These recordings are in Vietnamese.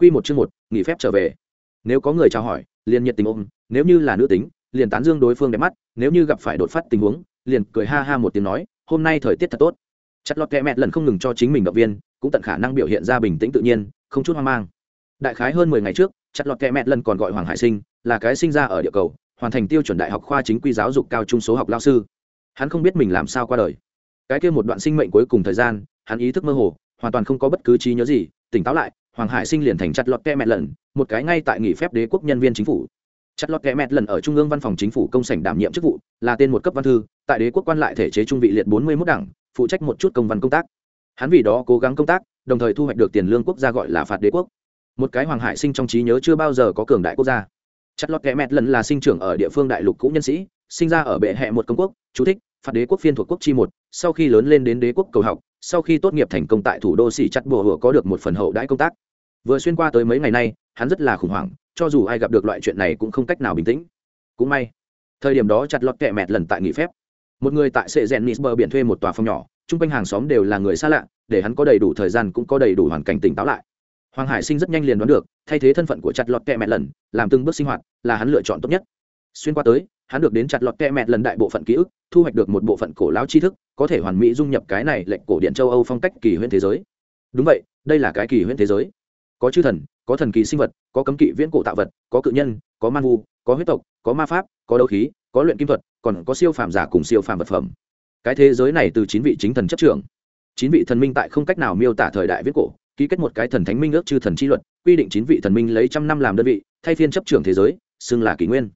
Quy một chương một, nghỉ phép trở về. Nếu có người chào hỏi, liền nhiệt tình ôm, nếu như là nữ tính, liền tán dương đối phương đẹp mắt, nếu như gặp phải đột phát tình huống, liền cười ha ha một tiếng nói, hôm nay thời tiết thật tốt. Chặt lọt kẹ mẹ lần không ngừng cho chính mình động viên, cũng tận khả năng biểu hiện ra bình tĩnh tự nhiên, không chút hoang mang. Đại khái hơn mười ngày trước, chặt lọt kẹ mẹ lần còn gọi Hoàng Hải Sinh, là cái sinh ra ở địa cầu, hoàn thành tiêu chuẩn đại học khoa chính quy giáo dục cao trung số học lao sư. Hắn không biết mình làm sao qua đời. Cái kia một đoạn sinh mệnh cuối cùng thời gian, hắn ý thức mơ hồ, hoàn toàn không có bất cứ trí nhớ gì, tỉnh táo lại, hoàng hải sinh liền thành chặt lọt kẹ mẹ lần, một cái ngay tại nghỉ phép đế quốc nhân viên chính phủ. Chặt lọt kẹ mẹ lần ở trung ương văn phòng chính phủ công sảnh đảm nhiệm chức vụ, là tên một cấp văn thư, tại đế quốc quan lại thể chế trung vị liệt bốn mươi mốt đảng, phụ trách một chút công văn công tác. Hắn vì đó cố gắng công tác, đồng thời thu hoạch được tiền lương quốc gia gọi là phạt đế quốc. Một cái hoàng hải sinh trong trí nhớ chưa bao giờ có cường đại quốc gia. Chặt lọt kẹ mẹ lần là sinh trưởng ở địa phương đại lục cũ nhân sĩ, sinh ra ở bệ hệ một công quốc, chú thích, phạt đế quốc phiên thuộc quốc chi một, sau khi lớn lên đến đế quốc cầu học sau khi tốt nghiệp thành công tại thủ đô xỉ chặt bùa hựa có được một phần hậu đãi công tác. Vừa xuyên qua tới mấy ngày nay, hắn rất là khủng hoảng, cho dù ai gặp được loại chuyện này cũng không cách nào bình tĩnh. Cũng may, thời điểm đó chặt lọt kẹ mẹt lần tại nghỉ phép. Một người tại sệ rèn nít bờ biển thuê một tòa phòng nhỏ, chung quanh hàng xóm đều là người xa lạ, để hắn có đầy đủ thời gian cũng có đầy đủ hoàn cảnh tỉnh táo lại. Hoàng hải sinh rất nhanh liền đoán được, thay thế thân phận của chặt lọt kẹ mẹt lần, làm từng bước sinh hoạt, là hắn lựa chọn tốt nhất xuyên qua tới, hắn được đến chặt lọt kẹ mẹt lần đại bộ phận ký ức, thu hoạch được một bộ phận cổ lão tri thức, có thể hoàn mỹ dung nhập cái này lệnh cổ điện châu âu phong cách kỳ huyễn thế giới. Đúng vậy, đây là cái kỳ huyễn thế giới. Có chư thần, có thần kỳ sinh vật, có cấm kỵ viễn cổ tạo vật, có cự nhân, có man vu, có huyết tộc, có ma pháp, có đấu khí, có luyện kim thuật, còn có siêu phàm giả cùng siêu phàm vật phẩm. Cái thế giới này từ chín vị chính thần chấp trưởng. Chín vị thần minh tại không cách nào miêu tả thời đại viết cổ, ký kết một cái thần thánh minh ước chư thần chi luật, quy định chín vị thần minh lấy trăm năm làm đơn vị, thay phiên chấp trưởng thế giới, xưng là kỷ nguyên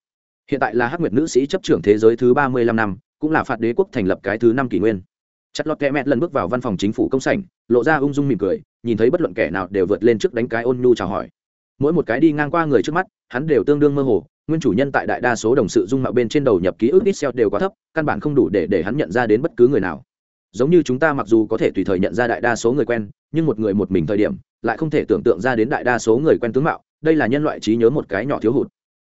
hiện tại là hắc nguyệt nữ sĩ chấp trưởng thế giới thứ ba mươi lăm năm, cũng là phạt đế quốc thành lập cái thứ năm kỷ nguyên. Chặt lọt kẹ mẹ lần bước vào văn phòng chính phủ công sảnh, lộ ra ung dung mỉm cười, nhìn thấy bất luận kẻ nào đều vượt lên trước đánh cái ôn nhu chào hỏi. Mỗi một cái đi ngang qua người trước mắt, hắn đều tương đương mơ hồ, nguyên chủ nhân tại đại đa số đồng sự dung mạo bên trên đầu nhập ký ức ít xeo đều quá thấp, căn bản không đủ để để hắn nhận ra đến bất cứ người nào. Giống như chúng ta mặc dù có thể tùy thời nhận ra đại đa số người quen, nhưng một người một mình thời điểm, lại không thể tưởng tượng ra đến đại đa số người quen tướng mạo, đây là nhân loại trí nhớ một cái nhỏ thiếu hụt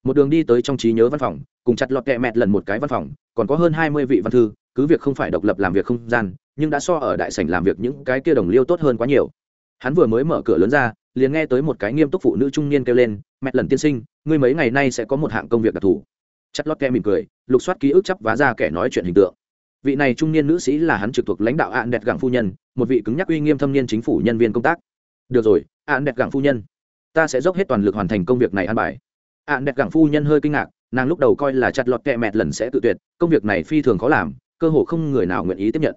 một đường đi tới trong trí nhớ văn phòng, cùng chặt lọt kẹ mẹt lần một cái văn phòng, còn có hơn hai mươi vị văn thư, cứ việc không phải độc lập làm việc không gian, nhưng đã so ở đại sảnh làm việc những cái kia đồng liêu tốt hơn quá nhiều. Hắn vừa mới mở cửa lớn ra, liền nghe tới một cái nghiêm túc phụ nữ trung niên kêu lên, mẹt lần tiên sinh, ngươi mấy ngày nay sẽ có một hạng công việc đặc thù. Chất lót kẹ mỉm cười, lục soát ký ức chấp vá ra kẻ nói chuyện hình tượng. Vị này trung niên nữ sĩ là hắn trực thuộc lãnh đạo ạn đẹp gặng phu nhân, một vị cứng nhắc uy nghiêm thâm niên chính phủ nhân viên công tác. Được rồi ạn đẹp gặng phu nhân, ta sẽ dốc hết toàn lực hoàn thành công việc này an bài. À, ạn đẹp gặng phu nhân hơi kinh ngạc, nàng lúc đầu coi là chặt lọt kẹ mẹt lần sẽ tự tuyệt, công việc này phi thường khó làm, cơ hồ không người nào nguyện ý tiếp nhận.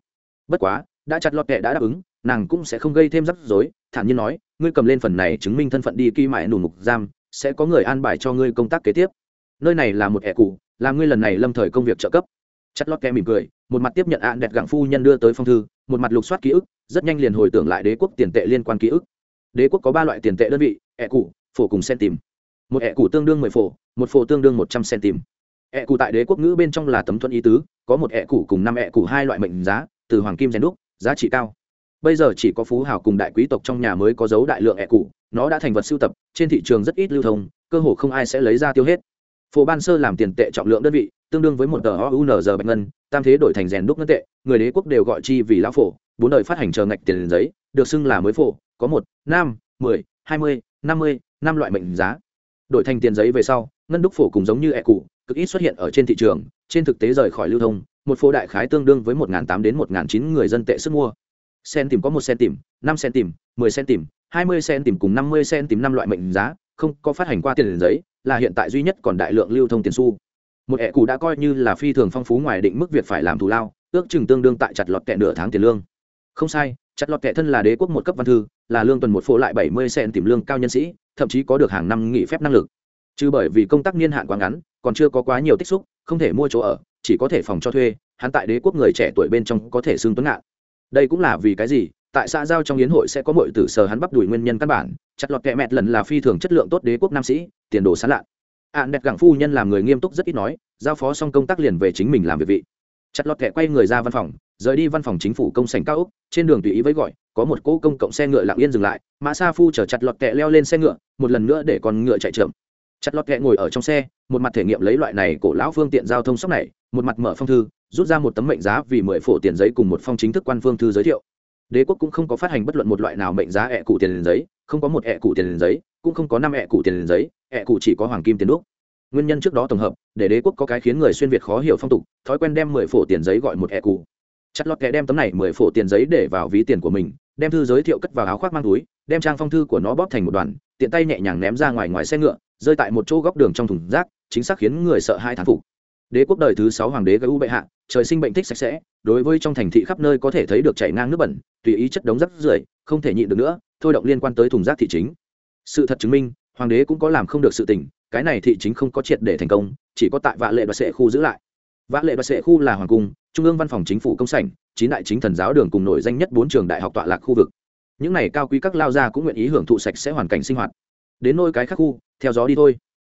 Bất quá, đã chặt lọt kẹ đã đáp ứng, nàng cũng sẽ không gây thêm rắc rối, thản nhiên nói, ngươi cầm lên phần này chứng minh thân phận đi kỳ mại nù mục giam, sẽ có người an bài cho ngươi công tác kế tiếp. Nơi này là một ẻ cụ là ngươi lần này lâm thời công việc trợ cấp. Chặt lót kẹ mỉm cười, một mặt tiếp nhận ạn đẹp gặng phu nhân đưa tới phong thư, một mặt lục soát ký ức, rất nhanh liền hồi tưởng lại đế quốc tiền tệ liên quan ký ức. Đế quốc có ba loại tiền tệ đơn vị ẻ cụ phổ cùng sen tìm một ẻ cụ tương đương mười phổ, một phổ tương đương một trăm cm tìm cụ tại đế quốc ngữ bên trong là tấm thuận ý tứ, có một ẻ cụ cùng năm ẻ cụ hai loại mệnh giá, từ hoàng kim rèn đúc, giá trị cao. Bây giờ chỉ có phú hào cùng đại quý tộc trong nhà mới có dấu đại lượng ẹ cụ nó đã thành vật sưu tập, trên thị trường rất ít lưu thông, cơ hồ không ai sẽ lấy ra tiêu hết. Phổ ban sơ làm tiền tệ trọng lượng đơn vị, tương đương với một tờ ounz bạch ngân, tam thế đổi thành rèn đúc ngân tệ, người đế quốc đều gọi chi vì lão phổ, bốn đời phát hành chờ ngạch tiền giấy, được xưng là mới phổ, có một, năm, mười, hai mươi, năm mươi, năm loại mệnh giá đổi thành tiền giấy về sau, ngân đúc phổ cùng giống như ẹ cụ, cực ít xuất hiện ở trên thị trường, trên thực tế rời khỏi lưu thông, một phố đại khái tương đương với một tám đến một chín người dân tệ sức mua. Sen tìm có một sen tìm, năm sen tìm, mười sen tìm, hai mươi sen tìm cùng năm mươi sen tìm năm loại mệnh giá, không có phát hành qua tiền giấy, là hiện tại duy nhất còn đại lượng lưu thông tiền xu. Một ẹ cụ đã coi như là phi thường phong phú ngoài định mức việc phải làm thù lao, ước chừng tương đương tại chặt lọt kẹ nửa tháng tiền lương. Không sai, chặt lọt kẹ thân là đế quốc một cấp văn thư, là lương tuần một phố lại bảy mươi sen tìm lương cao nhân sĩ thậm chí có được hàng năm nghỉ phép năng lực. Chứ bởi vì công tác niên hạn quá ngắn còn chưa có quá nhiều tích xúc không thể mua chỗ ở chỉ có thể phòng cho thuê hắn tại đế quốc người trẻ tuổi bên trong có thể xương tuấn ngạn. Đây cũng là vì cái gì? Tại xã giao trong yến hội sẽ có mọi tử sờ hắn bắp đuổi nguyên nhân căn bản chặt lọt kẹ mẹt lần là phi thường chất lượng tốt đế quốc nam sĩ tiền đồ sán lạ ạn à, đẹp gẳng phu nhân làm người nghiêm túc rất ít nói giao phó xong công tác liền về chính mình làm việc vị chặt lọt kẹ quay người ra văn phòng, rời đi văn phòng chính phủ công sành cao úc trên đường tùy ý với gọi, có một cỗ công cộng xe ngựa lặng yên dừng lại, mã sa phu chở chặt lọt kẹ leo lên xe ngựa, một lần nữa để con ngựa chạy chậm. Chặt lọt kẹ ngồi ở trong xe, một mặt thể nghiệm lấy loại này cổ lão phương tiện giao thông sóc này, một mặt mở phong thư, rút ra một tấm mệnh giá vì mười phổ tiền giấy cùng một phong chính thức quan phương thư giới thiệu. Đế quốc cũng không có phát hành bất luận một loại nào mệnh giá ẹ cụ tiền giấy, không có một ẹ cụ tiền giấy, cũng không có năm ẹ cụ tiền giấy, ẹ cụ chỉ có hoàng kim tiền đúc nguyên nhân trước đó tổng hợp, để đế quốc có cái khiến người xuyên việt khó hiểu phong tục, thói quen đem mười phổ tiền giấy gọi một ẹ cụ chặt lọt kẻ đem tấm này mười phổ tiền giấy để vào ví tiền của mình, đem thư giới thiệu cất vào áo khoác mang túi, đem trang phong thư của nó bóp thành một đoàn, tiện tay nhẹ nhàng ném ra ngoài ngoài xe ngựa, rơi tại một chỗ góc đường trong thùng rác, chính xác khiến người sợ hai thán phục. Đế quốc đời thứ sáu hoàng đế gây u bệ hạ, trời sinh bệnh thích sạch sẽ, đối với trong thành thị khắp nơi có thể thấy được chảy ngang nước bẩn, tùy ý chất đống rác rưởi, không thể nhịn được nữa, thôi động liên quan tới thùng rác thị chính. Sự thật chứng minh, hoàng đế cũng có làm không được sự tình cái này thị chính không có triệt để thành công, chỉ có tại vạ lệ và sệ khu giữ lại. Vạ lệ và sệ khu là hoàng cung, trung ương văn phòng chính phủ công sảnh, chín đại chính thần giáo đường cùng nổi danh nhất bốn trường đại học tọa lạc khu vực. Những này cao quý các lao gia cũng nguyện ý hưởng thụ sạch sẽ hoàn cảnh sinh hoạt. Đến nôi cái khác khu, theo gió đi thôi.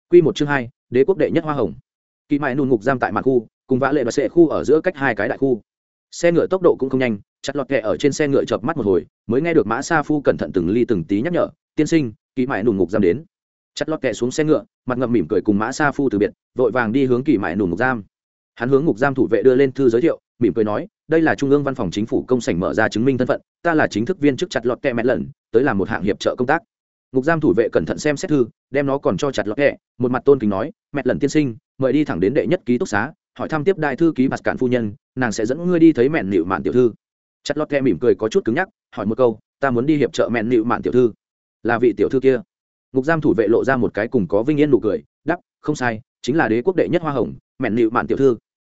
Quy một chương hai, đế quốc đệ nhất hoa hồng. Kỳ mại nùn ngục giam tại mặt khu, cùng vã lệ và sệ khu ở giữa cách hai cái đại khu. Xe ngựa tốc độ cũng không nhanh, chặt lọt kẹ ở trên xe ngựa chợp mắt một hồi, mới nghe được mã sa phu cẩn thận từng ly từng tí nhắc nhở, tiên sinh, kỳ mại nùn ngục giam đến chặt lọt kẹ xuống xe ngựa, mặt ngậm mỉm cười cùng mã sa phu từ biệt, vội vàng đi hướng kỳ mại nùn ngục giam. Hắn hướng ngục giam thủ vệ đưa lên thư giới thiệu, mỉm cười nói, đây là trung ương văn phòng chính phủ công sảnh mở ra chứng minh thân phận, ta là chính thức viên chức chặt lọt kẹ mẹ lần, tới làm một hạng hiệp trợ công tác. Ngục giam thủ vệ cẩn thận xem xét thư, đem nó còn cho chặt lọt kẹ một mặt tôn kính nói, mẹ lần tiên sinh, mời đi thẳng đến đệ nhất ký túc xá, hỏi thăm tiếp đại thư ký mặt cản phu nhân, nàng sẽ dẫn ngươi đi thấy mẹn nịu mạn tiểu thư. Chặt lọt kẹ mỉm cười có chút cứng nhắc, hỏi một câu, ta muốn đi hiệp trợ mẹn nịu mạn tiểu thư, là vị tiểu thư kia? Ngục giam thủ vệ lộ ra một cái cùng có vinh yên nụ cười đắp không sai, chính là đế quốc đệ nhất hoa hồng, mẹn nịu mạn tiểu thư.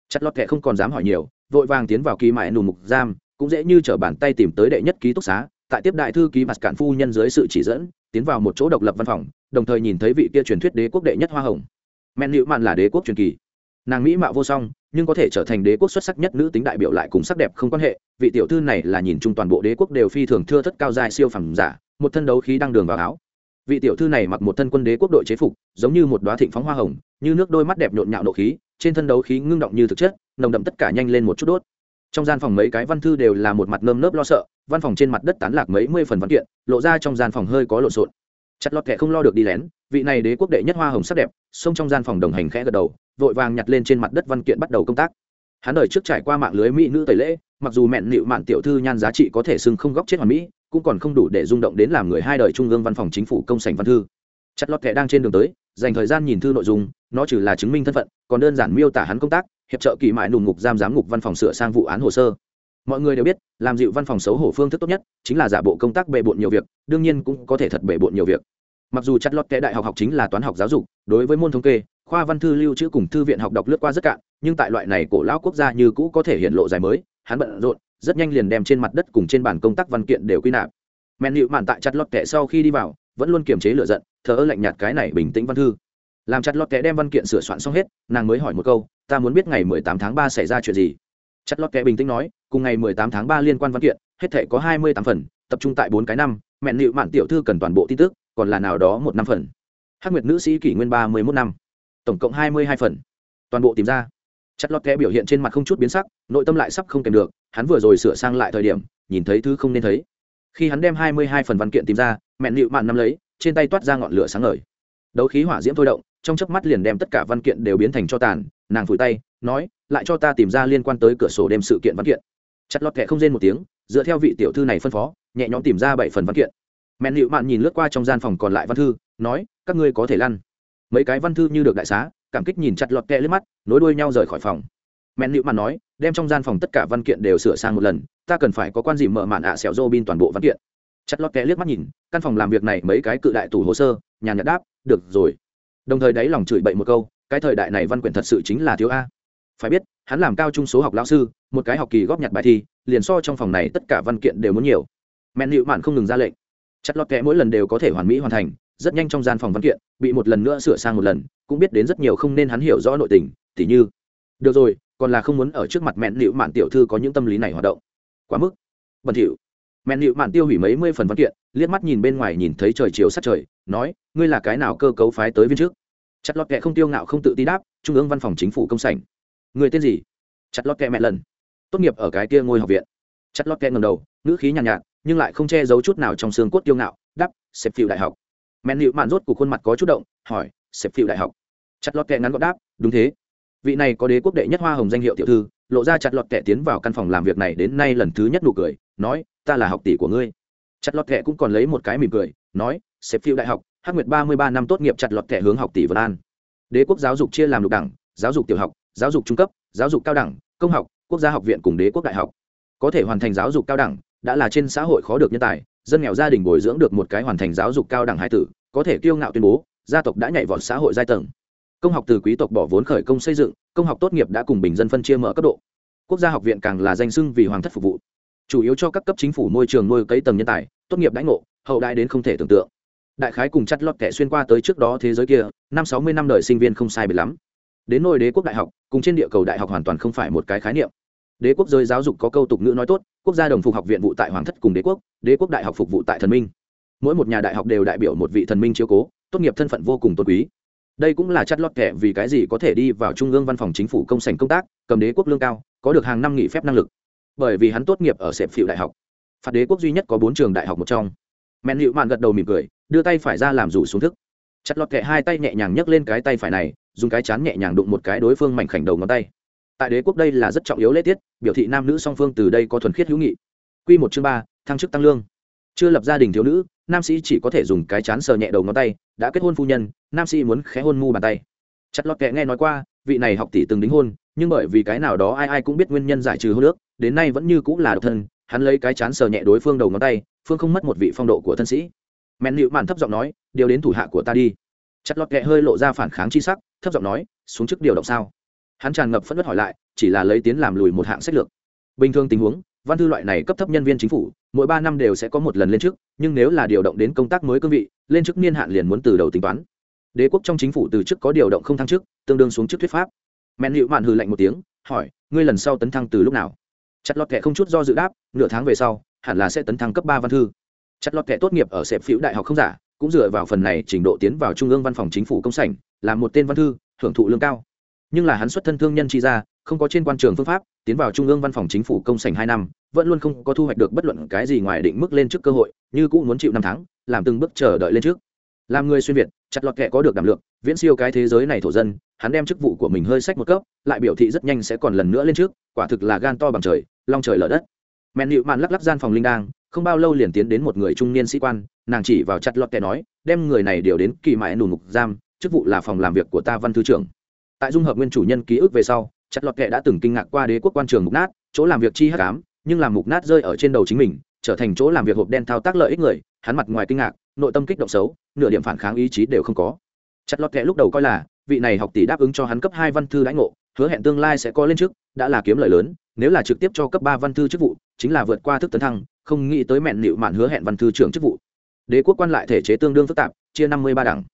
Chặt lọt kệ không còn dám hỏi nhiều, vội vàng tiến vào kỳ mại nù mục giam, cũng dễ như t bàn tay tìm tới đệ nhất ký túc xá, tại tiếp đại thư ký mặt cản phu nhân dưới sự chỉ dẫn, tiến vào một chỗ độc lập văn phòng, đồng thời nhìn thấy vị kia truyền thuyết đế quốc đệ nhất hoa hồng. Mẹn nịu mạn là đế quốc truyền kỳ. Nàng mỹ mạo vô song, nhưng có thể trở thành đế quốc xuất sắc nhất nữ tính đại biểu lại cùng sắc đẹp không quan hệ, vị tiểu thư này là nhìn chung toàn bộ đế quốc đều phi thường thưa thất cao dài siêu phẩm giả, một thân đấu khí đăng đường vào áo vị tiểu thư này mặc một thân quân đế quốc đội chế phục, giống như một đoá thịnh phóng hoa hồng, như nước đôi mắt đẹp nhộn nhạo nộ khí, trên thân đấu khí ngưng động như thực chất, nồng đậm tất cả nhanh lên một chút đốt. Trong gian phòng mấy cái văn thư đều là một mặt nơm nớp lo sợ, văn phòng trên mặt đất tán lạc mấy mươi phần văn kiện, lộ ra trong gian phòng hơi có lộn xộn. Chặt lọt kẻ không lo được đi lén, vị này đế quốc đệ nhất hoa hồng sắc đẹp, xông trong gian phòng đồng hành khẽ gật đầu, vội vàng nhặt lên trên mặt đất văn kiện bắt đầu công tác. Hắn đời trước trải qua mạng lưới mỹ nữ tẩy lễ, mặc dù mẹn nịu mạn tiểu thư nhan giá trị có thể xưng không góc chết hoàn mỹ cũng còn không đủ để rung động đến làm người hai đời trung ương văn phòng chính phủ công sành văn thư. Chặt lọt kệ đang trên đường tới, dành thời gian nhìn thư nội dung, nó trừ là chứng minh thân phận, còn đơn giản miêu tả hắn công tác, hiệp trợ kỳ mại nùm ngục giam giám ngục văn phòng sửa sang vụ án hồ sơ. Mọi người đều biết, làm dịu văn phòng xấu hổ phương thức tốt nhất chính là giả bộ công tác bề bộn nhiều việc, đương nhiên cũng có thể thật bề bộn nhiều việc. Mặc dù chặt lọt kẽ đại học học chính là toán học giáo dục, đối với môn thống kê, khoa văn thư lưu trữ cùng thư viện học đọc lướt qua rất cạn, nhưng tại loại này cổ lão quốc gia như cũ có thể hiện lộ dài mới, hắn bận rộn rất nhanh liền đem trên mặt đất cùng trên bàn công tác văn kiện đều quy nạp. Men nịu mạn tại chặt lọt kẽ sau khi đi vào, vẫn luôn kiềm chế lựa giận, thờ lạnh nhạt cái này bình tĩnh văn thư. Làm chặt lọt kẽ đem văn kiện sửa soạn xong hết, nàng mới hỏi một câu, ta muốn biết ngày mười tám tháng ba xảy ra chuyện gì? Chặt lọt kẽ bình tĩnh nói, cùng ngày mười tám tháng ba liên quan văn kiện, hết thể có hai mươi tám phần, tập trung tại bốn cái năm mẹn nịu mạn tiểu thư cần toàn bộ tin tức, còn là nào đó một năm phần. Hắc nguyệt nữ sĩ kỷ nguyên ba mươi mốt năm, tổng cộng hai mươi hai phần. Toàn bộ tìm ra chặt lọt kẽ biểu hiện trên mặt không chút biến sắc, nội tâm lại sắp không kèm được, hắn vừa rồi sửa sang lại thời điểm, nhìn thấy thứ không nên thấy. Khi hắn đem hai mươi hai phần văn kiện tìm ra mẹn nịu mạn nắm lấy, trên tay toát ra ngọn lửa sáng ngời. Đấu khí hỏa diễm thôi động, trong chớp mắt liền đem tất cả văn kiện đều biến thành cho tàn, nàng phủi tay, nói, lại cho ta tìm ra liên quan tới cửa sổ đem sự kiện văn kiện. Chặt lọt kẽ không rên một tiếng, dựa theo vị tiểu thư này phân phó, nhẹ nhõm tìm ra bảy phần văn kiện. Mẹn liệu mạn nhìn lướt qua trong gian phòng còn lại văn thư, nói, các ngươi có thể lăn. Mấy cái văn thư như được đại xá cảm kích nhìn chặt lọt kẹ lướt mắt, nối đuôi nhau rời khỏi phòng. Mẹn liệu mạn nói, đem trong gian phòng tất cả văn kiện đều sửa sang một lần, ta cần phải có quan gì mở mạn ạ à xẻo dô bin toàn bộ văn kiện. Chặt lọt kẹ liếc mắt nhìn, căn phòng làm việc này mấy cái cự đại tủ hồ sơ, nhà nhật đáp, được rồi. Đồng thời đáy lòng chửi bậy một câu, cái thời đại này văn quyển thật sự chính là thiếu a. Phải biết, hắn làm cao trung số học lão sư, một cái học kỳ góp nhặt bài thi, liền so trong phòng này tất cả văn kiện đều muốn nhiều. Mẹn nịu mạn không ngừng ra lệnh. Chặt lọt kẽ mỗi lần đều có thể hoàn mỹ hoàn thành, rất nhanh trong gian phòng văn kiện, bị một lần nữa sửa sang một lần cũng biết đến rất nhiều không nên hắn hiểu rõ nội tình tỉ như được rồi còn là không muốn ở trước mặt mẹn nịu mạn tiểu thư có những tâm lý này hoạt động. Quá mức. Bẩn thỉu. Mẹn nịu mạn tiêu hủy mấy mươi phần văn kiện liếc mắt nhìn bên ngoài nhìn thấy trời chiều sát trời nói ngươi là cái nào cơ cấu phái tới viên trước? Chặt lọt kẹ không tiêu ngạo không tự ti đáp trung ương văn phòng chính phủ công sảnh. Người tên gì? Chặt lọt kẹ mẹ lần. Tốt nghiệp ở cái kia ngôi học viện. Chặt lọt kẹ ngầm đầu ngữ khí nhàn nhạt, nhạt nhưng lại không che giấu chút nào trong xương cốt tiêu ngạo đáp xếp phiêu đại học. Mẹn nịu mạn rốt của khuôn mặt có chút động hỏi sếp phiêu đại học. Chặt lọt kẹ ngắn gọn đáp, đúng thế. Vị này có đế quốc đệ nhất hoa hồng danh hiệu tiểu thư, lộ ra chặt lọt kẹ tiến vào căn phòng làm việc này đến nay lần thứ nhất nụ cười, nói, ta là học tỷ của ngươi. Chặt lọt kẹ cũng còn lấy một cái mỉm cười, nói sếp phiêu đại học hắc nguyệt ba mươi ba năm tốt nghiệp chặt lọt kẹ hướng học tỷ vân an. Đế quốc giáo dục chia làm lục đẳng, giáo dục tiểu học, giáo dục trung cấp, giáo dục cao đẳng, công học, quốc gia học viện cùng đế quốc đại học. Có thể hoàn thành giáo dục cao đẳng, đã là trên xã hội khó được nhân tài, dân nghèo gia đình bồi dưỡng được một cái hoàn thành giáo dục cao đẳng hải tử, có thể kiêu ngạo tuyên bố gia tộc đã nhảy vọt xã hội giai tầng. Công học từ quý tộc bỏ vốn khởi công xây dựng, công học tốt nghiệp đã cùng bình dân phân chia mở cấp độ. Quốc gia học viện càng là danh sưng vì hoàng thất phục vụ. Chủ yếu cho các cấp chính phủ môi trường nuôi cấy tầng nhân tài, tốt nghiệp đãi ngộ, hậu đại đến không thể tưởng tượng. Đại khái cùng chặt lọt kẻ xuyên qua tới trước đó thế giới kia, năm sáu mươi năm đời sinh viên không sai biệt lắm. Đến nôi đế quốc đại học, cùng trên địa cầu đại học hoàn toàn không phải một cái khái niệm. Đế quốc giới giáo dục có câu tục ngữ nói tốt, quốc gia đồng phục học viện vụ tại hoàng thất cùng đế quốc đế quốc đại học phục vụ tại thần minh. Mỗi một nhà đại học đều đại biểu một vị thần minh chiếu cố tốt nghiệp thân phận vô cùng tôn quý. Đây cũng là chắt lót kẻ vì cái gì có thể đi vào trung ương văn phòng chính phủ công sành công tác, cầm đế quốc lương cao, có được hàng năm nghỉ phép năng lực. Bởi vì hắn tốt nghiệp ở sệp phiệu đại học. Phạt đế quốc duy nhất có bốn trường đại học một trong. Men hiệu mạn gật đầu mỉm cười, đưa tay phải ra làm rủ xuống thức. Chặt lọt kệ hai tay nhẹ nhàng nhấc lên cái tay phải này, dùng cái chán nhẹ nhàng đụng một cái đối phương mảnh khảnh đầu ngón tay. Tại đế quốc đây là rất trọng yếu lễ tiết, biểu thị nam nữ song phương từ đây có thuần khiết hữu nghị. Q một chương ba, thăng chức tăng lương chưa lập gia đình thiếu nữ, nam sĩ chỉ có thể dùng cái chán sờ nhẹ đầu ngón tay, đã kết hôn phu nhân, nam sĩ muốn khé hôn mu bàn tay. Chặt lọt kẹ nghe nói qua, vị này học tỷ từng đính hôn, nhưng bởi vì cái nào đó ai ai cũng biết nguyên nhân giải trừ hôn nước đến nay vẫn như cũng là độc thân, hắn lấy cái chán sờ nhẹ đối phương đầu ngón tay, phương không mất một vị phong độ của thân sĩ. Mẹn nịu mạn thấp giọng nói, điều đến thủ hạ của ta đi. Chặt lọt kẹ hơi lộ ra phản kháng chi sắc, thấp giọng nói, xuống chức điều động sao? Hắn tràn ngập phất nộ hỏi lại, chỉ là lấy tiến làm lùi một hạng sách lược. Bình thường tình huống, văn thư loại này cấp thấp nhân viên chính phủ mỗi ba năm đều sẽ có một lần lên chức, nhưng nếu là điều động đến công tác mới cương vị, lên chức niên hạn liền muốn từ đầu tính toán. Đế quốc trong chính phủ từ chức có điều động không thăng chức, tương đương xuống chức thuyết pháp. Mẹn hiệu mạn hừ lạnh một tiếng, hỏi, ngươi lần sau tấn thăng từ lúc nào? Chặt lọt kệ không chút do dự đáp, nửa tháng về sau, hẳn là sẽ tấn thăng cấp ba văn thư. Chặt lọt kệ tốt nghiệp ở sẹp phiếu đại học không giả, cũng dựa vào phần này trình độ tiến vào trung ương văn phòng chính phủ công sảnh là một tên văn thư, hưởng thụ lương cao. Nhưng là hắn xuất thân thương nhân chi ra không có trên quan trường phương pháp, tiến vào trung ương văn phòng chính phủ công sành hai năm, vẫn luôn không có thu hoạch được bất luận cái gì ngoài định mức lên trước cơ hội, như cũng muốn chịu năm tháng, làm từng bước chờ đợi lên trước. Làm người xuyên việt, chặt lọt kệ có được đảm lượng, viễn siêu cái thế giới này thổ dân, hắn đem chức vụ của mình hơi sách một cấp, lại biểu thị rất nhanh sẽ còn lần nữa lên trước, quả thực là gan to bằng trời, long trời lở đất. Mẹn nịu mạn lắc lắc gian phòng linh đang không bao lâu liền tiến đến một người trung niên sĩ quan, nàng chỉ vào chặt lọt kệ nói, đem người này điều đến kỳ mãi nù mục giam, chức vụ là phòng làm việc của ta văn thư trưởng. Tại dung hợp nguyên chủ nhân ký ức về sau chặt lọt kệ đã từng kinh ngạc qua đế quốc quan trường mục nát, chỗ làm việc chi hắc ám, nhưng làm mục nát rơi ở trên đầu chính mình, trở thành chỗ làm việc hộp đen thao tác lợi ích người, hắn mặt ngoài kinh ngạc, nội tâm kích động xấu, nửa điểm phản kháng ý chí đều không có. Chặt lọt kệ lúc đầu coi là, vị này học tỷ đáp ứng cho hắn cấp hai văn thư lãnh ngộ, hứa hẹn tương lai sẽ có lên trước, đã là kiếm lợi lớn, nếu là trực tiếp cho cấp ba văn thư chức vụ, chính là vượt qua thức tấn thăng, không nghĩ tới mẹn nịu mạn hứa hẹn văn thư trưởng chức vụ. Đế quốc quan lại thể chế tương đương phức tạp, chia năm mươi ba đảng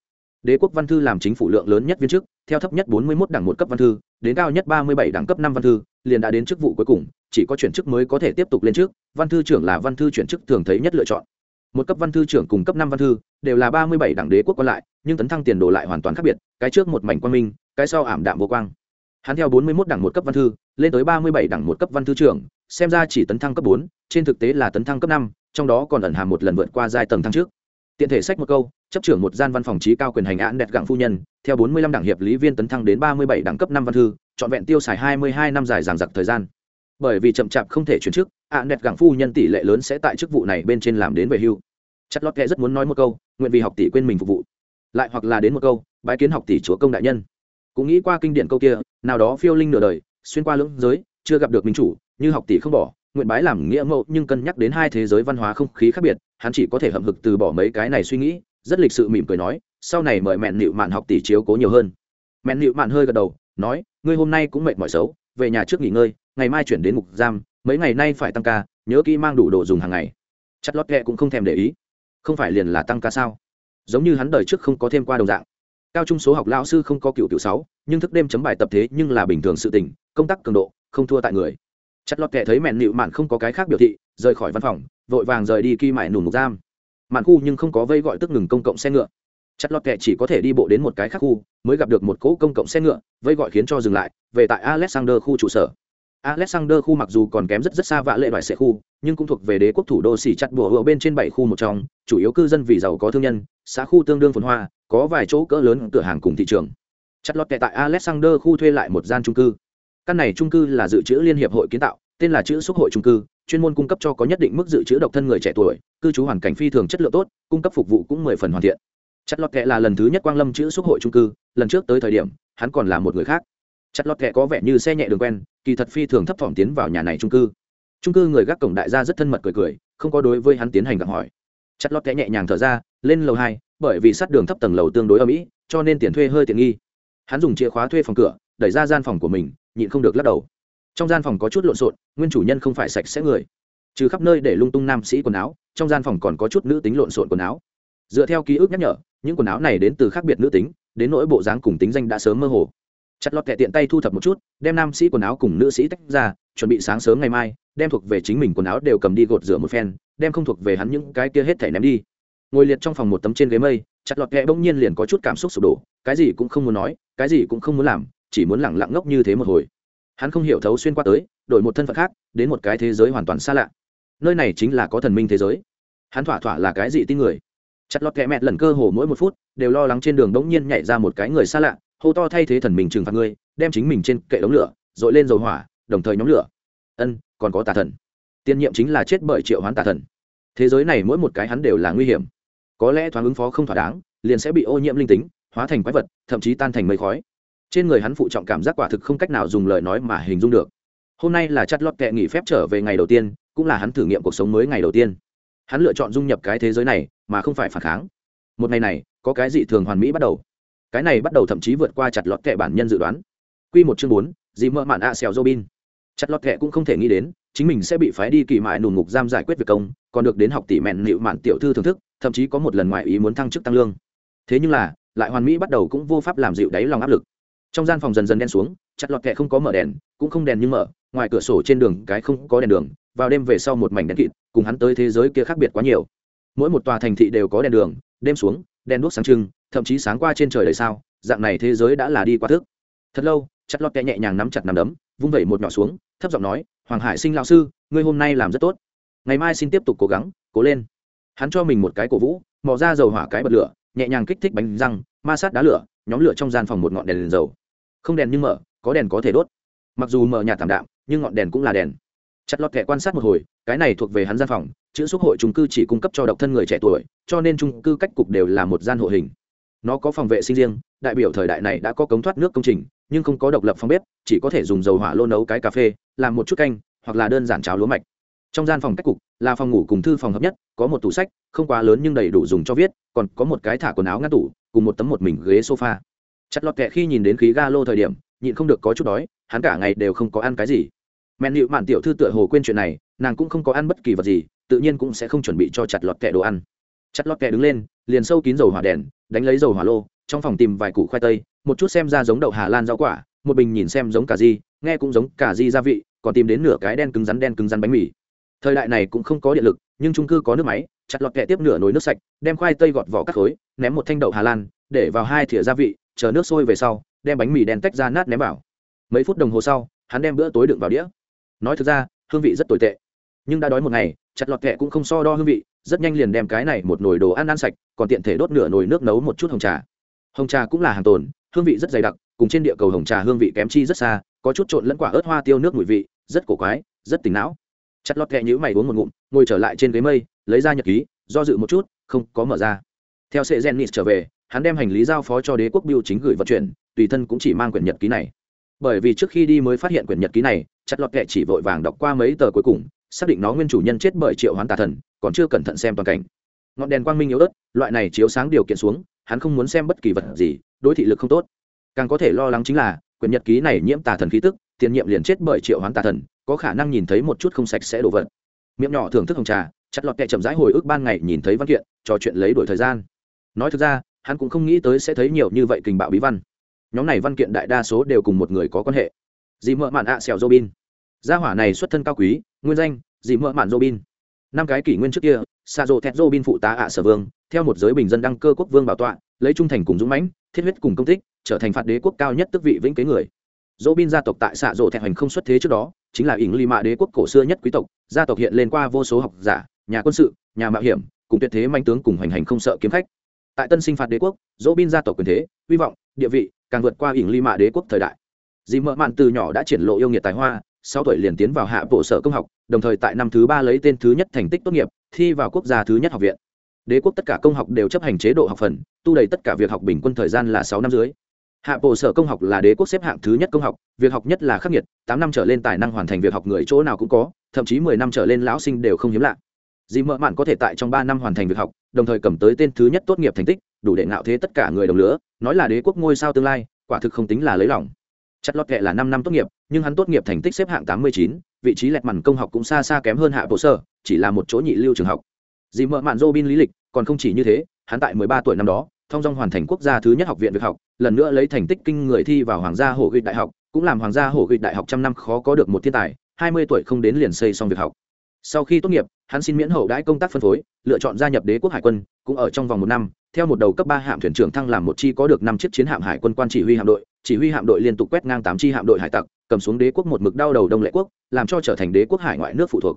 đế quốc văn thư làm chính phủ lượng lớn nhất viên chức theo thấp nhất bốn mươi một một cấp văn thư, đến cao nhất ba mươi bảy cấp năm văn thư, liền đã đến chức vụ cuối cùng, chỉ có chuyển chức mới có thể tiếp tục lên trước, văn thư trưởng là văn thư chuyển chức thường thấy nhất lựa chọn. Một cấp văn thư trưởng cùng cấp năm văn thư đều là ba mươi bảy đảng đế quốc còn lại, nhưng tấn thăng tiền đồ lại hoàn toàn khác biệt, cái trước một mảnh quan minh, cái sau ảm đạm vô quang. Hắn theo bốn mươi một đảng một cấp văn thư, lên tới ba mươi bảy đảng một cấp văn thư trưởng, xem ra chỉ tấn thăng cấp bốn, trên thực tế là tấn thăng cấp năm, trong đó còn ẩn hàm một lần vượt qua giai tầng thăng trước tiện thể sách một câu, chấp trưởng một gian văn phòng trí cao quyền hành án đẹp gặng phu nhân, theo bốn mươi lăm đảng hiệp lý viên tấn thăng đến ba mươi bảy đẳng cấp năm văn thư, trọn vẹn tiêu xài hai mươi hai năm dài dằng dặc thời gian. Bởi vì chậm chạp không thể chuyển chức, án đẹp gặng phu nhân tỷ lệ lớn sẽ tại chức vụ này bên trên làm đến về hưu. Chất lót kệ rất muốn nói một câu, nguyện vì học tỷ quên mình phục vụ. Lại hoặc là đến một câu, bái kiến học tỷ chúa công đại nhân. Cũng nghĩ qua kinh điển câu kia, nào đó phiêu linh nửa đời, xuyên qua lưỡng giới, chưa gặp được minh chủ, như học tỷ không bỏ nguyện bái làm nghĩa mẫu, nhưng cân nhắc đến hai thế giới văn hóa không khí khác biệt, hắn chỉ có thể hậm hực từ bỏ mấy cái này suy nghĩ, rất lịch sự mỉm cười nói, sau này mời mẹn nịu mạn học tỷ chiếu cố nhiều hơn. Mẹn nịu mạn hơi gật đầu, nói, ngươi hôm nay cũng mệt mỏi xấu, về nhà trước nghỉ ngơi, ngày mai chuyển đến mục giam, mấy ngày nay phải tăng ca, nhớ kỹ mang đủ đồ dùng hàng ngày. Chặt lót ghẹ cũng không thèm để ý. Không phải liền là tăng ca sao? Giống như hắn đời trước không có thêm qua đồng dạng. Cao trung số học lao sư không có cựu cựu sáu, nhưng thức đêm chấm bài tập thế nhưng là bình thường sự tình, công tác cường độ, không thua tại người chặt lọt kệ thấy mẹn nịu mạn không có cái khác biểu thị, rời khỏi văn phòng, vội vàng rời đi kỳ mải nùn mục giam. Mạn khu nhưng không có vây gọi tức ngừng công cộng xe ngựa. Chặt lọt kệ chỉ có thể đi bộ đến một cái khác khu, mới gặp được một cỗ công cộng xe ngựa, vây gọi khiến cho dừng lại, về tại alexander khu trụ sở. Alexander khu mặc dù còn kém rất rất xa vạ lệ loại xe khu, nhưng cũng thuộc về đế quốc thủ đô xỉ chặt bùa ở bên trên bảy khu một trong, chủ yếu cư dân vì giàu có thương nhân, xã khu tương đương phồn hoa, có vài chỗ cỡ lớn cửa hàng cùng thị trường. Chặt lọt kệ tại alexander khu thuê lại một gian trung cư căn này trung cư là dự trữ liên hiệp hội kiến tạo, tên là chữ xúc hội trung cư, chuyên môn cung cấp cho có nhất định mức dự trữ độc thân người trẻ tuổi, cư trú hoàn cảnh phi thường chất lượng tốt, cung cấp phục vụ cũng mười phần hoàn thiện. Chặt lọt kệ là lần thứ nhất quang lâm chữ xúc hội trung cư, lần trước tới thời điểm, hắn còn là một người khác. Chặt lọt kệ có vẻ như xe nhẹ đường quen, kỳ thật phi thường thấp thỏm tiến vào nhà này trung cư. Trung cư người gác cổng đại gia rất thân mật cười cười, không có đối với hắn tiến hành gặng hỏi. Chặt lọt kệ nhẹ nhàng thở ra, lên lầu hai, bởi vì sát đường thấp tầng lầu tương đối ở mỹ cho nên tiền thuê hơi tiện nghi. Hắn dùng chìa khóa thuê phòng cửa, đẩy ra gian phòng của mình nhịn không được lắc đầu. Trong gian phòng có chút lộn xộn, nguyên chủ nhân không phải sạch sẽ người. Trừ khắp nơi để lung tung nam sĩ quần áo, trong gian phòng còn có chút nữ tính lộn xộn quần áo. Dựa theo ký ức nhắc nhở, những quần áo này đến từ khác biệt nữ tính, đến nỗi bộ dáng cùng tính danh đã sớm mơ hồ. Chặt lọt kẹ tiện tay thu thập một chút, đem nam sĩ quần áo cùng nữ sĩ tách ra, chuẩn bị sáng sớm ngày mai, đem thuộc về chính mình quần áo đều cầm đi gột rửa một phen, đem không thuộc về hắn những cái kia hết thể ném đi. Ngồi liệt trong phòng một tấm trên ghế mây, chặt lọt kẹ bỗng nhiên liền có chút cảm xúc sụp đổ, cái gì cũng không muốn nói, cái gì cũng không muốn làm chỉ muốn lẳng lặng ngốc như thế một hồi. Hắn không hiểu thấu xuyên qua tới, đổi một thân phận khác, đến một cái thế giới hoàn toàn xa lạ. Nơi này chính là có thần minh thế giới. Hắn thỏa thỏa là cái gì tin người? Chặt lọt kẹ mẹ lần cơ hồ mỗi một phút, đều lo lắng trên đường đống nhiên nhảy ra một cái người xa lạ, hô to thay thế thần mình trừng phạt ngươi đem chính mình trên kệ đống lửa dội lên dầu hỏa, đồng thời nhóm lửa. Ân, còn có tà thần. Tiên nhiệm chính là chết bởi triệu hoán tà thần. Thế giới này mỗi một cái hắn đều là nguy hiểm. Có lẽ thoáng ứng phó không thỏa đáng, liền sẽ bị ô nhiễm linh tính, hóa thành quái vật, thậm chí tan thành mây khói trên người hắn phụ trọng cảm giác quả thực không cách nào dùng lời nói mà hình dung được. Hôm nay là chặt lót kệ nghỉ phép trở về ngày đầu tiên, cũng là hắn thử nghiệm cuộc sống mới ngày đầu tiên. Hắn lựa chọn dung nhập cái thế giới này, mà không phải phản kháng. Một ngày này, có cái dị thường hoàn mỹ bắt đầu. Cái này bắt đầu thậm chí vượt qua chặt lọt kệ bản nhân dự đoán. Q một chương bốn dị mợ mạn ạ xèo robin. Chặt lọt kệ cũng không thể nghĩ đến, chính mình sẽ bị phái đi kỳ mại nùn ngục giam giải quyết việc công, còn được đến học tỷ mẹn nịu mạn tiểu thư thưởng thức, thậm chí có một lần ngoài ý muốn thăng chức tăng lương. Thế nhưng là, lại hoàn mỹ bắt đầu cũng vô pháp làm dịu đáy lòng áp lực trong gian phòng dần dần đen xuống, chặt lọt kẹ không có mở đèn, cũng không đèn nhưng mở, ngoài cửa sổ trên đường cái không có đèn đường, vào đêm về sau một mảnh đèn kịt, cùng hắn tới thế giới kia khác biệt quá nhiều. Mỗi một tòa thành thị đều có đèn đường, đêm xuống, đèn đuốc sáng trưng, thậm chí sáng qua trên trời đầy sao, dạng này thế giới đã là đi qua thức. Thật lâu, chặt lọt kẹ nhẹ nhàng nắm chặt nắm đấm, vung vẩy một nhỏ xuống, thấp giọng nói, hoàng hải sinh lão sư, ngươi hôm nay làm rất tốt. Ngày mai xin tiếp tục cố gắng, cố lên. Hắn cho mình một cái cổ vũ, mò ra dầu hỏa cái bật lửa, nhẹ nhàng kích thích bánh răng, ma sát đá lửa nhóm lửa trong gian phòng một ngọn đèn, đèn dầu. Không đèn nhưng mở có đèn có thể đốt. Mặc dù mở nhà thảm đạm nhưng ngọn đèn cũng là đèn. Chặt lọt kẻ quan sát một hồi cái này thuộc về hắn gian phòng chữ xúc hội trung cư chỉ cung cấp cho độc thân người trẻ tuổi cho nên trung cư cách cục đều là một gian hộ hình. Nó có phòng vệ sinh riêng đại biểu thời đại này đã có cống thoát nước công trình nhưng không có độc lập phòng bếp chỉ có thể dùng dầu hỏa lô nấu cái cà phê làm một chút canh hoặc là đơn giản cháo lúa mạch. Trong gian phòng cách cục là phòng ngủ cùng thư phòng hợp nhất có một tủ sách không quá lớn nhưng đầy đủ dùng cho viết còn có một cái thả quần áo ngăn tủ cùng một tấm một mình ghế sofa. Chặt lọt kẹ khi nhìn đến khí ga lô thời điểm, nhịn không được có chút đói, hắn cả ngày đều không có ăn cái gì. Men nịu mạn tiểu thư tựa hồ quên chuyện này, nàng cũng không có ăn bất kỳ vật gì, tự nhiên cũng sẽ không chuẩn bị cho chặt lọt kẹ đồ ăn. Chặt lọt kẹ đứng lên, liền sâu kín dầu hỏa đèn, đánh lấy dầu hỏa lô, trong phòng tìm vài củ khoai tây, một chút xem ra giống đậu hà lan rau quả, một bình nhìn xem giống cà di nghe cũng giống cà di gia vị, còn tìm đến nửa cái đen cứng rắn đen cứng rắn bánh mì. Thời đại này cũng không có điện lực, nhưng trung cư có nước máy chặt lọt kẹ tiếp nửa nồi nước sạch, đem khoai tây gọt vỏ cắt khối, ném một thanh đậu hà lan, để vào hai thìa gia vị, chờ nước sôi về sau, đem bánh mì đen tách ra nát ném vào. Mấy phút đồng hồ sau, hắn đem bữa tối đựng vào đĩa. Nói thực ra, hương vị rất tồi tệ. Nhưng đã đói một ngày, chặt lọt kẹ cũng không so đo hương vị, rất nhanh liền đem cái này một nồi đồ ăn ăn sạch, còn tiện thể đốt nửa nồi nước nấu một chút hồng trà. Hồng trà cũng là hàng tồn, hương vị rất dày đặc, cùng trên địa cầu hồng trà hương vị kém chi rất xa, có chút trộn lẫn quả ớt hoa tiêu nước mùi vị, rất cổ quái, rất tỉnh não. Chặt lọt kẹ nhữ mày uống một ngụm, ngồi trở lại trên ghế mây lấy ra nhật ký, do dự một chút, không có mở ra. Theo sệ gen trở về, hắn đem hành lý giao phó cho đế quốc biêu chính gửi vận chuyển, tùy thân cũng chỉ mang quyển nhật ký này. Bởi vì trước khi đi mới phát hiện quyển nhật ký này, chặt lọt kệ chỉ vội vàng đọc qua mấy tờ cuối cùng, xác định nó nguyên chủ nhân chết bởi triệu hoán tà thần, còn chưa cẩn thận xem toàn cảnh. Ngọn đèn quang minh yếu ớt, loại này chiếu sáng điều kiện xuống, hắn không muốn xem bất kỳ vật gì, đối thị lực không tốt. Càng có thể lo lắng chính là, quyển nhật ký này nhiễm tà thần khí tức, tiền nhiệm liền chết bởi triệu hoán tà thần, có khả năng nhìn thấy một chút không sạch sẽ đổ vật. Miệng nhỏ thưởng thức hồng trà chặt lọt kẹ chậm rãi hồi ức ban ngày nhìn thấy văn kiện, trò chuyện lấy đổi thời gian. Nói thực ra, hắn cũng không nghĩ tới sẽ thấy nhiều như vậy kình bạo bí văn. Nhóm này văn kiện đại đa số đều cùng một người có quan hệ. Dì mợ mạn ạ à xẻo bin gia hỏa này xuất thân cao quý, nguyên danh, dì mợ mạn robin. Năm cái kỷ nguyên trước kia xa dô thẹt robin phụ tá ạ sở vương, theo một giới bình dân đăng cơ quốc vương bảo tọa, lấy trung thành cùng dũng mãnh, thiết huyết cùng công tích, trở thành phạt đế quốc cao nhất tức vị vĩnh kế người. Robin gia tộc tại xạ dô thẹt hành không xuất thế trước đó, chính là ỉng ly mạ đế quốc cổ xưa nhất quý tộc, gia tộc hiện lên qua vô số học giả nhà quân sự, nhà mạo hiểm, cùng tuyệt thế manh tướng cùng hành hành không sợ kiếm khách. Tại tân sinh phạt đế quốc dỗ bin gia tộc quyền thế, hy vọng, địa vị, càng vượt qua ỉng ly mạ đế quốc thời đại. Dì mợ mạn từ nhỏ đã triển lộ yêu nghiệt tài hoa, sau tuổi liền tiến vào hạ bộ sở công học, đồng thời tại năm thứ ba lấy tên thứ nhất thành tích tốt nghiệp, thi vào quốc gia thứ nhất học viện. Đế quốc tất cả công học đều chấp hành chế độ học phần, tu đầy tất cả việc học bình quân thời gian là sáu năm dưới hạ bộ sở công học là đế quốc xếp hạng thứ nhất công học, việc học nhất là khắc nghiệt, tám năm trở lên tài năng hoàn thành việc học người chỗ nào cũng có, thậm chí mười năm trở lên lão sinh đều không hiếm lạ dì mợ mạn có thể tại trong ba năm hoàn thành việc học đồng thời cầm tới tên thứ nhất tốt nghiệp thành tích đủ để ngạo thế tất cả người đồng lứa nói là đế quốc ngôi sao tương lai quả thực không tính là lấy lòng. Chất lót kệ là năm năm tốt nghiệp nhưng hắn tốt nghiệp thành tích xếp hạng tám mươi chín vị trí lẹt mằn công học cũng xa xa kém hơn hạ bộ sơ, chỉ là một chỗ nhị lưu trường học. Dì mợ mạn dô bin lý lịch còn không chỉ như thế hắn tại mười ba tuổi năm đó thông dong hoàn thành quốc gia thứ nhất học viện việc học lần nữa lấy thành tích kinh người thi vào hoàng gia hổ ghi đại học cũng làm hoàng gia hổ ghi đại học trăm năm khó có được một thiên tài hai mươi tuổi không đến liền xây xong việc học. Sau khi tốt nghiệp hắn xin miễn hậu đãi công tác phân phối, lựa chọn gia nhập đế quốc hải quân, cũng ở trong vòng một năm, theo một đầu cấp ba hạm thuyền trưởng thăng làm một chi có được năm chiếc chiến hạm hải quân quan chỉ huy hạm đội, chỉ huy hạm đội liên tục quét ngang tám chi hạm đội hải tặc, cầm xuống đế quốc một mực đau đầu đông lệ quốc, làm cho trở thành đế quốc hải ngoại nước phụ thuộc.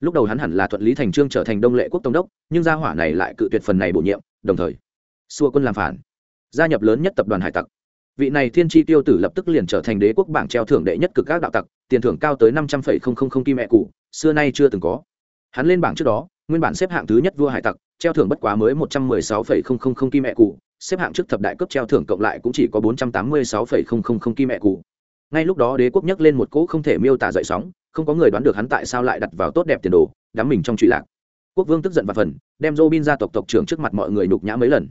Lúc đầu hắn hẳn là thuận lý thành trương trở thành đông lệ quốc tổng đốc, nhưng gia hỏa này lại cự tuyệt phần này bổ nhiệm, đồng thời, xua quân làm phản, gia nhập lớn nhất tập đoàn hải tặc. Vị này thiên tri tiêu tử lập tức liền trở thành đế quốc bảng treo thưởng đệ nhất cực các đạo tặc, tiền thưởng cao tới năm trăm linh kim mẹ cụ xưa nay chưa từng có hắn lên bảng trước đó, nguyên bản xếp hạng thứ nhất vua hải tặc, treo thưởng bất quá mới một trăm mười sáu phẩy không không không kim mẹ cụ xếp hạng trước thập đại cấp treo thưởng cộng lại cũng chỉ có bốn trăm tám mươi sáu phẩy không không không kim mẹ cụ ngay lúc đó đế quốc nhắc lên một cỗ không thể miêu tả dậy sóng, không có người đoán được hắn tại sao lại đặt vào tốt đẹp tiền đồ, đắm mình trong trụy lạc. Quốc vương tức giận và phần, đem dô bin gia tộc tộc trưởng trước mặt mọi người nhục nhã mấy lần.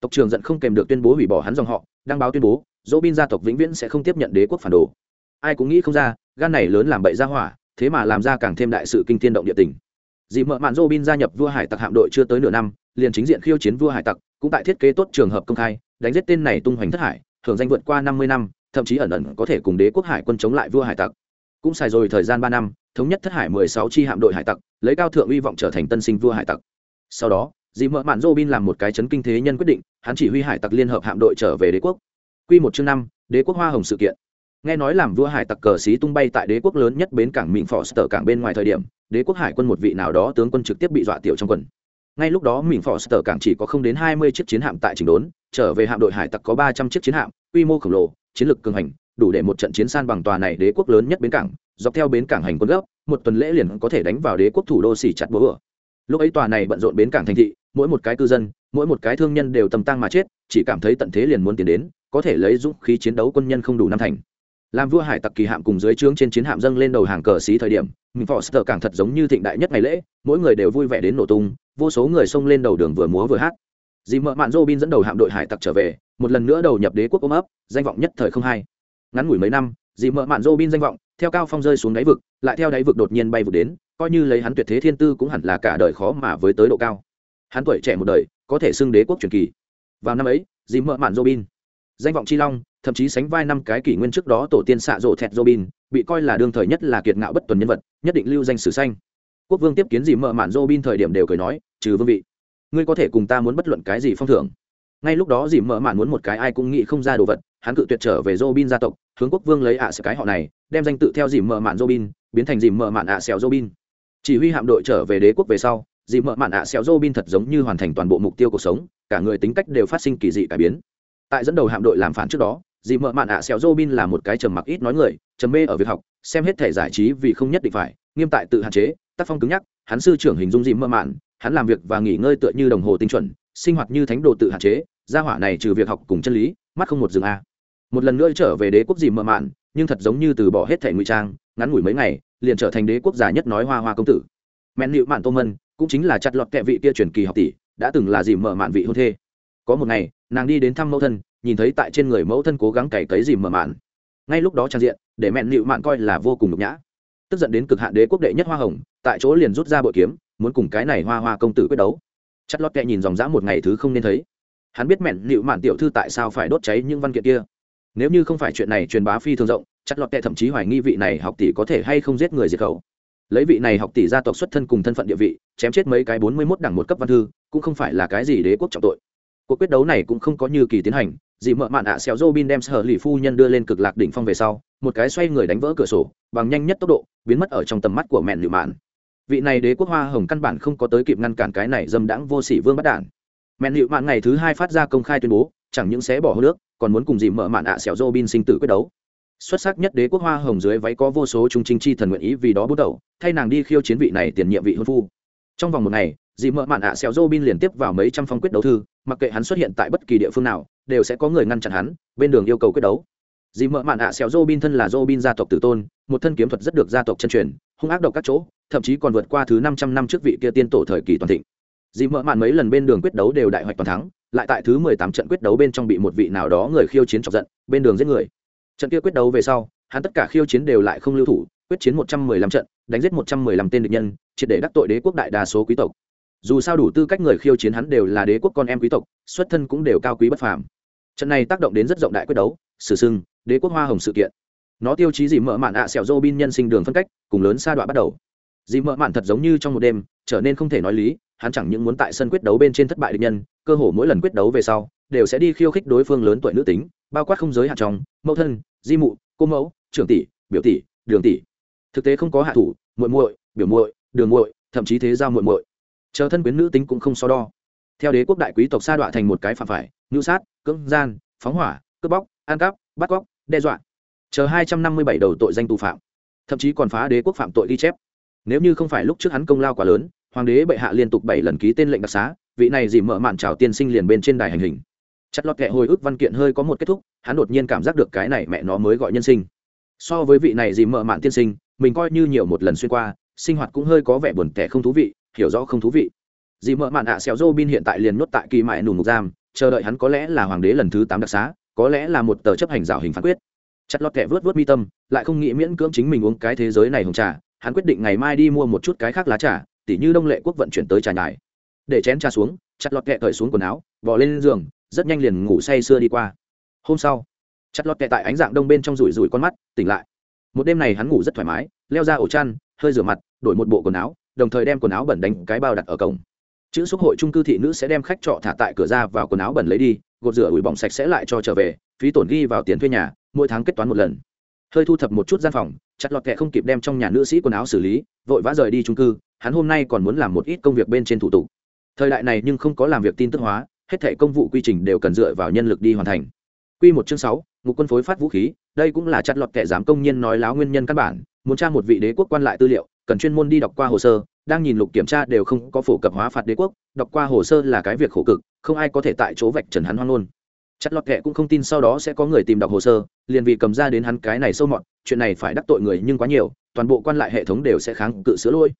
Tộc trưởng giận không kèm được tuyên bố hủy bỏ hắn dòng họ, đăng báo tuyên bố dô bin gia tộc vĩnh viễn sẽ không tiếp nhận đế quốc phản đồ. Ai cũng nghĩ không ra, gan này lớn làm bậy ra hỏa, thế mà làm ra càng thêm đại sự kinh thiên động địa tình dị mợ mạn dô bin gia nhập vua hải tặc hạm đội chưa tới nửa năm, liền chính diện khiêu chiến vua hải tặc, cũng tại thiết kế tốt trường hợp công khai, đánh giết tên này tung hoành thất hải, thường danh vượt qua năm mươi năm, thậm chí ẩn ẩn có thể cùng đế quốc hải quân chống lại vua hải tặc. Cũng xài rồi thời gian ba năm, thống nhất thất hải mười sáu chi hạm đội hải tặc, lấy cao thượng hy vọng trở thành tân sinh vua hải tặc. Sau đó, dì mợ mạn dô bin làm một cái chấn kinh thế nhân quyết định, hắn chỉ huy hải tặc liên hợp hạm đội trở về đế quốc. Q một chương năm, đế quốc hoa hồng sự kiện. Nghe nói làm vua hải tặc cờ xí tung bay tại đế quốc lớn nhất bến cảng mịn phò sở cảng bên ngoài thời điểm đế quốc hải quân một vị nào đó tướng quân trực tiếp bị dọa tiểu trong quần. Ngay lúc đó mịn phò sở cảng chỉ có không đến hai mươi chiếc chiến hạm tại trình đốn, trở về hạm đội hải tặc có ba trăm chiếc chiến hạm, quy mô khổng lồ, chiến lược cường hành, đủ để một trận chiến san bằng tòa này đế quốc lớn nhất bến cảng, dọc theo bến cảng hành quân gấp, một tuần lễ liền có thể đánh vào đế quốc thủ đô xỉ chặt bố ở lúc ấy tòa này bận rộn bến cảng thành thị, mỗi một cái cư dân, mỗi một cái thương nhân đều tầm tăng mà chết, chỉ cảm thấy tận thế liền muốn tiến đến, có thể lấy dũng khí chiến đấu quân nhân không đủ năm thành làm vua hải tặc kỳ hạm cùng dưới trướng trên chiến hạm dâng lên đầu hàng cờ xí thời điểm, mình phò sờ càng thật giống như thịnh đại nhất ngày lễ, mỗi người đều vui vẻ đến nổ tung, vô số người xông lên đầu đường vừa múa vừa hát. Dì mợ mạn dô bin dẫn đầu hạm đội hải tặc trở về, một lần nữa đầu nhập đế quốc ôm ấp, danh vọng nhất thời không hai ngắn ngủi mấy năm, dì mợ mạn dô bin danh vọng, theo cao phong rơi xuống đáy vực, lại theo đáy vực đột nhiên bay vực đến, coi như lấy hắn tuyệt thế thiên tư cũng hẳn là cả đời khó mà với tới độ cao. Hắn tuổi trẻ một đời, có thể xưng đế quốc truyền kỳ. Vào năm ấy, dì mợ mạn robin, danh vọng chi long thậm chí sánh vai năm cái kỷ nguyên trước đó tổ tiên xạ rộ thẹt robin, bị coi là đương thời nhất là kiệt ngạo bất tuần nhân vật, nhất định lưu danh sử xanh quốc vương tiếp kiến dì mợ mạn robin thời điểm đều cười nói, trừ vương vị, ngươi có thể cùng ta muốn bất luận cái gì phong thưởng. Ngay lúc đó dì mợ mạn muốn một cái ai cũng nghĩ không ra đồ vật, hắn cự tuyệt trở về robin gia tộc, hướng quốc vương lấy ạ à cái họ này, đem danh tự theo dì mợ mạn robin, biến thành dì mợ mạn ạ xẻo robin. Chỉ huy hạm đội trở về đế quốc về sau dì mợ mạn ạ xẻo robin thật giống như hoàn thành toàn bộ mục tiêu cuộc sống, cả người tính cách đều phát sinh kỳ dị cải biến. Tại dẫn đầu hạm đội làm phản trước đó dì mợ mạn ạ xẻo robin là một cái trầm mặc ít nói người, trầm mê ở việc học, xem hết thể giải trí vì không nhất định phải, nghiêm tại tự hạn chế, tác phong cứng nhắc, hắn sư trưởng hình dung dì mợ mạn, hắn làm việc và nghỉ ngơi tựa như đồng hồ tinh chuẩn, sinh hoạt như thánh đồ tự hạn chế, gia hỏa này trừ việc học cùng chân lý, mắt không một dừng a. Một lần nữa trở về đế quốc dì mợ mạn, nhưng thật giống như từ bỏ hết thể ngụy trang, ngắn ngủi mấy ngày, liền trở thành đế quốc giả nhất nói hoa hoa công tử. Mẹn nịu mạn tô mân, cũng chính là chặt lọt kẹ vị kia truyền kỳ học tỷ, đã từng là dì mợ mạn vị hôn thê. Có một ngày, nàng đi đến thăm mẫu thân nhìn thấy tại trên người mẫu thân cố gắng cày cấy dìm mở mạn. Ngay lúc đó trang diện, để mẹn nịu mạn coi là vô cùng nhục nhã. Tức giận đến cực hạn đế quốc đệ nhất hoa hồng, tại chỗ liền rút ra bội kiếm, muốn cùng cái này hoa hoa công tử quyết đấu. Chặt lót kẹ nhìn dòng dã một ngày thứ không nên thấy. Hắn biết mẹn nịu mạn tiểu thư tại sao phải đốt cháy những văn kiện kia. Nếu như không phải chuyện này truyền bá phi thường rộng, chặt lọt kẹ thậm chí hoài nghi vị này học tỷ có thể hay không giết người diệt khẩu. Lấy vị này học tỷ gia tộc xuất thân cùng thân phận địa vị, chém chết mấy cái bốn mươi mốt đẳng một cấp văn thư, cũng không phải là cái gì đế quốc trọng tội cuộc quyết đấu này cũng không có như kỳ tiến hành dị mợ mạn ạ à xéo dô bin đem sở lì phu nhân đưa lên cực lạc đỉnh phong về sau, một cái xoay người đánh vỡ cửa sổ, bằng nhanh nhất tốc độ, biến mất ở trong tầm mắt của mẹn lựu mạn. Vị này đế quốc hoa hồng căn bản không có tới kịp ngăn cản cái này dâm đãng vô sỉ vương bắt đản. Mẹn lựu mạn ngày thứ hai phát ra công khai tuyên bố, chẳng những sẽ bỏ hô nước, còn muốn cùng dị mợ mạn ạ à xéo dô bin sinh tử quyết đấu. Xuất sắc nhất đế quốc hoa hồng dưới váy có vô số trung trinh chi thần nguyện ý vì đó bút đầu, thay nàng đi khiêu chiến vị này tiền nhiệm vị hôn phu. Trong vòng một ngày, dì mợ mạn ạ à xéo dô bin liền tiếp vào mấy trăm phong quyết đấu thư mặc kệ hắn xuất hiện tại bất kỳ địa phương nào, đều sẽ có người ngăn chặn hắn, bên đường yêu cầu quyết đấu. Dì mợ mạn ạ xéo dô bin thân là dô bin gia tộc tử tôn, một thân kiếm thuật rất được gia tộc chân truyền, hung ác độc các chỗ, thậm chí còn vượt qua thứ năm trăm năm trước vị kia tiên tổ thời kỳ toàn thịnh. Dì mợ mạn mấy lần bên đường quyết đấu đều đại hoạch toàn thắng, lại tại thứ mười tám trận quyết đấu bên trong bị một vị nào đó người khiêu chiến chọc giận, bên đường giết người. Trận kia quyết đấu về sau, hắn tất cả khiêu chiến đều lại không lưu thủ, quyết chiến một trăm mười lăm trận, đánh giết một trăm mười lăm tên địch nhân, triệt để đắc tội đế quốc đại đa số quý tộc dù sao đủ tư cách người khiêu chiến hắn đều là đế quốc con em quý tộc, xuất thân cũng đều cao quý bất phàm. Trận này tác động đến rất rộng đại quyết đấu, sử sưng, đế quốc hoa hồng sự kiện. Nó tiêu chí gì mở mạn ạ à xẻo dô bin nhân sinh đường phân cách, cùng lớn sa đoạn bắt đầu. Dì mở mạn thật giống như trong một đêm, trở nên không thể nói lý, hắn chẳng những muốn tại sân quyết đấu bên trên thất bại địch nhân, cơ hồ mỗi lần quyết đấu về sau, đều sẽ đi khiêu khích đối phương lớn tuổi nữ tính, bao quát không giới hạn trong mẫu thân, di mụ, cô mẫu, trưởng tỷ, biểu tỷ, đường tỷ. Thực tế không có hạ thủ, muội muội, biểu muội, đường muội, thậm chí thế giao muội muội chờ thân quyến nữ tính cũng không so đo. Theo đế quốc đại quý tộc sa đọa thành một cái phạm phải ngữ sát, cưỡng gian, phóng hỏa, cướp bóc, ăn cắp, bắt cóc, đe dọa. Chờ hai trăm năm mươi bảy đầu tội danh tù phạm. Thậm chí còn phá đế quốc phạm tội ghi chép. Nếu như không phải lúc trước hắn công lao quá lớn, hoàng đế bệ hạ liên tục bảy lần ký tên lệnh đặc xá, vị này dì mở mạn trào tiên sinh liền bên trên đài hành hình. Chặt lọt kệ hồi ức văn kiện hơi có một kết thúc, hắn đột nhiên cảm giác được cái này mẹ nó mới gọi nhân sinh. So với vị này dì mở mạn tiên sinh, mình coi như nhiều một lần xuyên qua, sinh hoạt cũng hơi có vẻ buồn tẻ không thú vị hiểu rõ không thú vị. Dì mợ mạn ạ à xéo dô bin hiện tại liền nhốt tại kỳ mại nù mục giam, chờ đợi hắn có lẽ là hoàng đế lần thứ tám đặc xá, có lẽ là một tờ chấp hành rào hình phán quyết. Chặt lọt kệ vớt vớt mi tâm, lại không nghĩ miễn cưỡng chính mình uống cái thế giới này hồng trà, hắn quyết định ngày mai đi mua một chút cái khác lá trà, tỉ như đông lệ quốc vận chuyển tới trà nhải. Để chén trà xuống, chặt lọt kẹ cởi xuống quần áo bỏ lên giường, rất nhanh liền ngủ say sưa đi qua. Hôm sau, chặt lọt kẹ tại ánh dạng đông bên trong rủi rủi con mắt, tỉnh lại. Một đêm này hắn ngủ rất thoải mái, leo ra ổ chăn, hơi rửa mặt, đổi một bộ quần áo đồng thời đem quần áo bẩn đánh cái bao đặt ở cổng. Chữ xúc hội trung cư thị nữ sẽ đem khách trọ thả tại cửa ra vào quần áo bẩn lấy đi gột rửa ủi bỏng sạch sẽ lại cho trở về phí tổn ghi vào tiền thuê nhà mỗi tháng kết toán một lần. Hơi thu thập một chút gian phòng chặt lọt kệ không kịp đem trong nhà nữ sĩ quần áo xử lý vội vã rời đi trung cư hắn hôm nay còn muốn làm một ít công việc bên trên thủ tục. Thời đại này nhưng không có làm việc tin tức hóa hết thể công vụ quy trình đều cần dựa vào nhân lực đi hoàn thành. Quy một chương sáu, ngục quân phối phát vũ khí, đây cũng là chặt lọt kẻ dám công nhân nói láo nguyên nhân căn bản, muốn tra một vị đế quốc quan lại tư liệu, cần chuyên môn đi đọc qua hồ sơ, đang nhìn lục kiểm tra đều không có phổ cập hóa phạt đế quốc, đọc qua hồ sơ là cái việc khổ cực, không ai có thể tại chỗ vạch trần hắn hoang luôn. Chặt lọt kệ cũng không tin sau đó sẽ có người tìm đọc hồ sơ, liền vì cầm ra đến hắn cái này sâu mọt, chuyện này phải đắc tội người nhưng quá nhiều, toàn bộ quan lại hệ thống đều sẽ kháng cự sửa lôi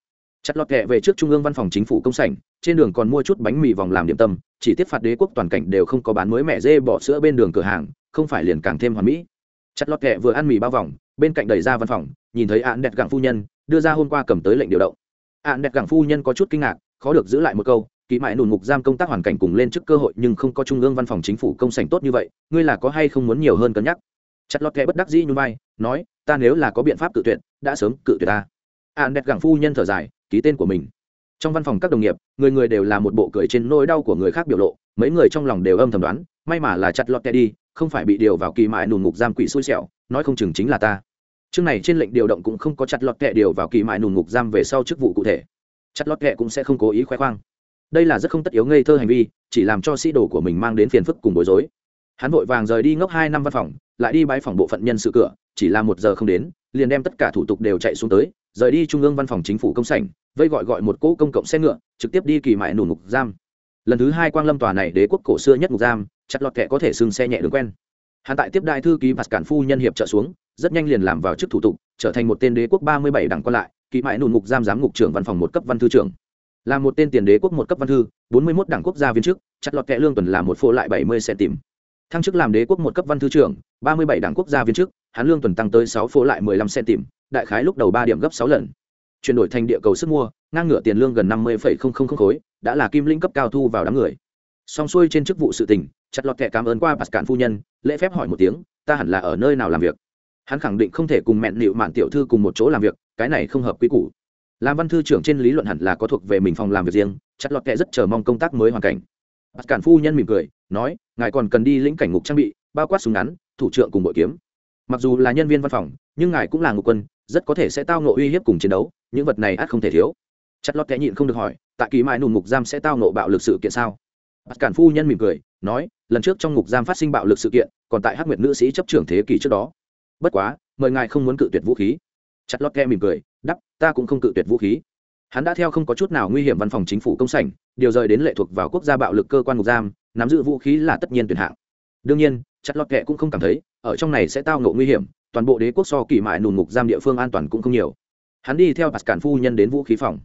chặt lọt kệ về trước trung ương văn phòng chính phủ công sảnh trên đường còn mua chút bánh mì vòng làm điểm tâm chỉ tiếp phạt đế quốc toàn cảnh đều không có bán mới mẻ dê bỏ sữa bên đường cửa hàng không phải liền càng thêm hoàn mỹ chặt lọt kệ vừa ăn mì bao vòng bên cạnh đẩy ra văn phòng nhìn thấy ạn đẹp gặng phu nhân đưa ra hôm qua cầm tới lệnh điều động. À, Ạn đẹp gẳng phu nhân có chút kinh ngạc, khó được giữ lại một câu kỳ mại nùn ngục giam công tác hoàn cảnh cùng lên trước cơ hội nhưng không có trung ương văn phòng chính phủ công sảnh tốt như vậy, ngươi là có hay không muốn nhiều hơn cân nhắc? Chặt lọt kẻ bất đắc dĩ như vai, nói, ta nếu là có biện pháp cự tuyệt, đã sớm cự tuyệt ta. À, Ạn đẹp gẳng phu nhân thở dài, ký tên của mình. Trong văn phòng các đồng nghiệp, người người đều là một bộ cười trên nỗi đau của người khác biểu lộ, mấy người trong lòng đều âm thầm đoán, may mà là chặt lọt kẻ đi, không phải bị điều vào kỳ mại nùn ngục giam quỷ xui xẻo, nói không chừng chính là ta chương này trên lệnh điều động cũng không có chặt lọt kệ điều vào kỳ mại nùn ngục giam về sau chức vụ cụ thể. Chặt lọt kệ cũng sẽ không cố ý khoe khoang. Đây là rất không tất yếu ngây thơ hành vi, chỉ làm cho sĩ đồ của mình mang đến phiền phức cùng bối rối. Hắn vội vàng rời đi ngốc hai năm văn phòng, lại đi bãi phòng bộ phận nhân sự cửa, chỉ là một giờ không đến, liền đem tất cả thủ tục đều chạy xuống tới, rời đi trung ương văn phòng chính phủ công sảnh, vây gọi gọi một cỗ công cộng xe ngựa, trực tiếp đi kỳ mại nổ ngục giam. Lần thứ hai quang lâm tòa này đế quốc cổ xưa nhất ngục giam, chặt lọt kệ có thể xưng xe nhẹ đường quen hắn tại tiếp đại thư ký và cản phu nhân hiệp trợ xuống, rất nhanh liền làm vào chức thủ tục, trở thành một tên đế quốc ba mươi bảy đảng còn lại kỳ mại nụ ngục giam giám ngục trưởng văn phòng một cấp văn thư trưởng. Là một tên tiền đế quốc một cấp văn thư, bốn mươi một đảng quốc gia viên chức, chặt lọt kệ lương tuần là một phô lại bảy mươi xe tìm. Thăng chức làm đế quốc một cấp văn thư trưởng, ba mươi bảy đảng quốc gia viên chức, hắn lương tuần tăng tới sáu phố lại mười lăm xe tìm, đại khái lúc đầu ba điểm gấp sáu lần. Chuyển đổi thành địa cầu sức mua, ngang ngửa tiền lương gần năm mươi không không khối, đã là kim linh cấp cao thu vào đám người xong xuôi trên chức vụ sự tình, chặt lọt kệ cảm ơn qua bạt cản phu nhân, lễ phép hỏi một tiếng, ta hẳn là ở nơi nào làm việc? Hắn khẳng định không thể cùng mẹn nịu mạn tiểu thư cùng một chỗ làm việc, cái này không hợp quy củ. Làm văn thư trưởng trên lý luận hẳn là có thuộc về mình phòng làm việc riêng, chặt lọt kệ rất chờ mong công tác mới hoàn cảnh. Bạt cản phu nhân mỉm cười, nói, ngài còn cần đi lĩnh cảnh ngục trang bị, bao quát súng ngắn, thủ trưởng cùng bội kiếm. Mặc dù là nhân viên văn phòng, nhưng ngài cũng là ngục quân, rất có thể sẽ tao nộ uy hiếp cùng chiến đấu, những vật này ắt không thể thiếu. Chặt lọt kẻ nhịn không được hỏi tại kỳ mai nùn ngục giam sẽ tao nộ bạo lực sự kiện sao? Bắt cản phu nhân mỉm cười, nói, lần trước trong ngục giam phát sinh bạo lực sự kiện, còn tại hắc nguyệt nữ sĩ chấp trưởng thế kỷ trước đó. Bất quá, mời ngài không muốn cự tuyệt vũ khí. Chặt lót ke mỉm cười đắp ta cũng không cự tuyệt vũ khí. Hắn đã theo không có chút nào nguy hiểm văn phòng chính phủ công sảnh, điều rời đến lệ thuộc vào quốc gia bạo lực cơ quan ngục giam, nắm giữ vũ khí là tất nhiên tuyển hạng. Đương nhiên, chặt lọt kệ cũng không cảm thấy, ở trong này sẽ tao ngộ nguy hiểm, toàn bộ đế quốc so kỳ mại nùn ngục giam địa phương an toàn cũng không nhiều. Hắn đi theo bạt cản phu nhân đến vũ khí phòng.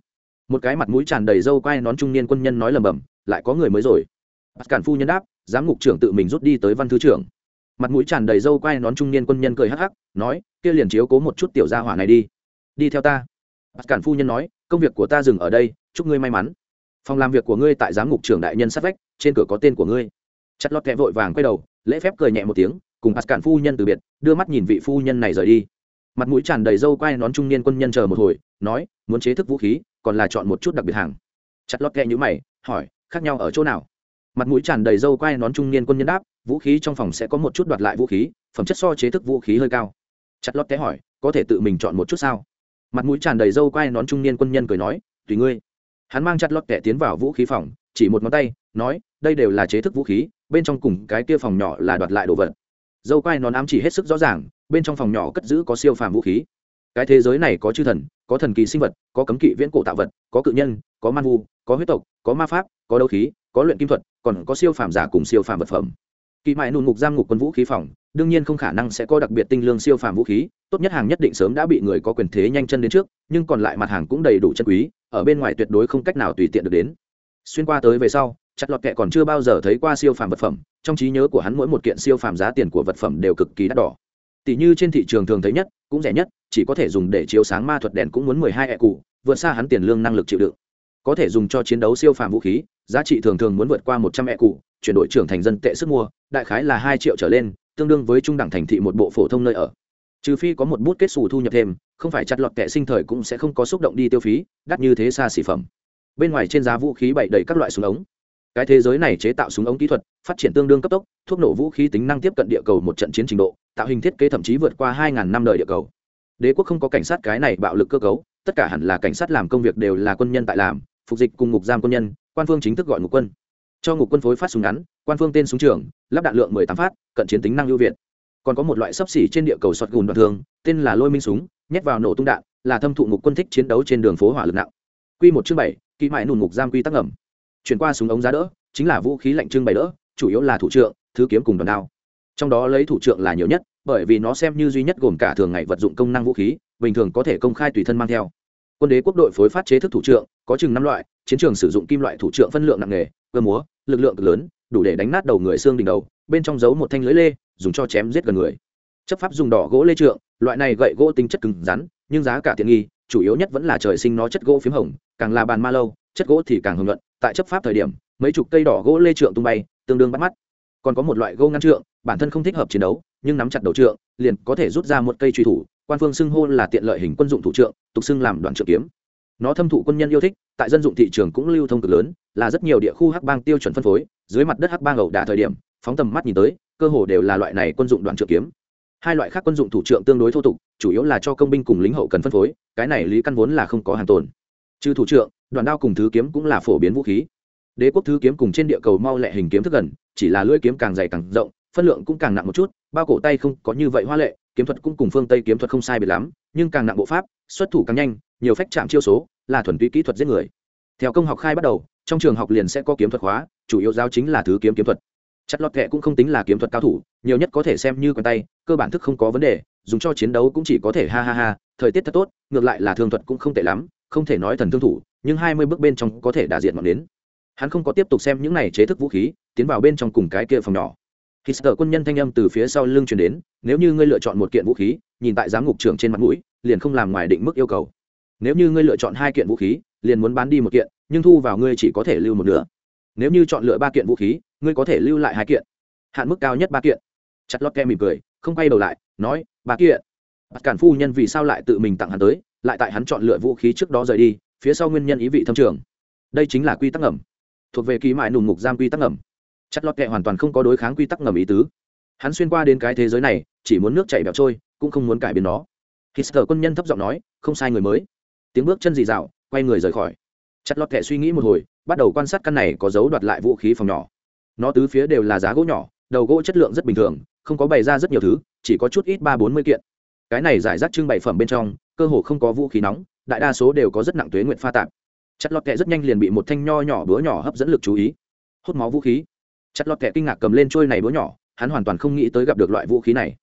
Một cái mặt mũi tràn đầy râu quai nón trung niên quân nhân nói lầm bầm lại có người mới rồi. Bắt cản phu nhân đáp, giám ngục trưởng tự mình rút đi tới văn thứ trưởng. Mặt mũi tràn đầy râu quai nón trung niên quân nhân cười hắc hắc, nói, kia liền chiếu cố một chút tiểu gia hỏa này đi. Đi theo ta. Bắt cản phu nhân nói, công việc của ta dừng ở đây, chúc ngươi may mắn. Phòng làm việc của ngươi tại giám ngục trưởng đại nhân sát vách, trên cửa có tên của ngươi. Chặt lọt kẹ vội vàng quay đầu, lễ phép cười nhẹ một tiếng, cùng bắt cản phu nhân từ biệt, đưa mắt nhìn vị phu nhân này rời đi. Mặt mũi tràn đầy râu quai nón trung niên quân nhân chờ một hồi, nói, muốn chế thức vũ khí, còn là chọn một chút đặc biệt hàng. Chặt lọt kẹ nhữ mày, hỏi khác nhau ở chỗ nào? Mặt mũi tràn đầy râu quai nón trung niên quân nhân đáp, vũ khí trong phòng sẽ có một chút đoạt lại vũ khí, phẩm chất so chế thức vũ khí hơi cao. Chặt lót té hỏi, có thể tự mình chọn một chút sao? Mặt mũi tràn đầy râu quai nón trung niên quân nhân cười nói, tùy ngươi. Hắn mang chặt lót kẻ tiến vào vũ khí phòng, chỉ một ngón tay, nói, đây đều là chế thức vũ khí, bên trong cùng cái kia phòng nhỏ là đoạt lại đồ vật. Dâu quai nón ám chỉ hết sức rõ ràng, bên trong phòng nhỏ cất giữ có siêu phàm vũ khí cái thế giới này có chư thần, có thần kỳ sinh vật, có cấm kỵ viễn cổ tạo vật, có cự nhân, có man vu, có huyết tộc, có ma pháp, có đấu khí, có luyện kim thuật, còn có siêu phàm giả cùng siêu phàm vật phẩm. Kỳ mại nùn ngục giam ngục quân vũ khí phòng, đương nhiên không khả năng sẽ có đặc biệt tinh lương siêu phàm vũ khí, tốt nhất hàng nhất định sớm đã bị người có quyền thế nhanh chân đến trước, nhưng còn lại mặt hàng cũng đầy đủ chân quý, ở bên ngoài tuyệt đối không cách nào tùy tiện được đến. Xuyên qua tới về sau, chặt lọt kệ còn chưa bao giờ thấy qua siêu phàm vật phẩm, trong trí nhớ của hắn mỗi một kiện siêu phàm giá tiền của vật phẩm đều cực kỳ đắt đỏ. Tỷ như trên thị trường thường thấy nhất, cũng rẻ nhất chỉ có thể dùng để chiếu sáng ma thuật đèn cũng muốn mười hai ẹ cụ, vượt xa hắn tiền lương năng lực chịu đựng. Có thể dùng cho chiến đấu siêu phàm vũ khí, giá trị thường thường muốn vượt qua một trăm ẹ cụ, chuyển đổi trưởng thành dân tệ sức mua, đại khái là hai triệu trở lên, tương đương với trung đẳng thành thị một bộ phổ thông nơi ở. Trừ phi có một bút kết xù thu nhập thêm, không phải chặt lọt kệ sinh thời cũng sẽ không có xúc động đi tiêu phí, đắt như thế xa xỉ phẩm. Bên ngoài trên giá vũ khí bày đầy các loại súng ống. Cái thế giới này chế tạo súng ống kỹ thuật, phát triển tương đương cấp tốc, thuốc nổ vũ khí tính năng tiếp cận địa cầu một trận chiến trình độ, tạo hình thiết kế thậm chí vượt qua hai năm đời địa cầu đế quốc không có cảnh sát cái này bạo lực cơ cấu, tất cả hẳn là cảnh sát làm công việc đều là quân nhân tại làm, phục dịch cùng ngục giam quân nhân, quan phương chính thức gọi ngục quân. Cho ngục quân phối phát súng ngắn, quan phương tên súng trường, lắp đạn lượng mười tám phát, cận chiến tính năng ưu việt. Còn có một loại sấp xỉ trên địa cầu sọt gùn đoạn thường, tên là lôi minh súng, nhét vào nổ tung đạn, là thâm thụ ngục quân thích chiến đấu trên đường phố hỏa lực nặng. Q một chương bảy, kỹ mại nùn ngục giam quy tắc ngầm. Chuyển qua súng ống giá đỡ, chính là vũ khí lạnh trưng bày đỡ, chủ yếu là thủ trượng, thứ kiếm cùng đòn đao. Trong đó lấy thủ trượng là nhiều nhất bởi vì nó xem như duy nhất gồm cả thường ngày vật dụng công năng vũ khí, bình thường có thể công khai tùy thân mang theo. Quân đế quốc đội phối phát chế thức thủ trượng, có chừng năm loại, chiến trường sử dụng kim loại thủ trượng phân lượng nặng nghề cơ múa, lực lượng cực lớn, đủ để đánh nát đầu người xương đỉnh đầu, bên trong giấu một thanh lưới lê, dùng cho chém giết gần người. Chấp pháp dùng đỏ gỗ lê trượng, loại này gậy gỗ tính chất cứng rắn, nhưng giá cả tiện nghi, chủ yếu nhất vẫn là trời sinh nó chất gỗ phím hồng, càng là bàn ma lâu, chất gỗ thì càng hưởng luận tại chấp pháp thời điểm, mấy chục cây đỏ gỗ lê trượng tung bay, tương đương bắt mắt. Còn có một loại gỗ ngăn trượng, bản thân không thích hợp chiến đấu nhưng nắm chặt đầu trượng, liền có thể rút ra một cây truy thủ, quan phương xưng hô là tiện lợi hình quân dụng thủ trượng, tục xưng làm đoạn trượng kiếm. Nó thâm thụ quân nhân yêu thích, tại dân dụng thị trường cũng lưu thông cực lớn, là rất nhiều địa khu hắc bang tiêu chuẩn phân phối, dưới mặt đất hắc bang ẩu đả thời điểm, phóng tầm mắt nhìn tới, cơ hồ đều là loại này quân dụng đoạn trượng kiếm. Hai loại khác quân dụng thủ trượng tương đối thô tục, chủ yếu là cho công binh cùng lính hậu cần phân phối, cái này lý căn vốn là không có hàng tồn. Trừ thủ trượng, đoạn đao cùng thứ kiếm cũng là phổ biến vũ khí. Đế quốc thứ kiếm cùng trên địa cầu mau lẹ hình kiếm thức gần, chỉ là lưỡi kiếm càng dày càng rộng phân lượng cũng càng nặng một chút, bao cổ tay không có như vậy hoa lệ, kiếm thuật cũng cùng phương tây kiếm thuật không sai biệt lắm, nhưng càng nặng bộ pháp, xuất thủ càng nhanh, nhiều phách chạm chiêu số, là thuần túy kỹ thuật giết người. Theo công học khai bắt đầu, trong trường học liền sẽ có kiếm thuật hóa chủ yếu giáo chính là thứ kiếm kiếm thuật. Chặt lọt kệ cũng không tính là kiếm thuật cao thủ, nhiều nhất có thể xem như quen tay, cơ bản thức không có vấn đề, dùng cho chiến đấu cũng chỉ có thể ha ha ha, thời tiết thật tốt, ngược lại là thương thuật cũng không tệ lắm, không thể nói thần thương thủ, nhưng hai mươi bước bên trong có thể đả diện ngọn đến hắn không có tiếp tục xem những này chế thức vũ khí, tiến vào bên trong cùng cái kia phòng nhỏ khi sợ quân nhân thanh âm từ phía sau lưng truyền đến, nếu như ngươi lựa chọn một kiện vũ khí, nhìn tại giám ngục trưởng trên mặt mũi, liền không làm ngoài định mức yêu cầu. Nếu như ngươi lựa chọn hai kiện vũ khí, liền muốn bán đi một kiện, nhưng thu vào ngươi chỉ có thể lưu một nửa. Nếu như chọn lựa ba kiện vũ khí, ngươi có thể lưu lại hai kiện. Hạn mức cao nhất ba kiện. Chặt lót ke mỉm cười, không quay đầu lại, nói, ba kiện. Bắt cản phu nhân vì sao lại tự mình tặng hắn tới, lại tại hắn chọn lựa vũ khí trước đó rời đi, phía sau nguyên nhân ý vị thâm trường. Đây chính là quy tắc ngầm. Thuộc về ký mại nùng mục giam quy tắc ngầm chặt lót kệ hoàn toàn không có đối kháng quy tắc ngầm ý tứ. Hắn xuyên qua đến cái thế giới này, chỉ muốn nước chảy bẹo trôi, cũng không muốn cải biến nó. Khi quân nhân thấp giọng nói, không sai người mới. Tiếng bước chân dì dạo, quay người rời khỏi. Chặt lót kệ suy nghĩ một hồi, bắt đầu quan sát căn này có dấu đoạt lại vũ khí phòng nhỏ. Nó tứ phía đều là giá gỗ nhỏ, đầu gỗ chất lượng rất bình thường, không có bày ra rất nhiều thứ, chỉ có chút ít ba bốn mươi kiện. Cái này giải rác trưng bày phẩm bên trong, cơ hồ không có vũ khí nóng, đại đa số đều có rất nặng tuế nguyện pha tạp. Chặt lọt kẹ rất nhanh liền bị một thanh nho nhỏ búa nhỏ hấp dẫn lực chú ý. Hút máu vũ khí chặt lọt kẻ kinh ngạc cầm lên trôi này búa nhỏ, hắn hoàn toàn không nghĩ tới gặp được loại vũ khí này.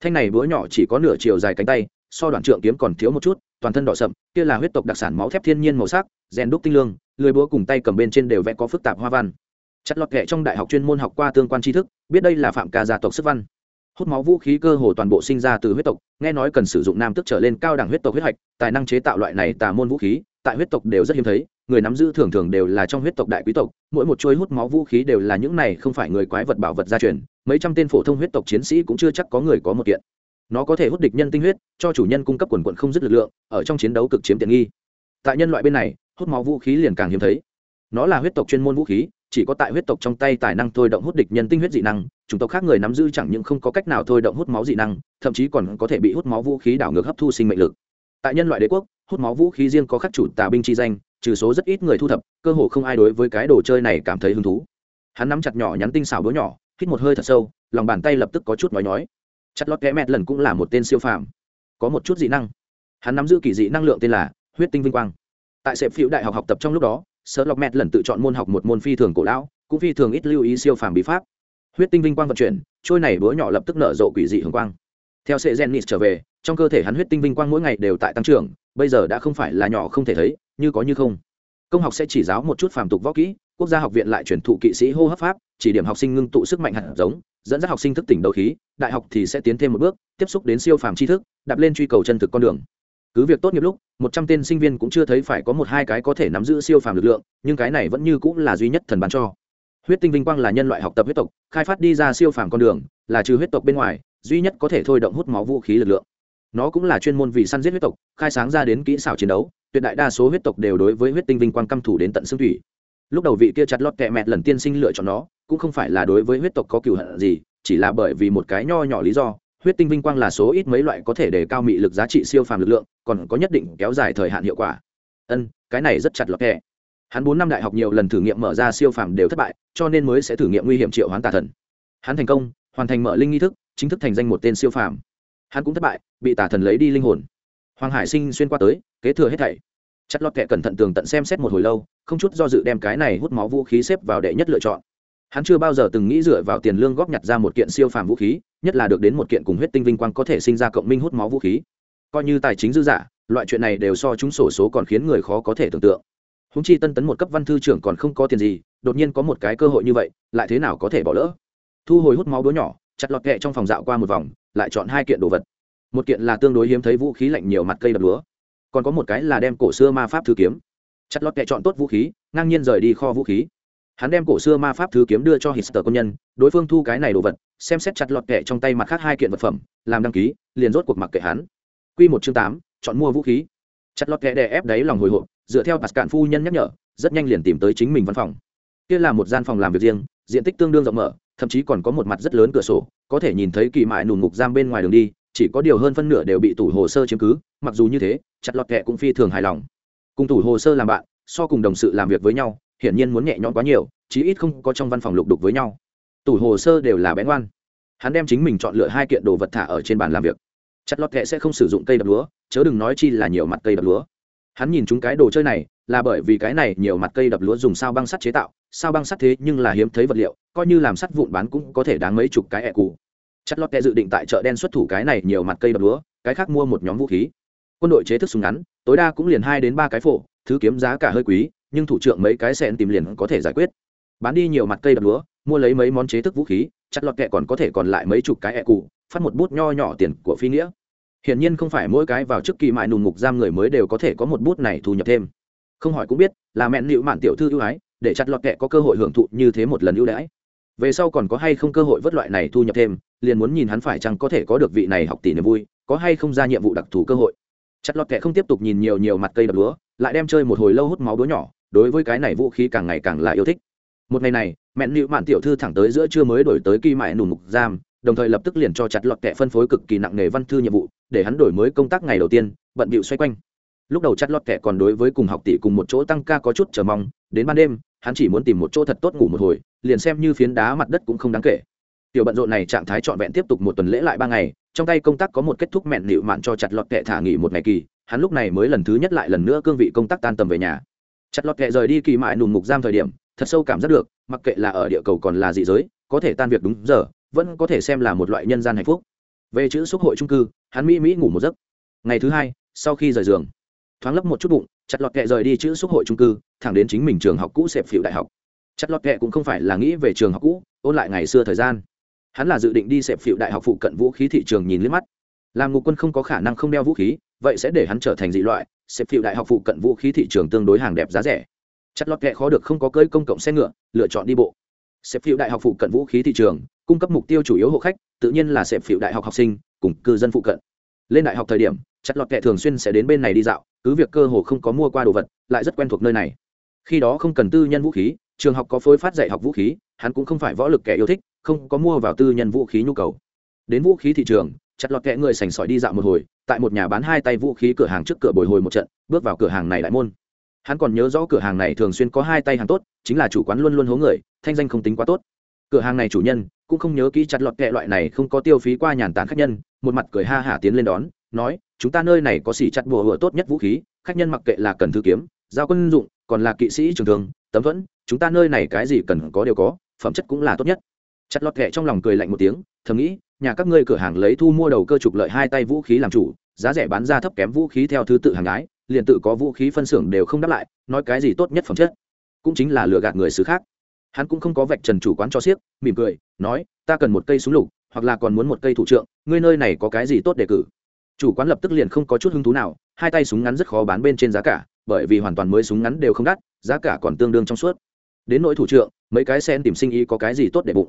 Thanh này búa nhỏ chỉ có nửa chiều dài cánh tay, so đoạn trượng kiếm còn thiếu một chút, toàn thân đỏ sậm, kia là huyết tộc đặc sản máu thép thiên nhiên màu sắc, rèn đúc tinh lương, lưới búa cùng tay cầm bên trên đều vẽ có phức tạp hoa văn. Chặt lọt kệ trong đại học chuyên môn học qua tương quan tri thức, biết đây là phạm ca gia tộc sức văn. Hút máu vũ khí cơ hồ toàn bộ sinh ra từ huyết tộc, nghe nói cần sử dụng nam tức trở lên cao đẳng huyết tộc huyết hạch, tài năng chế tạo loại này tà môn vũ khí tại huyết tộc đều rất hiếm thấy, người nắm giữ thường thường đều là trong huyết tộc đại quý tộc, mỗi một chuôi hút máu vũ khí đều là những này không phải người quái vật bảo vật gia truyền, mấy trăm tên phổ thông huyết tộc chiến sĩ cũng chưa chắc có người có một kiện. Nó có thể hút địch nhân tinh huyết, cho chủ nhân cung cấp quần quận không dứt lực lượng, ở trong chiến đấu cực chiếm tiện nghi. Tại nhân loại bên này, hút máu vũ khí liền càng hiếm thấy. Nó là huyết tộc chuyên môn vũ khí, chỉ có tại huyết tộc trong tay tài năng thôi động hút địch nhân tinh huyết dị năng, chủng tộc khác người nắm giữ chẳng những không có cách nào thôi động hút máu dị năng, thậm chí còn có thể bị hút máu vũ khí đảo ngược hấp thu sinh mệnh lực. Tại nhân loại đế quốc hút máu vũ khí riêng có khắc chủ tà binh chi danh, trừ số rất ít người thu thập, cơ hồ không ai đối với cái đồ chơi này cảm thấy hứng thú. Hắn nắm chặt nhỏ nhắn tinh xảo đũa nhỏ, hít một hơi thật sâu, lòng bàn tay lập tức có chút nói nói chặt lót kẽ mẹt lần cũng là một tên siêu phàm. Có một chút dị năng. Hắn nắm giữ kỳ dị năng lượng tên là huyết tinh vinh quang. Tại sệp phiếu đại học học tập trong lúc đó sợ lọc mẹt lần tự chọn môn học một môn phi thường cổ lão, cũng phi thường ít lưu ý siêu phàm bí pháp. Huyết tinh vinh quang vận chuyển, trôi này búa nhỏ lập tức nở rộ quỷ dị hưởng quang. Theo sệ gen trở về, trong cơ thể hắn huyết tinh vinh quang mỗi ngày đều tại tăng trưởng bây giờ đã không phải là nhỏ không thể thấy, như có như không. Công học sẽ chỉ giáo một chút phàm tục võ kỹ, quốc gia học viện lại chuyển thụ kỵ sĩ hô hấp pháp, chỉ điểm học sinh ngưng tụ sức mạnh hạt giống, dẫn dắt học sinh thức tỉnh đấu khí, đại học thì sẽ tiến thêm một bước, tiếp xúc đến siêu phàm tri thức, đạp lên truy cầu chân thực con đường. Cứ việc tốt nghiệp lúc, một trăm tên sinh viên cũng chưa thấy phải có một hai cái có thể nắm giữ siêu phàm lực lượng, nhưng cái này vẫn như cũng là duy nhất thần bán cho. Huyết tinh vinh quang là nhân loại học tập huyết tộc, khai phát đi ra siêu phàm con đường, là trừ huyết tộc bên ngoài, duy nhất có thể thôi động hút máu vũ khí lực lượng nó cũng là chuyên môn vì săn giết huyết tộc, khai sáng ra đến kỹ xảo chiến đấu, tuyệt đại đa số huyết tộc đều đối với huyết tinh vinh quang căm thủ đến tận xương thủy. Lúc đầu vị kia chặt lót kẹ mẹt lần tiên sinh lựa chọn nó, cũng không phải là đối với huyết tộc có cừu hận gì, chỉ là bởi vì một cái nho nhỏ lý do, huyết tinh vinh quang là số ít mấy loại có thể đề cao mị lực giá trị siêu phàm lực lượng, còn có nhất định kéo dài thời hạn hiệu quả. Ân, cái này rất chặt lọt kẹ. Hắn bốn năm đại học nhiều lần thử nghiệm mở ra siêu phàm đều thất bại, cho nên mới sẽ thử nghiệm nguy hiểm triệu hoán tà thần. Hắn thành công, hoàn thành mở linh nghi thức, chính thức thành danh một tên siêu phàm hắn cũng thất bại, bị tà thần lấy đi linh hồn. Hoàng hải sinh xuyên qua tới, kế thừa hết thảy. Chất lót kệ cẩn thận tường tận xem xét một hồi lâu, không chút do dự đem cái này hút máu vũ khí xếp vào đệ nhất lựa chọn. Hắn chưa bao giờ từng nghĩ dựa vào tiền lương góp nhặt ra một kiện siêu phàm vũ khí, nhất là được đến một kiện cùng huyết tinh vinh quang có thể sinh ra cộng minh hút máu vũ khí. Coi như tài chính dư giả, loại chuyện này đều so chúng sổ số còn khiến người khó có thể tưởng tượng. Húng chi tân tấn một cấp văn thư trưởng còn không có tiền gì, đột nhiên có một cái cơ hội như vậy, lại thế nào có thể bỏ lỡ? Thu hồi hút máu đứa nhỏ, chặt lọt kệ trong phòng dạo qua một vòng lại chọn hai kiện đồ vật. Một kiện là tương đối hiếm thấy vũ khí lạnh nhiều mặt cây đập lúa. Còn có một cái là đem cổ xưa ma pháp thư kiếm. Chặt lọt kệ chọn tốt vũ khí, ngang nhiên rời đi kho vũ khí. Hắn đem cổ xưa ma pháp thứ kiếm đưa cho hister công nhân, đối phương thu cái này đồ vật, xem xét chặt lọt kệ trong tay mặt khác hai kiện vật phẩm, làm đăng ký, liền rốt cuộc mặc kệ hắn. Q một chương tám, chọn mua vũ khí. Chặt lọt kệ đè ép đáy lòng hồi hộp, dựa theo bạt cạn phu nhân nhắc nhở, rất nhanh liền tìm tới chính mình văn phòng. Kia là một gian phòng làm việc riêng, diện tích tương đương rộng mở thậm chí còn có một mặt rất lớn cửa sổ, có thể nhìn thấy kỳ mại nùn ngục giam bên ngoài đường đi, chỉ có điều hơn phân nửa đều bị tủ hồ sơ chiếm cứ, mặc dù như thế, chặt lọt kẹ cũng phi thường hài lòng. Cùng tủ hồ sơ làm bạn, so cùng đồng sự làm việc với nhau, hiển nhiên muốn nhẹ nhõm quá nhiều, chí ít không có trong văn phòng lục đục với nhau. Tủ hồ sơ đều là bén ngoan. Hắn đem chính mình chọn lựa hai kiện đồ vật thả ở trên bàn làm việc. Chặt lọt kệ sẽ không sử dụng cây đập lúa, chớ đừng nói chi là nhiều mặt cây đập lúa. Hắn nhìn chúng cái đồ chơi này là bởi vì cái này nhiều mặt cây đập lúa dùng sao băng sắt chế tạo, sao băng sắt thế nhưng là hiếm thấy vật liệu, coi như làm sắt vụn bán cũng có thể đáng mấy chục cái ẹ cụ chặt lọt kẹ dự định tại chợ đen xuất thủ cái này nhiều mặt cây đập lúa, cái khác mua một nhóm vũ khí. Quân đội chế thức súng ngắn, tối đa cũng liền hai đến ba cái phổ, thứ kiếm giá cả hơi quý, nhưng thủ trưởng mấy cái sẹn tìm liền có thể giải quyết. Bán đi nhiều mặt cây đập lúa, mua lấy mấy món chế thức vũ khí, chặt lọt kẹ còn có thể còn lại mấy chục cái ẹ cụ phát một bút nho nhỏ tiền của phi nghĩa. Hiển nhiên không phải mỗi cái vào trước kỳ mại nùng ngục giam người mới đều có thể có một bút này thu nhập thêm không hỏi cũng biết là mẹn nịu mạn tiểu thư ưu ái, để chặt lọt kệ có cơ hội hưởng thụ như thế một lần ưu đãi. Về sau còn có hay không cơ hội vớt loại này thu nhập thêm, liền muốn nhìn hắn phải chăng có thể có được vị này học tỷ niềm vui, có hay không ra nhiệm vụ đặc thù cơ hội. Chặt lọt kệ không tiếp tục nhìn nhiều nhiều mặt cây đập lúa, lại đem chơi một hồi lâu hút máu đứa nhỏ, đối với cái này vũ khí càng ngày càng là yêu thích. Một ngày này, mẹn nịu mạn tiểu thư thẳng tới giữa trưa mới đổi tới kỳ mại nùn mục giam, đồng thời lập tức liền cho chặt lọt kệ phân phối cực kỳ nặng nề văn thư nhiệm vụ, để hắn đổi mới công tác ngày đầu tiên, bận bịu xoay quanh lúc đầu chặt lọt kệ còn đối với cùng học tỷ cùng một chỗ tăng ca có chút chờ mong, đến ban đêm, hắn chỉ muốn tìm một chỗ thật tốt ngủ một hồi, liền xem như phiến đá mặt đất cũng không đáng kể. Tiểu bận rộn này trạng thái trọn vẹn tiếp tục một tuần lễ lại ba ngày, trong tay công tác có một kết thúc mẹn nịu mạn cho chặt lọt kệ thả nghỉ một ngày kỳ, hắn lúc này mới lần thứ nhất lại lần nữa cương vị công tác tan tầm về nhà. Chặt lọt kệ rời đi kỳ mại nùm ngục giam thời điểm, thật sâu cảm giác được, mặc kệ là ở địa cầu còn là dị giới, có thể tan việc đúng giờ, vẫn có thể xem là một loại nhân gian hạnh phúc. Về chữ xúc hội trung cư, hắn mỹ mỹ ngủ một giấc. Ngày thứ hai, sau khi rời giường thoáng lấp một chút bụng, chặt lọt kệ rời đi chữ xúc hội trung cư, thẳng đến chính mình trường học cũ xẹp phịu đại học. Chặt lọt kệ cũng không phải là nghĩ về trường học cũ, ôn lại ngày xưa thời gian. Hắn là dự định đi xẹp phịu đại học phụ cận vũ khí thị trường nhìn liếc mắt. Làm ngục quân không có khả năng không đeo vũ khí, vậy sẽ để hắn trở thành dị loại, xẹp phịu đại học phụ cận vũ khí thị trường tương đối hàng đẹp giá rẻ. Chặt lọt kệ khó được không có cơi công cộng xe ngựa, lựa chọn đi bộ. Xẹp phịu đại học phụ cận vũ khí thị trường, cung cấp mục tiêu chủ yếu hộ khách, tự nhiên là xẹp phịu đại học học sinh, cùng cư dân phụ cận. Lên đại học thời điểm, chặt lọt kệ thường xuyên sẽ đến bên này đi dạo cứ việc cơ hồ không có mua qua đồ vật, lại rất quen thuộc nơi này. Khi đó không cần tư nhân vũ khí, trường học có phối phát dạy học vũ khí, hắn cũng không phải võ lực kẻ yêu thích, không có mua vào tư nhân vũ khí nhu cầu. Đến vũ khí thị trường, chặt lọt kẻ người sành sỏi đi dạo một hồi, tại một nhà bán hai tay vũ khí cửa hàng trước cửa bồi hồi một trận, bước vào cửa hàng này đại môn. Hắn còn nhớ rõ cửa hàng này thường xuyên có hai tay hàng tốt, chính là chủ quán luôn luôn hố người, thanh danh không tính quá tốt. Cửa hàng này chủ nhân cũng không nhớ kỹ chặt lọt kẻ loại này không có tiêu phí qua nhàn tán khách nhân, một mặt cười ha hả tiến lên đón, nói chúng ta nơi này có xỉ chặt bùa hựa tốt nhất vũ khí, khách nhân mặc kệ là cần thư kiếm giao quân dụng, còn là kỵ sĩ trường thường, tấm vẫn chúng ta nơi này cái gì cần có đều có, phẩm chất cũng là tốt nhất. Chặt lọt kệ trong lòng cười lạnh một tiếng, thầm nghĩ, nhà các ngươi cửa hàng lấy thu mua đầu cơ trục lợi hai tay vũ khí làm chủ, giá rẻ bán ra thấp kém vũ khí theo thứ tự hàng gái, liền tự có vũ khí phân xưởng đều không đáp lại, nói cái gì tốt nhất phẩm chất. Cũng chính là lừa gạt người xứ khác. Hắn cũng không có vạch trần chủ quán cho siếc, mỉm cười, nói, ta cần một cây súng lục, hoặc là còn muốn một cây thủ trượng, ngươi nơi này có cái gì tốt để cử? Chủ quán lập tức liền không có chút hứng thú nào, hai tay súng ngắn rất khó bán bên trên giá cả, bởi vì hoàn toàn mới súng ngắn đều không đắt, giá cả còn tương đương trong suốt. Đến nỗi thủ trượng mấy cái sen tìm sinh ý có cái gì tốt để bụng?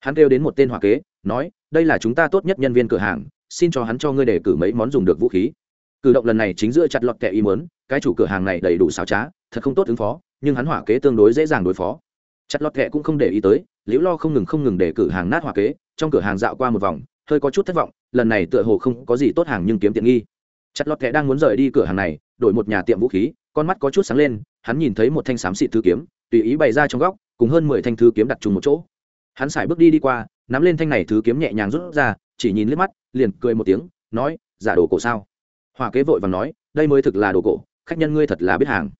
Hắn kêu đến một tên hòa kế, nói, đây là chúng ta tốt nhất nhân viên cửa hàng, xin cho hắn cho ngươi để cử mấy món dùng được vũ khí. Cử động lần này chính giữa chặt lọt kẻ ý mớn cái chủ cửa hàng này đầy đủ xáo trá, thật không tốt ứng phó, nhưng hắn hỏa kế tương đối dễ dàng đối phó. Chặt lọt kẻ cũng không để ý tới, liễu lo không ngừng không ngừng để cử hàng nát hỏa kế, trong cửa hàng dạo qua một vòng hơi có chút thất vọng, lần này tựa hồ không có gì tốt hàng nhưng kiếm tiện nghi. Chặt lọt kẻ đang muốn rời đi cửa hàng này, đổi một nhà tiệm vũ khí, con mắt có chút sáng lên, hắn nhìn thấy một thanh xám xịt thứ kiếm, tùy ý bày ra trong góc, cùng hơn mười thanh thứ kiếm đặt chung một chỗ. Hắn xài bước đi đi qua, nắm lên thanh này thứ kiếm nhẹ nhàng rút ra, chỉ nhìn liếc mắt, liền cười một tiếng, nói, giả đồ cổ sao? Hòa kế vội và nói, đây mới thực là đồ cổ, khách nhân ngươi thật là biết hàng.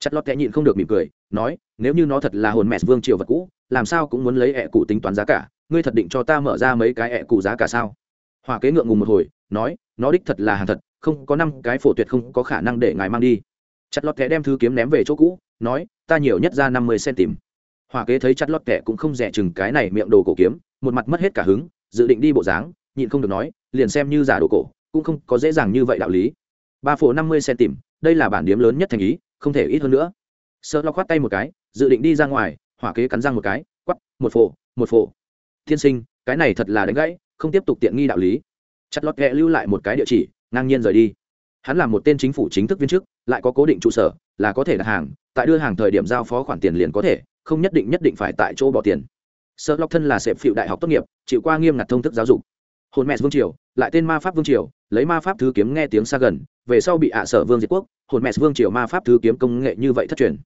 Chặt lọt kẻ nhịn không được mỉm cười, nói, nếu như nó thật là hồn mẹ vương triều vật cũ, làm sao cũng muốn lấy ẹ cụ tính toán giá cả ngươi thật định cho ta mở ra mấy cái ẹ cụ giá cả sao? Hòa kế ngượng ngùng một hồi, nói, nó đích thật là hàng thật, không có năm cái phổ tuyệt không có khả năng để ngài mang đi. Chặt lọt kẻ đem thứ kiếm ném về chỗ cũ, nói, ta nhiều nhất ra năm mươi cm hòa kế thấy chặt lọt kẻ cũng không rẻ chừng cái này miệng đồ cổ kiếm, một mặt mất hết cả hứng, dự định đi bộ dáng, nhịn không được nói, liền xem như giả đồ cổ, cũng không có dễ dàng như vậy đạo lý. Ba phổ năm mươi cm đây là bản điếm lớn nhất thành ý, không thể ít hơn nữa. Sợ lo khoát tay một cái, dự định đi ra ngoài, hỏa kế cắn răng một cái quắp một phổ một phổ thiên sinh, cái này thật là đánh gãy, không tiếp tục tiện nghi đạo lý. Chặt lọt ghẹ lưu lại một cái địa chỉ, ngang nhiên rời đi. Hắn là một tên chính phủ chính thức viên chức, lại có cố định trụ sở, là có thể đặt hàng, tại đưa hàng thời điểm giao phó khoản tiền liền có thể, không nhất định nhất định phải tại chỗ bỏ tiền. Sợ lọc thân là sẹp phịu đại học tốt nghiệp, chịu qua nghiêm ngặt thông thức giáo dục. Hồn mẹ vương triều, lại tên ma pháp vương triều, lấy ma pháp thứ kiếm nghe tiếng xa gần, về sau bị ạ sở vương diệt quốc, hồn mẹ vương triều ma pháp thứ kiếm công nghệ như vậy thất truyền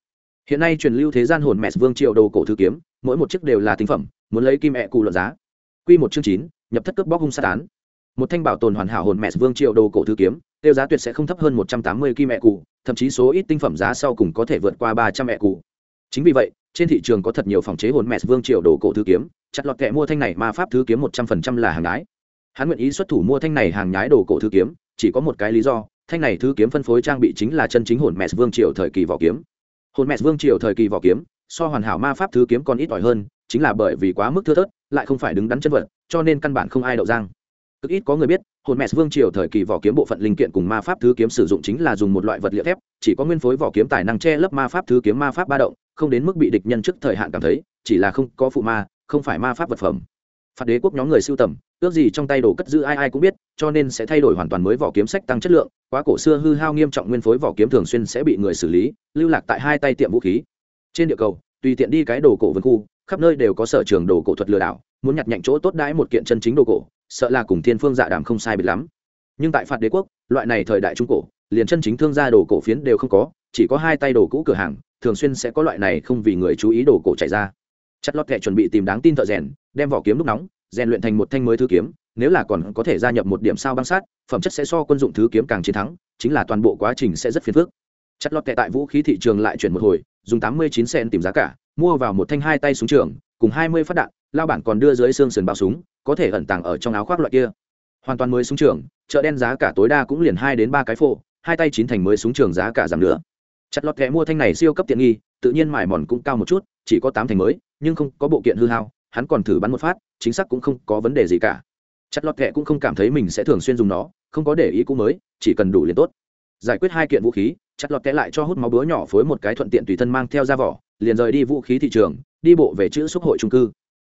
hiện nay truyền lưu thế gian hồn mẹ vương triều đồ cổ thứ kiếm, mỗi một chiếc đều là tinh phẩm, muốn lấy kim mẹ cụ luận giá. Q một chương chín, nhập thất cướp bóc hung sát án. Một thanh bảo tồn hoàn hảo hồn mẹ vương triều đồ cổ thứ kiếm, tiêu giá tuyệt sẽ không thấp hơn một trăm tám mươi kim mẹ cụ, thậm chí số ít tinh phẩm giá sau cùng có thể vượt qua ba trăm mẹ cụ. Chính vì vậy, trên thị trường có thật nhiều phòng chế hồn mẹ vương triều đồ cổ thứ kiếm, chặt lọt kẹ mua thanh này mà pháp thứ kiếm một trăm phần trăm là hàng nhái. Hắn nguyện ý xuất thủ mua thanh này hàng nhái đồ cổ thứ kiếm, chỉ có một cái lý do, thanh này thứ kiếm phân phối trang bị chính là chân chính hồn mẹ vương triều thời kỳ vỏ kiếm hồn mẹ vương triều thời kỳ vỏ kiếm, so hoàn hảo ma pháp thứ kiếm còn ít ỏi hơn, chính là bởi vì quá mức thưa thớt, lại không phải đứng đắn chân vật, cho nên căn bản không ai đậu giang. Cực ít có người biết, hồn mẹ vương triều thời kỳ vỏ kiếm bộ phận linh kiện cùng ma pháp thứ kiếm sử dụng chính là dùng một loại vật liệu thép, chỉ có nguyên phối vỏ kiếm tài năng che lấp ma pháp thứ kiếm ma pháp ba động, không đến mức bị địch nhân trước thời hạn cảm thấy, chỉ là không có phụ ma, không phải ma pháp vật phẩm. Phạt đế quốc nhóm người sưu tầm ước gì trong tay đồ cất giữ ai ai cũng biết, cho nên sẽ thay đổi hoàn toàn mới vỏ kiếm sách tăng chất lượng, quá cổ xưa hư hao nghiêm trọng nguyên phối vỏ kiếm thường xuyên sẽ bị người xử lý, lưu lạc tại hai tay tiệm vũ khí. Trên địa cầu, tùy tiện đi cái đồ cổ vườn khu, khắp nơi đều có sở trường đồ cổ thuật lừa đảo, muốn nhặt nhạnh chỗ tốt đãi một kiện chân chính đồ cổ, sợ là cùng thiên phương dạ đàm không sai biệt lắm. Nhưng tại phạt đế quốc, loại này thời đại trung cổ, liền chân chính thương gia đồ cổ phiến đều không có, chỉ có hai tay đồ cũ cửa hàng, thường xuyên sẽ có loại này không vì người chú ý đồ cổ chạy ra. Chất lót kệ chuẩn bị tìm đáng tin thợ rèn, đem vỏ kiếm lúc nóng rèn luyện thành một thanh mới thứ kiếm, nếu là còn có thể gia nhập một điểm sao băng sát, phẩm chất sẽ so quân dụng thứ kiếm càng chiến thắng, chính là toàn bộ quá trình sẽ rất phiền phức. Chặt lọt tệ tại vũ khí thị trường lại chuyển một hồi, dùng tám mươi chín sen tìm giá cả, mua vào một thanh hai tay súng trường, cùng hai mươi phát đạn, lao bản còn đưa dưới xương sườn bao súng, có thể ẩn tàng ở trong áo khoác loại kia. Hoàn toàn mới súng trường, chợ đen giá cả tối đa cũng liền hai đến ba cái phô hai tay chín thành mới súng trường giá cả giảm nữa chặt lọt kẹ mua thanh này siêu cấp tiện nghi, tự nhiên mài mòn cũng cao một chút, chỉ có tám thành mới, nhưng không có bộ kiện hư hao hắn còn thử bắn một phát, chính xác cũng không có vấn đề gì cả. Chặt lọt kẹ cũng không cảm thấy mình sẽ thường xuyên dùng nó, không có để ý cũ mới, chỉ cần đủ liền tốt. Giải quyết hai kiện vũ khí, chặt lọt kẽ lại cho hút máu búa nhỏ phối một cái thuận tiện tùy thân mang theo ra vỏ, liền rời đi vũ khí thị trường, đi bộ về chữ xúc hội trung cư.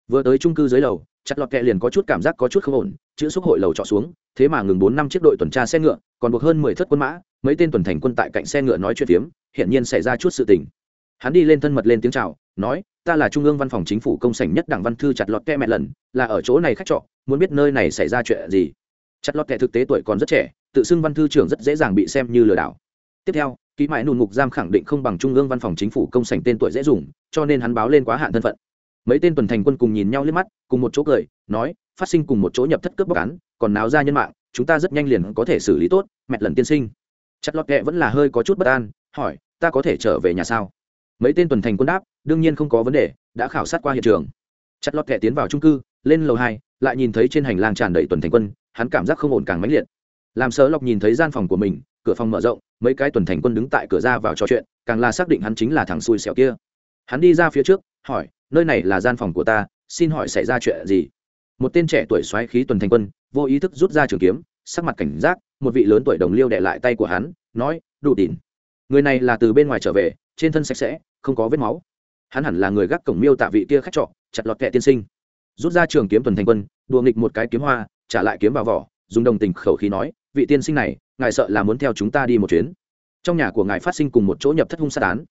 Vừa tới trung cư dưới lầu, chặt lọt kẹ liền có chút cảm giác có chút không ổn, chữ xúc hội lầu trọ xuống, thế mà ngừng bốn năm chiếc đội tuần tra xe ngựa, còn buộc hơn mười thất quân mã, mấy tên tuần thành quân tại cạnh xe ngựa nói chuyện phiếm, hiển nhiên xảy ra chút sự tình. Hắn đi lên thân mật lên tiếng chào nói, ta là trung ương văn phòng chính phủ công sảnh nhất đảng văn thư chặt lọt kẹ mẹ lần, là ở chỗ này khách trọ, muốn biết nơi này xảy ra chuyện gì. Chặt lọt kẹ thực tế tuổi còn rất trẻ, tự xưng văn thư trưởng rất dễ dàng bị xem như lừa đảo. Tiếp theo ký mãi nùn ngục giam khẳng định không bằng trung ương văn phòng chính phủ công sảnh tên tuổi dễ dùng, cho nên hắn báo lên quá hạn thân phận. Mấy tên tuần thành quân cùng nhìn nhau liếc mắt, cùng một chỗ cười, nói, phát sinh cùng một chỗ nhập thất cướp bóc án, còn náo ra nhân mạng, chúng ta rất nhanh liền có thể xử lý tốt, mẹ lần tiên sinh. Chặt lọt kệ vẫn là hơi có chút bất an, hỏi, ta có thể trở về nhà sao? Mấy tên tuần thành quân đáp, đương nhiên không có vấn đề, đã khảo sát qua hiện trường. Chặt lọt kẻ tiến vào trung cư, lên lầu hai, lại nhìn thấy trên hành lang tràn đầy tuần thành quân, hắn cảm giác không ổn càng mãnh liệt. Làm sớ lọc nhìn thấy gian phòng của mình, cửa phòng mở rộng, mấy cái tuần thành quân đứng tại cửa ra vào trò chuyện, càng là xác định hắn chính là thằng xui xẻo kia. Hắn đi ra phía trước, hỏi, nơi này là gian phòng của ta, xin hỏi xảy ra chuyện gì? Một tên trẻ tuổi xoáy khí tuần thành quân, vô ý thức rút ra trường kiếm, sắc mặt cảnh giác, một vị lớn tuổi đồng liêu đệ lại tay của hắn, nói, đủ tỉn người này là từ bên ngoài trở về, trên thân sạch sẽ không có vết máu. Hắn hẳn là người gác cổng miêu tạ vị kia khách trọ, chặt lọt kẹ tiên sinh. Rút ra trường kiếm tuần thành quân, đùa nghịch một cái kiếm hoa, trả lại kiếm vào vỏ, dùng đồng tình khẩu khí nói, vị tiên sinh này, ngài sợ là muốn theo chúng ta đi một chuyến. Trong nhà của ngài phát sinh cùng một chỗ nhập thất hung sát án.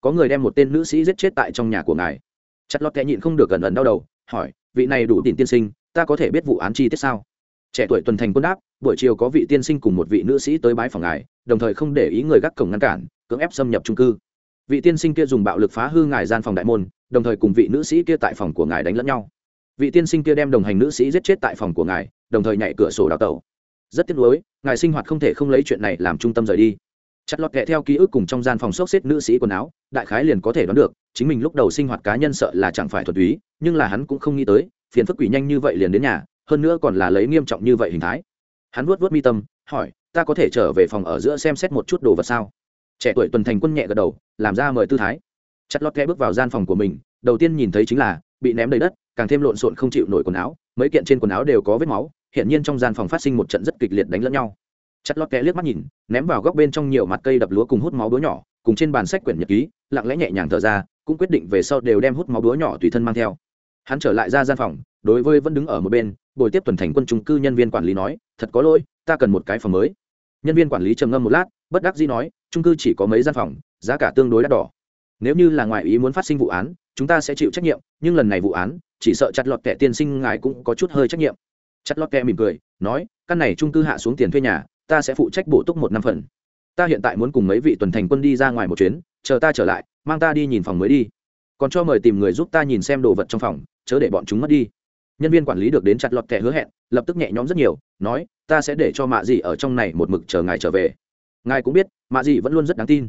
Có người đem một tên nữ sĩ giết chết tại trong nhà của ngài. Chặt lọt kẹ nhịn không được gần ẩn đau đầu, hỏi, vị này đủ tiền tiên sinh, ta có thể biết vụ án chi tiết sao? Trẻ tuổi tuần thành quân đáp, buổi chiều có vị tiên sinh cùng một vị nữ sĩ tới bái phòng ngài, đồng thời không để ý người gác cổng ngăn cản, cưỡng ép xâm nhập trung cư vị tiên sinh kia dùng bạo lực phá hư ngài gian phòng đại môn, đồng thời cùng vị nữ sĩ kia tại phòng của ngài đánh lẫn nhau. Vị tiên sinh kia đem đồng hành nữ sĩ giết chết tại phòng của ngài, đồng thời nhảy cửa sổ đào tẩu. Rất tiếc nuối, ngài sinh hoạt không thể không lấy chuyện này làm trung tâm rời đi. Chặt lọt kệ theo ký ức cùng trong gian phòng xốc xếp nữ sĩ quần áo, đại khái liền có thể đoán được, chính mình lúc đầu sinh hoạt cá nhân sợ là chẳng phải thuật túy, nhưng là hắn cũng không nghĩ tới, phiền phức quỷ nhanh như vậy liền đến nhà, hơn nữa còn là lấy nghiêm trọng như vậy hình thái. Hắn vuốt vuốt mi tâm, hỏi, ta có thể trở về phòng ở giữa xem xét một chút đồ vật sao? Trẻ tuổi tuần thành quân nhẹ gật đầu, làm ra mời tư thái. Chặt lọt kệ bước vào gian phòng của mình, đầu tiên nhìn thấy chính là, bị ném đầy đất, càng thêm lộn xộn không chịu nổi quần áo, mấy kiện trên quần áo đều có vết máu hiện nhiên trong gian phòng phát sinh một trận rất kịch liệt đánh lẫn nhau. Chặt lọt kẽ liếc mắt nhìn, ném vào góc bên trong nhiều mặt cây đập lúa cùng hút máu búa nhỏ, cùng trên bàn sách quyển nhật ký, lặng lẽ nhẹ nhàng thở ra, cũng quyết định về sau đều đem hút máu búa nhỏ tùy thân mang theo. Hắn trở lại ra gian phòng, đối với vẫn đứng ở một bên bồi tiếp tuần thành quân trung cư nhân viên quản lý nói, thật có lỗi, ta cần một cái phòng mới. Nhân viên quản lý trầm ngâm một lát, bất đắc dĩ nói trung cư chỉ có mấy gian phòng, giá cả tương đối đắt đỏ. Nếu như là ngoại ý muốn phát sinh vụ án, chúng ta sẽ chịu trách nhiệm, nhưng lần này vụ án, chỉ sợ chặt lọt kẻ tiên sinh ngài cũng có chút hơi trách nhiệm. Chặt lọt kẻ mỉm cười, nói, căn này trung cư hạ xuống tiền thuê nhà, ta sẽ phụ trách bổ túc một năm phần. Ta hiện tại muốn cùng mấy vị tuần thành quân đi ra ngoài một chuyến, chờ ta trở lại, mang ta đi nhìn phòng mới đi. Còn cho mời tìm người giúp ta nhìn xem đồ vật trong phòng, chớ để bọn chúng mất đi. Nhân viên quản lý được đến chặt lọt kẻ hứa hẹn, lập tức nhẹ nhõm rất nhiều, nói, ta sẽ để cho mạ gì ở trong này một mực chờ ngài trở về ngài cũng biết, mạ dị vẫn luôn rất đáng tin.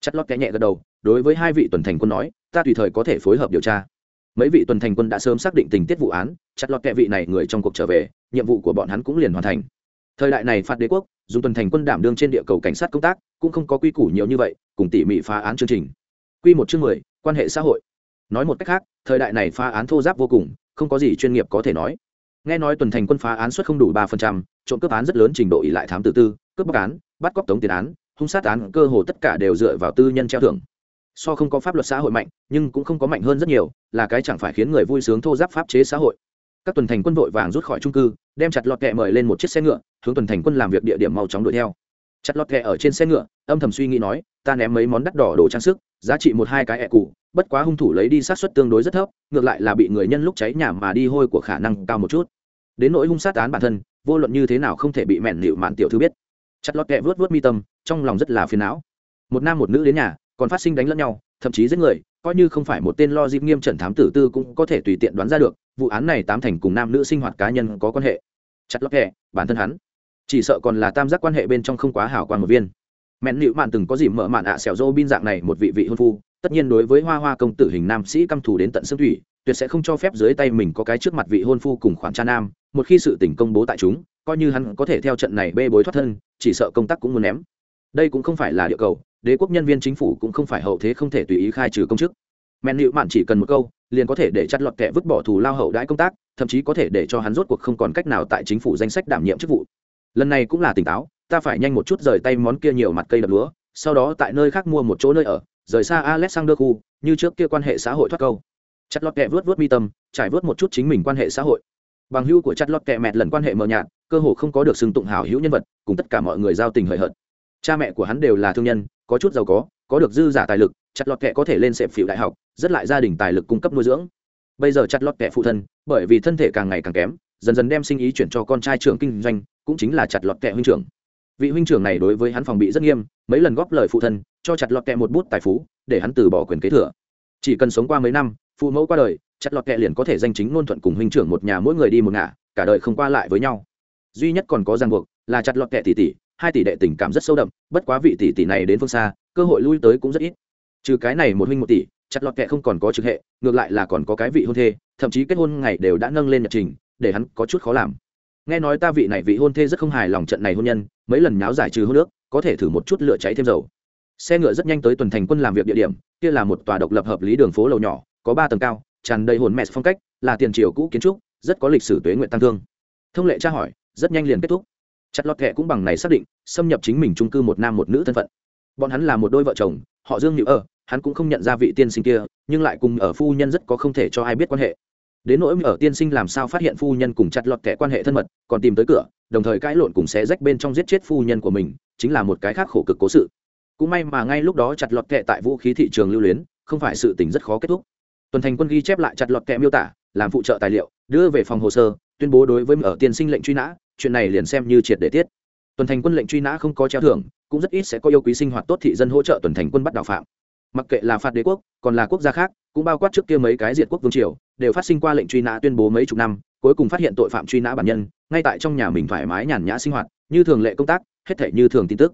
Chặt lót kẻ nhẹ gật đầu, đối với hai vị tuần thành quân nói, ta tùy thời có thể phối hợp điều tra. Mấy vị tuần thành quân đã sớm xác định tình tiết vụ án, chặt lọt kẹ vị này người trong cuộc trở về, nhiệm vụ của bọn hắn cũng liền hoàn thành. Thời đại này phạt đế quốc, dùng tuần thành quân đảm đương trên địa cầu cảnh sát công tác, cũng không có quy củ nhiều như vậy, cùng tỉ mỉ phá án chương trình. Quy một chương mười, quan hệ xã hội. Nói một cách khác, thời đại này phá án thô giáp vô cùng, không có gì chuyên nghiệp có thể nói nghe nói tuần thành quân phá án suất không đủ ba phần trăm, trộm cướp án rất lớn trình độ ỉ lại thám tử tư, cướp bóc án, bắt cóc tống tiền án, hung sát án, cơ hồ tất cả đều dựa vào tư nhân treo thưởng. So không có pháp luật xã hội mạnh, nhưng cũng không có mạnh hơn rất nhiều, là cái chẳng phải khiến người vui sướng thô giáp pháp chế xã hội. Các tuần thành quân vội vàng rút khỏi trung cư, đem chặt lọt kẹ mời lên một chiếc xe ngựa, hướng tuần thành quân làm việc địa điểm mau chóng đuổi theo. Chặt lọt kẹ ở trên xe ngựa, âm thầm suy nghĩ nói, ta ném mấy món đắt đỏ đồ trang sức, giá trị một hai cái ẹ cụ bất quá hung thủ lấy đi sát xuất tương đối rất thấp, ngược lại là bị người nhân lúc cháy nhà mà đi hôi của khả năng cao một chút đến nỗi hung sát án bản thân, vô luận như thế nào không thể bị mẹn nịu mạn tiểu thư biết. Chặt lọt kẹ vớt vớt mi tâm, trong lòng rất là phiền não. Một nam một nữ đến nhà, còn phát sinh đánh lẫn nhau, thậm chí giết người, coi như không phải một tên lo dịp nghiêm trần thám tử tư cũng có thể tùy tiện đoán ra được, vụ án này tám thành cùng nam nữ sinh hoạt cá nhân có quan hệ. Chặt lót kẹ, bản thân hắn, chỉ sợ còn là tam giác quan hệ bên trong không quá hảo quan một viên. Mẹn nịu mạn từng có dịp mở mạn ạ à xẻo dô bin dạng này một vị vị hôn phu, tất nhiên đối với hoa hoa công tử hình nam sĩ căm thù đến tận xương thủy tuyệt sẽ không cho phép dưới tay mình có cái trước mặt vị hôn phu cùng khoản cha nam, một khi sự tình công bố tại chúng, coi như hắn có thể theo trận này bê bối thoát thân, chỉ sợ công tác cũng muốn ném. Đây cũng không phải là địa cầu, đế quốc nhân viên chính phủ cũng không phải hậu thế không thể tùy ý khai trừ công chức. Mẹn nịu mạn chỉ cần một câu, liền có thể để chặt lọt kẻ vứt bỏ thù lao hậu đãi công tác, thậm chí có thể để cho hắn rốt cuộc không còn cách nào tại chính phủ danh sách đảm nhiệm chức vụ. Lần này cũng là tỉnh táo, ta phải nhanh một chút rời tay món kia nhiều mặt cây đập lúa, sau đó tại nơi khác mua một chỗ nơi ở, rời xa alexander khu, như trước kia quan hệ xã hội thoát câu chặt lọt kẹ vớt vớt mi tâm, trải vớt một chút chính mình quan hệ xã hội. Bằng hữu của chặt lọt kẹ mẹt lần quan hệ mờ nhạt, cơ hồ không có được xưng tụng hảo hữu nhân vật, cùng tất cả mọi người giao tình hời hợt. Cha mẹ của hắn đều là thương nhân, có chút giàu có có được dư giả tài lực, chặt lọt kẹ có thể lên xẹp phịu đại học, rất lại gia đình tài lực cung cấp nuôi dưỡng. Bây giờ chặt lọt kẹ phụ thân, bởi vì thân thể càng ngày càng kém, dần dần đem sinh ý chuyển cho con trai trưởng kinh doanh, cũng chính là chặt lọt kẹ huynh trưởng. Vị huynh trưởng này đối với hắn phòng bị rất nghiêm, mấy lần góp lời phụ thân, cho chặt lọt kẹ một bút tài phú, để hắn từ bỏ quyền kế thừa chỉ cần sống qua mấy năm, phụ mẫu qua đời, chặt lọt kẹ liền có thể danh chính ngôn thuận cùng huynh trưởng một nhà mỗi người đi một ngả, cả đời không qua lại với nhau. Duy nhất còn có ràng buộc là chặt lọt kẹ tỷ tỷ, hai tỷ đệ tình cảm rất sâu đậm, bất quá vị tỷ tỷ này đến phương xa, cơ hội lui tới cũng rất ít. Trừ cái này một huynh một tỷ, chặt lọt kẹ không còn có trực hệ, ngược lại là còn có cái vị hôn thê, thậm chí kết hôn ngày đều đã nâng lên nhật trình, để hắn có chút khó làm. Nghe nói ta vị này vị hôn thê rất không hài lòng trận này hôn nhân, mấy lần nháo giải trừ hôn nước có thể thử một chút lửa cháy thêm dầu xe ngựa rất nhanh tới tuần thành quân làm việc địa điểm, kia là một tòa độc lập hợp lý đường phố lầu nhỏ, có ba tầng cao, tràn đầy hồn mẹ phong cách, là tiền triều cũ kiến trúc, rất có lịch sử tuế nguyện tăng thương. Thông lệ tra hỏi, rất nhanh liền kết thúc. Chặt lọt kệ cũng bằng này xác định, xâm nhập chính mình trung cư một nam một nữ thân phận. Bọn hắn là một đôi vợ chồng, họ dương nhịu ở hắn cũng không nhận ra vị tiên sinh kia, nhưng lại cùng ở phu nhân rất có không thể cho ai biết quan hệ. Đến nỗi ở tiên sinh làm sao phát hiện phu nhân cùng chặt lọt kẻ quan hệ thân mật, còn tìm tới cửa, đồng thời cãi lộn cùng xé rách bên trong giết chết phu nhân của mình, chính là một cái khác khổ cực cố sự cũng may mà ngay lúc đó chặt lọt kẹ tại vũ khí thị trường lưu luyến, không phải sự tình rất khó kết thúc. Tuần thành quân ghi chép lại chặt lọt kẹ miêu tả, làm phụ trợ tài liệu, đưa về phòng hồ sơ, tuyên bố đối với ở tiên sinh lệnh truy nã, chuyện này liền xem như triệt để tiết. Tuần thành quân lệnh truy nã không có treo thưởng, cũng rất ít sẽ có yêu quý sinh hoạt tốt thị dân hỗ trợ tuần thành quân bắt đào phạm. Mặc kệ là phạt đế quốc, còn là quốc gia khác, cũng bao quát trước kia mấy cái diệt quốc vương triều, đều phát sinh qua lệnh truy nã tuyên bố mấy chục năm, cuối cùng phát hiện tội phạm truy nã bản nhân, ngay tại trong nhà mình thoải mái nhàn nhã sinh hoạt, như thường lệ công tác, hết thể như thường tin tức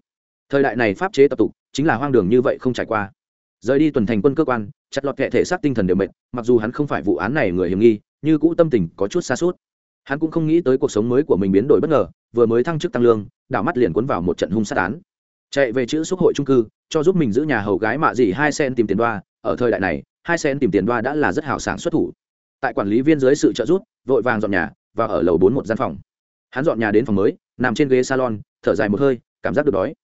thời đại này pháp chế tập tục, chính là hoang đường như vậy không trải qua. Rời đi tuần thành quân cơ quan, chặt lọt kệ thể xác tinh thần đều mệt, mặc dù hắn không phải vụ án này người hiểm nghi, như cũ tâm tình có chút xa suốt. Hắn cũng không nghĩ tới cuộc sống mới của mình biến đổi bất ngờ, vừa mới thăng chức tăng lương, đảo mắt liền cuốn vào một trận hung sát án. Chạy về chữ xúc hội trung cư, cho giúp mình giữ nhà hầu gái mạ gì hai sen tìm tiền đoa, ở thời đại này, hai sen tìm tiền đoa đã là rất hào sảng xuất thủ. Tại quản lý viên dưới sự trợ giúp, vội vàng dọn nhà và ở lầu bốn một gian phòng. Hắn dọn nhà đến phòng mới, nằm trên ghế salon, thở dài một hơi, cảm giác được đói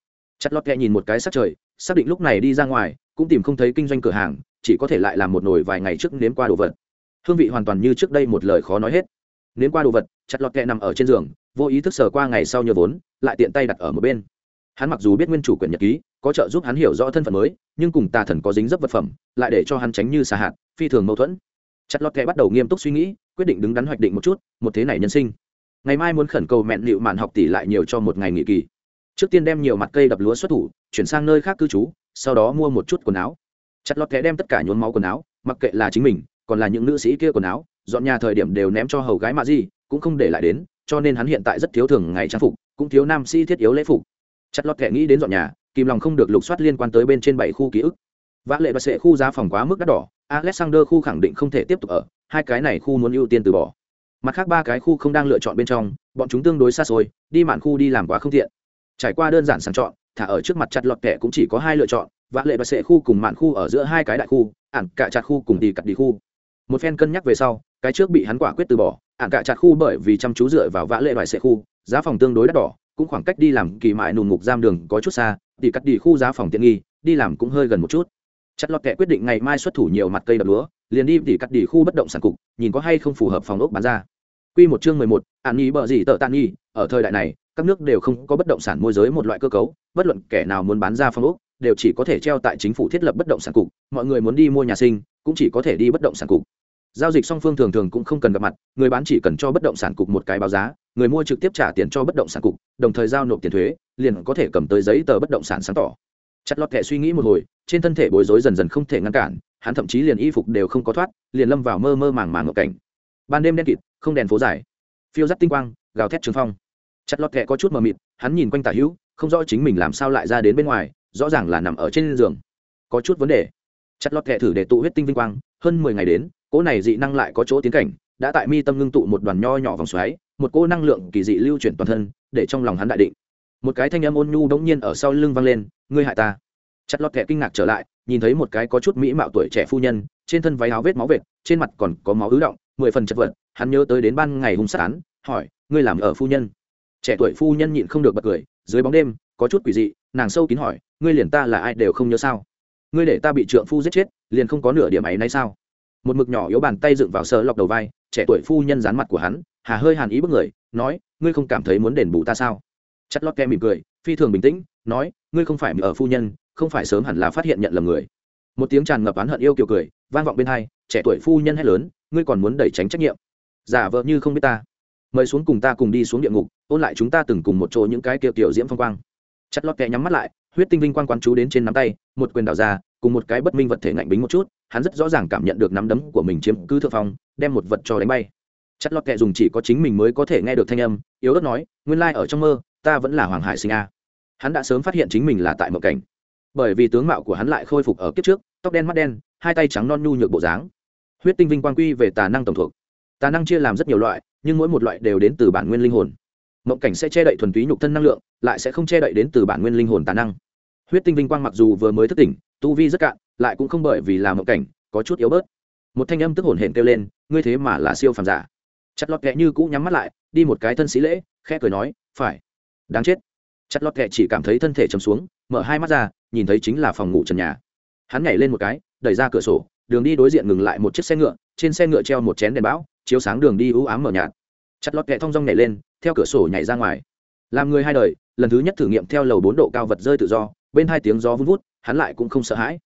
chặt lọt kẹ nhìn một cái sắc trời, xác định lúc này đi ra ngoài, cũng tìm không thấy kinh doanh cửa hàng, chỉ có thể lại làm một nồi vài ngày trước nếm qua đồ vật. Hương vị hoàn toàn như trước đây một lời khó nói hết. Nếm qua đồ vật, chặt lọt kẹ nằm ở trên giường, vô ý thức sờ qua ngày sau nhờ vốn, lại tiện tay đặt ở một bên. Hắn mặc dù biết nguyên chủ quyền nhật ký, có trợ giúp hắn hiểu rõ thân phận mới, nhưng cùng tà thần có dính dấp vật phẩm, lại để cho hắn tránh như xà hạt, phi thường mâu thuẫn. Chặt lọt kẹ bắt đầu nghiêm túc suy nghĩ, quyết định đứng đắn hoạch định một chút, một thế này nhân sinh. Ngày mai muốn khẩn cầu mẹn liệu mạn học tỷ lại nhiều cho một ngày nghỉ kỳ trước tiên đem nhiều mặt cây đập lúa xuất thủ, chuyển sang nơi khác cư trú, sau đó mua một chút quần áo. Chặt lọt kẽ đem tất cả nhốn máu quần áo, mặc kệ là chính mình, còn là những nữ sĩ kia quần áo, dọn nhà thời điểm đều ném cho hầu gái mạ gì cũng không để lại đến, cho nên hắn hiện tại rất thiếu thường ngày trang phục, cũng thiếu nam sĩ thiết yếu lễ phục. Chặt lọt kẽ nghĩ đến dọn nhà, kìm lòng không được lục soát liên quan tới bên trên bảy khu ký ức. Vã lệ và sệ khu giá phòng quá mức đắt đỏ, alexander khu khẳng định không thể tiếp tục ở, hai cái này khu muốn ưu tiên từ bỏ. Mặt khác ba cái khu không đang lựa chọn bên trong, bọn chúng tương đối xa xôi, đi mạn khu đi làm quá không tiện trải qua đơn giản sàng chọn thả ở trước mặt chặt lọt kẻ cũng chỉ có hai lựa chọn vã lệ và sệ khu cùng mạn khu ở giữa hai cái đại khu ản cả chặt khu cùng đi cặt đi khu. Một phen cân nhắc về sau cái trước bị hắn quả quyết từ bỏ ản cả chặt khu bởi vì chăm chú dựa vào vã lệ và sệ khu giá phòng tương đối đắt đỏ cũng khoảng cách đi làm kỳ mại nùn ngục giam đường có chút xa đi cắt đi khu giá phòng tiện nghi đi làm cũng hơi gần một chút. Chặt lọt kẻ quyết định ngày mai xuất thủ nhiều mặt cây đập lúa liền đi tỉ cắt đi khu bất động sản cục nhìn có hay không phù hợp phòng ốc bán ra. Quy một chương mười một, An Nhi bợ gì tợ tạn nhi, ở thời đại này, các nước đều không có bất động sản môi giới một loại cơ cấu, bất luận kẻ nào muốn bán ra phong ốc, đều chỉ có thể treo tại chính phủ thiết lập bất động sản cục, mọi người muốn đi mua nhà sinh, cũng chỉ có thể đi bất động sản cục. Giao dịch song phương thường thường cũng không cần gặp mặt, người bán chỉ cần cho bất động sản cục một cái báo giá, người mua trực tiếp trả tiền cho bất động sản cục, đồng thời giao nộp tiền thuế, liền có thể cầm tới giấy tờ bất động sản sáng tỏ. Chặt lọt thẻ suy nghĩ một hồi, trên thân thể bối rối dần dần không thể ngăn cản, hắn thậm chí liền y phục đều không có thoát, liền lâm vào mơ mơ màng màng ngộ cảnh. Ban đêm đen kịt, không đèn phố dài phiêu dắt tinh quang gào thét trường phong chặt lọt kẹ có chút mờ mịt, hắn nhìn quanh tả hữu, không rõ chính mình làm sao lại ra đến bên ngoài, rõ ràng là nằm ở trên giường. Có chút vấn đề. Chặt lọt kẹ thử để tụ huyết tinh vinh quang, hơn mười ngày đến, cỗ này dị năng lại có chỗ tiến cảnh, đã tại mi tâm ngưng tụ một đoàn nho nhỏ vòng xoáy, một cỗ năng lượng kỳ dị lưu chuyển toàn thân, để trong lòng hắn đại định. Một cái thanh âm ôn nhu đống nhiên ở sau lưng vang lên, ngươi hại ta. Chặt lọt kẹ kinh ngạc trở lại, nhìn thấy một cái có chút mỹ mạo tuổi trẻ phu nhân, trên thân váy áo vết máu vệt, trên mặt còn có máu ứ động, mười phần chật vật, hắn nhớ tới đến ban ngày hung sát án hỏi, ngươi làm ở phu nhân? Trẻ tuổi phu nhân nhịn không được bật cười, dưới bóng đêm, có chút quỷ dị, nàng sâu kín hỏi, ngươi liền ta là ai đều không nhớ sao? Ngươi để ta bị trượng phu giết chết, liền không có nửa điểm ấy nay sao? Một mực nhỏ yếu bàn tay dựng vào sờ lọc đầu vai, trẻ tuổi phu nhân dán mặt của hắn, hà hơi hàn ý bức người, nói, ngươi không cảm thấy muốn đền bù ta sao? Chất lót ke mỉm cười, phi thường bình tĩnh, nói, ngươi không phải ở phu nhân, không phải sớm hẳn là phát hiện nhận lầm người. Một tiếng tràn ngập oán hận yêu kiểu cười, vang vọng bên hai, trẻ tuổi phu nhân hét lớn, ngươi còn muốn đẩy tránh trách nhiệm? Giả vợ như không biết ta mời xuống cùng ta cùng đi xuống địa ngục, ôn lại chúng ta từng cùng một chỗ những cái kiểu tiểu diễm phong quang. Chất lót kẹ nhắm mắt lại, huyết tinh vinh quang quán chú đến trên nắm tay, một quyền đảo ra, cùng một cái bất minh vật thể ngạnh bính một chút, hắn rất rõ ràng cảm nhận được nắm đấm của mình chiếm cứ thượng phong, đem một vật cho đánh bay. Chất lót kẹ dùng chỉ có chính mình mới có thể nghe được thanh âm, yếu ớt nói, nguyên lai ở trong mơ, ta vẫn là hoàng hải sinh a. Hắn đã sớm phát hiện chính mình là tại mộng cảnh. Bởi vì tướng mạo của hắn lại khôi phục ở kiếp trước, tóc đen mắt đen, hai tay trắng non nhu nhược bộ dáng. Huyết tinh vinh quang quy về tà năng tổng thuộc. Tà năng chia làm rất nhiều loại nhưng mỗi một loại đều đến từ bản nguyên linh hồn. Mộng cảnh sẽ che đậy thuần túy nhục thân năng lượng, lại sẽ không che đậy đến từ bản nguyên linh hồn tà năng. Huyết tinh vinh quang mặc dù vừa mới thức tỉnh, tu vi rất cạn, lại cũng không bởi vì là mộng cảnh, có chút yếu bớt. Một thanh âm tức hồn hển kêu lên, ngươi thế mà là siêu phàm giả. Chặt lọt kẹ như cũ nhắm mắt lại, đi một cái thân sĩ lễ, khẽ cười nói, phải. Đáng chết. Chặt lọt kẹ chỉ cảm thấy thân thể chấm xuống, mở hai mắt ra, nhìn thấy chính là phòng ngủ trần nhà. Hắn nhảy lên một cái, đẩy ra cửa sổ, đường đi đối diện ngừng lại một chiếc xe ngựa, trên xe ngựa treo một chén đèn bão chiếu sáng đường đi ưu ám mở nhạt. Chặt lọt kẹ thong rong nhảy lên, theo cửa sổ nhảy ra ngoài. Làm người hai đời, lần thứ nhất thử nghiệm theo lầu bốn độ cao vật rơi tự do, bên hai tiếng gió vun vút, hắn lại cũng không sợ hãi.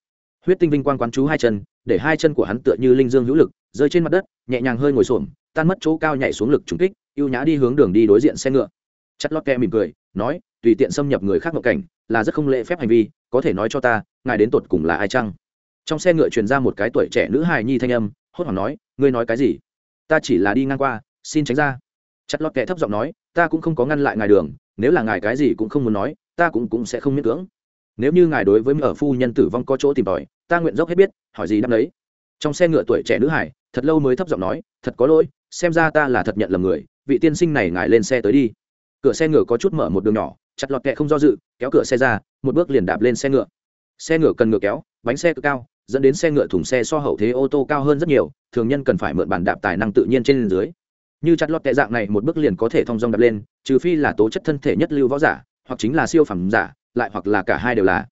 Huyết tinh vinh quang quán chú hai chân, để hai chân của hắn tựa như linh dương hữu lực, rơi trên mặt đất, nhẹ nhàng hơi ngồi xổm, tan mất chỗ cao nhảy xuống lực trúng kích, ưu nhã đi hướng đường đi đối diện xe ngựa. Chất lót kẹ mỉm cười, nói, tùy tiện xâm nhập người khác ngộ cảnh, là rất không lễ phép hành vi, có thể nói cho ta, ngài đến tột cùng là ai chăng? Trong xe ngựa truyền ra một cái tuổi trẻ nữ hài nhi thanh âm, hốt hoảng nói, ngươi nói cái gì? Ta chỉ là đi ngang qua, xin tránh ra. Chặt lọt kệ thấp giọng nói, ta cũng không có ngăn lại ngài đường, nếu là ngài cái gì cũng không muốn nói, ta cũng cũng sẽ không miễn cưỡng. Nếu như ngài đối với ở phu nhân tử vong có chỗ tìm tòi, ta nguyện dốc hết biết, hỏi gì đáp đấy trong xe ngựa tuổi trẻ nữ hải, thật lâu mới thấp giọng nói, thật có lỗi, xem ra ta là thật nhận lầm người, vị tiên sinh này ngài lên xe tới đi. Cửa xe ngựa có chút mở một đường nhỏ, chặt lọt kẹ không do dự, kéo cửa xe ra, một bước liền đạp lên xe ngựa. Xe ngựa cần ngựa kéo, bánh xe cực cao dẫn đến xe ngựa thùng xe so hậu thế ô tô cao hơn rất nhiều, thường nhân cần phải mượn bàn đạp tài năng tự nhiên trên dưới. Như chặt lọt tệ dạng này, một bước liền có thể thong dong đập lên, trừ phi là tố chất thân thể nhất lưu võ giả, hoặc chính là siêu phẩm giả, lại hoặc là cả hai đều là.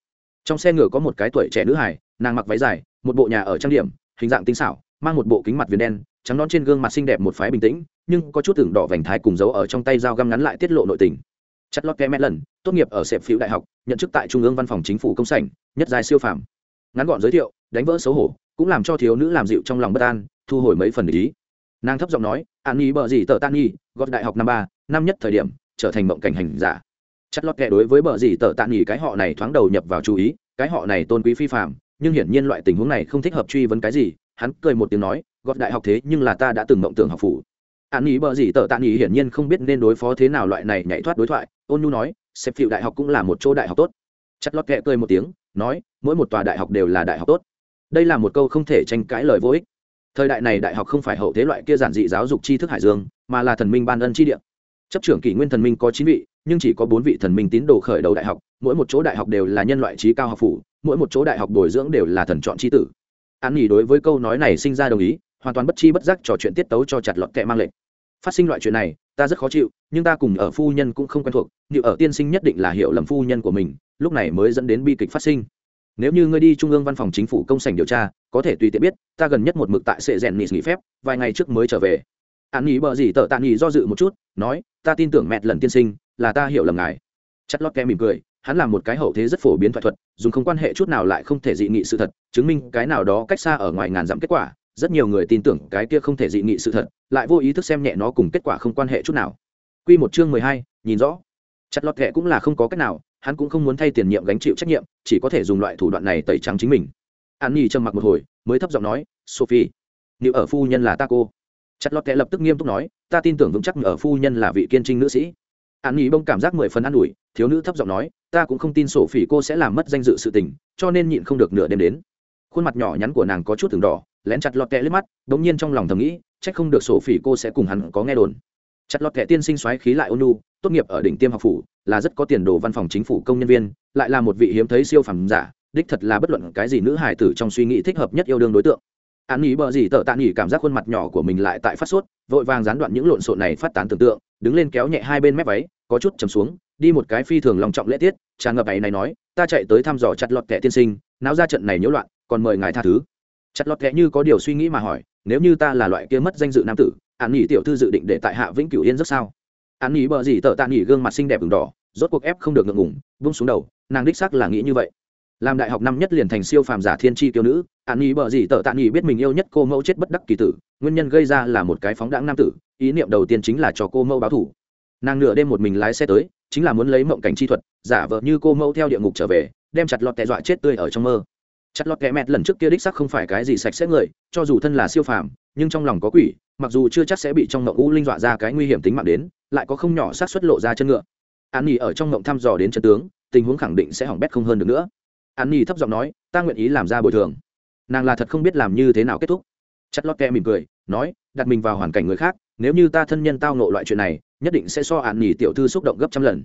Trong xe ngựa có một cái tuổi trẻ nữ hải nàng mặc váy dài, một bộ nhà ở trang điểm, hình dạng tinh xảo, mang một bộ kính mặt viền đen, trắng non trên gương mặt xinh đẹp một phái bình tĩnh, nhưng có chút tưởng đỏ vành thái cùng dấu ở trong tay dao găm ngắn lại tiết lộ nội tình. Chất lót kẽ mẹ lần, tốt nghiệp ở sẹp phiếu đại học, nhận chức tại trung ương văn phòng chính phủ công sảnh, nhất giai siêu phàm. Ngắn gọn giới thiệu đánh vỡ xấu hổ, cũng làm cho thiếu nữ làm dịu trong lòng bất an, thu hồi mấy phần ý. Nàng thấp giọng nói, an nhi bờ gì tờ tan nhi, gót đại học năm ba, năm nhất thời điểm, trở thành mộng cảnh hành giả. Chất lót kệ đối với bờ gì tờ tan nhi, cái họ này thoáng đầu nhập vào chú ý, cái họ này tôn quý phi phạm nhưng hiển nhiên loại tình huống này không thích hợp truy vấn cái gì, hắn cười một tiếng nói, gót đại học thế nhưng là ta đã từng mộng tưởng học phủ. An ý bờ gì tờ tạ nghỉ hiển nhiên không biết nên đối phó thế nào loại này nhảy thoát đối thoại, ôn nhu nói xếp phiệu đại học cũng là một chỗ đại học tốt. Chất lót kệ cười một tiếng, nói, mỗi một tòa đại học đều là đại học tốt đây là một câu không thể tranh cãi lời vô ích. Thời đại này đại học không phải hậu thế loại kia giản dị giáo dục tri thức hải dương, mà là thần minh ban ân tri địa. Chấp trưởng kỷ nguyên thần minh có chín vị, nhưng chỉ có bốn vị thần minh tín đồ khởi đầu đại học, mỗi một chỗ đại học đều là nhân loại trí cao học phủ, mỗi một chỗ đại học bồi dưỡng đều là thần chọn tri tử. An nghỉ đối với câu nói này sinh ra đồng ý, hoàn toàn bất chi bất giác trò chuyện tiết tấu cho chặt lọt kẹ mang lệnh. Phát sinh loại chuyện này, ta rất khó chịu, nhưng ta cùng ở phu nhân cũng không quen thuộc như ở tiên sinh nhất định là hiểu lầm phu nhân của mình, lúc này mới dẫn đến bi kịch phát sinh nếu như ngươi đi trung ương văn phòng chính phủ công sảnh điều tra có thể tùy tiện biết ta gần nhất một mực tại sệ rèn nghỉ phép vài ngày trước mới trở về. An nghỉ bờ gì tờ tạ nghỉ do dự một chút nói ta tin tưởng mẹ lần tiên sinh là ta hiểu lầm ngài. Chất lót kẽ mỉm cười hắn là một cái hậu thế rất phổ biến thoại thuật dùng không quan hệ chút nào lại không thể dị nghị sự thật chứng minh cái nào đó cách xa ở ngoài ngàn dặm kết quả rất nhiều người tin tưởng cái kia không thể dị nghị sự thật lại vô ý thức xem nhẹ nó cùng kết quả không quan hệ chút nào. Quy một chương mười hai, nhìn rõ. Chặt lọt kẻ cũng là không có cách nào hắn cũng không muốn thay tiền nhiệm gánh chịu trách nhiệm, chỉ có thể dùng loại thủ đoạn này tẩy trắng chính mình. An nhi trầm mặc một hồi, mới thấp giọng nói, sophie nếu ở phu nhân là ta cô? Chặt lọt kẽ lập tức nghiêm túc nói, ta tin tưởng vững chắc ở phu nhân là vị kiên trinh nữ sĩ. An nhi bông cảm giác mười phần an ủi, thiếu nữ thấp giọng nói, ta cũng không tin sổ phỉ cô sẽ làm mất danh dự sự tình, cho nên nhịn không được nửa đêm đến. Khuôn mặt nhỏ nhắn của nàng có chút từng đỏ, lén chặt lọt kẽ lên mắt đ ỗ n g nhiên trong lòng thầm nghĩ c h ắ c không được sổ phỉ cô sẽ cùng hắn có nghe đồn. Chặt lọt kẽ tiên sinh xoáy khí lại ônu tốt nghiệp ở đỉnh tiêm học phủ là rất có tiền đồ văn phòng chính phủ công nhân viên, lại là một vị hiếm thấy siêu phẩm giả, đích thật là bất luận cái gì nữ hải tử trong suy nghĩ thích hợp nhất yêu đương đối tượng. An nghĩ bờ gì tợ tạ nghỉ cảm giác khuôn mặt nhỏ của mình lại tại phát sốt, vội vàng gián đoạn những lộn xộn này phát tán tưởng tượng, đứng lên kéo nhẹ hai bên mép váy, có chút chầm xuống, đi một cái phi thường lòng trọng lễ tiết, tràn ngập ấy này nói, ta chạy tới thăm dò chặt lọt kẻ tiên sinh, náo ra trận này nhiễu loạn, còn mời ngài tha thứ. Chặt lọt kẻ như có điều suy nghĩ mà hỏi, nếu như ta là loại kia mất danh dự nam tử an nghỉ tiểu thư dự định để tại hạ vĩnh cửu yên rất sao? Án nghỉ bờ gì tợ tạ nghỉ gương mặt xinh đẹp ửng đỏ, rốt cuộc ép không được ngượng ngủng buông xuống đầu, nàng đích xác là nghĩ như vậy. Làm đại học năm nhất liền thành siêu phàm giả thiên tri tiểu nữ an nghỉ bờ gì tợ tạ nghỉ biết mình yêu nhất cô mẫu chết bất đắc kỳ tử, nguyên nhân gây ra là một cái phóng đãng nam tử, ý niệm đầu tiên chính là cho cô mẫu báo thủ. Nàng nửa đêm một mình lái xe tới, chính là muốn lấy mộng cảnh chi thuật, giả vờ như cô mẫu theo địa ngục trở về, đem chặt lọt tệ dọa chết tươi ở trong mơ. Chặt lọt kẻ mẹt lần trước kia đích sắc không phải cái gì sạch sẽ người, cho dù thân là siêu phàm, nhưng trong lòng có quỷ mặc dù chưa chắc sẽ bị trong mộng u linh dọa ra cái nguy hiểm tính mạng đến, lại có không nhỏ sát xuất lộ ra chân ngựa. An nhi ở trong mộng thăm dò đến chân tướng, tình huống khẳng định sẽ hỏng bét không hơn được nữa. An nhi thấp giọng nói, ta nguyện ý làm ra bồi thường. Nàng là thật không biết làm như thế nào kết thúc. Chất lót kẹ mỉm cười, nói, đặt mình vào hoàn cảnh người khác, nếu như ta thân nhân tao nộ loại chuyện này, nhất định sẽ so an nhi tiểu thư xúc động gấp trăm lần.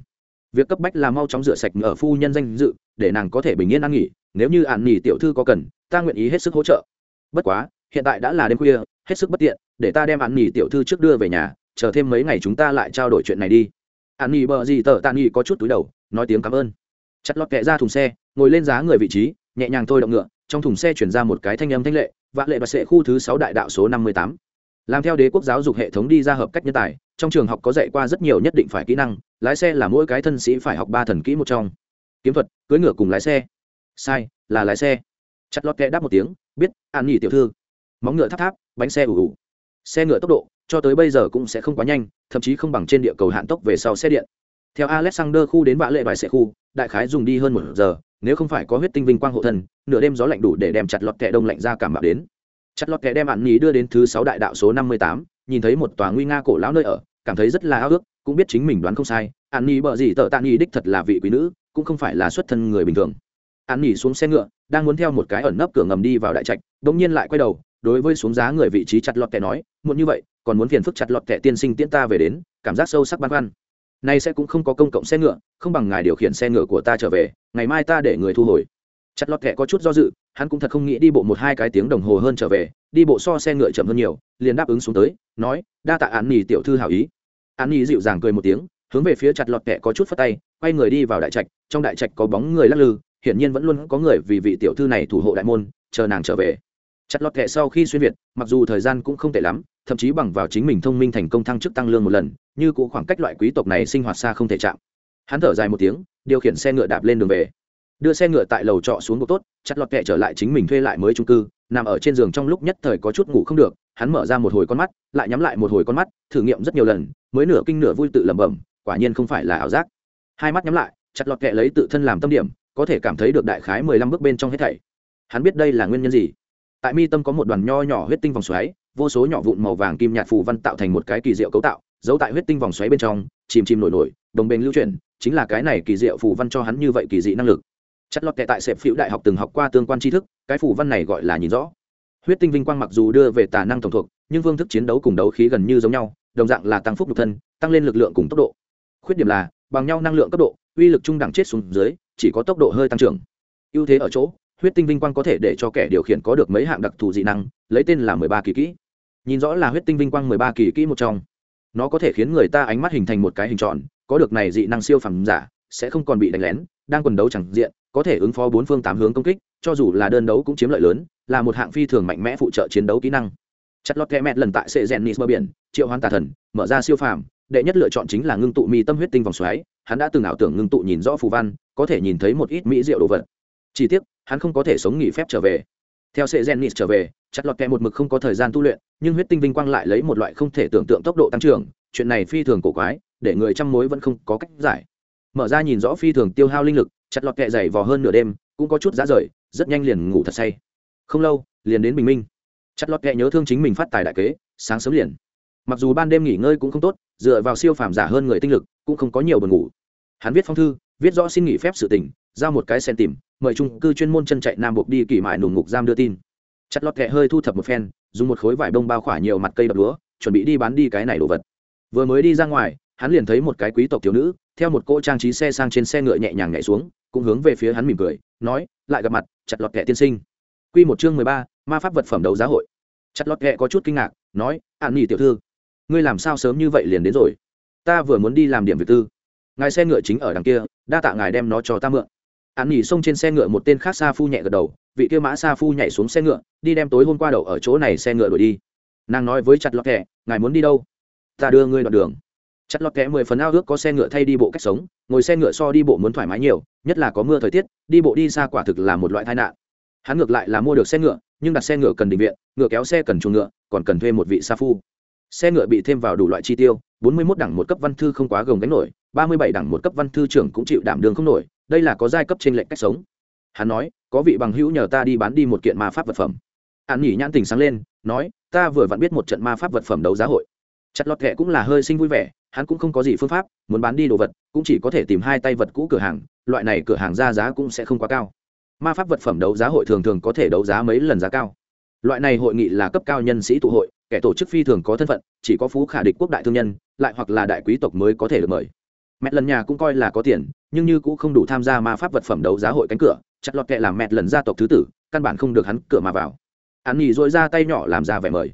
Việc cấp bách là mau chóng rửa sạch ở phu nhân danh dự, để nàng có thể bình yên ăn nghỉ, nếu như an nhi tiểu thư có cần, ta nguyện ý hết sức hỗ trợ. Bất quá hiện tại đã là đêm khuya, hết sức bất tiện, để ta đem ăn nghỉ tiểu thư trước đưa về nhà, chờ thêm mấy ngày chúng ta lại trao đổi chuyện này đi. Ăn nghỉ bờ gì tờ tạ nghỉ có chút túi đầu, nói tiếng cảm ơn. Chặt lọt kẹ ra thùng xe, ngồi lên giá người vị trí, nhẹ nhàng thôi động ngựa, trong thùng xe chuyển ra một cái thanh âm thanh lệ vạ lệ và sệ khu thứ sáu đại đạo số năm mươi tám. Làm theo đế quốc giáo dục hệ thống đi ra hợp cách nhân tài, trong trường học có dạy qua rất nhiều nhất định phải kỹ năng, lái xe là mỗi cái thân sĩ phải học ba thần kỹ một trong. Kiếm thuật, cưỡi ngựa cùng lái xe. Sai, là lái xe. Chặt lọt kẹ đáp một tiếng, biết an nghỉ tiểu thư móng ngựa tháp tháp, bánh xe ủ ủ. Xe ngựa tốc độ, cho tới bây giờ cũng sẽ không quá nhanh, thậm chí không bằng trên địa cầu hạn tốc về sau xe điện. Theo alexander khu đến vạ lệ vài xe khu, đại khái dùng đi hơn một giờ, nếu không phải có huyết tinh vinh quang hộ thân, nửa đêm gió lạnh đủ để đem chặt lọt kẹ đông lạnh ra cảm bạo đến. Chặt lọt kẹ đem ạn nhí đưa đến thứ sáu đại đạo số năm mươi tám, nhìn thấy một tòa nguy nga cổ lão nơi ở, cảm thấy rất là ao ước, cũng biết chính mình đoán không sai, ạn nhí bợ gì tợ tạ nhí đích thật là vị quý nữ, cũng không phải là xuất thân người bình thường. Ạn nhí xuống xe ngựa, đang muốn theo một cái ẩn nấp cửa ngầm đi vào đại trạch đ ỗ n g nhiên lại quay đầu đối với xuống giá người vị trí chặt lọt kẻ nói, muộn như vậy, còn muốn phiền phức chặt lọt kẻ tiên sinh tiễn ta về đến, cảm giác sâu sắc băn khoăn. Nay sẽ cũng không có công cộng xe ngựa, không bằng ngài điều khiển xe ngựa của ta trở về, ngày mai ta để người thu hồi. Chặt lọt kẻ có chút do dự, hắn cũng thật không nghĩ đi bộ một hai cái tiếng đồng hồ hơn trở về, đi bộ so xe ngựa chậm hơn nhiều, liền đáp ứng xuống tới, nói, đa tạ án nỉ tiểu thư hảo ý. Án nỉ dịu dàng cười một tiếng, hướng về phía chặt lọt kẻ có chút phất tay, quay người đi vào đại trạch, trong đại trạch có bóng người lắc lư, hiển nhiên vẫn luôn có người vì vị tiểu thư này thủ hộ đại môn, chờ nàng trở về chặt lọt kệ sau khi xuyên việt, mặc dù thời gian cũng không tệ lắm, thậm chí bằng vào chính mình thông minh thành công thăng chức tăng lương một lần, như cũ khoảng cách loại quý tộc này sinh hoạt xa không thể chạm. Hắn thở dài một tiếng, điều khiển xe ngựa đạp lên đường về. Đưa xe ngựa tại lầu trọ xuống một tốt, chặt lọt kệ trở lại chính mình thuê lại mới trung cư, nằm ở trên giường trong lúc nhất thời có chút ngủ không được, hắn mở ra một hồi con mắt, lại nhắm lại một hồi con mắt, thử nghiệm rất nhiều lần, mới nửa kinh nửa vui tự lẩm bẩm, quả nhiên không phải là ảo giác. Hai mắt nhắm lại, chặt lọt kệ lấy tự thân làm tâm điểm, có thể cảm thấy được đại khái mười lăm bước bên trong hết thảy. Hắn biết đây là nguyên nhân gì? Tại mi tâm có một đoàn nho nhỏ huyết tinh vòng xoáy, vô số nhỏ vụn màu vàng kim nhạt phù văn tạo thành một cái kỳ diệu cấu tạo, giấu tại huyết tinh vòng xoáy bên trong, chìm chìm nổi nổi, đồng bền lưu chuyển, chính là cái này kỳ diệu phù văn cho hắn như vậy kỳ dị năng lực. Chất lọt tệ tại sẹp phiếu đại học từng học qua tương quan tri thức, cái phủ văn này gọi là nhìn rõ. Huyết tinh vinh quang mặc dù đưa về tà năng tổng thuộc, nhưng phương thức chiến đấu cùng đấu khí gần như giống nhau, đồng dạng là tăng phúc nhục thân, tăng lên lực lượng cùng tốc độ. Khuyết điểm là, bằng nhau năng lượng cấp độ, uy lực trung đẳng chết xuống dưới, chỉ có tốc độ hơi tăng trưởng. Ưu thế ở chỗ huyết tinh vinh quang có thể để cho kẻ điều khiển có được mấy hạng đặc thù dị năng, lấy tên là mười ba kỳ kỹ. Nhìn rõ là huyết tinh vinh quang mười ba kỳ kỹ một trong, nó có thể khiến người ta ánh mắt hình thành một cái hình tròn, có được này dị năng siêu phẩm giả, sẽ không còn bị đánh lén, đang quần đấu chẳng diện, có thể ứng phó bốn phương tám hướng công kích, cho dù là đơn đấu cũng chiếm lợi lớn, là một hạng phi thường mạnh mẽ phụ trợ chiến đấu kỹ năng. Chặt lót kẽ mẹt lần tại sệ rèn nis bờ biển, triệu hoán tà thần, mở ra siêu phàm, đệ nhất lựa chọn chính là ngưng tụ mi tâm huyết tinh vòng xoáy, hắn đã từng ảo tưởng ngưng tụ nhìn rõ phù văn, có thể nhìn thấy một ít mỹ diệu đồ vật. Chỉ tiếc hắn không có thể sống nghỉ phép trở về. Theo sệ rèn trở về, chặt lọt kẹ một mực không có thời gian tu luyện, nhưng huyết tinh vinh quang lại lấy một loại không thể tưởng tượng tốc độ tăng trưởng, chuyện này phi thường cổ quái, để người chăm mối vẫn không có cách giải. Mở ra nhìn rõ phi thường tiêu hao linh lực, chặt lọt kẹ dày vò hơn nửa đêm, cũng có chút giá rời, rất nhanh liền ngủ thật say. Không lâu, liền đến bình minh. Chặt lọt kẹ nhớ thương chính mình phát tài đại kế, sáng sớm liền. Mặc dù ban đêm nghỉ ngơi cũng không tốt, dựa vào siêu phàm giả hơn người tinh lực, cũng không có nhiều buồn ngủ. Hắn viết phong thư, viết rõ xin nghỉ phép sự tỉnh giao một cái sen tìm mời trung cư chuyên môn chân chạy nam buộc đi kỳ mại nùng ngục giam đưa tin. Chặt lọt kẹ hơi thu thập một phen, dùng một khối vải bông bao khỏa nhiều mặt cây đập lúa, chuẩn bị đi bán đi cái này đồ vật. Vừa mới đi ra ngoài, hắn liền thấy một cái quý tộc thiếu nữ, theo một cỗ trang trí xe sang trên xe ngựa nhẹ nhàng nhảy xuống, cũng hướng về phía hắn mỉm cười, nói, lại gặp mặt, chặt lọt kẹ tiên sinh. Quy một chương mười ba, ma pháp vật phẩm đấu giá hội. Chặt lọt kẹ có chút kinh ngạc, nói ạn nhỉ tiểu thư, ngươi làm sao sớm như vậy liền đến rồi? Ta vừa muốn đi làm điểm việc tư. Ngài xe ngựa chính ở đằng kia, đa tạ ngài đem nó cho ta mượn. An nghỉ xông trên xe ngựa, một tên khác sa phu nhẹ gật đầu, vị kia mã sa phu nhảy xuống xe ngựa, đi đem tối hôm qua đậu ở chỗ này xe ngựa đuổi đi. Nàng nói với chặt lọt kẹ ngài muốn đi đâu? Ta đưa ngươi đoạn đường. Chặt lọt kẽ mười phần ao ước có xe ngựa thay đi bộ cách sống, ngồi xe ngựa so đi bộ muốn thoải mái nhiều, nhất là có mưa thời tiết, đi bộ đi xa quả thực là một loại tai nạn. Hắn ngược lại là mua được xe ngựa, nhưng đặt xe ngựa cần định viện, ngựa kéo xe cần chuồng ngựa, còn cần thuê một vị sa phu. Xe ngựa bị thêm vào đủ loại chi tiêu, bốn mươi 41 đẳng một cấp văn thư không quá gồng gánh nổi, ba mươi bảy đẳng một cấp văn thư trưởng cũng chịu đảm đường không nổi đây là có giai cấp trên lệnh cách sống. Hắn nói, có vị bằng hữu nhờ ta đi bán đi một kiện ma pháp vật phẩm. Hắn nhỉ nhãn tình sáng lên, nói, ta vừa vặn biết một trận ma pháp vật phẩm đấu giá hội. Chặt lọt kệ cũng là hơi sinh vui vẻ, hắn cũng không có gì phương pháp, muốn bán đi đồ vật, cũng chỉ có thể tìm hai tay vật cũ cửa hàng, loại này cửa hàng ra giá cũng sẽ không quá cao. Ma pháp vật phẩm đấu giá hội thường thường có thể đấu giá mấy lần giá cao. Loại này hội nghị là cấp cao nhân sĩ tụ hội, kẻ tổ chức phi thường có thân phận, chỉ có phú khả địch quốc đại thương nhân, lại hoặc là đại quý tộc mới có thể được mời mẹ lần nhà cũng coi là có tiền, nhưng như cũng không đủ tham gia ma pháp vật phẩm đấu giá hội cánh cửa, chặt lọt kệ làm mẹ lần gia tộc thứ tử, căn bản không được hắn cửa mà vào. Hắn Nhi dội ra tay nhỏ làm ra vẻ mời.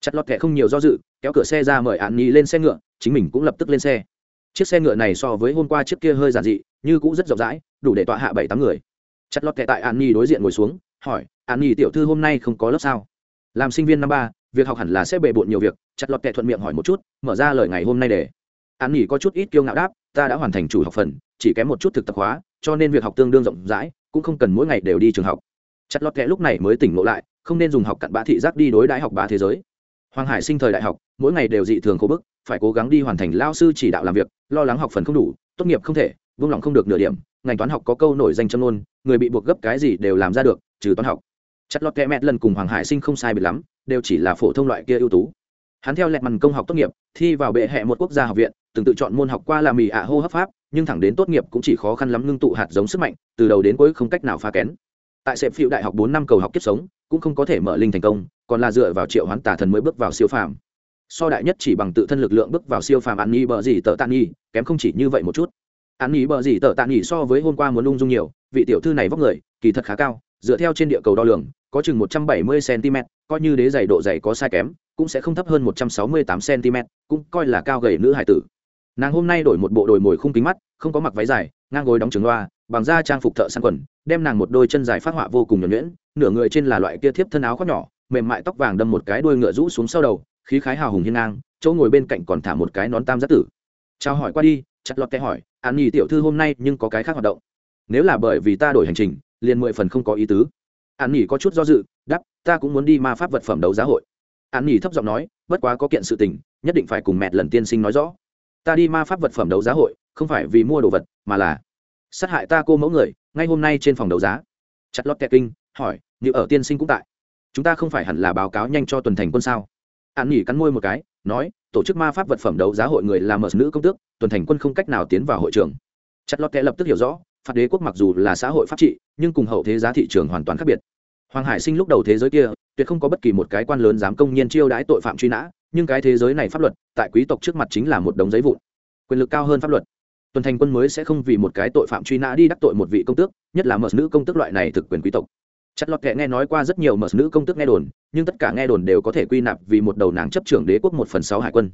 Chặt lọt kệ không nhiều do dự, kéo cửa xe ra mời an nhi lên xe ngựa, chính mình cũng lập tức lên xe. Chiếc xe ngựa này so với hôm qua chiếc kia hơi giản dị nhưng cũng rất rộng rãi, đủ để tọa hạ bảy tám người. Chặt lọt kệ tại an nhi đối diện ngồi xuống, hỏi an nhi tiểu thư hôm nay không có lớp sao? Làm sinh viên năm ba, việc học hẳn là sẽ bề bộn nhiều việc. Chặt lọt kệ thuận miệng hỏi một chút, mở ra lời ngày hôm nay để an nghỉ có chút ít kiêu ngạo đáp, ta đã hoàn thành chủ học phần, chỉ kém một chút thực tập hóa cho nên việc học tương đương rộng rãi, cũng không cần mỗi ngày đều đi trường học. Chặt lọt kẽ lúc này mới tỉnh ngộ lại, không nên dùng học cặn bã thị giác đi đối đãi học bá thế giới. Hoàng hải sinh thời đại học, mỗi ngày đều dị thường khô bức, phải cố gắng đi hoàn thành lao sư chỉ đạo làm việc, lo lắng học phần không đủ, tốt nghiệp không thể, vung lòng không được nửa điểm, ngành toán học có câu nổi danh châm ngôn, người bị buộc gấp cái gì đều làm ra được, trừ toán học. Chất lót kẽ mẹt lần cùng hoàng hải sinh không sai biệt lắm, đều chỉ là phổ thông loại kia ưu tú. Hắn theo lẹt mằn công học tốt nghiệp, thi vào bệ hệ một quốc gia học viện từng tự chọn môn học qua là mì ạ hô hấp pháp, nhưng thẳng đến tốt nghiệp cũng chỉ khó khăn lắm ngưng tụ hạt giống sức mạnh, từ đầu đến cuối không cách nào phá kén. Tại sẹp phiệu đại học bốn năm cầu học kiếp sống, cũng không có thể mở linh thành công, còn là dựa vào triệu hoán tà thần mới bước vào siêu phàm. So đại nhất chỉ bằng tự thân lực lượng bước vào siêu phàm ăn nghi bờ gì tờ tạ nghi kém không chỉ như vậy một chút. Ăn nghi bờ gì tờ tạ nghi so với hôm qua muốn lung dung nhiều, vị tiểu thư này vóc người, kỳ thật khá cao, dựa theo trên địa cầu đo lường, có chừng một trăm bảy mươi cm coi như đế dày độ dày có sai kém, cũng sẽ không thấp hơn một trăm sáu mươi tám cm cũng coi là cao gầy nữ hải tử nàng hôm nay đổi một bộ đồi mồi khung kính mắt, không có mặc váy dài, ngang gối đóng trường loa, bằng da trang phục thợ săn quần, đem nàng một đôi chân dài phát họa vô cùng nhuẩn nhuyễn, nửa người trên là loại kia thiếp thân áo khoác nhỏ, mềm mại tóc vàng đâm một cái đuôi ngựa rũ xuống sau đầu, khí khái hào hùng hiên ngang, chỗ ngồi bên cạnh còn thả một cái nón tam giác tử. Trao hỏi qua đi, chặt lọt kẽ hỏi, an nhi tiểu thư hôm nay nhưng có cái khác hoạt động? Nếu là bởi vì ta đổi hành trình, liền mười phần không có ý tứ. An nhi có chút do dự đắp ta cũng muốn đi ma pháp vật phẩm đấu giá hội. An nhi thấp giọng nói, bất quá có kiện sự tình, nhất định phải cùng mẹ lần tiên sinh nói rõ ta đi ma pháp vật phẩm đấu giá hội, không phải vì mua đồ vật, mà là sát hại ta cô mẫu người, ngay hôm nay trên phòng đấu giá. Chặt lót kẹt kinh, hỏi như ở tiên sinh cũng tại. Chúng ta không phải hẳn là báo cáo nhanh cho tuần thành quân sao? An nghỉ cắn môi một cái, nói, tổ chức ma pháp vật phẩm đấu giá hội người làm mở nữ công tước, tuần thành quân không cách nào tiến vào hội trường. Chặt lót kẹ lập tức hiểu rõ, phạt đế quốc mặc dù là xã hội pháp trị, nhưng cùng hậu thế giá thị trường hoàn toàn khác biệt. Hoàng hải sinh lúc đầu thế giới kia, tuyệt không có bất kỳ một cái quan lớn dám công nhiên chiêu đãi tội phạm truy nã nhưng cái thế giới này pháp luật tại quý tộc trước mặt chính là một đống giấy vụn, quyền lực cao hơn pháp luật. Tuần thành quân mới sẽ không vì một cái tội phạm truy nã đi đắc tội một vị công tước, nhất là mở nữ công tước loại này thực quyền quý tộc. Chất lọt kệ nghe nói qua rất nhiều mở nữ công tước nghe đồn, nhưng tất cả nghe đồn đều có thể quy nạp vì một đầu nàng chấp trưởng đế quốc một phần sáu hải quân.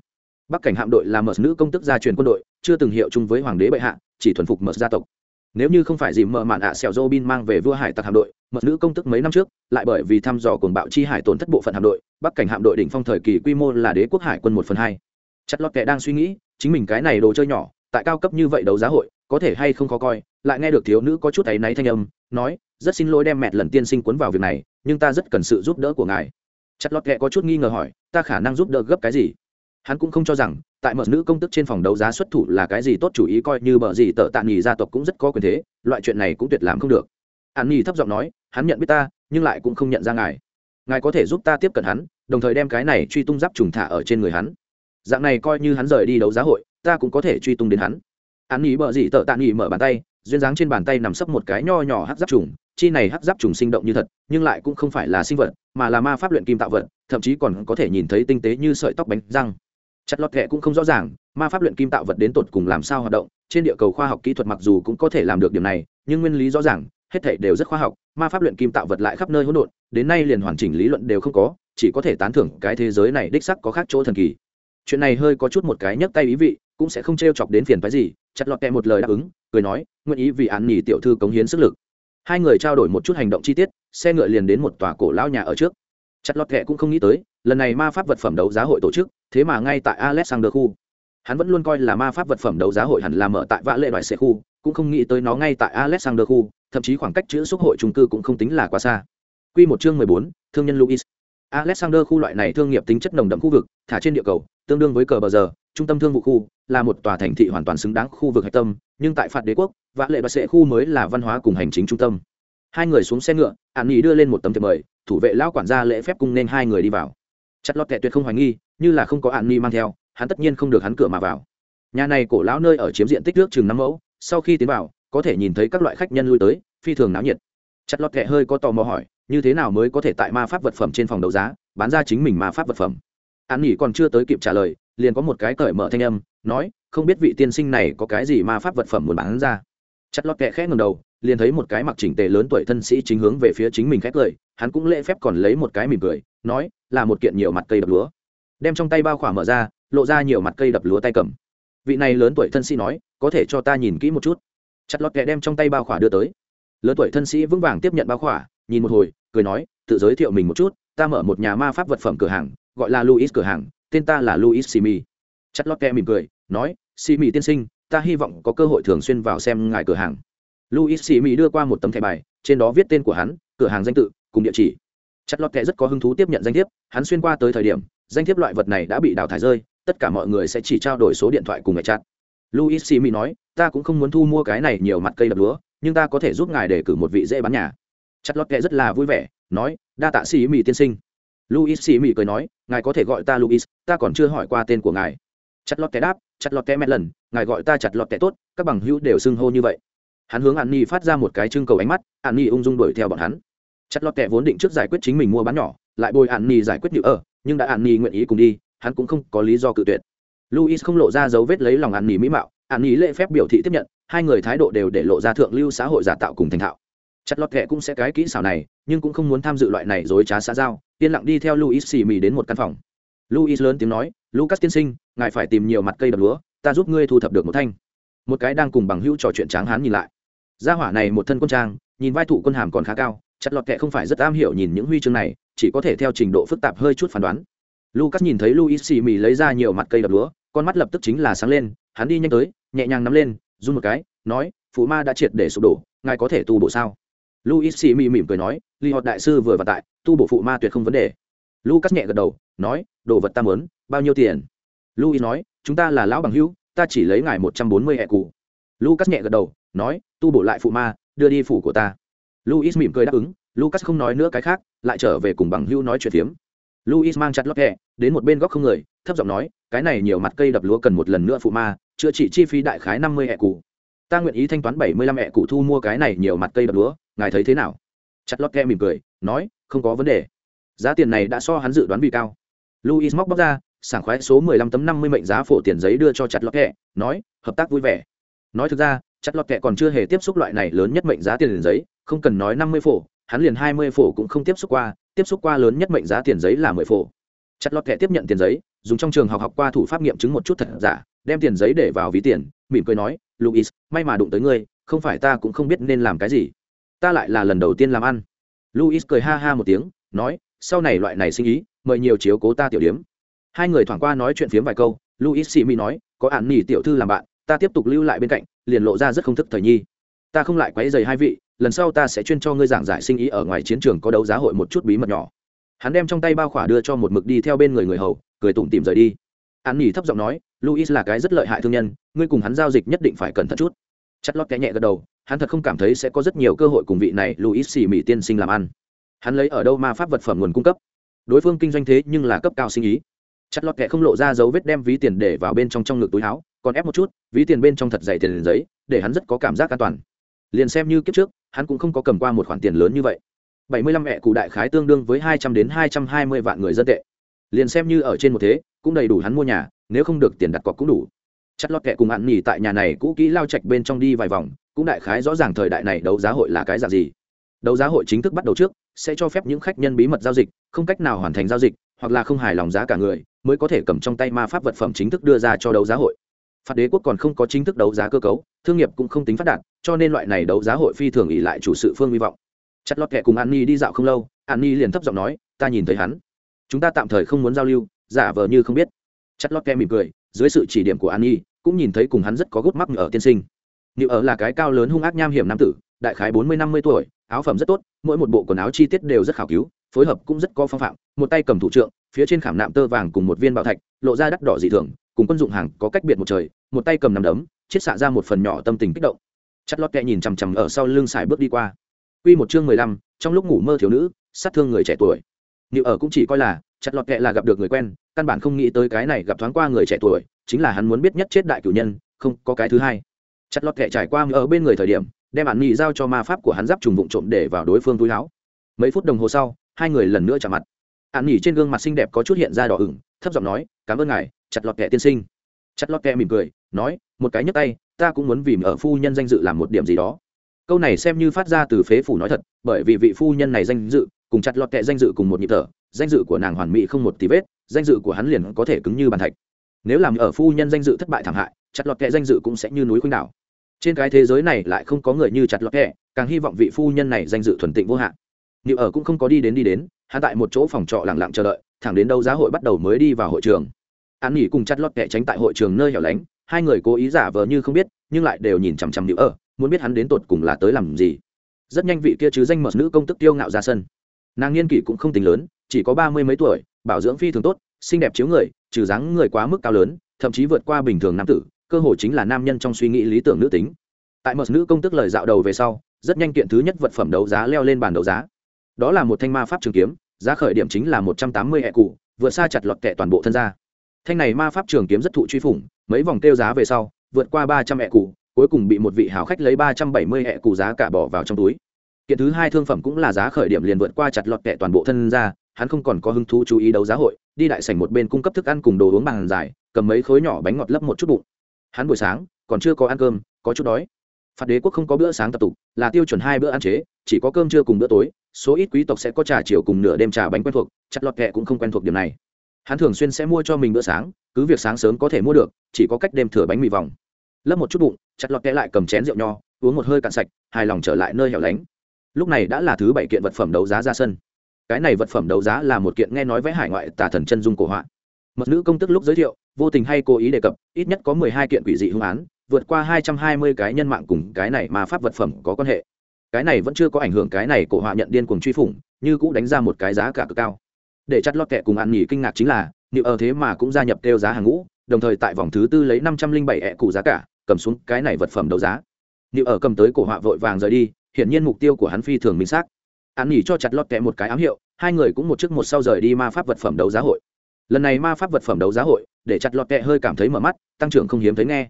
Bắc cảnh hạm đội là mở nữ công tước gia truyền quân đội, chưa từng hiệu chung với hoàng đế bệ hạ, chỉ thuần phục mở gia tộc nếu như không phải dìm mở mạn ạ à xẻo dô bin mang về vua hải tặc hạm đội, mật nữ công tức mấy năm trước, lại bởi vì thăm dò cuồng bạo chi hải tổn thất bộ phận hạm đội, bắc cảnh hạm đội đỉnh phong thời kỳ quy mô là đế quốc hải quân một phần hai. Chặt lót kệ đang suy nghĩ, chính mình cái này đồ chơi nhỏ, tại cao cấp như vậy đấu giá hội, có thể hay không khó coi, lại nghe được thiếu nữ có chút áy náy thanh âm, nói, rất xin lỗi đem mẹ lần tiên sinh cuốn vào việc này, nhưng ta rất cần sự giúp đỡ của ngài. Chặt lót kệ có chút nghi ngờ hỏi, ta khả năng giúp đỡ gấp cái gì? Hắn cũng không cho rằng, tại mở nữ công tức trên phòng đấu giá xuất thủ là cái gì tốt chủ ý coi như bờ gì tợ tạ nghỉ gia tộc cũng rất có quyền thế, loại chuyện này cũng tuyệt làm không được. An nghỉ thấp giọng nói, hắn nhận biết ta, nhưng lại cũng không nhận ra ngài. Ngài có thể giúp ta tiếp cận hắn, đồng thời đem cái này truy tung giáp trùng thả ở trên người hắn. Dạng này coi như hắn rời đi đấu giá hội, ta cũng có thể truy tung đến hắn. Hắn nghĩ bợ gì tợ tạ nghỉ mở bàn tay, duyên dáng trên bàn tay nằm sấp một cái nho nhỏ hắc giáp trùng, chi này hắc giáp trùng sinh động như thật, nhưng lại cũng không phải là sinh vật, mà là ma pháp luyện kim tạo vật, thậm chí còn có thể nhìn thấy tinh tế như sợi tóc bánh răng chặt lọt kệ cũng không rõ ràng, ma pháp luyện kim tạo vật đến tột cùng làm sao hoạt động, trên địa cầu khoa học kỹ thuật mặc dù cũng có thể làm được điểm này, nhưng nguyên lý rõ ràng, hết thể đều rất khoa học, ma pháp luyện kim tạo vật lại khắp nơi hỗn độn, đến nay liền hoàn chỉnh lý luận đều không có, chỉ có thể tán thưởng cái thế giới này đích sắc có khác chỗ thần kỳ. Chuyện này hơi có chút một cái nhấc tay ý vị, cũng sẽ không t chọc đến phiền phái gì, chặt lọt kẹ một lời đáp ứng, cười nói, nguyện ý vì án nhì tiểu thư cống hiến sức lực. Hai người trao đổi một chút hành động chi tiết, xe ngựa liền đến một tòa cổ lão nhà ở trước chặt lọt kệ cũng không nghĩ tới lần này ma pháp vật phẩm đấu giá hội tổ chức thế mà ngay tại alexander khu hắn vẫn luôn coi là ma pháp vật phẩm đấu giá hội hẳn là mở tại vã lệ loại xe khu cũng không nghĩ tới nó ngay tại alexander khu thậm chí khoảng cách chữ xúc hội trung cư cũng không tính là quá xa Quy một chương mười bốn, thương nhân Louis. Alexander khu loại này thương nghiệp tính chất nồng đậm khu vực, thả trên địa cầu, tương đương với cờ bờ giờ, trung tâm thương vụ khu, là một tòa thành thị hoàn toàn xứng đáng khu vực hạch tâm, nhưng tại phạt đế quốc, vã lệ và sệ khu mới là văn hóa cùng hành chính trung tâm. Hai người xuống xe ngựa, an Nghị đưa lên một tấm thiệp mời, thủ vệ lão quản gia lễ phép cung nên hai người đi vào. Chặt lọt kệ tuyệt không hoài nghi, như là không có an Nghị mang theo, hắn tất nhiên không được hắn cửa mà vào. Nhà này cổ lão nơi ở chiếm diện tích nước chừng năm mẫu, sau khi tiến vào, có thể nhìn thấy các loại khách nhân lui tới, phi thường náo nhiệt. Chặt lọt kệ hơi có tò mò hỏi, như thế nào mới có thể tại ma pháp vật phẩm trên phòng đấu giá bán ra chính mình ma pháp vật phẩm an nghỉ còn chưa tới kịp trả lời liền có một cái cởi mở thanh âm nói không biết vị tiên sinh này có cái gì ma pháp vật phẩm muốn bán ra chặt lọt kệ khẽ ngầm đầu liền thấy một cái mặc chỉnh tề lớn tuổi thân sĩ chính hướng về phía chính mình khét cười hắn cũng lễ phép còn lấy một cái mỉm cười, nói, là một kiện nhiều mặt cây đập lúa. Đem trong tay bao khỏa mở ra, lộ ra nhiều mặt cây đập lúa tay cầm. Vị này lớn tuổi thân sĩ nói, có thể cho ta nhìn kỹ một chút. Chặt lọt kẹ đem trong tay bao khỏa đưa tới. Lớn tuổi thân sĩ vững vàng tiếp nhận bao khỏa, nhìn một hồi, cười nói, tự giới thiệu mình một chút, ta mở một nhà ma pháp vật phẩm cửa hàng, gọi là luis cửa hàng, tên ta là luis simi. Chặt lót kẹ mỉm cười, nói, simi tiên sinh, ta hy vọng có cơ hội thường xuyên vào xem ngài cửa hàng luis simi đưa qua một tấm thẻ bài, trên đó viết tên của hắn, cửa hàng danh tự, cùng địa chỉ. Chặt lót ke rất có hứng thú tiếp nhận danh thiếp, hắn xuyên qua tới thời điểm, danh thiếp loại vật này đã bị đào thải rơi, tất cả mọi người sẽ chỉ trao đổi số điện thoại cùng ngài chặt luis simi nói, ta cũng không muốn thu mua cái này nhiều mặt cây đập lúa, nhưng ta có thể giúp ngài để cử một vị dễ bán nhà. Chặt lót kệ rất là vui vẻ, nói, đa tạ xì mỹ tiên sinh. Luis xì mỹ cười nói, ngài có thể gọi ta luis, ta còn chưa hỏi qua tên của ngài. Chặt lót kệ đáp chặt lót kệ mẹ lần, ngài gọi ta chặt lót kệ tốt, các bằng hữu đều xưng hô như vậy hắn hướng an ni phát ra một cái trưng cầu ánh mắt an ni ung dung đuổi theo bọn hắn. Chặt lót kẹ vốn định trước giải quyết chính mình mua bán nhỏ, lại bồi an ni giải quyết nhự ở, nhưng đã an ni nguyện ý cùng đi, hắn cũng không có lý do cự tuyệt. Luis không lộ ra dấu vết lấy lòng an ni mỹ mạo an ni lễ phép biểu thị tiếp nhận, hai người thái độ đều để lộ ra thượng lưu xã hội giả tạo cùng thành thạo. Chặt lọt kẹ cũng sẽ cái kỹ xảo này, nhưng cũng không muốn tham dự loại này dối trá xã giao, yên lặng đi theo luis xì mì đến một căn phòng. Luis lớn tiếng nói, lucas tiên sinh, ngài phải tìm nhiều mặt cây đập lúa, ta giúp ngươi thu thập được một thanh. Một cái đang cùng bằng hữu trò chuyện tráng hán nhìn lại gia hỏa này một thân quân trang, nhìn vai thụ quân hàm còn khá cao, chặt lọt kệ không phải rất am hiểu nhìn những huy chương này, chỉ có thể theo trình độ phức tạp hơi chút phán đoán. Lucas nhìn thấy luis xì mì lấy ra nhiều mặt cây đập lúa, con mắt lập tức chính là sáng lên, hắn đi nhanh tới, nhẹ nhàng nắm lên, run một cái, nói, phụ ma đã triệt để sụp đổ, ngài có thể tu bổ sao? Luis xì mì mỉm cười nói ly họ đại sư vừa và tại, tu bổ phụ ma tuyệt không vấn đề. Lucas nhẹ gật đầu, nói, đồ vật ta mớn bao nhiêu tiền? Luis nói, chúng ta là lão bằng hữu, ta chỉ lấy ngài một trăm bốn mươi hẹ cụ lucas nhẹ gật đầu, nói, tu bổ lại phụ ma, đưa đi phủ của ta. Luis mỉm cười đáp ứng, lucas không nói nữa cái khác, lại trở về cùng bằng hưu nói chuyện phiếm. Luis mang chặt lót hẹ đến một bên góc không người, thấp giọng nói, cái này nhiều mặt cây đập lúa cần một lần nữa phụ ma, chữa trị chi phí đại khái năm mươi hẹ cụ ta nguyện ý thanh toán bảy mươi lăm hẹ cụ thu mua cái này nhiều mặt cây đập lúa, ngài thấy thế nào? Chặt lót kẹ mỉm cười, nói, không có vấn đề. Giá tiền này đã so hắn dự đoán bị cao. Luis móc bóc ra, sảng khoái số mười lăm tấm năm mươi mệnh giá phổ tiền giấy đưa cho chặt lót kẹ, nói, hợp tác vui vẻ nói thực ra, chặt lót kệ còn chưa hề tiếp xúc loại này lớn nhất mệnh giá tiền giấy, không cần nói năm mươi phổ, hắn liền hai mươi phổ cũng không tiếp xúc qua, tiếp xúc qua lớn nhất mệnh giá tiền giấy là mười phổ. Chặt lót kệ tiếp nhận tiền giấy, dùng trong trường học học qua thủ pháp nghiệm chứng một chút thật giả, đem tiền giấy để vào ví tiền, mỉm cười nói luis may mà đụng tới ngươi, không phải ta cũng không biết nên làm cái gì. Ta lại là lần đầu tiên làm ăn. Luis cười ha ha một tiếng, nói, sau này loại này sinh ý, mời nhiều chiếu cố ta tiểu điếm hai người thoảng qua nói chuyện phiếm vài câu luis xì mi nói, có ạn nỉ tiểu thư làm bạn ta tiếp tục lưu lại bên cạnh, liền lộ ra rất không thức thời nhi. Ta không lại quấy dày hai vị, lần sau ta sẽ chuyên cho ngươi giảng giải sinh ý ở ngoài chiến trường có đấu giá hội một chút bí mật nhỏ. Hắn đem trong tay bao khỏa đưa cho một mực đi theo bên người người hầu, cười tủm tìm rời đi. An nỉ thấp giọng nói luis là cái rất lợi hại thương nhân, ngươi cùng hắn giao dịch nhất định phải cẩn thận chút. Chất lót kẽ nhẹ gật đầu, hắn thật không cảm thấy sẽ có rất nhiều cơ hội cùng vị này luis xì mỹ tiên sinh làm ăn. Hắn lấy ở đâu ma pháp vật phẩm nguồn cung cấp? Đối phương kinh doanh thế nhưng là cấp cao sinh ý. Chất lọt kẽ không lộ ra dấu vết đem ví tiền để vào bên trong trong ngực túi áo còn ép một chút, ví tiền bên trong thật dày tiền giấy, để hắn rất có cảm giác an toàn. Liền xem như kiếp trước, hắn cũng không có cầm qua một khoản tiền lớn như vậy. Bảy mươi lăm mẹ cụ đại khái tương đương với hai trăm đến hai trăm hai mươi vạn người dân tệ. Liền xem như ở trên một thế, cũng đầy đủ hắn mua nhà, nếu không được tiền đặt cọc cũng đủ. Chất lọt kẹ cùng ăn nhỉ tại nhà này cũ kỹ lao chạch bên trong đi vài vòng, cũng đại khái rõ ràng thời đại này đấu giá hội là cái dạng gì. Đấu giá hội chính thức bắt đầu trước, sẽ cho phép những khách nhân bí mật giao dịch, không cách nào hoàn thành giao dịch, hoặc là không hài lòng giá cả người, mới có thể cầm trong tay ma pháp vật phẩm chính thức đưa ra cho đấu giá hội phạt đế quốc còn không có chính thức đấu giá cơ cấu thương nghiệp cũng không tính phát đạt cho nên loại này đấu giá hội phi thường ỉ lại chủ sự phương hy vọng. Chặt lọt kẹ cùng an ni đi dạo không lâu an ni liền thấp giọng nói ta nhìn thấy hắn. Chúng ta tạm thời không muốn giao lưu giả vờ như không biết. Chặt lọt kẹ mỉm cười dưới sự chỉ điểm của an ni cũng nhìn thấy cùng hắn rất có gút mắc ở tiên sinh. Niệu ở là cái cao lớn hung ác nham hiểm nam tử, đại khái bốn mươi năm mươi tuổi, áo phẩm rất tốt, mỗi một bộ quần áo chi tiết đều rất khảo cứu, phối hợp cũng rất có phong phạm, một tay cầm thủ trượng, phía trên khảm nạm tơ vàng cùng một viên bảo thạch, lộ ra đắt đỏ dị thường, cùng quân dụng hàng có cách biệt một trời, một tay cầm nắm đấm, chiết xạ ra một phần nhỏ tâm tình kích động. Chặt lót kẹ nhìn chằm chằm ở sau lưng xài bước đi qua. Quy một chương mười lăm, trong lúc ngủ mơ thiếu nữ, sát thương người trẻ tuổi. Niệu ở cũng chỉ coi là, chặt lọt kẹ là gặp được người quen, căn bản không nghĩ tới cái này gặp thoáng qua người trẻ tuổi, chính là hắn muốn biết nhất chết đại cửu nhân, không, có cái thứ hai chặt lọt kệ trải qua ở bên người thời điểm đem bản nghị giao cho ma pháp của hắn giáp trùng vụn trộm để vào đối phương túi áo mấy phút đồng hồ sau hai người lần nữa chạm mặt ạn nhị trên gương mặt xinh đẹp có chút hiện ra đỏ ửng thấp giọng nói, cảm ơn ngài, chặt lọt kệ tiên sinh. Chặt lọt kệ mỉm cười, nói, một cái nhấc tay, ta cũng muốn vì ở phu nhân danh dự làm một điểm gì đó. Câu này xem như phát ra từ phế phủ nói thật, bởi vì vị phu nhân này danh dự, cùng chặt lọt kệ danh dự cùng một nhịp thở, danh dự của nàng hoàn mỹ không một tí vết, danh dự của hắn liền có thể cứng như bàn thạch. Nếu làm ở phu nhân danh dự thất bại thảm hại, chặt lọt kệ danh dự cũng sẽ như núi khuynh đảo. Trên cái thế giới này lại không có người như chặt lọt kẹ càng hy vọng vị phu nhân này danh dự thuần tịnh vô hạn. Liệu ở cũng không có đi đến đi đến, hắn tại một chỗ phòng trọ lặng lặng chờ đợi thẳng đến đâu giá hội bắt đầu mới đi vào hội trường. An nghỉ cùng chặt lót kẻ tránh tại hội trường nơi hẻo lánh, hai người cố ý giả vờ như không biết, nhưng lại đều nhìn chằm chằm nữ ở muốn biết hắn đến tột cùng là tới làm gì. Rất nhanh vị kia chứ danh mật nữ công tức tiêu ngạo ra sân. Nàng niên kỷ cũng không tính lớn, chỉ có ba mươi mấy tuổi, bảo dưỡng phi thường tốt, xinh đẹp chiếu người, trừ dáng người quá mức cao lớn, thậm chí vượt qua bình thường nam tử, cơ hội chính là nam nhân trong suy nghĩ lý tưởng nữ tính. Tại mật nữ công tức lời dạo đầu về sau, rất nhanh kiện thứ nhất vật phẩm đấu giá leo lên bàn đấu giá. Đó là một thanh ma pháp trường kiếm giá khởi điểm chính là một trăm tám mươi hệ cụ, vượt xa chặt lọt kẹ toàn bộ thân gia. Thanh này ma pháp trường kiếm rất thụ truy phủng, mấy vòng tiêu giá về sau, vượt qua ba trăm hệ cụ, cuối cùng bị một vị hào khách lấy ba trăm bảy mươi hệ cụ giá cả bỏ vào trong túi. Kiện thứ hai thương phẩm cũng là giá khởi điểm liền vượt qua chặt lọt kẹ toàn bộ thân gia, hắn không còn có hứng thú chú ý đấu giá hội, đi đại sảnh một bên cung cấp thức ăn cùng đồ uống bằng dài cầm mấy khối nhỏ bánh ngọt lấp một chút bụng. Hắn buổi sáng còn chưa có ăn cơm, có chút đói phạt đế quốc không có bữa sáng tập tục, là tiêu chuẩn hai bữa ăn chế, chỉ có cơm trưa cùng bữa tối, số ít quý tộc sẽ có trà chiều cùng nửa đêm trà bánh quen thuộc, chặt lọt kẹ cũng không quen thuộc điểm này. Hắn thường xuyên sẽ mua cho mình bữa sáng, cứ việc sáng sớm có thể mua được, chỉ có cách đêm thửa bánh mì vòng. Lấp một chút bụng, chặt lọt kẹ lại cầm chén rượu nho, uống một hơi cạn sạch, hài lòng trở lại nơi hẻo lánh. Lúc này đã là thứ bảy kiện vật phẩm đấu giá ra sân. Cái này vật phẩm đấu giá là một kiện nghe nói vẽ hải ngoại tà thần chân dung cổ họa. Mật nữ công tức lúc giới thiệu, vô tình hay cố ý đề cập, ít nhất có mười hai kiện quỷ dị hung án vượt qua hai trăm hai mươi cái nhân mạng cùng cái này mà pháp vật phẩm có quan hệ. Cái này vẫn chưa có ảnh hưởng cái này cổ họa nhận điên cuồng truy phủng, như cũng đánh ra một cái giá cả cực cao. Để chặt lót kẹ cùng ăn nghỉ kinh ngạc chính là như ở thế mà cũng gia nhập kêu giá hàng ngũ, đồng thời tại vòng thứ tư lấy năm trăm linh bảy ẹ cụ giá cả, cầm xuống cái này vật phẩm đấu giá. Như ở cầm tới cổ họa vội vàng rời đi, hiển nhiên mục tiêu của hắn phi thường minh xác. Ăn nghỉ cho chặt lót kẹ một cái ám hiệu, hai người cũng một trước một sau rời đi ma pháp vật phẩm đấu giá hội. Lần này ma pháp vật phẩm đấu giá hội, để chặt lọt kẹ hơi cảm thấy mở mắt, tăng trưởng không hiếm thấy nghe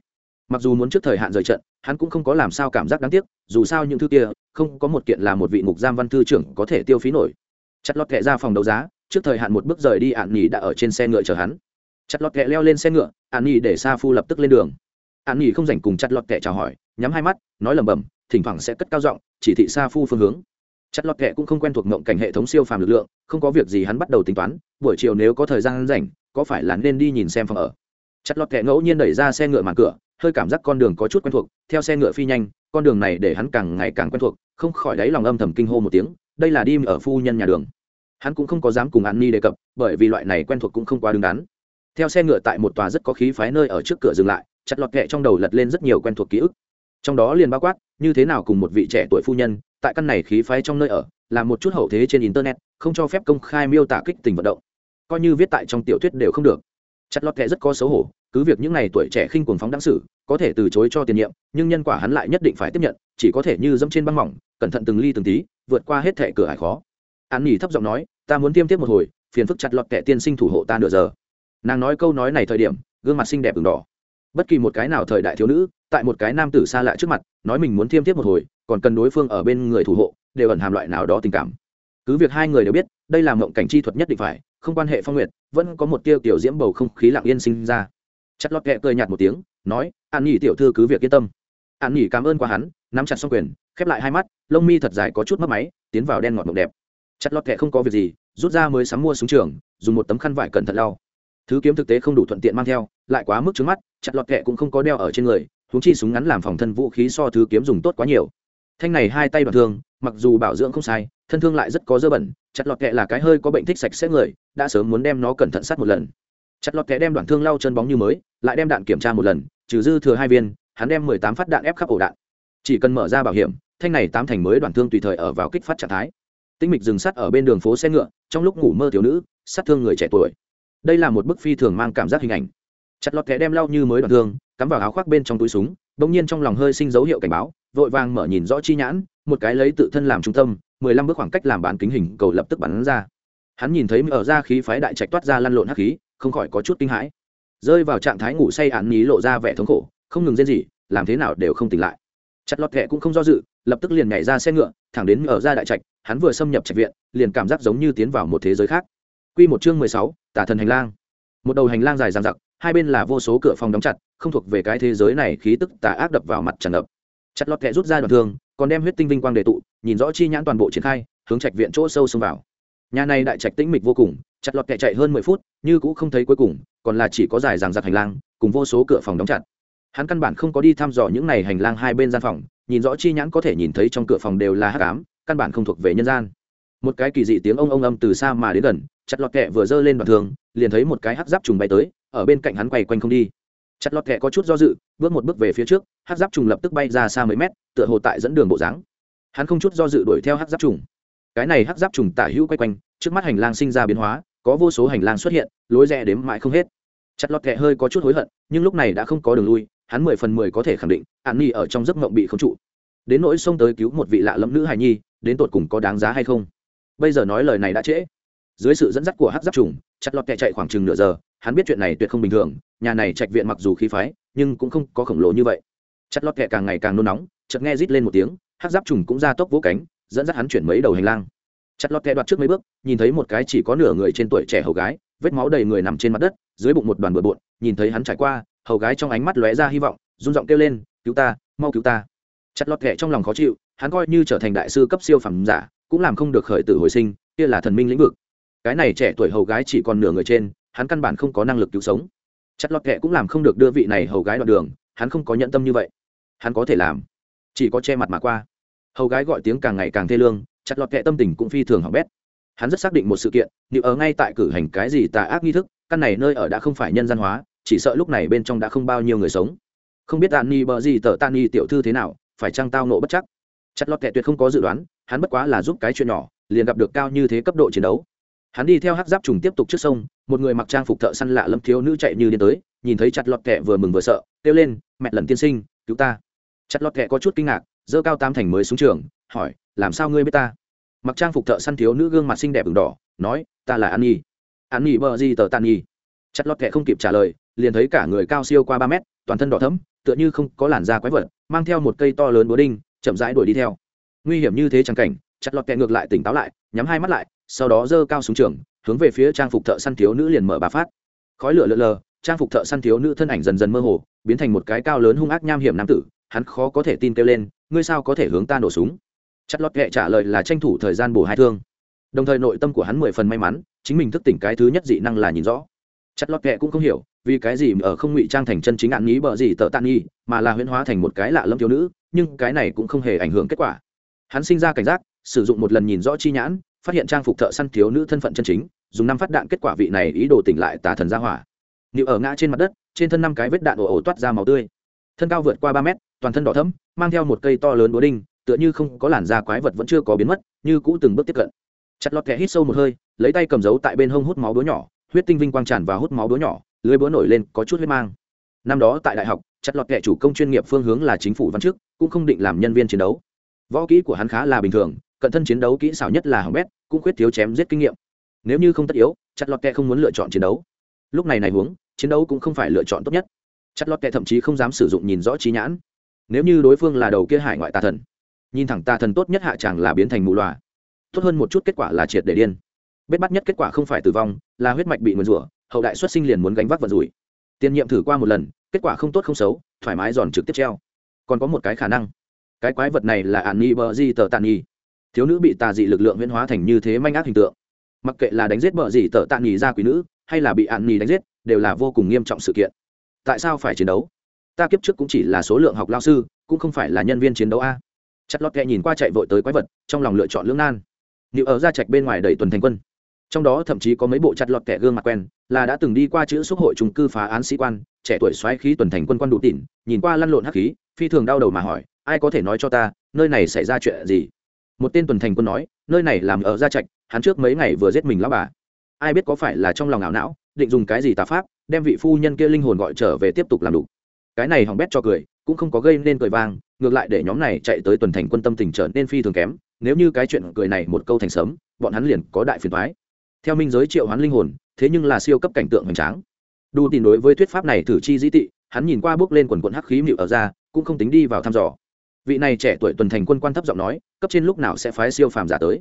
mặc dù muốn trước thời hạn rời trận, hắn cũng không có làm sao cảm giác đáng tiếc, dù sao những thứ kia, không có một kiện là một vị ngục giam văn thư trưởng có thể tiêu phí nổi. Chặt lọt kẹ ra phòng đấu giá, trước thời hạn một bước rời đi ạn nhì đã ở trên xe ngựa chờ hắn. Chặt lọt kẹ leo lên xe ngựa ạn nhì để sa phu lập tức lên đường. Ạn nhì không dành cùng chặt lọt kẹ chào hỏi, nhắm hai mắt, nói lẩm bẩm, thỉnh thoảng sẽ cất cao giọng, chỉ thị sa phu phương hướng. Chặt lọt kẹ cũng không quen thuộc ngộng cảnh hệ thống siêu phàm lực lượng, không có việc gì hắn bắt đầu tính toán, buổi chiều nếu có thời gian rảnh, có phải là nên đi nhìn xem phòng ở. Chặt lọt kẹ ngẫu nhiên đẩy ra xe ngựa màn cửa hơi cảm giác con đường có chút quen thuộc, theo xe ngựa phi nhanh, con đường này để hắn càng ngày càng quen thuộc, không khỏi đáy lòng âm thầm kinh hô một tiếng, đây là đi ở phu nhân nhà đường. Hắn cũng không có dám cùng an ni đề cập, bởi vì loại này quen thuộc cũng không quá đứng đắn. Theo xe ngựa tại một tòa rất có khí phái nơi ở trước cửa dừng lại, chặt lọt kẹ trong đầu lật lên rất nhiều quen thuộc ký ức. Trong đó liền bao quát, như thế nào cùng một vị trẻ tuổi phu nhân, tại căn này khí phái trong nơi ở làm một chút hậu thế trên internet, không cho phép công khai miêu tả kích tình vận động. Coi như viết tại trong tiểu thuyết đều không được. Chặt lọt kệ rất có xấu hổ cứ việc những n à y tuổi trẻ khinh cuồng phóng đáng sử có thể từ chối cho tiền nhiệm, nhưng nhân quả hắn lại nhất định phải tiếp nhận, chỉ có thể như dẫm trên băng mỏng, cẩn thận từng ly từng tí, vượt qua hết thẻ cửa hải khó. An nhỉ thấp giọng nói, ta muốn tiêm tiếp một hồi, phiền phức chặt lọt kẻ tiên sinh thủ hộ ta nửa giờ. Nàng nói câu nói này thời điểm, gương mặt xinh đẹp ửng đỏ. Bất kỳ một cái nào thời đại thiếu nữ, tại một cái nam tử xa lạ trước mặt, nói mình muốn thiêm tiếp một hồi, còn cần đối phương ở bên người thủ hộ, đều ẩn hàm loại nào đó tình cảm. Cứ việc hai người đều biết, đây là mộng cảnh chi thuật nhất định phải, không quan hệ phong nguyệt, vẫn có một tiêu tiểu diễm bầu không khí lặng yên sinh ra chặt lọt kẹ cười nhạt một tiếng, nói, an nhỉ tiểu thư cứ việc yên tâm. An nhỉ cảm ơn qua hắn, nắm chặt xong quyền, khép lại hai mắt, lông mi thật dài có chút mất máy, tiến vào đen ngọt mộng đẹp. Chặt lọt kẹ không có việc gì, rút ra mới sắm mua súng trường, dùng một tấm khăn vải cẩn thận lau. Thứ kiếm thực tế không đủ thuận tiện mang theo, lại quá mức trước mắt, chặt lọt kẹ cũng không có đeo ở trên người húng chi súng ngắn làm phòng thân vũ khí so thứ kiếm dùng tốt quá nhiều. Thanh này hai tay bằng thương, mặc dù bảo dưỡng không sai, thân thương lại rất có dơ bẩn, chặt lọt kẹ là cái hơi có bệnh thích sạch sẽ người, đã sớm muốn đem nó cẩn thận sát một lần chặt lọt kẽ đem đoạn thương lau chân bóng như mới, lại đem đạn kiểm tra một lần, trừ dư thừa hai viên, hắn đem mười tám phát đạn ép khắp ổ đạn. Chỉ cần mở ra bảo hiểm, thanh này tám thành mới đoạn thương tùy thời ở vào kích phát trạng thái. Tinh mịch dừng sắt ở bên đường phố xe ngựa, trong lúc ngủ mơ thiếu nữ, sát thương người trẻ tuổi. Đây là một bức phi thường mang cảm giác hình ảnh. Chặt lọt kẽ đem lau như mới đoạn thương, cắm vào áo khoác bên trong túi súng, bỗng nhiên trong lòng hơi sinh dấu hiệu cảnh báo, vội vàng mở nhìn rõ chi nhãn, một cái lấy tự thân làm trung tâm, mười lăm bước khoảng cách làm bán kính hình cầu lập tức bắn ra. Hắn nhìn thấy ở ra khí phái đại trạch toát ra lăn lộn hắc khí không khỏi có chút kinh hãi rơi vào trạng thái ngủ say án ní lộ ra vẻ thống khổ không ngừng rên gì làm thế nào đều không tỉnh lại chặt lọt kệ cũng không do dự lập tức liền nhảy ra xe ngựa thẳng đến ở ra đại trạch hắn vừa xâm nhập trạch viện liền cảm giác giống như tiến vào một thế giới khác Quy một chương mười sáu, Tả thần hành lang. Một đầu hành lang dài dằng dặc, hai bên là vô số cửa phòng đóng chặt, không thuộc về cái thế giới này khí tức tà ác đập vào mặt tràn ngập. Chặt lọt kệ rút ra đoạn thương, còn đem huyết tinh vinh quang đề tụ, nhìn rõ chi nhãn toàn bộ triển khai, hướng trạch viện chỗ sâu xông vào. Nhà này đại trạch tĩnh mịch vô cùng, chặt lọt kẹ chạy hơn mười phút, như cũng không thấy cuối cùng, còn là chỉ có dài dằng giặc hành lang, cùng vô số cửa phòng đóng chặt. Hắn căn bản không có đi thăm dò những này hành lang hai bên gian phòng, nhìn rõ chi nhãn có thể nhìn thấy trong cửa phòng đều là hắc ám, căn bản không thuộc về nhân gian. Một cái kỳ dị tiếng ông ông âm từ xa mà đến gần chặt lọt kẹ vừa giơ lên đoạn thường liền thấy một cái hắc giáp trùng bay tới ở bên cạnh hắn quay quanh không đi. Chặt lọt kẹ có chút do dự bước một bước về phía trước hắc giáp trùng lập tức bay ra xa mấy mét tựa hồ tại dẫn đường bộ dáng. Hắn không chút do dự đuổi theo hắc giáp trùng. Cái này hắc giáp trùng tả hữu quay quanh trước mắt hành lang sinh ra biến hóa có vô số hành lang xuất hiện, lối rẽ đếm mãi không hết. Chặt lọt kẹ hơi có chút hối hận, nhưng lúc này đã không có đường lui, hắn mười phần mười có thể khẳng định ạn nhi ở trong giấc mộng bị không trụ. Đến nỗi xông tới cứu một vị lạ lẫm nữ hài nhi, đến tột cùng có đáng giá hay không? Bây giờ nói lời này đã trễ. Dưới sự dẫn dắt của hát giáp trùng, chặt lọt kẹ chạy khoảng chừng nửa giờ, hắn biết chuyện này tuyệt không bình thường, nhà này trạch viện mặc dù khí phái, nhưng cũng không có khổng lồ như vậy. Chặt lọt kẹ càng ngày càng nôn nóng, chợt nghe rít lên một tiếng hát giáp trùng cũng ra tốc vỗ cánh, dẫn dắt hắn chuyển mấy đầu hành lang chặt lọt kẹ đoạt trước mấy bước, nhìn thấy một cái chỉ có nửa người trên tuổi trẻ hầu gái, vết máu đầy người nằm trên mặt đất, dưới bụng một đoàn bừa bộn, nhìn thấy hắn trải qua, hầu gái trong ánh mắt lóe ra hy vọng, run giọng kêu lên, cứu ta, mau cứu ta. Chặt lọt kẹ trong lòng khó chịu, hắn coi như trở thành đại sư cấp siêu phẩm giả, cũng làm không được khởi tử hồi sinh, kia là thần minh lĩnh vực. Cái này trẻ tuổi hầu gái chỉ còn nửa người trên, hắn căn bản không có năng lực cứu sống. Chặt lọt kệ cũng làm không được đưa vị này hầu gái đoạn đường, hắn không có nhận tâm như vậy. Hắn có thể làm, chỉ có che mặt mà qua. Hầu gái gọi tiếng càng ngày càng thê lương chặt lọt kệ tâm tình cũng phi thường hỏng bét. Hắn rất xác định một sự kiện, nếu ở ngay tại cử hành cái gì tà ác nghi thức, căn này nơi ở đã không phải nhân gian hóa, chỉ sợ lúc này bên trong đã không bao nhiêu người sống. Không biết tàn ni bờ gì tờ tàn ni tiểu thư thế nào, phải chăng tao nộ bất chắc? Chặt lọt kệ tuyệt không có dự đoán, hắn bất quá là giúp cái chuyện nhỏ, liền gặp được cao như thế cấp độ chiến đấu. Hắn đi theo hắc giáp trùng tiếp tục trước sông, một người mặc trang phục thợ săn lạ lâm thiếu nữ chạy như điên tới, nhìn thấy chặt lọt kẹ vừa mừng vừa sợ, kêu lên, mẹ lần tiên sinh, cứu ta. Chặt lọt kẹ có chút kinh ngạc dơ cao tam thành mới xuống trường, hỏi, làm sao ngươi biết ta? Mặc trang phục thợ săn thiếu nữ gương mặt xinh đẹp ửng đỏ, nói, ta là an nhi. An nhi bờ gì tờ tàn nhi. Chặt lọt kẹ không kịp trả lời, liền thấy cả người cao siêu qua ba mét, toàn thân đỏ thấm tựa như không có làn da quái vật, mang theo một cây to lớn búa đinh, chậm rãi đuổi đi theo. Nguy hiểm như thế chẳng cảnh, chặt lọt kẹ ngược lại tỉnh táo lại, nhắm hai mắt lại, sau đó giơ cao xuống trường, hướng về phía trang phục thợ săn thiếu nữ liền mở bà phát. Khói lửa lờ lờ, trang phục thợ săn thiếu nữ thân ảnh dần dần mơ hồ, biến thành một cái cao lớn hung ác nham hiểm nam tử, hắn khó có thể tin kêu lên ngươi sao có thể hướng ta nổ súng? Chặt lọt kệ trả lời là tranh thủ thời gian bổ hai thương. Đồng thời nội tâm của hắn mười phần may mắn, chính mình thức tỉnh cái thứ nhất dị năng là nhìn rõ. Chặt lọt kệ cũng không hiểu, vì cái gì ở không ngụy trang thành chân chính ạn nghĩ bợ gì tợ tàn nghi, mà là huyễn hóa thành một cái lạ lâm thiếu nữ, nhưng cái này cũng không hề ảnh hưởng kết quả. Hắn sinh ra cảnh giác, sử dụng một lần nhìn rõ chi nhãn, phát hiện trang phục thợ săn thiếu nữ thân phận chân chính, dùng năm phát đạn kết quả vị này ý đồ tỉnh lại tà thần ra hỏa. Liệu ở ngã trên mặt đất, trên thân năm cái vết đạn ồ ồ toát ra màu tươi. Thân cao vượt qua ba mét toàn thân đỏ thẫm, mang theo một cây to lớn búa đinh tựa như không có làn da quái vật vẫn chưa có biến mất như cũ từng bước tiếp cận. Chặt lọt kẻ hít sâu một hơi lấy tay cầm dấu tại bên hông hút máu búa nhỏ huyết tinh vinh quang tràn và hút máu búa nhỏ lưới búa nổi lên có chút huyết mang. Năm đó tại đại học chặt lọt kẻ chủ công chuyên nghiệp phương hướng là chính phủ văn chức cũng không định làm nhân viên chiến đấu. Võ kỹ của hắn khá là bình thường cận thân chiến đấu kỹ xảo nhất là hỏng bét cũng khuyết thiếu chém giết kinh nghiệm. Nếu như không tất yếu chặt lọt kẹ không muốn lựa chọn chiến đấu. Lúc này này huống chiến đấu cũng không phải lựa chọn tốt nhất. Chặt lọt kẻ thậm chí không dám sử dụng nhìn rõ trí nhãn nếu như đối phương là đầu kia hải ngoại tà thần, nhìn thẳng tà thần tốt nhất hạ chẳng là biến thành mù loà. Tốt hơn một chút kết quả là triệt để điên. Bết bắt nhất kết quả không phải tử vong, là huyết mạch bị nguyền rủa, hậu đại xuất sinh liền muốn gánh vác vận rủi. Tiền nhiệm thử qua một lần, kết quả không tốt không xấu, thoải mái giòn trực tiếp treo. Còn có một cái khả năng. Cái quái vật này là ạn ni bờ di tờ tàn nhi. Thiếu nữ bị tà dị lực lượng huyễn hóa thành như thế manh ác hình tượng. Mặc kệ là đánh giết bờ gì tờ tàn nhi ra quý nữ, hay là bị ạn nhi đánh giết, đều là vô cùng nghiêm trọng sự kiện. Tại sao phải chiến đấu? Ta kiếp trước cũng chỉ là số lượng học lao sư, cũng không phải là nhân viên chiến đấu a. Chặt lót kẹ nhìn qua chạy vội tới quái vật, trong lòng lựa chọn lưỡng nan. Liệu ở ra trạch bên ngoài đầy tuần thành quân. Trong đó thậm chí có mấy bộ chặt lọt kẻ gương mặt quen, là đã từng đi qua chữ xúc hội trung cư phá án sĩ quan, trẻ tuổi xoáy khí tuần thành quân quan đủ tỉn nhìn qua lăn lộn hắc khí, phi thường đau đầu mà hỏi, ai có thể nói cho ta, nơi này xảy ra chuyện gì? Một tên tuần thành quân nói, nơi này làm ở gia trạch, hắn trước mấy ngày vừa giết mình lão bà. Ai biết có phải là trong lòng ảo não, định dùng cái gì tà pháp, đem vị phu nhân kia linh hồn gọi trở về tiếp tục làm đủ cái này hỏng bét cho cười, cũng không có gây nên cười vang, ngược lại để nhóm này chạy tới tuần thành quân tâm tình trở nên phi thường kém, nếu như cái chuyện cười này một câu thành sớm, bọn hắn liền có đại phiền thoái theo minh giới triệu hoán linh hồn, thế nhưng là siêu cấp cảnh tượng hoành tráng. Đu tin đối với thuyết pháp này thử chi dĩ tị, hắn nhìn qua bước lên quần quận hắc khí mịu ở ra, cũng không tính đi vào thăm dò. Vị này trẻ tuổi tuần thành quân quan thấp giọng nói, cấp trên lúc nào sẽ phái siêu phàm giả tới?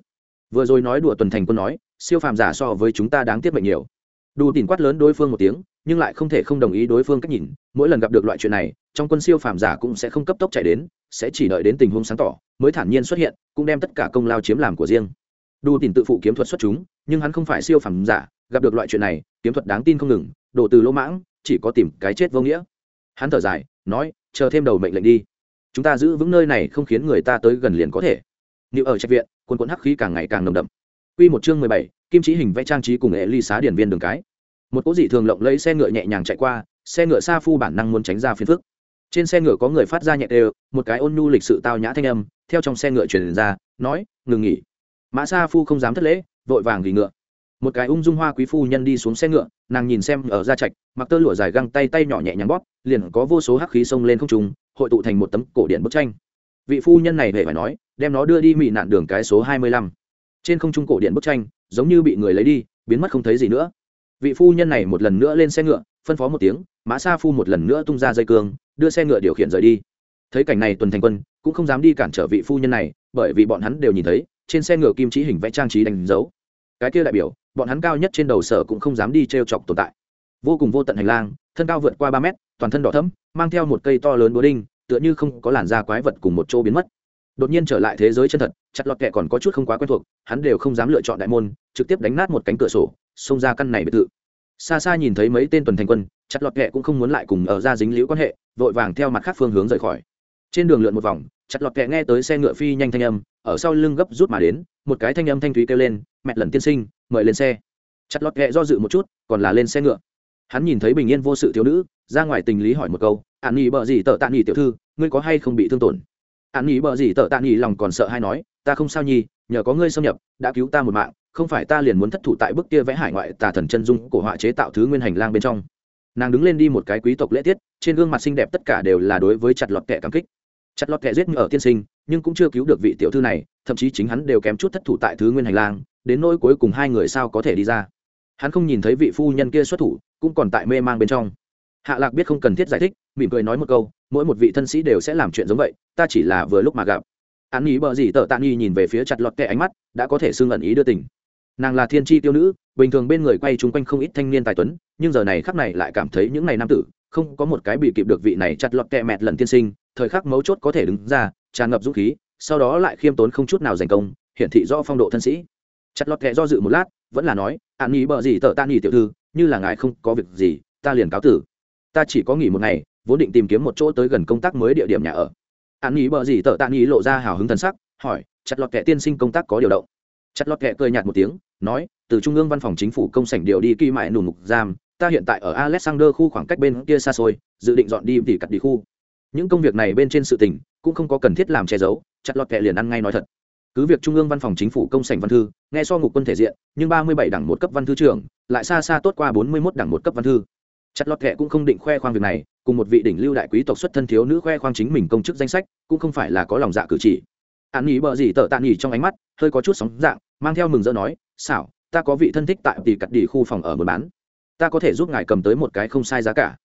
Vừa rồi nói đùa tuần thành quân nói, siêu phàm giả so với chúng ta đáng tiếc mệnh nhiều đủ tìm quát lớn đối phương một tiếng nhưng lại không thể không đồng ý đối phương cách nhìn. Mỗi lần gặp được loại chuyện này trong quân siêu phàm giả cũng sẽ không cấp tốc chạy đến sẽ chỉ đợi đến tình huống sáng tỏ mới thản nhiên xuất hiện cũng đem tất cả công lao chiếm làm của riêng. Đủ tìm tự phụ kiếm thuật xuất chúng nhưng hắn không phải siêu phàm giả gặp được loại chuyện này kiếm thuật đáng tin không ngừng đổ từ lỗ mãng chỉ có tìm cái chết vô nghĩa. Hắn thở dài nói chờ thêm đầu mệnh lệnh đi. Chúng ta giữ vững nơi này không khiến người ta tới gần liền có thể. Nếu ở trạch viện quân quận hắc khí càng ngày càng nồng đậm. Quy một chương mười bảy, kim chỉ hình vẽ trang trí cùng hệ ly xá điển viên đường cái. Một cỗ dị thường lộng lấy xe ngựa nhẹ nhàng chạy qua, xe ngựa xa phu bản năng muốn tránh ra phiền phức. Trên xe ngựa có người phát ra nhẹ đều, một cái ôn nhu lịch sự tao nhã thanh âm, theo trong xe ngựa truyền ra, nói, ngừng nghỉ. Mã Sa phu không dám thất lễ, vội vàng gỉ ngựa một cái ung dung hoa quý phu nhân đi xuống xe ngựa nàng nhìn xem ở ra trạch mặc tơ lụa dài găng tay tay nhỏ nhẹ nhàng bóp liền có vô số hắc khí xông lên không trùng hội tụ thành một tấm cổ điện bức tranh vị phu nhân này hề phải nói đem nó đưa đi mị nạn đường cái số hai mươi lăm trên không trung cổ điện bức tranh giống như bị người lấy đi biến mất không thấy gì nữa vị phu nhân này một lần nữa lên xe ngựa, phân phó một tiếng, mã sa phu một lần nữa tung ra dây cương, đưa xe ngựa điều khiển rời đi. Thấy cảnh này tuần thành quân cũng không dám đi cản trở vị phu nhân này, bởi vì bọn hắn đều nhìn thấy, trên xe ngựa kim chỉ hình vẽ trang trí đánh dấu. Cái kia đại biểu, bọn hắn cao nhất trên đầu sở cũng không dám đi t r e o chọc tồn tại. Vô cùng vô tận hành lang, thân cao vượt qua ba mét, toàn thân đỏ thấm mang theo một cây to lớn búa đinh, tựa như không có làn da quái vật cùng một chỗ biến mất. Đột nhiên trở lại thế giới chân thật, chặt lọt kẹ còn có chút không quá quen thuộc, hắn đều không dám lựa chọn đại môn, trực tiếp đánh nát một cánh cửa sổ xông ra căn này biệt thự. Xa xa nhìn thấy mấy tên tuần thành quân, chặt lọt kệ cũng không muốn lại cùng ở ra dính liễu quan hệ, vội vàng theo mặt khác phương hướng rời khỏi. Trên đường lượn một vòng, chặt lọt kệ nghe tới xe ngựa phi nhanh thanh âm, ở sau lưng gấp rút mà đến, một cái thanh âm thanh thúy kêu lên, mẹ lần tiên sinh, mời lên xe. Chặt lọt kệ do dự một chút, còn là lên xe ngựa. Hắn nhìn thấy bình yên vô sự thiếu nữ, ra ngoài tình lý hỏi một câu ạn nghỉ bợ gì tợ tạ nghỉ tiểu thư, ngươi có hay không bị thương tổn? Ạn nghỉ bợ gì tợ tạ nghỉ lòng còn sợ hay nói, ta không sao nhi, nhờ có ngươi xâm nhập, đã cứu ta một mạng không phải ta liền muốn thất thủ tại bức kia vẽ hải ngoại tà thần chân dung cổ họa chế tạo thứ nguyên hành lang bên trong. Nàng đứng lên đi một cái quý tộc lễ tiết, trên gương mặt xinh đẹp tất cả đều là đối với chặt lọt kẹ cảm kích. Chặt lọt kẻ giết ở tiên sinh, nhưng cũng chưa cứu được vị tiểu thư này, thậm chí chính hắn đều kém chút thất thủ tại thứ nguyên hành lang, đến nỗi cuối cùng hai người sao có thể đi ra. Hắn không nhìn thấy vị phu nhân kia xuất thủ, cũng còn tại mê mang bên trong. Hạ lạc biết không cần thiết giải thích, mỉm cười nói một câu, mỗi một vị thân sĩ đều sẽ làm chuyện giống vậy, ta chỉ là vừa lúc mà gặp. An ý bờ gì tờ tạ nghi nhìn về phía chặt lọt kẻ ánh mắt, đã có thể xưng ẩn ý đưa tình nàng là thiên tri tiêu nữ, bình thường bên người quay chung quanh không ít thanh niên tài tuấn, nhưng giờ này khắc này lại cảm thấy những ngày nam tử, không có một cái bị kịp được vị này chặt lọt kẹ mẹt lần tiên sinh, thời khắc mấu chốt có thể đứng ra, tràn ngập dũng khí, sau đó lại khiêm tốn không chút nào giành công, hiển thị do phong độ thân sĩ. Chặt lọt kẹ do dự một lát, vẫn là nói ạn nghỉ bợ gì tờ ta nghỉ tiểu thư, như là ngài không có việc gì, ta liền cáo tử. Ta chỉ có nghỉ một ngày, vốn định tìm kiếm một chỗ tới gần công tác mới địa điểm nhà ở. Ạn nghỉ bợ gì tờ ta nghỉ lộ ra hào hứng thần sắc, hỏi, chặt lọt kẹ tiên sinh công tác có điều động? Chặt lọt kẹ cười nhạt một tiếng nói, từ trung ương văn phòng chính phủ công sảnh điều đi kỳ mại nù mục giam, ta hiện tại ở alexander khu khoảng cách bên kia xa xôi, dự định dọn đi thì cắt đi khu. Những công việc này bên trên sự tình, cũng không có cần thiết làm che giấu, chặt lọt kệ liền ăn ngay nói thật. Cứ việc trung ương văn phòng chính phủ công sảnh văn thư, nghe so ngục quân thể diện, nhưng ba mươi bảy đảng một cấp văn thư trưởng lại xa xa tốt qua bốn mươi một đảng một cấp văn thư. Chặt lọt kệ cũng không định khoe khoang việc này, cùng một vị đỉnh lưu đại quý tộc xuất thân thiếu nữ khoe khoang chính mình công chức danh sách, cũng không phải là có lòng dạ cử chỉ an nghĩ bợ gì tợ tạ nghỉ trong ánh mắt hơi có chút sóng dạng mang theo mừng rỡ nói xảo ta có vị thân thích tại tỷ cặt đi khu phòng ở một bán. Ta có thể giúp ngài cầm tới một cái không sai giá cả.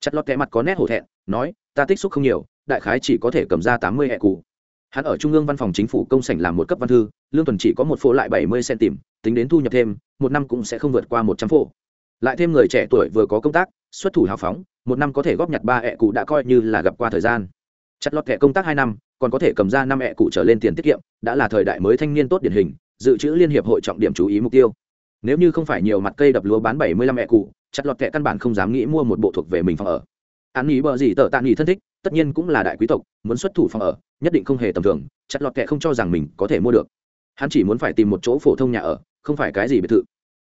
Chặt lọt kẽ mặt có nét hổ thẹn nói ta tích xúc không nhiều đại khái chỉ có thể cầm ra tám mươi hẹ cụ. Hắn ở trung ương văn phòng chính phủ công sảnh làm một cấp văn thư lương tuần chỉ có một phố lại bảy mươi tìm, tính đến thu nhập thêm một năm cũng sẽ không vượt qua một trăm phố lại thêm người trẻ tuổi vừa có công tác xuất thủ hào phóng một năm có thể góp nhặt ba hẹ cụ đã coi như là gặp qua thời gian chặt lọt thẻ công tác hai năm, còn có thể cầm ra năm hẹ cụ trở lên tiền tiết kiệm, đã là thời đại mới thanh niên tốt điển hình, dự trữ liên hiệp hội trọng điểm chú ý mục tiêu. Nếu như không phải nhiều mặt cây đập lúa bán bảy mươi lăm hẹ cụ, chặt lọt thẻ căn bản không dám nghĩ mua một bộ thuộc về mình phòng ở. Án nghĩ bờ gì tờ tạ nghỉ thân thích, tất nhiên cũng là đại quý tộc, muốn xuất thủ phòng ở, nhất định không hề tầm thường, chặt lọt kệ không cho rằng mình có thể mua được. Hắn chỉ muốn phải tìm một chỗ phổ thông nhà ở, không phải cái gì biệt thự.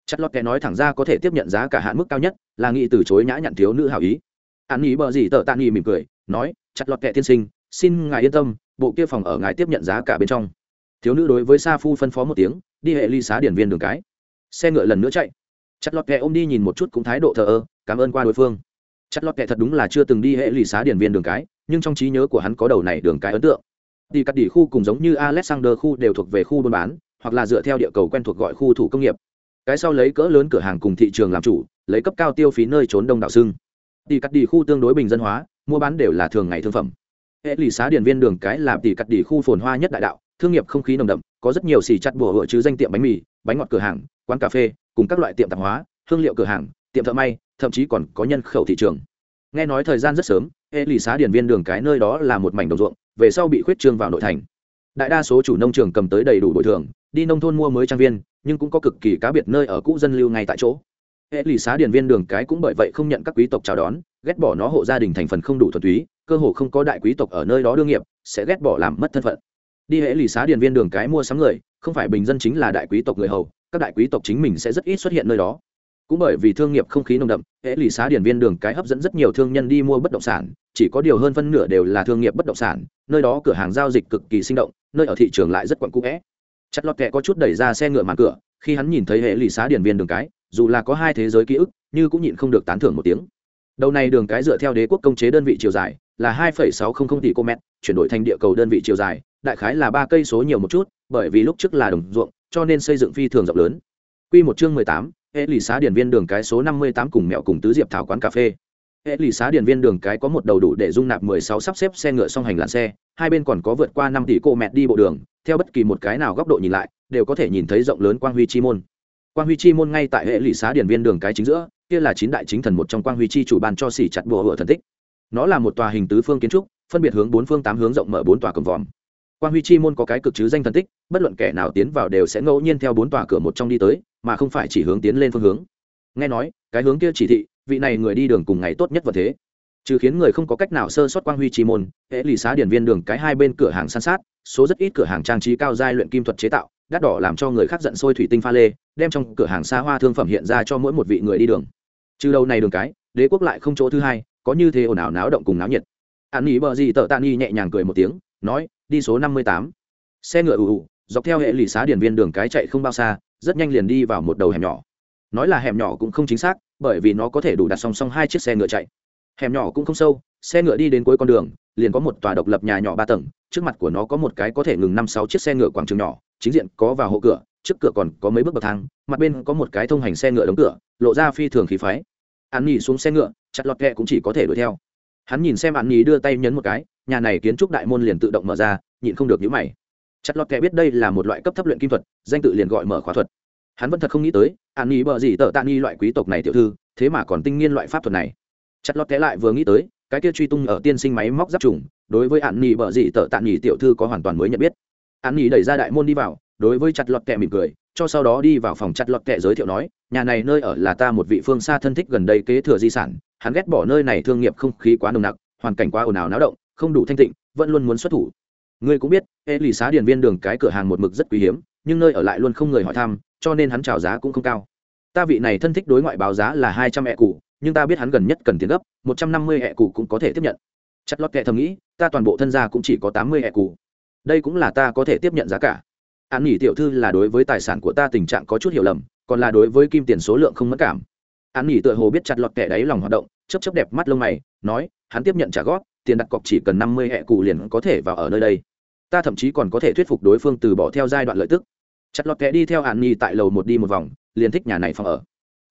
Chặt lọt kệ nói thẳng ra có thể tiếp nhận giá cả hạn mức cao nhất, là nghĩ từ chối nhã nhặn thiếu nữ hảo ý an ý bờ gì tờ tạ nghỉ mỉm cười, nói, chặt lọt kệ tiên sinh, xin ngài yên tâm, bộ kia phòng ở ngài tiếp nhận giá cả bên trong. Thiếu nữ đối với sa phu phân phó một tiếng, đi hệ ly xá điển viên đường cái. Xe ngựa lần nữa chạy. Chặt lọt kệ ôm đi nhìn một chút cũng thái độ thờ ơ, cảm ơn qua đối phương. Chặt lọt kệ thật đúng là chưa từng đi hệ ly xá điển viên đường cái, nhưng trong trí nhớ của hắn có đầu này đường cái ấn tượng. Đi cắt đỉ khu cùng giống như alexander khu đều thuộc về khu buôn bán, hoặc là dựa theo địa cầu quen thuộc gọi khu thủ công nghiệp. Cái sau lấy cỡ lớn cửa hàng cùng thị trường làm chủ, lấy cấp cao tiêu phí nơi trốn đông đảo xưng. Tỷ cắt đi khu tương đối bình dân hóa, mua bán đều là thường ngày thương phẩm. Hệ lì xá điển viên đường cái là tỷ cắt đi khu phồn hoa nhất đại đạo, thương nghiệp không khí nồng đậm, có rất nhiều xì chặt bùa hựa chứ danh tiệm bánh mì, bánh ngọt cửa hàng, quán cà phê, cùng các loại tiệm tạp hóa, hương liệu cửa hàng, tiệm thợ may, thậm chí còn có nhân khẩu thị trường. Nghe nói thời gian rất sớm, hệ lì xá điển viên đường cái nơi đó là một mảnh đồng ruộng, về sau bị khuyết trương vào nội thành. Đại đa số chủ nông trường cầm tới đầy đủ bồi thường, đi nông thôn mua mới trang viên, nhưng cũng có cực kỳ cá biệt nơi ở cũ dân lưu ngay tại chỗ hệ lì xá Điền viên đường cái cũng bởi vậy không nhận các quý tộc chào đón, ghét bỏ nó hộ gia đình thành phần không đủ thuần túy, cơ hồ không có đại quý tộc ở nơi đó đương nghiệp, sẽ ghét bỏ làm mất thân phận. Đi hệ lì xá Điền viên đường cái mua sắm người, không phải bình dân chính là đại quý tộc người hầu, các đại quý tộc chính mình sẽ rất ít xuất hiện nơi đó. Cũng bởi vì thương nghiệp không khí nồng đậm, hệ lì xá điển viên đường cái hấp dẫn rất nhiều thương nhân đi mua bất động sản, chỉ có điều hơn phân nửa đều là thương nghiệp bất động sản, nơi đó cửa hàng giao dịch cực kỳ sinh động, nơi ở thị trường lại rất quặn cũ vẽ chặt lọt kẹ có chút đẩy ra xe ngựa màn cửa, khi hắn nhìn thấy hệ lì xá điển viên đường cái dù là có hai thế giới ký ức nhưng cũng nhịn không được tán thưởng một tiếng. Đầu này đường cái dựa theo đế quốc công chế đơn vị chiều dài là hai sáu trăm linh tỷ km, chuyển đổi thành địa cầu đơn vị chiều dài, đại khái là ba cây số nhiều một chút, bởi vì lúc trước là đồng ruộng, cho nên xây dựng phi thường rộng lớn. Quy một chương mười tám, hệ lì xá điển viên đường cái số năm mươi tám cùng mẹo cùng tứ diệp thảo quán cà phê. Hệ lì xá điển viên đường cái có một đầu đủ để dung nạp mười sáu sắp xếp xe ngựa song hành làn xe, hai bên còn có vượt qua năm tỷ cô mẹt đi bộ đường, theo bất kỳ một cái nào góc độ nhìn lại, đều có thể nhìn thấy rộng lớn quang huy chi môn quang huy chi môn ngay tại hệ lụy xá điển viên đường cái chính giữa, kia là chín đại chính thần một trong quang huy chi chủ ban cho xỉ chặt bùa hựa thần tích. Nó là một tòa hình tứ phương kiến trúc, phân biệt hướng bốn phương tám hướng rộng mở bốn tòa cầm vòm. Quang huy chi môn có cái cực chứ danh thần tích, bất luận kẻ nào tiến vào đều sẽ ngẫu nhiên theo bốn tòa cửa một trong đi tới, mà không phải chỉ hướng tiến lên phương hướng. Nghe nói, cái hướng kia chỉ thị, vị này người đi đường cùng ngày tốt nhất và thế. Trừ khiến người không có cách nào sơ sót quang huy chi môn, hệ lì xá điển viên đường cái hai bên cửa hàng san sát, số rất ít cửa hàng trang trí cao giai luyện kim thuật chế tạo đắt đỏ làm cho người khác giận sôi thủy tinh pha lê, đem trong cửa hàng xa hoa thương phẩm hiện ra cho mỗi một vị người đi đường. Trừ đầu này đường cái, đế quốc lại không chỗ thứ hai, có như thế ồn ào náo động cùng náo nhiệt. An nghỉ bờ gì tợ tạ nghi nhẹ nhàng cười một tiếng, nói, đi số năm mươi tám. Xe ngựa ù ù, dọc theo hệ lì xá điển viên đường cái chạy không bao xa, rất nhanh liền đi vào một đầu hẻm nhỏ. Nói là hẻm nhỏ cũng không chính xác, bởi vì nó có thể đủ đặt song song hai chiếc xe ngựa chạy. Hẻm nhỏ cũng không sâu, xe ngựa đi đến cuối con đường, liền có một tòa độc lập nhà nhỏ ba tầng, trước mặt của nó có một cái có thể ngừng năm sáu chiếc xe ngựa quảng trường nhỏ chính diện có vào hộ cửa, trước cửa còn có mấy bước bậc thang, mặt bên có một cái thông hành xe ngựa đóng cửa, lộ ra phi thường khí phái. An nhi xuống xe ngựa, chặt lọt kẹ cũng chỉ có thể đuổi theo. Hắn nhìn xem an nhi đưa tay nhấn một cái, nhà này kiến trúc đại môn liền tự động mở ra, nhịn không được nhữ mày. Chặt lọt kẹ biết đây là một loại cấp thấp luyện kim thuật, danh tự liền gọi mở khóa thuật. Hắn vẫn thật không nghĩ tới, an nhi bợ gì tờ tạ nghi loại quý tộc này tiểu thư, thế mà còn tinh nghiên loại pháp thuật này. Chặt lọt kẹ lại vừa nghĩ tới, cái kia truy tung ở tiên sinh máy móc giáp trùng, đối với an nhi bợ gì tờ tạ nghi tiểu thư có hoàn toàn mới nhận biết an nghỉ đẩy ra đại môn đi vào, đối với chặt lọt kẹ mỉm cười, cho sau đó đi vào phòng chặt lọt kẹ giới thiệu nói, nhà này nơi ở là ta một vị phương xa thân thích gần đây kế thừa di sản, hắn ghét bỏ nơi này thương nghiệp không khí quá nồng nặc, hoàn cảnh quá ồn ào náo động, không đủ thanh tịnh, vẫn luôn muốn xuất thủ. Ngươi cũng biết hệ lì xá điền viên đường cái cửa hàng một mực rất quý hiếm, nhưng nơi ở lại luôn không người hỏi thăm, cho nên hắn trào giá cũng không cao. Ta vị này thân thích đối ngoại báo giá là hai trăm ẹ cụ nhưng ta biết hắn gần nhất cần tiền gấp, một trăm năm mươi ẹ cụ cũng có thể tiếp nhận. Chất lót kệ thầm nghĩ, ta toàn bộ thân gia cũng chỉ có tám mươi ẹ cụ đây cũng là ta có thể tiếp nhận giá cả. An nghỉ tiểu thư là đối với tài sản của ta tình trạng có chút hiểu lầm, còn là đối với kim tiền số lượng không mất cảm. An nghỉ tựa hồ biết chặt lọt kẻ đáy lòng hoạt động chấp chấp đẹp mắt lông mày, nói, hắn tiếp nhận trả góp, tiền đặt cọc chỉ cần năm mươi hẹ cụ liền có thể vào ở nơi đây. Ta thậm chí còn có thể thuyết phục đối phương từ bỏ theo giai đoạn lợi tức. Chặt lọt kẻ đi theo an nhi tại lầu một đi một vòng, liền thích nhà này phòng ở.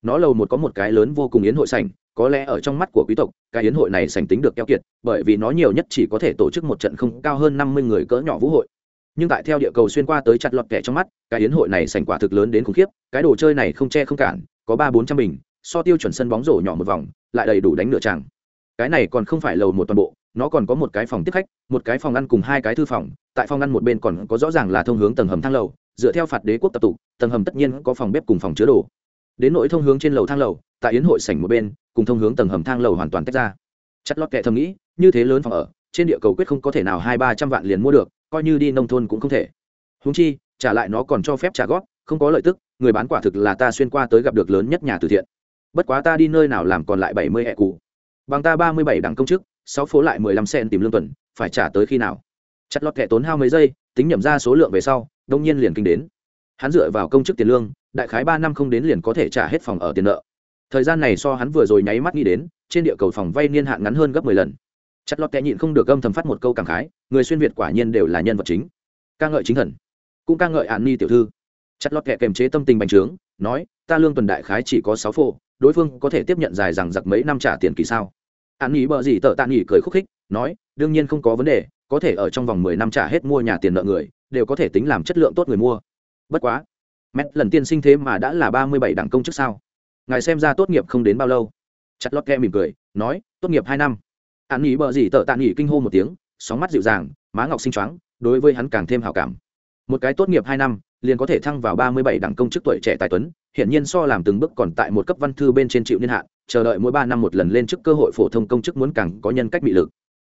Nó lầu một có một cái lớn vô cùng yến hội sảnh có lẽ ở trong mắt của quý tộc, cái yến hội này sành tính được keo kiệt, bởi vì nó nhiều nhất chỉ có thể tổ chức một trận không cao hơn năm mươi người cỡ nhỏ vũ hội. Nhưng tại theo địa cầu xuyên qua tới chặt lọt kẻ trong mắt, cái yến hội này sành quả thực lớn đến khủng khiếp, cái đồ chơi này không che không cản, có ba bốn trăm bình, so tiêu chuẩn sân bóng rổ nhỏ một vòng, lại đầy đủ đánh nửa tràng cái này còn không phải lầu một toàn bộ, nó còn có một cái phòng tiếp khách, một cái phòng ăn cùng hai cái thư phòng, tại phòng ăn một bên còn có rõ ràng là thông hướng tầng hầm thang lầu, dựa theo phạt đế quốc tập tục, tầng hầm tất nhiên có phòng bếp cùng phòng chứa đồ đến nỗi thông hướng trên lầu thang lầu, tại yến hội sảnh một bên, cùng thông hướng tầng hầm thang lầu hoàn toàn tách ra. Chất lót kệ thầm nghĩ, như thế lớn phòng ở, trên địa cầu quyết không có thể nào hai ba trăm vạn liền mua được, coi như đi nông thôn cũng không thể. Húng chi, trả lại nó còn cho phép trả góp, không có lợi tức, người bán quả thực là ta xuyên qua tới gặp được lớn nhất nhà từ thiện. Bất quá ta đi nơi nào làm còn lại bảy mươi hẹ cụ bằng ta ba mươi bảy đảng công chức, sáu phố lại mười lăm sen tìm lương tuần, phải trả tới khi nào? Chặt lọt kẻ tốn hao mấy giây, tính nhẩm ra số lượng về sau, đông nhiên liền kinh đến. Hắn dựa vào công chức tiền lương đại khái ba năm không đến liền có thể trả hết phòng ở tiền nợ. Thời gian này so hắn vừa rồi nháy mắt nghĩ đến, trên địa cầu phòng vay niên hạn ngắn hơn gấp mười lần. Chặt lọt kẻ nhịn không được âm thầm phát một câu cảm khái, người xuyên việt quả nhiên đều là nhân vật chính. Ca ngợi chính thần, cũng ca ngợi hạn ni tiểu thư. Chặt lọt kẻ kềm chế tâm tình bành trướng, nói, ta lương tuần đại khái chỉ có sáu phô, đối phương có thể tiếp nhận dài rằng giặc mấy năm trả tiền kỳ sao? An nghỉ bợ gì tợ tạ nghỉ cười khúc khích, nói, đương nhiên không có vấn đề, có thể ở trong vòng mười năm trả hết mua nhà tiền nợ người, đều có thể tính làm chất lượng tốt người mua. Bất quá mét lần tiên sinh thế mà đã là ba mươi bảy đảng công chức sao? Ngài xem ra tốt nghiệp không đến bao lâu. Chặt lót ke mỉm cười, nói, tốt nghiệp hai năm. An nghỉ bợ gì tợ tạ nghỉ kinh hô một tiếng, sóng mắt dịu dàng, má ngọc sinh choáng, đối với hắn càng thêm hào cảm. Một cái tốt nghiệp hai năm, liền có thể thăng vào ba mươi bảy đảng công chức tuổi trẻ tài tuấn hiện nhiên so làm từng bước còn tại một cấp văn thư bên trên chịu niên hạn, chờ đợi mỗi ba năm một lần lên chức cơ hội phổ thông công chức muốn càng có nhân cách bị lực.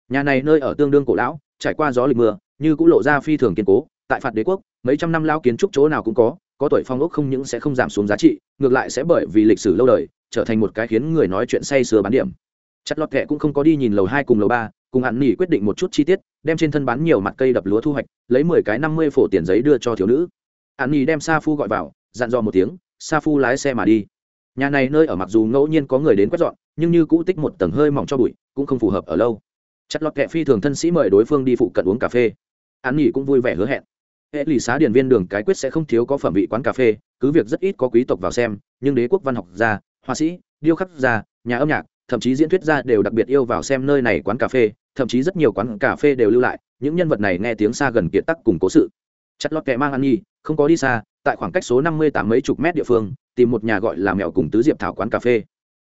Nhà này nơi ở tương đương cổ lão, trải qua gió lịch mưa, như cũng lộ ra phi thường kiên cố, tại phạt đế quốc, mấy trăm năm lao kiến trúc chỗ nào cũng có có tuổi phong ốc không những sẽ không giảm xuống giá trị, ngược lại sẽ bởi vì lịch sử lâu đời, trở thành một cái khiến người nói chuyện say sưa bán điểm. Chặt lọt kệ cũng không có đi nhìn lầu hai cùng lầu ba, cùng hạn nghỉ quyết định một chút chi tiết, đem trên thân bán nhiều mặt cây đập lúa thu hoạch, lấy mười cái năm mươi phổ tiền giấy đưa cho thiếu nữ. Hạn nghỉ đem sa phu gọi vào, dặn dò một tiếng, sa phu lái xe mà đi. Nhà này nơi ở mặc dù ngẫu nhiên có người đến quét dọn, nhưng như cũ tích một tầng hơi mỏng cho bụi, cũng không phù hợp ở lâu. Chặt lọt kệ phi thường thân sĩ mời đối phương đi phụ cận uống cà phê. Hạn nghỉ cũng vui vẻ hứa hẹn hệ lì xá điền viên đường cái quyết sẽ không thiếu có phẩm vị quán cà phê, cứ việc rất ít có quý tộc vào xem, nhưng đế quốc văn học gia, họa sĩ, điêu khắc gia, nhà âm nhạc, thậm chí diễn thuyết gia đều đặc biệt yêu vào xem nơi này quán cà phê, thậm chí rất nhiều quán cà phê đều lưu lại, những nhân vật này nghe tiếng xa gần kiệt tắc cùng cố sự. Chặt lọt kệ mang ăn nhi, không có đi xa, tại khoảng cách số năm mươi tám mấy chục mét địa phương, tìm một nhà gọi là mèo cùng tứ diệp thảo quán cà phê.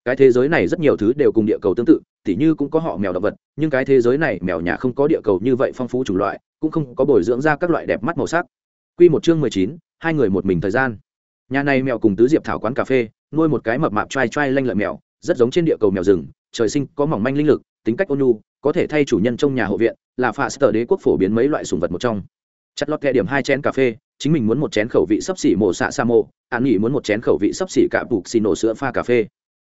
Cái thế giới này rất nhiều thứ đều cùng địa cầu tương tự, tỉ như cũng có họ mèo động vật, nhưng cái thế giới này mèo nhà không có địa cầu như vậy phong phú chủng loại cũng không có bồi dưỡng ra các loại đẹp mắt màu sắc. Q một chương mười chín, hai người một mình thời gian. Nhà này mèo cùng tứ diệp thảo quán cà phê, nuôi một cái mập mạp trai trai lanh lợi mèo, rất giống trên địa cầu mèo rừng, trời sinh có mỏng manh linh lực, tính cách ôn nhu, có thể thay chủ nhân trong nhà hộ viện, là phạ sở đế quốc phổ biến mấy loại sùng vật một trong. Chặt lọt kẹ điểm hai chén cà phê, chính mình muốn một chén khẩu vị sấp xỉ mổ xạ sa mô an nghỉ muốn một chén khẩu vị sấp xỉ cả bục xì nổ sữa pha cà phê.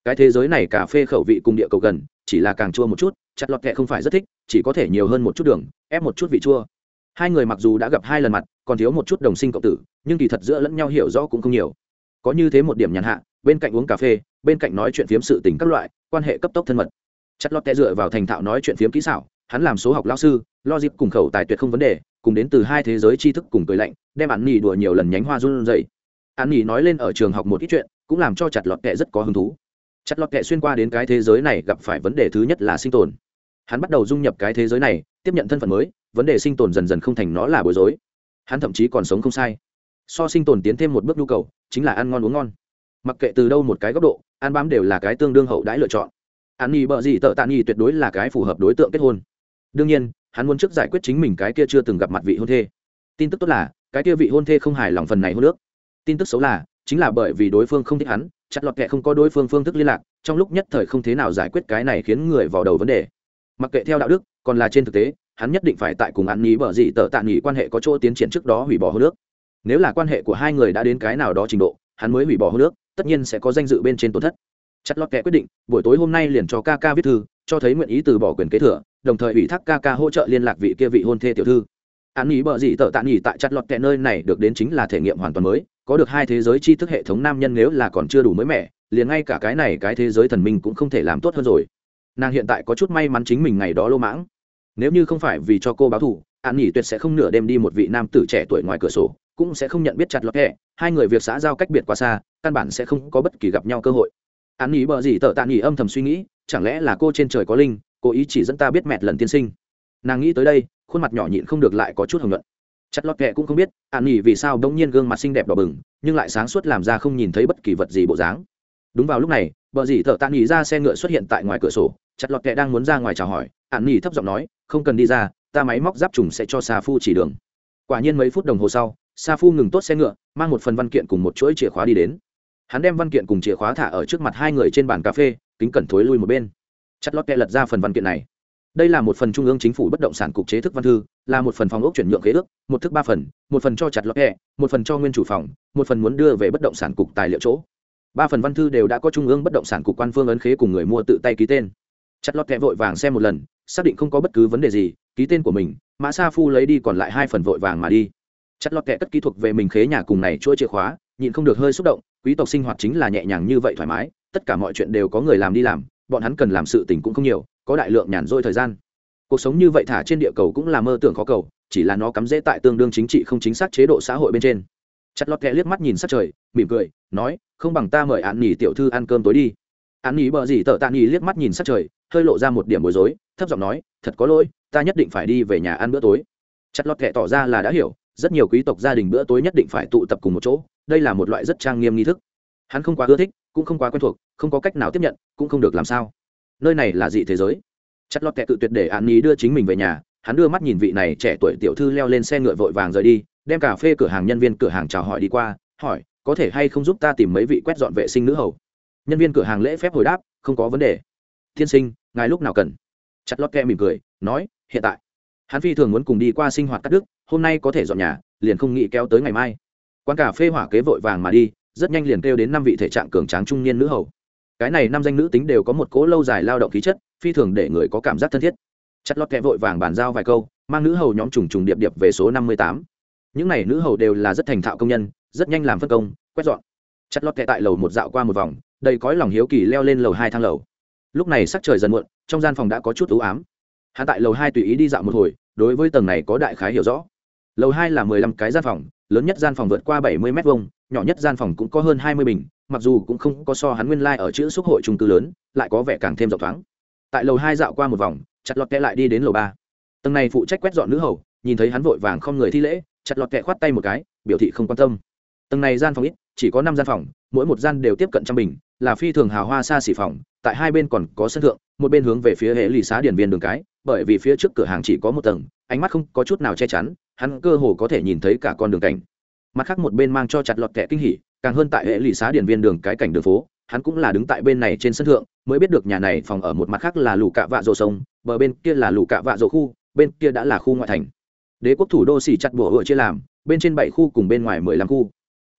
Cái thế giới này cà phê khẩu vị cùng địa cầu gần, chỉ là càng chua một chút, chặt lọt kẹ không phải rất thích, chỉ có thể nhiều hơn một chút đường, ép một chút vị chua hai người mặc dù đã gặp hai lần mặt, còn thiếu một chút đồng sinh cộng tử, nhưng kỳ thật giữa lẫn nhau hiểu rõ cũng không nhiều. Có như thế một điểm nhàn hạ, bên cạnh uống cà phê, bên cạnh nói chuyện phiếm sự tình các loại, quan hệ cấp tốc thân mật. Chặt lót té dựa vào thành thạo nói chuyện phiếm kỹ xảo, hắn làm số học lao sư, lo dịp cùng khẩu tài tuyệt không vấn đề, cùng đến từ hai thế giới tri thức cùng cười lạnh, đem ăn nỉ đùa nhiều lần nhánh hoa run dậy ăn nỉ nói lên ở trường học một ít chuyện, cũng làm cho chặt lọt kệ rất có hứng thú. Chặt lọt kệ xuyên qua đến cái thế giới này gặp phải vấn đề thứ nhất là sinh tồn. Hắn bắt đầu dung nhập cái thế giới này, tiếp nhận thân phận mới vấn đề sinh tồn dần dần không thành nó là bối rối. Hắn thậm chí còn sống không sai. So sinh tồn tiến thêm một bước nhu cầu, chính là ăn ngon uống ngon. Mặc kệ từ đâu một cái góc độ, ăn bám đều là cái tương đương hậu đãi lựa chọn. Hắn nghi bợ gì tợ tạ nghi tuyệt đối là cái phù hợp đối tượng kết hôn. Đương nhiên, hắn muốn trước giải quyết chính mình cái kia chưa từng gặp mặt vị hôn thê. Tin tức tốt là, cái kia vị hôn thê không hài lòng phần này hôn nước tin tức xấu là, chính là bởi vì đối phương không thích hắn, chặt lọt kệ không có đối phương phương thức liên lạc, trong lúc nhất thời không thế nào giải quyết cái này khiến người vào đầu vấn đề. Mặc kệ theo đạo đức, còn là trên thực tế hắn nhất định phải tại cùng ăn nhí bở gì tờ tạ nghỉ quan hệ có chỗ tiến triển trước đó hủy bỏ hôn nước. Nếu là quan hệ của hai người đã đến cái nào đó trình độ, hắn mới hủy bỏ hôn nước, tất nhiên sẽ có danh dự bên trên tổn thất. Chặt lọt kệ quyết định, buổi tối hôm nay liền cho ca ca viết thư, cho thấy nguyện ý từ bỏ quyền kế thừa, đồng thời ủy thác ca ca hỗ trợ liên lạc vị kia vị hôn thê tiểu thư. Án nghĩ bợ dị tợ tạ nghỉ tại chặt lọt kẻ nơi này được đến chính là thể nghiệm hoàn toàn mới, có được hai thế giới tri thức hệ thống nam nhân nếu là còn chưa đủ mới mẻ, liền ngay cả cái này cái thế giới thần minh cũng không thể làm tốt hơn rồi. Nàng hiện tại có chút may mắn chính mình ngày đó lô mãng nếu như không phải vì cho cô báo thù, an nghỉ tuyệt sẽ không nửa đêm đi một vị nam tử trẻ tuổi ngoài cửa sổ, cũng sẽ không nhận biết chặt lọt kẹ hai người việc xã giao cách biệt quá xa, căn bản sẽ không có bất kỳ gặp nhau cơ hội. An nghỉ bờ gì tờ tạ nghỉ âm thầm suy nghĩ, chẳng lẽ là cô trên trời có linh cố ý chỉ dẫn ta biết mẹt lần tiên sinh. Nàng nghĩ tới đây, khuôn mặt nhỏ nhịn không được lại có chút hồng luận chặt lọt kẹ cũng không biết, an nghỉ vì sao đông nhiên gương mặt xinh đẹp đỏ bừng, nhưng lại sáng suốt làm ra không nhìn thấy bất kỳ vật gì bộ dáng. Đúng vào lúc này bờ dì thợ tạ nghỉ ra xe ngựa xuất hiện tại ngoài cửa sổ chặt lọt kẹ đang muốn ra ngoài chào hỏi ạn nghỉ thấp giọng nói, không cần đi ra, ta máy móc giáp trùng sẽ cho sa phu chỉ đường. Quả nhiên mấy phút đồng hồ sau, sa phu ngừng tốt xe ngựa, mang một phần văn kiện cùng một chuỗi chìa khóa đi đến. Hắn đem văn kiện cùng chìa khóa thả ở trước mặt hai người trên bàn cà phê, kính cẩn thối lui một bên. Chặt lót kẹ lật ra phần văn kiện này. Đây là một phần trung ương chính phủ bất động sản cục chế thức văn thư, là một phần phòng ốc chuyển nhượng khế ước, một thức ba phần, một phần cho chặt lót kẹ một phần cho nguyên chủ phòng, một phần muốn đưa về bất động sản cục tài liệu chỗ. Ba phần văn thư đều đã có trung ương bất động sản cục quan phương ấn khế cùng người mua tự tay ký tên chặt lót kẹ vội vàng xem một lần, xác định không có bất cứ vấn đề gì, ký tên của mình, mã sa phu lấy đi còn lại hai phần vội vàng mà đi. Chặt lót kẹ cất kỹ thuật về mình khế nhà cùng này chuỗi chìa khóa, nhịn không được hơi xúc động, quý tộc sinh hoạt chính là nhẹ nhàng như vậy thoải mái, tất cả mọi chuyện đều có người làm đi làm, bọn hắn cần làm sự tình cũng không nhiều, có đại lượng nhàn rỗi thời gian. Cuộc sống như vậy thả trên địa cầu cũng là mơ tưởng khó cầu, chỉ là nó cắm rễ tại tương đương chính trị không chính xác chế độ xã hội bên trên. Chặt lọt kẹ liếc mắt nhìn sát trời, mỉm cười, nói, không bằng ta mời an nghỉ tiểu thư ăn cơm tối đi an nghỉ bờ gì tợ tạ nghỉ liếc mắt nhìn sát trời, hơi lộ ra một điểm bối rối, thấp giọng nói, thật có lỗi, ta nhất định phải đi về nhà ăn bữa tối. Chặt lọt kệ tỏ ra là đã hiểu, rất nhiều quý tộc gia đình bữa tối nhất định phải tụ tập cùng một chỗ, đây là một loại rất trang nghiêm nghi thức. Hắn không quá ưa thích, cũng không quá quen thuộc, không có cách nào tiếp nhận, cũng không được làm sao. Nơi này là dị thế giới. Chặt lót kệ tự tuyệt để an ní đưa chính mình về nhà, hắn đưa mắt nhìn vị này trẻ tuổi tiểu thư leo lên xe ngựa vội vàng rời đi, đem cà phê cửa hàng nhân viên cửa hàng chào hỏi đi qua, hỏi, có thể hay không giúp ta tìm mấy vị quét dọn vệ sinh nữ hầu? Nhân viên cửa hàng lễ phép hồi đáp, không có vấn đề. Tiên sinh, ngài lúc nào cần? Chặt lót kẹ mỉm cười, nói, hiện tại. Hắn phi thường muốn cùng đi qua sinh hoạt cắt đức hôm nay có thể dọn nhà, liền không nghĩ kéo tới ngày mai. Quán cà phê hỏa kế vội vàng mà đi, rất nhanh liền kêu đến năm vị thể trạng cường tráng trung niên nữ hầu. Cái này năm danh nữ tính đều có một cố lâu dài lao động khí chất, phi thường để người có cảm giác thân thiết. Chặt lót kẹ vội vàng bàn giao vài câu, mang nữ hầu nhóm trùng trùng điệp điệp về số năm mươi tám. Những n à y nữ hầu đều là rất thành thạo công nhân, rất nhanh làm phân công, quét dọn. Chặt lót kẹ tại lầu một dạo qua một vòng đầy cõi lòng hiếu kỳ leo lên lầu hai thang lầu. Lúc này sắc trời dần muộn, trong gian phòng đã có chút ưu ám. Hắn tại lầu hai tùy ý đi dạo một hồi, đối với tầng này có đại khái hiểu rõ. Lầu hai là mười lăm cái gian phòng, lớn nhất gian phòng vượt qua bảy mươi m hai nhỏ nhất gian phòng cũng có hơn hai mươi bình, mặc dù cũng không có so hắn nguyên lai、like、ở chữ xúc hội trung cư lớn, lại có vẻ càng thêm rộng thoáng. Tại lầu hai dạo qua một vòng, chặt lọt kẹ lại đi đến lầu ba. Tầng này phụ trách quét dọn nữ hầu, nhìn thấy hắn vội vàng không người thi lễ, chặt lọt kẹ khoát tay một cái, biểu thị không quan tâm. Tầng này gian phòng ít, chỉ có năm gian phòng, mỗi một gian đều tiếp cận trăm bình là phi thường hào hoa xa xỉ phòng, tại hai bên còn có sân thượng, một bên hướng về phía hệ lì xá điển viên đường cái, bởi vì phía trước cửa hàng chỉ có một tầng, ánh mắt không có chút nào che chắn, hắn cơ hồ có thể nhìn thấy cả con đường cảnh. Mặt khác một bên mang cho chặt lọt kẻ kinh hỉ, càng hơn tại hệ lì xá điển viên đường cái cảnh đường phố, hắn cũng là đứng tại bên này trên sân thượng, mới biết được nhà này phòng ở một mặt khác là lù cạ vạ rồ sông, bờ bên kia là lù cạ vạ rồ khu, bên kia đã là khu ngoại thành. Đế quốc thủ đô xỉ chặt bùa hựa chia làm, bên trên bảy khu cùng bên ngoài mười lăm khu.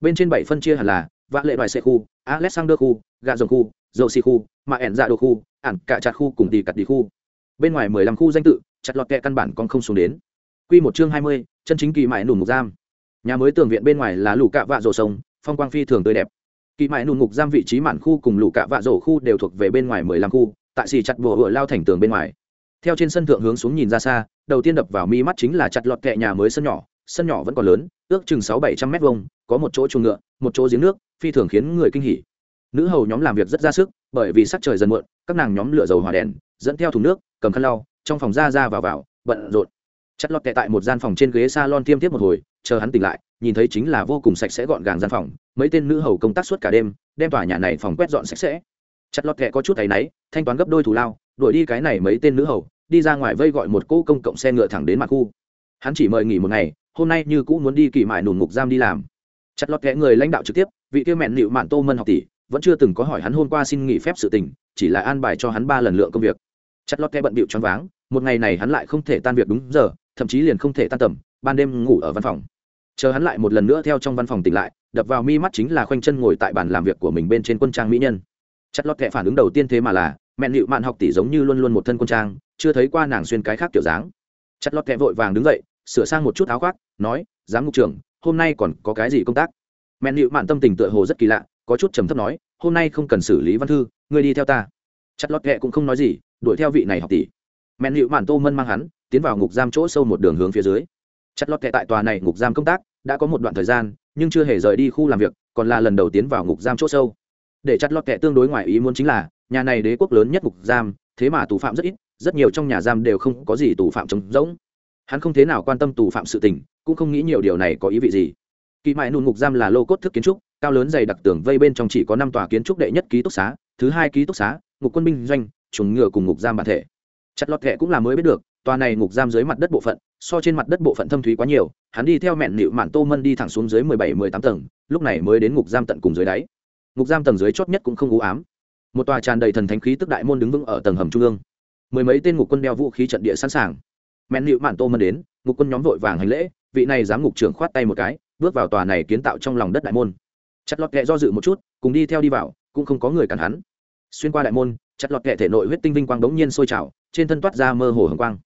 Bên trên bảy phân chia hẳn là vã lệ đoài xe khu, alexander khu gà rồng khu dầu xì khu, mà ẻn dạ đồ khu, ản cả chặt khu cùng tì cặt đi khu. Bên ngoài mười lăm khu danh tự, chặt lọt kẹ căn bản con không xuống đến. Quy một chương hai mươi, chân chính kỳ mại nùn mục giam. Nhà mới tường viện bên ngoài là lũ cạ vạ rổ sông, phong quang phi thường tươi đẹp. Kỳ mại nùn mục giam vị trí mạn khu cùng lũ cạ vạ rổ khu đều thuộc về bên ngoài mười lăm khu, tại xì chặt bùa hựa lao thành tường bên ngoài. Theo trên sân thượng hướng xuống nhìn ra xa, đầu tiên đập vào mi mắt chính là chặt lọt kẹ nhà mới sân nhỏ sân nhỏ vẫn còn lớn, ước chừng sáu bảy trăm mét vuông, có một chỗ chuồng ngựa một chỗ giếng nước, phi thường khiến người kinh hỉ. Nữ hầu nhóm làm việc rất ra sức, bởi vì sắc trời dần muộn, các nàng nhóm lửa dầu hỏa đèn, dẫn theo thùng nước, cầm khăn lau, trong phòng ra ra vào vào, bận rộn. Chất lọt kẹ tại một gian phòng trên ghế s a lon tiêm tiếp một hồi, chờ hắn tỉnh lại, nhìn thấy chính là vô cùng sạch sẽ gọn gàng gian phòng, mấy tên nữ hầu công tác suốt cả đêm, đem tòa nhà này phòng quét dọn sạch sẽ. Chất lọt kẹ có chút thấy náy, thanh toán gấp đôi thù lao, đuổi đi cái này mấy tên nữ hầu, đi ra ngoài vây gọi một cỗ công cộng xe ngựa thẳng đến mặt khu. Hắn chỉ mời nghỉ một ngày, hôm nay như cũ muốn đi kỳ mại nùn ngục giam đi làm chặt lọt kẽ người lãnh đạo trực tiếp, vị kia mẹn nịu mạn tô mân học tỷ vẫn chưa từng có hỏi hắn hôm qua xin nghỉ phép sự tình, chỉ là an bài cho hắn ba lần lượng công việc. Chặt lọt kẽ bận bịu choáng váng, một ngày này hắn lại không thể tan việc đúng giờ, thậm chí liền không thể tan tầm, ban đêm ngủ ở văn phòng. Chờ hắn lại một lần nữa theo trong văn phòng tỉnh lại, đập vào mi mắt chính là khoanh chân ngồi tại bàn làm việc của mình bên trên quân trang mỹ nhân. Chặt lọt kẽ phản ứng đầu tiên thế mà là, mẹn nịu mạn học tỷ giống như luôn luôn một thân quân trang, chưa thấy qua nàng xuyên cái khác kiểu dáng. Chặt lọt kẽ vội vàng đứng dậy, sửa sang một chút áo khoác, nói, giám mục trưởng hôm nay còn có cái gì công tác? Mẹn nịu mạn tâm tình tựa hồ rất kỳ lạ, có chút trầm thấp nói, hôm nay không cần xử lý văn thư, ngươi đi theo ta. Chặt Lót kệ cũng không nói gì, đuổi theo vị này học tỷ. Mẹn nịu mạn tô mân mang hắn, tiến vào ngục giam chỗ sâu một đường hướng phía dưới. Chặt Lót kệ tại tòa này ngục giam công tác, đã có một đoạn thời gian, nhưng chưa hề rời đi khu làm việc, còn là lần đầu tiến vào ngục giam chỗ sâu. Để chặt Lót kệ tương đối ngoài ý muốn chính là, nhà này đế quốc lớn nhất ngục giam, thế mà tù phạm rất ít, rất nhiều trong nhà giam đều không có gì tù phạm trống rỗng hắn không thế nào quan tâm tù phạm sự tình, cũng không nghĩ nhiều điều này có ý vị gì. Kỳ mại nùn ngục giam là lô cốt thức kiến trúc, cao lớn dày đặc tường vây bên trong chỉ có năm tòa kiến trúc đệ nhất ký túc xá, thứ hai ký túc xá, ngục quân binh doanh, chuồng ngựa cùng ngục giam bản thể. Chặt lọt kệ cũng là mới biết được, tòa này ngục giam dưới mặt đất bộ phận, so trên mặt đất bộ phận thâm thúy quá nhiều, hắn đi theo mẹn nịu mạn tô mân đi thẳng xuống dưới mười bảy, mười tám tầng, lúc này mới đến ngục giam tận cùng dưới đáy. Ngục giam tầng dưới chót nhất cũng không u ám. Một tòa tràn đầy thần thánh khí tức đại môn đứng vững ở tầng hầm trung ương. Mười mấy tên ngục quân đeo vũ khí trận địa sẵn sàng mẹn nịu mạn tô mân đến, ngục quân nhóm vội vàng hành lễ, vị này giám ngục trưởng khoát tay một cái, bước vào tòa này kiến tạo trong lòng đất đại môn. Chặt lọt kệ do dự một chút, cùng đi theo đi vào, cũng không có người cản hắn. Xuyên qua đại môn, chặt lọt kệ thể nội huyết tinh vinh quang đống nhiên sôi trào, trên thân toát ra mơ hồ hồng quang.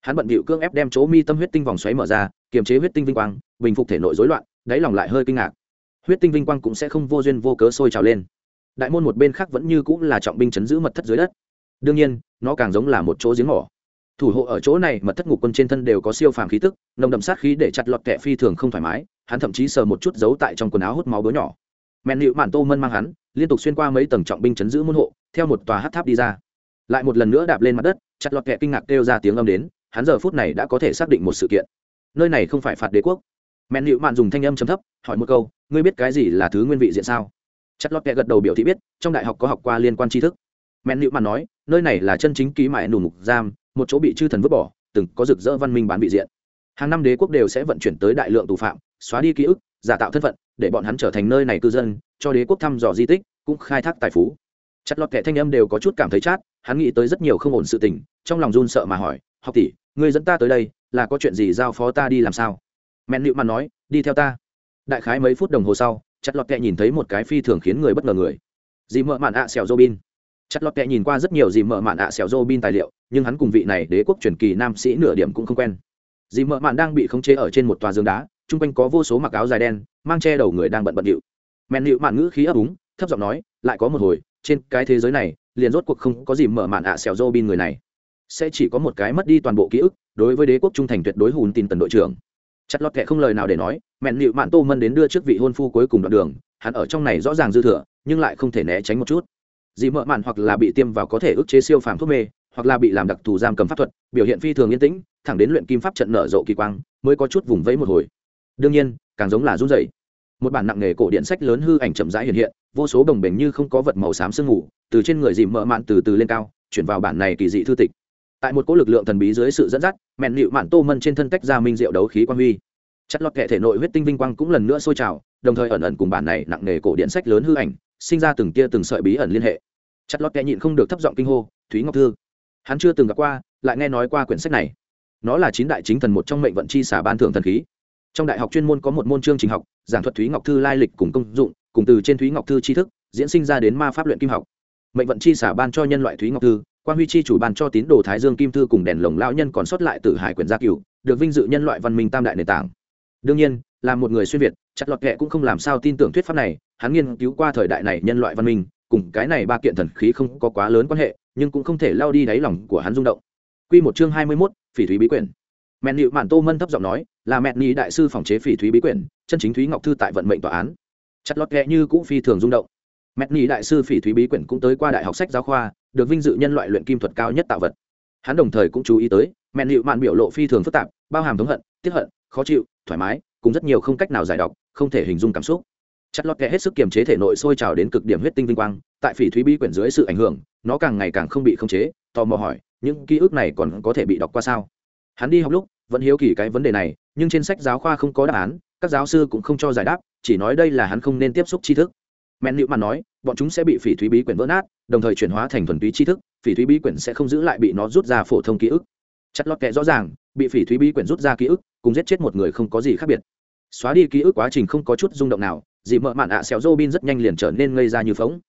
Hắn bận bịu cương ép đem chỗ mi tâm huyết tinh vòng xoáy mở ra, kiềm chế huyết tinh vinh quang, bình phục thể nội rối loạn, đáy lòng lại hơi kinh ngạc. Huyết tinh vinh quang cũng sẽ không vô duyên vô cớ sôi trào lên. Đại môn một bên khác vẫn như cũng là trọng binh chấn giữ mật thất dưới đất. Đương nhiên, nó càng giống là một chỗ giếng mỏ thủ hộ ở chỗ này mật thất ngục quân trên thân đều có siêu phàm khí tức, nồng đậm sát khí để chặt lọt kẹ phi thường không thoải mái, hắn thậm chí sờ một chút giấu tại trong quần áo hút máu đứa nhỏ. Mẹn nịu mạn tô mân mang hắn, liên tục xuyên qua mấy tầng trọng binh chấn giữ môn hộ, theo một tòa hát tháp đi ra. Lại một lần nữa đạp lên mặt đất, chặt lọt kẹ kinh ngạc kêu ra tiếng âm đến, hắn giờ phút này đã có thể xác định một sự kiện. Nơi này không phải phạt đế quốc. Mẹn nịu mạn dùng thanh âm chấm thấp, hỏi một câu, ngươi biết cái gì là thứ nguyên vị diện sao? Chặt lọt kẹ gật đầu biểu thị biết, trong đại học có học qua liên quan tri thức. Mẹn nịu mạn nói, nơi này là chân chính ký mại nù mục giam một chỗ bị chư thần vứt bỏ, từng có rực rỡ văn minh bán vị diện. Hàng năm đế quốc đều sẽ vận chuyển tới đại lượng tù phạm, xóa đi ký ức, giả tạo thân phận, để bọn hắn trở thành nơi này cư dân, cho đế quốc thăm dò di tích, cũng khai thác tài phú. Chặt lọt kẻ thanh âm đều có chút cảm thấy chát, hắn nghĩ tới rất nhiều không ổn sự tình, trong lòng run sợ mà hỏi, học tỷ người dẫn ta tới đây, là có chuyện gì giao phó ta đi làm sao? Mẹn nịu mặt nói, đi theo ta. Đại khái mấy phút đồng hồ sau, chặt lọt kẹ nhìn thấy một cái phi thường khiến người bất ngờ người. Dì mợ mạn ạ xẻo dô bin chặt lọt kệ nhìn qua rất nhiều gì mở mạn ạ xẻo dô bin tài liệu, nhưng hắn cùng vị này đế quốc truyền kỳ nam sĩ nửa điểm cũng không quen. Dì mợ mạn đang bị khống chế ở trên một tòa giường đá, chung quanh có vô số mặc áo dài đen, mang che đầu người đang bận bận điệu. Mẹn điệu mạn ngữ khí ấp úng, thấp giọng nói, lại có một hồi, trên cái thế giới này, liền rốt cuộc không có gì mở mạn ạ à xẻo dô bin người này. Sẽ chỉ có một cái mất đi toàn bộ ký ức, đối với đế quốc trung thành tuyệt đối hùn tin tần đội trưởng. Chặt lọt kệ không lời nào để nói, mẹn điệu mạn tô mân đến đưa trước vị hôn phu cuối cùng đoạn đường, hắn ở trong này rõ ràng dư thừa, nhưng lại không thể né tránh một chút dì mợ mạn hoặc là bị tiêm vào có thể ức chế siêu phàm thuốc mê, hoặc là bị làm đặc thù giam cầm pháp thuật, biểu hiện phi thường yên tĩnh, thẳng đến luyện kim pháp trận nở rộ kỳ quang, mới có chút vùng vẫy một hồi. Đương nhiên, càng giống là run dày một bản nặng nghề cổ điện sách lớn hư ảnh chậm rãi hiện hiện, vô số đồng bềnh như không có vật màu xám sương ngủ từ trên người dìm mỡ mạn từ từ lên cao, chuyển vào bản này kỳ dị thư tịch. Tại một cỗ lực lượng thần bí dưới sự dẫn dắt, mẹn nịu mạn tô mân trên thân cách ra minh diệu đấu khí quang huy. Chất lọt kệ thể nội huyết tinh vinh quang cũng lần nữa sôi trào, đồng thời ẩn ẩn cùng bản này nặng nghề cổ điện sách lớn hư ảnh sinh ra từng tia từng sợi bí ẩn liên hệ. Chặt lọt kẹ nhịn không được thấp giọng kinh hô, thúy ngọc thư, hắn chưa từng gặp qua, lại nghe nói qua quyển sách này. Nó là chín đại chính thần một trong mệnh vận chi xả ban thưởng thần khí. Trong đại học chuyên môn có một môn chương trình học, giảng thuật thúy ngọc thư lai lịch cùng công dụng, cùng từ trên thúy ngọc thư tri thức, diễn sinh ra đến ma pháp luyện kim học. Mệnh vận chi xả ban cho nhân loại thúy ngọc thư quan huy chi chủ ban cho tín đồ thái dương kim thư cùng đèn lồng lao nhân còn sót lại từ hải quyền gia cửu, được vinh dự nhân loại văn minh tam đại nền tảng. Đương nhiên là một người xuyên việt chặt lọt kệ cũng không làm sao tin tưởng thuyết pháp này. Hắn nghiên cứu qua thời đại này nhân loại văn minh cùng cái này ba kiện thần khí không có quá lớn quan hệ nhưng cũng không thể lao đi đáy lòng của hắn rung động. Quy một chương hai mươi 21, phỉ thúy bí quyển. Mẹ nịu mạn tô mân thấp giọng nói là mẹ nị đại sư phòng chế phỉ thúy bí quyển chân chính thúy ngọc thư tại vận mệnh tòa án. Chặt lọt ghẹ như cũ phi thường rung động. Mẹ nị đại sư phỉ thúy bí quyển cũng tới qua đại học sách giáo khoa được vinh dự nhân loại luyện kim thuật cao nhất tạo vật. Hắn đồng thời cũng chú ý tới mẹ nịu mạn biểu lộ phi thường phức tạp bao hàm thống hận tiếc hận khó chịu thoải mái cùng rất nhiều không cách nào giải đọc, không thể hình dung cảm xúc. Chất lót kẽ hết sức kiềm chế thể nội sôi trào đến cực điểm huyết tinh vinh quang, tại phỉ thúy bí quyển dưới sự ảnh hưởng, nó càng ngày càng không bị khống chế, tò mò hỏi, những ký ức này còn có thể bị đọc qua sao? Hắn đi học lúc, vẫn hiếu kỳ cái vấn đề này, nhưng trên sách giáo khoa không có đáp án, các giáo sư cũng không cho giải đáp, chỉ nói đây là hắn không nên tiếp xúc tri thức. Men nữ mà nói, bọn chúng sẽ bị phỉ thúy bí quyển vỡ nát, đồng thời chuyển hóa thành thuần túy tri thức, phỉ thúy bí quyển sẽ không giữ lại bị nó rút ra phổ thông ký ức chặt lót kệ rõ ràng, bị phỉ thúy bí quyển rút ra ký ức, cùng giết chết một người không có gì khác biệt. Xóa đi ký ức quá trình không có chút rung động nào dị mợ mạn ạ xéo dô bin rất nhanh liền trở nên ngây ra như phóng.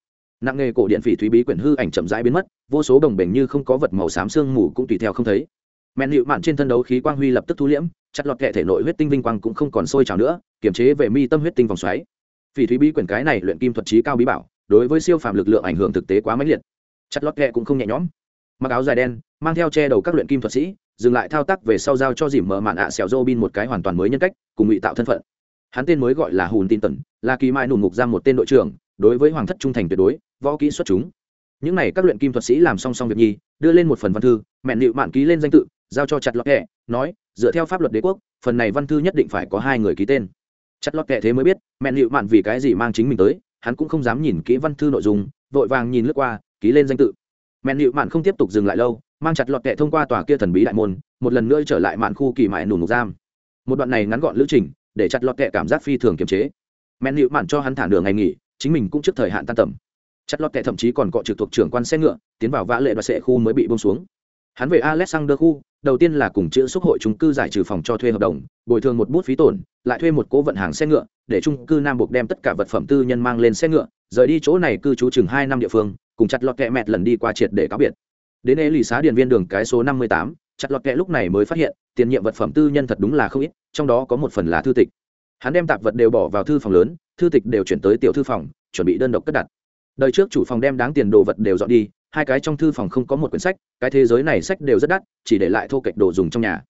Nặng nghề cổ điện phỉ thúy bí quyển hư ảnh chậm rãi biến mất, vô số đồng bền như không có vật màu xám sương mù cũng tùy theo không thấy. Men hiệu mạn trên thân đấu khí quang huy lập tức thu liễm, chặt lọt kệ thể nội huyết tinh vinh quang cũng không còn sôi trào nữa, kiềm chế về mi tâm huyết tinh vòng xoáy. Phỉ thúy bí quyển cái này luyện kim thuật trí cao bí bảo, đối với siêu phàm lực lượng ảnh hưởng thực tế quá mãnh liệt. Chặt lọt kệ cũng không nhẹ nhõm mặc áo dài đen, mang theo che đầu các luyện kim thuật sĩ, dừng lại thao tác về sau giao cho dìm mở mạn ạ xẻo dô bin một cái hoàn toàn mới nhân cách, cùng ngụy tạo thân phận. Hắn tên mới gọi là hùn tin tần, là kỳ mai nùng ngục giam một tên đội trưởng, đối với hoàng thất trung thành tuyệt đối, võ kỹ xuất chúng. Những này các luyện kim thuật sĩ làm song song việc nhi đưa lên một phần văn thư, mẹn nịu mạn ký lên danh tự, giao cho chặt lọt kẹ nói, dựa theo pháp luật đế quốc, phần này văn thư nhất định phải có hai người ký tên. Chặt lọt kẹ thế mới biết, mẹn nịu mạn vì cái gì mang chính mình tới, hắn cũng không dám nhìn kỹ văn thư nội dung, vội vàng nhìn lướt qua, ký lên danh tự mẹn nịu mạn không tiếp tục dừng lại lâu, mang chặt lọt kẹ thông qua tòa kia thần bí đại môn, một lần nữa trở lại mạn khu kỳ mại nùn ngục giam. Một đoạn này ngắn gọn lữ trình, để chặt lọt kẹ cảm giác phi thường kiềm chế. Mẹn nịu mạn cho hắn thả nửa ngày nghỉ, chính mình cũng trước thời hạn tan tầm. Chặt lọt kẹ thậm chí còn cọ trực thuộc trưởng quan xe ngựa, tiến vào vã lệ và sệ khu mới bị bông xuống. Hắn về alexander khu, đầu tiên là cùng chữ xúc hội trung cư giải trừ phòng cho thuê hợp đồng, bồi thường một bút phí tổn, lại thuê một cố vận hàng xe ngựa, để trung cư nam buộc đem tất cả vật phẩm tư nhân mang lên xe ngựa, rời đi chỗ này cư trú chừng hai năm địa phương cùng chặt lọt kẹ mẹt lần đi qua triệt để cáo biệt. Đến ê lì xá điện viên đường cái số năm mươi tám, chặt lọt kẹ lúc này mới phát hiện, tiền nhiệm vật phẩm tư nhân thật đúng là không ít, trong đó có một phần là thư tịch. Hắn đem tạp vật đều bỏ vào thư phòng lớn, thư tịch đều chuyển tới tiểu thư phòng, chuẩn bị đơn độc cất đặt. Đời trước chủ phòng đem đáng tiền đồ vật đều dọn đi, hai cái trong thư phòng không có một quyển sách, cái thế giới này sách đều rất đắt, chỉ để lại thô kệch đồ dùng trong nhà.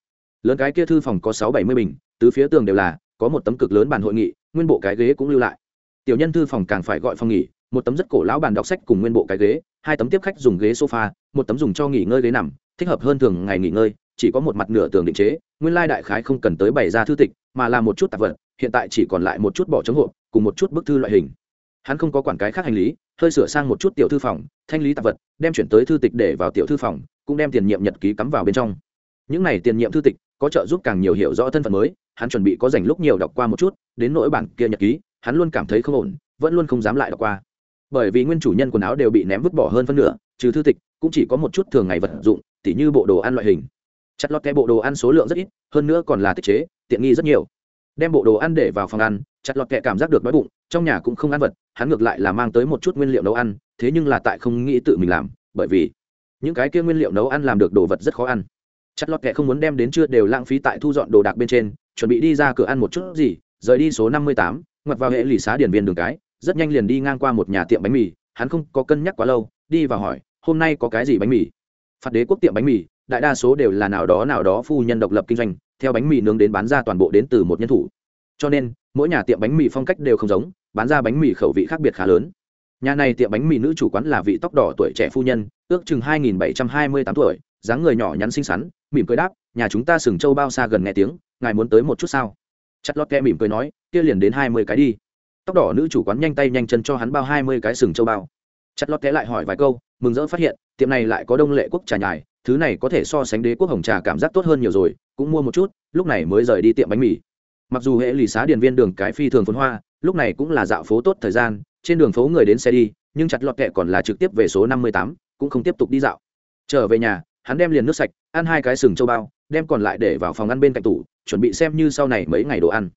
Lớn cái kia thư phòng có sáu bảy mươi bình, tứ phía tường đều là, có một tấm cực lớn bàn hội nghị, nguyên bộ cái ghế cũng lưu lại. Tiểu nhân thư phòng càng phải gọi phòng nghỉ một tấm rất cổ lão bàn đọc sách cùng nguyên bộ cái ghế, hai tấm tiếp khách dùng ghế sofa, một tấm dùng cho nghỉ ngơi ghế nằm, thích hợp hơn thường ngày nghỉ ngơi, chỉ có một mặt nửa tường định chế, nguyên lai đại khái không cần tới bày ra thư tịch, mà là một chút tạp vật, hiện tại chỉ còn lại một chút bỏ trống hộp, cùng một chút bức thư loại hình. Hắn không có quản cái khác hành lý, hơi sửa sang một chút tiểu thư phòng, thanh lý tạp vật, đem chuyển tới thư tịch để vào tiểu thư phòng, cũng đem tiền nhiệm nhật ký cắm vào bên trong. Những này tiền nhiệm thư tịch, có trợ giúp càng nhiều hiểu rõ thân phận mới, hắn chuẩn bị có dành lúc nhiều đọc qua một chút, đến nỗi bản kia nhật ký, hắn luôn cảm thấy không ổn, vẫn luôn không dám lại đọc qua bởi vì nguyên chủ nhân quần áo đều bị ném vứt bỏ hơn phân nửa, trừ thư tịch, cũng chỉ có một chút thường ngày vật dụng, tỉ như bộ đồ ăn loại hình. Chặt lọt kẽ bộ đồ ăn số lượng rất ít, hơn nữa còn là tích chế, tiện nghi rất nhiều. Đem bộ đồ ăn để vào phòng ăn, chặt lọt kẹ cảm giác được đói bụng, trong nhà cũng không ăn vật, hắn ngược lại là mang tới một chút nguyên liệu nấu ăn, thế nhưng là tại không nghĩ tự mình làm, bởi vì những cái kia nguyên liệu nấu ăn làm được đồ vật rất khó ăn. Chặt lọt kẹ không muốn đem đến chưa đều lãng phí tại thu dọn đồ đạc bên trên, chuẩn bị đi ra cửa ăn một chút gì, rời đi số năm mươi tám, ngoặt vào hệ lì xá điển viên đường cái rất nhanh liền đi ngang qua một nhà tiệm bánh mì, hắn không có cân nhắc quá lâu, đi và hỏi, hôm nay có cái gì bánh mì? Phạt đế quốc tiệm bánh mì, đại đa số đều là nào đó nào đó phu nhân độc lập kinh doanh, theo bánh mì nướng đến bán ra toàn bộ đến từ một nhân thủ. Cho nên, mỗi nhà tiệm bánh mì phong cách đều không giống, bán ra bánh mì khẩu vị khác biệt khá lớn. Nhà này tiệm bánh mì nữ chủ quán là vị tóc đỏ tuổi trẻ phu nhân, ước chừng hai nghìn bảy trăm hai mươi tám tuổi, dáng người nhỏ nhắn xinh xắn, mỉm cười đáp, nhà chúng ta sừng châu bao xa gần nghe tiếng, ngài muốn tới một chút sao? Chặt lót kẹ mỉm cười nói, kia liền đến hai mươi cái đi tóc đỏ nữ chủ quán nhanh tay nhanh chân cho hắn bao hai mươi cái sừng châu bao. Chặt lót té lại hỏi vài câu, mừng rỡ phát hiện, tiệm này lại có đông lệ quốc trà nhài, thứ này có thể so sánh đế quốc hồng trà cảm giác tốt hơn nhiều rồi, cũng mua một chút, lúc này mới rời đi tiệm bánh mì. Mặc dù hệ lì xá điền viên đường cái phi thường phốn hoa, lúc này cũng là dạo phố tốt thời gian, trên đường phố người đến xe đi, nhưng chặt lọt kẹ còn là trực tiếp về số năm mươi tám, cũng không tiếp tục đi dạo. Trở về nhà, hắn đem liền nước sạch, ăn hai cái sừng châu bao, đem còn lại để vào phòng ăn bên cạnh tủ, chuẩn bị xem như sau này mấy ngày đồ ăn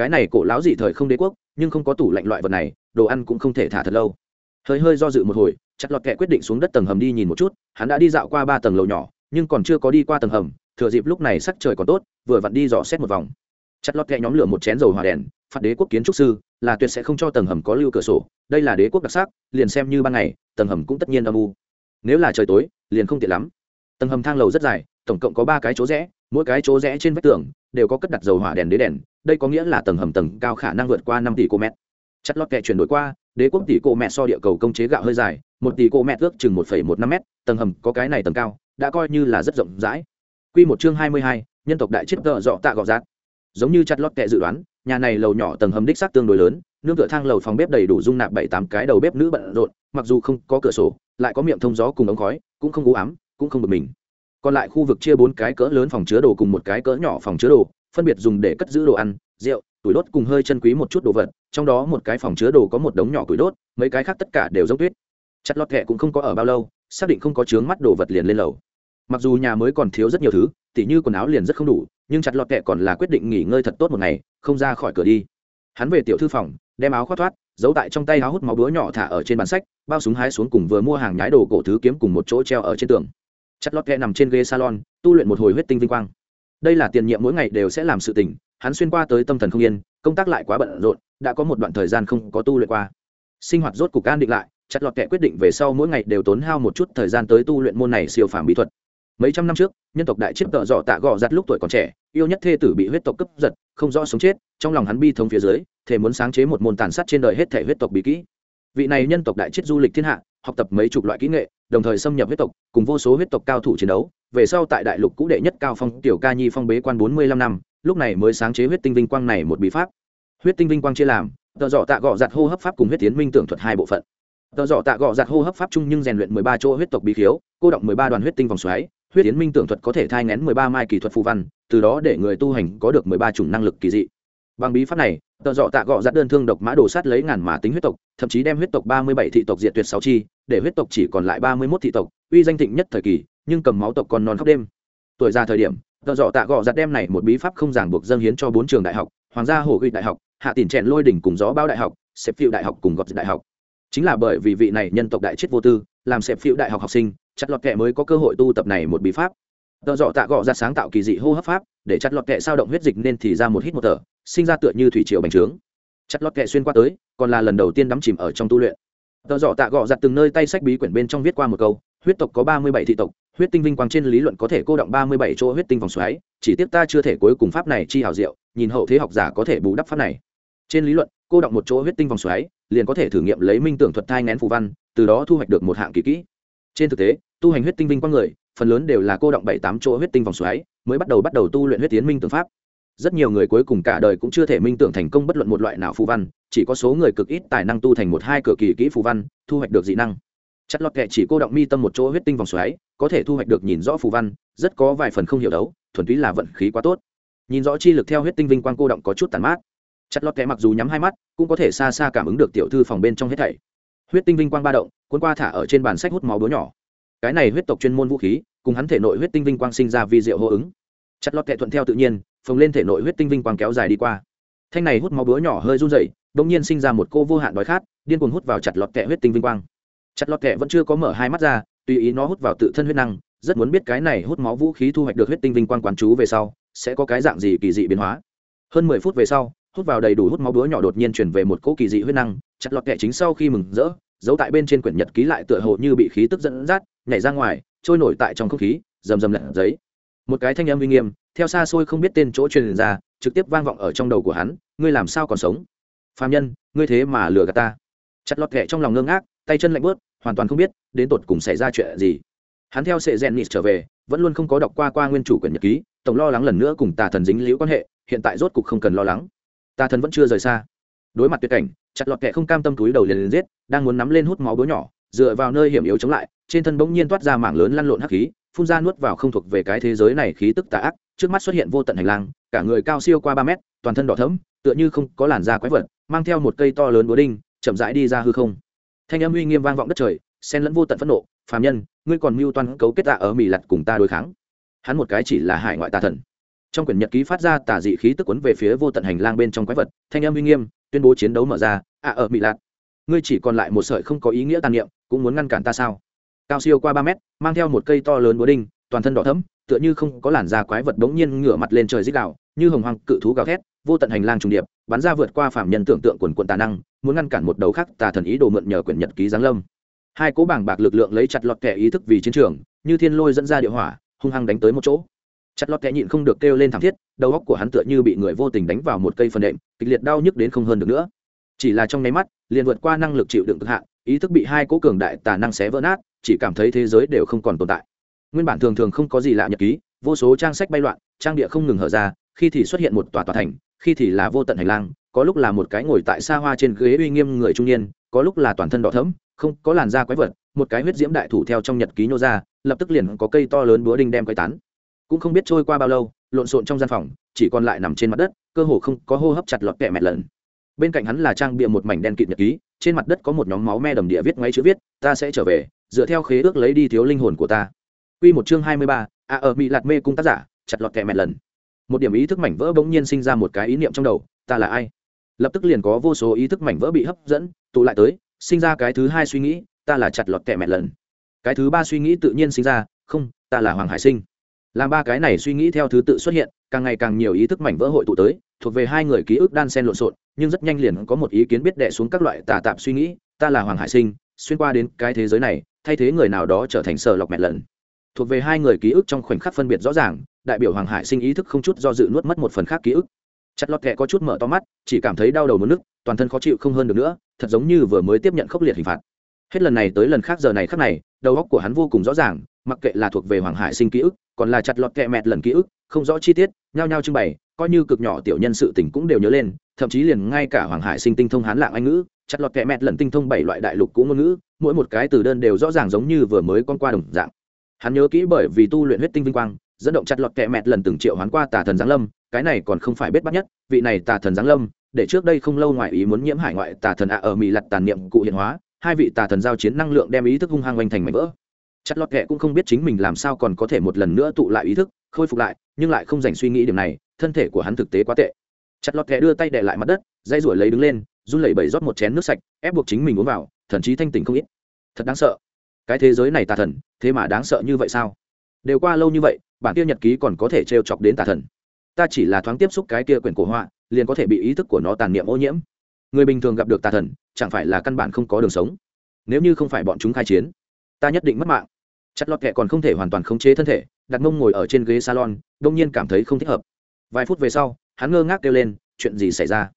cái này cổ láo dị thời không đế quốc, nhưng không có tủ lạnh loại vật này, đồ ăn cũng không thể thả thật lâu. Hơi hơi do dự một hồi, chặt lọt kẹ quyết định xuống đất tầng hầm đi nhìn một chút, hắn đã đi dạo qua ba tầng lầu nhỏ, nhưng còn chưa có đi qua tầng hầm, thừa dịp lúc này sắc trời còn tốt, vừa vặn đi dò xét một vòng. Chặt lọt kẹ nhóm lửa một chén dầu hỏa đèn, phạt đế quốc kiến trúc sư, là tuyệt sẽ không cho tầng hầm có lưu cửa sổ, đây là đế quốc đặc sắc, liền xem như ban ngày, tầng hầm cũng tất nhiên âm u. Nếu là trời tối, liền không tiện lắm. Tầng hầm thang lầu rất dài, tổng cộng có ba cái chỗ rẽ, mỗi cái chỗ rẽ trên vách tường, đều có cất đặt dầu hỏa đèn đế đèn đây có nghĩa là tầng hầm tầng cao khả năng vượt qua năm tỷ cô mét chặt lót kẹ chuyển đổi qua đế quốc tỷ cô mẹ so địa cầu công chế gạo hơi dài một tỷ cô mẹ ước chừng một phẩy một năm mét tầng hầm có cái này tầng cao đã coi như là rất rộng rãi. Quy một chương hai mươi hai, nhân tộc đại chết tợ dọ tạ gọ rác. Giống như chặt lót kệ dự đoán nhà này lầu nhỏ tầng hầm đích xác tương đối lớn nương tựa thang lầu phòng bếp đầy đủ dung nạp bảy tám cái đầu bếp nữ bận rộn mặc dù không có cửa sổ lại có miệng thông gió cùng ống khói cũng không u ám cũng không bực mình. Còn lại khu vực chia bốn cái cỡ lớn phòng chứa đồ cùng một cái cỡ nhỏ phòng chứa đồ phân biệt dùng để cất giữ đồ ăn, rượu, tủi đốt cùng hơi chân quý một chút đồ vật, trong đó một cái phòng chứa đồ có một đống nhỏ tủi đốt, mấy cái khác tất cả đều giống tuyết. Chặt lọt thẹ cũng không có ở bao lâu, xác định không có chướng mắt đồ vật liền lên lầu. Mặc dù nhà mới còn thiếu rất nhiều thứ, tỉ như quần áo liền rất không đủ, nhưng chặt lọt kệ còn là quyết định nghỉ ngơi thật tốt một ngày, không ra khỏi cửa đi. Hắn về tiểu thư phòng, đem áo khoác thoát, giấu tại trong tay áo hút máu búa nhỏ thả ở trên bàn sách, bao súng hái xuống cùng vừa mua hàng nhái đồ cổ thứ kiếm cùng một chỗ treo ở trên tường. Chặt lọt kệ nằm trên ghế salon, tu luyện một hồi huyết tinh vinh quang đây là tiền nhiệm mỗi ngày đều sẽ làm sự tình, hắn xuyên qua tới tâm thần không yên, công tác lại quá bận rộn, đã có một đoạn thời gian không có tu luyện qua. Sinh hoạt rốt cục an định lại, chặt lọt kệ quyết định về sau mỗi ngày đều tốn hao một chút thời gian tới tu luyện môn này siêu phàm bí thuật. Mấy trăm năm trước, nhân tộc đại chiếc tợ dọ tạ gọ giặt lúc tuổi còn trẻ, yêu nhất thê tử bị huyết tộc cướp giật, không rõ sống chết, trong lòng hắn bi thống phía dưới, thề muốn sáng chế một môn tàn sát trên đời hết thể huyết tộc bí kỹ. Vị này nhân tộc đại chiết du lịch thiên hạ, học tập mấy chục loại kỹ nghệ đồng thời xâm nhập huyết tộc, cùng vô số huyết tộc cao thủ chiến đấu. Về sau tại đại lục cũ đệ nhất cao phong, tiểu ca nhi phong bế quan bốn mươi lăm năm, lúc này mới sáng chế huyết tinh vinh quang này một bí pháp. Huyết tinh vinh quang chia làm, tợ dọ tạ gọ giặt hô hấp pháp cùng huyết tiến minh tưởng thuật hai bộ phận. Tợ dọ tạ gọ giặt hô hấp pháp chung nhưng rèn luyện mười ba chỗ huyết tộc bí khiếu, cô động mười ba đoàn huyết tinh vòng xoáy, huyết tiến minh tưởng thuật có thể thai ngén mười ba mai kỹ thuật phù văn, từ đó để người tu hành có được mười ba chủng năng lực kỳ dị. Bằng bí pháp này, tợ dọ tạ gọ giặt đơn thương độc mã đồ sát lấy ngàn mã tính huyết tộc, thậm chí đem huyết tộc ba mươi bảy thị tộc diệt tuyệt sáu chi để huyết tộc chỉ còn lại ba mươi mốt thị tộc, uy danh thịnh nhất thời kỳ, nhưng cầm máu tộc còn non khóc đêm. Tuổi già thời điểm, tợ dọ tạ gọ giặt đem này một bí pháp không giảng buộc dâng hiến cho bốn trường đại học, hoàng gia hồ ghi đại học, hạ tiền trẻn lôi đỉnh cùng gió bao đại học xếp phiêu đại học cùng gọt đại học. Chính là bởi vì vị này nhân tộc đại chết vô tư, làm xếp phiêu đại học học sinh, chặt lọt kệ mới có cơ hội tu tập này một bí pháp. Tợ dọ tạ gọ ra sáng tạo kỳ dị hô hấp pháp, để chặt lọt kệ sao động huyết dịch nên thì ra một hít một thở, sinh ra tựa như thủy triều bành trướng. Chặt lọt kệ xuyên qua tới, còn là lần đầu tiên đắm chìm ở trong tu luyện tờ dọ tạ gọ giặt từng nơi tay sách bí quyển bên trong viết qua một câu, huyết tộc có ba mươi bảy thị tộc, huyết tinh vinh quang trên lý luận có thể cô động ba mươi bảy chỗ huyết tinh vòng xoáy, chỉ tiếc ta chưa thể cuối cùng pháp này chi hảo diệu, nhìn hậu thế học giả có thể bù đắp pháp này. Trên lý luận, cô động một chỗ huyết tinh vòng xoáy, liền có thể thử nghiệm lấy minh tưởng thuật thai ngén phù văn, từ đó thu hoạch được một hạng kỳ kỹ. Trên thực tế, tu hành huyết tinh vinh quang người, phần lớn đều là cô động bảy tám chỗ huyết tinh vòng xoáy, mới bắt đầu bắt đầu tu luyện huyết tiến minh tưởng pháp rất nhiều người cuối cùng cả đời cũng chưa thể minh tưởng thành công bất luận một loại nào phù văn, chỉ có số người cực ít tài năng tu thành một hai cửa kỳ kỹ phù văn, thu hoạch được dị năng. Chất lọt kệ chỉ cô động mi tâm một chỗ huyết tinh vòng xoáy, có thể thu hoạch được nhìn rõ phù văn, rất có vài phần không hiểu đấu, thuần túy là vận khí quá tốt. Nhìn rõ chi lực theo huyết tinh vinh quang cô động có chút tàn mát. Chặt lọt kệ mặc dù nhắm hai mắt, cũng có thể xa xa cảm ứng được tiểu thư phòng bên trong hết thảy. Huyết tinh vinh quang ba động, cuốn qua thả ở trên bàn sách hút máu búa nhỏ. Cái này huyết tộc chuyên môn vũ khí, cùng hắn thể nội huyết tinh vinh quang sinh ra vi diệu hô ứng. Chặt lọt kệ thuận theo tự nhiên phồng lên thể nội huyết tinh vinh quang kéo dài đi qua. Thanh này hút máu búa nhỏ hơi run dậy đ nhiên sinh ra một cô vô hạn đói khát, điên cuồng hút vào chặt lọt kẹ huyết tinh vinh quang. Chặt lọt kẹ vẫn chưa có mở hai mắt ra, tùy ý nó hút vào tự thân huyết năng, rất muốn biết cái này hút máu vũ khí thu hoạch được huyết tinh vinh quang quán chú về sau, sẽ có cái dạng gì kỳ dị biến hóa. Hơn mười phút về sau, hút vào đầy đủ hút máu búa nhỏ đột nhiên chuyển về một cỗ kỳ dị huyết năng, chặt lọt kẹ chính sau khi mừng rỡ, giấu tại bên trên quyển nhật ký lại tựa hồ như bị khí tức dẫn dắt, nhảy ra ngoài, trôi nổi tại trong không khí, rầm rầm lật giấy. Một cái thanh âm uy nghiêm theo xa xôi không biết tên chỗ truyền ra, trực tiếp vang vọng ở trong đầu của hắn, ngươi làm sao còn sống? Phạm nhân, ngươi thế mà lừa gạt ta. Chặt lọt kệ trong lòng ngơ ngác, tay chân lạnh bớt hoàn toàn không biết đến tột cùng xảy ra chuyện gì. Hắn theo sệ rèn nịt trở về, vẫn luôn không có đọc qua qua nguyên chủ quyển nhật ký, tổng lo lắng lần nữa cùng tà thần dính liễu quan hệ, hiện tại rốt cục không cần lo lắng. Tà thần vẫn chưa rời xa. Đối mặt tuyệt cảnh, chặt lọt kẹ không cam tâm túi đầu liền liền giết, đang muốn nắm lên hút máu búa nhỏ, dựa vào nơi hiểm yếu chống lại, trên thân bỗng nhiên toát ra mảng lớn lăn lộn hắc khí, phun ra nuốt vào không thuộc về cái thế giới này khí tức tà ác trước mắt xuất hiện vô tận hành lang, cả người cao siêu qua ba mét, toàn thân đỏ thẫm, tựa như không có làn da quái vật, mang theo một cây to lớn búa đinh, chậm rãi đi ra hư không. Thanh âm uy nghiêm vang vọng đất trời, xen lẫn vô tận phẫn nộ, phàm nhân, ngươi còn mưu toan cấu kết tạ ở mỹ lặt cùng ta đối kháng. Hắn một cái chỉ là hải ngoại tà thần. Trong quyển nhật ký phát ra tà dị khí tức quấn về phía vô tận hành lang bên trong quái vật, thanh âm uy nghiêm, tuyên bố chiến đấu mở ra ạ ở mỹ lạt ngươi chỉ còn lại một sợi không có ý nghĩa tàn niệm, cũng muốn ngăn cản ta sao? Cao siêu qua ba mét, mang theo một cây to lớn búa đinh toàn thân đỏ thẫm, tựa như không có làn da quái vật bỗng nhiên ngửa mặt lên trời dích đạo như hồng hoàng cự thú gào thét, vô tận hành lang trùng điệp, bắn ra vượt qua phạm nhân tưởng tượng quần quần tà năng, muốn ngăn cản một đầu khác tà thần ý đồ mượn nhờ quyển nhật ký giáng lâm. Hai cố bảng bạc lực lượng lấy chặt lọt kẻ ý thức vì chiến trường, như thiên lôi dẫn ra địa hỏa, hung hăng đánh tới một chỗ. Chặt lọt kẻ nhịn không được kêu lên thảm thiết, đầu óc của hắn tựa như bị người vô tình đánh vào một cây phần đệm, kịch liệt đau nhức đến không hơn được nữa. Chỉ là trong nháy mắt, liền vượt qua năng lực chịu đựng cực hạn, ý thức bị hai cố cường đại tà năng xé vỡ nát, chỉ cảm thấy thế giới đều không còn tồn tại nguyên bản thường thường không có gì lạ nhật ký, vô số trang sách bay loạn, trang địa không ngừng hở ra, khi thì xuất hiện một tòa tòa thành, khi thì là vô tận hành lang, có lúc là một cái ngồi tại xa hoa trên ghế uy nghiêm người trung niên, có lúc là toàn thân đỏ thẫm, không, có làn da quái vật, một cái huyết diễm đại thủ theo trong nhật ký nhô ra, lập tức liền có cây to lớn búa đinh đem quay tán. Cũng không biết trôi qua bao lâu, lộn xộn trong gian phòng, chỉ còn lại nằm trên mặt đất, cơ hồ không có hô hấp chặt lọt kẹ mẹ lần bên cạnh hắn là trang bịa một mảnh đen kịt nhật ký, trên mặt đất có một nhóm máu me đầm địa viết ngay chữ viết, ta sẽ trở về, dựa theo khế ước lấy đi thiếu linh hồn của ta. Quy một chương hai mươi ba, a ở mỹ lạt mê cung tác giả chặt lọt kẻ mẹ lần. Một điểm ý thức mảnh vỡ bỗng nhiên sinh ra một cái ý niệm trong đầu ta là ai? Lập tức liền có vô số ý thức mảnh vỡ bị hấp dẫn tụ lại tới sinh ra cái thứ hai suy nghĩ ta là chặt lọt kẻ mẹ lần. Cái thứ ba suy nghĩ tự nhiên sinh ra không ta là hoàng hải sinh. Làm ba cái này suy nghĩ theo thứ tự xuất hiện càng ngày càng nhiều ý thức mảnh vỡ hội tụ tới thuộc về hai người ký ức đan xen lộn xộn nhưng rất nhanh liền có một ý kiến biết đẻ xuống các loại tà tạp suy nghĩ ta là hoàng hải sinh xuyên qua đến cái thế giới này thay thế người nào đó trở thành sở lọc mẹ lần thuộc về hai người ký ức trong khoảnh khắc phân biệt rõ ràng, đại biểu hoàng hải sinh ý thức không chút do dự nuốt mất một phần khác ký ức. Chặt lọt kẹ có chút mở to mắt, chỉ cảm thấy đau đầu mất nước, toàn thân khó chịu không hơn được nữa, thật giống như vừa mới tiếp nhận khốc liệt hình phạt. Hết lần này tới lần khác giờ này khác này, đầu óc của hắn vô cùng rõ ràng, mặc kệ là thuộc về hoàng hải sinh ký ức, còn là chặt lọt kẹ mẹt lần ký ức, không rõ chi tiết, nhao nhao trưng bày, coi như cực nhỏ tiểu nhân sự tình cũng đều nhớ lên, thậm chí liền ngay cả hoàng hải sinh tinh thông hán lạng anh ngữ, chặt lọt kẹ mẹt lần tinh thông bảy loại đại lục cũ ngôn ngữ, mỗi một cái từ đơn đều rõ ràng giống như vừa mới con qua đồng dạng hắn nhớ kỹ bởi vì tu luyện huyết tinh vinh quang, dẫn động chặt lọt kẹ mẹt lần từng triệu hoán qua tà thần giáng lâm, cái này còn không phải bết bắt nhất, vị này tà thần giáng lâm, để trước đây không lâu ngoài ý muốn nhiễm hải ngoại tà thần ạ ở mỹ lặt tàn niệm cụ hiện hóa, hai vị tà thần giao chiến năng lượng đem ý thức hung hăng oanh thành mảnh vỡ. Chặt lọt kẹ cũng không biết chính mình làm sao còn có thể một lần nữa tụ lại ý thức, khôi phục lại, nhưng lại không dành suy nghĩ điểm này, thân thể của hắn thực tế quá tệ. Chặt lọt kẹ đưa tay đệ lại mặt đất dây ruổi lấy đứng lên, run lẩy bẩy rót một chén nước sạch, ép buộc chính mình uống vào, thần chí thanh tỉnh không ít. Thật đáng sợ cái thế giới này tà thần, thế mà đáng sợ như vậy sao? Đều qua lâu như vậy, bản kia nhật ký còn có thể trêu chọc đến tà thần. Ta chỉ là thoáng tiếp xúc cái kia quyển cổ họa, liền có thể bị ý thức của nó tàn niệm ô nhiễm. Người bình thường gặp được tà thần, chẳng phải là căn bản không có đường sống. Nếu như không phải bọn chúng khai chiến, ta nhất định mất mạng. Chặt lọt kệ còn không thể hoàn toàn khống chế thân thể đặt mông ngồi ở trên ghế salon, đông nhiên cảm thấy không thích hợp. Vài phút về sau, hắn ngơ ngác kêu lên, chuyện gì xảy ra?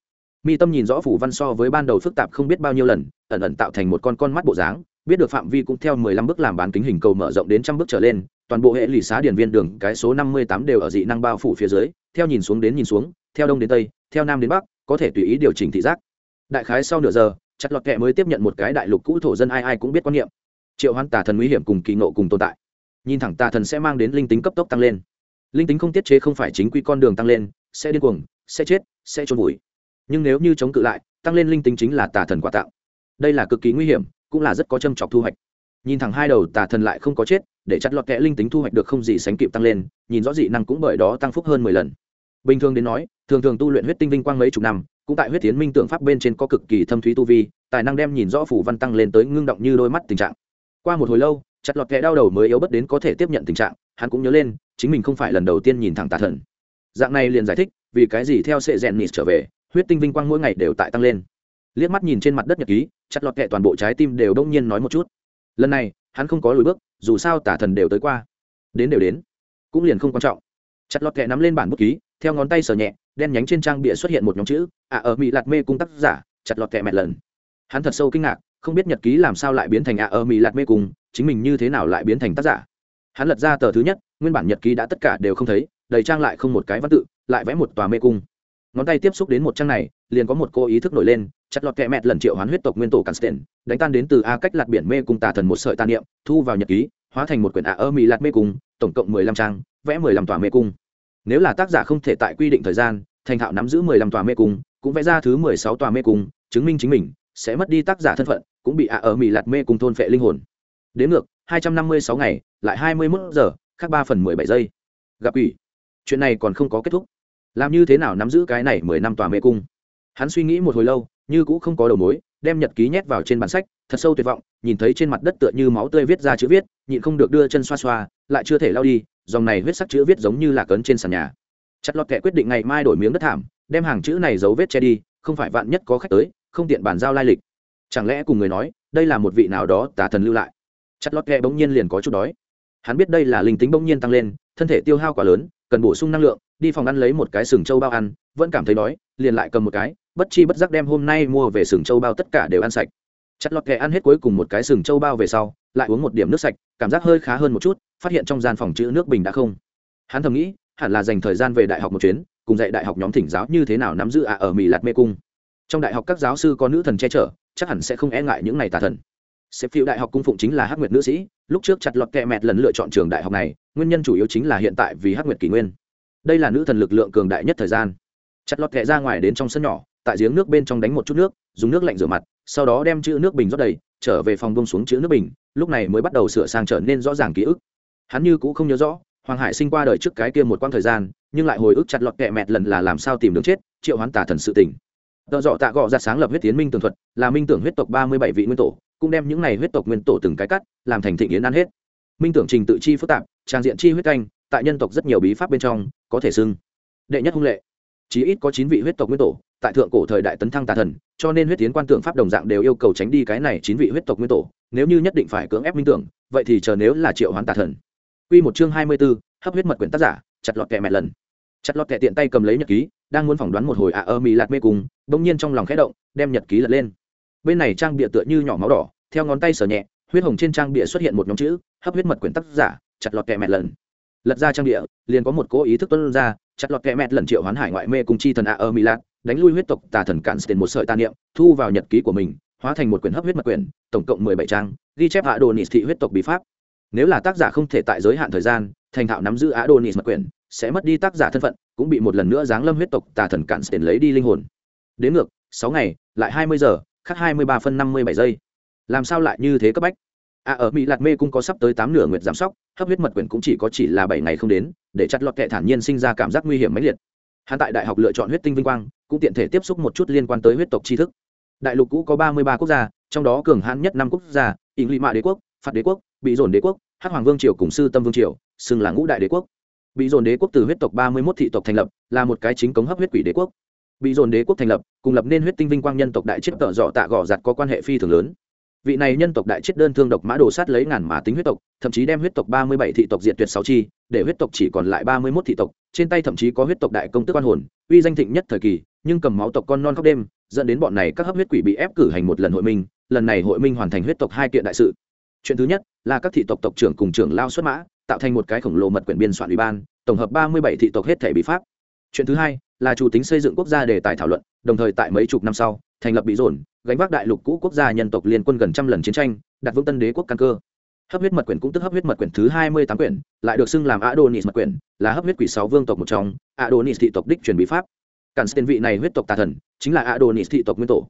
Mi tâm nhìn rõ phủ văn so với ban đầu phức tạp không biết bao nhiêu lần, ẩn ẩn tạo thành một con con mắt bộ dáng biết được phạm vi cũng theo mười lăm bước làm bán kính hình cầu mở rộng đến trăm bước trở lên, toàn bộ hệ lụy xá điển viên đường cái số năm mươi tám đều ở dị năng bao phủ phía dưới, theo nhìn xuống đến nhìn xuống, theo đông đến tây, theo nam đến bắc, có thể tùy ý điều chỉnh thị giác. Đại khái sau nửa giờ, chặt lọt kệ mới tiếp nhận một cái đại lục cũ thổ dân ai ai cũng biết quan niệm. Triệu hoán tà thần nguy hiểm cùng kỳ ngộ cùng tồn tại. Nhìn thẳng tà thần sẽ mang đến linh tính cấp tốc tăng lên. Linh tính không tiết chế không phải chính quy con đường tăng lên, sẽ điên cuồng, sẽ chết, sẽ chôn vùi. Nhưng nếu như chống cự lại, tăng lên linh tính chính là tà thần quả tạo. Đây là cực kỳ nguy hiểm cũng là rất có châm chọc thu hoạch. Nhìn thẳng hai đầu tà thần lại không có chết, để chặt lọt kẽ linh tính thu hoạch được không gì sánh kịp tăng lên, nhìn rõ dị năng cũng bởi đó tăng phúc hơn mười lần. Bình thường đến nói, thường thường tu luyện huyết tinh vinh quang mấy chục năm, cũng tại huyết tiến minh tượng pháp bên trên có cực kỳ thâm thúy tu vi, tài năng đem nhìn rõ phủ văn tăng lên tới ngưng động như đôi mắt tình trạng. Qua một hồi lâu, chặt lọt kẽ đau đầu mới yếu bất đến có thể tiếp nhận tình trạng, hắn cũng nhớ lên, chính mình không phải lần đầu tiên nhìn thẳng tà thần. Dạng này liền giải thích, vì cái gì theo sệ rèn nịt trở về, huyết tinh vinh quang mỗi ngày đều tại tăng lên. Liếc mắt nhìn trên mặt đất nhật ký chặt lọt kẹ toàn bộ trái tim đều đông nhiên nói một chút. Lần này, hắn không có lùi bước, dù sao tả thần đều tới qua. Đến đều đến, cũng liền không quan trọng. Chặt lọt kẹ nắm lên bản bút ký, theo ngón tay sờ nhẹ, đen nhánh trên trang bịa xuất hiện một nhóm chữ à ở mỹ lạt mê cung tác giả, chặt lọt kẹ mẹ lần. Hắn thật sâu kinh ngạc, không biết nhật ký làm sao lại biến thành à ở mỹ lạt mê cung, chính mình như thế nào lại biến thành tác giả? Hắn lật ra tờ thứ nhất, nguyên bản nhật ký đã tất cả đều không thấy, đầy trang lại không một cái văn tự, lại vẽ một tòa mê cung. Ngón tay tiếp xúc đến một trang này, liền có một cô ý thức nổi lên chặt lọt kẹ mẹt lần triệu hoán huyết tộc nguyên tổ Cansten, đánh tan đến từ a cách lạt biển mê cung tà thần một sợi tàn niệm, thu vào nhật ký, hóa thành một quyển ạ ơ mì lạt mê cung, tổng cộng mười lăm trang, vẽ mười lăm tòa mê cung. Nếu là tác giả không thể tại quy định thời gian, thành thạo nắm giữ mười lăm tòa mê cung, cũng vẽ ra thứ mười sáu tòa mê cung, chứng minh chính mình sẽ mất đi tác giả thân phận, cũng bị ạ ơ mì lạt mê cung thôn phệ linh hồn. Đến ngược, hai trăm năm mươi sáu ngày, lại hai mươi 21 giờ, khác ba phần mười bảy giây. Gặp ủy. Chuyện này còn không có kết thúc. Làm như thế nào nắm giữ cái này mười năm tòa mê cung? Hắn suy nghĩ một hồi lâu, như cũ không có đầu mối, đem nhật ký nhét vào trên bản sách, thật sâu tuyệt vọng, nhìn thấy trên mặt đất tựa như máu tươi viết ra chữ viết, nhịn không được đưa chân xoa xoa, lại chưa thể lao đi, dòng này huyết sắc chữ viết giống như là cấn trên sàn nhà. Chặt lọt kệ quyết định ngày mai đổi miếng đất thảm, đem hàng chữ này giấu vết che đi, không phải vạn nhất có khách tới, không tiện bàn giao lai lịch. Chẳng lẽ cùng người nói, đây là một vị nào đó tà thần lưu lại? Chặt lọt kệ bỗng nhiên liền có chút đói. Hắn biết đây là linh tính bỗng nhiên tăng lên, thân thể tiêu hao quá lớn, cần bổ sung năng lượng đi phòng ăn lấy một cái sừng trâu bao ăn, vẫn cảm thấy đói, liền lại cầm một cái, bất chi bất giác đem hôm nay mua về sừng châu bao tất cả đều ăn sạch. Chặt lọt kẻ ăn hết cuối cùng một cái sừng châu bao về sau, lại uống một điểm nước sạch, cảm giác hơi khá hơn một chút, phát hiện trong gian phòng chữ nước bình đã không. Hắn thầm nghĩ, hẳn là dành thời gian về đại học một chuyến, cùng dạy đại học nhóm thỉnh giáo như thế nào nắm giữ ạ ở mỹ lạt mê cung. Trong đại học các giáo sư có nữ thần che chở, chắc hẳn sẽ không e ngại những này tà thần. Xếp phiêu đại học cung phụng chính là hắc nguyệt nữ sĩ, lúc trước chặt lọt kẹ mẹt lần lựa chọn trường đại học này, nguyên nhân chủ yếu chính là hiện tại vì hắc nguyệt kỷ nguyên đây là nữ thần lực lượng cường đại nhất thời gian. Chặt lọt kẹ ra ngoài đến trong sân nhỏ, tại giếng nước bên trong đánh một chút nước, dùng nước lạnh rửa mặt, sau đó đem chữ nước bình rót đầy, trở về phòng bông xuống chữ nước bình, lúc này mới bắt đầu sửa sang trở nên rõ ràng ký ức. Hắn như cũng không nhớ rõ, hoàng hải sinh qua đời trước cái kia một quãng thời gian, nhưng lại hồi ức chặt lọt kẹ mẹt lần là làm sao tìm đường chết, triệu hoán tả thần sự tỉnh tợ dọ tạ gọ ra sáng lập huyết tiến minh tường thuật, là minh tưởng huyết tộc ba mươi bảy vị nguyên tổ, cũng đem những này huyết tộc nguyên tổ từng cái cắt, làm thành thịnh yến ăn hết. Minh tưởng trình tự chi phức tạp, trang diện chi huyết canh, tại nhân tộc rất nhiều bí pháp bên trong có thể xưng đệ nhất hung lệ chí ít có chín vị huyết tộc nguyên tổ tại thượng cổ thời đại tấn thăng tà thần cho nên huyết tiến quan tượng pháp đồng dạng đều yêu cầu tránh đi cái này chín vị huyết tộc nguyên tổ nếu như nhất định phải cưỡng ép minh tưởng vậy thì chờ nếu là triệu hoán tà thần Quy một chương hai mươi 24, hấp huyết mật quyển tác giả, chặt lọt kẹ mẹ lần. Chặt lọt kẹ tiện tay cầm lấy nhật ký, đang muốn phỏng đoán một hồi ạ à ơ mì lạt mê cùng, bỗng nhiên trong lòng khẽ động, đem nhật ký lật lên. Bên này trang bìa tựa như nhỏ máu đỏ, theo ngón tay sờ nhẹ, huyết hồng trên trang bìa xuất hiện một nhóm chữ, hấp huyết mật quyển tác giả, chặt lọt kẹ mẹ lần. Lật ra trang địa, liền có một cố ý thức tuân ra, chặt lọt kẹ mẹt lần triệu hoán hải ngoại mê cùng chi thần ạ ở ơ mì đánh lui huyết tộc tà thần cản tiền một sợi tà niệm, thu vào nhật ký của mình, hóa thành một quyển hấp huyết mật quyển, tổng cộng mười bảy trang, ghi chép hạ đồ nị thị huyết tộc bí pháp. Nếu là tác giả không thể tại giới hạn thời gian thành thạo nắm giữ á đồ nị mật quyển, sẽ mất đi tác giả thân phận cũng bị một lần nữa giáng lâm huyết tộc tà thần cản tiền lấy đi linh hồn. Đến ngược sáu ngày lại hai mươi giờ khắc hai mươi ba phân năm mươi bảy giây. Làm sao lại như thế cấp bách? À ở mỹ lạc mê cũng có sắp tới tám nửa nguyệt giảm sóc, hấp huyết mật quyển cũng chỉ có chỉ là bảy ngày không đến, để chặt lọt kệ thản nhiên sinh ra cảm giác nguy hiểm mãnh liệt. Hắn tại đại học lựa chọn huyết tinh vinh quang, cũng tiện thể tiếp xúc một chút liên quan tới huyết tộc tri thức. Đại lục cũ có ba mươi ba quốc gia, trong đó cường hãn nhất năm quốc gia ỉng lụy mạ đế quốc, phạt đế quốc, bị dồn đế quốc, hắc hoàng vương triều cùng sư tâm vương triều, xưng là ngũ đại đế quốc. Bị dồn đế quốc từ huyết tộc ba mươi một thị tộc thành lập, là một cái chính cống hấp huyết quỷ đế quốc. Bị dồn đế quốc thành lập, cùng lập nên huyết tinh vinh quang nhân tộc đại chết tợ dọ tạ gò giặt có quan hệ phi thường lớn vị này nhân tộc đại chết đơn thương độc mã đồ sát lấy ngàn mã tính huyết tộc, thậm chí đem huyết tộc ba mươi bảy thị tộc diệt tuyệt sáu chi, để huyết tộc chỉ còn lại ba mươi một thị tộc, trên tay thậm chí có huyết tộc đại công tức quan hồn, uy danh thịnh nhất thời kỳ, nhưng cầm máu tộc con non khóc đêm, dẫn đến bọn này các hấp huyết quỷ bị ép cử hành một lần hội minh, lần này hội minh hoàn thành huyết tộc hai kiện đại sự. Chuyện thứ nhất là các thị tộc tộc trưởng cùng trưởng lao xuất mã, tạo thành một cái khổng lồ mật quyển biên soạn ủy ban, tổng hợp ba mươi bảy thị tộc hết thể bị pháp. Chuyện thứ hai là chủ tính xây dựng quốc gia đề tài thảo luận, đồng thời tại mấy chục năm sau, thành lập bị dồn, gánh vác đại lục cũ quốc gia nhân tộc liên quân gần trăm lần chiến tranh, đặt vững tân đế quốc căn cơ. Hấp huyết mật quyển cũng tức hấp huyết mật quyển thứ hai mươi tám quyển, lại được xưng làm adonis mật quyển, là hấp huyết quỷ sáu vương tộc một trong, adonis thị tộc đích truyền bí pháp. Cản tên vị này huyết tộc tà thần, chính là adonis thị tộc nguyên tổ.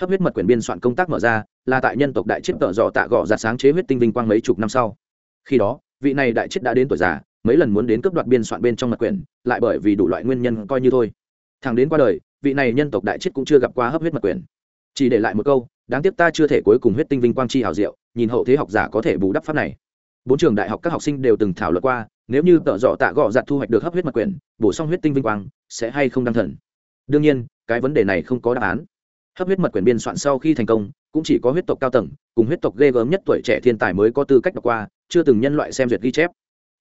Hấp huyết mật quyển biên soạn công tác mở ra, là tại nhân tộc đại chết tợ dọ tạ gọ ra sáng chế huyết tinh vinh quang mấy chục năm sau. Khi đó, vị này đại chết đã đến tuổi già mấy lần muốn đến cướp đoạt biên soạn bên trong mật quyển, lại bởi vì đủ loại nguyên nhân coi như thôi. Thằng đến qua đời, vị này nhân tộc đại chết cũng chưa gặp qua hấp huyết mật quyển. Chỉ để lại một câu, đáng tiếc ta chưa thể cuối cùng huyết tinh vinh quang chi hào diệu, nhìn hậu thế học giả có thể bù đắp pháp này. Bốn trường đại học các học sinh đều từng thảo luận qua, nếu như tợ dọ tạ gọ giặt thu hoạch được hấp huyết mật quyển, bổ sung huyết tinh vinh quang, sẽ hay không đăng thần? Đương nhiên, cái vấn đề này không có đáp án. Hấp huyết mật quyển biên soạn sau khi thành công, cũng chỉ có huyết tộc cao tầng, cùng huyết tộc ghê gớm nhất tuổi trẻ thiên tài mới có tư cách đọc qua, chưa từng nhân loại xem duyệt ghi chép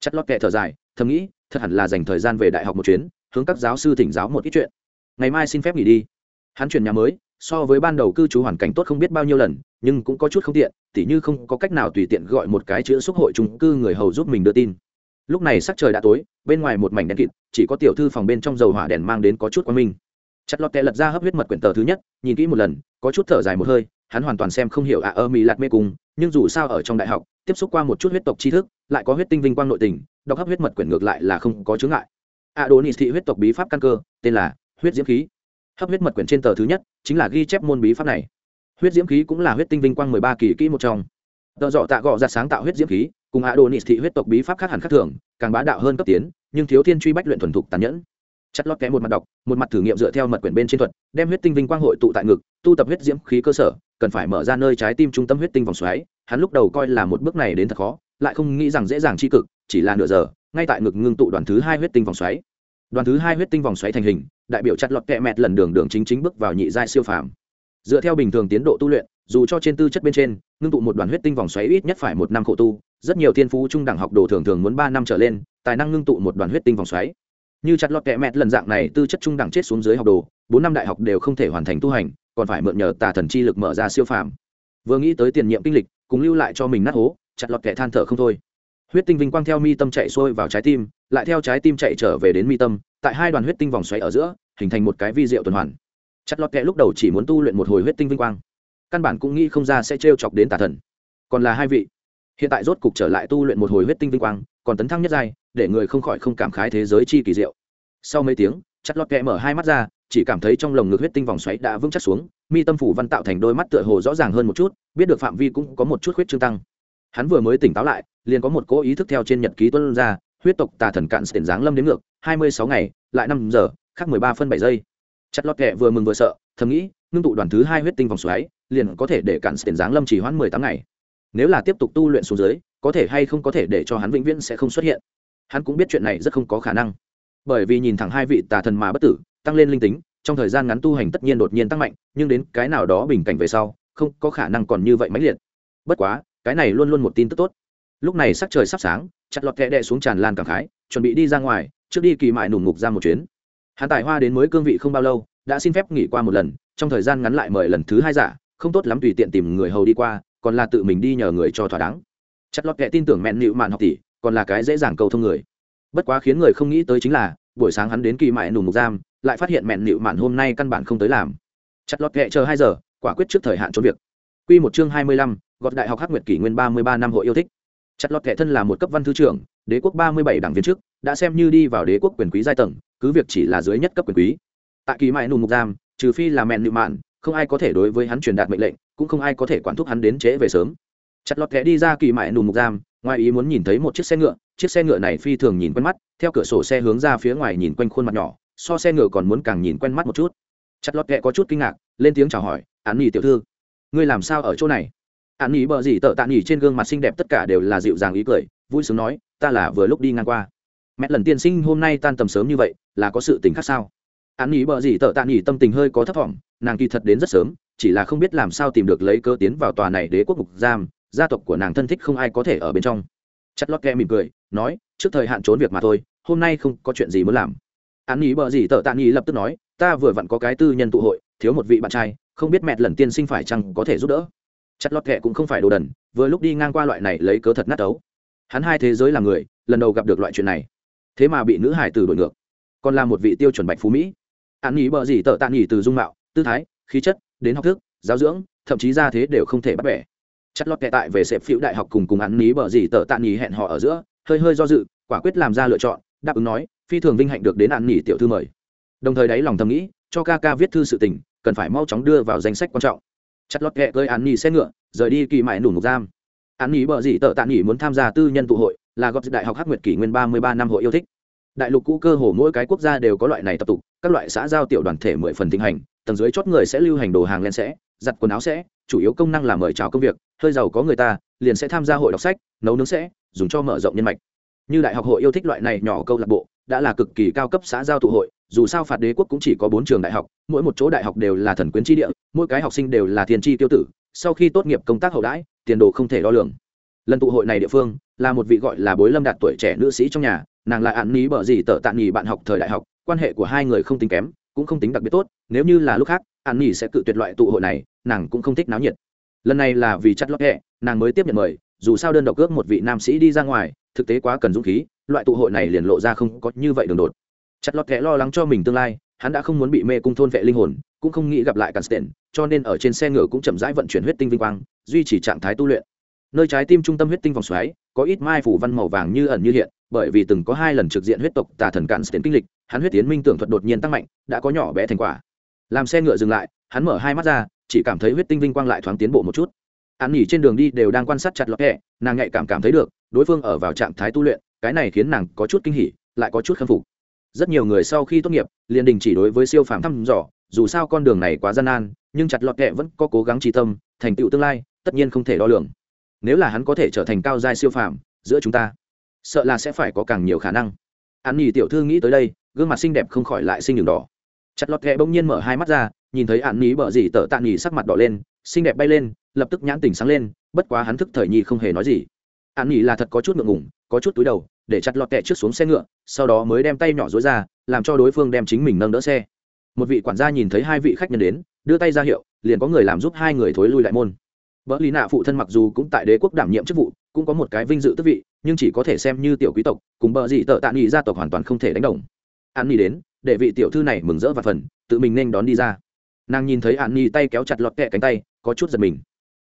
chất lót kệ thở dài, thầm nghĩ, thật hẳn là dành thời gian về đại học một chuyến, hướng các giáo sư thỉnh giáo một ít chuyện. Ngày mai xin phép nghỉ đi. Hắn chuyển nhà mới, so với ban đầu cư trú hoàn cảnh tốt không biết bao nhiêu lần, nhưng cũng có chút không tiện, tỉ như không có cách nào tùy tiện gọi một cái chữ xúc hội trung cư người hầu giúp mình đưa tin. Lúc này sắc trời đã tối, bên ngoài một mảnh đèn kịt, chỉ có tiểu thư phòng bên trong dầu hỏa đèn mang đến có chút quan minh. Chặt lọt kẹ lật ra hấp huyết mật quyển tờ thứ nhất, nhìn kỹ một lần, có chút thở dài một hơi, hắn hoàn toàn xem không hiểu ạ, ơ mỹ lạt mê cung nhưng dù sao ở trong đại học, tiếp xúc qua một chút huyết tộc tri thức, lại có huyết tinh vinh quang nội tình đọc hấp huyết mật quyển ngược lại là không có chướng ngại. A đồ nị thị huyết tộc bí pháp căn cơ, tên là huyết diễm khí. Hấp huyết mật quyển trên tờ thứ nhất chính là ghi chép môn bí pháp này. Huyết diễm khí cũng là huyết tinh vinh quang mười ba kỳ kỹ một trong. Tờ dọ tạ gọ ra sáng tạo huyết diễm khí, cùng a đồ nị thị huyết tộc bí pháp khác hẳn khác thường, càng bá đạo hơn cấp tiến, nhưng thiếu thiên truy bách luyện thuần thục tàn nhẫn chặt lót kẽ một mặt đọc một mặt thử nghiệm dựa theo mật quyển bên trên thuật, đem huyết tinh vinh quang hội tụ tại ngực, tu tập huyết diễm khí cơ sở, cần phải mở ra nơi trái tim trung tâm huyết tinh vòng xoáy, hắn lúc đầu coi là một bước này đến thật khó, lại không nghĩ rằng dễ dàng tri cực, chỉ là nửa giờ, ngay tại ngực ngưng tụ đoàn thứ hai huyết tinh vòng xoáy. Đoàn thứ hai huyết tinh vòng xoáy thành hình, đại biểu chặt lọt kẹ mẹt lần đường đường chính chính bước vào nhị giai siêu phàm. Dựa theo bình thường tiến độ tu luyện, dù cho trên tư chất bên trên, ngưng tụ một đoàn huyết tinh vòng xoáy ít nhất phải một năm khổ tu, rất nhiều thiên phú trung đẳng học đồ thường thường muốn ba năm trở lên, tài năng ngưng tụ một đoàn huyết tinh vòng xoáy như chặt lọt kẹ mẹt lần dạng này tư chất trung đẳng chết xuống dưới học đồ, bốn năm đại học đều không thể hoàn thành tu hành, còn phải mượn nhờ tà thần chi lực mở ra siêu phàm. Vừa nghĩ tới tiền nhiệm kinh lịch, cùng lưu lại cho mình nát hố, chặt lọt kẹ than thở không thôi. Huyết tinh vinh quang theo mi tâm chạy xuôi vào trái tim, lại theo trái tim chạy trở về đến mi tâm, tại hai đoàn huyết tinh vòng xoáy ở giữa, hình thành một cái vi diệu tuần hoàn. Chặt lọt kẹ lúc đầu chỉ muốn tu luyện một hồi huyết tinh vinh quang, căn bản cũng nghĩ không ra sẽ t chọc đến tà thần. Còn là hai vị, hiện tại rốt cục trở lại tu luyện một hồi huyết tinh vinh quang còn tấn thăng nhất giai, để người không khỏi không cảm khái thế giới chi kỳ diệu. Sau mấy tiếng, chặt lọt kẹ mở hai mắt ra, chỉ cảm thấy trong lồng ngực huyết tinh vòng xoáy đã vững chắc xuống, mi tâm phủ văn tạo thành đôi mắt tựa hồ rõ ràng hơn một chút, biết được phạm vi cũng có một chút huyết trương tăng. Hắn vừa mới tỉnh táo lại, liền có một cố ý thức theo trên nhật ký tuân ra, huyết tộc tà thần cạn tiền giáng lâm đến ngược, hai mươi sáu ngày, lại năm giờ khác mười ba phân bảy giây. Chặt lọt kẹ vừa mừng vừa sợ, thầm nghĩ, ngưng tụ đoàn thứ hai huyết tinh vòng xoáy, liền có thể để cạn tiền giáng lâm chỉ hoãn mười tám ngày. Nếu là tiếp tục tu luyện xuống dưới có thể hay không có thể để cho hắn vĩnh viễn sẽ không xuất hiện. Hắn cũng biết chuyện này rất không có khả năng. Bởi vì nhìn thẳng hai vị tà thần mà bất tử, tăng lên linh tính, trong thời gian ngắn tu hành tất nhiên đột nhiên tăng mạnh, nhưng đến cái nào đó bình cảnh về sau, không có khả năng còn như vậy mãnh liệt. Bất quá, cái này luôn luôn một tin tức tốt. Lúc này sắc trời sắp sáng, chặt lọt kẹ đệ xuống tràn lan cảm khái, chuẩn bị đi ra ngoài, trước đi kỳ mại nùng ngục ra một chuyến. Hắn tài hoa đến mới cương vị không bao lâu, đã xin phép nghỉ qua một lần, trong thời gian ngắn lại mời lần thứ hai giả, không tốt lắm tùy tiện tìm người hầu đi qua, còn là tự mình đi nhờ người cho thỏa đáng chặt lọt kệ tin tưởng mẹn nịu mạn học tỷ còn là cái dễ dàng cầu thông người bất quá khiến người không nghĩ tới chính là buổi sáng hắn đến kỳ mại nùng mục giam lại phát hiện mẹn nịu mạn hôm nay căn bản không tới làm chặt lọt kệ chờ hai giờ quả quyết trước thời hạn trốn việc Quy một chương hai mươi lăm, gọt đại học Hắc Nguyệt kỷ nguyên ba mươi ba năm hội yêu thích. Chặt lọt kệ thân là một cấp văn thư trưởng, đế quốc ba mươi bảy đảng viên trước, đã xem như đi vào đế quốc quyền quý giai tầng, cứ việc chỉ là dưới nhất cấp quyền quý. Tại kỳ mại nùng mục giam, trừ phi là mẹn nịu mạn, không ai có thể đối với hắn truyền đạt mệnh lệnh, cũng không ai có thể quản thúc hắn đến trễ về sớm. Chặt lọt kẻ đi ra kỳ mại nùng mục giam, ngoài ý muốn nhìn thấy một chiếc xe ngựa, chiếc xe ngựa này phi thường nhìn quen mắt, theo cửa sổ xe hướng ra phía ngoài nhìn quanh khuôn mặt nhỏ, so xe ngựa còn muốn càng nhìn quen mắt một chút. Chặt lọt kẻ có chút kinh ngạc, lên tiếng chào hỏi, "Án nhỉ tiểu thư, ngươi làm sao ở chỗ này?" Án nhỉ bờ gì tợ tạ nhỉ trên gương mặt xinh đẹp tất cả đều là dịu dàng ý cười, vui sướng nói, "Ta là vừa lúc đi ngang qua." Mẹ lần tiên sinh hôm nay tan tầm sớm như vậy, là có sự tình khác sao? Án nhỉ bờ gì tợ tạ nhỉ tâm tình hơi có thất vọng, nàng kỳ thật đến rất sớm, chỉ là không biết làm sao tìm được lấy cơ tiến vào tòa này đế quốc ngục giam, gia tộc của nàng thân thích không ai có thể ở bên trong. Chất lót kẹ mỉm cười, nói, trước thời hạn trốn việc mà thôi, hôm nay không có chuyện gì muốn làm. An nghĩ bờ gì tờ tạ nghĩ lập tức nói, ta vừa vặn có cái tư nhân tụ hội, thiếu một vị bạn trai, không biết mẹ lần tiên sinh phải chăng có thể giúp đỡ. Chất lót kẹ cũng không phải đồ đần, vừa lúc đi ngang qua loại này lấy cớ thật nát ấu. Hắn hai thế giới là người, lần đầu gặp được loại chuyện này. Thế mà bị nữ hải tử đổi ngược. Còn là một vị tiêu chuẩn bạch phú mỹ. An nghĩ bờ gì tờ tạ nghĩ từ dung mạo, tư thái, khí chất, đến học thức, giáo dưỡng, thậm chí ra thế đều không thể bắt bẻ chất lót kệ tại về sẹp phiếu đại học cùng cùng ăn ní bờ gì tờ tạ nhì hẹn họ ở giữa, hơi hơi do dự, quả quyết làm ra lựa chọn, đáp ứng nói, phi thường vinh hạnh được đến ăn nhì tiểu thư mời. Đồng thời đáy lòng thầm nghĩ, cho ca ca viết thư sự tình, cần phải mau chóng đưa vào danh sách quan trọng. Chất lót kệ cơi ăn nhì xe ngựa, rời đi kỳ mại nủ ngục giam. Ăn nhì bờ gì tờ tạ nhì muốn tham gia tư nhân tụ hội, là góp đại học hắc nguyệt kỷ nguyên ba mươi ba năm hội yêu thích. Đại lục cũ cơ hồ mỗi cái quốc gia đều có loại này tập tục, các loại xã giao tiểu đoàn thể mười phần thịnh hành, tầng dưới chót người sẽ lưu hành đồ hàng lên sẽ giặt quần áo sẽ, chủ yếu công năng là mời chào công việc, hơi giàu có người ta, liền sẽ tham gia hội đọc sách, nấu nướng sẽ, dùng cho mở rộng nhân mạch. Như đại học hội yêu thích loại này nhỏ câu lạc bộ, đã là cực kỳ cao cấp xã giao tụ hội, dù sao phạt đế quốc cũng chỉ có bốn trường đại học, mỗi một chỗ đại học đều là thần quyến tri địa, mỗi cái học sinh đều là thiên tri tiêu tử, sau khi tốt nghiệp công tác hậu đãi, tiền đồ không thể đo lường. Lần tụ hội này địa phương, là một vị gọi là bối lâm đạt tuổi trẻ nữ sĩ trong nhà, nàng lại ạn ní bở gì tờ tạm nghỉ bạn học thời đại học, quan hệ của hai người không tính kém, cũng không tính đặc biệt tốt, nếu như là lúc khác An nghỉ sẽ cự tuyệt loại tụ hội này, nàng cũng không thích náo nhiệt. Lần này là vì chặt lót hẹ nàng mới tiếp nhận mời, dù sao đơn độc ước một vị nam sĩ đi ra ngoài, thực tế quá cần dũng khí, loại tụ hội này liền lộ ra không có như vậy đường đột. Chặt lót hẹ lo lắng cho mình tương lai, hắn đã không muốn bị mê cung thôn vệ linh hồn, cũng không nghĩ gặp lại càn sten cho nên ở trên xe ngựa cũng chậm rãi vận chuyển huyết tinh vinh quang, duy trì trạng thái tu luyện. Nơi trái tim trung tâm huyết tinh vòng xoáy, có ít mai phủ văn màu vàng như ẩn như hiện, bởi vì từng có hai lần trực diện huyết tộc tà thần cạn sten kinh lịch, hắn huyết tiến minh tưởng thuật đột nhiên tăng mạnh, đã có nhỏ bé thành quả làm xe ngựa dừng lại, hắn mở hai mắt ra, chỉ cảm thấy huyết tinh vinh quang lại thoáng tiến bộ một chút. Hắn nghỉ trên đường đi đều đang quan sát chặt lọt hẹ nàng nhạy cảm cảm thấy được, đối phương ở vào trạng thái tu luyện, cái này khiến nàng có chút kinh hỉ, lại có chút khâm phục. Rất nhiều người sau khi tốt nghiệp, liền đình chỉ đối với siêu phàm thăm dò, dù sao con đường này quá gian nan, nhưng chặt lọt hẹ vẫn có cố gắng trí tâm, thành tựu tương lai, tất nhiên không thể đo lường. Nếu là hắn có thể trở thành cao giai siêu phàm, giữa chúng ta, sợ là sẽ phải có càng nhiều khả năng. An nghỉ tiểu thư nghĩ tới đây, gương mặt xinh đẹp không khỏi lại sinh đường đỏ chặt lọt ghẹ bỗng nhiên mở hai mắt ra, nhìn thấy hạn ní bợ gì tợ tạ nghỉ sắc mặt đỏ lên, xinh đẹp bay lên, lập tức nhãn tình sáng lên, bất quá hắn thức thời nhi không hề nói gì. Hạn nghỉ là thật có chút ngượng ngủng có chút túi đầu, để chặt lọt kẹ trước xuống xe ngựa, sau đó mới đem tay nhỏ dối ra, làm cho đối phương đem chính mình nâng đỡ xe. Một vị quản gia nhìn thấy hai vị khách nhân đến, đưa tay ra hiệu, liền có người làm giúp hai người thối lui lại môn. Vợ lý nạ phụ thân mặc dù cũng tại đế quốc đảm nhiệm chức vụ, cũng có một cái vinh dự tức vị, nhưng chỉ có thể xem như tiểu quý tộc, cùng bờ dị tợ tạ nghỉ gia tộc hoàn toàn không thể đánh đồng. An nghỉ đến để vị tiểu thư này mừng rỡ và phần, tự mình nên đón đi ra. Nàng nhìn thấy an nhi tay kéo chặt lọt kẹ cánh tay, có chút giật mình.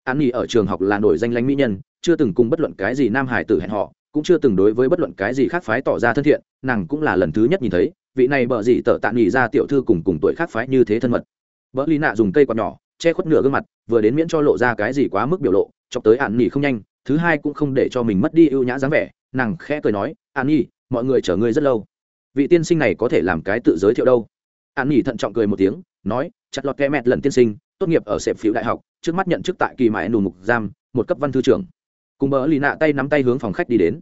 An nhi ở trường học là nổi danh lãnh mỹ nhân, chưa từng cùng bất luận cái gì nam hải tử hẹn họ, cũng chưa từng đối với bất luận cái gì khác phái tỏ ra thân thiện, nàng cũng là lần thứ nhất nhìn thấy, vị này bợ gì tợ tạ nghỉ ra tiểu thư cùng cùng tuổi khác phái như thế thân mật. Bỡ lý nạ dùng cây quạt nhỏ, che khuất nửa gương mặt, vừa đến miễn cho lộ ra cái gì quá mức biểu lộ, chọc tới an nhi không nhanh, thứ hai cũng không để cho mình mất đi ưu nhã dáng vẻ, nàng khẽ cười nói, an nhi, mọi người chờ ngươi rất lâu vị tiên sinh này có thể làm cái tự giới thiệu đâu? An nghỉ thận trọng cười một tiếng, nói, chặt lọt kẽ mẹt lần tiên sinh, tốt nghiệp ở sẹp phiếu đại học, trước mắt nhận chức tại kỳ mãi nù mục giam, một cấp văn thư trưởng. Cùng bỡ lì nạ tay nắm tay hướng phòng khách đi đến.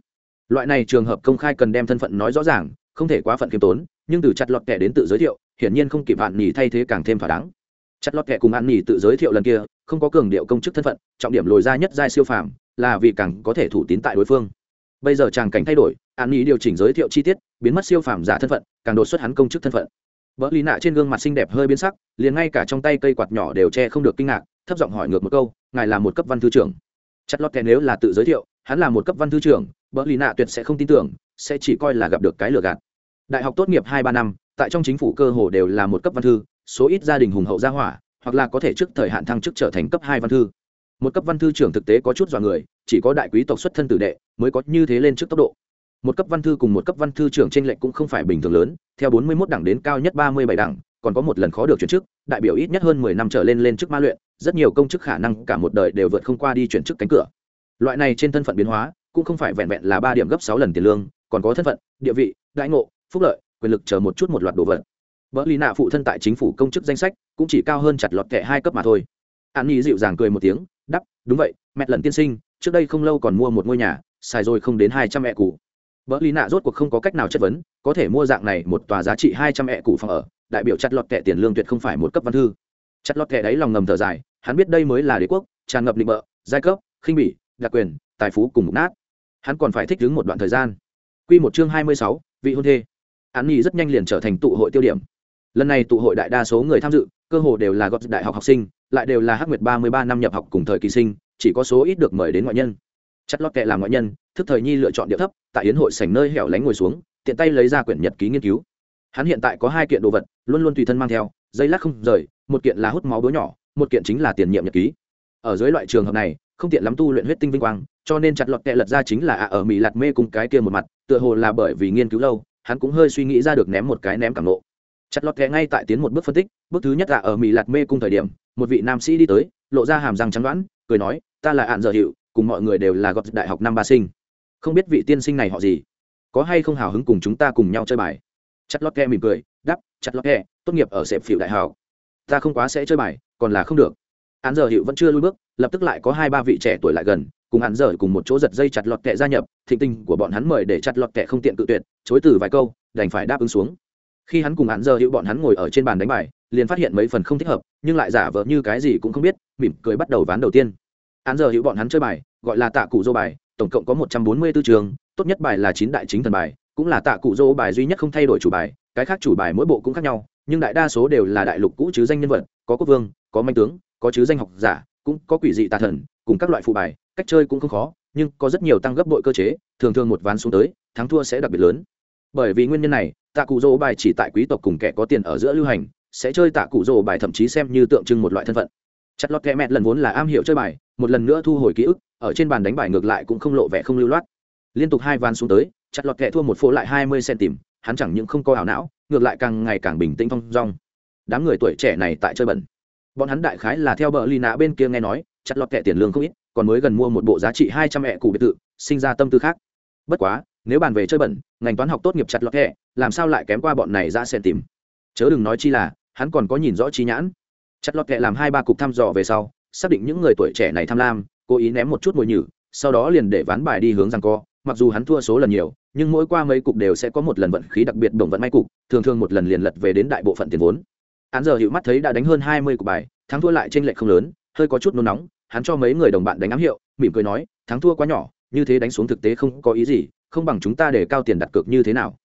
Loại này trường hợp công khai cần đem thân phận nói rõ ràng, không thể quá phận kiêm tốn, nhưng từ chặt lọt kẻ đến tự giới thiệu, hiển nhiên không kịp hạn nghỉ thay thế càng thêm thỏa đáng. Chặt lọt kẻ cùng hạn nghỉ tự giới thiệu lần kia, không có cường điệu công chức thân phận, trọng điểm lồi ra nhất giai siêu phàm, là vì càng có thể thủ tín tại đối phương. Bây giờ tràng cảnh thay đổi, an nghỉ điều chỉnh giới thiệu chi tiết biến mất siêu phàm giả thân phận, càng đột xuất hắn công chức thân phận. Vợ lý nạ trên gương mặt xinh đẹp hơi biến sắc, liền ngay cả trong tay cây quạt nhỏ đều che không được kinh ngạc, thấp giọng hỏi ngược một câu, ngài là một cấp văn thư trưởng? Chặt lót kẻ nếu là tự giới thiệu, hắn là một cấp văn thư trưởng vợ lý nạ tuyệt sẽ không tin tưởng, sẽ chỉ coi là gặp được cái lừa gạt. Đại học tốt nghiệp hai ba năm, tại trong chính phủ cơ hồ đều là một cấp văn thư, số ít gia đình hùng hậu gia hỏa, hoặc là có thể trước thời hạn thăng chức trở thành cấp hai văn thư. Một cấp văn thư trưởng thực tế có chút dọa người, chỉ có đại quý tộc xuất thân tử đệ mới có như thế lên trước tốc độ một cấp văn thư cùng một cấp văn thư trưởng trên lệnh cũng không phải bình thường lớn, theo bốn mươi 41 đẳng đến cao nhất ba mươi bảy đẳng, còn có một lần khó được chuyển chức, đại biểu ít nhất hơn mười năm trở lên lên chức ma luyện, rất nhiều công chức khả năng cả một đời đều vượt không qua đi chuyển chức cánh cửa. Loại này trên thân phận biến hóa, cũng không phải vẹn vẹn là ba điểm gấp sáu lần tiền lương, còn có thân phận, địa vị đại ngộ, phúc lợi, quyền lực chờ một chút một loạt đồ vật. Vợ lý nạ phụ thân tại chính phủ công chức danh sách cũng chỉ cao hơn chặt lọt kệ hai cấp mà thôi. An nhi dịu dàng cười một tiếng đắp đúng vậy, mẹ lần tiên sinh, trước đây không lâu còn mua một ngôi nhà, xài rồi không đến hai trăm mẹ cụ vợ lý nạ rốt cuộc không có cách nào chất vấn, có thể mua dạng này một tòa giá trị hai trăm ẹ cụ phòng ở, đại biểu chặt lọt kẻ tiền lương tuyệt không phải một cấp văn thư. Chặt lọt kẻ đấy lòng ngầm thở dài, hắn biết đây mới là đế quốc, tràn ngập định bợ, giai cấp, khinh bỉ, đặc quyền, tài phú cùng mục nát. Hắn còn phải thích đứng một đoạn thời gian. Q một chương hai mươi sáu, vị hôn thê. Án nhi rất nhanh liền trở thành tụ hội tiêu điểm. Lần này tụ hội đại đa số người tham dự, cơ hồ đều là gót đại học học sinh, lại đều là hắc nguyệt ba mươi ba năm nhập học cùng thời kỳ sinh, chỉ có số ít được mời đến ngoại nhân chất lót kệ làm ngoại nhân, thức thời nhi lựa chọn địa thấp, tại yến hội sảnh nơi hẻo lánh ngồi xuống, tiện tay lấy ra quyển nhật ký nghiên cứu. Hắn hiện tại có hai kiện đồ vật, luôn luôn tùy thân mang theo, dây lắc không rời, một kiện là hút máu búa nhỏ, một kiện chính là tiền nhiệm nhật ký. Ở dưới loại trường hợp này, không tiện lắm tu luyện huyết tinh vinh quang, cho nên chặt lọt kệ lật ra chính là ạ, ở mỹ lạt mê cùng cái kia một mặt, tựa hồ là bởi vì nghiên cứu lâu, hắn cũng hơi suy nghĩ ra được ném một cái ném cảm nộ chặt lọt kệ ngay tại tiến một bước phân tích, bước thứ nhất là ở mỹ lạt mê cung thời điểm, một vị nam sĩ đi tới, lộ ra hàm răng trắng đoán, cười nói, ta là ạn dở hiệu cùng mọi người đều là gọt đại học năm ba sinh. Không biết vị tiên sinh này họ gì? Có hay không hào hứng cùng chúng ta cùng nhau chơi bài? Chặt lót kẹ mỉm cười đắp chặt lót kẹ, tốt nghiệp ở sẹp phịu đại học. Ta không quá sẽ chơi bài còn là không được. Án giờ hiệu vẫn chưa lui bước lập tức lại có hai ba vị trẻ tuổi lại gần cùng hắn giờ cùng một chỗ giật dây chặt lọt kẹ gia nhập thịnh tình của bọn hắn mời để chặt lọt kẹ không tiện tự tuyệt chối từ vài câu đành phải đáp ứng xuống. Khi hắn cùng hắn giờ hiệu bọn hắn ngồi ở trên bàn đánh bài liền phát hiện mấy phần không thích hợp nhưng lại giả vờ như cái gì cũng không biết mỉm cười bắt đầu ván đầu tiên án giờ hữu bọn hắn chơi bài, gọi là tạ cụ dô bài, tổng cộng có một trăm bốn mươi 144 trường, tốt nhất bài là chín đại chính thần bài, cũng là tạ cụ dô bài duy nhất không thay đổi chủ bài, cái khác chủ bài mỗi bộ cũng khác nhau, nhưng đại đa số đều là đại lục cũ chứ danh nhân vật, có quốc vương, có manh tướng, có chứ danh học giả, cũng có quỷ dị tà thần, cùng các loại phụ bài, cách chơi cũng không khó, nhưng có rất nhiều tăng gấp bội cơ chế, thường thường một ván xuống tới, thắng thua sẽ đặc biệt lớn. Bởi vì nguyên nhân này, tạ cụ dỗ bài chỉ tại quý tộc cùng kẻ có tiền ở giữa lưu hành, sẽ chơi tạ cụ dỗ bài thậm chí xem như tượng trưng một loại thân phận chặt lọt kẹ mẹt lần vốn là am hiểu chơi bài, một lần nữa thu hồi ký ức, ở trên bàn đánh bài ngược lại cũng không lộ vẻ không lưu loát. Liên tục hai ván xuống tới, chặt lọt kẹ thua một phố lại hai mươi cm hắn chẳng những không có ảo não, ngược lại càng ngày càng bình tĩnh phong dong. Đám người tuổi trẻ này tại chơi bẩn. Bọn hắn đại khái là theo bờ ly nạ bên kia nghe nói, chặt lọt kẹ tiền lương không ít, còn mới gần mua một bộ giá trị hai trăm mẹ cụ biệt thự, sinh ra tâm tư khác. Bất quá, nếu bàn về chơi bẩn, ngành toán học tốt nghiệp chặt lọt kẹ, làm sao lại kém qua bọn này ra xen tìm chớ đừng nói chi là, hắn còn có nhìn rõ chi nhãn chặt lọt kệ làm hai ba cục thăm dò về sau, xác định những người tuổi trẻ này tham lam, cố ý ném một chút mồi nhử, sau đó liền để ván bài đi hướng rằng co, mặc dù hắn thua số lần nhiều, nhưng mỗi qua mấy cục đều sẽ có một lần vận khí đặc biệt đồng vận may cục, thường thường một lần liền lật về đến đại bộ phận tiền vốn. Hắn giờ hiệu mắt thấy đã đánh hơn hai mươi cục bài, thắng thua lại trên lệch không lớn, hơi có chút nôn nóng, hắn cho mấy người đồng bạn đánh ám hiệu, mỉm cười nói, thắng thua quá nhỏ, như thế đánh xuống thực tế không có ý gì, không bằng chúng ta để cao tiền đặt cược như thế nào.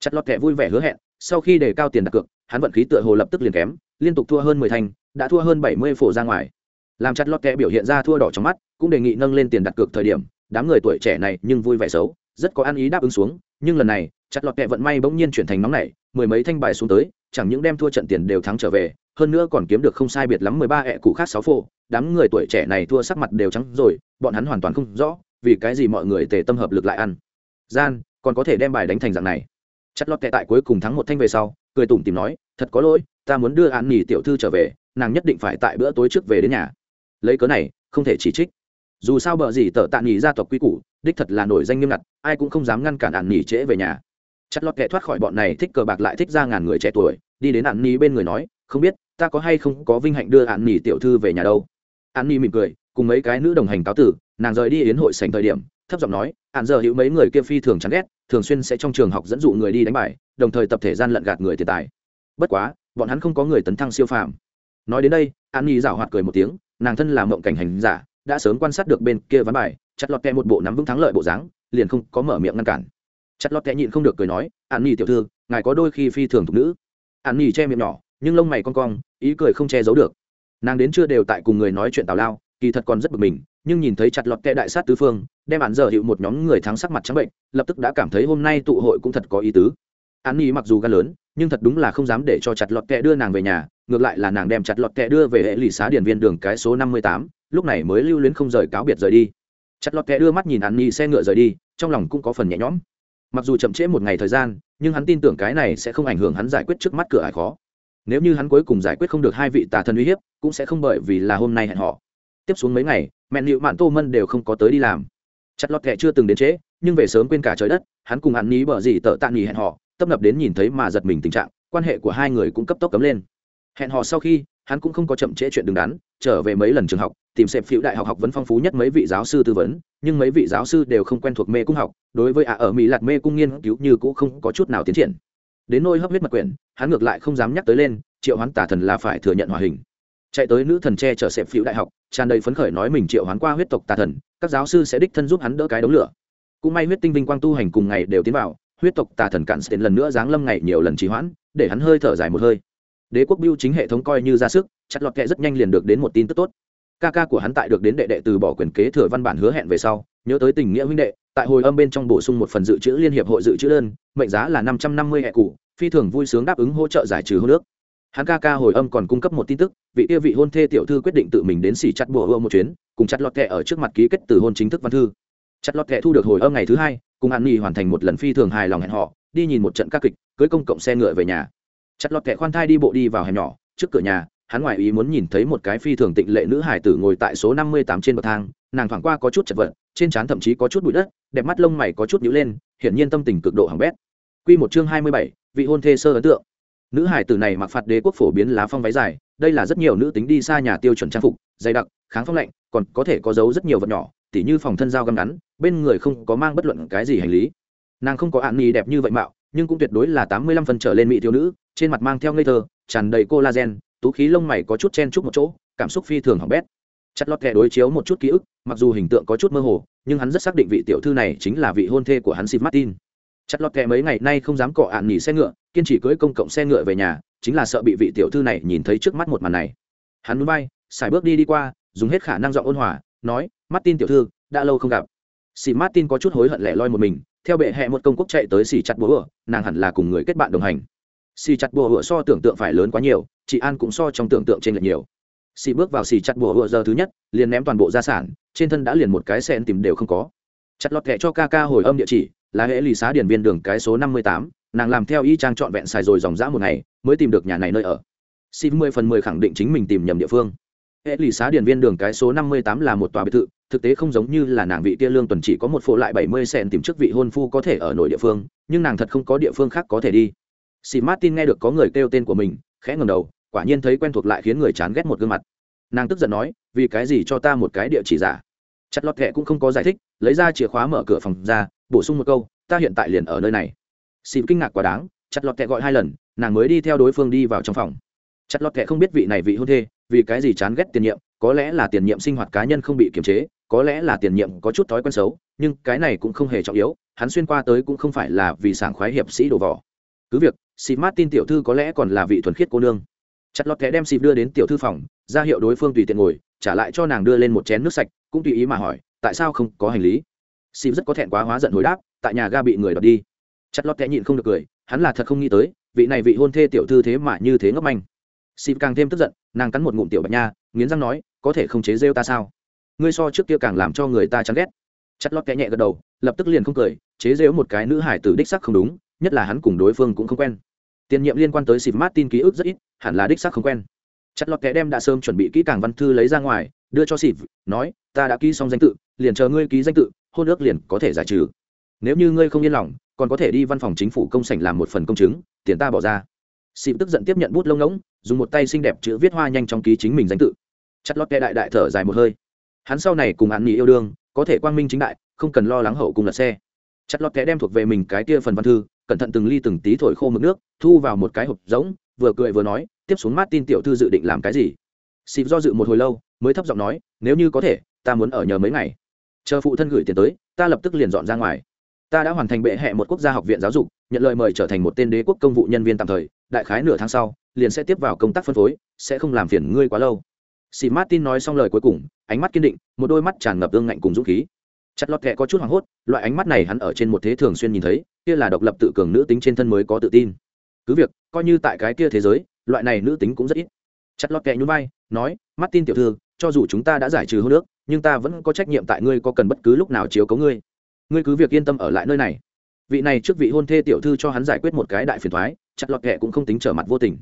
Chặt lọt kẹ vui vẻ hứa hẹn, sau khi để cao tiền đặt cược, hắn vận khí tựa hồ lập tức liền kém, liên tục thua hơn mười thành đã thua hơn bảy mươi phổ ra ngoài. Làm chặt lọt kẹ biểu hiện ra thua đỏ trong mắt, cũng đề nghị nâng lên tiền đặt cược thời điểm, đám người tuổi trẻ này nhưng vui vẻ xấu, rất có ăn ý đáp ứng xuống, nhưng lần này, chặt lọt kẹ vận may bỗng nhiên chuyển thành nóng nảy, mười mấy thanh bài xuống tới, chẳng những đem thua trận tiền đều thắng trở về, hơn nữa còn kiếm được không sai biệt lắm mười ba ẹ cụ khác sáu phô đám người tuổi trẻ này thua sắc mặt đều trắng rồi, bọn hắn hoàn toàn không rõ, vì cái gì mọi người tề tâm hợp lực lại ăn. Gian, còn có thể đem bài đánh thành dạng này. Chặt lót kẹ tại cuối cùng thắng một thanh về sau, cười tủm tìm nói, thật có lỗi ta muốn đưa an nghỉ tiểu thư trở về, nàng nhất định phải tại bữa tối trước về đến nhà. Lấy cớ này, không thể chỉ trích. Dù sao bờ gì tờ tạ nghỉ gia tộc quy củ, đích thật là nổi danh nghiêm ngặt, ai cũng không dám ngăn cản an nghỉ trễ về nhà. Chặt lọt kệ thoát khỏi bọn này thích cờ bạc lại thích ra ngàn người trẻ tuổi, đi đến an nghỉ bên người nói, không biết, ta có hay không có vinh hạnh đưa an nghỉ tiểu thư về nhà đâu? An nghỉ mỉm cười, cùng mấy cái nữ đồng hành cáo tử, nàng rời đi yến hội sành thời điểm, thấp giọng nói hạn giờ hữu mấy người kia phi thường chán ghét, thường xuyên sẽ trong trường học dẫn dụ người đi đánh bài, đồng thời tập thể gian lận gạt người tiền tài. Bất quá bọn hắn không có người tấn thăng siêu phàm. Nói đến đây, an nhi giảo hoạt cười một tiếng, nàng thân là mộng cảnh hành giả, đã sớm quan sát được bên kia ván bài, chặt lọt kẹ một bộ nắm vững thắng lợi bộ dáng, liền không có mở miệng ngăn cản. Chặt lọt kẹ nhịn không được cười nói, an nhi tiểu thư, ngài có đôi khi phi thường thục nữ. An nhi che miệng nhỏ, nhưng lông mày con cong, ý cười không che giấu được. Nàng đến chưa đều tại cùng người nói chuyện tào lao, kỳ thật còn rất bực mình, nhưng nhìn thấy chặt lọt kẹ đại sát tứ phương, đem án giờ hiệu một nhóm người thắng sắc mặt trắng bệnh, lập tức đã cảm thấy hôm nay tụ hội cũng thật có ý tứ an nhi mặc dù gan lớn, nhưng thật đúng là không dám để cho chặt lọt kẹ đưa nàng về nhà, ngược lại là nàng đem chặt lọt kẹ đưa về hệ lì xá điển viên đường cái số năm mươi tám, lúc này mới lưu luyến không rời cáo biệt rời đi. Chặt lọt kẹ đưa mắt nhìn an nhi xe ngựa rời đi, trong lòng cũng có phần nhẹ nhõm. Mặc dù chậm trễ một ngày thời gian, nhưng hắn tin tưởng cái này sẽ không ảnh hưởng hắn giải quyết trước mắt cửa ải khó. Nếu như hắn cuối cùng giải quyết không được hai vị tà thần uy hiếp, cũng sẽ không bởi vì là hôm nay hẹn họ. Tiếp xuống mấy ngày, mẹ nịu mạn tô mân đều không có tới đi làm. Chặt lọt kệ chưa từng đến trễ, nhưng về sớm quên cả trời đất, hắn cùng hắn ní bở gì tợ tạ nghỉ hẹn họ tấp nập đến nhìn thấy mà giật mình tình trạng, quan hệ của hai người cũng cấp tốc cấm lên. Hẹn họ sau khi, hắn cũng không có chậm trễ chuyện đứng đắn, trở về mấy lần trường học, tìm xem phiếu đại học học vấn phong phú nhất mấy vị giáo sư tư vấn, nhưng mấy vị giáo sư đều không quen thuộc mê cung học, đối với à ở mỹ lạt mê cung nghiên cứu như cũng không có chút nào tiến triển. Đến nôi hấp huyết mật quyển, hắn ngược lại không dám nhắc tới lên, triệu hoán tả thần là phải thừa nhận hòa hình. Chạy tới nữ thần tre chở xẹp phiếu đại học, tràn đầy phấn khởi nói mình triệu hoán qua huyết tộc tà thần, các giáo sư sẽ đích thân giúp hắn đỡ cái đống lửa. Cũng may huyết tinh vinh quang tu hành cùng ngày đều tiến vào huyết tộc tà thần cạn tiền lần nữa giáng lâm ngày nhiều lần trì hoãn, để hắn hơi thở dài một hơi. Đế quốc biêu chính hệ thống coi như ra sức, chặt lọt kệ rất nhanh liền được đến một tin tức tốt. Ca ca của hắn tại được đến đệ đệ từ bỏ quyền kế thừa văn bản hứa hẹn về sau, nhớ tới tình nghĩa huynh đệ, tại hồi âm bên trong bổ sung một phần dự trữ liên hiệp hội dự trữ đơn, mệnh giá là năm trăm năm mươi hệ cụ, phi thường vui sướng đáp ứng hỗ trợ giải trừ hô nước hắn ca ca hồi âm còn cung cấp một tin tức, vị kia vị hôn thê tiểu thư quyết định tự mình đến xỉ chặt bùa hô một chuyến, cùng chặt lọt kệ ở trước mặt ký kết từ hôn chính thức văn thư. Chặt lọt kệ thu được hồi âm ngày thứ hai cùng an nhi hoàn thành một lần phi thường hài lòng hẹn họ đi nhìn một trận các kịch, cưới công cộng xe ngựa về nhà. Chặt lọt kẻ khoan thai đi bộ đi vào hẻm nhỏ, trước cửa nhà, hắn ngoại ý muốn nhìn thấy một cái phi thường tịnh lệ nữ hải tử ngồi tại số năm mươi tám trên bậc thang, nàng thoảng qua có chút chật vật, trên trán thậm chí có chút bụi đất, đẹp mắt lông mày có chút nhữ lên, hiển nhiên tâm tình cực độ hỏng bét. Quy một chương hai mươi bảy, vị hôn thê sơ ấn tượng. Nữ hải tử này mặc phạt đế quốc phổ biến lá phong váy dài, đây là rất nhiều nữ tính đi xa nhà tiêu chuẩn trang phục, dày đặc, kháng phong lạnh, còn có thể có dấu rất nhiều vật nhỏ tỉ như phòng thân dao găm ngắn bên người không có mang bất luận cái gì hành lý nàng không có ạn nhi đẹp như vậy mạo nhưng cũng tuyệt đối là tám mươi lăm phần trở lên mỹ thiếu nữ trên mặt mang theo ngây thơ tràn đầy collagen tú khí lông mày có chút chen chúc một chỗ cảm xúc phi thường hỏng bét chặt lọt kẻ đối chiếu một chút ký ức mặc dù hình tượng có chút mơ hồ nhưng hắn rất xác định vị tiểu thư này chính là vị hôn thê của hắn xịt Martin. Chặt lọt kẻ mấy ngày nay không dám cọ ạn nghỉ xe ngựa, kiên trì cưới công cộng xe ngựa về nhà, chính là sợ bị vị tiểu thư này nhìn thấy trước mắt một màn này. Hắn muốn bay, xài bước đi đi qua, dùng hết khả năng dọn ôn hòa, nói: "Martin tiểu thư, đã lâu không gặp." Sĩ Martin có chút hối hận lẻ loi một mình, theo bệ hệ một công quốc chạy tới xỉ chặt búa, nàng hẳn là cùng người kết bạn đồng hành. Xỉ chặt búa so tưởng tượng phải lớn quá nhiều, chị An cũng so trong tưởng tượng trên lệch nhiều xì bước vào xì chặt bùa hựa giờ thứ nhất liền ném toàn bộ gia sản trên thân đã liền một cái sen tìm đều không có chặt lọt kệ cho ca ca hồi âm địa chỉ là hệ lì xá điển viên đường cái số năm mươi tám nàng làm theo y trang trọn vẹn xài rồi dòng dã một ngày mới tìm được nhà này nơi ở xì mười phần mười khẳng định chính mình tìm nhầm địa phương hệ lì xá Điền viên đường cái số năm mươi tám là một tòa biệt thự, thực tế không giống như là nàng vị kia lương tuần chỉ có một phố lại bảy mươi tìm trước vị hôn phu có thể ở nội địa phương, nhưng nàng thật không có địa phương khác có thể đi. Xì martin nghe được có người kêu tên của mình, khẽ ngầm đầu, quả nhiên thấy quen thuộc lại khiến người chán ghét một gương mặt. Nàng tức giận nói, vì cái gì cho ta một cái địa chỉ giả? Chặt lọt kệ cũng không có giải thích, lấy ra chìa khóa mở cửa phòng ra, bổ sung một câu, ta hiện tại liền ở nơi này. Xịp kinh ngạc quá đáng, chặt lọt kệ gọi hai lần, nàng mới đi theo đối phương đi vào trong phòng chặt lọt kệ không biết vị này vị hôn thê, vì cái gì chán ghét tiền nhiệm, có lẽ là tiền nhiệm sinh hoạt cá nhân không bị kiềm chế, có lẽ là tiền nhiệm có chút thói quen xấu, nhưng cái này cũng không hề trọng yếu, hắn xuyên qua tới cũng không phải là vì sảng khoái hiệp sĩ đồ vỏ. Cứ việc xịp martin tiểu thư có lẽ còn là vị thuần khiết cô nương. Chặt lọt kệ đem xịp đưa đến tiểu thư phòng, ra hiệu đối phương tùy tiện ngồi, trả lại cho nàng đưa lên một chén nước sạch, cũng tùy ý mà hỏi, tại sao không có hành lý? Xịp rất có thẹn quá hóa giận hồi đáp, tại nhà ga bị người đập đi. Chặt lọt kệ nhịn không được cười, hắn là thật không nghĩ tới, vị này vị hôn thê tiểu thư thế mà như thế ngốc manh xịp càng thêm tức giận, nàng cắn một ngụm tiểu bạch nha, nghiến răng nói, có thể không chế rêu ta sao? Ngươi so trước kia càng làm cho người ta chán ghét. Chặt lót kẽ nhẹ gật đầu, lập tức liền không cười, chế rêu một cái nữ hải tử đích sắc không đúng, nhất là hắn cùng đối phương cũng không quen. Tiền nhiệm liên quan tới xịp martin ký ức rất ít, hẳn là đích xác không quen. Chặt lọt kẽ đem đã sớm chuẩn bị kỹ càng văn thư lấy ra ngoài, đưa cho xịp nói, ta đã ký xong danh tự, liền chờ ngươi ký danh tự, hôn ước liền có thể giải trừ. Nếu như ngươi không yên lòng, còn có thể đi văn phòng chính phủ công sảnh làm một phần công chứng, tiền ta bỏ ra xịp tức giận tiếp nhận bút lông ngỗng, dùng một tay xinh đẹp chữ viết hoa nhanh trong ký chính mình danh tự. Chặt lót kẹ đại đại thở dài một hơi. Hắn sau này cùng hắn nghỉ yêu đương, có thể quang minh chính đại, không cần lo lắng hậu cùng lật xe. Chặt lọt kẻ đem thuộc về mình cái kia phần văn thư, cẩn thận từng ly từng tí thổi khô mực nước, thu vào một cái hộp rỗng, vừa cười vừa nói, tiếp xuống martin tiểu thư dự định làm cái gì? Xịp do dự một hồi lâu, mới thấp giọng nói, nếu như có thể, ta muốn ở nhờ mấy ngày. Chờ phụ thân gửi tiền tới, ta lập tức liền dọn ra ngoài. Ta đã hoàn thành bệ hẹ một quốc gia học viện giáo dục, nhận lời mời trở thành một tên đế quốc công vụ nhân viên tạm thời đại khái nửa tháng sau liền sẽ tiếp vào công tác phân phối sẽ không làm phiền ngươi quá lâu Sĩ Martin nói xong lời cuối cùng, ánh mắt kiên định, một đôi mắt tràn ngập ương ngạnh cùng dũng khí. Chặt lọt kẹ có chút hoảng hốt, loại ánh mắt này hắn ở trên một thế thường xuyên nhìn thấy, kia là độc lập tự cường nữ tính trên thân mới có tự tin. Cứ việc, coi như tại cái kia thế giới, loại này nữ tính cũng rất ít. Chặt lọt kẹ nhún vai, nói, Martin tiểu thư, cho dù chúng ta đã giải trừ hô nước, nhưng ta vẫn có trách nhiệm tại ngươi có cần bất cứ lúc nào chiếu cố ngươi. Ngươi cứ việc yên tâm ở lại nơi này. Vị này trước vị hôn thê tiểu thư cho hắn giải quyết một cái đại phiền toái, chặt lọt kệ cũng không tính trở mặt vô tình.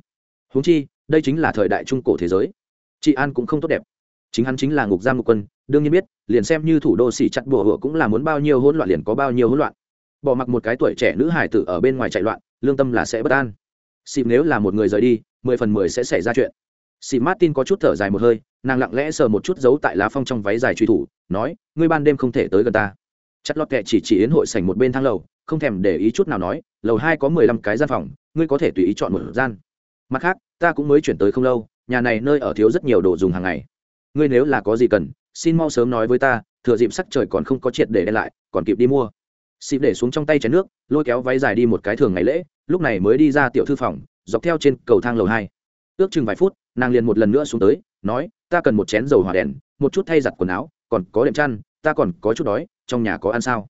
Huống chi, đây chính là thời đại trung cổ thế giới. Chị an cũng không tốt đẹp. Chính hắn chính là ngục giam ngục quân đương nhiên biết liền xem như thủ đô xỉ chặt bùa hựa cũng là muốn bao nhiêu hỗn loạn liền có bao nhiêu hỗn loạn. Bỏ mặc một cái tuổi trẻ nữ hải tử ở bên ngoài chạy loạn lương tâm là sẽ bất an. Xịp nếu là một người rời đi mười phần mười sẽ xảy ra chuyện. Xịp martin có chút thở dài một hơi nàng lặng lẽ sờ một chút giấu tại lá phong trong váy dài truy thủ nói ngươi ban đêm không thể tới gần ta. Chặt lọt kệ chỉ chỉ yến hội sảnh một bên thang lầu không thèm để ý chút nào nói, lầu hai có mười lăm cái gian phòng, ngươi có thể tùy ý chọn một gian. Mặt khác, ta cũng mới chuyển tới không lâu, nhà này nơi ở thiếu rất nhiều đồ dùng hàng ngày. Ngươi nếu là có gì cần, xin mau sớm nói với ta, thừa dịp sắc trời còn không có triệt để đen lại, còn kịp đi mua. Xịp để xuống trong tay chén nước, lôi kéo váy dài đi một cái thường ngày lễ, lúc này mới đi ra tiểu thư phòng, dọc theo trên cầu thang lầu hai. Ước chừng vài phút, nàng liền một lần nữa xuống tới, nói, ta cần một chén dầu hỏa đèn, một chút thay giặt quần áo, còn có đệm chăn, ta còn có chút đói, trong nhà có ăn sao?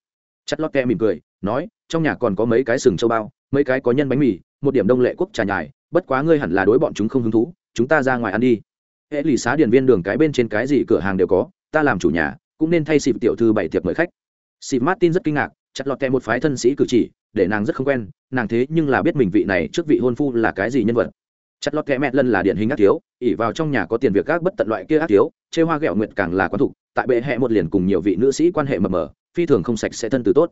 Chất lót ke mỉm cười nói, trong nhà còn có mấy cái sừng châu bao, mấy cái có nhân bánh mì, một điểm đông lệ quốc trà nhài, bất quá ngươi hẳn là đối bọn chúng không hứng thú, chúng ta ra ngoài ăn đi. Hệ lì xá điền viên đường cái bên trên cái gì cửa hàng đều có, ta làm chủ nhà, cũng nên thay xịp tiểu thư bảy tiệc mời khách. Xịp martin rất kinh ngạc, chặt lọt kẹ một phái thân sĩ cử chỉ, để nàng rất không quen, nàng thế nhưng là biết mình vị này trước vị hôn phu là cái gì nhân vật. Chặt lọt kẹ mẹ lân là điển hình ác thiếu, ỉ vào trong nhà có tiền việc các bất tận loại kia ác thiếu, chê hoa ghẹo nguyện càng là quán thục, tại bệ hẹ một liền cùng nhiều vị nữ sĩ quan hệ mờ mờ, phi thường không sạch sẽ thân từ tốt.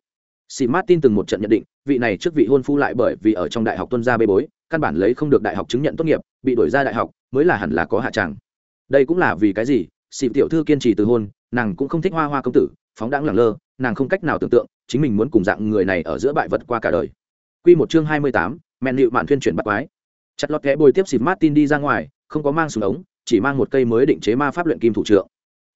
Sĩ Martin từng một trận nhận định, vị này trước vị hôn phu lại bởi vì ở trong đại học tuân gia bê bối, căn bản lấy không được đại học chứng nhận tốt nghiệp, bị đuổi ra đại học, mới là hẳn là có hạ trạng. Đây cũng là vì cái gì? Sĩ tiểu thư kiên trì từ hôn, nàng cũng không thích hoa hoa công tử, phóng đãng lẳng lơ, nàng không cách nào tưởng tượng, chính mình muốn cùng dạng người này ở giữa bại vật qua cả đời. Quy một chương 28, men liệu mạn thuyên chuyển bắt quái. Chặt lọt kẽ bồi tiếp Sĩ Martin đi ra ngoài, không có mang súng ống, chỉ mang một cây mới định chế ma pháp luyện kim thủ trượng.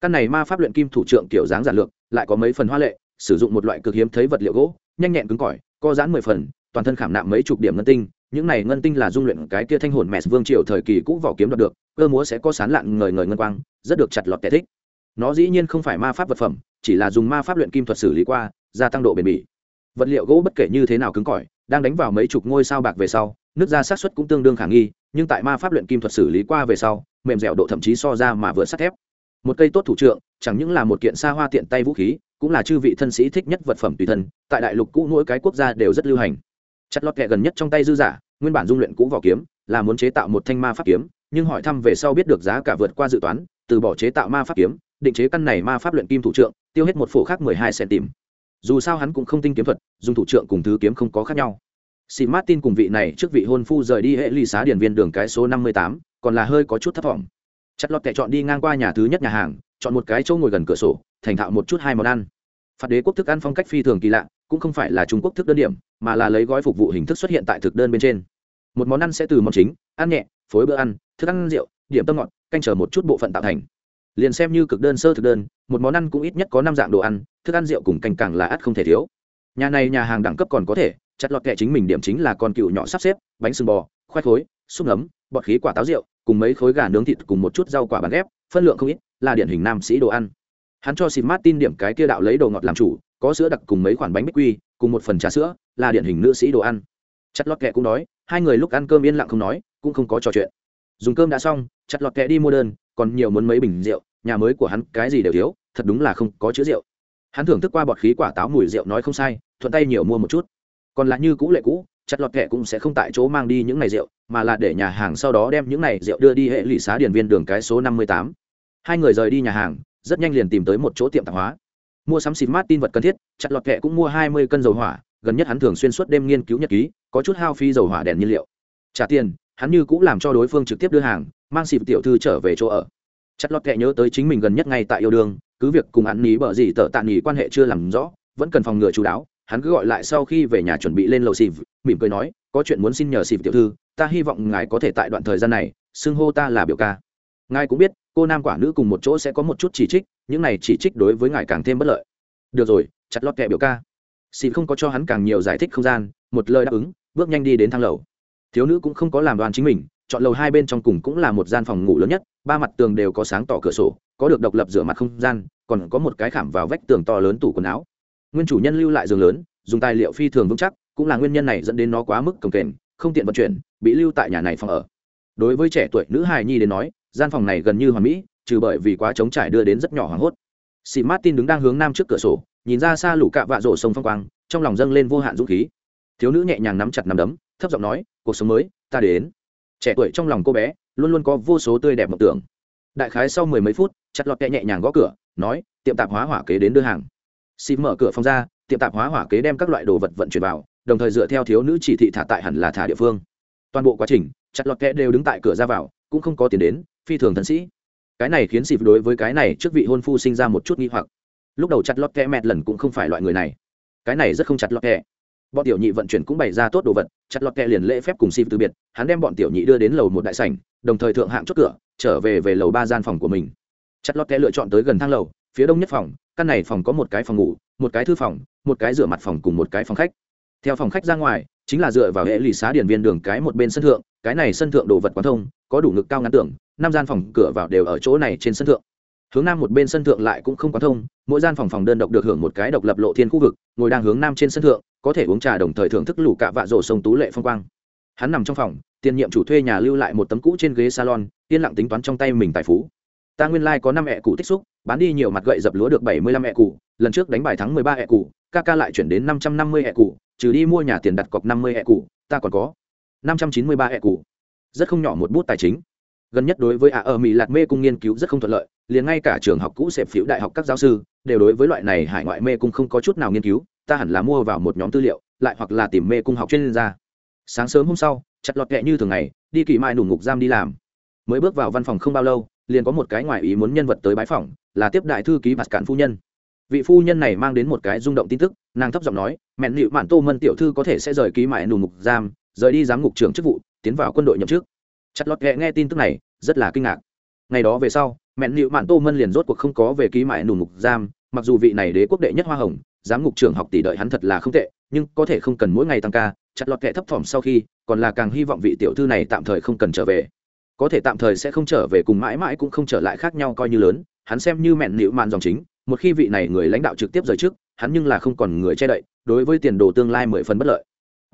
Căn này ma pháp luyện kim thủ trượng kiểu dáng giản lược, lại có mấy phần hoa lệ, sử dụng một loại cực hiếm thấy vật liệu gỗ, nhanh nhẹn cứng cỏi co giãn mười phần, toàn thân khảm nạm mấy chục điểm ngân tinh. Những này ngân tinh là dung luyện cái kia thanh hồn mẹ vương triều thời kỳ cũ vỏ kiếm đoạt được, cơ múa sẽ có sán lạn ngời ngời ngân quang, rất được chặt lọt kẻ thích. Nó dĩ nhiên không phải ma pháp vật phẩm, chỉ là dùng ma pháp luyện kim thuật xử lý qua, gia tăng độ bền bỉ. Vật liệu gỗ bất kể như thế nào cứng cỏi, đang đánh vào mấy chục ngôi sao bạc về sau, nước ra sát xuất cũng tương đương khả nghi, nhưng tại ma pháp luyện kim thuật xử lý qua về sau, mềm dẻo độ thậm chí so ra mà vừa sắt thép. Một cây tốt thủ trượng chẳng những là một kiện xa hoa tiện tay vũ khí cũng là chư vị thân sĩ thích nhất vật phẩm tùy thân tại đại lục cũ mỗi cái quốc gia đều rất lưu hành. Chặt lọt kẹ gần nhất trong tay dư giả nguyên bản dung luyện cũ vỏ kiếm là muốn chế tạo một thanh ma pháp kiếm nhưng hỏi thăm về sau biết được giá cả vượt qua dự toán từ bỏ chế tạo ma pháp kiếm định chế căn này ma pháp luyện kim thủ trượng tiêu hết một phổ khác mười hai cm dù sao hắn cũng không tinh kiếm thuật dùng thủ trượng cùng thứ kiếm không có khác nhau. Sĩ Martin cùng vị này trước vị hôn phu rời đi hệ ly xá điển viên đường cái số năm mươi tám, còn là hơi có chút thất vọng. Chặt lọt kẻ chọn đi ngang qua nhà thứ nhất nhà hàng, chọn một cái chỗ ngồi gần cửa sổ, thành thạo một chút hai món ăn. Phạt đế quốc thức ăn phong cách phi thường kỳ lạ cũng không phải là trung quốc thức đơn điểm mà là lấy gói phục vụ hình thức xuất hiện tại thực đơn bên trên. Một món ăn sẽ từ món chính ăn nhẹ phối bữa ăn thức ăn rượu điểm tâm ngọt canh chờ một chút bộ phận tạo thành. Liền xem như cực đơn sơ thực đơn một món ăn cũng ít nhất có năm dạng đồ ăn thức ăn rượu cùng canh càng là ắt không thể thiếu. Nhà này nhà hàng đẳng cấp còn có thể chặt lọt kệ chính mình điểm chính là con cựu nhỏ sắp xếp bánh sừng bò khoai khối xúc nấm bọt khí quả táo rượu cùng mấy khối gà nướng thịt cùng một chút rau quả bán ghép phân lượng không ít là điển hình nam sĩ đồ ăn. Hắn cho xịp martin điểm cái kia đạo lấy đồ ngọt làm chủ, có sữa đặc cùng mấy khoản bánh bích quy, cùng một phần trà sữa, là điển hình nữ sĩ đồ ăn. Chặt lọt kẹ cũng nói, hai người lúc ăn cơm yên lặng không nói, cũng không có trò chuyện. Dùng cơm đã xong, chặt lọt kẹ đi mua đơn, còn nhiều muốn mấy bình rượu, nhà mới của hắn cái gì đều thiếu, thật đúng là không có chứa rượu. Hắn thưởng thức qua bọt khí quả táo mùi rượu nói không sai, thuận tay nhiều mua một chút. Còn là như cũ lệ cũ, chặt lọt kẹ cũng sẽ không tại chỗ mang đi những này rượu, mà là để nhà hàng sau đó đem những này rượu đưa đi hệ lụy xá điển viên đường cái số năm mươi tám hai người rời đi nhà hàng, rất nhanh liền tìm tới một chỗ tiệm tạp hóa. Mua sắm xịt mát tin vật cần thiết, chặt lọt kệ cũng mua hai mươi cân dầu hỏa, gần nhất hắn thường xuyên suốt đêm nghiên cứu nhật ký, có chút hao phi dầu hỏa đèn nhiên liệu. Trả tiền, hắn như cũng làm cho đối phương trực tiếp đưa hàng, mang xịp tiểu thư trở về chỗ ở. Chặt lọt kệ nhớ tới chính mình gần nhất ngay tại yêu đương, cứ việc cùng hắn ní bở gì tờ tạ nghỉ quan hệ chưa làm rõ, vẫn cần phòng ngừa chú đáo, hắn cứ gọi lại sau khi về nhà chuẩn bị lên lầu xịp mỉm cười nói, có chuyện muốn xin nhờ xịp tiểu thư, ta hy vọng ngài có thể tại đoạn thời gian này, xưng hô ta là biểu ca ngài cũng biết, cô nam quả nữ cùng một chỗ sẽ có một chút chỉ trích, những này chỉ trích đối với ngài càng thêm bất lợi. Được rồi, chặt lọt kẹ biểu ca. Xin không có cho hắn càng nhiều giải thích không gian, một lời đáp ứng, bước nhanh đi đến thang lầu. Thiếu nữ cũng không có làm đoàn chính mình, chọn lầu hai bên trong cùng cũng là một gian phòng ngủ lớn nhất, ba mặt tường đều có sáng tỏ cửa sổ, có được độc lập rửa mặt không gian, còn có một cái khảm vào vách tường to lớn tủ quần áo. Nguyên chủ nhân lưu lại giường lớn, dùng tài liệu phi thường vững chắc, cũng là nguyên nhân này dẫn đến nó quá mức cồng kềnh, không tiện vận chuyển, bị lưu tại nhà này phòng ở. Đối với trẻ tuổi nữ hài nhi đến nói gian phòng này gần như hoàn mỹ, trừ bởi vì quá trống trải đưa đến rất nhỏ hoảng hốt. Xì martin đứng đang hướng nam trước cửa sổ, nhìn ra xa lũ cạ vạ rổ sông phong quang, trong lòng dâng lên vô hạn dũng khí. Thiếu nữ nhẹ nhàng nắm chặt nắm đấm, thấp giọng nói, cuộc sống mới, ta đến. Trẻ tuổi trong lòng cô bé, luôn luôn có vô số tươi đẹp mộng tưởng. Đại khái sau mười mấy phút, chặt lọt kẹ nhẹ nhàng gõ cửa, nói, tiệm tạp hóa hỏa kế đến đưa hàng. Sĩ mở cửa phòng ra, tiệm tạp hóa hỏa kế đem các loại đồ vật vận chuyển vào, đồng thời dựa theo thiếu nữ chỉ thị thả tại hẳn là thả địa phương. Toàn bộ quá trình, chặt lọt kẹ đều đứng tại cửa ra vào, cũng không có tiền đến phi thường thân sĩ. Cái này khiến xịp đối với cái này trước vị hôn phu sinh ra một chút nghi hoặc. Lúc đầu chặt lọt kẹ mẹt lần cũng không phải loại người này. Cái này rất không chặt lọt kẹ. Bọn tiểu nhị vận chuyển cũng bày ra tốt đồ vật, chặt lọt kẹ liền lễ phép cùng xịp từ biệt, hắn đem bọn tiểu nhị đưa đến lầu một đại sảnh, đồng thời thượng hạng chốt cửa, trở về về lầu ba gian phòng của mình. Chặt lọt kẹ lựa chọn tới gần thang lầu, phía đông nhất phòng, căn này phòng có một cái phòng ngủ, một cái thư phòng, một cái rửa mặt phòng cùng một cái phòng khách. Theo phòng khách ra ngoài, chính là dựa vào hệ lì xá điển viên đường cái một bên sân thượng, cái này sân thượng đồ vật quán thông, có đủ ngực cao ngắn tưởng năm gian phòng cửa vào đều ở chỗ này trên sân thượng. Hướng nam một bên sân thượng lại cũng không quá thông, mỗi gian phòng phòng đơn độc được hưởng một cái độc lập lộ thiên khu vực, ngồi đang hướng nam trên sân thượng, có thể uống trà đồng thời thưởng thức lũ cạ vạ rổ sông tú lệ phong quang. Hắn nằm trong phòng, tiền nhiệm chủ thuê nhà lưu lại một tấm cũ trên ghế salon, yên lặng tính toán trong tay mình tài phú. Ta nguyên lai、like、có năm ẹ cụ tích xúc, bán đi nhiều mặt gậy dập lúa được bảy mươi lăm ẹ cụ lần trước đánh bài thắng mười ba ẹ cụ ca ca lại chuyển đến năm trăm năm mươi ẹ cụ trừ đi mua nhà tiền đặt cọc năm mươi ẹ cụ ta còn có năm trăm chín mươi ba ẹ cụ rất không nhỏ một bút tài chính gần nhất đối với ả ở mỹ lạt mê cung nghiên cứu rất không thuận lợi, liền ngay cả trường học cũ xẹp phiếu đại học các giáo sư đều đối với loại này hải ngoại mê cung không có chút nào nghiên cứu, ta hẳn là mua vào một nhóm tư liệu, lại hoặc là tìm mê cung học chuyên gia. Sáng sớm hôm sau, chặt lọt kẹ như thường ngày, đi kỳ mai đủ ngục giam đi làm. Mới bước vào văn phòng không bao lâu, liền có một cái ngoại ý muốn nhân vật tới bái phòng là tiếp đại thư ký bạt cản phu nhân. Vị phu nhân này mang đến một cái rung động tin tức, nàng thấp giọng nói, mẹn nịu mạn tô mân tiểu thư có thể sẽ rời ký mại nù ngục giam, rời đi giám ngục trưởng chức vụ, tiến vào quân đội nhậm chức chặt lọt ghẹ nghe tin tức này, rất là kinh ngạc. Ngày đó về sau, mẹn nịu mạn tô mân liền rốt cuộc không có về ký mại nù ngục giam, mặc dù vị này đế quốc đệ nhất hoa hồng, giám ngục trưởng học tỷ đợi hắn thật là không tệ, nhưng có thể không cần mỗi ngày tăng ca, chặt lọt kệ thấp thỏm sau khi, còn là càng hy vọng vị tiểu thư này tạm thời không cần trở về. Có thể tạm thời sẽ không trở về cùng mãi mãi cũng không trở lại khác nhau coi như lớn, hắn xem như mẹn nịu mạn dòng chính, một khi vị này người lãnh đạo trực tiếp rời trước, hắn nhưng là không còn người che đậy, đối với tiền đồ tương lai mười phần bất lợi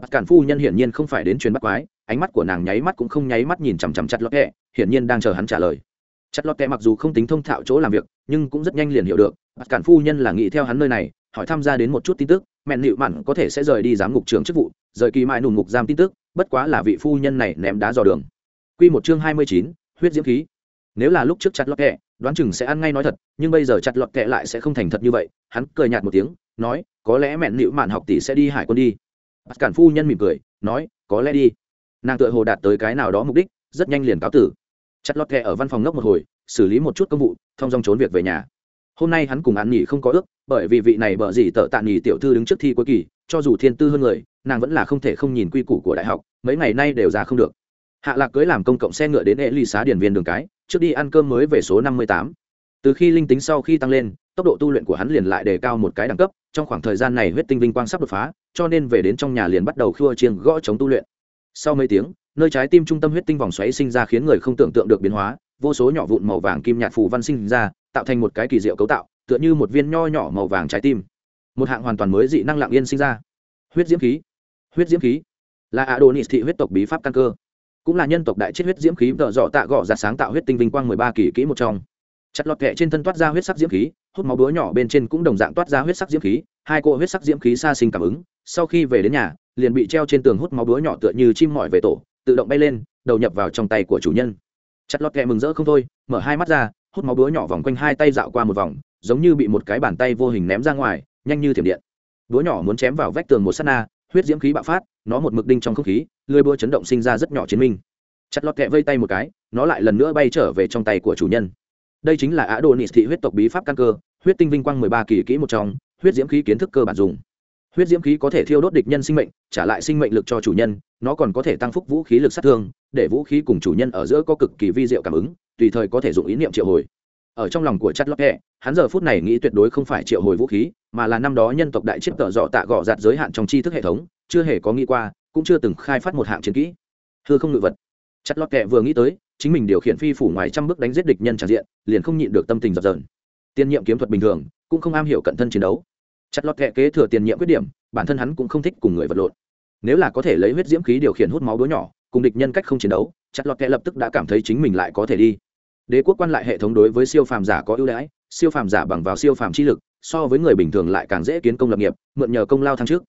bắt cản phu nhân hiển nhiên không phải đến truyền bắt quái ánh mắt của nàng nháy mắt cũng không nháy mắt nhìn chằm chằm chặt lọt kẹ hiển nhiên đang chờ hắn trả lời chặt lọt kẹ mặc dù không tính thông thạo chỗ làm việc nhưng cũng rất nhanh liền hiểu được bắt cản phu nhân là nghĩ theo hắn nơi này hỏi tham gia đến một chút tin tức mẹn nịu mặn có thể sẽ rời đi giám ngục trưởng chức vụ rời kỳ mãi nùng ngục giam tin tức bất quá là vị phu nhân này ném đá dò đường Quy một chương hai mươi chín, huyết diễm khí. Nếu là lúc trước chặt lọt kẹ, đoán chừng sẽ ăn ngay nói thật, nhưng bây giờ chặt lọt kẹ lại sẽ không thành thật như vậy, hắn cười nhạt một tiếng, nói, có lẽ mẹn nịu mạn học tỷ sẽ đi hải quân đi. Bắt cản phu nhân mỉm cười, nói, có lẽ đi. Nàng tự hồ đạt tới cái nào đó mục đích, rất nhanh liền cáo tử. Chặt lọt kẹ ở văn phòng ngốc một hồi, xử lý một chút công vụ, thông dong trốn việc về nhà. Hôm nay hắn cùng ăn nghỉ không có ước, bởi vì vị này bợ gì tợ tạ nghỉ tiểu thư đứng trước thi cuối kỳ, cho dù thiên tư hơn người, nàng vẫn là không thể không nhìn quy củ của đại học, mấy ngày nay đều ra không được hạ lạc cưới làm công cộng xe ngựa đến hệ ly xá điển viên đường cái trước đi ăn cơm mới về số năm mươi tám từ khi linh tính sau khi tăng lên, tốc độ tu luyện của hắn liền lại đề cao một cái đẳng cấp, trong khoảng thời gian này huyết tinh vinh quang sắp đột phá, cho nên về đến trong nhà liền bắt đầu khua chiêng gõ chống tu luyện. Sau mấy tiếng, nơi trái tim trung tâm huyết tinh vòng xoáy sinh ra khiến người không tưởng tượng được biến hóa, vô số nhỏ vụn màu vàng kim nhạt phù văn sinh ra, tạo thành một cái kỳ diệu cấu tạo, tựa như một viên nho nhỏ màu vàng trái tim. Một hạng hoàn toàn mới dị năng lặng yên sinh ra. Huyết diễm khí. Huyết diễm khí. Là adonis thị huyết tộc bí pháp căn cơ. Cũng là nhân tộc đại chết huyết diễm khí vợ dọ tạ gọ ra sáng tạo huyết tinh vinh quang mười ba kỳ kỹ một trong chặt lọt kẹ trên thân toát ra huyết sắc diễm khí, hút máu búa nhỏ bên trên cũng đồng dạng toát ra huyết sắc diễm khí, hai cô huyết sắc diễm khí xa sinh cảm ứng, sau khi về đến nhà, liền bị treo trên tường hút máu búa nhỏ tựa như chim mỏi về tổ, tự động bay lên, đầu nhập vào trong tay của chủ nhân. Chặt lọt kẹ mừng rỡ không thôi, mở hai mắt ra, hút máu búa nhỏ vòng quanh hai tay dạo qua một vòng, giống như bị một cái bàn tay vô hình ném ra ngoài, nhanh như thiểm điện. Búa nhỏ muốn chém vào vách tường một s na, huyết diễm khí bạo phát, nó một mực đinh trong không khí, lưới búa chấn động sinh ra rất nhỏ chiến minh. Chặt lọt kẹ vây tay một cái, nó lại lần nữa bay trở về trong tay của chủ nhân đây chính là á đồ nị thị huyết tộc bí pháp căn cơ, huyết tinh vinh quang mười ba kỳ kỹ một trong, huyết diễm khí kiến thức cơ bản dùng. Huyết diễm khí có thể thiêu đốt địch nhân sinh mệnh, trả lại sinh mệnh lực cho chủ nhân, nó còn có thể tăng phúc vũ khí lực sát thương, để vũ khí cùng chủ nhân ở giữa có cực kỳ vi diệu cảm ứng, tùy thời có thể dùng ý niệm triệu hồi. Ở trong lòng của chất lót hẹ, hắn giờ phút này nghĩ tuyệt đối không phải triệu hồi vũ khí, mà là năm đó nhân tộc đại chiếc tợ dọ tạ gọ giạt giới hạn trong tri thức hệ thống, chưa hề có nghĩ qua, cũng chưa từng khai phát một hạng chiến kỹ. Thưa không ngự vật chặt lọt kẹ vừa nghĩ tới, chính mình điều khiển phi phủ ngoài trăm bước đánh giết địch nhân tràn diện, liền không nhịn được tâm tình dập dờn. Tiên nhiệm kiếm thuật bình thường, cũng không am hiểu cận thân chiến đấu. Chặt lọt kẹ kế thừa tiền nhiệm khuyết điểm, bản thân hắn cũng không thích cùng người vật lộn. Nếu là có thể lấy huyết diễm khí điều khiển hút máu đứa nhỏ, cùng địch nhân cách không chiến đấu, chặt lọt kẹ lập tức đã cảm thấy chính mình lại có thể đi. Đế quốc quan lại hệ thống đối với siêu phàm giả có ưu đãi, siêu phàm giả bằng vào siêu phàm chi lực, so với người bình thường lại càng dễ kiến công lập nghiệp, mượn nhờ công lao thăng trước.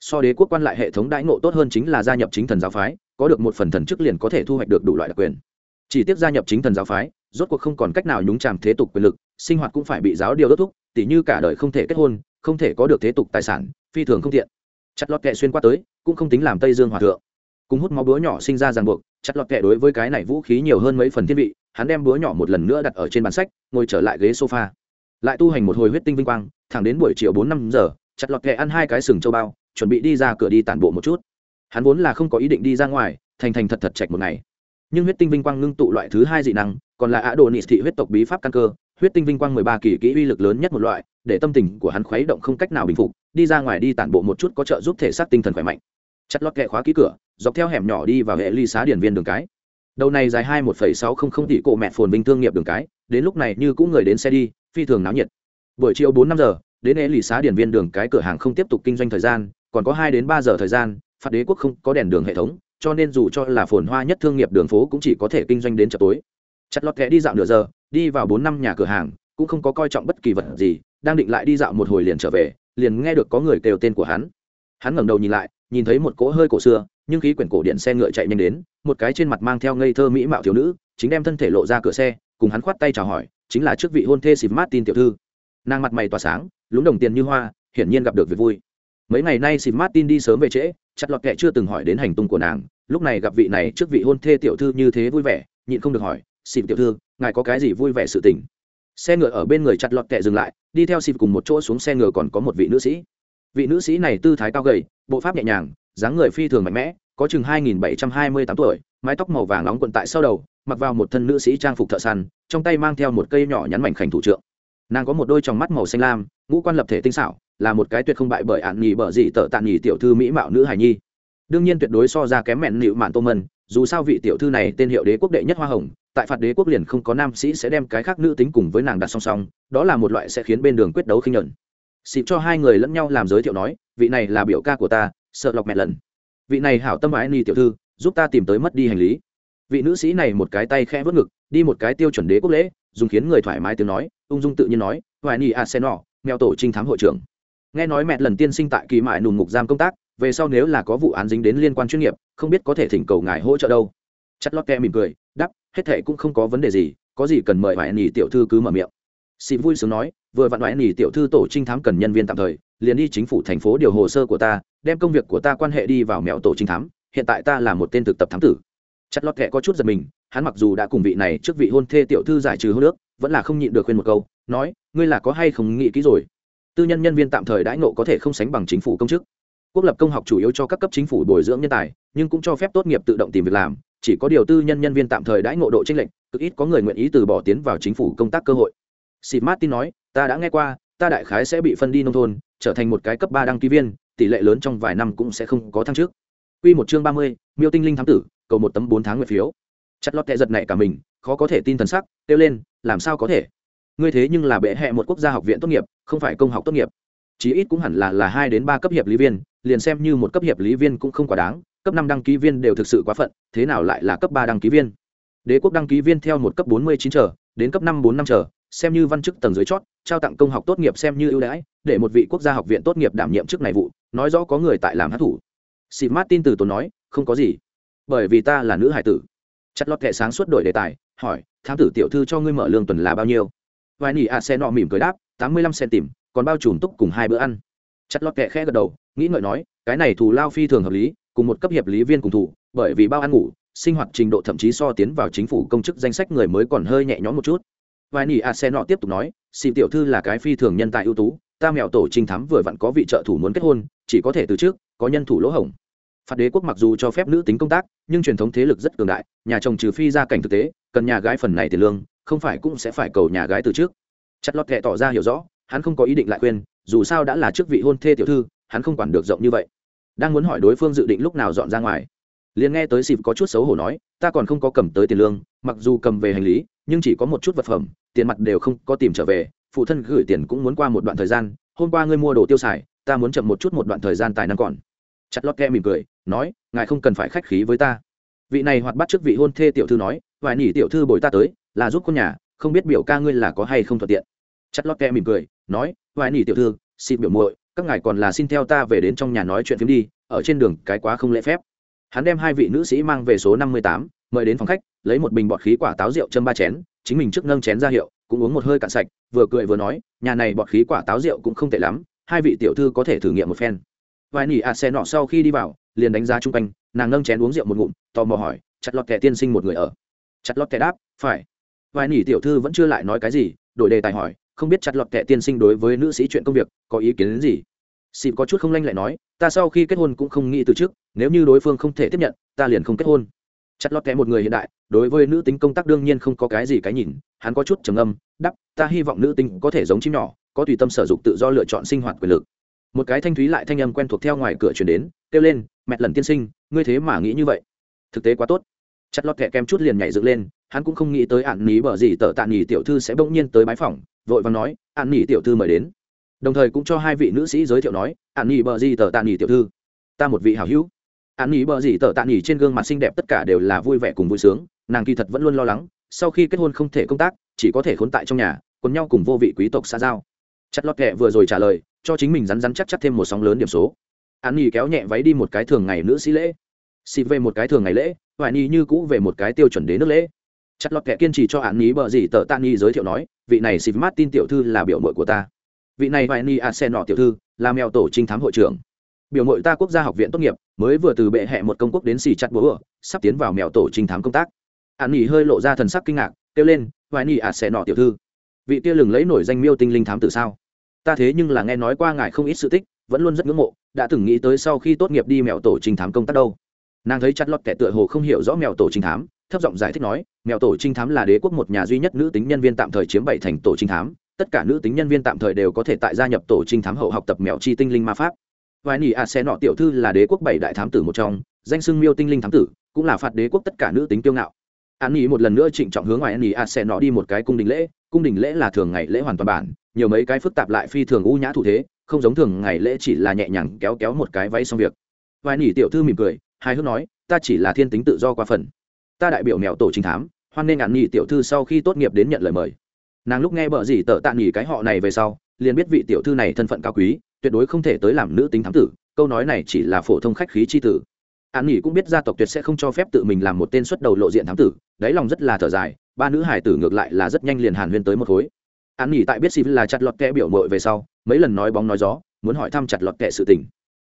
So đế quốc quan lại hệ thống đãi ngộ tốt hơn chính là gia nhập chính thần giáo phái có được một phần thần chức liền có thể thu hoạch được đủ loại đặc quyền. Chỉ tiếp gia nhập chính thần giáo phái, rốt cuộc không còn cách nào nhúng chàm thế tục quyền lực, sinh hoạt cũng phải bị giáo điều đốt thúc tỉ như cả đời không thể kết hôn, không thể có được thế tục tài sản, phi thường không tiện. Chặt lọt kẹ xuyên qua tới, cũng không tính làm tây dương hòa thượng. Cùng hút máu búa nhỏ sinh ra ràng buộc, chặt lọt kẹ đối với cái này vũ khí nhiều hơn mấy phần thiên vị, hắn đem búa nhỏ một lần nữa đặt ở trên bàn sách, ngồi trở lại ghế sofa. Lại tu hành một hồi huyết tinh vinh quang, thẳng đến buổi chiều bốn năm giờ, chặt lọt kẹ ăn hai cái sừng châu bao, chuẩn bị đi ra cửa đi tản bộ một chút hắn vốn là không có ý định đi ra ngoài, thành thành thật thật chạch một ngày. Nhưng huyết tinh vinh quang ngưng tụ loại thứ hai dị năng, còn là ạ đồ nị thị huyết tộc bí pháp căn cơ, huyết tinh vinh quang mười ba kỳ kỹ uy lực lớn nhất một loại, để tâm tình của hắn khuấy động không cách nào bình phục, đi ra ngoài đi tản bộ một chút có trợ giúp thể xác tinh thần khỏe mạnh. Chặt lót kẹ khóa ký cửa, dọc theo hẻm nhỏ đi vào hệ ly xá điển viên đường cái. Đầu này dài hai một phẩy sáu không không tỷ cổ mẹ phồn vinh thương nghiệp đường cái, đến lúc này như cũng người đến xe đi, phi thường náo nhiệt. Buổi chiều bốn năm giờ, đến hệ ly xá điển viên đường cái cửa hàng không tiếp tục kinh doanh thời gian, còn có hai đến ba giờ thời gian phạt đế quốc không có đèn đường hệ thống, cho nên dù cho là phồn hoa nhất thương nghiệp đường phố cũng chỉ có thể kinh doanh đến chợ tối. Chặt lọt kẽ đi dạo nửa giờ, đi vào bốn năm nhà cửa hàng, cũng không có coi trọng bất kỳ vật gì, đang định lại đi dạo một hồi liền trở về, liền nghe được có người kêu tên của hắn. Hắn ngẩng đầu nhìn lại, nhìn thấy một cỗ hơi cổ xưa, nhưng khí quyển cổ điện xe ngựa chạy nhanh đến, một cái trên mặt mang theo ngây thơ mỹ mạo thiếu nữ, chính đem thân thể lộ ra cửa xe, cùng hắn khoát tay chào hỏi, chính là trước vị hôn thê xịp martin tiểu thư. Nàng mặt mày tỏa sáng, lúng đồng tiền như hoa, hiển nhiên gặp được việc vui. Mấy ngày nay xịp martin đi sớm về trễ chặt lọt kệ chưa từng hỏi đến hành tung của nàng, lúc này gặp vị này trước vị hôn thê tiểu thư như thế vui vẻ, nhịn không được hỏi xịp tiểu thư, ngài có cái gì vui vẻ sự tình? Xe ngựa ở bên người chặt lọt kệ dừng lại, đi theo xịp cùng một chỗ xuống xe ngựa còn có một vị nữ sĩ. Vị nữ sĩ này tư thái cao gầy, bộ pháp nhẹ nhàng, dáng người phi thường mạnh mẽ, có chừng hai nghìn bảy trăm hai mươi tám tuổi, mái tóc màu vàng nóng quận tại sau đầu, mặc vào một thân nữ sĩ trang phục thợ săn, trong tay mang theo một cây nhỏ nhắn mảnh khảnh thủ trượng. Nàng có một đôi tròng mắt màu xanh lam, ngũ quan lập thể tinh xảo là một cái tuyệt không bại bởi ạn nhì bở dị tợ tạn nhì tiểu thư mỹ mạo nữ hải nhi. Đương nhiên tuyệt đối so ra kém mẹn nịu mạn tô mân, dù sao vị tiểu thư này tên hiệu đế quốc đệ nhất hoa hồng, tại phạt đế quốc liền không có nam sĩ sẽ đem cái khác nữ tính cùng với nàng đặt song song, đó là một loại sẽ khiến bên đường quyết đấu khinh nhuận. Xịp cho hai người lẫn nhau làm giới thiệu nói, vị này là biểu ca của ta, sợ lọc mẹ lần. Vị này hảo tâm ái ni tiểu thư, giúp ta tìm tới mất đi hành lý. Vị nữ sĩ này một cái tay khẽ vớt ngực, đi một cái tiêu chuẩn đế quốc lễ, dùng khiến người thoải mái tiếng nói, ung dung tự nhiên nói, hoài ni arsenal, mèo tổ trinh thám hội trưởng nghe nói mẹ lần tiên sinh tại kỳ mại nùng ngục giam công tác, về sau nếu là có vụ án dính đến liên quan chuyên nghiệp, không biết có thể thỉnh cầu ngài hỗ trợ đâu. Chất lót ke mỉm cười đắp hết thệ cũng không có vấn đề gì, có gì cần mời hoài nỉ tiểu thư cứ mở miệng. Xị vui sướng nói, vừa vặn hoài nỉ tiểu thư tổ trinh thám cần nhân viên tạm thời, liền đi chính phủ thành phố điều hồ sơ của ta, đem công việc của ta quan hệ đi vào mẹo tổ trinh thám, hiện tại ta là một tên thực tập thám tử. Chặt lót kệ có chút giật mình, hắn mặc dù đã cùng vị này trước vị hôn thê tiểu thư giải trừ hô nước vẫn là không nhịn được khuyên một câu, nói, ngươi là có hay không nghĩ kỹ rồi? Tư nhân nhân viên tạm thời đãi ngộ có thể không sánh bằng chính phủ công chức quốc lập công học chủ yếu cho các cấp chính phủ bồi dưỡng nhân tài nhưng cũng cho phép tốt nghiệp tự động tìm việc làm chỉ có điều tư nhân nhân viên tạm thời đãi ngộ độ tranh lệch cực ít có người nguyện ý từ bỏ tiến vào chính phủ công tác cơ hội Sịp Martin nói, ta đã nghe qua, ta đại khái sẽ bị phân đi nông thôn, trở thành một cái cấp ba đăng ký viên, tỷ lệ lớn trong vài năm cũng sẽ không có thăng trước. Quy một chương ba mươi, Miêu Tinh Linh thám tử, cầu một tấm bốn tháng nguyện phiếu. Chặt lót tệ giật này cả mình, khó có thể tin thần sắc, kêu lên, làm sao có thể? Ngươi thế nhưng là bệ hệ một quốc gia học viện tốt nghiệp, không phải công học tốt nghiệp. Chí ít cũng hẳn là là hai đến ba cấp hiệp lý viên, liền xem như một cấp hiệp lý viên cũng không quá đáng, cấp năm đăng ký viên đều thực sự quá phận, thế nào lại là cấp ba đăng ký viên? Đế quốc đăng ký viên theo một cấp bốn mươi chín trở, đến cấp năm bốn năm trở, xem như văn chức tầng dưới chót trao tặng công học tốt nghiệp xem như ưu đãi để một vị quốc gia học viện tốt nghiệp đảm nhiệm chức này vụ nói rõ có người tại làm hát thủ sĩ martin từ tốn nói không có gì bởi vì ta là nữ hải tử chặt lọt kệ sáng suốt đổi đề tài hỏi thám tử tiểu thư cho ngươi mở lương tuần là bao nhiêu vài nỉ a xe nọ mỉm cười đáp tám mươi lăm cent tìm, còn bao trùm túc cùng hai bữa ăn. Chặt lọt kẹ khẽ gật đầu, nghĩ ngợi nói, cái này thù lao phi thường hợp lý, cùng một cấp hiệp lý viên cùng thủ, bởi vì bao ăn ngủ, sinh hoạt trình độ thậm chí so tiến vào chính phủ công chức danh sách người mới còn hơi nhẹ nhõm một chút. Vài nỉ a xe nọ tiếp tục nói xì tiểu thư là cái phi thường nhân tài ưu tú, ta mẹo tổ trinh thám vừa vặn có vị trợ thủ muốn kết hôn, chỉ có thể từ trước, có nhân thủ lỗ hổng. Phạt đế quốc mặc dù cho phép nữ tính công tác, nhưng truyền thống thế lực rất cường đại, nhà chồng trừ phi ra cảnh thực tế, cần nhà gái phần này tiền lương, không phải cũng sẽ phải cầu nhà gái từ trước chặt lọt kệ tỏ ra hiểu rõ, hắn không có ý định lại khuyên, dù sao đã là trước vị hôn thê tiểu thư, hắn không quản được rộng như vậy. Đang muốn hỏi đối phương dự định lúc nào dọn ra ngoài, liền nghe tới xịp có chút xấu hổ nói, ta còn không có cầm tới tiền lương, mặc dù cầm về hành lý, nhưng chỉ có một chút vật phẩm, tiền mặt đều không có tìm trở về, phụ thân gửi tiền cũng muốn qua một đoạn thời gian, hôm qua ngươi mua đồ tiêu xài, ta muốn chậm một chút một đoạn thời gian tài năng còn. Chặt lót kẹ mỉm cười, nói, ngài không cần phải khách khí với ta. Vị này hoạt bắt trước vị hôn thê tiểu thư nói, vài nỉ tiểu thư bồi ta tới, là giúp con nhà không biết biểu ca ngươi là có hay không thuận tiện. Chặt lót kẹ mỉm cười, nói vài nỉ tiểu thư, xin biểu muội, các ngài còn là xin theo ta về đến trong nhà nói chuyện phim đi, ở trên đường cái quá không lễ phép. Hắn đem hai vị nữ sĩ mang về số năm mươi tám, mời đến phòng khách, lấy một bình bọt khí quả táo rượu châm ba chén, chính mình trước nâng chén ra hiệu, cũng uống một hơi cạn sạch, vừa cười vừa nói, nhà này bọt khí quả táo rượu cũng không tệ lắm, hai vị tiểu thư có thể thử nghiệm một phen. Vài nỉ ạ xe nọ sau khi đi vào, liền đánh giá chung quanh, nàng nâng chén uống rượu một ngụm, tò mò hỏi, chặt lọt kẻ tiên sinh một người ở? Chặt lọt kẻ đáp, phải vài nỉ tiểu thư vẫn chưa lại nói cái gì, đổi đề tài hỏi, không biết chặt lọt kệ tiên sinh đối với nữ sĩ chuyện công việc, có ý kiến đến gì? Xịp có chút không lanh lại nói, ta sau khi kết hôn cũng không nghĩ từ trước, nếu như đối phương không thể tiếp nhận, ta liền không kết hôn. Chặt lọt kệ một người hiện đại, đối với nữ tính công tác đương nhiên không có cái gì cái nhìn, hắn có chút trầm âm đắp ta hy vọng nữ tính có thể giống chim nhỏ, có tùy tâm sở dụng tự do lựa chọn sinh hoạt quyền lực. Một cái thanh thúy lại thanh âm quen thuộc theo ngoài cửa chuyển đến, kêu lên mẹ lần tiên sinh, ngươi thế mà nghĩ như vậy? Thực tế quá tốt. Chặt lọt kẹ kem chút liền nhảy dựng lên hắn cũng không nghĩ tới ạn nỉ bở gì tờ tạ nỉ tiểu thư sẽ bỗng nhiên tới bái phòng vội và nói, ạn nỉ tiểu thư mời đến. Đồng thời cũng cho hai vị nữ sĩ giới thiệu nói, ạn nỉ bở gì tờ tạ nỉ tiểu thư, ta một vị hảo hữu. Ạn nỉ bở gì tờ tạ nỉ trên gương mặt xinh đẹp tất cả đều là vui vẻ cùng vui sướng, nàng kỳ thật vẫn luôn lo lắng, sau khi kết hôn không thể công tác, chỉ có thể khốn tại trong nhà quấn nhau cùng vô vị quý tộc xa giao. Chặt lọt kệ vừa rồi trả lời, cho chính mình rắn rắn chắc chắc thêm một sóng lớn điểm số. An nhi kéo nhẹ váy đi một cái thường ngày nữ sĩ lễ. Xịt về một cái thường ngày lễ, hoài nhi như cũ về một cái tiêu chuẩn đến nước lễ chặt lọt kẻ kiên trì cho hạn nhi bờ gì tờ tạ nhi giới thiệu nói, vị này xịt mát tin tiểu thư là biểu mội của ta. Vị này vài ni a sen nọ tiểu thư, là mèo tổ trinh thám hội trưởng. Biểu mội ta quốc gia học viện tốt nghiệp, mới vừa từ bệ hẹ một công quốc đến xì chặt búa, sắp tiến vào mèo tổ trinh thám công tác. Hạn nhi hơi lộ ra thần sắc kinh ngạc, kêu lên, vài ni a sen nọ tiểu thư, vị kia lừng lấy nổi danh miêu tinh linh thám tử sao? Ta thế nhưng là nghe nói qua ngài không ít sự tích, vẫn luôn rất ngưỡng mộ, đã từng nghĩ tới sau khi tốt nghiệp đi mèo tổ trinh thám công tác đâu. Nàng thấy chặt lọt kẻ tựa hồ không hiểu rõ mèo tổ trinh thám thấp giọng giải thích nói, mèo tổ trinh thám là đế quốc một nhà duy nhất nữ tính nhân viên tạm thời chiếm bảy thành tổ trinh thám, tất cả nữ tính nhân viên tạm thời đều có thể tại gia nhập tổ trinh thám hậu học tập mèo chi tinh linh ma pháp. Vài nỉ a xe nọ tiểu thư là đế quốc bảy đại thám tử một trong, danh xưng miêu tinh linh thám tử, cũng là phạt đế quốc tất cả nữ tính kiêu ngạo. An nỉ một lần nữa trịnh trọng hướng ngoài an nỉ a xe nọ đi một cái cung đình lễ, cung đình lễ là thường ngày lễ hoàn toàn bản, nhiều mấy cái phức tạp lại phi thường u nhã thủ thế, không giống thường ngày lễ chỉ là nhẹ nhàng kéo kéo một cái váy xong việc. Vài nỉ tiểu thư mỉm cười hai hước nói, ta chỉ là thiên tính tự do qua phần ta đại biểu mèo tổ trình thám, hoan nên ngạn nhị tiểu thư sau khi tốt nghiệp đến nhận lời mời. Nàng lúc nghe bợ gì tợ tạ nghỉ cái họ này về sau, liền biết vị tiểu thư này thân phận cao quý, tuyệt đối không thể tới làm nữ tính thám tử, câu nói này chỉ là phổ thông khách khí chi tử. An nghỉ cũng biết gia tộc tuyệt sẽ không cho phép tự mình làm một tên xuất đầu lộ diện thám tử, đáy lòng rất là thở dài, ba nữ hải tử ngược lại là rất nhanh liền hàn huyên tới một khối. An nghỉ tại biết xịp là chặt lọt kẹ biểu mội về sau, mấy lần nói bóng nói gió, muốn hỏi thăm chặt lọt kẹ sự tình.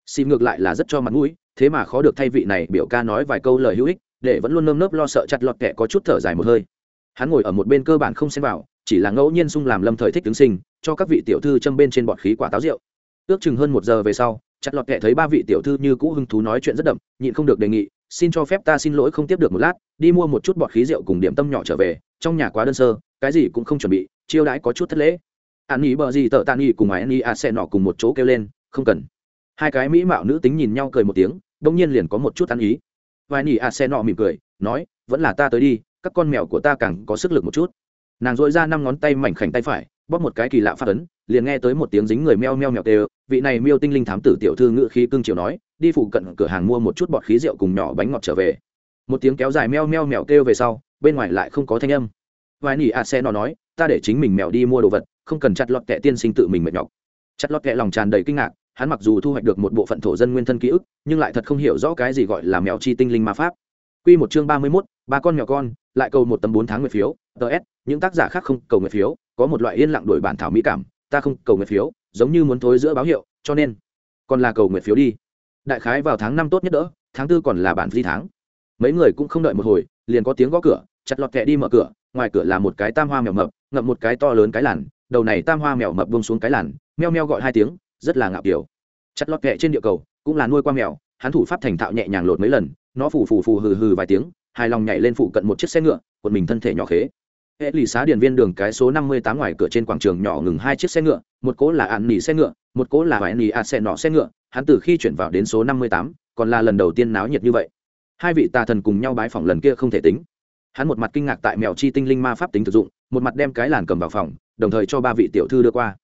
Xịp ngược lại là rất cho mặt mũi, thế mà khó được thay vị này biểu ca nói vài câu lời hữu ích để vẫn luôn nơm nớp lo sợ chặt lọt kẹ có chút thở dài một hơi. Hắn ngồi ở một bên cơ bản không xem vào, chỉ là ngẫu nhiên sung làm lâm thời thích tướng sinh, cho các vị tiểu thư châm bên trên bọt khí quả táo rượu. Ước chừng hơn một giờ về sau, chặt lọt kệ thấy ba vị tiểu thư như cũ hứng thú nói chuyện rất đậm, nhịn không được đề nghị, xin cho phép ta xin lỗi không tiếp được một lát, đi mua một chút bọt khí rượu cùng điểm tâm nhỏ trở về, trong nhà quá đơn sơ, cái gì cũng không chuẩn bị, chiêu đãi có chút thất lễ. An ý bờ gì tợ tàn ý cùng ngoài an ý a xe nọ cùng một chỗ kêu lên, không cần. Hai cái mỹ mạo nữ tính nhìn nhau cười một tiếng, đông nhiên liền có một chút ăn ý vài nỉ a xe nọ mỉm cười, nói, vẫn là ta tới đi, các con mèo của ta càng có sức lực một chút. Nàng dội ra năm ngón tay mảnh khảnh tay phải, bóp một cái kỳ lạ phát ấn, liền nghe tới một tiếng dính người meo meo mèo tê, vị này miêu tinh linh thám tử tiểu thư ngự khí cưng chiều nói, đi phụ cận cửa hàng mua một chút bọt khí rượu cùng nhỏ bánh ngọt trở về. Một tiếng kéo dài meo meo mèo kêu về sau, bên ngoài lại không có thanh âm. Vài nỉ a xe nó nói, ta để chính mình mèo đi mua đồ vật, không cần chặt lọt kẹ tiên sinh tự mình mệt nhọc. Chặt lọt kẹ lòng tràn đầy kinh ngạc hắn mặc dù thu hoạch được một bộ phận thổ dân nguyên thân ký ức nhưng lại thật không hiểu rõ cái gì gọi là mèo chi tinh linh ma pháp Quy một chương ba mươi 31, ba con mèo con, lại cầu một tấm bốn tháng nguyệt phiếu, DS, những tác giả khác không cầu nguyệt phiếu, có một loại yên lặng đổi bản thảo mỹ cảm, ta không cầu nguyệt phiếu, giống như muốn thối giữa báo hiệu, cho nên, còn là cầu nguyệt phiếu đi. Đại khái vào tháng năm tốt nhất đỡ, tháng tư còn là bản di tháng. Mấy người cũng không đợi một hồi, liền có tiếng gõ cửa, chặt lọt kẹ đi mở cửa, ngoài cửa là một cái tam hoa mèo mập, ngậm một cái to lớn cái làn, đầu này tam hoa mèo mập buông xuống cái làn, meo meo gọi hai tiếng, rất là ngạo kiểu. Chặt lọt kệ trên địa cầu, cũng là nuôi qua mèo, hắn thủ pháp thành thạo nhẹ nhàng lột mấy lần, nó phù phù phù hừ hừ vài tiếng hài lòng nhảy lên phụ cận một chiếc xe ngựa quần mình thân thể nhỏ khế. Hệ lì xá điền viên đường cái số năm mươi tám ngoài cửa trên quảng trường nhỏ ngừng hai chiếc xe ngựa một cố là ạn nỉ xe ngựa một cố là vải nỉ ạ xe nọ xe ngựa hắn từ khi chuyển vào đến số năm mươi tám còn là lần đầu tiên náo nhiệt như vậy. Hai vị tà thần cùng nhau bái phỏng lần kia không thể tính. Hắn một mặt kinh ngạc tại mèo chi tinh linh ma pháp tính thực dụng một mặt đem cái làn cầm vào phòng đồng thời cho ba vị tiểu thư đưa qua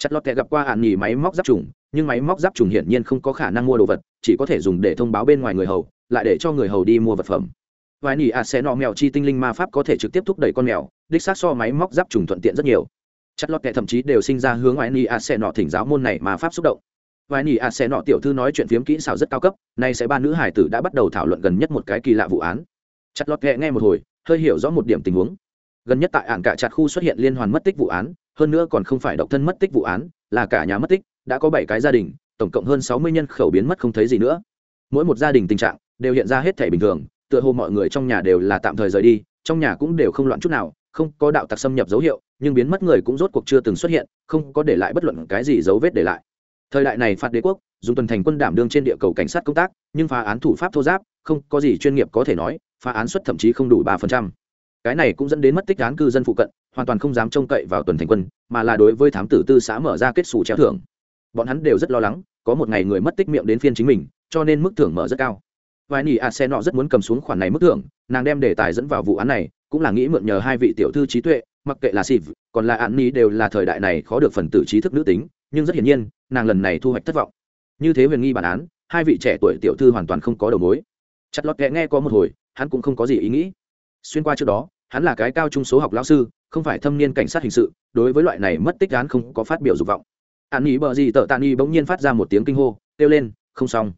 chặt lọt kẹ gặp qua ạn nghỉ máy móc giáp trùng, nhưng máy móc giáp trùng hiển nhiên không có khả năng mua đồ vật, chỉ có thể dùng để thông báo bên ngoài người hầu, lại để cho người hầu đi mua vật phẩm. Vài nỉ ạt sẽ nọ mèo chi tinh linh ma pháp có thể trực tiếp thúc đẩy con mèo, đích xác so máy móc giáp trùng thuận tiện rất nhiều. Chặt lót kẻ thậm chí đều sinh ra hướng vài nỉ ạt sẽ nọ thỉnh giáo môn này ma pháp xúc động. Vài nỉ ạt sẽ nọ tiểu thư nói chuyện phiếm kỹ xảo rất cao cấp, nay sẽ ba nữ hải tử đã bắt đầu thảo luận gần nhất một cái kỳ lạ vụ án. Chặt lót kẹ nghe một hồi, hơi hiểu rõ một điểm tình huống gần nhất tại ạn cả chặt khu xuất hiện liên hoàn mất tích vụ án, hơn nữa còn không phải độc thân mất tích vụ án, là cả nhà mất tích, đã có bảy cái gia đình, tổng cộng hơn sáu mươi nhân khẩu biến mất không thấy gì nữa. Mỗi một gia đình tình trạng đều hiện ra hết thể bình thường, tựa hồ mọi người trong nhà đều là tạm thời rời đi, trong nhà cũng đều không loạn chút nào, không có đạo tặc xâm nhập dấu hiệu, nhưng biến mất người cũng rốt cuộc chưa từng xuất hiện, không có để lại bất luận cái gì dấu vết để lại. Thời đại này phạt đế quốc, dùng tuần thành quân đảm đương trên địa cầu cảnh sát công tác, nhưng phá án thủ pháp thô giáp, không có gì chuyên nghiệp có thể nói, phá án suất thậm chí không đủ ba phần trăm cái này cũng dẫn đến mất tích án cư dân phụ cận, hoàn toàn không dám trông cậy vào tuần thành quân, mà là đối với thám tử tư xã mở ra kết xù treo thưởng. Bọn hắn đều rất lo lắng, có một ngày người mất tích miệng đến phiên chính mình, cho nên mức thưởng mở rất cao. Vài nỉ a xe nọ rất muốn cầm xuống khoản này mức thưởng, nàng đem đề tài dẫn vào vụ án này, cũng là nghĩ mượn nhờ hai vị tiểu thư trí tuệ, mặc kệ là xịp còn là án ni đều là thời đại này khó được phần tử trí thức nữ tính, nhưng rất hiển nhiên, nàng lần này thu hoạch thất vọng. Như thế huyền nghi bản án, hai vị trẻ tuổi tiểu thư hoàn toàn không có đầu mối. Chặt lọt kệ nghe có một hồi, hắn cũng không có gì ý nghĩ xuyên qua trước đó, hắn là cái cao trung số học lao sư, không phải thâm niên cảnh sát hình sự, đối với loại này mất tích án không có phát biểu dục vọng. An nghĩ bờ gì tợ tạ nghi bỗng nhiên phát ra một tiếng kinh hô, kêu lên, không xong.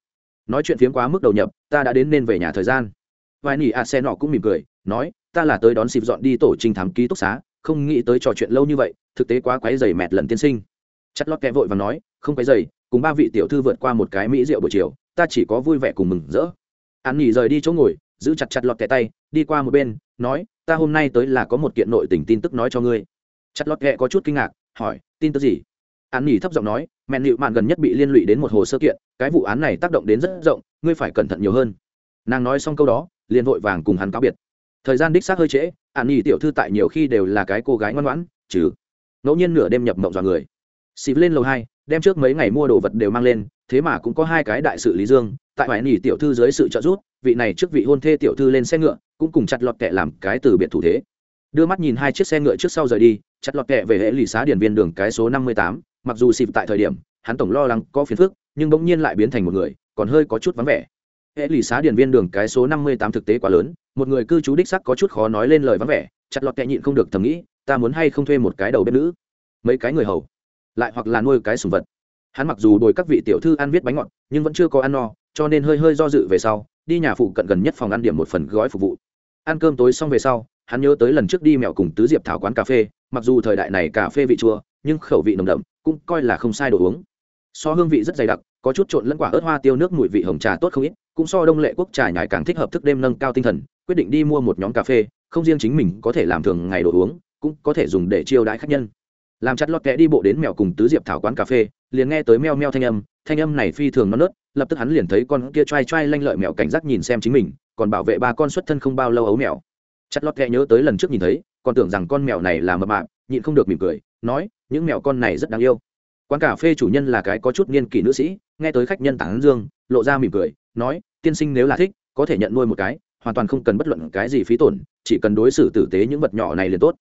Nói chuyện phiếm quá mức đầu nhập, ta đã đến nên về nhà thời gian. Vài nỉ a xe nọ cũng mỉm cười, nói, ta là tới đón xịp dọn đi tổ trình thám ký túc xá, không nghĩ tới trò chuyện lâu như vậy, thực tế quá quái dày mẹt lần tiên sinh. Chất lót kẽ vội và nói, không quái dày, cùng ba vị tiểu thư vượt qua một cái mỹ rượu buổi chiều, ta chỉ có vui vẻ cùng mừng rỡ. An nghỉ rời đi chỗ ngồi giữ chặt chặt lọt kẹ tay, đi qua một bên, nói, ta hôm nay tới là có một kiện nội tình tin tức nói cho ngươi. Chặt lọt kẹ có chút kinh ngạc, hỏi, tin tức gì? An nhỉ thấp giọng nói mẹn nịu mạn gần nhất bị liên lụy đến một hồ sơ kiện, cái vụ án này tác động đến rất rộng, ngươi phải cẩn thận nhiều hơn. Nàng nói xong câu đó, liền vội vàng cùng hắn cáo biệt. Thời gian đích xác hơi trễ an nhỉ tiểu thư tại nhiều khi đều là cái cô gái ngoan ngoãn chứ ngẫu nhiên nửa đêm nhập mộng dọa người. Xịp lên lầu hai, đem trước mấy ngày mua đồ vật đều mang lên, thế mà cũng có hai cái đại sự lý dương tại hoài nỉ tiểu thư dưới sự trợ giúp, vị này trước vị hôn thê tiểu thư lên xe ngựa, cũng cùng chặt lọt kẹ làm cái từ biệt thủ thế. Đưa mắt nhìn hai chiếc xe ngựa trước sau rời đi, chặt lọt kẹ về hệ lì xá điển viên đường cái số năm mươi tám, mặc dù xịp tại thời điểm, hắn tổng lo lắng có phiền phức, nhưng bỗng nhiên lại biến thành một người, còn hơi có chút vắng vẻ. Hệ lì xá điển viên đường cái số năm mươi tám thực tế quá lớn, một người cư trú đích sắc có chút khó nói lên lời vắng vẻ, chặt lọt kẹ nhịn không được thầm nghĩ, ta muốn hay không thuê một cái đầu bếp nữ? Mấy cái người hầu, lại hoặc là nuôi cái sùng vật. Hắn mặc dù đồi các vị tiểu thư ăn viết bánh ngọt, nhưng vẫn chưa có ăn no cho nên hơi hơi do dự về sau, đi nhà phụ cận gần nhất phòng ăn điểm một phần gói phục vụ. Ăn cơm tối xong về sau, hắn nhớ tới lần trước đi mẹo cùng tứ diệp thảo quán cà phê, mặc dù thời đại này cà phê vị chua, nhưng khẩu vị nồng đậm, cũng coi là không sai đồ uống. So hương vị rất dày đặc, có chút trộn lẫn quả ớt hoa tiêu nước mùi vị hồng trà tốt không ít, cũng so đông lệ quốc trà nhài càng thích hợp thức đêm nâng cao tinh thần, quyết định đi mua một nhóm cà phê, không riêng chính mình có thể làm thường ngày đồ uống, cũng có thể dùng để chiêu đãi khách nhân. Làm chặt lót kẽ đi bộ đến mèo cùng tứ diệp thảo quán cà phê, liền nghe tới meo meo thanh âm thanh âm này phi thường non nớt lập tức hắn liền thấy con kia trai trai lanh lợi mèo cảnh giác nhìn xem chính mình, còn bảo vệ ba con xuất thân không bao lâu ấu mèo. Chặt lót kẽ nhớ tới lần trước nhìn thấy, còn tưởng rằng con mèo này là mập mạp, nhịn không được mỉm cười, nói, những mèo con này rất đáng yêu. Quán cà phê chủ nhân là cái có chút niên kỷ nữ sĩ, nghe tới khách nhân tản dương, lộ ra mỉm cười, nói, tiên sinh nếu là thích, có thể nhận nuôi một cái, hoàn toàn không cần bất luận cái gì phí tổn, chỉ cần đối xử tử tế những vật nhỏ này liền tốt.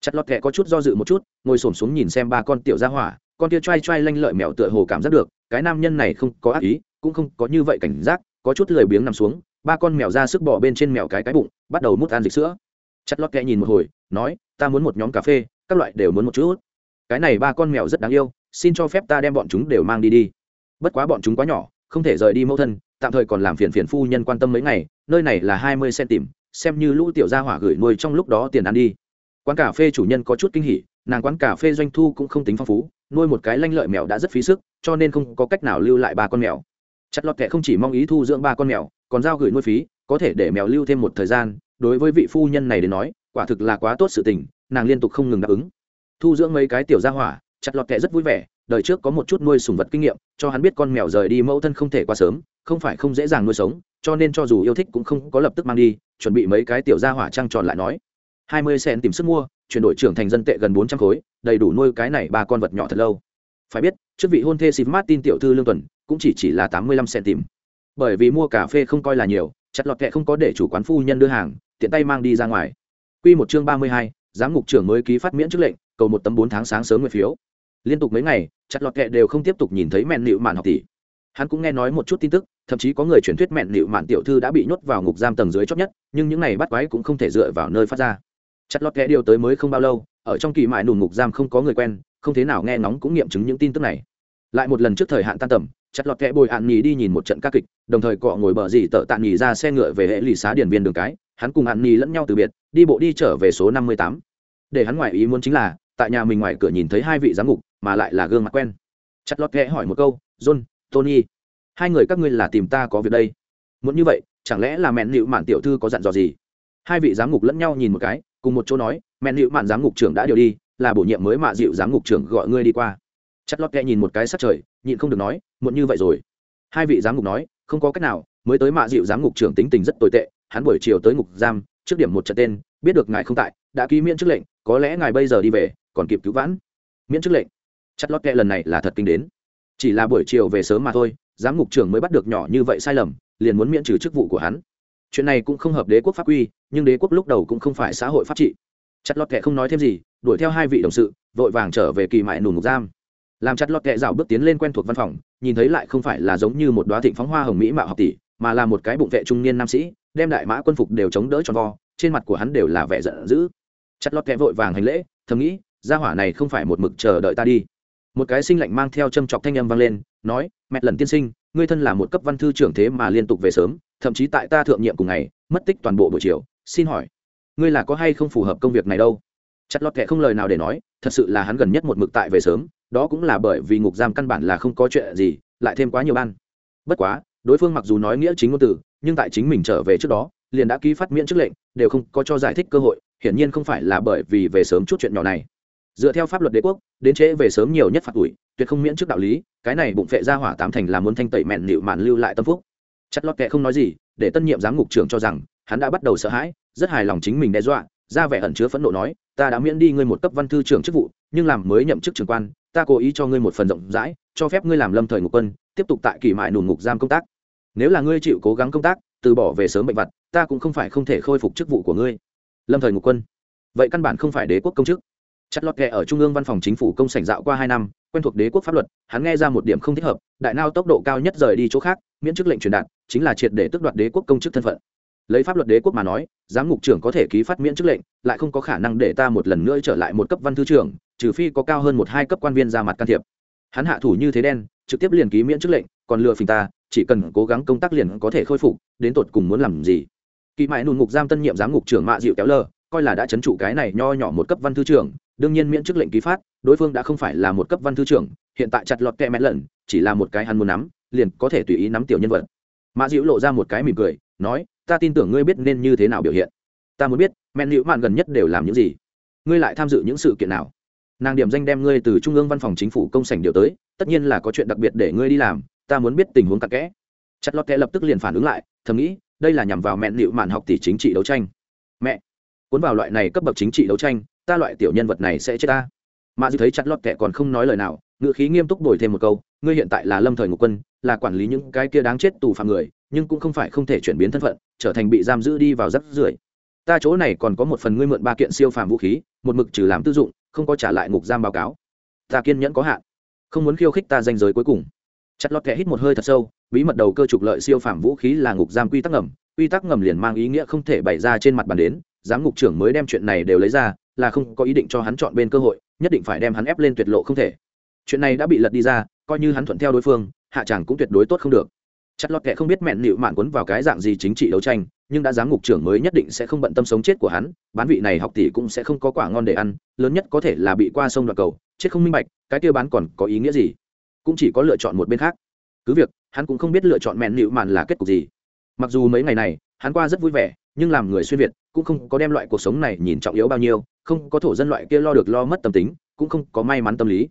Chặt lọt kẹ có chút do dự một chút, ngồi xổm xuống nhìn xem ba con tiểu ra hỏa, con kia t r a i t r a i lanh lợi mèo tựa hồ cảm giác được, cái nam nhân này không có ác ý cũng không có như vậy cảnh giác, có chút lười biếng nằm xuống, ba con mèo ra sức bỏ bên trên mèo cái cái bụng, bắt đầu mút ăn dịch sữa. Chặt lót kẹ nhìn một hồi, nói, ta muốn một nhóm cà phê, các loại đều muốn một chút. Cái này ba con mèo rất đáng yêu, xin cho phép ta đem bọn chúng đều mang đi đi. Bất quá bọn chúng quá nhỏ, không thể rời đi mẫu thân, tạm thời còn làm phiền phiền phu nhân quan tâm mấy ngày, nơi này là hai mươi cm, xem như lũ tiểu gia hỏa gửi nuôi trong lúc đó tiền ăn đi. Quán cà phê chủ nhân có chút kinh hỉ, nàng quán cà phê doanh thu cũng không tính phong phú, nuôi một cái lanh lợi mèo đã rất phí sức, cho nên không có cách nào lưu lại ba con mèo chặt lọt kệ không chỉ mong ý thu dưỡng ba con mèo, còn giao gửi nuôi phí, có thể để mèo lưu thêm một thời gian. Đối với vị phu nhân này đến nói, quả thực là quá tốt sự tình, nàng liên tục không ngừng đáp ứng. Thu dưỡng mấy cái tiểu gia hỏa, chặt lọt kệ rất vui vẻ, đời trước có một chút nuôi sùng vật kinh nghiệm, cho hắn biết con mèo rời đi mẫu thân không thể quá sớm, không phải không dễ dàng nuôi sống, cho nên cho dù yêu thích cũng không có lập tức mang đi, chuẩn bị mấy cái tiểu gia hỏa trăng tròn lại nói. Hai mươi sen tìm sức mua, chuyển đổi trưởng thành dân tệ gần bốn trăm khối, đầy đủ nuôi cái này ba con vật nhỏ thật lâu. Phải biết trước vị hôn thê Steve Martin tiểu thư lương tuần cũng chỉ chỉ là tám mươi lăm cm bởi vì mua cà phê không coi là nhiều chặt lọt kệ không có để chủ quán phu nhân đưa hàng tiện tay mang đi ra ngoài. Quy một chương ba mươi hai, giám ngục trưởng mới ký phát miễn chức lệnh cầu một tấm bốn tháng sáng sớm nguyện phiếu. Liên tục mấy ngày chặt lọt kệ đều không tiếp tục nhìn thấy mẹn nịu mạn học tỷ. Hắn cũng nghe nói một chút tin tức thậm chí có người truyền thuyết mẹn nịu mạn tiểu thư đã bị nhốt vào ngục giam tầng dưới chót nhất nhưng những này bắt quái cũng không thể dựa vào nơi phát ra. Chặt lọt kệ điều tới mới không bao lâu ở trong kỳ mại nùn ngục giam không có người quen, không thế nào nghe ngóng cũng nghiệm chứng những tin tức này. Lại một lần trước thời hạn tan tầm, chặt lọt kẽ bồi hạn nhì đi nhìn một trận ca kịch, đồng thời cọ ngồi bờ dì tợ tạ nhì ra xe ngựa về hệ lì xá điển viên đường cái, hắn cùng hạn nhì lẫn nhau từ biệt, đi bộ đi trở về số năm mươi tám. Để hắn ngoại ý muốn chính là, tại nhà mình ngoài cửa nhìn thấy hai vị giám ngục, mà lại là gương mặt quen. Chặt lọt kẽ hỏi một câu, john, tony, hai người các ngươi là tìm ta có việc đây? Muốn như vậy, chẳng lẽ là mẹn nịu mạn tiểu thư có dặn dò gì? Hai vị giám ngục lẫn nhau nhìn một cái, cùng một chỗ nói mẹn nịu mạn giám ngục trưởng đã điều đi, là bổ nhiệm mới mạ dịu giám ngục trưởng gọi ngươi đi qua. Chất lót kẹ nhìn một cái sắc trời, nhịn không được nói, muộn như vậy rồi. Hai vị giám ngục nói, không có cách nào, mới tới mạ dịu giám ngục trưởng tính tình rất tồi tệ, hắn buổi chiều tới ngục giam, trước điểm một trận tên, biết được ngài không tại, đã ký miễn chức lệnh, có lẽ ngài bây giờ đi về, còn kịp cứu vãn. Miễn chức lệnh. Chất lót kẹ lần này là thật kinh đến. Chỉ là buổi chiều về sớm mà thôi, giám ngục trưởng mới bắt được nhỏ như vậy sai lầm, liền muốn miễn trừ chức vụ của hắn. Chuyện này cũng không hợp đế quốc pháp quy, nhưng đế quốc lúc đầu cũng không phải xã hội pháp trị chặt lọt kệ không nói thêm gì, đuổi theo hai vị đồng sự, vội vàng trở về kỳ mại nùn ngục giam. Làm chặt lọt kệ rào bước tiến lên quen thuộc văn phòng, nhìn thấy lại không phải là giống như một đoá thịnh phóng hoa hồng mỹ mạo học tỷ, mà là một cái bụng vệ trung niên nam sĩ, đem đại mã quân phục đều chống đỡ tròn vo, trên mặt của hắn đều là vẻ giận dữ. Chặt lọt kệ vội vàng hành lễ, thầm nghĩ, gia hỏa này không phải một mực chờ đợi ta đi. Một cái sinh lạnh mang theo châm chọc thanh âm vang lên, nói, mẹ lần tiên sinh, ngươi thân là một cấp văn thư trưởng thế mà liên tục về sớm, thậm chí tại ta thượng nhiệm cùng ngày, mất tích toàn bộ buổi chiều, xin hỏi ngươi là có hay không phù hợp công việc này đâu? Chặt lọt kệ không lời nào để nói, thật sự là hắn gần nhất một mực tại về sớm, đó cũng là bởi vì ngục giam căn bản là không có chuyện gì, lại thêm quá nhiều ban. Bất quá, đối phương mặc dù nói nghĩa chính ngôn từ, nhưng tại chính mình trở về trước đó, liền đã ký phát miễn chức lệnh, đều không có cho giải thích cơ hội, hiển nhiên không phải là bởi vì về sớm chút chuyện nhỏ này. Dựa theo pháp luật đế quốc, đến trễ về sớm nhiều nhất phạt ủi tuyệt không miễn trước đạo lý, cái này bụng phệ ra hỏa tám thành là muốn thanh tẩy mẹn nịu màn lưu lại tâm phúc. Chặt lọt kệ không nói gì, để tân nhiệm giám ngục trưởng cho rằng, hắn đã bắt đầu sợ hãi rất hài lòng chính mình đe dọa ra vẻ ẩn chứa phẫn nộ nói ta đã miễn đi ngươi một cấp văn thư trưởng chức vụ nhưng làm mới nhậm chức trưởng quan ta cố ý cho ngươi một phần rộng rãi cho phép ngươi làm lâm thời ngục quân tiếp tục tại kỳ mại nùn ngục giam công tác. Nếu là ngươi chịu cố gắng công tác từ bỏ về sớm bệnh vật, ta cũng không phải không thể khôi phục chức vụ của ngươi. Lâm thời ngục quân. Vậy căn bản không phải đế quốc công chức. Chặt lọt kệ ở trung ương văn phòng chính phủ công sảnh dạo qua hai năm quen thuộc đế quốc pháp luật hắn nghe ra một điểm không thích hợp đại nao tốc độ cao nhất rời đi chỗ khác miễn chức lệnh truyền đạt chính là triệt để tước đoạt đế quốc công chức thân phận lấy pháp luật đế quốc mà nói giám ngục trưởng có thể ký phát miễn chức lệnh lại không có khả năng để ta một lần nữa trở lại một cấp văn thư trưởng trừ phi có cao hơn một hai cấp quan viên ra mặt can thiệp. Hắn hạ thủ như thế đen trực tiếp liền ký miễn chức lệnh còn lừa phình ta chỉ cần cố gắng công tác liền có thể khôi phục đến tột cùng muốn làm gì? Kỳ mại nùn ngục giam tân nhiệm giám ngục trưởng mạ dịu kéo lơ coi là đã chấn trụ cái này nho nhỏ một cấp văn thư trưởng đương nhiên miễn chức lệnh ký phát đối phương đã không phải là một cấp văn thư trưởng hiện tại chặt lọt kẹ mẹ lẩn, chỉ là một cái hắn muốn nắm liền có thể tùy ý nắm tiểu nhân vật. Mã dịu lộ ra một cái mỉm cười nói ta tin tưởng ngươi biết nên như thế nào biểu hiện. Ta muốn biết men hữu mạn gần nhất đều làm những gì? Ngươi lại tham dự những sự kiện nào? Nàng điểm danh đem ngươi từ trung ương văn phòng chính phủ công sảnh điều tới, tất nhiên là có chuyện đặc biệt để ngươi đi làm, ta muốn biết tình huống tắc kẽ. Chặt lọt kẹ lập tức liền phản ứng lại, thầm nghĩ, đây là nhằm vào mẹn nịu mạn học tỷ chính trị đấu tranh. Mẹ, cuốn vào loại này cấp bậc chính trị đấu tranh, ta loại tiểu nhân vật này sẽ chết ta. Mà dư thấy chặt lọt kẹ còn không nói lời nào, ngựa khí nghiêm túc đổi thêm một câu, ngươi hiện tại là lâm thời ngục quân, là quản lý những cái kia đáng chết tù phạm người nhưng cũng không phải không thể chuyển biến thân phận, trở thành bị giam giữ đi vào rắc rưởi. Ta chỗ này còn có một phần ngươi mượn ba kiện siêu phàm vũ khí, một mực trừ làm tư dụng, không có trả lại ngục giam báo cáo. Ta kiên nhẫn có hạn, không muốn khiêu khích ta danh giới cuối cùng. Chặt lọt kẻ hít một hơi thật sâu, bí mật đầu cơ trục lợi siêu phàm vũ khí là ngục giam quy tắc ngầm, quy tắc ngầm liền mang ý nghĩa không thể bày ra trên mặt bàn đến, giám ngục trưởng mới đem chuyện này đều lấy ra, là không có ý định cho hắn chọn bên cơ hội, nhất định phải đem hắn ép lên tuyệt lộ không thể. Chuyện này đã bị lật đi ra, coi như hắn thuận theo đối phương, hạ tràng cũng tuyệt đối tốt không được chặt lọt kệ không biết mẹn nịu mạn quấn vào cái dạng gì chính trị đấu tranh, nhưng đã giám ngục trưởng mới nhất định sẽ không bận tâm sống chết của hắn, bán vị này học tỷ cũng sẽ không có quả ngon để ăn, lớn nhất có thể là bị qua sông đoạn cầu, chết không minh bạch, cái tiêu bán còn có ý nghĩa gì? Cũng chỉ có lựa chọn một bên khác. Cứ việc, hắn cũng không biết lựa chọn mẹn nịu mạn là kết cục gì. Mặc dù mấy ngày này, hắn qua rất vui vẻ, nhưng làm người xuyên việt, cũng không có đem loại cuộc sống này nhìn trọng yếu bao nhiêu, không có thổ dân loại kia lo được lo mất tâm tính, cũng không có may mắn tâm lý.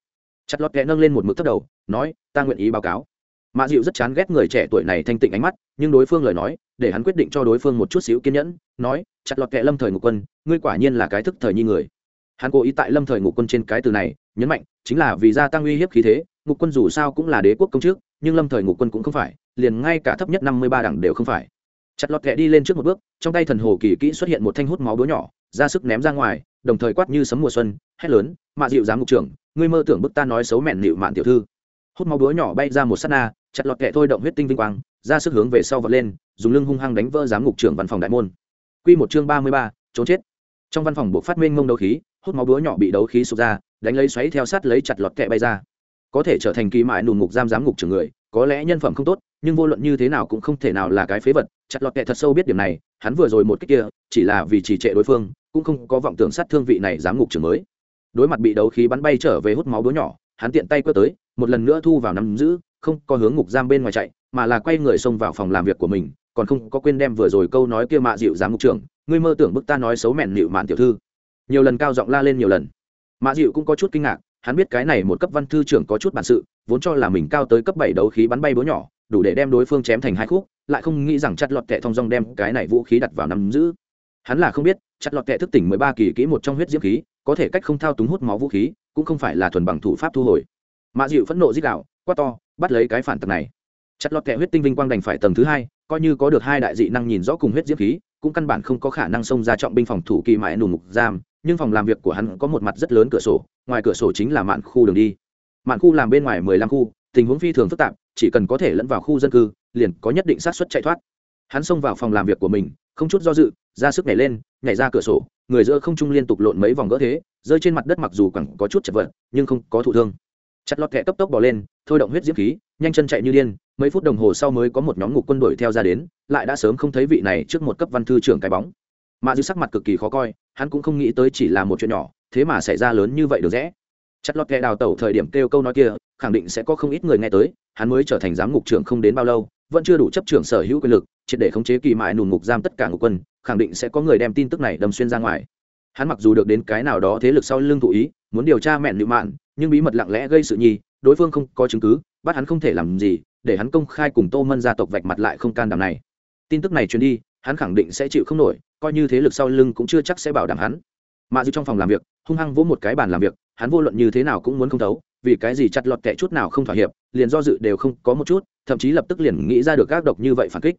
Chặt lọt kệ nâng lên một mực thấp đầu, nói, ta nguyện ý báo cáo mạ dịu rất chán ghét người trẻ tuổi này thanh tịnh ánh mắt, nhưng đối phương lời nói, để hắn quyết định cho đối phương một chút xíu kiên nhẫn, nói, chặt lọt kệ lâm thời ngục quân, ngươi quả nhiên là cái thức thời nhi người. Hắn cố ý tại lâm thời ngục quân trên cái từ này, nhấn mạnh, chính là vì gia tăng uy hiếp khí thế, ngục quân dù sao cũng là đế quốc công trước nhưng lâm thời ngục quân cũng không phải, liền ngay cả thấp nhất năm mươi ba đẳng đều không phải. Chặt lọt kệ đi lên trước một bước, trong tay thần hồ kỳ kỹ xuất hiện một thanh hút máu búa nhỏ, ra sức ném ra ngoài, đồng thời quát như sấm mùa xuân, hét lớn mạ dịu giám ngục trưởng, ngươi mơ tưởng bức ta nói xấu mẹn nịu mạn tiểu thư hút máu búa nhỏ bay ra một s á t na, chặt lọt kẹ thôi động huyết tinh vinh quang, ra sức hướng về sau vật lên, dùng lưng hung hăng đánh vỡ giám ngục trưởng văn phòng đại môn. Q một chương ba mươi ba, trốn chết. Trong văn phòng buộc phát minh mông đấu khí, hút máu búa nhỏ bị đấu khí sụp ra, đánh lấy xoáy theo sát lấy chặt lọt kẹ bay ra. Có thể trở thành kỳ mại nùn ngục giam giám ngục trưởng người, có lẽ nhân phẩm không tốt, nhưng vô luận như thế nào cũng không thể nào là cái phế vật, chặt lọt kẹ thật sâu biết điểm này, hắn vừa rồi một cách kia, chỉ là vì trì trệ đối phương, cũng không có vọng tưởng sát thương vị này giám ngục trưởng mới. Đối mặt bị đấu khí bắn bay trở về hút máu búa nhỏ hắn tiện tay quơ tới, một lần nữa thu vào nắm giữ, không có hướng ngục giam bên ngoài chạy, mà là quay người xông vào phòng làm việc của mình, còn không có quên đem vừa rồi câu nói kia mạ dịu giám ngục trưởng, ngươi mơ tưởng bức ta nói xấu mẹn nịu mạn tiểu thư. Nhiều lần cao giọng la lên nhiều lần. Mạ dịu cũng có chút kinh ngạc, hắn biết cái này một cấp văn thư trưởng có chút bản sự, vốn cho là mình cao tới cấp bảy đấu khí bắn bay búa nhỏ, đủ để đem đối phương chém thành hai khúc, lại không nghĩ rằng chặt lọt kẹ thong dong đem cái này vũ khí đặt vào nắm giữ hắn là không biết, chặt lọt kệ thức tỉnh mười ba kỳ kỹ một trong huyết diễm khí, có thể cách không thao túng hút máu vũ khí, cũng không phải là thuần bằng thủ pháp thu hồi. Mạ dịu phẫn nộ dích đạo quát to, bắt lấy cái phản tật này. Chặt lọt kệ huyết tinh vinh quang đành phải tầng thứ hai, coi như có được hai đại dị năng nhìn rõ cùng huyết diễm khí, cũng căn bản không có khả năng xông ra trọng binh phòng thủ kỳ mãi nù mục giam, nhưng phòng làm việc của hắn có một mặt rất lớn cửa sổ, ngoài cửa sổ chính là mạn khu đường đi. Mạn khu làm bên ngoài mười lăm khu, tình huống phi thường phức tạp, chỉ cần có thể lẫn vào khu dân cư, liền có nhất định xác suất chạy thoát. Hắn xông vào phòng làm việc của mình, không chút do dự ra sức nhảy lên, nhảy ra cửa sổ, người giữa không trung liên tục lộn mấy vòng gỡ thế, rơi trên mặt đất mặc dù còn có chút chật vật, nhưng không có thụ thương. Chặt lọt kẹ cấp tốc bỏ lên, thôi động huyết diễm khí, nhanh chân chạy như điên, mấy phút đồng hồ sau mới có một nhóm ngục quân đuổi theo ra đến, lại đã sớm không thấy vị này trước một cấp văn thư trưởng cái bóng. Mạ dư sắc mặt cực kỳ khó coi, hắn cũng không nghĩ tới chỉ là một chuyện nhỏ, thế mà xảy ra lớn như vậy được rẽ chặt lọt kẹ đào tẩu thời điểm kêu câu nói kia, khẳng định sẽ có không ít người nghe tới, hắn mới trở thành giám ngục trưởng không đến bao lâu, vẫn chưa đủ chấp trưởng sở hữu quyền lực triệt để khống chế kỳ mại nùn ngục giam tất cả ngục quân, khẳng định sẽ có người đem tin tức này đâm xuyên ra ngoài. Hắn mặc dù được đến cái nào đó thế lực sau lưng thụ ý, muốn điều tra mẹn nịu mạn, nhưng bí mật lặng lẽ gây sự nhi, đối phương không có chứng cứ, bắt hắn không thể làm gì, để hắn công khai cùng tô mân gia tộc vạch mặt lại không can đảm này. Tin tức này truyền đi, hắn khẳng định sẽ chịu không nổi, coi như thế lực sau lưng cũng chưa chắc sẽ bảo đảm hắn. Mạ dư trong phòng làm việc, hung hăng vỗ một cái bàn làm việc, hắn vô luận như thế nào cũng muốn không thấu, vì cái gì chặt lọt kẻ chút nào không thỏa hiệp, liền do dự đều không có một chút, thậm chí lập tức liền nghĩ ra được các độc như vậy phản kích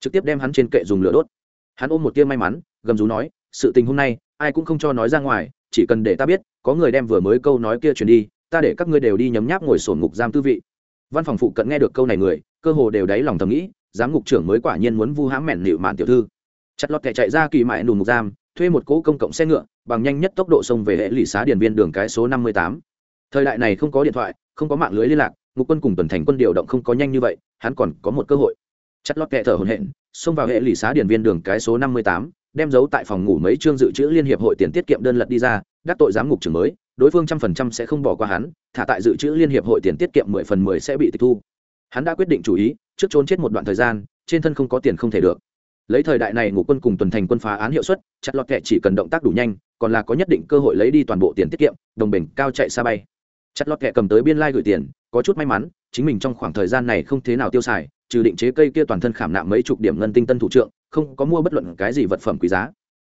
trực tiếp đem hắn trên kệ dùng lửa đốt. Hắn ôm một tia may mắn, gầm rú nói, sự tình hôm nay, ai cũng không cho nói ra ngoài, chỉ cần để ta biết, có người đem vừa mới câu nói kia truyền đi, ta để các ngươi đều đi nhấm nháp ngồi sổn ngục giam tư vị. Văn phòng phụ cận nghe được câu này người, cơ hồ đều đáy lòng thầm nghĩ, giám ngục trưởng mới quả nhiên muốn vu hãm mẹn nịu mạn tiểu thư. Chặt lọt kẻ chạy ra kỳ mại nùn ngục giam, thuê một cỗ công cộng xe ngựa, bằng nhanh nhất tốc độ xông về hệ lụy xá điền viên đường cái số năm mươi tám. Thời đại này không có điện thoại, không có mạng lưới liên lạc, ngục quân cùng tuần thành quân điều động không có nhanh như vậy, hắn còn có một cơ hội chặt lọt kẹ thở hồn hện xông vào hệ lụy xá điển viên đường cái số năm mươi tám, đem giấu tại phòng ngủ mấy chương dự trữ liên hiệp hội tiền tiết kiệm đơn lật đi ra, đắc tội giám ngục trưởng mới, đối phương trăm phần trăm sẽ không bỏ qua hắn, thả tại dự trữ liên hiệp hội tiền tiết kiệm mười phần mười sẽ bị tịch thu. Hắn đã quyết định chủ ý, trước trốn chết một đoạn thời gian, trên thân không có tiền không thể được. Lấy thời đại này ngục quân cùng tuần thành quân phá án hiệu suất, chặt lọt kệ chỉ cần động tác đủ nhanh, còn là có nhất định cơ hội lấy đi toàn bộ tiền tiết kiệm, đồng bình cao chạy xa bay. Chặt lọt kệ cầm tới biên lai gửi tiền, có chút may mắn chính mình trong khoảng thời gian này không thế nào tiêu xài, trừ định chế cây kia toàn thân khảm nạm mấy chục điểm ngân tinh tân thủ trượng, không có mua bất luận cái gì vật phẩm quý giá.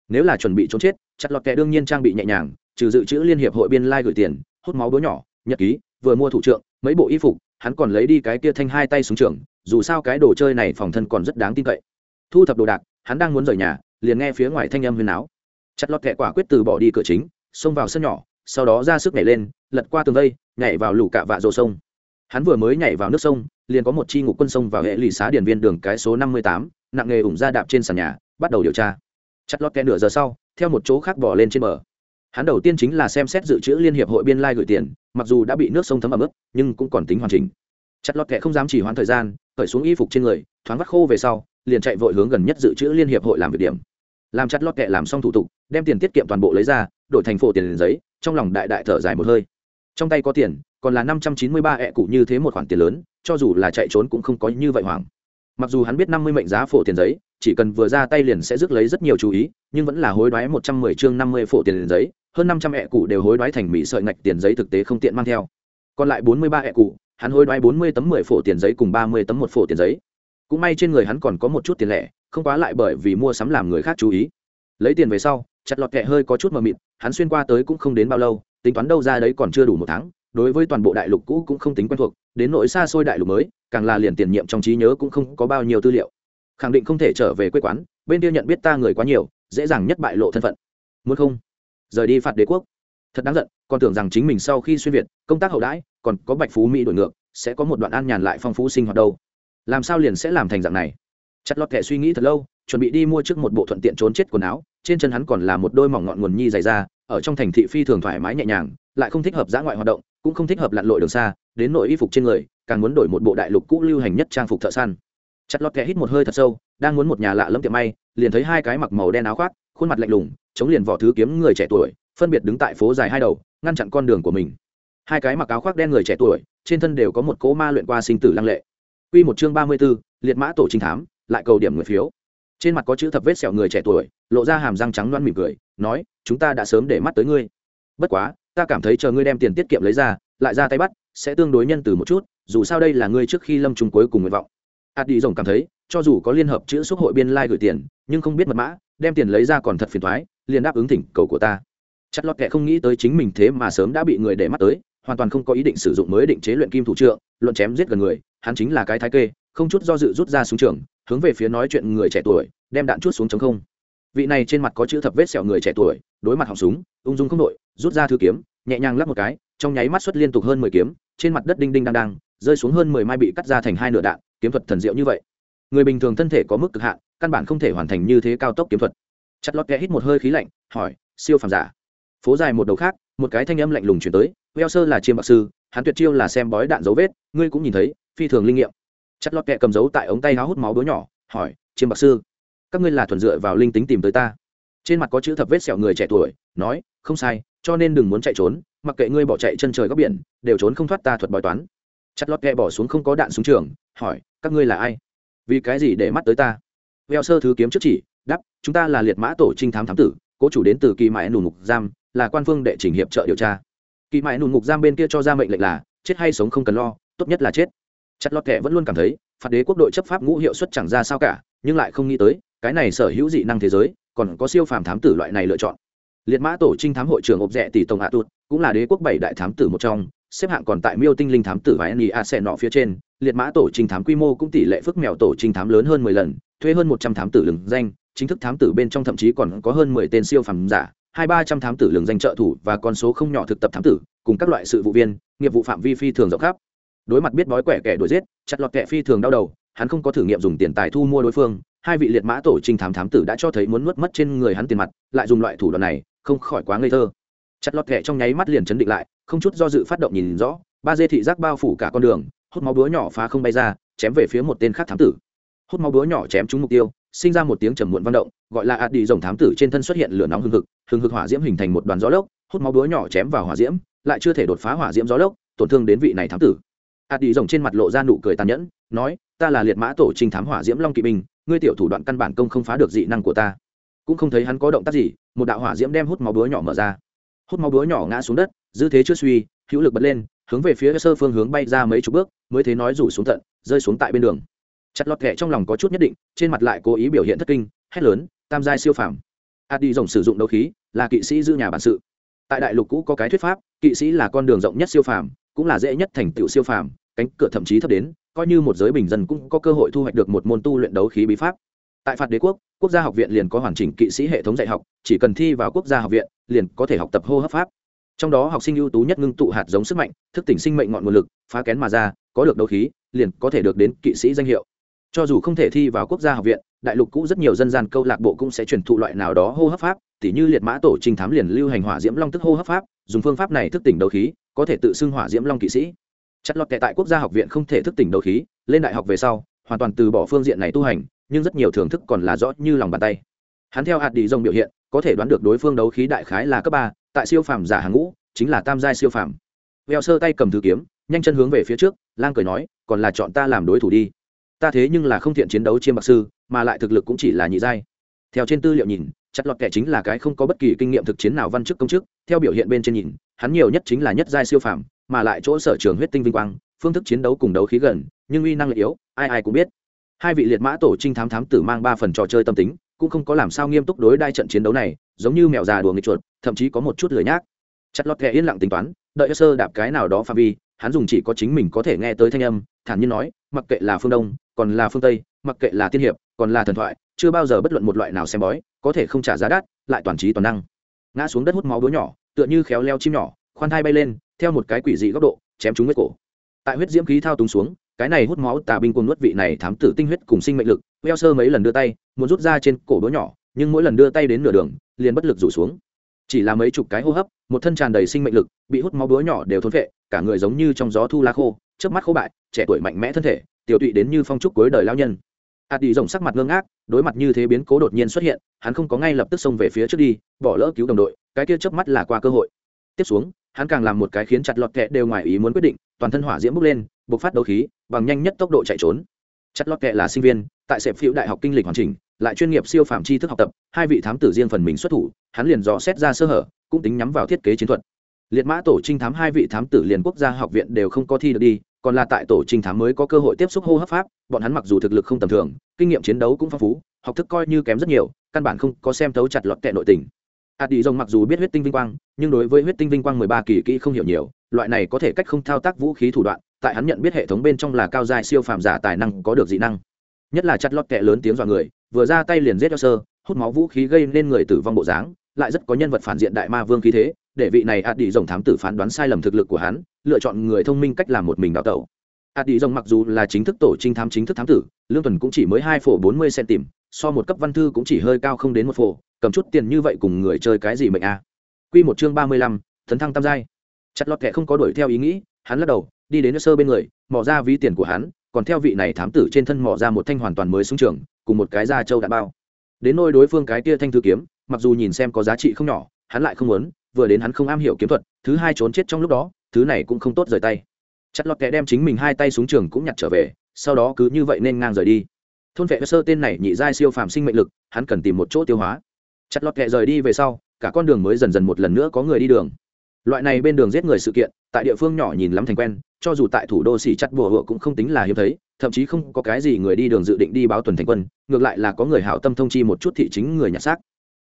Nếu là chuẩn bị trốn chết, chặt lọt kẻ đương nhiên trang bị nhẹ nhàng, trừ dự trữ liên hiệp hội biên lai gửi tiền, hút máu búa nhỏ, nhật ký, vừa mua thủ trượng, mấy bộ y phục, hắn còn lấy đi cái kia thanh hai tay xuống trường, dù sao cái đồ chơi này phòng thân còn rất đáng tin cậy. Thu thập đồ đạc, hắn đang muốn rời nhà, liền nghe phía ngoài thanh âm huyền áo chặt lọt kẹ quả quyết từ bỏ đi cửa chính, xông vào sân nhỏ, sau đó ra sức nhảy lên, lật qua tường vây, nhảy vào lũ cạ vạ rồ sông hắn vừa mới nhảy vào nước sông, liền có một chi ngục quân sông vào hệ lụy xá điển viên đường cái số năm mươi tám, nặng nghề ủng ra đạp trên sàn nhà, bắt đầu điều tra. Chặt lọt kẹ nửa giờ sau, theo một chỗ khác bỏ lên trên bờ. Hắn đầu tiên chính là xem xét dự trữ liên hiệp hội biên lai gửi tiền, mặc dù đã bị nước sông thấm ẩm ướt, nhưng cũng còn tính hoàn chỉnh. Chặt lọt kẹ không dám chỉ hoãn thời gian, cởi xuống y phục trên người, thoáng vắt khô về sau, liền chạy vội hướng gần nhất dự trữ liên hiệp hội làm việc điểm. Làm chặt lọt kẹ làm xong thủ tục, đem tiền tiết kiệm toàn bộ lấy ra, đổi thành phố tiền giấy, trong lòng đại đại thở dài một hơi. Trong tay có tiền còn là năm trăm chín mươi ba ẹ cụ như thế một khoản tiền lớn, cho dù là chạy trốn cũng không có như vậy hoảng. Mặc dù hắn biết năm mươi mệnh giá phổ tiền giấy, chỉ cần vừa ra tay liền sẽ rước lấy rất nhiều chú ý, nhưng vẫn là hối đoái một trăm mười chương năm mươi phổ tiền giấy, hơn năm trăm ẹ cụ đều hối đoái thành mỹ sợi ngạch tiền giấy thực tế không tiện mang theo. Còn lại bốn mươi ba ẹ cụ hắn hối đoái bốn mươi tấm mười phổ tiền giấy cùng ba mươi tấm một phổ tiền giấy. Cũng may trên người hắn còn có một chút tiền lẻ, không quá lại bởi vì mua sắm làm người khác chú ý. Lấy tiền về sau, chặt lọt kẹ hơi có chút mờ mịt, hắn xuyên qua tới cũng không đến bao lâu, tính toán đâu ra đấy còn chưa đủ một tháng đối với toàn bộ đại lục cũ cũng không tính quen thuộc, đến nỗi xa xôi đại lục mới, càng là liền tiền nhiệm trong trí nhớ cũng không có bao nhiêu tư liệu. Khẳng định không thể trở về quê quán, bên kia nhận biết ta người quá nhiều, dễ dàng nhất bại lộ thân phận. Muốn không? Rời đi phạt đế quốc. Thật đáng giận, còn tưởng rằng chính mình sau khi xuyên việt, công tác hậu đãi, còn có bạch phú mỹ đổi ngược, sẽ có một đoạn an nhàn lại phong phú sinh hoạt đâu. Làm sao liền sẽ làm thành dạng này? Chặt lọt kệ suy nghĩ thật lâu, chuẩn bị đi mua trước một bộ thuận tiện trốn chết quần áo, trên chân hắn còn là một đôi mỏng ngọn nguồn nhi dày ra ở trong thành thị phi thường thoải mái nhẹ nhàng, lại không thích hợp giã ngoại hoạt động cũng không thích hợp lặn lội đường xa đến nội y phục trên người càng muốn đổi một bộ đại lục cũ lưu hành nhất trang phục thợ săn chặt lọt kệ hít một hơi thật sâu đang muốn một nhà lạ lẫm tiệm may liền thấy hai cái mặc màu đen áo khoác khuôn mặt lạnh lùng chống liền vỏ thứ kiếm người trẻ tuổi phân biệt đứng tại phố dài hai đầu ngăn chặn con đường của mình hai cái mặc áo khoác đen người trẻ tuổi trên thân đều có một cỗ ma luyện qua sinh tử lăng lệ Quy một chương ba mươi 34, liệt mã tổ trinh thám, lại cầu điểm người phiếu. Trên mặt có chữ thập vết sẹo người trẻ tuổi, lộ ra hàm răng trắng loăn mỉm cười, nói, chúng ta đã sớm để mắt tới ngươi. Bất quá, ta cảm thấy chờ ngươi đem tiền tiết kiệm lấy ra, lại ra tay bắt, sẽ tương đối nhân từ một chút, dù sao đây là ngươi trước khi lâm trung cuối cùng nguyện vọng. Adi đi rồng cảm thấy, cho dù có liên hợp chữ xúc hội biên lai gửi tiền, nhưng không biết mật mã, đem tiền lấy ra còn thật phiền toái, liền đáp ứng thỉnh cầu của ta. Chặt lọt kệ không nghĩ tới chính mình thế mà sớm đã bị người để mắt tới, hoàn toàn không có ý định sử dụng mới định chế luyện kim thủ trượng, luận chém giết gần người, hắn chính là cái thái kê, không chút do dự rút ra súng trường, hướng về phía nói chuyện người trẻ tuổi, đem đạn chuốt xuống chống không. Vị này trên mặt có chữ thập vết sẹo người trẻ tuổi, đối mặt họng súng, ung dung không đội, rút ra thư kiếm, nhẹ nhàng lắp một cái, trong nháy mắt xuất liên tục hơn mười kiếm, trên mặt đất đinh đinh đang đang, rơi xuống hơn mười mai bị cắt ra thành hai nửa đạn, kiếm thuật thần diệu như vậy. Người bình thường thân thể có mức cực hạn, căn bản không thể hoàn thành như thế cao tốc kiếm thuật. Chặt lót kẽ hít một hơi khí lạnh, hỏi, siêu phàm giả. Phố dài một đầu khác, một cái thanh âm lạnh lùng truyền tới, Weo sơ là chiêm bạc sư, hắn tuyệt chiêu là xem bói đạn dấu vết, ngươi cũng nhìn thấy, phi thường linh nghiệm. Chặt lót kẹ cầm dấu tại ống tay áo hút máu đứa nhỏ, hỏi, chiêm bạc sư, các ngươi là thuần dựa vào linh tính tìm tới ta. Trên mặt có chữ thập vết sẹo người trẻ tuổi, nói, không sai, cho nên đừng muốn chạy trốn, mặc kệ ngươi bỏ chạy chân trời góc biển, đều trốn không thoát ta thuật bói toán. Chặt lót kẹ bỏ xuống không có đạn xuống trường, hỏi, các ngươi là ai? Vì cái gì để mắt tới ta? veo sơ thứ kiếm trước chỉ, đáp, chúng ta là liệt mã tổ trinh thám thám tử, cố chủ đến từ kỳ mãi nù ngục giam là quan phương đệ trình hiệp trợ điều tra kỳ mãi nù ngục giam bên kia cho ra mệnh lệnh là chết hay sống không cần lo tốt nhất là chết chặt lọt kẹ vẫn luôn cảm thấy phạt đế quốc đội chấp pháp ngũ hiệu suất chẳng ra sao cả nhưng lại không nghĩ tới cái này sở hữu dị năng thế giới còn có siêu phàm thám tử loại này lựa chọn. Liệt mã tổ trinh thám hội trưởng ộp rẽ tỷ tổng hạ tụt, cũng là đế quốc bảy đại thám tử một trong, xếp hạng còn tại miêu tinh linh thám tử và ni a xe nọ phía trên, liệt mã tổ trinh thám quy mô cũng tỷ lệ phước mèo tổ trinh thám lớn hơn mười lần, thuê hơn một trăm thám tử lừng danh, chính thức thám tử bên trong thậm chí còn có hơn mười tên siêu phàm giả, hai ba trăm thám tử lừng danh trợ thủ và con số không nhỏ thực tập thám tử, cùng các loại sự vụ viên, nghiệp vụ phạm vi phi thường rộng khắp. Đối mặt biết bói quẻ kẻ đuổi giết, chặt lọt kẻ phi thường đau đầu, hắn không có thử nghiệm dùng tiền tài thu mua đối phương hai vị liệt mã tổ trinh thám thám tử đã cho thấy muốn nuốt mất trên người hắn tiền mặt, lại dùng loại thủ đoạn này, không khỏi quá ngây thơ. Chặt lọt kẹ trong nháy mắt liền chấn định lại, không chút do dự phát động nhìn rõ, ba dê thị giác bao phủ cả con đường, hút máu búa nhỏ phá không bay ra, chém về phía một tên khác thám tử. Hút máu búa nhỏ chém trúng mục tiêu, sinh ra một tiếng trầm muộn văn động, gọi là ạt đi rồng thám tử trên thân xuất hiện lửa nóng hừng hực hừng hực hỏa diễm hình thành một đoàn gió lốc, hút máu búa nhỏ chém vào hỏa diễm, lại chưa thể đột phá hỏa diễm gió lốc, tổn thương đến vị này thám tử. Ạt đi rồng trên mặt lộ ra nụ cười tàn nhẫn, nói, ta là liệt mã tổ trình thám hỏa diễm long kỵ binh ngươi tiểu thủ đoạn căn bản công không phá được dị năng của ta. Cũng không thấy hắn có động tác gì, một đạo hỏa diễm đem hút máu búa nhỏ mở ra. Hút máu búa nhỏ ngã xuống đất, dư thế chưa suy, hữu lực bật lên, hướng về phía sơ phương hướng bay ra mấy chục bước, mới thế nói rủ xuống tận rơi xuống tại bên đường. Chặt lọt kệ trong lòng có chút nhất định, trên mặt lại cố ý biểu hiện thất kinh, hét lớn, tam giai siêu phàm. A đi rồng sử dụng đấu khí, là kỵ sĩ giữ nhà bản sự. Tại đại lục cũ có cái thuyết pháp, kỵ sĩ là con đường rộng nhất siêu phàm, cũng là dễ nhất thành tựu siêu phàm, cánh cửa thậm chí thấp đến coi như một giới bình dân cũng có cơ hội thu hoạch được một môn tu luyện đấu khí bí pháp. Tại phạt đế quốc quốc gia học viện liền có hoàn chỉnh kỵ sĩ hệ thống dạy học, chỉ cần thi vào quốc gia học viện, liền có thể học tập hô hấp pháp. Trong đó học sinh ưu tú nhất ngưng tụ hạt giống sức mạnh, thức tỉnh sinh mệnh ngọn nguồn lực, phá kén mà ra, có được đấu khí, liền có thể được đến kỵ sĩ danh hiệu. Cho dù không thể thi vào quốc gia học viện, đại lục cũ rất nhiều dân gian câu lạc bộ cũng sẽ truyền thụ loại nào đó hô hấp pháp, tỉ như liệt mã tổ trình thám liền lưu hành hỏa diễm long tức hô hấp pháp, dùng phương pháp này thức tỉnh đấu khí, có thể tự xưng hỏa diễm long kỵ sĩ chất lọt kệ tại quốc gia học viện không thể thức tỉnh đầu khí, lên đại học về sau, hoàn toàn từ bỏ phương diện này tu hành, nhưng rất nhiều thưởng thức còn là rõ như lòng bàn tay. Hắn theo hạt đi rồng biểu hiện, có thể đoán được đối phương đấu khí đại khái là cấp ba, tại siêu phàm giả hàng ngũ, chính là tam giai siêu phàm. Veo sơ tay cầm thư kiếm, nhanh chân hướng về phía trước, lang cười nói, còn là chọn ta làm đối thủ đi. Ta thế nhưng là không thiện chiến đấu chiêm bạc sư, mà lại thực lực cũng chỉ là nhị giai. Theo trên tư liệu nhìn, chặt lọt kẻ chính là cái không có bất kỳ kinh nghiệm thực chiến nào văn chức công chức, theo biểu hiện bên trên nhìn, hắn nhiều nhất chính là nhất giai siêu phàm mà lại chỗ sở trường huyết tinh vinh quang, phương thức chiến đấu cùng đấu khí gần, nhưng uy năng lại yếu, ai ai cũng biết. Hai vị liệt mã tổ trinh thám thám tử mang ba phần trò chơi tâm tính, cũng không có làm sao nghiêm túc đối đai trận chiến đấu này, giống như mèo già đùa nghịch chuột, thậm chí có một chút lười nhác. Chặt lọt kẻ yên lặng tính toán, đợi sơ đạp cái nào đó phạm vi, hắn dùng chỉ có chính mình có thể nghe tới thanh âm, thản nhiên nói, mặc kệ là phương đông, còn là phương tây, mặc kệ là tiên hiệp, còn là thần thoại, chưa bao giờ bất luận một loại nào xem bói, có thể không trả giá đắt, lại toàn trí toàn năng. Ngã xuống đất hút máu đứa nhỏ, tựa như khéo leo chim nhỏ khoan thai bay lên, theo một cái quỷ dị góc độ, chém trúng huyết cổ. Tại huyết diễm khí thao túng xuống, cái này hút máu tà binh cùng nuốt vị này thám tử tinh huyết cùng sinh mệnh lực, veo sơ mấy lần đưa tay, muốn rút ra trên cổ đố nhỏ, nhưng mỗi lần đưa tay đến nửa đường, liền bất lực rủ xuống. Chỉ là mấy chục cái hô hấp, một thân tràn đầy sinh mệnh lực, bị hút máu búa nhỏ đều thôn vệ cả người giống như trong gió thu lá khô trước mắt khô bại, trẻ tuổi mạnh mẽ thân thể, tiểu tụy đến như phong trúc cuối đời lao nhân. Hạt đi rồng sắc mặt ngơ ngác, đối mặt như thế biến cố đột nhiên xuất hiện, hắn không có ngay lập tức xông về phía trước đi, bỏ lỡ cứu đồng đội, cái kia chớp mắt là qua cơ hội tiếp xuống, hắn càng làm một cái khiến chặt lọt kẹ đều ngoài ý muốn quyết định, toàn thân hỏa diễm bốc lên, bộc phát đấu khí, bằng nhanh nhất tốc độ chạy trốn. Chặt lọt kẹ là sinh viên, tại sẹp phiêu đại học kinh lịch hoàn chỉnh, lại chuyên nghiệp siêu phạm tri thức học tập, hai vị thám tử riêng phần mình xuất thủ, hắn liền dò xét ra sơ hở, cũng tính nhắm vào thiết kế chiến thuật. Liệt mã tổ trinh thám hai vị thám tử liền quốc gia học viện đều không có thi được đi, còn là tại tổ trinh thám mới có cơ hội tiếp xúc hô hấp pháp, bọn hắn mặc dù thực lực không tầm thường, kinh nghiệm chiến đấu cũng phong phú, học thức coi như kém rất nhiều, căn bản không có xem thấu chặt lọt kẹ nội tình ạt đi rồng mặc dù biết huyết tinh vinh quang, nhưng đối với huyết tinh vinh quang mười ba kỳ kỹ không hiểu nhiều, loại này có thể cách không thao tác vũ khí thủ đoạn, tại hắn nhận biết hệ thống bên trong là cao dài siêu phàm giả tài năng có được dị năng. Nhất là chặt lọt kẹ lớn tiếng dọa người, vừa ra tay liền giết cho sơ hút máu vũ khí gây nên người tử vong bộ dáng, lại rất có nhân vật phản diện đại ma vương khí thế, để vị này ạt đi rồng thám tử phán đoán sai lầm thực lực của hắn, lựa chọn người thông minh cách làm một mình đào tẩu. Ạt đi rồng mặc dù là chính thức tổ trinh thám chính thức thám tử, lương tuần cũng chỉ mới hai phổ bốn mươi cm so một cấp văn thư cũng chỉ hơi cao không đến một phổ, cầm chút tiền như vậy cùng người chơi cái gì mệnh a? À. q một chương ba mươi lăm thấn thăng tam giai. Chặt lọt kệ không có đuổi theo ý nghĩ, hắn lắc đầu, đi đến sơ bên người, mò ra ví tiền của hắn, còn theo vị này thám tử trên thân mò ra một thanh hoàn toàn mới xuống trường, cùng một cái da trâu đạn bao. Đến nôi đối phương cái kia thanh thư kiếm, mặc dù nhìn xem có giá trị không nhỏ, hắn lại không muốn, vừa đến hắn không am hiểu kiếm thuật, thứ hai trốn chết trong lúc đó, thứ này cũng không tốt rời tay. Chặt lọt kẻ đem chính mình hai tay xuống trường cũng nhặt trở về, sau đó cứ như vậy nên ngang rời đi thôn vệ sơ tên này nhị giai siêu phàm sinh mệnh lực, hắn cần tìm một chỗ tiêu hóa. Chặt lọt kẹ rời đi về sau, cả con đường mới dần dần một lần nữa có người đi đường. Loại này bên đường giết người sự kiện, tại địa phương nhỏ nhìn lắm thành quen, cho dù tại thủ đô xỉ chặt bùa hựa cũng không tính là hiếm thấy, thậm chí không có cái gì người đi đường dự định đi báo tuần thành quân, ngược lại là có người hảo tâm thông chi một chút thị chính người nhặt xác.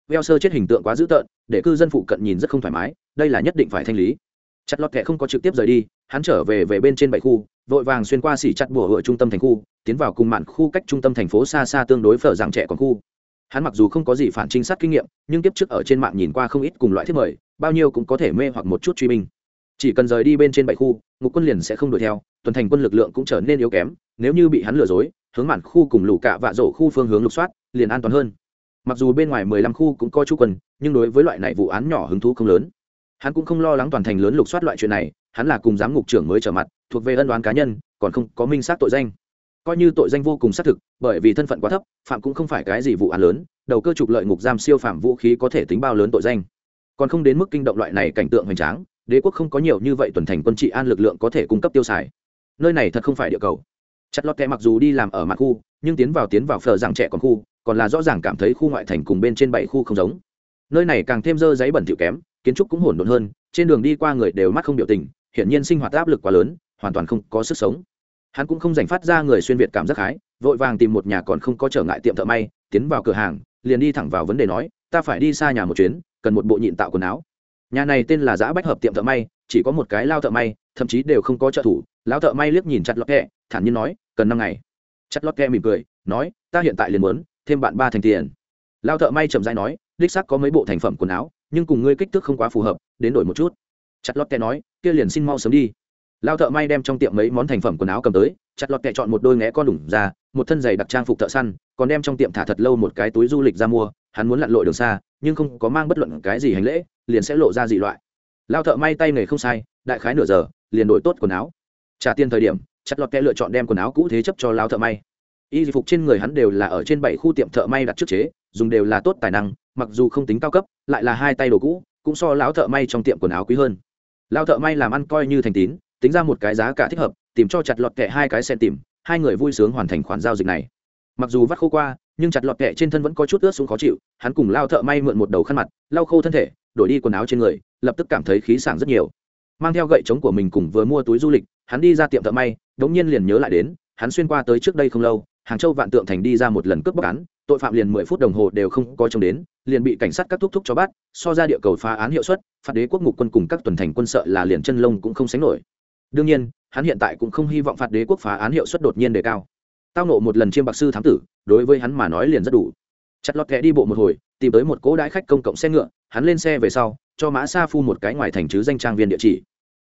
Veo sơ chết hình tượng quá dữ tợn, để cư dân phụ cận nhìn rất không thoải mái, đây là nhất định phải thanh lý. Chặt lọt kẹ không có trực tiếp rời đi hắn trở về về bên trên bảy khu, vội vàng xuyên qua xỉ chặt bùa hựa trung tâm thành khu, tiến vào cùng mạn khu cách trung tâm thành phố xa xa tương đối phở dạng trẻ còn khu. Hắn mặc dù không có gì phản trinh sát kinh nghiệm, nhưng tiếp trước ở trên mạng nhìn qua không ít cùng loại thiết mời, bao nhiêu cũng có thể mê hoặc một chút truy binh. Chỉ cần rời đi bên trên bảy khu, ngục quân liền sẽ không đuổi theo, tuần thành quân lực lượng cũng trở nên yếu kém, nếu như bị hắn lừa dối, hướng mạn khu cùng lũ cạ vạ rổ khu phương hướng lục soát, liền an toàn hơn. Mặc dù bên ngoài mười lăm khu cũng có chú quân, nhưng đối với loại này vụ án nhỏ hứng thú không lớn. Hắn cũng không lo lắng toàn thành lớn lục soát loại chuyện này hắn là cùng giám ngục trưởng mới trở mặt, thuộc về ân đoán cá nhân, còn không có minh xác tội danh. Coi như tội danh vô cùng xác thực, bởi vì thân phận quá thấp, phạm cũng không phải cái gì vụ án lớn, đầu cơ trục lợi ngục giam siêu phạm vũ khí có thể tính bao lớn tội danh. Còn không đến mức kinh động loại này cảnh tượng hoành tráng, đế quốc không có nhiều như vậy tuần thành quân trị an lực lượng có thể cung cấp tiêu xài. Nơi này thật không phải địa cầu. Chặt lọt kẹ mặc dù đi làm ở mặt khu, nhưng tiến vào tiến vào phở rằng trẻ còn khu, còn là rõ ràng cảm thấy khu ngoại thành cùng bên trên bảy khu không giống. Nơi này càng thêm dơ giấy bẩn thỉu kém, kiến trúc cũng hỗn độn hơn, trên đường đi qua người đều mắt không biểu tình hiển nhiên sinh hoạt áp lực quá lớn, hoàn toàn không có sức sống. Hắn cũng không dành phát ra người xuyên việt cảm giác hái, vội vàng tìm một nhà còn không có trở ngại tiệm thợ may, tiến vào cửa hàng, liền đi thẳng vào vấn đề nói, ta phải đi xa nhà một chuyến, cần một bộ nhịn tạo quần áo. Nhà này tên là giã bách hợp tiệm thợ may, chỉ có một cái lao thợ may, thậm chí đều không có trợ thủ. Lão thợ may liếc nhìn chặt lọt kẹ, thản nhiên nói, cần năm ngày. Chặt lọt kẹ mỉm cười, nói, ta hiện tại liền muốn thêm bạn ba thành tiền. Lao thợ may chậm dãi nói, đích xác có mấy bộ thành phẩm quần áo, nhưng cùng ngươi kích thước không quá phù hợp, đến đổi một chút. Chặt lọt kẹ nói kia liền xin mau sớm đi. Lao thợ may đem trong tiệm mấy món thành phẩm quần áo cầm tới, chặt lọt kẹ chọn một đôi ngẽ con đủng ra, một thân giày đặc trang phục thợ săn, còn đem trong tiệm thả thật lâu một cái túi du lịch ra mua, hắn muốn lặn lội đường xa, nhưng không có mang bất luận cái gì hành lễ, liền sẽ lộ ra dị loại. Lao thợ may tay nghề không sai, đại khái nửa giờ, liền đổi tốt quần áo. Trả tiền thời điểm, chặt lọt kẹ lựa chọn đem quần áo cũ thế chấp cho lao thợ may. Y phục trên người hắn đều là ở trên bảy khu tiệm thợ may đặt trước chế, dùng đều là tốt tài năng, mặc dù không tính cao cấp, lại là hai tay đồ cũ, cũng so lão thợ may trong tiệm quần áo quý hơn lao thợ may làm ăn coi như thành tín, tính ra một cái giá cả thích hợp, tìm cho chặt lọt kệ hai cái sen tìm, hai người vui sướng hoàn thành khoản giao dịch này. Mặc dù vắt khô qua, nhưng chặt lọt kệ trên thân vẫn có chút ướt xuống khó chịu, hắn cùng lao thợ may mượn một đầu khăn mặt, lau khô thân thể, đổi đi quần áo trên người, lập tức cảm thấy khí sảng rất nhiều. Mang theo gậy trống của mình cùng vừa mua túi du lịch, hắn đi ra tiệm thợ may, đống nhiên liền nhớ lại đến, hắn xuyên qua tới trước đây không lâu hàng châu vạn tượng thành đi ra một lần cướp bóc án, tội phạm liền mười phút đồng hồ đều không có trông đến, liền bị cảnh sát các thúc thúc cho bắt, so ra địa cầu phá án hiệu suất, phạt đế quốc ngục quân cùng các tuần thành quân sợ là liền chân lông cũng không sánh nổi. Đương nhiên, hắn hiện tại cũng không hy vọng phạt đế quốc phá án hiệu suất đột nhiên đề cao. Tao nộ một lần chiêm bạc sư thám tử, đối với hắn mà nói liền rất đủ. Chặt lọt kẹ đi bộ một hồi, tìm tới một cỗ đãi khách công cộng xe ngựa, hắn lên xe về sau, cho mã sa phu một cái ngoài thành chứ danh trang viên địa chỉ.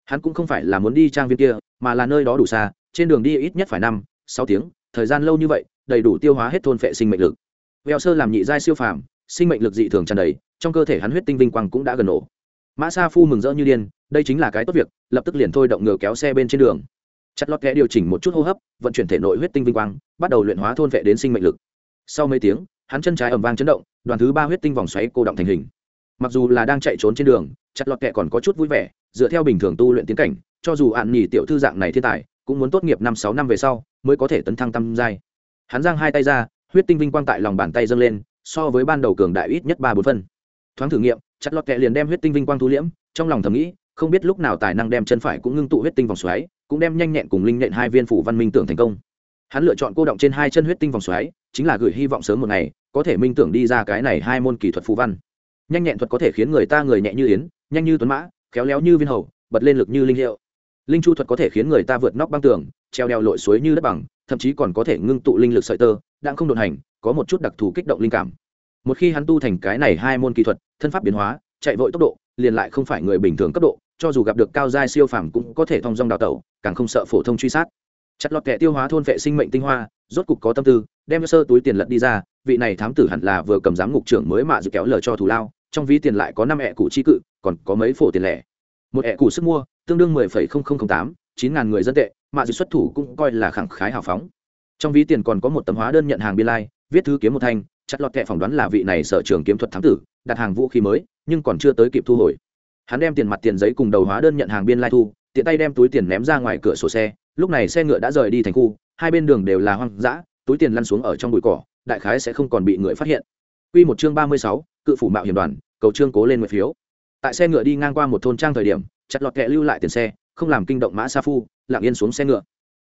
Hắn cũng không phải là muốn đi trang viên kia, mà là nơi đó đủ xa, trên đường đi ít nhất phải năm, sáu tiếng thời gian lâu như vậy, đầy đủ tiêu hóa hết thôn phệ sinh mệnh lực. Veo sơ làm nhị giai siêu phàm, sinh mệnh lực dị thường tràn đầy, trong cơ thể hắn huyết tinh vinh quang cũng đã gần nổ. Mã sa phu mừng rỡ như điên, đây chính là cái tốt việc, lập tức liền thôi động ngựa kéo xe bên trên đường. Chặt lót kẽ điều chỉnh một chút hô hấp, vận chuyển thể nội huyết tinh vinh quang, bắt đầu luyện hóa thôn vệ đến sinh mệnh lực. Sau mấy tiếng, hắn chân trái ẩm vang chấn động, đoàn thứ ba huyết tinh vòng xoáy cô động thành hình. Mặc dù là đang chạy trốn trên đường, chặt lọt kẹ còn có chút vui vẻ, dựa theo bình thường tu luyện tiến cảnh, cho dù ạn nhì tiểu thư dạng này thiên tài cũng muốn tốt nghiệp năm sáu năm về sau mới có thể tấn thăng tam giai. Hắn giang hai tay ra, huyết tinh vinh quang tại lòng bàn tay dâng lên, so với ban đầu cường đại ít nhất ba bốn phân. Thoáng thử nghiệm, chặt lọt kẹ liền đem huyết tinh vinh quang thu liễm, trong lòng thầm nghĩ, không biết lúc nào tài năng đem chân phải cũng ngưng tụ huyết tinh vòng xoáy, cũng đem nhanh nhẹn cùng linh nhện hai viên phủ văn minh tưởng thành công. Hắn lựa chọn cô động trên hai chân huyết tinh vòng xoáy, chính là gửi hy vọng sớm một ngày, có thể minh tưởng đi ra cái này hai môn kỹ thuật phù văn. Nhanh nhẹn thuật có thể khiến người ta người nhẹ như yến, nhanh như tuấn mã, khéo léo như viên hầu, bật lên lực như linh hiệu linh chu thuật có thể khiến người ta vượt nóc băng tường, treo đeo lội suối như đất bằng, thậm chí còn có thể ngưng tụ linh lực sợi tơ, đang không đột hành, có một chút đặc thù kích động linh cảm. Một khi hắn tu thành cái này hai môn kỹ thuật, thân pháp biến hóa, chạy vội tốc độ, liền lại không phải người bình thường cấp độ, cho dù gặp được cao giai siêu phàm cũng có thể thông dong đào tẩu, càng không sợ phổ thông truy sát. Chặt lọt kẻ tiêu hóa thôn vệ sinh mệnh tinh hoa, rốt cục có tâm tư, đem sơ túi tiền lật đi ra, vị này thám tử hẳn là vừa cầm giám ngục trưởng mới mạ dự kéo lờ cho thù lao, trong ví tiền lại có năm ẹ cụ chi cự, còn có mấy phổ tiền lẻ. Một ẹ cụ sức mua tương đương mười phẩy không không không tám chín ngàn người dân tệ mà dự xuất thủ cũng coi là khẳng khái hào phóng. Trong ví tiền còn có một tấm hóa đơn nhận hàng biên lai viết thư kiếm một thanh chắc lọt kẹ phỏng đoán là vị này sở trường kiếm thuật thám tử đặt hàng vũ khí mới nhưng còn chưa tới kịp thu hồi. Hắn đem tiền mặt tiền giấy cùng đầu hóa đơn nhận hàng biên lai thu tiện tay đem túi tiền ném ra ngoài cửa sổ xe lúc này xe ngựa đã rời đi thành khu hai bên đường đều là hoang dã túi tiền lăn xuống ở trong bụi cỏ đại khái sẽ không còn bị người phát hiện. Quy một chương ba mươi sáu, cự phủ mạo hiểm đoàn, cầu trương cố lên nguyện phiếu. Tại xe ngựa đi ngang qua một thôn trang thời điểm, chặt lọt kẹ lưu lại tiền xe, không làm kinh động Mã Sa Phu, lặng yên xuống xe ngựa.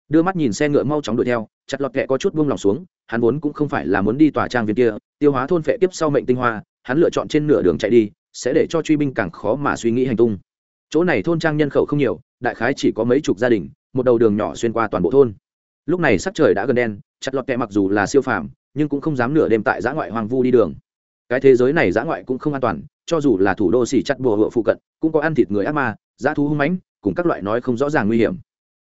Đưa mắt nhìn xe ngựa mau chóng đuổi theo, chặt lọt kẹ có chút buông lòng xuống, hắn vốn cũng không phải là muốn đi tòa trang viên kia, tiêu hóa thôn phệ tiếp sau mệnh tinh hoa, hắn lựa chọn trên nửa đường chạy đi, sẽ để cho truy binh càng khó mà suy nghĩ hành tung. Chỗ này thôn trang nhân khẩu không nhiều, đại khái chỉ có mấy chục gia đình, một đầu đường nhỏ xuyên qua toàn bộ thôn lúc này sắc trời đã gần đen chặt lọt kẹ mặc dù là siêu phàm nhưng cũng không dám nửa đêm tại giã ngoại hoang vu đi đường cái thế giới này giã ngoại cũng không an toàn cho dù là thủ đô xỉ chặt bùa hựa phụ cận cũng có ăn thịt người ác ma giá thú hung mãnh, cùng các loại nói không rõ ràng nguy hiểm.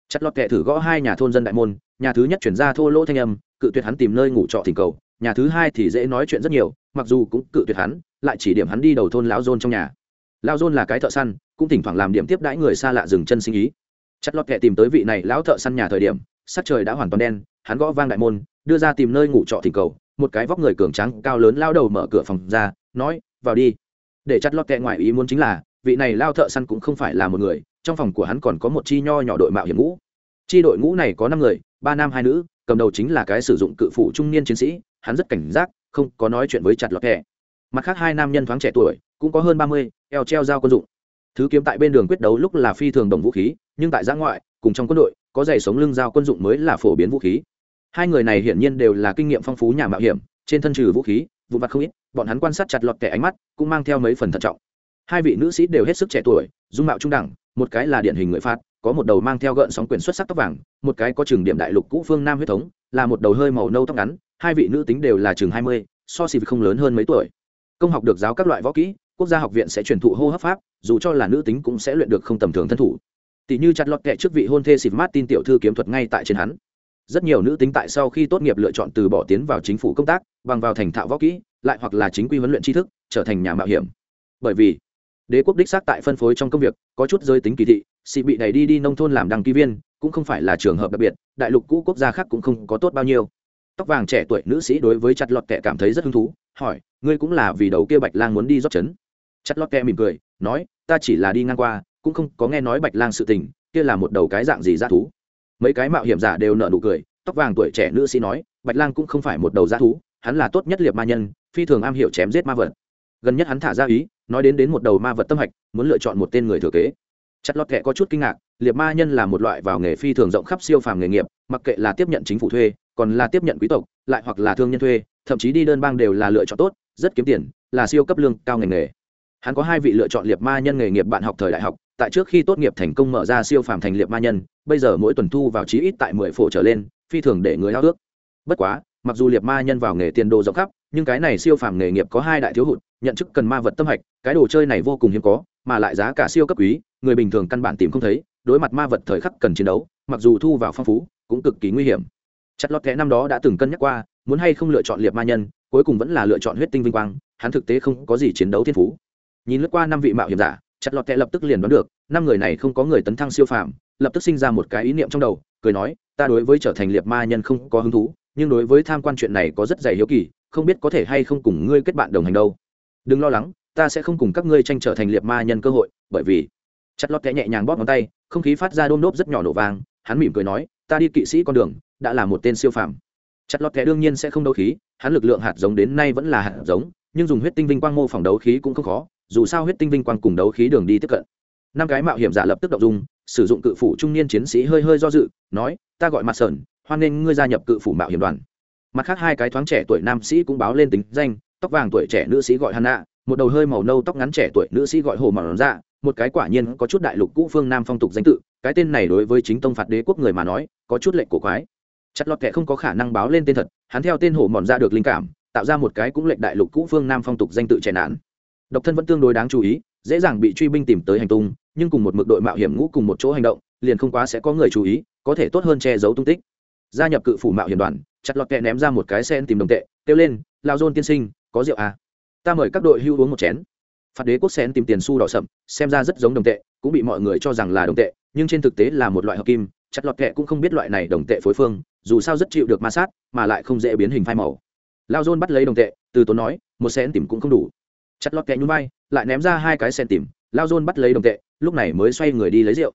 Chặt lọt kẹ thử gõ hai nhà thôn dân đại môn, nhà thứ nhất chuyển ra thô lỗ thanh âm, cự tuyệt hắn tìm nơi ngủ trọ thỉnh cầu, nhà thứ hai thì dễ nói chuyện rất nhiều, mặc dù cũng cự tuyệt hắn, lại chỉ điểm hắn đi đầu thôn lão dôn trong nhà. Lão dôn là cái thợ săn, cũng thỉnh thoảng làm điểm tiếp đãi người xa lạ dừng chân sinh ý. Chặt lọt kẹ tìm tới vị này lão thợ săn nhà thời điểm, sắc trời đã hoàn toàn đen, hắn gõ vang đại môn, đưa ra tìm nơi ngủ trọ thỉnh cầu, một cái vóc người cường trắng cao lớn lao đầu mở cửa phòng ra, nói, vào đi. Để chặt lọt kẹ ngoài ý muốn chính là vị này lao thợ săn cũng không phải là một người, trong phòng của hắn còn có một chi nho nhỏ đội mạo hiểm ngũ. Chi đội ngũ này có năm người, ba nam hai nữ, cầm đầu chính là cái sử dụng cự phụ trung niên chiến sĩ, hắn rất cảnh giác, không có nói chuyện với chặt lọt kẹ mặt khác hai nam nhân thoáng trẻ tuổi, cũng có hơn ba mươi, eo treo dao quân dụng. Thứ kiếm tại bên đường quyết đấu lúc là phi thường đồng vũ khí, nhưng tại giã ngoại, cùng trong quân đội, có giày sống lưng dao quân dụng mới là phổ biến vũ khí. Hai người này hiển nhiên đều là kinh nghiệm phong phú nhà mạo hiểm, trên thân trừ vũ khí vụ mặt không ít, bọn hắn quan sát chặt lọt kẻ ánh mắt, cũng mang theo mấy phần thận trọng hai vị nữ sĩ đều hết sức trẻ tuổi, dung mạo trung đẳng, một cái là điển hình người phạt, có một đầu mang theo gợn sóng quyền xuất sắc tóc vàng, một cái có trường điểm đại lục cũ phương nam huyết thống, là một đầu hơi màu nâu tóc ngắn, hai vị nữ tính đều là chừng hai mươi, so xì không lớn hơn mấy tuổi. Công học được giáo các loại võ kỹ, quốc gia học viện sẽ truyền thụ hô hấp pháp, dù cho là nữ tính cũng sẽ luyện được không tầm thường thân thủ. Tỷ như chặt lọt kệ trước vị hôn thê xịt tin tiểu thư kiếm thuật ngay tại trên hắn. Rất nhiều nữ tính tại sau khi tốt nghiệp lựa chọn từ bỏ tiến vào chính phủ công tác, bằng vào thành thạo võ kỹ, lại hoặc là chính quy huấn luyện tri thức, trở thành nhà mạo hiểm. Bởi vì đế quốc đích xác tại phân phối trong công việc, có chút giới tính kỳ thị xị bị đẩy đi đi nông thôn làm đăng ký viên, cũng không phải là trường hợp đặc biệt, đại lục cũ quốc gia khác cũng không có tốt bao nhiêu. Tóc vàng trẻ tuổi nữ sĩ đối với chặt lọt kệ cảm thấy rất hứng thú, hỏi, ngươi cũng là vì đầu kia bạch lang muốn đi rót chấn? Chặt lọt kệ mỉm cười, nói, ta chỉ là đi ngang qua, cũng không có nghe nói bạch lang sự tình, kia là một đầu cái dạng gì ra thú? Mấy cái mạo hiểm giả đều nợ nụ cười, tóc vàng tuổi trẻ nữ sĩ nói, bạch lang cũng không phải một đầu ra thú, hắn là tốt nhất liệt ma nhân, phi thường am hiểu chém giết ma vật gần nhất hắn thả ra ý, nói đến đến một đầu ma vật tâm hạch, muốn lựa chọn một tên người thừa kế. Chặt lọt kệ có chút kinh ngạc liệt ma nhân là một loại vào nghề phi thường rộng khắp siêu phàm nghề nghiệp, mặc kệ là tiếp nhận chính phủ thuê, còn là tiếp nhận quý tộc, lại hoặc là thương nhân thuê, thậm chí đi đơn bang đều là lựa chọn tốt, rất kiếm tiền, là siêu cấp lương cao ngành nghề. Hắn có hai vị lựa chọn liệt ma nhân nghề nghiệp bạn học thời đại học, tại trước khi tốt nghiệp thành công mở ra siêu phàm thành liệt ma nhân, bây giờ mỗi tuần thu vào chí ít tại mười phổ trở lên, phi thường để người hao ước. Bất quá, mặc dù liệt ma nhân vào nghề tiền đồ rộng khắp nhưng cái này siêu phàm nghề nghiệp có hai đại thiếu hụt, nhận chức cần ma vật tâm hạch, cái đồ chơi này vô cùng hiếm có, mà lại giá cả siêu cấp quý, người bình thường căn bản tìm không thấy, đối mặt ma vật thời khắc cần chiến đấu, mặc dù thu vào phong phú, cũng cực kỳ nguy hiểm. Chặt lót kẽ năm đó đã từng cân nhắc qua, muốn hay không lựa chọn liệt ma nhân, cuối cùng vẫn là lựa chọn huyết tinh vinh quang, hắn thực tế không có gì chiến đấu thiên phú. Nhìn lướt qua năm vị mạo hiểm giả chặt lọt kẽ lập tức liền đoán được, năm người này không có người tấn thăng siêu phàm, lập tức sinh ra một cái ý niệm trong đầu, cười nói, ta đối với trở thành liệt ma nhân không có hứng thú, nhưng đối với tham quan chuyện này có rất dày hiếu kỳ không biết có thể hay không cùng ngươi kết bạn đồng hành đâu. Đừng lo lắng, ta sẽ không cùng các ngươi tranh trở thành liệt ma nhân cơ hội, bởi vì chặt lót kẽ nhẹ nhàng bóp ngón tay, không khí phát ra đôm đốp rất nhỏ nổ vàng hắn mỉm cười nói, ta đi kỵ sĩ con đường, đã là một tên siêu phàm. Chặt lọt kẽ đương nhiên sẽ không đấu khí, hắn lực lượng hạt giống đến nay vẫn là hạt giống, nhưng dùng huyết tinh vinh quang mô phỏng đấu khí cũng không khó, dù sao huyết tinh vinh quang cùng đấu khí đường đi tiếp cận. Năm cái mạo hiểm giả lập tức động dung, sử dụng cự phủ trung niên chiến sĩ hơi hơi do dự, nói, ta gọi mặt sờn, hoan nghênh ngươi gia nhập cự phủ mạo hiểm đoàn mặt khác hai cái thoáng trẻ tuổi nam sĩ cũng báo lên tính danh, tóc vàng tuổi trẻ nữ sĩ gọi hanna một đầu hơi màu nâu tóc ngắn trẻ tuổi nữ sĩ gọi hồ mòn dạ một cái quả nhiên có chút đại lục cũ phương nam phong tục danh tự, cái tên này đối với chính tông phạt đế quốc người mà nói, có chút lệnh cổ quái. Chặt lọt kệ không có khả năng báo lên tên thật, hắn theo tên hồ mòn ra dạ được linh cảm, tạo ra một cái cũng lệnh đại lục cũ phương nam phong tục danh tự trẻ nạn độc thân vẫn tương đối đáng chú ý, dễ dàng bị truy binh tìm tới hành tung, nhưng cùng một mực đội mạo hiểm ngũ cùng một chỗ hành động, liền không quá sẽ có người chú ý, có thể tốt hơn che giấu tung tích. Gia nhập cự phủ mạo hiểm đoàn chặt lọt kẹ ném ra một cái sen tìm đồng tệ, kêu lên lao dôn tiên sinh, có rượu à? ta mời các đội hưu uống một chén. Phạt đế quốc sen tìm tiền su đỏ sậm, xem ra rất giống đồng tệ, cũng bị mọi người cho rằng là đồng tệ, nhưng trên thực tế là một loại hợp kim, chặt lọt kẹ cũng không biết loại này đồng tệ phối phương, dù sao rất chịu được ma sát, mà lại không dễ biến hình phai màu. Lao dôn bắt lấy đồng tệ, từ tốn nói, một sen tìm cũng không đủ. Chặt lọt kẹ nhún vai, lại ném ra hai cái sen tìm lao dôn bắt lấy đồng tệ, lúc này mới xoay người đi lấy rượu.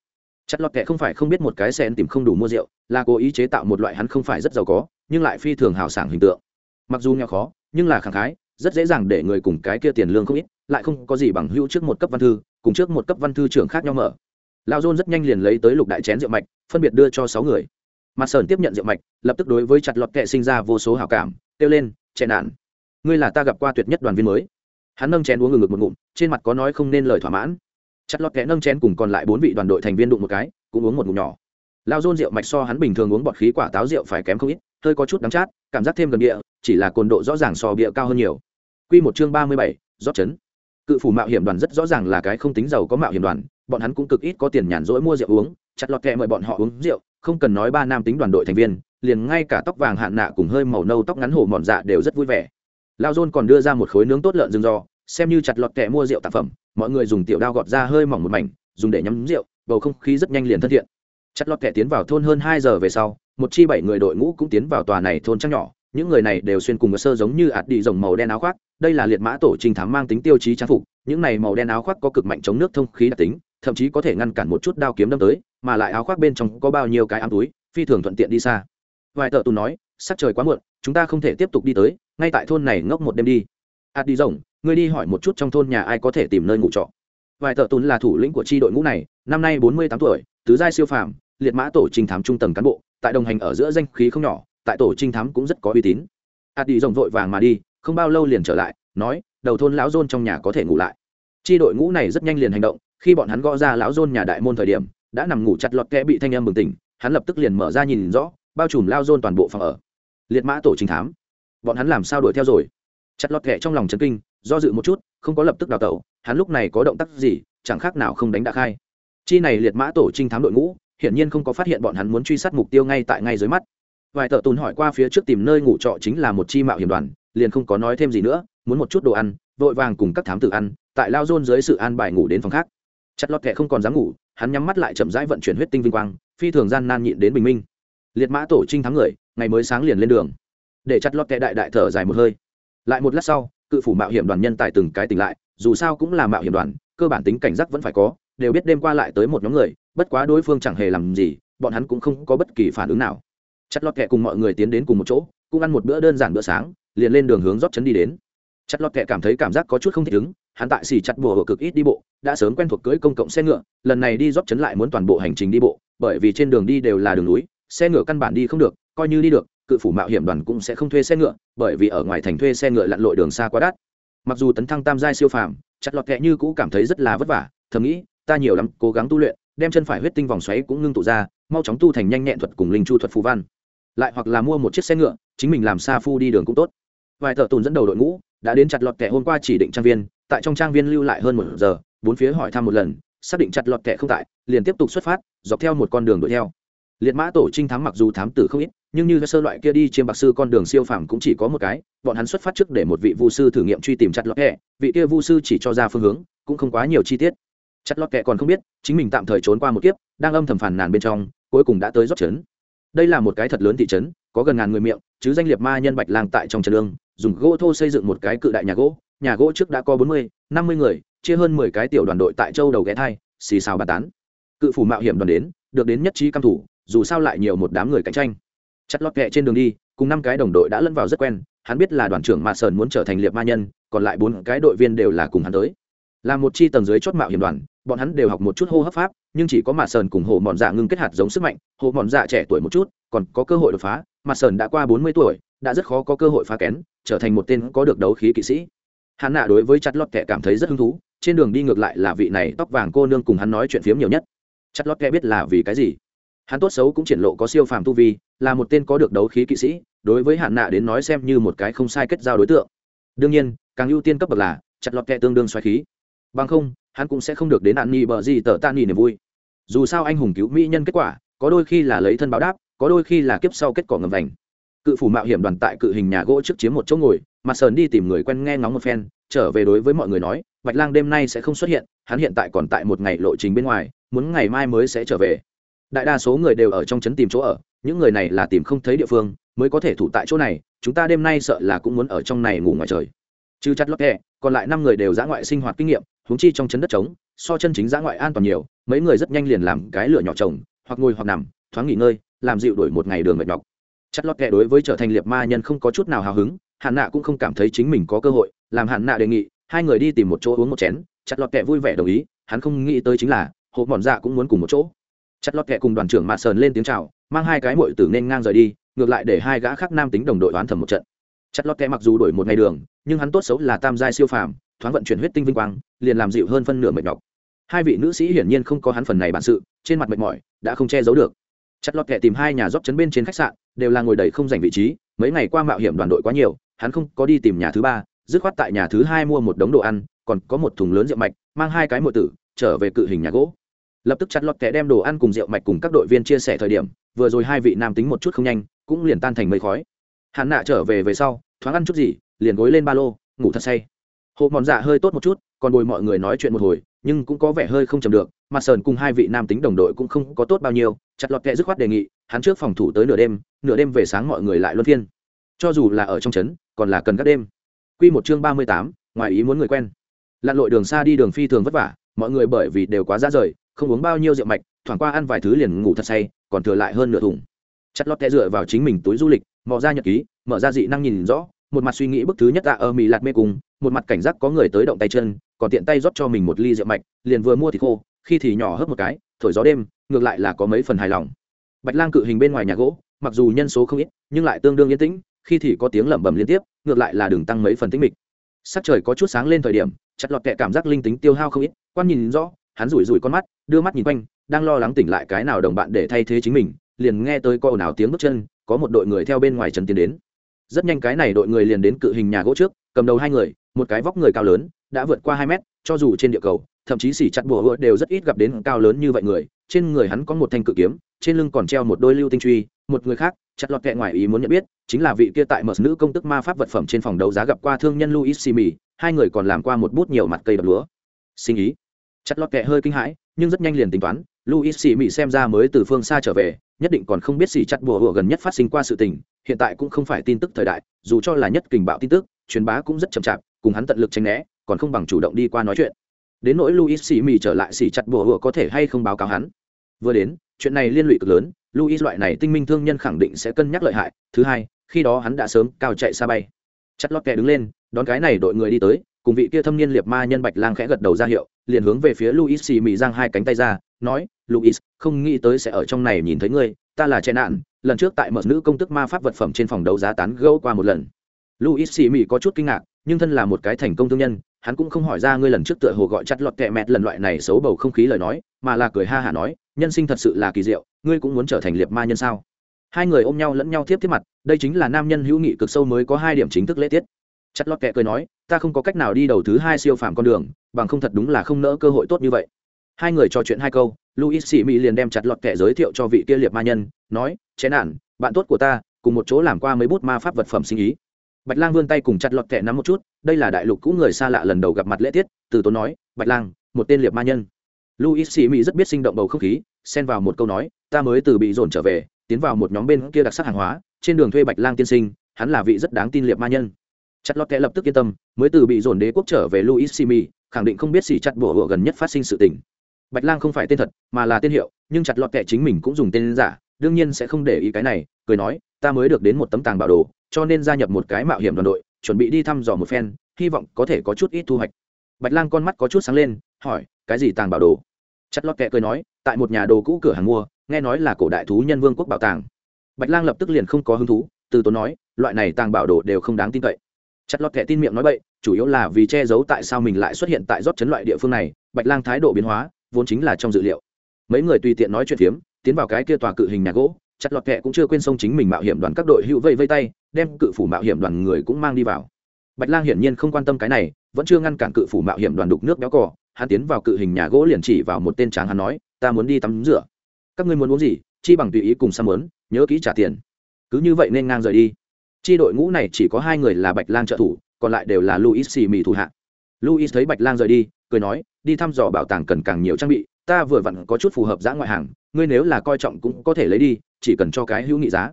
Chặt lọt kẹ không phải không biết một cái sen tìm không đủ mua rượu, là cố ý chế tạo một loại hắn không phải rất giàu có nhưng lại phi thường hào sảng hình tượng. Mặc dù nghèo khó, nhưng là khẳng khái, rất dễ dàng để người cùng cái kia tiền lương không ít, lại không có gì bằng hữu trước một cấp văn thư, cùng trước một cấp văn thư trưởng khác nhau mở. Lao dôn rất nhanh liền lấy tới lục đại chén rượu mạch, phân biệt đưa cho sáu người. Mặt sơn tiếp nhận rượu mạch, lập tức đối với chặt lọt kệ sinh ra vô số hào cảm, kêu lên chè nạn ngươi là ta gặp qua tuyệt nhất đoàn viên mới. Hắn nâng chén uống ngừng ngực một ngụm, trên mặt có nói không nên lời thỏa mãn. Chặt lọt kệ nâng chén cùng còn lại bốn vị đoàn đội thành viên đụng một cái, cũng uống một ngụm nhỏ. Lao dôn rượu mạch so hắn bình thường uống bọt khí quả táo rượu phải kém không ít hơi có chút đắng chát, cảm giác thêm gần địa, chỉ là cồn độ rõ ràng so bịa cao hơn nhiều. Q một chương ba mươi bảy, rót chấn. Cự phủ mạo hiểm đoàn rất rõ ràng là cái không tính giàu có mạo hiểm đoàn, bọn hắn cũng cực ít có tiền nhàn rỗi mua rượu uống, chặt lọt kẹ mời bọn họ uống rượu, không cần nói ba nam tính đoàn đội thành viên, liền ngay cả tóc vàng hạn nạ cùng hơi màu nâu tóc ngắn hổ mòn dạ đều rất vui vẻ. Lao dôn còn đưa ra một khối nướng tốt lợn rừng giò, xem như chặt lọt kẹ mua rượu tạp phẩm, mọi người dùng tiểu đao gọt ra hơi mỏng một mảnh, dùng để nhắm rượu, bầu không khí rất nhanh liền thân thiện. Chặt lọt kẻ tiến vào thôn hơn hai giờ về sau một chi bảy người đội ngũ cũng tiến vào tòa này thôn trang nhỏ, những người này đều xuyên cùng một sơ giống như ạt đi rồng màu đen áo khoác, đây là liệt mã tổ trình thám mang tính tiêu chí trang phục, những này màu đen áo khoác có cực mạnh chống nước thông khí đặc tính, thậm chí có thể ngăn cản một chút đao kiếm đâm tới, mà lại áo khoác bên trong có bao nhiêu cái ám túi, phi thường thuận tiện đi xa. Vài tờ tù nói sắc trời quá muộn, chúng ta không thể tiếp tục đi tới, ngay tại thôn này ngốc một đêm đi. Ạt đi rồng, ngươi đi hỏi một chút trong thôn nhà ai có thể tìm nơi ngủ trọ. Vài tờ tùn là thủ lĩnh của tri đội ngũ này, năm nay bốn mươi tám tuổi, tứ giai siêu phàm, liệt mã tổ trinh thám trung tầng cán bộ tại đồng hành ở giữa danh khí không nhỏ, tại tổ trinh thám cũng rất có uy tín. Hạt đi rồng vội vàng mà đi, không bao lâu liền trở lại, nói, đầu thôn lão dôn trong nhà có thể ngủ lại. Chi đội ngũ này rất nhanh liền hành động, khi bọn hắn gõ ra lão dôn nhà đại môn thời điểm, đã nằm ngủ chặt lọt kẽ bị thanh em bừng tỉnh, hắn lập tức liền mở ra nhìn rõ, bao trùm lao dôn toàn bộ phòng ở. Liệt mã tổ trinh thám. Bọn hắn làm sao đuổi theo rồi? Chặt lọt kẽ trong lòng chấn kinh, do dự một chút, không có lập tức đào tẩu, hắn lúc này có động tác gì, chẳng khác nào không đánh đã khai. Chi này liệt mã tổ trinh thám đội ngũ hiển nhiên không có phát hiện bọn hắn muốn truy sát mục tiêu ngay tại ngay dưới mắt. Vài tờ tùn hỏi qua phía trước tìm nơi ngủ trọ chính là một chi mạo hiểm đoàn, liền không có nói thêm gì nữa, muốn một chút đồ ăn, vội vàng cùng các thám tử ăn, tại lao rôn dưới sự an bài ngủ đến phòng khác. Chặt lọt kệ không còn dám ngủ, hắn nhắm mắt lại chậm rãi vận chuyển huyết tinh vinh quang, phi thường gian nan nhịn đến bình minh. Liệt mã tổ trinh thắng người, ngày mới sáng liền lên đường. Để chặt lọt kệ đại đại thở dài một hơi. Lại một lát sau, cự phủ mạo hiểm đoàn nhân tài từng cái tỉnh lại, dù sao cũng là mạo hiểm đoàn, cơ bản tính cảnh giác vẫn phải có, đều biết đêm qua lại tới một nhóm người bất quá đối phương chẳng hề làm gì, bọn hắn cũng không có bất kỳ phản ứng nào. Chặt lọt kẹ cùng mọi người tiến đến cùng một chỗ, cũng ăn một bữa đơn giản bữa sáng, liền lên đường hướng rót chấn đi đến. Chặt lọt kẹ cảm thấy cảm giác có chút không thích ứng, hắn tại xì chặt bùa ở cực ít đi bộ, đã sớm quen thuộc cưỡi công cộng xe ngựa, lần này đi rót chấn lại muốn toàn bộ hành trình đi bộ, bởi vì trên đường đi đều là đường núi, xe ngựa căn bản đi không được, coi như đi được, cự phủ mạo hiểm đoàn cũng sẽ không thuê xe ngựa, bởi vì ở ngoài thành thuê xe ngựa lặn lội đường xa quá đắt. Mặc dù tấn thăng tam giai siêu phàm, chặt lọt kẹ như cũ cảm thấy rất là vất vả, thầm nghĩ, ta nhiều lắm cố gắng tu luyện đem chân phải huyết tinh vòng xoáy cũng ngưng tụ ra, mau chóng tu thành nhanh nhẹn thuật cùng linh chu thuật phù văn. Lại hoặc là mua một chiếc xe ngựa, chính mình làm xa phu đi đường cũng tốt. Vài thợ tùn dẫn đầu đội ngũ đã đến chặt lọt kẹ hôm qua chỉ định trang viên, tại trong trang viên lưu lại hơn một giờ, bốn phía hỏi thăm một lần, xác định chặt lọt kẹ không tại, liền tiếp tục xuất phát, dọc theo một con đường đuổi theo. Liệt mã tổ trinh thám mặc dù thám tử không ít, nhưng như sơ loại kia đi chiêm bạc sư con đường siêu phàm cũng chỉ có một cái, bọn hắn xuất phát trước để một vị vu sư thử nghiệm truy tìm chặt lọt kẹ vị kia vu sư chỉ cho ra phương hướng, cũng không quá nhiều chi tiết chặt lọt kẹ còn không biết, chính mình tạm thời trốn qua một kiếp, đang âm thầm phản nàn bên trong, cuối cùng đã tới rót trấn đây là một cái thật lớn thị trấn, có gần ngàn người miệng, chứ danh liệt ma nhân bạch lang tại trong trần lương, dùng gỗ thô xây dựng một cái cự đại nhà gỗ nhà gỗ trước đã có bốn mươi, năm mươi người, chia hơn mười cái tiểu đoàn đội tại châu đầu ghé thai, xì xào bà tán. Cự phủ mạo hiểm đoàn đến, được đến nhất trí căm thủ, dù sao lại nhiều một đám người cạnh tranh. Chặt lọt kẹ trên đường đi, cùng năm cái đồng đội đã lẫn vào rất quen, hắn biết là đoàn trưởng mạ sơn muốn trở thành liệt ma nhân, còn lại bốn cái đội viên đều là cùng hắn tới là một chi tầng dưới chót mạo hiểm đoàn, bọn hắn đều học một chút hô hấp pháp, nhưng chỉ có mạ sơn cùng hồ mòn dạ ngưng kết hạt giống sức mạnh, hồ mòn dạ trẻ tuổi một chút, còn có cơ hội đột phá mạ sơn đã qua bốn mươi tuổi, đã rất khó có cơ hội phá kén, trở thành một tên có được đấu khí kỵ sĩ. Hắn nạ đối với chặt lót kẻ cảm thấy rất hứng thú, trên đường đi ngược lại là vị này tóc vàng cô nương cùng hắn nói chuyện phiếm nhiều nhất. Chặt lót kẻ biết là vì cái gì? Hắn tốt xấu cũng triển lộ có siêu phàm tu vi, là một tên có được đấu khí kỵ sĩ, đối với hạn nạ đến nói xem như một cái không sai kết giao đối tượng. Đương nhiên, càng ưu tiên cấp bậc là chặt lọt kẹ tương đương xoáy khí bằng không, hắn cũng sẽ không được đến nạn nhi bờ gì tờ tan nhi niềm vui. Dù sao anh hùng cứu mỹ nhân kết quả, có đôi khi là lấy thân báo đáp, có đôi khi là kiếp sau kết quả ngầm vành. Cự phủ mạo hiểm đoàn tại cự hình nhà gỗ trước chiếm một chỗ ngồi mặt sờn đi tìm người quen nghe ngóng một phen, trở về đối với mọi người nói, bạch lang đêm nay sẽ không xuất hiện, hắn hiện tại còn tại một ngày lộ trình bên ngoài, muốn ngày mai mới sẽ trở về. Đại đa số người đều ở trong trấn tìm chỗ ở, những người này là tìm không thấy địa phương, mới có thể thủ tại chỗ này, chúng ta đêm nay sợ là cũng muốn ở trong này ngủ ngoài trời. Chứ chặt lót hẹ còn lại năm người đều giã ngoại sinh hoạt kinh nghiệm huống chi trong chấn đất trống, so chân chính giã ngoại an toàn nhiều, mấy người rất nhanh liền làm cái lửa nhỏ trồng, hoặc ngồi hoặc nằm, thoáng nghỉ ngơi, làm dịu đổi một ngày đường mệt nhọc. Chặt lót kệ đối với trở thành liệt ma nhân không có chút nào hào hứng hạn nạ cũng không cảm thấy chính mình có cơ hội, làm hạn nạ đề nghị, hai người đi tìm một chỗ uống một chén, chặt lọt kệ vui vẻ đồng ý, hắn không nghĩ tới chính là, hộp mòn dạ cũng muốn cùng một chỗ. Chặt lọt kệ cùng đoàn trưởng mạ sờn lên tiếng chào, mang hai cái mội tử nên ngang rời đi, ngược lại để hai gã khác nam tính đồng đội đoán thầm một trận. Chặt lọt kệ mặc dù đổi một ngày đường, nhưng hắn tốt xấu là tam giai siêu phàm thoáng vận chuyển huyết tinh vinh quang, liền làm dịu hơn phân nửa mệt nhọc. Hai vị nữ sĩ hiển nhiên không có hắn phần này bản sự, trên mặt mệt mỏi, đã không che giấu được. Chặt lọt kẻ tìm hai nhà dốc chấn bên trên khách sạn, đều là ngồi đầy không dành vị trí, mấy ngày qua mạo hiểm đoàn đội quá nhiều, hắn không có đi tìm nhà thứ ba, dứt khoát tại nhà thứ hai mua một đống đồ ăn, còn có một thùng lớn rượu mạch, mang hai cái mộ tử, trở về cự hình nhà gỗ. Lập tức chặt lọt kẻ đem đồ ăn cùng rượu mạch cùng các đội viên chia sẻ thời điểm, vừa rồi hai vị nam tính một chút không nhanh, cũng liền tan thành mây khói. Hắn nạ trở về về sau, thoáng ăn chút gì, liền gối lên ba lô, ngủ thật say hộ mòn dạ hơi tốt một chút, còn bồi mọi người nói chuyện một hồi, nhưng cũng có vẻ hơi không chầm được mặt sờn cùng hai vị nam tính đồng đội cũng không có tốt bao nhiêu, chặt lọt kẹ dứt khoát đề nghị, hắn trước phòng thủ tới nửa đêm nửa đêm về sáng mọi người lại luân phiên. Cho dù là ở trong trấn, còn là cần các đêm. Q một chương ba mươi tám, ngoài ý muốn người quen. Lặn lội đường xa đi đường phi thường vất vả, mọi người bởi vì đều quá ra rời, không uống bao nhiêu rượu mạch, thoảng qua ăn vài thứ liền ngủ thật say, còn thừa lại hơn nửa thùng. Chặt lọt kẹ dựa vào chính mình túi du lịch, mò ra nhật ký, mở ra dị năng nhìn rõ, một mặt suy nghĩ bức thứ nhất tạ ở mỹ lạt mê cùng một mặt cảnh giác có người tới động tay chân, còn tiện tay rót cho mình một ly rượu mạch, liền vừa mua thịt khô, khi thì nhỏ hớp một cái, thổi gió đêm, ngược lại là có mấy phần hài lòng. Bạch lang cự hình bên ngoài nhà gỗ, mặc dù nhân số không ít, nhưng lại tương đương yên tĩnh, khi thì có tiếng lẩm bẩm liên tiếp, ngược lại là đường tăng mấy phần tính mịch. Sắc trời có chút sáng lên thời điểm, chặt lọt kẹ cảm giác linh tính tiêu hao không ít, quan nhìn rõ, hắn rủi rủi con mắt, đưa mắt nhìn quanh, đang lo lắng tỉnh lại cái nào đồng bạn để thay thế chính mình, liền nghe tới có ồn ào tiếng bước chân, có một đội người theo bên ngoài trần tiến đến rất nhanh cái này đội người liền đến cự hình nhà gỗ trước, cầm đầu hai người, một cái vóc người cao lớn, đã vượt qua hai mét, cho dù trên địa cầu, thậm chí xỉ chặt bùa hựa đều rất ít gặp đến cao lớn như vậy người. Trên người hắn có một thanh cự kiếm, trên lưng còn treo một đôi lưu tinh truy, một người khác, chặt lọt kẹ ngoài ý muốn nhận biết, chính là vị kia tại mở nữ công tức ma pháp vật phẩm trên phòng đấu giá gặp qua thương nhân luis simi, hai người còn làm qua một bút nhiều mặt cây đập lúa. Sinh ý. Chặt lọt kẹ hơi kinh hãi, nhưng rất nhanh liền tính toán luis mị xem ra mới từ phương xa trở về, nhất định còn không biết xì chặt bùa hùa gần nhất phát sinh qua sự tình, hiện tại cũng không phải tin tức thời đại, dù cho là nhất kình bạo tin tức, truyền bá cũng rất chậm chạp, cùng hắn tận lực tránh né, còn không bằng chủ động đi qua nói chuyện. Đến nỗi luis xì mì trở lại xì chặt bùa hùa có thể hay không báo cáo hắn? Vừa đến, chuyện này liên lụy cực lớn, luis loại này tinh minh thương nhân khẳng định sẽ cân nhắc lợi hại. Thứ hai, khi đó hắn đã sớm cao chạy xa bay. Chặt lót kẹ đứng lên, đón cái này đội người đi tới, cùng vị kia thâm niên liệt ma nhân bạch lang khẽ gật đầu ra hiệu, liền hướng về phía luis xì mì giang hai cánh tay ra, nói luis không nghĩ tới sẽ ở trong này nhìn thấy ngươi, ta là trẻ nạn, lần trước tại mở nữ công tức ma pháp vật phẩm trên phòng đấu giá tán gẫu qua một lần. Luis xì mị có chút kinh ngạc, nhưng thân là một cái thành công thương nhân, hắn cũng không hỏi ra ngươi lần trước tựa hồ gọi chặt lọt kẹ mẹt lần loại này xấu bầu không khí lời nói, mà là cười ha hả nói, nhân sinh thật sự là kỳ diệu, ngươi cũng muốn trở thành liệt ma nhân sao? Hai người ôm nhau lẫn nhau tiếp tiếp mặt, đây chính là nam nhân hữu nghị cực sâu mới có hai điểm chính thức lễ tiết. Chặt lọt kẹ cười nói, ta không có cách nào đi đầu thứ hai siêu phàm con đường, bằng không thật đúng là không nỡ cơ hội tốt như vậy hai người trò chuyện hai câu, luis xì mỹ liền đem chặt lọt kẹ giới thiệu cho vị kia liệt ma nhân, nói chén ản bạn tốt của ta, cùng một chỗ làm qua mấy bút ma pháp vật phẩm sinh ý. Bạch lang vươn tay cùng chặt lọt kẹ nắm một chút, đây là đại lục cũ người xa lạ lần đầu gặp mặt lễ tiết, từ tốn nói, bạch lang, một tên liệt ma nhân. Luis xì mỹ rất biết sinh động bầu không khí, xen vào một câu nói, ta mới từ bị dồn trở về, tiến vào một nhóm bên kia đặc sắc hàng hóa, trên đường thuê bạch lang tiên sinh, hắn là vị rất đáng tin liệt ma nhân. Chặt lọt kẻ lập tức yên tâm, mới từ bị dồn đế quốc trở về luis simi khẳng định không biết xỉ chặt bổ gần nhất phát sinh sự tình bạch lang không phải tên thật, mà là tên hiệu, nhưng chặt lọt kệ chính mình cũng dùng tên giả, đương nhiên sẽ không để ý cái này, cười nói, ta mới được đến một tấm tàng bảo đồ, cho nên gia nhập một cái mạo hiểm đoàn đội, chuẩn bị đi thăm dò một phen, hy vọng có thể có chút ít thu hoạch. Bạch lang con mắt có chút sáng lên, hỏi, cái gì tàng bảo đồ? Chặt lọt kệ cười nói, tại một nhà đồ cũ cửa hàng mua, nghe nói là cổ đại thú nhân vương quốc bảo tàng. Bạch lang lập tức liền không có hứng thú, từ tốn nói, loại này tàng bảo đồ đều không đáng tin cậy. Chặt lọt kệ tin miệng nói bậy, chủ yếu là vì che giấu tại sao mình lại xuất hiện tại rót chấn loại địa phương này, bạch lang thái độ biến hóa vốn chính là trong dự liệu. Mấy người tùy tiện nói chuyện phiếm, tiến vào cái kia tòa cự hình nhà gỗ, chặt lọt kẹ cũng chưa quên sông chính mình mạo hiểm đoàn các đội hữu vây vây tay, đem cự phủ mạo hiểm đoàn người cũng mang đi vào. Bạch lang hiển nhiên không quan tâm cái này, vẫn chưa ngăn cản cự phủ mạo hiểm đoàn đục nước béo cò, hắn tiến vào cự hình nhà gỗ liền chỉ vào một tên tráng hắn nói, ta muốn đi tắm rửa. Các ngươi muốn uống gì? Chi bằng tùy ý cùng xăm muốn, nhớ kỹ trả tiền. Cứ như vậy nên ngang rời đi. Chi đội ngũ này chỉ có hai người là bạch lang trợ thủ, còn lại đều là luis xì mì thủ hạ. Luis thấy bạch lang rời đi, cười nói đi thăm dò bảo tàng cần càng nhiều trang bị, ta vừa vặn có chút phù hợp giá ngoại hàng, ngươi nếu là coi trọng cũng có thể lấy đi, chỉ cần cho cái hữu nghị giá.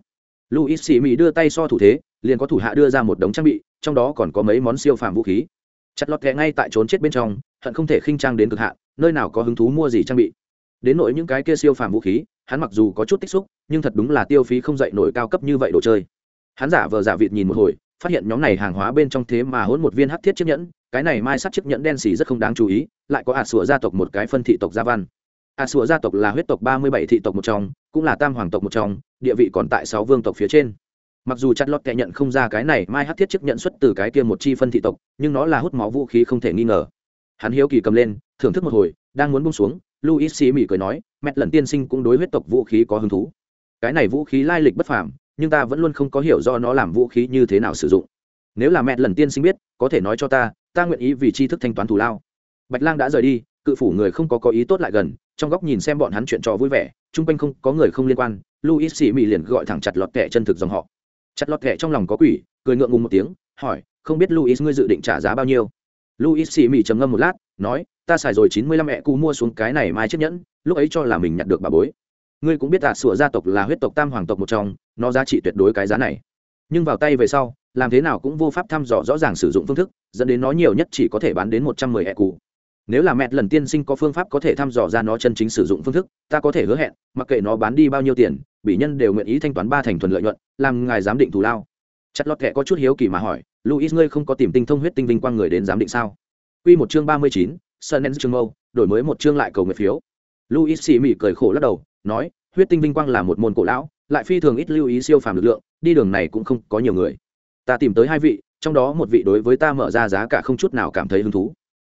Luis xì mỹ đưa tay so thủ thế, liền có thủ hạ đưa ra một đống trang bị, trong đó còn có mấy món siêu phàm vũ khí. Chặt lọt kẹ ngay tại trốn chết bên trong, hận không thể khinh trang đến cực hạn, nơi nào có hứng thú mua gì trang bị. Đến nỗi những cái kia siêu phàm vũ khí, hắn mặc dù có chút tích xúc, nhưng thật đúng là tiêu phí không dạy nổi cao cấp như vậy đồ chơi. Hắn giả vờ giả vịt nhìn một hồi, phát hiện nhóm này hàng hóa bên trong thế mà hỗn một viên hắc thiết chiếc nhẫn cái này mai sắt chiếc nhẫn đen xì rất không đáng chú ý, lại có ả sủa gia tộc một cái phân thị tộc gia văn. Ả sủa gia tộc là huyết tộc ba mươi bảy thị tộc một trong, cũng là tam hoàng tộc một trong, địa vị còn tại sáu vương tộc phía trên. Mặc dù chặt lọt kệ nhận không ra cái này mai hát thiết chiếc nhận xuất từ cái kia một chi phân thị tộc, nhưng nó là hút máu vũ khí không thể nghi ngờ. Hắn hiếu kỳ cầm lên, thưởng thức một hồi, đang muốn bung xuống luis xì mỉ cười nói mẹ lần tiên sinh cũng đối huyết tộc vũ khí có hứng thú. Cái này vũ khí lai lịch bất phàm, nhưng ta vẫn luôn không có hiểu do nó làm vũ khí như thế nào sử dụng. Nếu là mẹ lần tiên sinh biết, có thể nói cho ta ta nguyện ý vì tri thức thanh toán thù lao. Bạch lang đã rời đi, cự phủ người không có có ý tốt lại gần, trong góc nhìn xem bọn hắn chuyện trò vui vẻ, chung quanh không có người không liên quan luis xì mị liền gọi thẳng chặt lọt kẻ chân thực dòng họ. Chặt lọt kẻ trong lòng có quỷ, cười ngượng ngùng một tiếng, hỏi, không biết luis ngươi dự định trả giá bao nhiêu? Luis xì mị trầm ngâm một lát, nói, ta xài rồi chín mươi lăm mẹ cu mua xuống cái này mai chiếc nhẫn, lúc ấy cho là mình nhặt được bà bối. Ngươi cũng biết tạ sủa gia tộc là huyết tộc tam hoàng tộc một trong, nó giá trị tuyệt đối cái giá này nhưng vào tay về sau, làm thế nào cũng vô pháp thăm dò rõ ràng sử dụng phương thức, dẫn đến nó nhiều nhất chỉ có thể bán đến một trăm mười e cụ nếu là mẹ lần tiên sinh có phương pháp có thể thăm dò ra nó chân chính sử dụng phương thức, ta có thể hứa hẹn, mặc kệ nó bán đi bao nhiêu tiền, bị nhân đều nguyện ý thanh toán ba thành thuần lợi nhuận, làm ngài giám định thù lao. Chặt lọt kệ có chút hiếu kỳ mà hỏi luis ngươi không có tìm tinh thông huyết tinh vinh quang người đến giám định sao? Quy một chương ba mươi chín, sơn nén chương mâu, đổi mới một chương lại cầu nguyện phiếu. Luis xì mỉ cười khổ lắc đầu, nói, huyết tinh vinh quang là một môn cổ lão lại phi thường ít lưu ý siêu phàm lực lượng, đi đường này cũng không có nhiều người. Ta tìm tới hai vị, trong đó một vị đối với ta mở ra giá cả không chút nào cảm thấy hứng thú.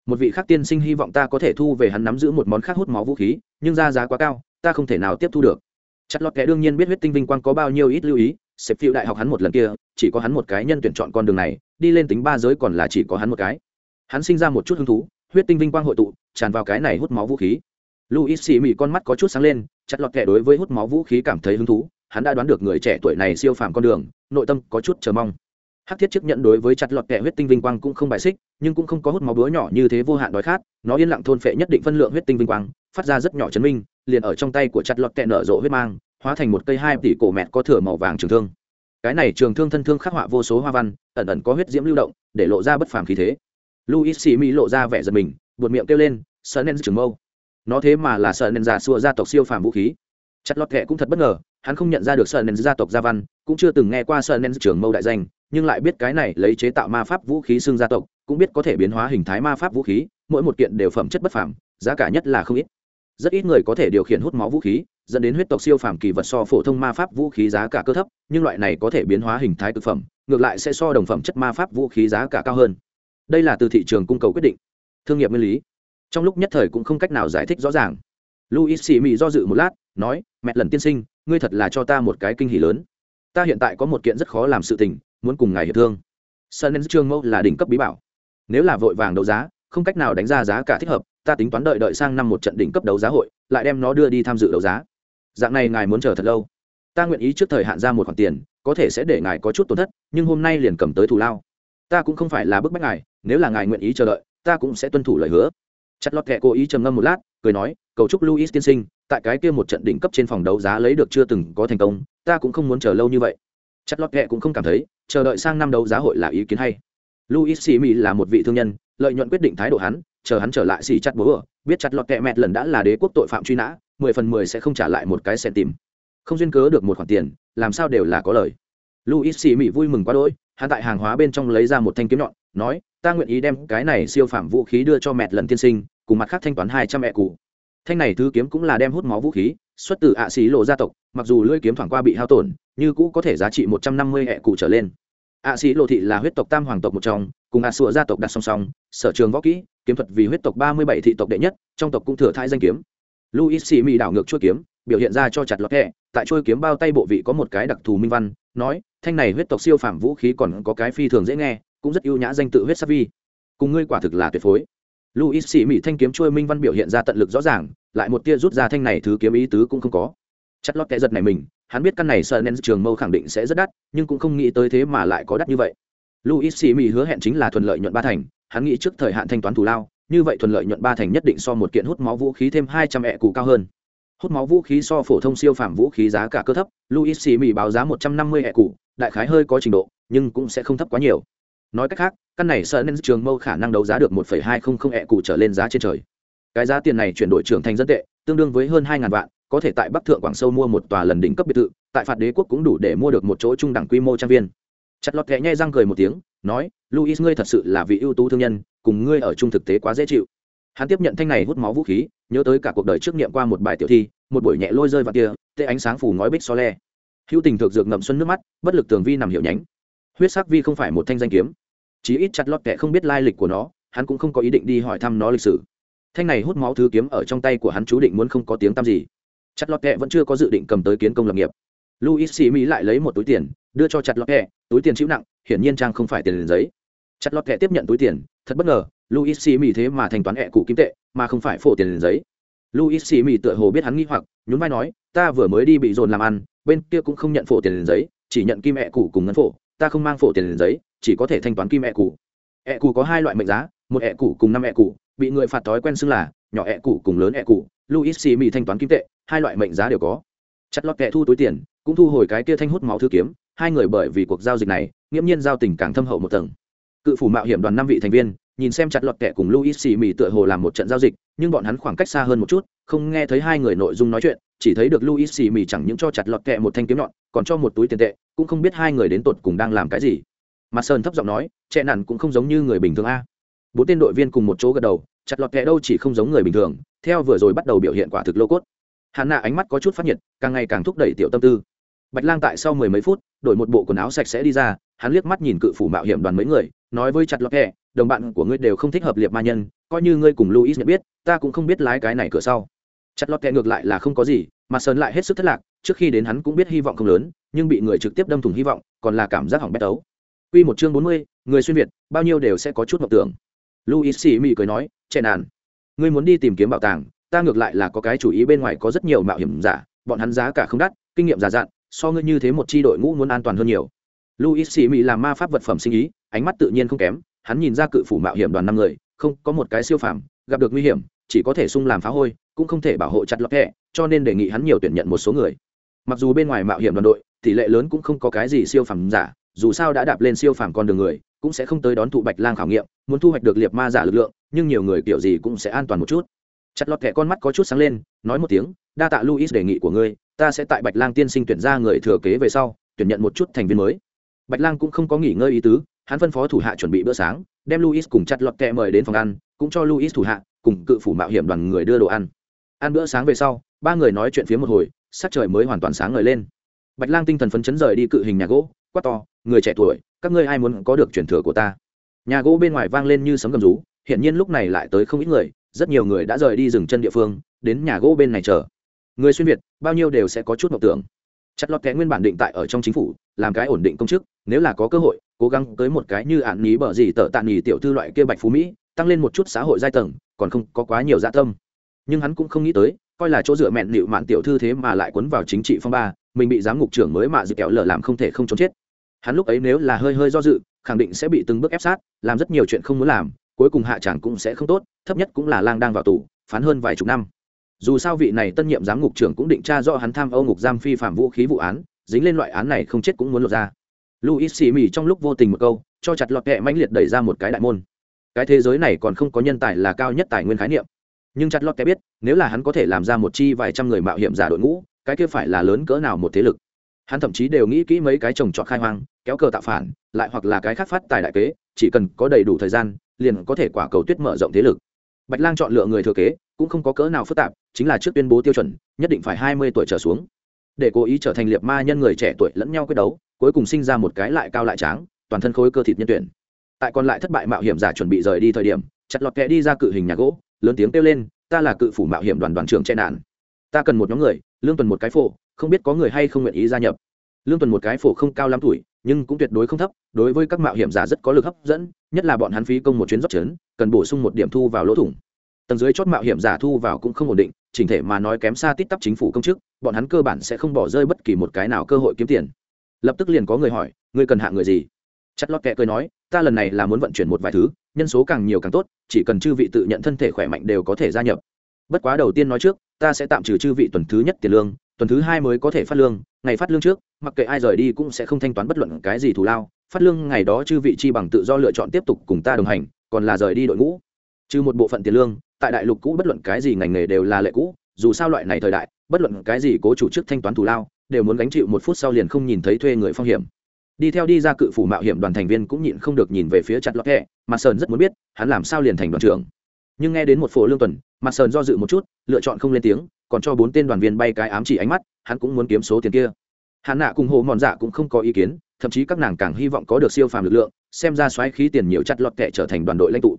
Một vị khác tiên sinh hy vọng ta có thể thu về hắn nắm giữ một món khác hút máu vũ khí, nhưng ra giá quá cao, ta không thể nào tiếp thu được. Chặt lọt kẻ đương nhiên biết huyết tinh vinh quang có bao nhiêu ít lưu ý xếp phiêu đại học hắn một lần kia, chỉ có hắn một cái nhân tuyển chọn con đường này, đi lên tính ba giới còn là chỉ có hắn một cái. Hắn sinh ra một chút hứng thú, huyết tinh vinh quang hội tụ, tràn vào cái này hút máu vũ khí. Luis xì mị con mắt có chút sáng lên, chặt lọt kẻ đối với hút máu vũ khí cảm thấy hứng thú hắn đã đoán được người trẻ tuổi này siêu phàm con đường, nội tâm có chút chờ mong. Hắc thiết chấp nhận đối với chặt lọt kẻ huyết tinh vinh quang cũng không bài xích, nhưng cũng không có hút máu búa nhỏ như thế vô hạn đói khát, nó yên lặng thôn phệ nhất định phân lượng huyết tinh vinh quang, phát ra rất nhỏ chấn minh, liền ở trong tay của chặt lọt kẻ nở rộ huyết mang, hóa thành một cây hai tỷ cổ mẹt có thửa màu vàng trường thương. Cái này trường thương thân thương khắc họa vô số hoa văn, ẩn ẩn có huyết diễm lưu động, để lộ ra bất phàm khí thế. Luis xì mỹ lộ ra vẻ giật mình, buột miệng kêu lên sợ nên trường mâu. Nó thế mà là sợ nên giả xua gia tộc siêu phàm vũ khí chặt lọt kệ cũng thật bất ngờ, hắn không nhận ra được sợ nền gia tộc gia văn, cũng chưa từng nghe qua sợ nền trưởng mâu đại danh, nhưng lại biết cái này lấy chế tạo ma pháp vũ khí xương gia tộc, cũng biết có thể biến hóa hình thái ma pháp vũ khí, mỗi một kiện đều phẩm chất bất phàm, giá cả nhất là không ít. Rất ít người có thể điều khiển hút máu vũ khí, dẫn đến huyết tộc siêu phàm kỳ vật so phổ thông ma pháp vũ khí giá cả cơ thấp, nhưng loại này có thể biến hóa hình thái thực phẩm, ngược lại sẽ so đồng phẩm chất ma pháp vũ khí giá cả cao hơn. Đây là từ thị trường cung cầu quyết định. Thương nghiệp nguyên lý. Trong lúc nhất thời cũng không cách nào giải thích rõ ràng. Luis xì mị do dự một lát nói, mẹ lần tiên sinh, ngươi thật là cho ta một cái kinh hỉ lớn. Ta hiện tại có một kiện rất khó làm sự tình, muốn cùng ngài hiệp thương. Sơn nên trương mẫu là đỉnh cấp bí bảo. Nếu là vội vàng đấu giá, không cách nào đánh ra giá cả thích hợp, ta tính toán đợi đợi sang năm một trận đỉnh cấp đấu giá hội, lại đem nó đưa đi tham dự đấu giá. Dạng này ngài muốn chờ thật lâu. Ta nguyện ý trước thời hạn ra một khoản tiền, có thể sẽ để ngài có chút tổn thất, nhưng hôm nay liền cầm tới thù lao. Ta cũng không phải là bức bách ngài, nếu là ngài nguyện ý chờ đợi, ta cũng sẽ tuân thủ lời hứa. Chặt lọt kệ cố ý trầm ngâm một lát, cười nói, cầu chúc luis tiên sinh tại cái kia một trận đỉnh cấp trên phòng đấu giá lấy được chưa từng có thành công, ta cũng không muốn chờ lâu như vậy. Chặt lót kệ cũng không cảm thấy, chờ đợi sang năm đấu giá hội là ý kiến hay. Luis xì mỹ là một vị thương nhân, lợi nhuận quyết định thái độ hắn, chờ hắn trở lại xì chặt bố ở, biết chặt lọt kệ mẹt lần đã là đế quốc tội phạm truy nã, mười phần mười sẽ không trả lại một cái sen tìm. Không duyên cớ được một khoản tiền, làm sao đều là có lời. Luis xì mỹ vui mừng quá đỗi, hắn tại hàng hóa bên trong lấy ra một thanh kiếm nhọn, nói, ta nguyện ý đem cái này siêu phạm vũ khí đưa cho mẹ lần tiên sinh, cùng mặt khác thanh toán hai trăm mẹ cụ thanh này thứ kiếm cũng là đem hút máu vũ khí, xuất từ ạ xí lộ gia tộc, mặc dù lưỡi kiếm thoảng qua bị hao tổn, như cũ có thể giá trị một trăm năm mươi hệ cụ trở lên. Ạ xí lộ thị là huyết tộc tam hoàng tộc một trong, cùng ạ sụa gia tộc đặt song song, sở trường võ kỹ, kiếm thuật vì huyết tộc ba mươi bảy thị tộc đệ nhất, trong tộc cũng thừa thai danh kiếm. Luis xì mỹ đảo ngược chuôi kiếm, biểu hiện ra cho chặt lọt hẹ tại chuôi kiếm bao tay bộ vị có một cái đặc thù minh văn, nói, thanh này huyết tộc siêu phạm vũ khí còn có cái phi thường dễ nghe, cũng rất ưu nhã danh tự huyết sắc vi. Cùng ngươi quả thực là tuyệt phối. Luis xì mỹ thanh kiếm chuôi minh văn biểu hiện ra tận lực rõ ràng lại một tia rút ra thanh này thứ kiếm ý tứ cũng không có. Chất lót kẻ giật này mình, hắn biết căn này sợ nên trường mâu khẳng định sẽ rất đắt, nhưng cũng không nghĩ tới thế mà lại có đắt như vậy. Luis xì mỹ hứa hẹn chính là thuận lợi nhuận ba thành, hắn nghĩ trước thời hạn thanh toán thù lao, như vậy thuận lợi nhuận ba thành nhất định so một kiện hút máu vũ khí thêm hai trăm ẹ cụ cao hơn. Hút máu vũ khí so phổ thông siêu phạm vũ khí giá cả cơ thấp, luis xì mỹ báo giá một trăm năm mươi ẹ cụ đại khái hơi có trình độ, nhưng cũng sẽ không thấp quá nhiều. Nói cách khác, căn này sợ nên trường mâu khả năng đấu giá được một phẩy hai không không ẹ cụ trở lên giá trên trời cái giá tiền này chuyển đổi trưởng thành dân tệ, tương đương với hơn hai ngàn vạn, có thể tại bắc thượng quảng sâu mua một tòa lần đỉnh cấp biệt thự, tại phạt đế quốc cũng đủ để mua được một chỗ trung đẳng quy mô trang viên. Chặt lọt kẽ nhai răng cười một tiếng, nói luis ngươi thật sự là vị ưu tú thương nhân, cùng ngươi ở chung thực tế quá dễ chịu. Hắn tiếp nhận thanh này hút máu vũ khí, nhớ tới cả cuộc đời trước niệm qua một bài tiểu thi, một buổi nhẹ lôi rơi vào kia tê ánh sáng phủ ngói bích so le. Hữu tình thực dược ngậm xuân nước mắt, bất lực tường vi nằm hiệu nhánh. Huyết sắc vi không phải một thanh danh kiếm. Chí ít chặt lọt kệ không biết lai lịch của nó, hắn cũng không có ý định đi hỏi thăm nó lịch sử thanh này hút máu thứ kiếm ở trong tay của hắn chú định muốn không có tiếng tăm gì. Chặt lọt kẹ vẫn chưa có dự định cầm tới kiến công lập nghiệp. Luis xì mỹ lại lấy một túi tiền, đưa cho chặt lọt kẹ. túi tiền chịu nặng, hiển nhiên trang không phải tiền giấy. Chặt lọt kẹ tiếp nhận túi tiền, thật bất ngờ luis xì mỹ thế mà thanh toán hẹ cụ kim tệ, mà không phải phổ tiền giấy. Luis xì mỹ tựa hồ biết hắn nghi hoặc, nhún vai nói, ta vừa mới đi bị dồn làm ăn, bên kia cũng không nhận phổ tiền giấy, chỉ nhận kim hẹ cụ cùng ngân phổ, ta không mang phổ tiền giấy, chỉ có thể thanh toán kim hẹ cụ. Hẹ cụ có hai loại mệnh giá, một hẹ cụ cùng năm hẹ cụ bị người phạt thói quen xưng là nhỏ hẹ cụ cùng lớn hẹ cụ luis xì mỹ thanh toán kim tệ, hai loại mệnh giá đều có. Chặt lọt kẹ thu túi tiền, cũng thu hồi cái kia thanh hút máu thư kiếm, hai người bởi vì cuộc giao dịch này, nghiễm nhiên giao tình càng thâm hậu một tầng. Cự phủ mạo hiểm đoàn năm vị thành viên, nhìn xem chặt lọt kẹ cùng luis xì mì tựa hồ làm một trận giao dịch, nhưng bọn hắn khoảng cách xa hơn một chút, không nghe thấy hai người nội dung nói chuyện, chỉ thấy được luis xì mì chẳng những cho chặt lọt kẹ một thanh kiếm nhọn, còn cho một túi tiền tệ, cũng không biết hai người đến tột cùng đang làm cái gì. Mặt sơn thấp giọng nói, trẻ nản cũng không giống như người bình thường a bốn tên đội viên cùng một chỗ gật đầu chặt lọt kẹ đâu chỉ không giống người bình thường theo vừa rồi bắt đầu biểu hiện quả thực lô cốt. Hạn nạ ánh mắt có chút phát nhiệt càng ngày càng thúc đẩy tiểu tâm tư. Bạch lang tại sau mười mấy phút đổi một bộ quần áo sạch sẽ đi ra hắn liếc mắt nhìn cự phủ mạo hiểm đoàn mấy người nói với chặt lọt kẹ đồng bạn của ngươi đều không thích hợp liệp ma nhân coi như ngươi cùng luis nhận biết ta cũng không biết lái cái này cửa sau. Chặt lọt kẹ ngược lại là không có gì mà sơn lại hết sức thất lạc trước khi đến hắn cũng biết hy vọng không lớn nhưng bị người trực tiếp đâm thủng hy vọng còn là cảm giác hỏng bét ấu Quy một chương bốn mươi, người xuyên việt, bao nhiêu đều sẽ có chút mộng tưởng. Luis xì mị cười nói, "Trẻ nàn, ngươi muốn đi tìm kiếm bảo tàng, ta ngược lại là có cái chủ ý bên ngoài có rất nhiều mạo hiểm giả, bọn hắn giá cả không đắt, kinh nghiệm già dặn, so ngươi như thế một chi đội ngũ muốn an toàn hơn nhiều." Luis xì mị làm ma pháp vật phẩm sinh ý, ánh mắt tự nhiên không kém, hắn nhìn ra cự phủ mạo hiểm đoàn năm người, không có một cái siêu phàm, gặp được nguy hiểm, chỉ có thể sung làm phá hôi, cũng không thể bảo hộ chặt lọt hẹ, cho nên đề nghị hắn nhiều tuyển nhận một số người. Mặc dù bên ngoài mạo hiểm đoàn đội, tỷ lệ lớn cũng không có cái gì siêu phàm giả, dù sao đã đạp lên siêu phàm con đường người, cũng sẽ không tới đón thụ bạch lang khảo nghiệm, muốn thu hoạch được liệt ma giả lực lượng, nhưng nhiều người kiểu gì cũng sẽ an toàn một chút. Chặt lọt kẻ con mắt có chút sáng lên, nói một tiếng, đa tạ luis đề nghị của ngươi, ta sẽ tại bạch lang tiên sinh tuyển ra người thừa kế về sau, tuyển nhận một chút thành viên mới. Bạch lang cũng không có nghỉ ngơi ý tứ, hắn phân phó thủ hạ chuẩn bị bữa sáng, đem luis cùng chặt lọt kẹ mời đến phòng ăn, cũng cho luis thủ hạ, cùng cự phủ mạo hiểm đoàn người đưa đồ ăn. Ăn bữa sáng về sau, ba người nói chuyện phía một hồi, sắc trời mới hoàn toàn sáng ngời lên. Bạch lang tinh thần phấn chấn rời đi cự hình nhà gỗ quát to, người trẻ tuổi, các ngươi ai muốn có được truyền thừa của ta? Nhà gỗ bên ngoài vang lên như sấm gầm rú hiện nhiên lúc này lại tới không ít người, rất nhiều người đã rời đi dừng chân địa phương, đến nhà gỗ bên này chờ. Người xuyên việt, bao nhiêu đều sẽ có chút mộng tưởng. Chặt lọt kẽ nguyên bản định tại ở trong chính phủ, làm cái ổn định công chức, nếu là có cơ hội, cố gắng tới một cái như ạn ní bở gì tờ tạ nghỉ tiểu thư loại kia bạch phú mỹ, tăng lên một chút xã hội giai tầng, còn không có quá nhiều dạ tâm. Nhưng hắn cũng không nghĩ tới, coi là chỗ dựa mẹn nịu mạn tiểu thư thế mà lại quấn vào chính trị phong ba mình bị giám ngục trưởng mới mạ dự kẹo lở làm không thể không trốn chết. Hắn lúc ấy nếu là hơi hơi do dự, khẳng định sẽ bị từng bước ép sát, làm rất nhiều chuyện không muốn làm, cuối cùng hạ chẳng cũng sẽ không tốt, thấp nhất cũng là lang đang vào tù, phán hơn vài chục năm. Dù sao vị này tân nhiệm giám ngục trưởng cũng định tra do hắn tham âu ngục giam phi phạm vũ khí vụ án, dính lên loại án này không chết cũng muốn lột ra. Luis xì mì trong lúc vô tình một câu, cho chặt lọt kẹ mãnh liệt đẩy ra một cái đại môn. Cái thế giới này còn không có nhân tài là cao nhất tài nguyên khái niệm. Nhưng chặt lọt kẹ biết, nếu là hắn có thể làm ra một chi vài trăm người mạo hiểm giả đội ngũ cái kia phải là lớn cỡ nào một thế lực. Hắn thậm chí đều nghĩ kỹ mấy cái trồng trọt khai hoang, kéo cờ tạo phản, lại hoặc là cái khác phát tài đại kế, chỉ cần có đầy đủ thời gian, liền có thể quả cầu tuyết mở rộng thế lực. Bạch lang chọn lựa người thừa kế, cũng không có cỡ nào phức tạp, chính là trước tuyên bố tiêu chuẩn, nhất định phải hai mươi tuổi trở xuống. Để cố ý trở thành liệt ma nhân người trẻ tuổi lẫn nhau quyết đấu, cuối cùng sinh ra một cái lại cao lại tráng, toàn thân khối cơ thịt nhân tuyển. Tại còn lại thất bại mạo hiểm giả chuẩn bị rời đi thời điểm, chặt lọt kẹ đi ra cự hình nhà gỗ, lớn tiếng kêu lên, ta là cự phủ mạo hiểm đoàn đoàn trưởng che nạn ta cần một nhóm người lương tuần một cái phổ, không biết có người hay không nguyện ý gia nhập. Lương tuần một cái phổ không cao lắm tuổi, nhưng cũng tuyệt đối không thấp, đối với các mạo hiểm giả rất có lực hấp dẫn, nhất là bọn hắn phí công một chuyến rót trấn, cần bổ sung một điểm thu vào lỗ thủng. Tầng dưới chót mạo hiểm giả thu vào cũng không ổn định, chỉnh thể mà nói kém xa tít tắp chính phủ công chức, bọn hắn cơ bản sẽ không bỏ rơi bất kỳ một cái nào cơ hội kiếm tiền. Lập tức liền có người hỏi, ngươi cần hạ người gì? Chất lót kẹ cười nói, ta lần này là muốn vận chuyển một vài thứ, nhân số càng nhiều càng tốt, chỉ cần chư vị tự nhận thân thể khỏe mạnh đều có thể gia nhập bất quá đầu tiên nói trước, ta sẽ tạm trừ chư vị tuần thứ nhất tiền lương, tuần thứ hai mới có thể phát lương, ngày phát lương trước, mặc kệ ai rời đi cũng sẽ không thanh toán bất luận cái gì thù lao, phát lương ngày đó chư vị chi bằng tự do lựa chọn tiếp tục cùng ta đồng hành, còn là rời đi đội ngũ. Trừ một bộ phận tiền lương, tại đại lục cũ bất luận cái gì ngành nghề đều là lệ cũ, dù sao loại này thời đại, bất luận cái gì cố chủ chức thanh toán thù lao, đều muốn gánh chịu một phút sau liền không nhìn thấy thuê người phong hiểm. Đi theo đi ra cự phủ mạo hiểm đoàn thành viên cũng nhịn không được nhìn về phía chặt lọt hẹ, mà sơn rất muốn biết, hắn làm sao liền thành đoàn trưởng nhưng nghe đến một phổ lương tuần mặt sờn do dự một chút, lựa chọn không lên tiếng, còn cho bốn tên đoàn viên bay cái ám chỉ ánh mắt, hắn cũng muốn kiếm số tiền kia. Hắn nạ cùng hồ mòn dạ cũng không có ý kiến, thậm chí các nàng càng hy vọng có được siêu phàm lực lượng, xem ra xoáy khí tiền nhiều chặt lọt kệ trở thành đoàn đội lãnh tụ.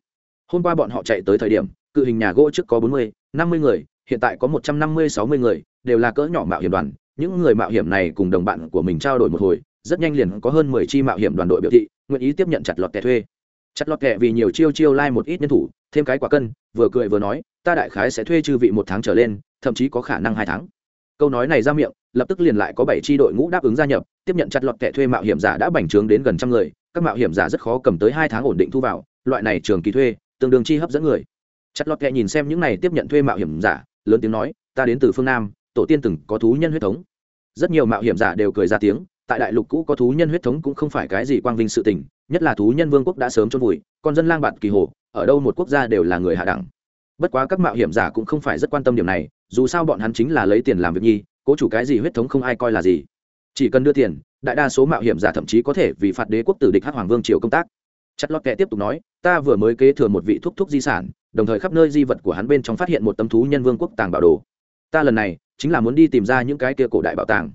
Hôm qua bọn họ chạy tới thời điểm, cự hình nhà gỗ trước có bốn mươi, năm mươi người, hiện tại có một trăm năm mươi, sáu mươi người, đều là cỡ nhỏ mạo hiểm đoàn. Những người mạo hiểm này cùng đồng bạn của mình trao đổi một hồi, rất nhanh liền có hơn mười chi mạo hiểm đoàn đội biểu thị, nguyện ý tiếp nhận chặt lọt kẻ thuê chặt lọt kẹ vì nhiều chiêu chiêu lai、like、một ít nhân thủ, thêm cái quả cân, vừa cười vừa nói, ta đại khái sẽ thuê chư vị một tháng trở lên, thậm chí có khả năng hai tháng. Câu nói này ra miệng, lập tức liền lại có bảy chi đội ngũ đáp ứng gia nhập, tiếp nhận chặt lọt kẹ thuê mạo hiểm giả đã bành trướng đến gần trăm người, các mạo hiểm giả rất khó cầm tới hai tháng ổn định thu vào, loại này trường kỳ thuê, tương đương chi hấp dẫn người. Chặt lọt kẹ nhìn xem những này tiếp nhận thuê mạo hiểm giả, lớn tiếng nói, ta đến từ phương nam, tổ tiên từng có thú nhân huyết thống. Rất nhiều mạo hiểm giả đều cười ra tiếng tại đại lục cũ có thú nhân huyết thống cũng không phải cái gì quang vinh sự tình, nhất là thú nhân vương quốc đã sớm trôn vùi, con dân lang bạt kỳ hồ, ở đâu một quốc gia đều là người hạ đẳng. Bất quá các mạo hiểm giả cũng không phải rất quan tâm điểm này, dù sao bọn hắn chính là lấy tiền làm việc nhi, cố chủ cái gì huyết thống không ai coi là gì. Chỉ cần đưa tiền, đại đa số mạo hiểm giả thậm chí có thể vì phạt đế quốc tử địch hắc hoàng vương triều công tác. Chất lót kệ tiếp tục nói, ta vừa mới kế thừa một vị thúc thúc di sản, đồng thời khắp nơi di vật của hắn bên trong phát hiện một tấm thú nhân vương quốc tàng bảo đồ. Ta lần này chính là muốn đi tìm ra những cái kia cổ đại bảo tàng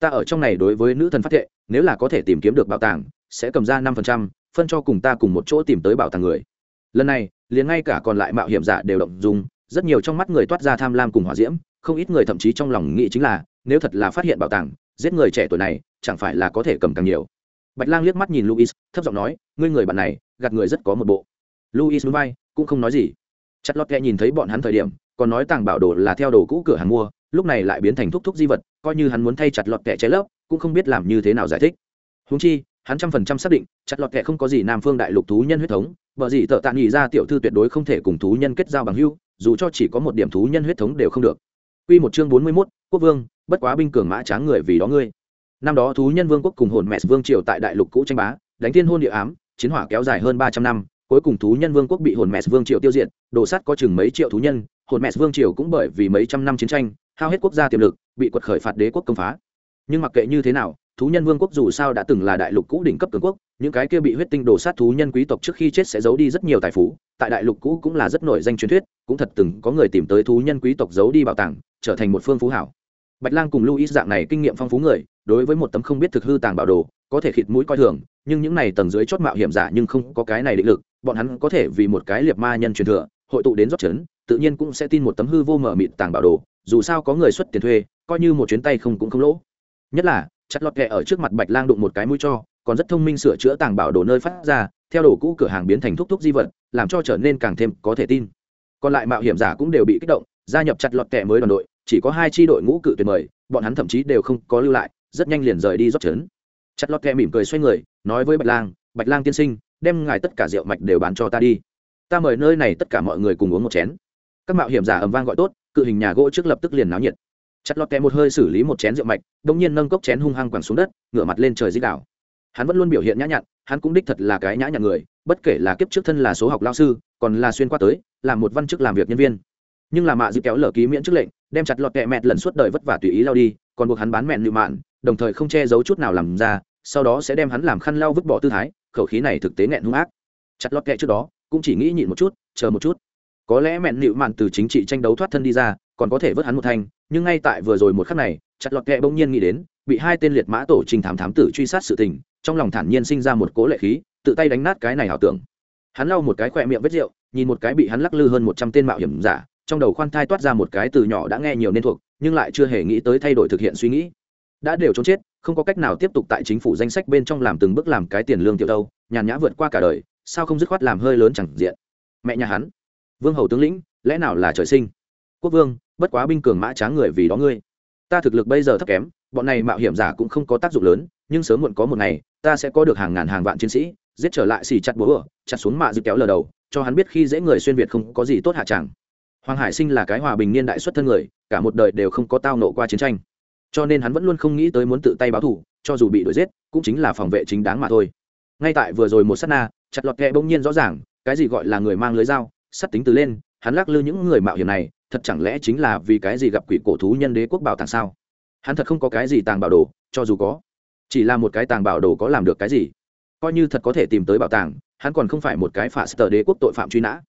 ta ở trong này đối với nữ thần phát thệ, nếu là có thể tìm kiếm được bảo tàng, sẽ cầm ra năm phần trăm, phân cho cùng ta cùng một chỗ tìm tới bảo tàng người. Lần này, liền ngay cả còn lại mạo hiểm giả đều động dùng rất nhiều trong mắt người toát ra tham lam cùng hỏa diễm, không ít người thậm chí trong lòng nghĩ chính là, nếu thật là phát hiện bảo tàng, giết người trẻ tuổi này, chẳng phải là có thể cầm càng nhiều. Bạch lang liếc mắt nhìn luis thấp giọng nói, ngươi người bạn này, gạt người rất có một bộ. Luis núi bay, cũng không nói gì. Chặt lót kẹ nhìn thấy bọn hắn thời điểm, còn nói tàng bảo đồ là theo đồ cũ cửa hàng mua, lúc này lại biến thành thúc thúc di vật coi như hắn muốn thay chặt lọt kẹ trái lớp cũng không biết làm như thế nào giải thích húng chi hắn trăm phần trăm xác định chặt lọt kẹ không có gì nam phương đại lục thú nhân huyết thống bởi gì tợ tạ nghỉ ra tiểu thư tuyệt đối không thể cùng thú nhân kết giao bằng hưu dù cho chỉ có một điểm thú nhân huyết thống đều không được Quy một chương bốn mươi 41, quốc vương, bất quá binh cường mã tráng người vì đó ngươi. Năm đó thú nhân vương quốc cùng hồn mẹ vương triều tại đại lục cũ tranh bá, đánh thiên hôn địa ám, chiến hỏa kéo dài hơn ba trăm năm, cuối cùng thú nhân vương quốc bị hồn mẹ vương triều tiêu diệt, đồ sắt có chừng mấy triệu thú nhân, hồn mẹ vương triều cũng bởi vì mấy trăm năm chiến tranh, hao hết quốc gia tiềm lực, bị quật khởi phạt đế quốc công phá. Nhưng mặc kệ như thế nào, thú nhân vương quốc dù sao đã từng là đại lục cũ đỉnh cấp cường quốc, những cái kia bị huyết tinh đổ sát thú nhân quý tộc trước khi chết sẽ giấu đi rất nhiều tài phú, tại đại lục cũ cũng là rất nổi danh truyền thuyết, cũng thật từng có người tìm tới thú nhân quý tộc giấu đi bảo tàng, trở thành một phương phú hảo. Bạch lang cùng luis dạng này kinh nghiệm phong phú người, đối với một tấm không biết thực hư tàng bảo đồ, có thể khịt mũi coi thường, nhưng những này tầng dưới chót mạo hiểm giả nhưng không có cái này định lực, bọn hắn có thể vì một cái liệt ma nhân truyền thừa, hội tụ đến rót chấn, tự nhiên cũng sẽ tin một tấm hư vô mở mịt tàng bảo đồ dù sao có người xuất tiền thuê, coi như một chuyến tay không cũng không lỗ. Nhất là, chặt lọt kẹ ở trước mặt bạch lang đụng một cái mũi cho, còn rất thông minh sửa chữa tàng bảo đồ nơi phát ra, theo đồ cũ cửa hàng biến thành thúc thúc di vật, làm cho trở nên càng thêm có thể tin. Còn lại mạo hiểm giả cũng đều bị kích động, gia nhập chặt lọt kẹ mới đoàn đội, chỉ có hai tri đội ngũ cự tuyệt mời, bọn hắn thậm chí đều không có lưu lại, rất nhanh liền rời đi rót trấn. Chặt lọt kẹ mỉm cười xoay người, nói với bạch lang bạch lang tiên sinh, đem ngài tất cả rượu mạch đều bán cho ta đi. Ta mời nơi này tất cả mọi người cùng uống một chén. Các mạo hiểm giả ầm vang gọi tốt cự hình nhà gỗ trước lập tức liền náo nhiệt. Chặt lọt kẹ một hơi xử lý một chén rượu mạch đông nhiên nâng cốc chén hung hăng quẳng xuống đất, ngửa mặt lên trời dích đảo hắn vẫn luôn biểu hiện nhã nhặn, hắn cũng đích thật là cái nhã nhặn người, bất kể là kiếp trước thân là số học lao sư, còn là xuyên qua tới, là một văn chức làm việc nhân viên. Nhưng là mạ dịu kéo lở ký miễn chức lệnh, đem chặt lọt kẹ mẹt lần suốt đời vất vả tùy ý lao đi, còn buộc hắn bán mẹn nịu mạn, đồng thời không che giấu chút nào làm ra, sau đó sẽ đem hắn làm khăn lao vứt bỏ tư thái, khẩu khí này thực tế nghẹn hung ác. Chặt lọt kẹ trước đó, cũng chỉ nghĩ nhịn một chút, chờ một chút có lẽ mẹn nịu mạn từ chính trị tranh đấu thoát thân đi ra, còn có thể vớt hắn một thanh, nhưng ngay tại vừa rồi một khắc này, chặt lọt kẹ bỗng nhiên nghĩ đến, bị hai tên liệt mã tổ trình thám thám tử truy sát sự tình, trong lòng thản nhiên sinh ra một cố lệ khí, tự tay đánh nát cái này ảo tưởng. Hắn lau một cái khỏe miệng vết rượu, nhìn một cái bị hắn lắc lư hơn một trăm tên mạo hiểm giả, trong đầu khoan thai toát ra một cái từ nhỏ đã nghe nhiều nên thuộc, nhưng lại chưa hề nghĩ tới thay đổi thực hiện suy nghĩ. Đã đều trốn chết, không có cách nào tiếp tục tại chính phủ danh sách bên trong làm từng bước làm cái tiền lương tiểu đâu nhàn nhã vượt qua cả đời, sao không dứt khoát làm hơi lớn chẳng diện. Mẹ nhà hắn vương hầu tướng lĩnh lẽ nào là trời sinh? Quốc vương bất quá binh cường mã tráng người vì đó ngươi. Ta thực lực bây giờ thấp kém bọn này mạo hiểm giả cũng không có tác dụng lớn nhưng sớm muộn có một ngày ta sẽ có được hàng ngàn hàng vạn chiến sĩ giết trở lại xì chặt búa ở chặt xuống mạ dư kéo lờ đầu cho hắn biết khi dễ người xuyên việt không có gì tốt hạ chẳng. Hoàng hải sinh là cái hòa bình niên đại xuất thân người cả một đời đều không có tao nộ qua chiến tranh. Cho nên hắn vẫn luôn không nghĩ tới muốn tự tay báo thù, cho dù bị đuổi giết cũng chính là phòng vệ chính đáng mà thôi. Ngay tại vừa rồi một s á t na chặt lọt kẹ bỗng nhiên rõ ràng cái gì gọi là người mang lưới dao sắt tính từ lên, hắn lắc lư những người mạo hiểm này, thật chẳng lẽ chính là vì cái gì gặp quỷ cổ thú nhân đế quốc bảo tàng sao? Hắn thật không có cái gì tàng bảo đồ, cho dù có, chỉ là một cái tàng bảo đồ có làm được cái gì? Coi như thật có thể tìm tới bảo tàng, hắn còn không phải một cái phả sờ đế quốc tội phạm truy nã.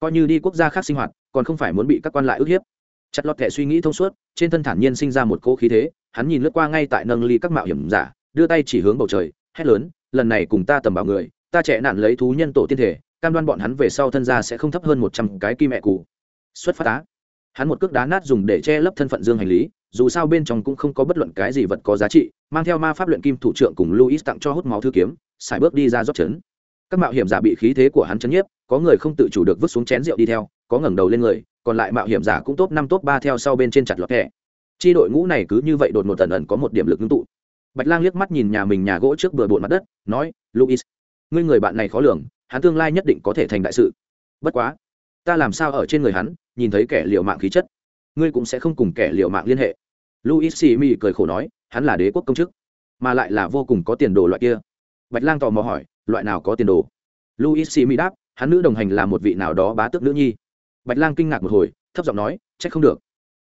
Coi như đi quốc gia khác sinh hoạt, còn không phải muốn bị các quan lại ức hiếp. Chặt lọt kệ suy nghĩ thông suốt, trên thân thản nhiên sinh ra một cỗ khí thế, hắn nhìn lướt qua ngay tại nâng ly các mạo hiểm giả, đưa tay chỉ hướng bầu trời, hét lớn, lần này cùng ta tầm bảo người, ta trẻ nạn lấy thú nhân tổ tiên thể cam đoan bọn hắn về sau thân gia sẽ không thấp hơn một trăm cái kim mẹ cụ xuất phát á. Hắn một cước đá nát dùng để che lấp thân phận dương hành lý, dù sao bên trong cũng không có bất luận cái gì vật có giá trị, mang theo ma pháp luyện kim thủ trưởng cùng luis tặng cho hút máu thư kiếm, xài bước đi ra rót chấn các mạo hiểm giả bị khí thế của hắn chấn nhiếp, có người không tự chủ được vứt xuống chén rượu đi theo, có ngẩng đầu lên người, còn lại mạo hiểm giả cũng top năm top ba theo sau bên trên chặt lọt kẹ chi đội ngũ này cứ như vậy đột ngột tần ẩn có một điểm lực ngưng tụ. Bạch lang liếc mắt nhìn nhà mình nhà gỗ trước bừa bộn mặt đất, nói luis ngươi người bạn này khó lường hắn tương lai nhất định có thể thành đại sự. Bất quá, ta làm sao ở trên người hắn, nhìn thấy kẻ liệu mạng khí chất. Ngươi cũng sẽ không cùng kẻ liệu mạng liên hệ. Luis xì mi cười khổ nói, hắn là đế quốc công chức, mà lại là vô cùng có tiền đồ loại kia. Bạch lang tò mò hỏi, loại nào có tiền đồ? Luis xì mi đáp, hắn nữ đồng hành là một vị nào đó bá tước nữ nhi. Bạch lang kinh ngạc một hồi, thấp giọng nói c h ắ c không được.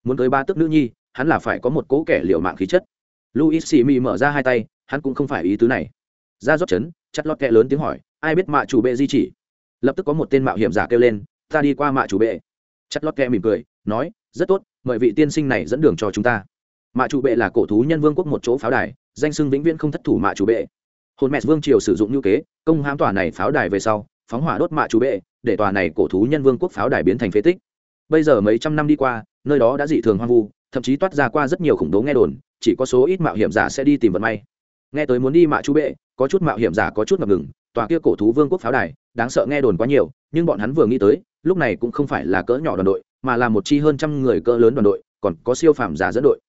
Muốn tới ba tước nữ nhi, hắn là phải có một cố kẻ liệu mạng khí chất. Luis xì mi mở ra hai tay, hắn cũng không phải ý tứ này. Ra rót chấn chặt lót kẹ lớn tiếng hỏi ai biết mạ chủ bệ di chỉ? Lập tức có một tên mạo hiểm giả kêu lên, ta đi qua mạ chủ bệ. Chất lót kẹ mỉm cười, nói, rất tốt, mời vị tiên sinh này dẫn đường cho chúng ta. Mạ chủ bệ là cổ thú nhân vương quốc một chỗ pháo đài, danh sưng vĩnh viễn không thất thủ mạ chủ bệ. Hồn mẹ vương triều sử dụng như kế, công hãm tòa này pháo đài về sau, phóng hỏa đốt mạ chủ bệ, để tòa này cổ thú nhân vương quốc pháo đài biến thành phế tích. Bây giờ mấy trăm năm đi qua, nơi đó đã dị thường hoang vu, thậm chí toát ra qua rất nhiều khủng bố nghe đồn, chỉ có số ít mạo hiểm giả sẽ đi tìm vận may. Nghe tới muốn đi mạ chủ bệ có chút mạo hiểm giả có chút ngập ngừng, tòa kia cổ thú vương quốc pháo đài, đáng sợ nghe đồn quá nhiều, nhưng bọn hắn vừa nghĩ tới, lúc này cũng không phải là cỡ nhỏ đoàn đội, mà là một chi hơn trăm người cỡ lớn đoàn đội, còn có siêu phàm giả dẫn đội.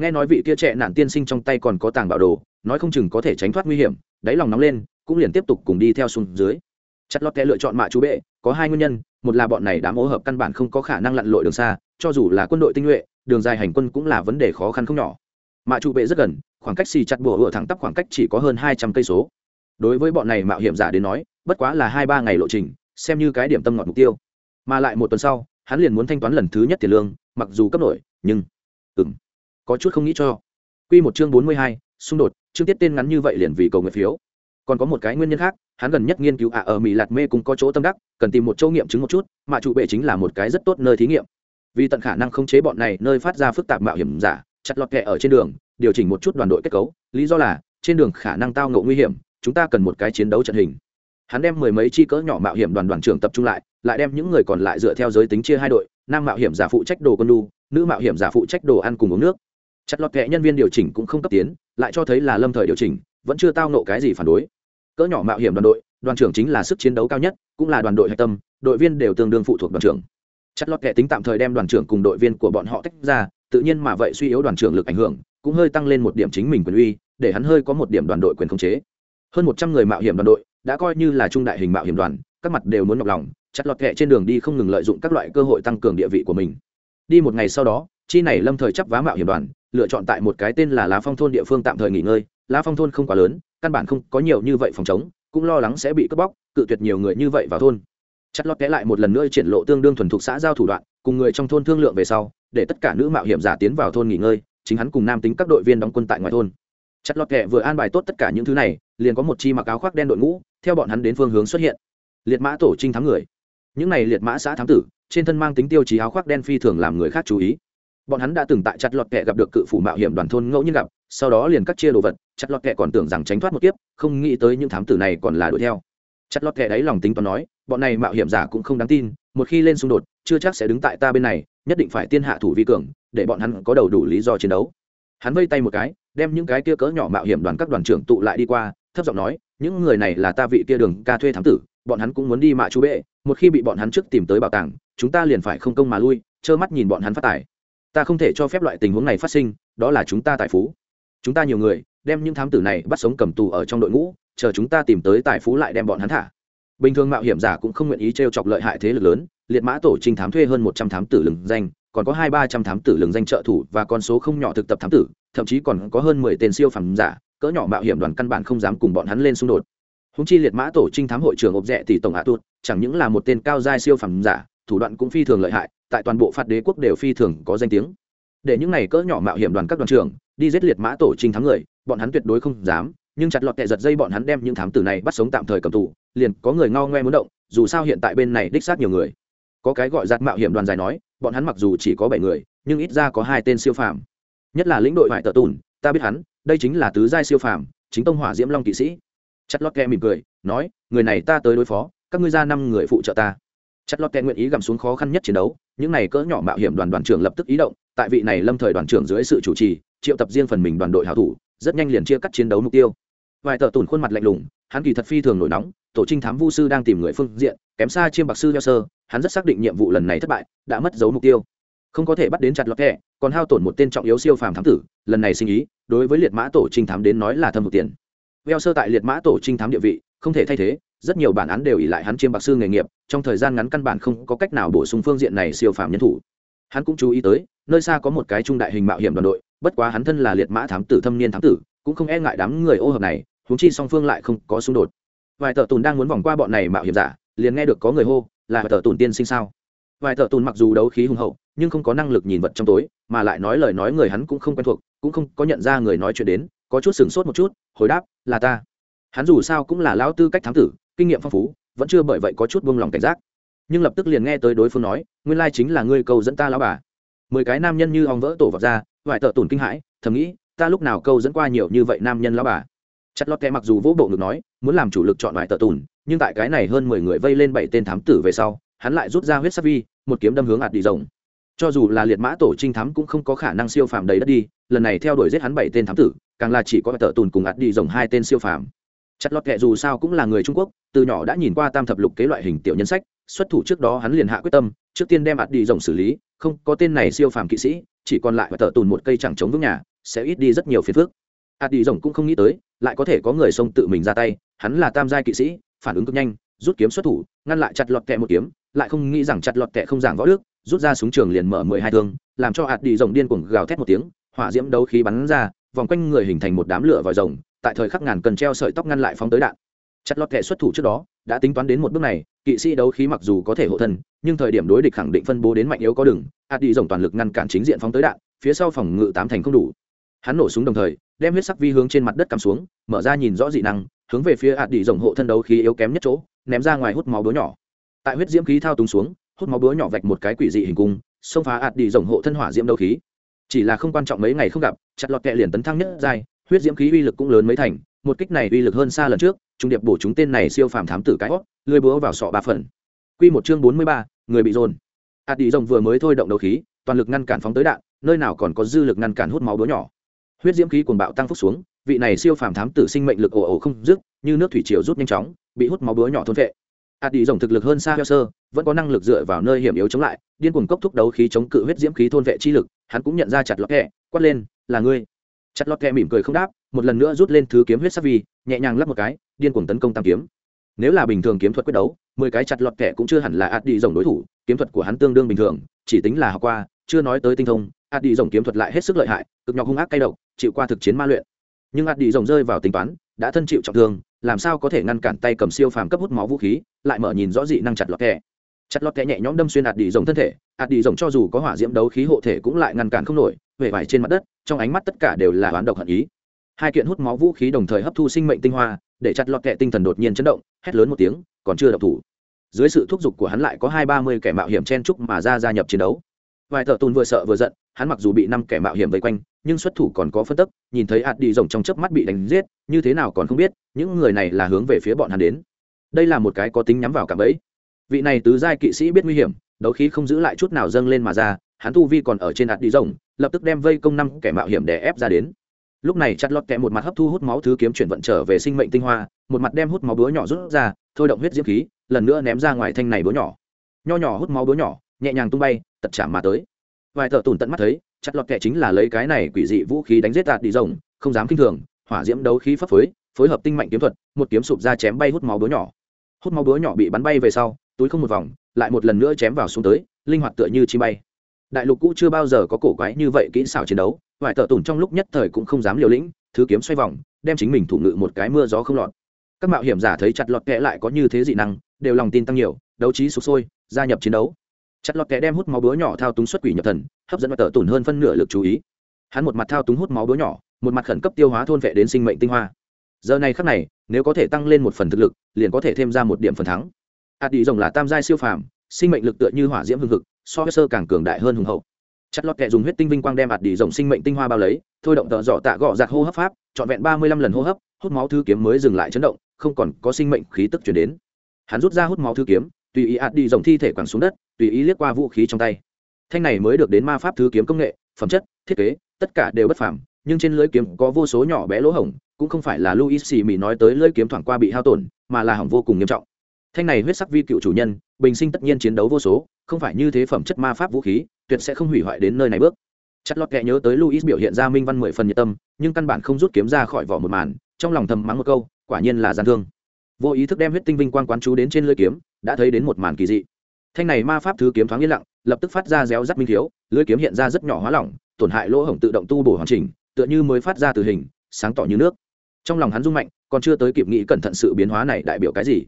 Nghe nói vị kia trẻ nạn tiên sinh trong tay còn có tàng bảo đồ, nói không chừng có thể tránh thoát nguy hiểm, đáy lòng nóng lên, cũng liền tiếp tục cùng đi theo xuống dưới. Chặt lót kẽ lựa chọn mạ chú bệ, có hai nguyên nhân, một là bọn này đám ô hợp căn bản không có khả năng lặn lội đường xa, cho dù là quân đội tinh nhuệ, đường dài hành quân cũng là vấn đề khó khăn không nhỏ mạ trụ bệ rất gần, khoảng cách xì chặt bùa ở thẳng tắp khoảng cách chỉ có hơn hai trăm cây số. Đối với bọn này mạo hiểm giả đến nói, bất quá là hai ba ngày lộ trình, xem như cái điểm tâm ngọt mục tiêu. Mà lại một tuần sau, hắn liền muốn thanh toán lần thứ nhất tiền lương, mặc dù cấp nổi, nhưng ừng có chút không nghĩ cho. Q một chương bốn mươi hai, xung đột, chương tiết tên ngắn như vậy liền vì cầu nguyện phiếu. Còn có một cái nguyên nhân khác, hắn gần nhất nghiên cứu ạ ở mỹ lạt mê cũng có chỗ tâm đắc, cần tìm một chỗ nghiệm chứng một chút mà trụ bệ chính là một cái rất tốt nơi thí nghiệm. Vì tận khả năng khống chế bọn này nơi phát ra phức tạp mạo hiểm giả chặt lọt kẹ ở trên đường, điều chỉnh một chút đoàn đội kết cấu. Lý do là, trên đường khả năng tao ngộ nguy hiểm, chúng ta cần một cái chiến đấu trận hình. Hắn đem mười mấy chi cỡ nhỏ mạo hiểm đoàn đoàn trưởng tập trung lại lại đem những người còn lại dựa theo giới tính chia hai đội, nam mạo hiểm giả phụ trách đồ con đu nữ mạo hiểm giả phụ trách đồ ăn cùng uống nước. Chặt lọt kệ nhân viên điều chỉnh cũng không cấp tiến, lại cho thấy là lâm thời điều chỉnh, vẫn chưa tao nộ cái gì phản đối. Cỡ nhỏ mạo hiểm đoàn đội, đoàn trưởng chính là sức chiến đấu cao nhất, cũng là đoàn đội hạch tâm, đội viên đều tương đương phụ thuộc đoàn trưởng. Chặt lọt kệ tính tạm thời đem đoàn trưởng cùng đội viên của bọn họ tách ra tự nhiên mà vậy suy yếu đoàn trưởng lực ảnh hưởng, cũng hơi tăng lên một điểm chính mình quyền uy, để hắn hơi có một điểm đoàn đội quyền khống chế. Hơn một trăm người mạo hiểm đoàn đội đã coi như là trung đại hình mạo hiểm đoàn, các mặt đều muốn nhọc lòng, chặt lọt kệ trên đường đi không ngừng lợi dụng các loại cơ hội tăng cường địa vị của mình. Đi một ngày sau đó, chi này lâm thời chấp vá mạo hiểm đoàn, lựa chọn tại một cái tên là lá phong thôn địa phương tạm thời nghỉ ngơi. Lá phong thôn không quá lớn, căn bản không có nhiều như vậy phòng chống, cũng lo lắng sẽ bị cướp bóc, cự tuyệt nhiều người như vậy vào thôn chặt lọt kẽ lại một lần nữa triển lộ tương đương thuần thục xã giao thủ đoạn, cùng người trong thôn thương lượng về sau, để tất cả nữ mạo hiểm giả tiến vào thôn nghỉ ngơi, chính hắn cùng nam tính các đội viên đóng quân tại ngoài thôn. Chặt lọt kẹ vừa an bài tốt tất cả những thứ này, liền có một chi mặc áo khoác đen đội ngũ, theo bọn hắn đến phương hướng xuất hiện. Liệt mã tổ trinh thắng người. Những này liệt mã xã thám tử, trên thân mang tính tiêu chí áo khoác đen phi thường làm người khác chú ý. Bọn hắn đã từng tại chặt lọt kẹ gặp được cự phủ mạo hiểm đoàn thôn ngẫu nhiên gặp, sau đó liền cắt chia đồ vật, chặt lọt kẹ còn tưởng rằng tránh thoát một kiếp, không nghĩ tới những thám tử này còn là đuổi theo. Chặt lọt kẹ đáy lòng tính toán nói bọn này mạo hiểm giả cũng không đáng tin, một khi lên xung đột, chưa chắc sẽ đứng tại ta bên này, nhất định phải tiên hạ thủ vi cường, để bọn hắn có đầu đủ lý do chiến đấu. Hắn vây tay một cái, đem những cái kia cỡ nhỏ mạo hiểm đoàn các đoàn trưởng tụ lại đi qua, thấp giọng nói, những người này là ta vị kia đường ca thuê thám tử, bọn hắn cũng muốn đi mạ chú bệ, một khi bị bọn hắn trước tìm tới bảo tàng, chúng ta liền phải không công mà lui, trơ mắt nhìn bọn hắn phát tài. Ta không thể cho phép loại tình huống này phát sinh, đó là chúng ta tài phú. Chúng ta nhiều người, đem những thám tử này bắt sống cầm tù ở trong đội ngũ, chờ chúng ta tìm tới tài phú lại đem bọn hắn thả bình thường mạo hiểm giả cũng không nguyện ý t r e o chọc lợi hại thế lực lớn, liệt mã tổ trinh thám thuê hơn một trăm thám tử lừng danh, còn có hai ba trăm thám tử lừng danh trợ thủ và con số không nhỏ thực tập thám tử, thậm chí còn có hơn mười tên siêu phẩm giả, cỡ nhỏ mạo hiểm đoàn căn bản không dám cùng bọn hắn lên xung đột. Húng chi liệt mã tổ trinh thám hội trưởng ộp rẽ thì tổng hạ tuột, chẳng những là một tên cao giai siêu phẩm giả, thủ đoạn cũng phi thường lợi hại, tại toàn bộ phạt đế quốc đều phi thường có danh tiếng. Để những này cỡ nhỏ mạo hiểm đoàn các đoàn trưởng đi giết liệt mã tổ trinh thám người, bọn hắn tuyệt đối không dám, nhưng chặt lọt kẹ giật dây bọn hắn đem những thám tử này bắt sống tạm thời cầm tù liền có người ngao ngoe muốn động, dù sao hiện tại bên này đích xác nhiều người. Có cái gọi giặt mạo hiểm đoàn dài nói, bọn hắn mặc dù chỉ có bảy người, nhưng ít ra có hai tên siêu phàm. Nhất là lĩnh đội vải tờ tùn, ta biết hắn, đây chính là tứ giai siêu phàm, chính tông hỏa diễm long kỵ sĩ. Chặt lót kẹ mỉm cười, nói, người này ta tới đối phó, các ngươi ra năm người phụ trợ ta. Chặt lót kẹ nguyện ý gầm xuống khó khăn nhất chiến đấu, những này cỡ nhỏ mạo hiểm đoàn đoàn trưởng lập tức ý động, tại vị này lâm thời đoàn trưởng dưới sự chủ trì, triệu tập riêng phần mình đoàn đội hảo thủ, rất nhanh liền chia cắt chiến đấu mục tiêu. Vài tờ tùn khuôn mặt lạnh lùng hắn kỳ thật phi thường nổi nóng, tổ trinh thám vu sư đang tìm người phương diện, kém xa chiêm bạc sư nho sơ, hắn rất xác định nhiệm vụ lần này thất bại, đã mất dấu mục tiêu. Không có thể bắt đến chặt lọt kẹ, còn hao tổn một tên trọng yếu siêu phàm thám tử, lần này sinh ý, đối với liệt mã tổ trinh thám đến nói là thâm một tiền. Veo sơ tại liệt mã tổ trinh thám địa vị, không thể thay thế, rất nhiều bản án đều ỉ lại hắn chiêm bạc sư nghề nghiệp, trong thời gian ngắn căn bản không có cách nào bổ sung phương diện này siêu phàm nhân thủ. Hắn cũng chú ý tới, nơi xa có một cái trung đại hình mạo hiểm đoàn đội, bất quá hắn thân là liệt mã thám tử thâm niên thám tử, cũng không e ngại đám người ô hợp này húng chi song phương lại không có xung đột. Vài thợ tùn đang muốn vòng qua bọn này mạo hiểm giả, liền nghe được có người hô, là thợ tùn tiên sinh sao? Vài thợ tùn mặc dù đấu khí hùng hậu, nhưng không có năng lực nhìn vật trong tối, mà lại nói lời nói người hắn cũng không quen thuộc, cũng không có nhận ra người nói chuyện đến, có chút sửng sốt một chút, hồi đáp, là ta. Hắn dù sao cũng là lão tư cách thám tử, kinh nghiệm phong phú, vẫn chưa bởi vậy có chút buông lòng cảnh giác. Nhưng lập tức liền nghe tới đối phương nói, nguyên lai chính là ngươi câu dẫn ta lão bà. Mười cái nam nhân như ong vỡ tổ vọt ra, vài thợ tùn kinh hãi, thầm nghĩ, ta lúc nào câu dẫn qua nhiều như vậy nam nhân lão bà? Chặt lót kẹ mặc dù vỗ bộ ngực nói, muốn làm chủ lực chọn loại tờ tùn, nhưng tại cái này hơn mười người vây lên bảy tên thám tử về sau, hắn lại rút ra huyết sắc vi, một kiếm đâm hướng ạt đi rồng. Cho dù là liệt mã tổ trinh thám cũng không có khả năng siêu phàm đầy đất đi, lần này theo đuổi giết hắn bảy tên thám tử, càng là chỉ có tờ tùn cùng ạt đi rồng hai tên siêu phàm. Chặt lọt kệ dù sao cũng là người trung quốc, từ nhỏ đã nhìn qua tam thập lục kế loại hình tiểu nhân sách, xuất thủ trước đó hắn liền hạ quyết tâm, trước tiên đem ạt đi rồng xử lý, không có tên này siêu phàm kỵ sĩ, chỉ còn lại và tờ tùn một cây chẳng chống vững nhà, sẽ ít đi rất nhiều phiền phức ạt đi rồng cũng không nghĩ tới, lại có thể có người xông tự mình ra tay, hắn là tam giai kỵ sĩ, phản ứng cực nhanh, rút kiếm xuất thủ, ngăn lại chặt lọt kẹ một kiếm, lại không nghĩ rằng chặt lọt kẹ không giảng võ đức, rút ra súng trường liền mở mười hai thương, làm cho ạt đi rồng điên cuồng gào thét một tiếng, hỏa diễm đấu khí bắn ra, vòng quanh người hình thành một đám lửa vòi rồng, tại thời khắc ngàn cần treo sợi tóc ngăn lại phóng tới đạn. Chặt lọt kẹ xuất thủ trước đó, đã tính toán đến một bước này, kỵ sĩ đấu khí mặc dù có thể hộ thân, nhưng thời điểm đối địch khẳng định phân bố đến mạnh yếu có đừng ạt đi rồng toàn lực ngăn cản chính diện phóng tới đạn, phía sau phòng ngự tám thành không đủ hắn nổ súng đồng thời đem huyết sắc vi hướng trên mặt đất cắm xuống mở ra nhìn rõ dị năng hướng về phía hạt đi rồng hộ thân đấu khí yếu kém nhất chỗ ném ra ngoài hút máu búa nhỏ tại huyết diễm khí thao túng xuống hút máu búa nhỏ vạch một cái quỷ dị hình cung xông phá hạt đi rồng hộ thân hỏa diễm đấu khí chỉ là không quan trọng mấy ngày không gặp chặt lọt kẹ liền tấn thăng nhất giai huyết diễm khí uy lực cũng lớn mấy thành một kích này uy lực hơn xa lần trước trung điệp bổ chúng tên này siêu phàm thám tử cái hót lưới búa vào sọ ba phần Quy một chương bốn mươi ba, người bị dồn. hạt đi rồng vừa mới thôi động đấu khí, toàn lực ngăn cản phóng tới đạn, nơi nào còn có dư lực ngăn cản hút máu búa nhỏ. Huyết diễm khí cuồng bạo tăng phúc xuống, vị này siêu phàm thám tử sinh mệnh lực ồ ồ không dứt, như nước thủy triều rút nhanh chóng, bị hút máu búa nhỏ thôn vệ. Ạt đi rồng thực lực hơn xa Heo Sơ, vẫn có năng lực dựa vào nơi hiểm yếu chống lại, điên cuồng cốc thúc đấu khí chống cự huyết diễm khí thôn vệ chi lực, hắn cũng nhận ra chặt lọt kẹ, quát lên, là ngươi. Chặt lọt kẹ mỉm cười không đáp, một lần nữa rút lên thứ kiếm huyết sắc vi, nhẹ nhàng lắp một cái, điên cuồng tấn công tam kiếm nếu là bình thường kiếm thuật quyết đấu mười cái chặt lọt kẹ cũng chưa hẳn là ạt đi rồng đối thủ kiếm thuật của hắn tương đương bình thường chỉ tính là học qua chưa nói tới tinh thông ạt đi rồng kiếm thuật lại hết sức lợi hại cực nhọc hung ác cay độc chịu qua thực chiến ma luyện. Nhưng ạt đi rồng rơi vào tính toán, đã thân chịu trọng thương, làm sao có thể ngăn cản tay cầm siêu phàm cấp hút máu vũ khí, lại mở nhìn rõ dị năng chặt lọt kẻ chặt lọt kẻ nhẹ nhõm đâm xuyên ạt đi rồng thân thể ạt đi rồng cho dù có hỏa diễm đấu khí hộ thể cũng lại ngăn cản không nổi về vải trên mặt đất, trong ánh mắt tất cả đều là oán độc hận ý. Hai kiện hút máu vũ khí đồng thời hấp thu sinh mệnh tinh hoa, để chặt lọt kẹ tinh thần đột nhiên chấn động, hét lớn một tiếng, còn chưa độc thủ. Dưới sự thúc giục của hắn lại có hai ba mươi kẻ mạo hiểm chen trúc mà ra gia nhập chiến đấu. Vài thợ tùn vừa sợ vừa giận hắn mặc dù bị năm kẻ mạo hiểm vây quanh, nhưng xuất thủ còn có phân tức, nhìn thấy hạt đi rồng trong chớp mắt bị đánh giết, như thế nào còn không biết, những người này là hướng về phía bọn hắn đến. Đây là một cái có tính nhắm vào cả bẫy. Vị này tứ giai kỵ sĩ biết nguy hiểm, đấu khí không giữ lại chút nào dâng lên mà ra, hắn tu vi còn ở trên hạt đi rồng, lập tức đem vây công năm kẻ mạo hiểm để ép ra đến. Lúc này chặt lọt kẹ một mặt hấp thu hút máu thứ kiếm chuyển vận trở về sinh mệnh tinh hoa, một mặt đem hút máu búa nhỏ rút ra, thôi động huyết diễm khí, lần nữa ném ra ngoài thanh này búa nhỏ. Nho nhỏ hút máu búa nhỏ, nhẹ nhàng tung bay tật chạm mà tới vài thợ tùn tận mắt thấy, chặt lọt kệ chính là lấy cái này quỷ dị vũ khí đánh giết tạt đi rồng, không dám kinh thường, hỏa diễm đấu khí phấp phới, phối hợp tinh mạnh kiếm thuật, một kiếm sụp ra chém bay hút máu búa nhỏ. Hút máu búa nhỏ bị bắn bay về sau, túi không một vòng, lại một lần nữa chém vào xuống tới, linh hoạt tựa như chi bay. Đại lục cũ chưa bao giờ có cổ quái như vậy kỹ xảo chiến đấu, vài thợ tủn trong lúc nhất thời cũng không dám liều lĩnh, thứ kiếm xoay vòng, đem chính mình thủ ngự một cái mưa gió không lọt. Các mạo hiểm giả thấy chặt lọt kẽ lại có như thế dị năng, đều lòng tin tăng nhiều, đấu trí sụp sôi, gia nhập chiến đấu chặt lọt kẽ đem hút máu búa nhỏ thao túng xuất quỷ nhập thần, hấp dẫn và tờ tổn hơn phân nửa lực chú ý. Hắn một mặt thao túng hút máu búa nhỏ, một mặt khẩn cấp tiêu hóa thôn vệ đến sinh mệnh tinh hoa. Giờ này khắc này, nếu có thể tăng lên một phần thực lực, liền có thể thêm ra một điểm phần thắng. Ạt đi rồng là tam giai siêu phàm, sinh mệnh lực tựa như hỏa diễm hương thực so với sơ càng cường đại hơn hùng hậu. Chặt lọt kẹ dùng huyết tinh vinh quang đem ạt đi rồng sinh mệnh tinh hoa bao lấy, thôi động tợ dọ tạ gọ giặt hô hấp pháp, trọn vẹn ba mươi lăm lần hô hấp, hút máu thư kiếm mới dừng lại chấn động, không còn có sinh mệnh khí tức chuyển đến. Hắn rút ra hút máu thư kiếm tùy ý ạt đi dòng thi thể quẳng xuống đất, tùy ý liếc qua vũ khí trong tay. Thanh này mới được đến ma pháp thứ kiếm công nghệ, phẩm chất, thiết kế, tất cả đều bất phàm, nhưng trên lưỡi kiếm có vô số nhỏ bé lỗ hổng, cũng không phải là luis xì mì nói tới lưỡi kiếm thoảng qua bị hao tổn, mà là hỏng vô cùng nghiêm trọng. Thanh này huyết sắc vi cựu chủ nhân, bình sinh tất nhiên chiến đấu vô số, không phải như thế phẩm chất ma pháp vũ khí, tuyệt sẽ không hủy hoại đến nơi này bước. Chất lót kệ nhớ tới luis biểu hiện ra minh văn mười phần nhiệt tâm, nhưng căn bản không rút kiếm ra khỏi vỏ một màn, trong lòng thầm mắng một câu, quả nhiên là gian thương. Vô ý thức đem huyết tinh vinh quang quán chú đến trên lưỡi kiếm đã thấy đến một màn kỳ dị. Thanh này ma pháp thứ kiếm thoáng yên lặng, lập tức phát ra réo rắt minh thiếu lưỡi kiếm hiện ra rất nhỏ hóa lỏng, tổn hại lỗ hổng tự động tu bổ hoàn chỉnh, tựa như mới phát ra từ hình, sáng tỏ như nước. Trong lòng hắn rung mạnh, còn chưa tới kịp nghĩ cẩn thận sự biến hóa này đại biểu cái gì.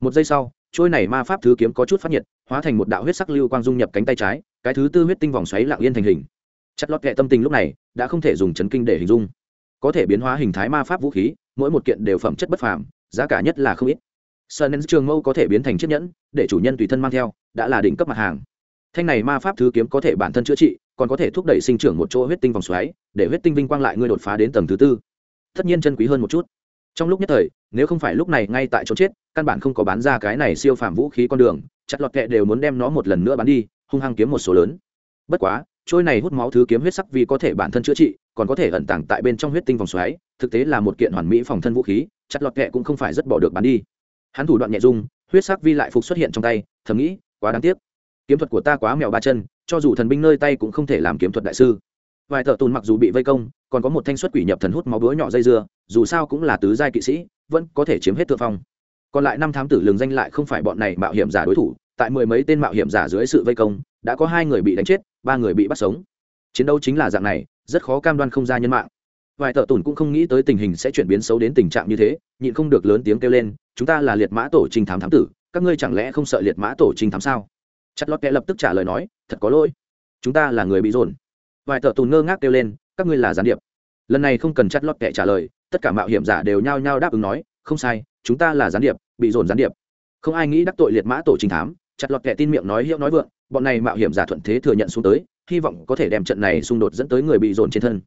Một giây sau trôi này ma pháp thứ kiếm có chút phát nhiệt, hóa thành một đạo huyết sắc lưu quang dung nhập cánh tay trái, cái thứ tư huyết tinh vòng xoáy lặng yên thành hình. Chất lót kệ tâm tình lúc này, đã không thể dùng chấn kinh để hình dung. Có thể biến hóa hình thái ma pháp vũ khí, mỗi một kiện đều phẩm chất bất phàm, giá cả nhất là không ít sơn nên trường mâu có thể biến thành chiếc nhẫn, để chủ nhân tùy thân mang theo, đã là đỉnh cấp mặt hàng. Thanh này ma pháp thứ kiếm có thể bản thân chữa trị, còn có thể thúc đẩy sinh trưởng một chỗ huyết tinh vòng xoáy, để huyết tinh vinh quang lại ngươi đột phá đến tầng thứ tư. Tất nhiên chân quý hơn một chút. Trong lúc nhất thời, nếu không phải lúc này ngay tại chỗ chết, căn bản không có bán ra cái này siêu phàm vũ khí con đường chặt lọt kệ đều muốn đem nó một lần nữa bán đi, hung hăng kiếm một số lớn. Bất quá, trôi này hút máu thứ kiếm huyết sắc vì có thể bản thân chữa trị, còn có thể ẩn tàng tại bên trong huyết tinh vòng xoáy, thực tế là một kiện hoàn mỹ phòng thân vũ khí chặt lọt kệ cũng không phải rất bỏ được bán đi hắn thủ đoạn nhẹ dung, huyết sắc vi lại phục xuất hiện trong tay, thầm nghĩ, quá đáng tiếc. Kiếm thuật của ta quá mèo ba chân, cho dù thần binh nơi tay cũng không thể làm kiếm thuật đại sư. Vài thợ tùn mặc dù bị vây công, còn có một thanh xuất quỷ nhập thần hút máu búa nhỏ dây dưa, dù sao cũng là tứ giai kỵ sĩ, vẫn có thể chiếm hết thượng phong. Còn lại năm thám tử lường danh lại không phải bọn này mạo hiểm giả đối thủ, tại mười mấy tên mạo hiểm giả dưới sự vây công, đã có hai người bị đánh chết, ba người bị bắt sống. Chiến đấu chính là dạng này, rất khó cam đoan không ra nhân mạng vài tợ tùn cũng không nghĩ tới tình hình sẽ chuyển biến xấu đến tình trạng như thế, nhịn không được lớn tiếng kêu lên, chúng ta là liệt mã tổ trinh thám thám tử, các ngươi chẳng lẽ không sợ liệt mã tổ trinh thám sao? Chặt lót kẽ lập tức trả lời nói, thật có lỗi, chúng ta là người bị dồn. Vài tợ tùn ngơ ngác kêu lên, các ngươi là gián điệp. Lần này không cần chặt lót kẽ trả lời, tất cả mạo hiểm giả đều nhao nhao đáp ứng nói, không sai, chúng ta là gián điệp, bị dồn gián điệp. Không ai nghĩ đắc tội liệt mã tổ trình thám, chặt lọt kẻ tin miệng nói hiệu nói vượng, bọn này mạo hiểm giả thuận thế thừa nhận xuống tới, hy vọng có thể đem trận này xung đột dẫn tới người bị dồn trên thân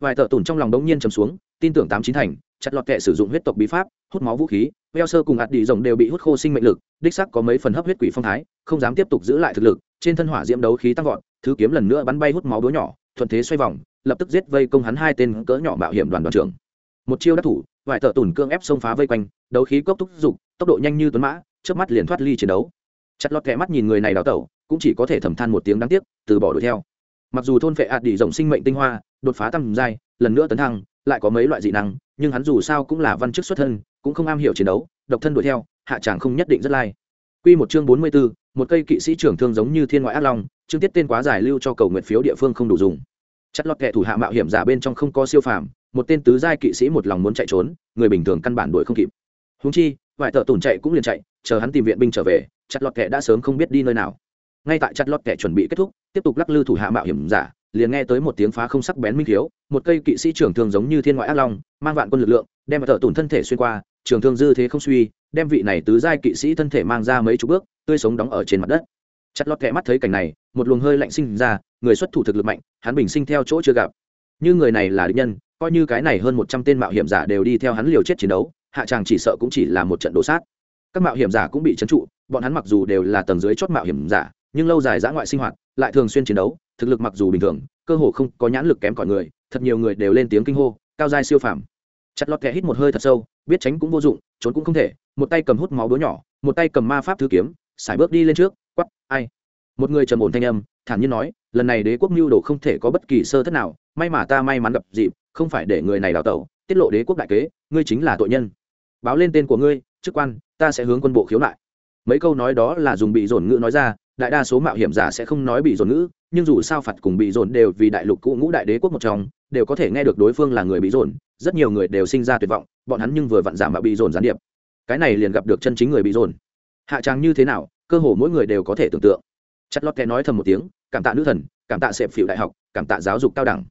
vài tờ tùn trong lòng đống nhiên chầm xuống, tin tưởng tám chín thành, chặt lọt kệ sử dụng huyết tộc bí pháp, hút máu vũ khí veo sơ cùng ạt đi rồng đều bị hút khô sinh mệnh lực, đích sắc có mấy phần hấp huyết quỷ phong thái, không dám tiếp tục giữ lại thực lực, trên thân hỏa diễm đấu khí tăng vọt, thứ kiếm lần nữa bắn bay hút máu đứa nhỏ, thuận thế xoay vòng, lập tức giết vây công hắn hai tên cỡ nhỏ mạo hiểm đoàn đoàn trưởng. Một chiêu đắc thủ, vài tờ tùn cương ép xông phá vây quanh, đấu khí cốc thúc dục tốc độ nhanh như tuấn mã trước mắt liền thoát ly chiến đấu. Chặt lọt kệ mắt nhìn người này đào tẩu, cũng chỉ có thể thầm than một tiếng đáng tiếc, từ bỏ đuổi theo. Mặc dù thôn phệ ạt đi rồng sinh mệnh tinh hoa đột phá tầm giai lần nữa tấn thăng lại có mấy loại dị năng nhưng hắn dù sao cũng là văn chức xuất thân cũng không am hiểu chiến đấu độc thân đuổi theo hạ tràng không nhất định rất lai Quy một chương bốn mươi 44, một cây kỵ sĩ trưởng thương giống như thiên ngoại ác long, chương tiết tên quá dài lưu cho cầu nguyện phiếu địa phương không đủ dùng. Chất lọt kẻ thủ hạ mạo hiểm giả bên trong không có siêu phàm, một tên tứ giai kỵ sĩ một lòng muốn chạy trốn, người bình thường căn bản đuổi không kịp. Huống chi, vài tợ tổn chạy cũng liền chạy, chờ hắn tìm viện binh trở về, chặt lọt kẻ đã sớm không biết đi nơi nào. Ngay tại chặt lọt kẻ chuẩn bị kết thúc, tiếp tục lắc lư thủ hạ mạo hiểm giả, liền nghe tới một tiếng phá không sắc bén minh thiếu một cây kỵ sĩ trưởng thương giống như thiên ngoại ác long, mang vạn quân lực lượng, đem thợ tổn thân thể xuyên qua trường thương dư thế không suy, đem vị này tứ giai kỵ sĩ thân thể mang ra mấy chục bước, tươi sống đóng ở trên mặt đất. Chặt lọt kẹ mắt thấy cảnh này, một luồng hơi lạnh sinh ra, người xuất thủ thực lực mạnh, hắn bình sinh theo chỗ chưa gặp. Như người này là địch nhân, coi như cái này hơn một trăm tên mạo hiểm giả đều đi theo hắn liều chết chiến đấu, hạ tràng chỉ sợ cũng chỉ là một trận đổ sát. Các mạo hiểm giả cũng bị trấn trụ, bọn hắn mặc dù đều là tầng dưới chót mạo hiểm giả nhưng lâu dài giã ngoại sinh hoạt, lại thường xuyên chiến đấu, thực lực mặc dù bình thường, cơ hồ không có nhãn lực kém cỏi người, thật nhiều người đều lên tiếng kinh hô, cao giai siêu phàm. Chặt lọt kẻ hít một hơi thật sâu, biết tránh cũng vô dụng, trốn cũng không thể, một tay cầm hút máu búa nhỏ, một tay cầm ma pháp thứ kiếm, sải bước đi lên trước quắp ai. Một người trầm ổn thanh âm, thản nhiên nói, lần này đế quốc mưu đồ không thể có bất kỳ sơ thất nào, may mà ta may mắn gặp dịp, không phải để người này đào tẩu, tiết lộ đế quốc đại kế, ngươi chính là tội nhân. Báo lên tên của ngươi, chức quan, ta sẽ hướng quân bộ khiếu nại. Mấy câu nói đó là dùng bị dồn ngữ nói ra đại đa số mạo hiểm giả sẽ không nói bị dồn ngữ, nhưng dù sao phạt cùng bị dồn đều vì đại lục cũ ngũ đại đế quốc một trong, đều có thể nghe được đối phương là người bị dồn, rất nhiều người đều sinh ra tuyệt vọng, bọn hắn nhưng vừa vặn giảm mạo bị dồn gián điệp. Cái này liền gặp được chân chính người bị dồn. Hạ trang như thế nào, cơ hồ mỗi người đều có thể tưởng tượng. Chất lót kẻ nói thầm một tiếng, cảm tạ nữ thần, cảm tạ sẹp phịu đại học, cảm tạ giáo dục cao đẳng.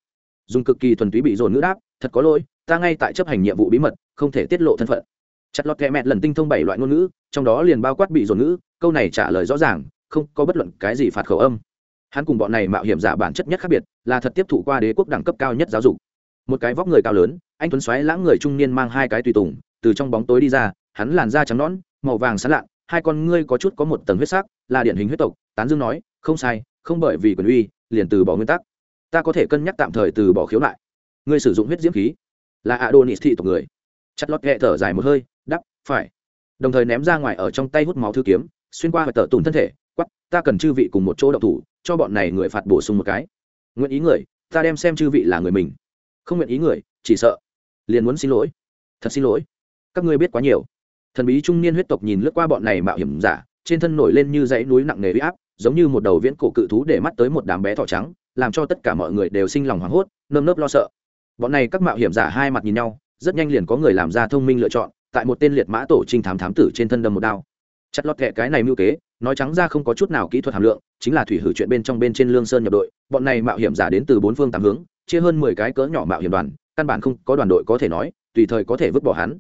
Dùng cực kỳ thuần túy bị dồn ngữ đáp, thật có lỗi, ta ngay tại chấp hành nhiệm vụ bí mật, không thể tiết lộ thân phận. Chặt lọt kẹ mẹt lần tinh thông bảy loại ngôn ngữ, trong đó liền bao quát bị dồn ngữ, câu này trả lời rõ ràng không có bất luận cái gì phạt khẩu âm. Hắn cùng bọn này mạo hiểm giả bản chất nhất khác biệt, là thật tiếp thụ qua đế quốc đẳng cấp cao nhất giáo dục. Một cái vóc người cao lớn, anh tuấn xoáy lãng người trung niên mang hai cái tùy tùng, từ trong bóng tối đi ra, hắn làn da trắng nõn, màu vàng sán lạ hai con ngươi có chút có một tầng huyết sắc, là điển hình huyết tộc, tán dương nói, không sai, không bởi vì quyền uy, liền từ bỏ nguyên tắc. Ta có thể cân nhắc tạm thời từ bỏ khiếu lại ngươi sử dụng huyết diễm khí. Là adonis thị tộc người. Chặt lót ghẹ thở dài một hơi đắp phải. Đồng thời ném ra ngoài ở trong tay hút máu thư kiếm, xuyên qua và tở tùn thân thể quắc, ta cần chư vị cùng một chỗ đậu thủ, cho bọn này người phạt bổ sung một cái. Nguyện ý người, ta đem xem chư vị là người mình. Không nguyện ý người, chỉ sợ. Liền muốn xin lỗi. Thật xin lỗi. Các ngươi biết quá nhiều. Thần bí trung niên huyết tộc nhìn lướt qua bọn này mạo hiểm giả, trên thân nổi lên như dãy núi nặng nề huy áp, giống như một đầu viễn cổ cự thú để mắt tới một đám bé thỏ trắng, làm cho tất cả mọi người đều sinh lòng hoảng hốt, nơm nớp lo sợ. Bọn này các mạo hiểm giả hai mặt nhìn nhau, rất nhanh liền có người làm ra thông minh lựa chọn, tại một tên liệt mã tổ trinh thám thám tử trên thân đâm một đao. Chặt lọt kẹ cái này mưu kế nói trắng ra không có chút nào kỹ thuật hàm lượng, chính là thủy hử chuyện bên trong bên trên lương sơn nhập đội, bọn này mạo hiểm giả đến từ bốn phương tám hướng, chia hơn mười cái cỡ nhỏ mạo hiểm đoàn, căn bản không có đoàn đội có thể nói, tùy thời có thể vứt bỏ hắn.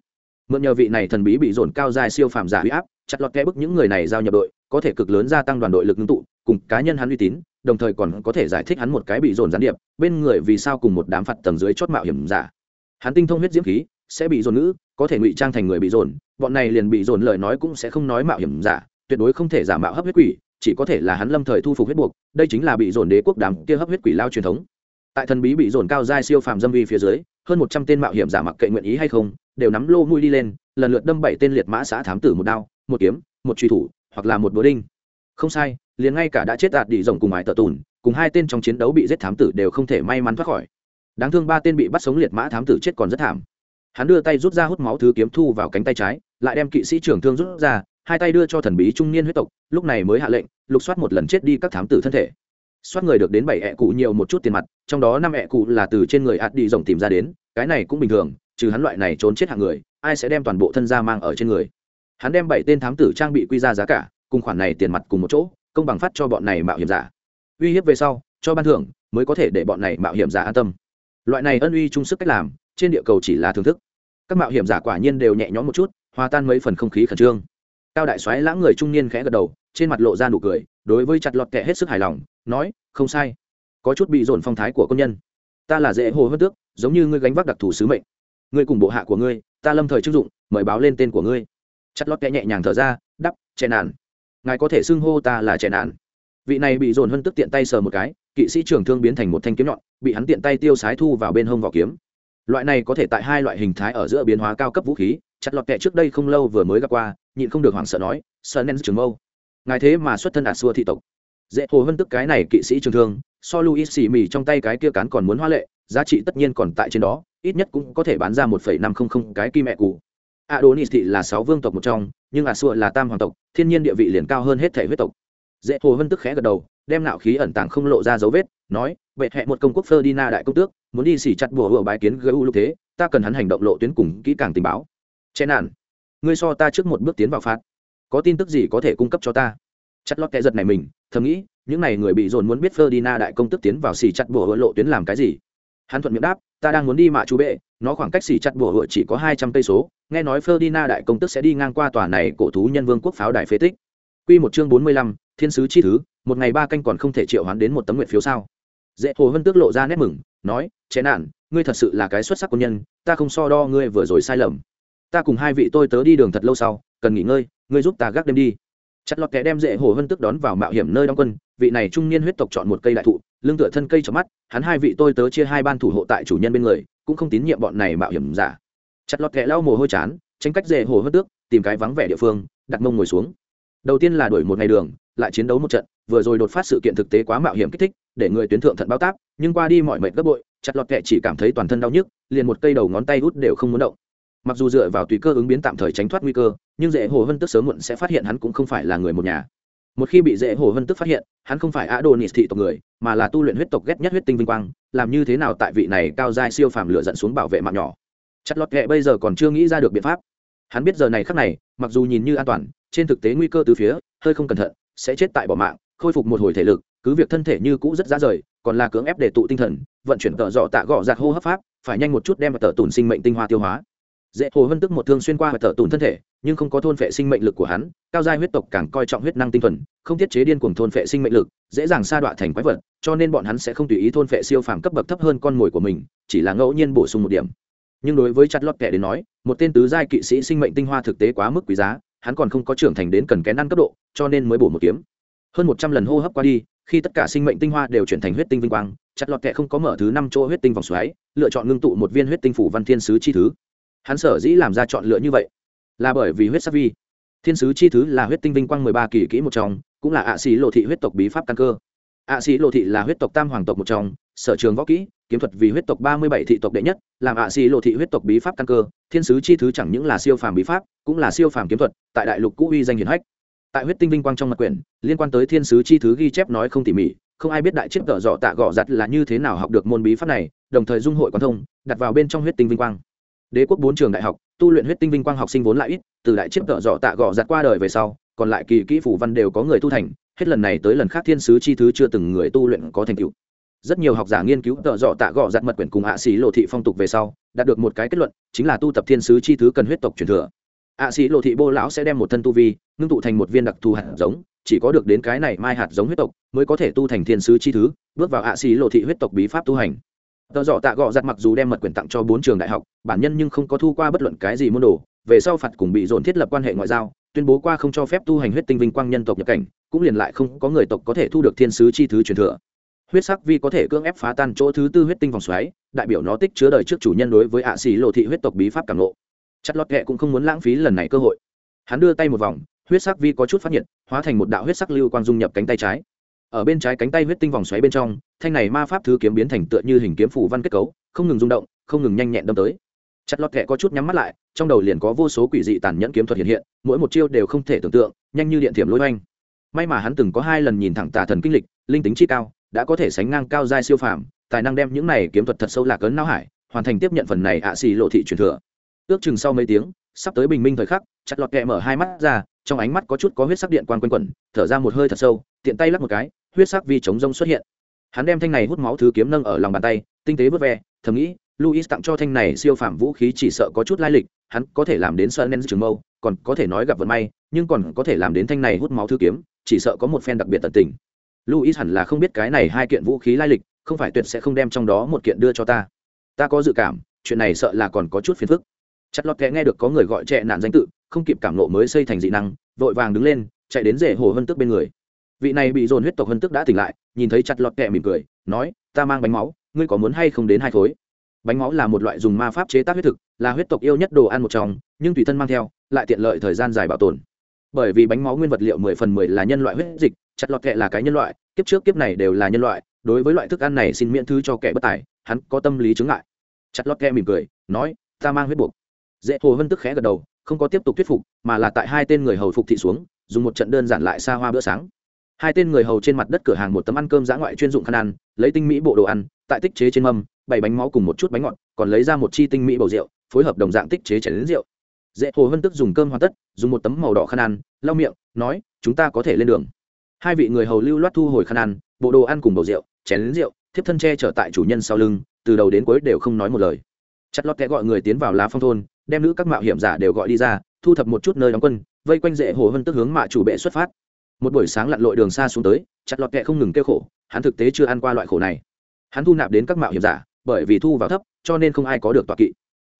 Mượn nhờ vị này thần bí bị dồn cao dài siêu phàm giả huy áp, chặt lọt kẽ bức những người này giao nhập đội, có thể cực lớn gia tăng đoàn đội lực ngưng tụ, cùng cá nhân hắn uy tín, đồng thời còn có thể giải thích hắn một cái bị dồn gián điệp, bên người vì sao cùng một đám phạt tầng dưới chót mạo hiểm giả. Hắn tinh thông huyết diễm khí, sẽ bị dồn ngữ, có thể ngụy trang thành người bị dồn, bọn này liền bị dồn lời nói cũng sẽ không nói mạo hiểm giả tuyệt đối không thể giả mạo hấp huyết quỷ, chỉ có thể là hắn lâm thời thu phục huyết buộc, đây chính là bị dồn đế quốc đám kia hấp huyết quỷ lao truyền thống. Tại thần bí bị dồn cao giai siêu phàm dâm vi phía dưới, hơn một trăm tên mạo hiểm giả mặc kệ nguyện ý hay không, đều nắm lô mui đi lên, lần lượt đâm bảy tên liệt mã xã thám tử một đao, một kiếm, một truy thủ, hoặc là một búa đinh. Không sai, liền ngay cả đã chết đạt đi rồng cùng ải tờ tùn, cùng hai tên trong chiến đấu bị giết thám tử đều không thể may mắn thoát khỏi. Đáng thương ba tên bị bắt sống liệt mã thám tử chết còn rất thảm. Hắn đưa tay rút ra hút máu thứ kiếm thu vào cánh tay trái, lại đem kỵ sĩ trưởng thương rút ra hai tay đưa cho thần bí trung niên huyết tộc, lúc này mới hạ lệnh, lục soát một lần chết đi các thám tử thân thể. Soát người được đến bảy ẹ cụ nhiều một chút tiền mặt, trong đó năm ẹ cụ là từ trên người ạt đi rồng tìm ra đến, cái này cũng bình thường, trừ hắn loại này trốn chết hạng người, ai sẽ đem toàn bộ thân gia mang ở trên người. Hắn đem bảy tên thám tử trang bị quy ra giá cả, cùng khoản này tiền mặt cùng một chỗ, công bằng phát cho bọn này mạo hiểm giả. Uy hiếp về sau, cho ban thưởng, mới có thể để bọn này mạo hiểm giả an tâm. Loại này ân uy chung sức cách làm, trên địa cầu chỉ là thưởng thức. Các mạo hiểm giả quả nhiên đều nhẹ nhõm một chút, hòa tan mấy phần không khí khẩn trương cao đại soái lãng người trung niên khẽ gật đầu, trên mặt lộ ra nụ cười, đối với chặt lọt kệ hết sức hài lòng, nói, không sai. Có chút bị dồn phong thái của công nhân. Ta là dễ hồ hơn tước, giống như ngươi gánh vác đặc thù sứ mệnh. Ngươi cùng bộ hạ của ngươi, ta lâm thời chức dụng, mời báo lên tên của ngươi. Chặt lọt kệ nhẹ nhàng thở ra, đắp chè nản ngài có thể xưng hô ta là chè nản vị này bị dồn hơn tức tiện tay sờ một cái, kỵ sĩ trưởng thương biến thành một thanh kiếm nhọn, bị hắn tiện tay tiêu sái thu vào bên hông vỏ kiếm loại này có thể tại hai loại hình thái ở giữa biến hóa cao cấp vũ khí, chặt lọt kẹ trước đây không lâu vừa mới gặp qua, nhịn không được hoảng sợ nói sợ nên trường mâu, ngài thế mà xuất thân ả xua thị tộc. Dễ hồ hơn tức cái này kỵ sĩ trường thương, so luis xì mì trong tay cái kia cán còn muốn hoa lệ, giá trị tất nhiên còn tại trên đó, ít nhất cũng có thể bán ra một phẩy năm không không cái kim mẹ cụ adonis thị là sáu vương tộc một trong, nhưng ả xua là tam hoàng tộc, thiên nhiên địa vị liền cao hơn hết thể huyết tộc. Dễ hồ hơn tức khẽ gật đầu, đem nạo khí ẩn tàng không lộ ra dấu vết, nói vệ hẹ một công quốc Ferdinand đại công tước muốn đi xỉ chặt bùa hùa bái kiến gấu lúc thế ta cần hắn hành động lộ tuyến cùng kỹ càng tình báo. Che nạn ngươi so ta trước một bước tiến vào phạt. Có tin tức gì có thể cung cấp cho ta? Chặt lót kẻ giật này mình thầm nghĩ những này người bị dồn muốn biết Ferdinand đại công tức tiến vào xỉ chặt bùa hùa lộ tuyến làm cái gì? Hắn thuận miệng đáp ta đang muốn đi mạ chú bệ nó khoảng cách xỉ chặt bùa hùa chỉ có hai trăm cây số nghe nói Ferdinand đại công tức sẽ đi ngang qua tòa này cổ thú nhân vương quốc pháo đài phế tích. Quy một chương bốn mươi lăm, thiên sứ chi thứ, một ngày ba canh còn không thể triệu hoán đến một tấm nguyện phiếu sao? Dễ Hồ hơn Tước lộ ra nét mừng, nói, chén nản ngươi thật sự là cái xuất sắc quân nhân, ta không so đo ngươi vừa rồi sai lầm. Ta cùng hai vị tôi tớ đi đường thật lâu sau, cần nghỉ ngơi, ngươi giúp ta gác đêm đi." Chặt lọt kẻ đem Dễ Hồ hân tức đón vào mạo hiểm nơi đóng quân, vị này trung niên huyết tộc chọn một cây đại thụ, lưng tựa thân cây cho mắt, hắn hai vị tôi tớ chia hai ban thủ hộ tại chủ nhân bên người, cũng không tín nhiệm bọn này mạo hiểm giả. Chặt lọt kẻ lau mồ hôi chán, tránh cách Dễ Hồ hân Tước, tìm cái vắng vẻ địa phương, đặt mông ngồi xuống đầu tiên là đuổi một ngày đường lại chiến đấu một trận vừa rồi đột phát sự kiện thực tế quá mạo hiểm kích thích, để người tuyến thượng thận bao tác nhưng qua đi mọi mệnh gấp bội, chặt lọt kệ chỉ cảm thấy toàn thân đau nhức, liền một cây đầu ngón tay út đều không muốn động. Mặc dù dựa vào tùy cơ ứng biến tạm thời tránh thoát nguy cơ, nhưng dễ hồ hân tức sớm muộn sẽ phát hiện hắn cũng không phải là người một nhà. Một khi bị dễ hồ hân tức phát hiện, hắn không phải á đồ nịt thị tộc người, mà là tu luyện huyết tộc ghét nhất huyết tinh vinh quang, làm như thế nào tại vị này cao giai siêu phàm lửa dẫn xuống bảo vệ mạng nhỏ. Chặt lọt kệ bây giờ còn chưa nghĩ ra được biện pháp. Hắn biết giờ này khắc này, mặc dù nhìn như an toàn, trên thực tế nguy cơ từ phía, hơi không cẩn thận, sẽ chết tại bỏ mạng khôi phục một hồi thể lực, cứ việc thân thể như cũ rất ra rời, còn là cưỡng ép để tụ tinh thần, vận chuyển tợ dọ tạ gọ giặt hô hấp pháp, phải nhanh một chút đem vào tờ tùn sinh mệnh tinh hoa tiêu hóa. Dễ hồ vân tức một thương xuyên qua và tờ tùn thân thể, nhưng không có thôn phệ sinh mệnh lực của hắn, cao giai huyết tộc càng coi trọng huyết năng tinh thuần, không tiết chế điên cuồng thôn phệ sinh mệnh lực, dễ dàng sa đọa thành quái vật, cho nên bọn hắn sẽ không tùy ý thôn phệ siêu phàm cấp bậc thấp hơn con mồi của mình, chỉ là ngẫu nhiên bổ sung một điểm. Nhưng đối với chặt lót kẻ đến nói, một tên tứ giai kỵ sĩ sinh mệnh tinh hoa thực tế quá mức quý giá, hắn còn không có trưởng thành đến cần kén ăn cấp độ, cho nên mới bổ một kiếm hơn một trăm lần hô hấp qua đi, khi tất cả sinh mệnh tinh hoa đều chuyển thành huyết tinh vinh quang, chặt lọt kệ không có mở thứ năm chỗ huyết tinh vòng xoáy, lựa chọn ngưng tụ một viên huyết tinh phủ văn thiên sứ chi thứ. Hắn sở dĩ làm ra chọn lựa như vậy, là bởi vì huyết sắc vi. Thiên sứ chi thứ là huyết tinh vinh quang mười ba kỳ kỹ một trong, cũng là ạ xí lộ thị huyết tộc bí pháp căn cơ. Ạ xí lộ thị là huyết tộc tam hoàng tộc một trong, sở trường võ kỹ, kiếm thuật vì huyết tộc ba mươi bảy thị tộc đệ nhất, làm ạ sĩ lộ thị huyết tộc bí pháp căn cơ. Thiên sứ chi thứ chẳng những là siêu phàm bí pháp, cũng là siêu phàm kiếm thuật, tại đại lục cũ uy danh hiển hách tại huyết tinh vinh quang trong mật quyển, liên quan tới thiên sứ chi thứ ghi chép nói không tỉ mỉ, không ai biết đại chiếc tợ dọ tạ gọ giặt là như thế nào học được môn bí pháp này, đồng thời dung hội quan thông, đặt vào bên trong huyết tinh vinh quang. Đế quốc bốn trường đại học, tu luyện huyết tinh vinh quang học sinh vốn lại ít, từ đại chiếc tợ dọ tạ gọ giặt qua đời về sau, còn lại kỳ kỹ phủ văn đều có người tu thành, hết lần này tới lần khác thiên sứ chi thứ chưa từng người tu luyện có thành tựu. Rất nhiều học giả nghiên cứu tợ dọ tạ gọ giặt mật quyển cùng hạ xí lộ thị phong tục về sau, đạt được một cái kết luận, chính là tu tập thiên sứ chi thứ cần huyết tộc truyền thừa ạ xí lộ thị bô lão sẽ đem một thân tu vi, ngưng tụ thành một viên đặc thù hạt giống, chỉ có được đến cái này mai hạt giống huyết tộc, mới có thể tu thành thiên sứ chi thứ, bước vào ạ xí lộ thị huyết tộc bí pháp tu hành. Tờ dọ tạ gọ giặt mặc dù đem mật quyền tặng cho bốn trường đại học, bản nhân nhưng không có thu qua bất luận cái gì môn đồ, về sau phạt cùng bị dồn thiết lập quan hệ ngoại giao, tuyên bố qua không cho phép tu hành huyết tinh vinh quang nhân tộc nhập cảnh, cũng liền lại không có người tộc có thể thu được thiên sứ chi thứ truyền thừa. Huyết sắc vi có thể cưỡng ép phá tan chỗ thứ tư huyết tinh vòng xoáy, đại biểu nó tích chứa đời trước chủ nhân đối với ạ xì lộ thị huyết tộc bí pháp cảm lộ Chặt lót kệ cũng không muốn lãng phí lần này cơ hội. Hắn đưa tay một vòng, huyết sắc vi có chút phát nhiệt, hóa thành một đạo huyết sắc lưu quang dung nhập cánh tay trái. Ở bên trái cánh tay huyết tinh vòng xoáy bên trong, thanh này ma pháp thứ kiếm biến thành tựa như hình kiếm phủ văn kết cấu, không ngừng rung động, không ngừng nhanh nhẹn đâm tới. Chặt lọt kẹ có chút nhắm mắt lại, trong đầu liền có vô số quỷ dị tàn nhẫn kiếm thuật hiện hiện, mỗi một chiêu đều không thể tưởng tượng, nhanh như điện thiểm lối oanh. May mà hắn từng có hai lần nhìn thẳng tà thần kinh lịch, linh tính chi cao, đã có thể sánh ngang cao giai siêu phàm, tài năng đem những này kiếm thuật thật sâu lạc ấn não hải, hoàn thành tiếp nhận phần này ạ xì lộ thị truyền thừa ước chừng sau mấy tiếng, sắp tới bình minh thời khắc, chặt lọt kẹ mở hai mắt ra, trong ánh mắt có chút có huyết sắc điện quan quanh quẩn, thở ra một hơi thật sâu, tiện tay lắc một cái, huyết sắc vi chống rông xuất hiện. Hắn đem thanh này hút máu thứ kiếm nâng ở lòng bàn tay, tinh tế vớt ve, thầm nghĩ luis tặng cho thanh này siêu phạm vũ khí chỉ sợ có chút lai lịch, hắn có thể làm đến sơn nên trường mâu, còn có thể nói gặp vận may, nhưng còn có thể làm đến thanh này hút máu thứ kiếm, chỉ sợ có một phen đặc biệt tận tình. Luis hẳn là không biết cái này hai kiện vũ khí lai lịch, không phải tuyệt sẽ không đem trong đó một kiện đưa cho ta. Ta có dự cảm, chuyện này sợ là còn có chút phiền phức chặt lọt kẽ nghe được có người gọi trẻ nạn danh tự, không kịp cảm nộ mới xây thành dị năng, vội vàng đứng lên, chạy đến rể hồ hân tức bên người. Vị này bị dồn huyết tộc hân tức đã tỉnh lại, nhìn thấy chặt lọt kẹ mỉm cười, nói, ta mang bánh máu, ngươi có muốn hay không đến hai khối? Bánh máu là một loại dùng ma pháp chế tác huyết thực, là huyết tộc yêu nhất đồ ăn một trong, nhưng tùy thân mang theo, lại tiện lợi thời gian dài bảo tồn. Bởi vì bánh máu nguyên vật liệu mười phần mười là nhân loại huyết dịch, chặt lọt kẹ là cái nhân loại, kiếp trước kiếp này đều là nhân loại, đối với loại thức ăn này xin miễn thư cho kẻ bất tài, hắn có tâm lý chứng ngại. Chặt lọt kẹ mỉm cười, nói, ta mang huyết buộc dễ hồ hân tức khẽ gật đầu, không có tiếp tục thuyết phục, mà là tại hai tên người hầu phục thị xuống, dùng một trận đơn giản lại xa hoa bữa sáng. Hai tên người hầu trên mặt đất cửa hàng một tấm ăn cơm giã ngoại chuyên dụng khăn ăn, lấy tinh mỹ bộ đồ ăn, tại tích chế trên mâm bảy bánh máu cùng một chút bánh ngọt, còn lấy ra một chi tinh mỹ bầu rượu, phối hợp đồng dạng tích chế chảy đến rượu. Dễ hồ hân tức dùng cơm hoàn tất, dùng một tấm màu đỏ khăn ăn, lau miệng, nói, chúng ta có thể lên đường. Hai vị người hầu lưu loát thu hồi khăn ăn, bộ đồ ăn cùng bầu rượu, chén đến rượu, thiếp thân che trở tại chủ nhân sau lưng, từ đầu đến cuối đều không nói một lời. Chặt lót kẽ gọi người tiến vào lá phong thôn đem nữ các mạo hiểm giả đều gọi đi ra, thu thập một chút nơi đóng quân, vây quanh dễ hồ hơn tức hướng mạ chủ bệ xuất phát. Một buổi sáng lặn lội đường xa xuống tới, chặt lọt kẹ không ngừng kêu khổ, hắn thực tế chưa ăn qua loại khổ này. Hắn thu nạp đến các mạo hiểm giả, bởi vì thu vào thấp, cho nên không ai có được tọa kỵ.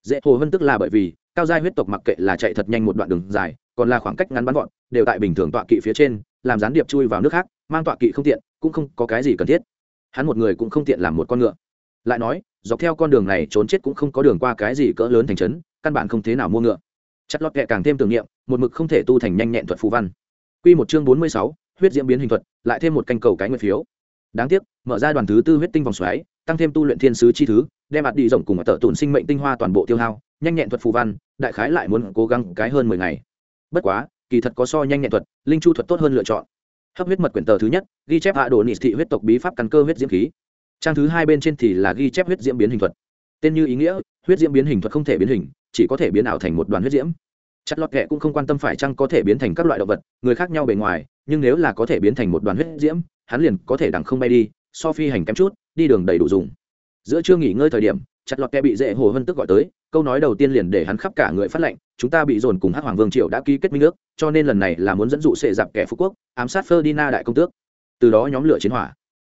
Dễ hồ hơn tức là bởi vì, cao giai huyết tộc mặc kệ là chạy thật nhanh một đoạn đường dài, còn là khoảng cách ngắn bắn gọn, đều tại bình thường tọa kỵ phía trên, làm gián điệp chui vào nước khác, mang tọa kỵ không tiện, cũng không có cái gì cần thiết. Hắn một người cũng không tiện làm một con ngựa. Lại nói, dọc theo con đường này trốn chết cũng không có đường qua cái gì cỡ lớn thành trấn căn bản không thế nào mua ngựa chất lót kệ càng thêm tưởng niệm một mực không thể tu thành nhanh nhẹn thuật phù văn Quy một chương bốn mươi sáu, huyết diễm biến hình thuật, lại thêm một canh cầu cái nguyệt phiếu. Đáng tiếc, mở ra đoàn thứ tư huyết tinh vòng xoáy, tăng thêm tu luyện thiên sứ chi thứ, đem ạt đi rộng cùng tợ tổn sinh mệnh tinh hoa toàn bộ tiêu hao, nhanh nhẹn thuật phù văn, đại khái lại muốn cố gắng cái hơn mười ngày. Bất quá, kỳ thật có so nhanh nhẹn thuật, linh chu thuật tốt hơn lựa chọn. Hấp huyết mật quyển tờ thứ nhất, ghi chép hạ đồ nị thị huyết tộc bí pháp căn cơ huyết diễm khí. Trang thứ hai bên trên thì là ghi chép huyết diễm biến hình thuật. Tên như ý nghĩa, huyết diễm biến hình thuật không thể biến hình, chỉ có thể biến ảo thành một đoàn huyết diễm. Chặt lọt kệ cũng không quan tâm phải chăng có thể biến thành các loại động vật, người khác nhau bề ngoài, nhưng nếu là có thể biến thành một đoàn huyết diễm, hắn liền có thể đằng không bay đi, so phi hành kém chút, đi đường đầy đủ dùng. Giữa chưa nghỉ ngơi thời điểm, chặt lọt kệ bị dễ hồ hân tức gọi tới, câu nói đầu tiên liền để hắn khắp cả người phát lệnh, chúng ta bị dồn cùng hắc hoàng vương triệu đã ký kết minh ước, cho nên lần này là muốn dẫn dụ sệ dạp kẻ phú quốc, ám sát ferdinand đại công tước. Từ đó nhóm lửa chiến hỏa.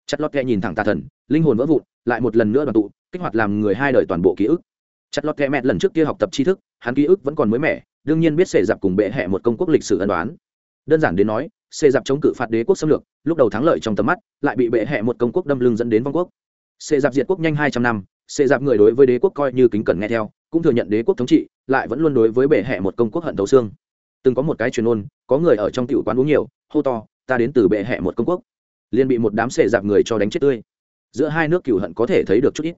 Chặt lọt kệ nhìn thẳng tà thần, linh hồn vỡ vụn, lại một lần nữa đoàn tụ, kích hoạt làm người hai đời toàn bộ ký ức chặt lọt kẹ mẹ lần trước kia học tập tri thức, hắn ký ức vẫn còn mới mẻ, đương nhiên biết xê dạp cùng bệ hẹ một công quốc lịch sử ân đoán. Đơn giản đến nói, xê dạp chống cự phạt đế quốc xâm lược, lúc đầu thắng lợi trong tầm mắt, lại bị bệ hẹ một công quốc đâm lưng dẫn đến vong quốc. Xê dạp diệt quốc nhanh hai trăm năm, xê dạp người đối với đế quốc coi như kính cẩn nghe theo, cũng thừa nhận đế quốc thống trị, lại vẫn luôn đối với bệ hẹ một công quốc hận thấu xương. Từng có một cái truyền ôn có người ở trong tiểu quán uống nhiều, hô to, ta đến từ bệ hẹ một công quốc. Liền bị một đám xệ dạp người cho đánh chết tươi. Giữa hai nước cựu hận có thể thấy được chút ít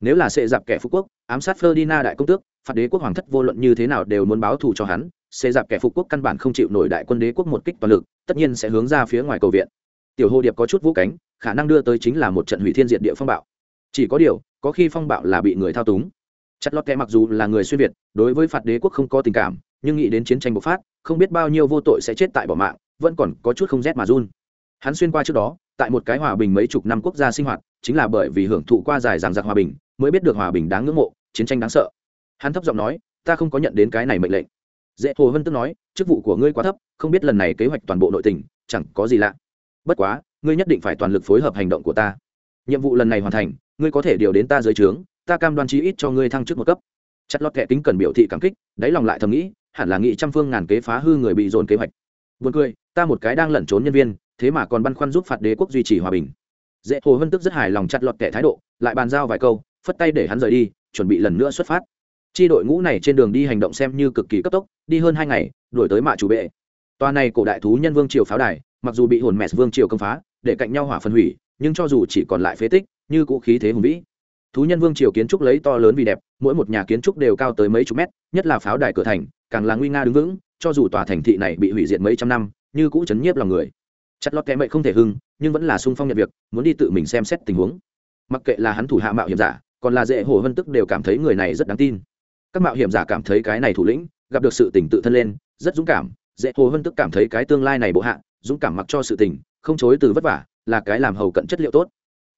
nếu là sệ dạp kẻ phú quốc, ám sát ferdinand đại công tước, phạt đế quốc hoàng thất vô luận như thế nào đều muốn báo thù cho hắn sệ dạp kẻ phú quốc căn bản không chịu nổi đại quân đế quốc một kích toàn lực, tất nhiên sẽ hướng ra phía ngoài cầu viện. Tiểu hồ điệp có chút vũ cánh, khả năng đưa tới chính là một trận hủy thiên diệt địa phong bạo. Chỉ có điều, có khi phong bạo là bị người thao túng. Chặt lọt kẻ mặc dù là người xuyên việt, đối với phạt đế quốc không có tình cảm, nhưng nghĩ đến chiến tranh bộc phát, không biết bao nhiêu vô tội sẽ chết tại bỏ mạng, vẫn còn có chút không rét mà run. Hắn xuyên qua trước đó, tại một cái hòa bình mấy chục năm quốc gia sinh hoạt, chính là bởi vì hưởng thụ qua dài dằng giặc hòa bình mới biết được hòa bình đáng ngưỡng mộ chiến tranh đáng sợ. Hắn thấp giọng nói ta không có nhận đến cái này mệnh lệnh. Dễ hồ vân tức nói chức vụ của ngươi quá thấp không biết lần này kế hoạch toàn bộ nội tình chẳng có gì lạ. Bất quá ngươi nhất định phải toàn lực phối hợp hành động của ta. Nhiệm vụ lần này hoàn thành ngươi có thể điều đến ta dưới trướng ta cam đoan chí ít cho ngươi thăng chức một cấp. Chặt lọt kẻ tính cần biểu thị cảm kích đáy lòng lại thầm nghĩ hẳn là nghĩ trăm phương ngàn kế phá hư người bị dồn kế hoạch. Buồn cười, ta một cái đang lẩn trốn nhân viên, thế mà còn băn khoăn giúp phạt đế quốc duy trì hòa bình. Dễ Hồ Vân tức rất hài lòng chặt lọt kẻ thái độ, lại bàn giao vài câu, phất tay để hắn rời đi, chuẩn bị lần nữa xuất phát. Chi đội ngũ này trên đường đi hành động xem như cực kỳ cấp tốc đi hơn hai ngày đuổi tới mạ chủ bệ. Tòa này cổ đại thú nhân vương triều pháo đài mặc dù bị hồn mẹt vương triều công phá để cạnh nhau hỏa phân hủy nhưng cho dù chỉ còn lại phế tích như cũ khí thế hùng vĩ. Thú nhân vương triều kiến trúc lấy to lớn vì đẹp mỗi một nhà kiến trúc đều cao tới mấy chục mét nhất là pháo đài cửa thành càng là nguy nga đứng vững cho dù tòa thành thị này bị hủy diệt mấy trăm năm như cũ chấn nhiếp lòng người. Chặt lọt kẽ mệnh không thể hưng nhưng vẫn là sung phong nhận việc muốn đi tự mình xem xét tình huống. Mặc kệ là hắn thủ hạ mạo hiểm giả còn là dễ hồ vân tức đều cảm thấy người này rất đáng tin. Các mạo hiểm giả cảm thấy cái này thủ lĩnh, gặp được sự tình tự thân lên, rất dũng cảm, dễ hồ vân tức cảm thấy cái tương lai này bộ hạ, dũng cảm mặc cho sự tình, không chối từ vất vả, là cái làm hầu cận chất liệu tốt.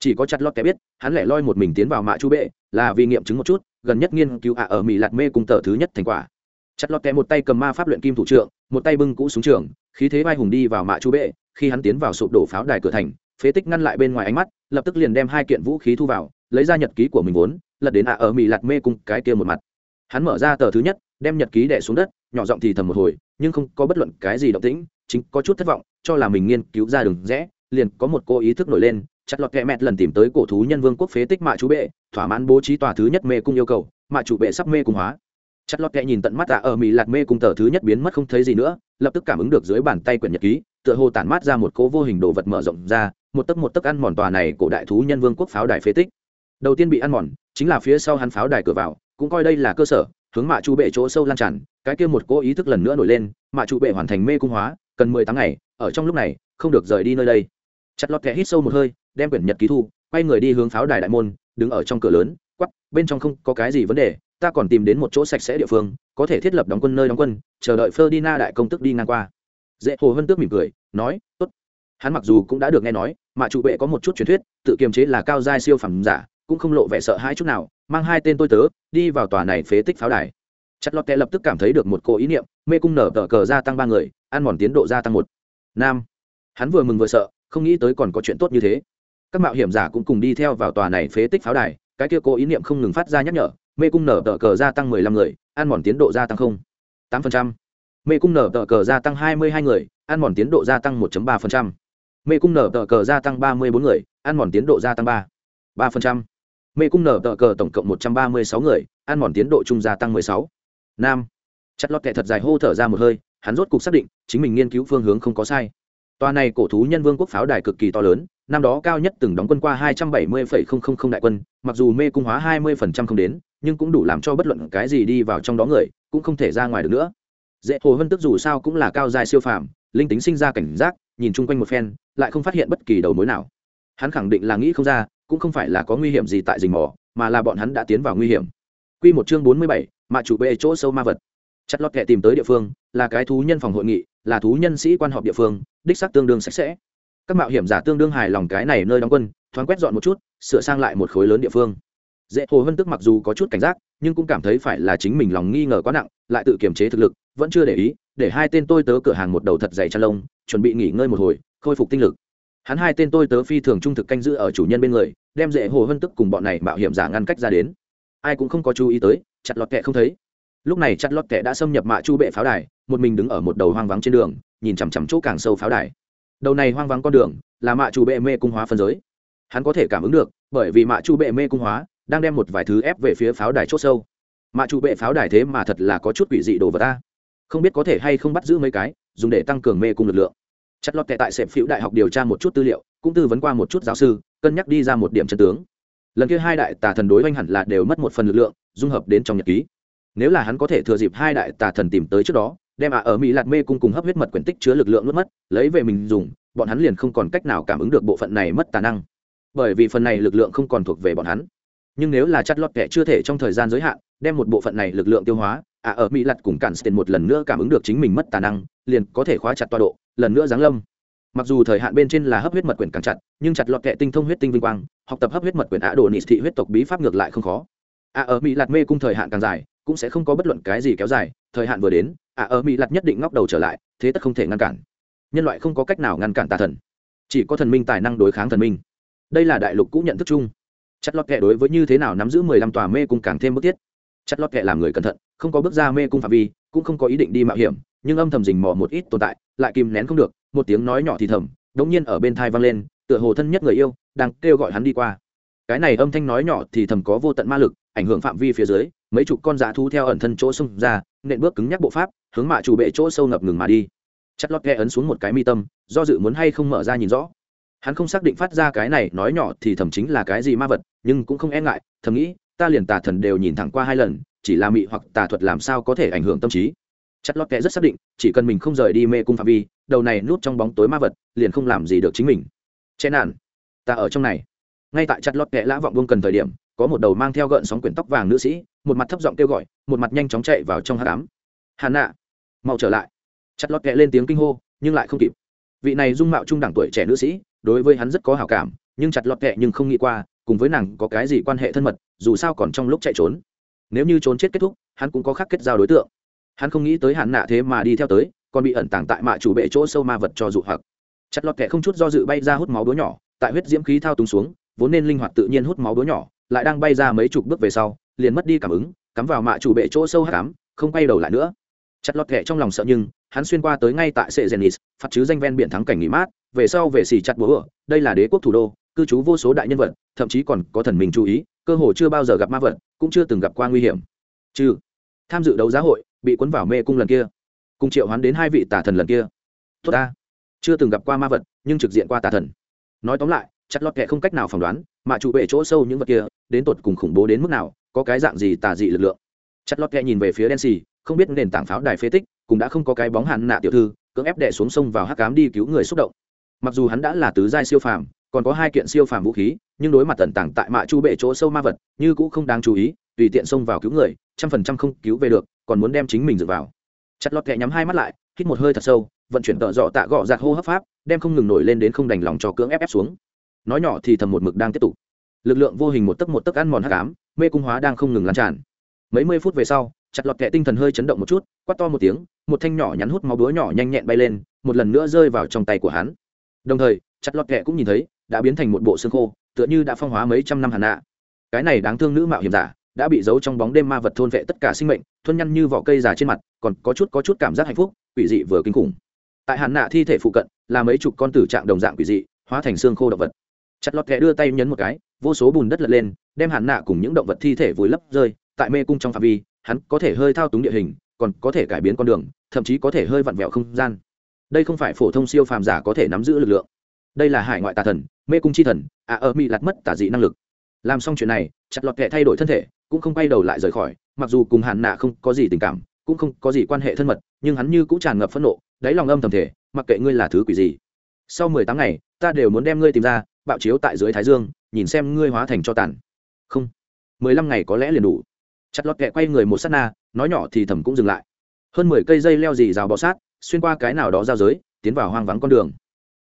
Chỉ có chặt lót kẻ biết, hắn lẻ loi một mình tiến vào mạ chu bệ, là vì nghiệm chứng một chút, gần nhất nghiên cứu ạ ở mỹ lạt mê cùng tờ thứ nhất thành quả. Chặt lót kẻ một tay cầm ma pháp luyện kim thủ trượng, một tay bưng cũ xuống trường, khí thế vai hùng đi vào mạ chu bệ, khi hắn tiến vào sụp đổ pháo đài cửa thành, phế tích ngăn lại bên ngoài ánh mắt, lập tức liền đem hai kiện vũ khí thu vào lấy ra nhật ký của mình vốn, lật đến ạ ở mỹ lạt mê cung cái kia một mặt. Hắn mở ra tờ thứ nhất, đem nhật ký đẻ xuống đất, nhỏ giọng thì thầm một hồi, nhưng không có bất luận cái gì động tĩnh, chính có chút thất vọng, cho là mình nghiên cứu ra đường rẽ, liền có một cô ý thức nổi lên, chặt lọt kẹ mẹt lần tìm tới cổ thú nhân vương quốc phế tích mạ chú bệ, thỏa mãn bố trí tòa thứ nhất mê cung yêu cầu, mạ chủ bệ sắp mê cung hóa. Chặt lọt kẹ nhìn tận mắt tạ ở mỹ lạc mê cung tờ thứ nhất biến mất không thấy gì nữa, lập tức cảm ứng được dưới bàn tay quyển nhật ký, tựa hồ tản mát ra một cố vô hình đồ vật mở rộng ra, một tấc một tấc ăn mòn tòa này cổ đại thú nhân vương quốc pháo đài phế tích đầu tiên bị ăn mòn, chính là phía sau hắn pháo đài cửa vào, cũng coi đây là cơ sở, hướng mạ chu bệ chỗ sâu lan tràn, cái kia một cố ý thức lần nữa nổi lên, mạ chu bệ hoàn thành mê cung hóa, cần mười tháng ngày, ở trong lúc này, không được rời đi nơi đây. Chặt lọt kẻ hít sâu một hơi, đem quyển nhật ký thu, quay người đi hướng pháo đài đại môn, đứng ở trong cửa lớn quắp bên trong không có cái gì vấn đề, ta còn tìm đến một chỗ sạch sẽ địa phương, có thể thiết lập đóng quân nơi đóng quân, chờ đợi Ferdinand đại công tức đi ngang qua. Dễ hồ hân tước mỉm cười, nói, tốt. Hắn mặc dù cũng đã được nghe nói mà chủ bệ có một chút truyền thuyết, tự kiềm chế là cao giai siêu phẩm giả cũng không lộ vẻ sợ hãi chút nào, mang hai tên tôi tớ, đi vào tòa này phế tích pháo đài. Chặt lọt kẹ lập tức cảm thấy được một cô ý niệm, mê cung nở tờ cờ gia tăng ba người, ăn mòn tiến độ gia tăng một. Nam. Hắn vừa mừng vừa sợ, không nghĩ tới còn có chuyện tốt như thế. Các mạo hiểm giả cũng cùng đi theo vào tòa này phế tích pháo đài, cái kia cô ý niệm không ngừng phát ra nhắc nhở, mê cung nở tờ cờ gia tăng mười lăm người, ăn mòn tiến độ gia tăng không. tám phần trăm. Mê cung nở tờ cờ gia tăng hai mươi hai người, ăn mòn tiến độ gia tăng một ba phần trăm. Mê cung nở tờ cờ gia tăng ba mươi bốn người, ăn mòn tiến độ gia tăng ba. Ba phần trăm mê cung nở tờ cờ tổng cộng một trăm ba mươi sáu người, ăn mòn tiến độ trung gia tăng mười sáu. Nam. Chặt lót kẻ thật dài hô thở ra một hơi, hắn rốt cục xác định, chính mình nghiên cứu phương hướng không có sai. Tòa này cổ thú nhân vương quốc pháo đài cực kỳ to lớn, năm đó cao nhất từng đóng quân qua hai trăm bảy mươi phẩy không không không đại quân, mặc dù mê cung hóa hai mươi phần trăm không đến, nhưng cũng đủ làm cho bất luận cái gì đi vào trong đó người, cũng không thể ra ngoài được nữa. Dễ hồ vân tức dù sao cũng là cao dài siêu phàm, linh tính sinh ra cảnh giác, nhìn chung quanh một phen, lại không phát hiện bất kỳ đầu mối nào. Hắn khẳng định là nghĩ không ra cũng không phải là có nguy hiểm gì tại rình mò mà là bọn hắn đã tiến vào nguy hiểm Quy một chương bốn mươi bảy, mạ chủ bê chỗ sâu ma vật. Chặt lót kẻ tìm tới địa phương, là cái thú nhân phòng hội nghị, là thú nhân sĩ quan họp địa phương, đích xác tương đương sạch sẽ. Các mạo hiểm giả tương đương hài lòng cái này nơi đóng quân, thoáng quét dọn một chút, sửa sang lại một khối lớn địa phương. Dễ Hồ Vân Tức mặc dù có chút cảnh giác, nhưng cũng cảm thấy phải là chính mình lòng nghi ngờ quá nặng, lại tự kiềm chế thực lực, vẫn chưa để ý, để hai tên tôi tớ cửa hàng một đầu thật dày chăn lông, chuẩn bị nghỉ ngơi một hồi, khôi phục tinh lực. Hắn hai tên tôi tớ phi thường trung thực canh giữ ở chủ nhân bên người, đem Dễ Hồ hân Tức cùng bọn này mạo hiểm giả ngăn cách ra đến. Ai cũng không có chú ý tới, chặt lọt kẹ không thấy. Lúc này chặt lọt kẹ đã xâm nhập mạ chu bệ pháo đài, một mình đứng ở một đầu hoang vắng trên đường, nhìn chằm chằm chỗ càng sâu pháo đài. Đầu này hoang vắng con đường, là mạ chu bệ mê cung hóa phân giới. Hắn có thể cảm ứng được, bởi vì mạ chu bệ mê cung hóa, đang đem một vài thứ ép về phía pháo đài chốt sâu. Mạ chu bệ pháo đài thế mà thật là có chút quỷ dị đồ vật ta không biết có thể hay không bắt giữ mấy cái, dùng để tăng cường mê cung lực lượng. Chặt lọt kẹ tại sẹp phiếu đại học điều tra một chút tư liệu cũng tư vấn qua một chút giáo sư, cân nhắc đi ra một điểm chân tướng. Lần kia hai đại tà thần đối oanh hẳn là đều mất một phần lực lượng, dung hợp đến trong nhật ký. Nếu là hắn có thể thừa dịp hai đại tà thần tìm tới trước đó, đem ạ ở mỹ lạt mê cung cùng hấp huyết mật quyển tích chứa lực lượng mất mất, lấy về mình dùng, bọn hắn liền không còn cách nào cảm ứng được bộ phận này mất tà năng. Bởi vì phần này lực lượng không còn thuộc về bọn hắn. Nhưng nếu là chắt lót kẻ chưa thể trong thời gian giới hạn, đem một bộ phận này lực lượng tiêu hóa, ạ ở mỹ lặt cùng cản tiền một lần nữa cảm ứng được chính mình mất tà năng, liền có thể khóa chặt toa độ, lần nữa giáng lâm mặc dù thời hạn bên trên là hấp huyết mật quyển càng chặt, nhưng chặt lọt kệ tinh thông huyết tinh vinh quang, học tập hấp huyết mật quyển ạ đồ nị thị huyết tộc bí pháp ngược lại không khó. Ạ ở mỹ lạt mê cung thời hạn càng dài, cũng sẽ không có bất luận cái gì kéo dài, thời hạn vừa đến ạ ở mỹ lạt nhất định ngóc đầu trở lại, thế tất không thể ngăn cản. Nhân loại không có cách nào ngăn cản tà thần. Chỉ có thần minh tài năng đối kháng thần minh. Đây là đại lục cũ nhận thức chung. Chặt lọt kệ đối với như thế nào nắm giữ mười lăm tòa mê cung càng thêm bức thiết. Chặt lọt kệ làm người cẩn thận, không có bước ra mê cung phạm vi, cũng không có ý định đi mạo hiểm, nhưng âm thầm rình mò một ít tồn tại, lại kìm nén không được một tiếng nói nhỏ thì thầm, đống nhiên ở bên thai vang lên, tựa hồ thân nhất người yêu, đang kêu gọi hắn đi qua. Cái này âm thanh nói nhỏ thì thầm có vô tận ma lực, ảnh hưởng phạm vi phía dưới, mấy chục con dã thu theo ẩn thân chỗ xông ra, nện bước cứng nhắc bộ pháp, hướng mạ chủ bệ chỗ sâu ngập ngừng mà đi. Chất lót ghe ấn xuống một cái mi tâm, do dự muốn hay không mở ra nhìn rõ. Hắn không xác định phát ra cái này nói nhỏ thì thầm chính là cái gì ma vật, nhưng cũng không e ngại, thầm nghĩ, ta liền tà thần đều nhìn thẳng qua hai lần, chỉ là mị hoặc tà thuật làm sao có thể ảnh hưởng tâm trí chất lót kẻ rất xác định, chỉ cần mình không rời đi mê cung phạm vi, đầu này núp trong bóng tối ma vật, liền không làm gì được chính mình. Che nạn ta ở trong này. Ngay tại chặt lót kẻ lã vọng vương cần thời điểm, có một đầu mang theo gợn sóng quyển tóc vàng nữ sĩ, một mặt thấp giọng kêu gọi, một mặt nhanh chóng chạy vào trong hát đám hà nạ, mau trở lại. Chặt lót kẽ lên tiếng kinh hô, nhưng lại không kịp. Vị này dung mạo trung đẳng tuổi trẻ nữ sĩ, đối với hắn rất có hào cảm, nhưng chặt lọt kệ nhưng không nghĩ qua, cùng với nàng có cái gì quan hệ thân mật, dù sao còn trong lúc chạy trốn. Nếu như trốn chết kết thúc, hắn cũng có khác kết giao đối tượng hắn không nghĩ tới hạn nạ thế mà đi theo tới, còn bị ẩn tàng tại mạ chủ bệ chỗ sâu ma vật cho dụ hoặc. Chặt lọt kẻ không chút do dự bay ra hút máu đố nhỏ, tại huyết diễm khí thao túng xuống, vốn nên linh hoạt tự nhiên hút máu đố nhỏ, lại đang bay ra mấy chục bước về sau, liền mất đi cảm ứng, cắm vào mạ chủ bệ chỗ sâu hát cám không quay đầu lại nữa. Chặt lọt kẻ trong lòng sợ nhưng, hắn xuyên qua tới ngay tại sệ genis phát chứ danh ven biển thắng cảnh nghỉ mát, về sau về xì chặt búa đây là đế quốc thủ đô, cư trú vô số đại nhân vật, thậm chí còn có thần mình chú ý, cơ hồ chưa bao giờ gặp ma vật, cũng chưa từng gặp qua nguy hiểm. Trừ tham dự đấu giá hội bị cuốn vào mê cung lần kia. Cùng triệu hoán đến hai vị tà thần lần kia. Tốt ta. Chưa từng gặp qua ma vật, nhưng trực diện qua tà thần. Nói tóm lại chặt lọt kệ không cách nào phỏng đoán, mà chủ bệ chỗ sâu những vật kia, đến tột cùng khủng bố đến mức nào, có cái dạng gì tà dị lực lượng. Chặt lọt kệ nhìn về phía đen xì, không biết nền tảng pháo đài phế tích, cũng đã không có cái bóng hạn nạ tiểu thư, cưỡng ép đè xuống sông vào hắc cám đi cứu người xúc động. Mặc dù hắn đã là tứ giai siêu phàm, còn có hai kiện siêu phàm vũ khí, nhưng đối mặt tận tảng tại mạ chu bệ chỗ sâu ma vật, như cũng không đáng chú ý tùy tiện xông vào cứu người, trăm phần trăm không cứu về được, còn muốn đem chính mình dựa vào. Chặt lọt kẹ nhắm hai mắt lại, hít một hơi thật sâu, vận chuyển tợ dọ tạ gọ giạt hô hấp pháp, đem không ngừng nổi lên đến không đành lòng cho cưỡng ép ép xuống. Nói nhỏ thì thầm một mực đang tiếp tục. Lực lượng vô hình một tấc một tấc ăn mòn hắc ám, mê cung hóa đang không ngừng lan tràn. Mấy mươi phút về sau, chặt lọt kẹ tinh thần hơi chấn động một chút, quát to một tiếng, một thanh nhỏ nhắn hút máu búa nhỏ nhanh nhẹn bay lên, một lần nữa rơi vào trong tay của hắn. Đồng thời, chặt lọt kẹ cũng nhìn thấy, đã biến thành một bộ xương khô, tựa như đã phong hóa mấy trăm năm hàn nạ cái này đáng thương nữ mạo hiểm giả đã bị giấu trong bóng đêm ma vật thôn vệ tất cả sinh mệnh thuân nhăn như vỏ cây già trên mặt, còn có chút có chút cảm giác hạnh phúc, quỷ dị vừa kinh khủng. Tại hàn nạ thi thể phụ cận, là mấy chục con tử trạng đồng dạng quỷ dị, hóa thành xương khô động vật. Chặt lọt kẹ đưa tay nhấn một cái, vô số bùn đất lật lên, đem hàn nạ cùng những động vật thi thể vùi lấp rơi, tại mê cung trong phạm vi, hắn có thể hơi thao túng địa hình, còn có thể cải biến con đường, thậm chí có thể hơi vặn vẹo không gian. Đây không phải phổ thông siêu phàm giả có thể nắm giữ lực lượng. Đây là hải ngoại tà thần, mê cung chi thần à ở mỹ lạt mất tả dị năng lực. Làm xong chuyện này, chặt lọt kệ thay đổi thân thể cũng không quay đầu lại rời khỏi, mặc dù cùng hạn nạ không có gì tình cảm, cũng không có gì quan hệ thân mật, nhưng hắn như cũng tràn ngập phẫn nộ, đáy lòng âm thầm thể mặc kệ ngươi là thứ quỷ gì. Sau mười tám ngày, ta đều muốn đem ngươi tìm ra, bạo chiếu tại dưới thái dương, nhìn xem ngươi hóa thành cho tàn. Không. Mười lăm ngày có lẽ liền đủ. Chặt lọt kẹ quay người một s á t na, nói nhỏ thì thầm cũng dừng lại. Hơn mười cây dây leo dì rào bọ sát, xuyên qua cái nào đó giao giới, tiến vào hoang vắng con đường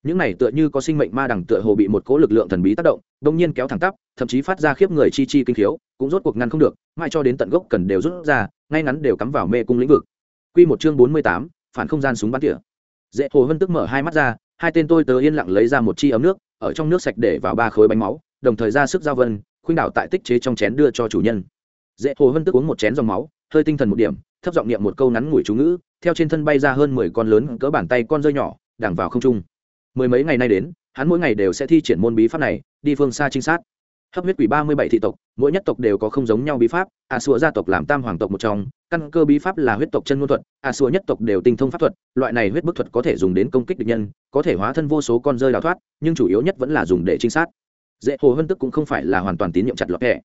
những này tựa như có sinh mệnh ma đằng tựa hồ bị một cố lực lượng thần bí tác động đông nhiên kéo thẳng tắp thậm chí phát ra khiếp người chi chi kinh khiếu cũng rốt cuộc ngăn không được mai cho đến tận gốc cần đều rút ra ngay ngắn đều cắm vào mê cung lĩnh vực Quy một chương bốn mươi tám, phản không gian súng bắn tỉa. Dễ Hồ hân tức mở hai mắt ra, hai tên tôi tớ yên lặng lấy ra một chi ấm nước, ở trong nước sạch để vào ba khối bánh máu, đồng thời ra sức giao vân, khuynh đảo tại tích chế trong chén đưa cho chủ nhân. Dễ Hồ hân tức uống một chén dòng máu, hơi tinh thần một điểm, thấp giọng niệm một câu ngắn ngủi chú ngữ, theo trên thân bay ra hơn mười con lớn cỡ bàn tay con rơi nhỏ, đằng vào không trung mười mấy ngày nay đến, hắn mỗi ngày đều sẽ thi triển môn bí pháp này, đi phương xa trinh sát. Hấp huyết quỷ ba mươi bảy thị tộc, mỗi nhất tộc đều có không giống nhau bí pháp, a xua gia tộc làm tam hoàng tộc một trong, căn cơ bí pháp là huyết tộc chân ngôn thuật, a xua nhất tộc đều tinh thông pháp thuật, loại này huyết bức thuật có thể dùng đến công kích địch nhân, có thể hóa thân vô số con rơi đào thoát, nhưng chủ yếu nhất vẫn là dùng để trinh sát. Dễ hồ hơn tức cũng không phải là hoàn toàn tín nhiệm chặt lọt kẻ.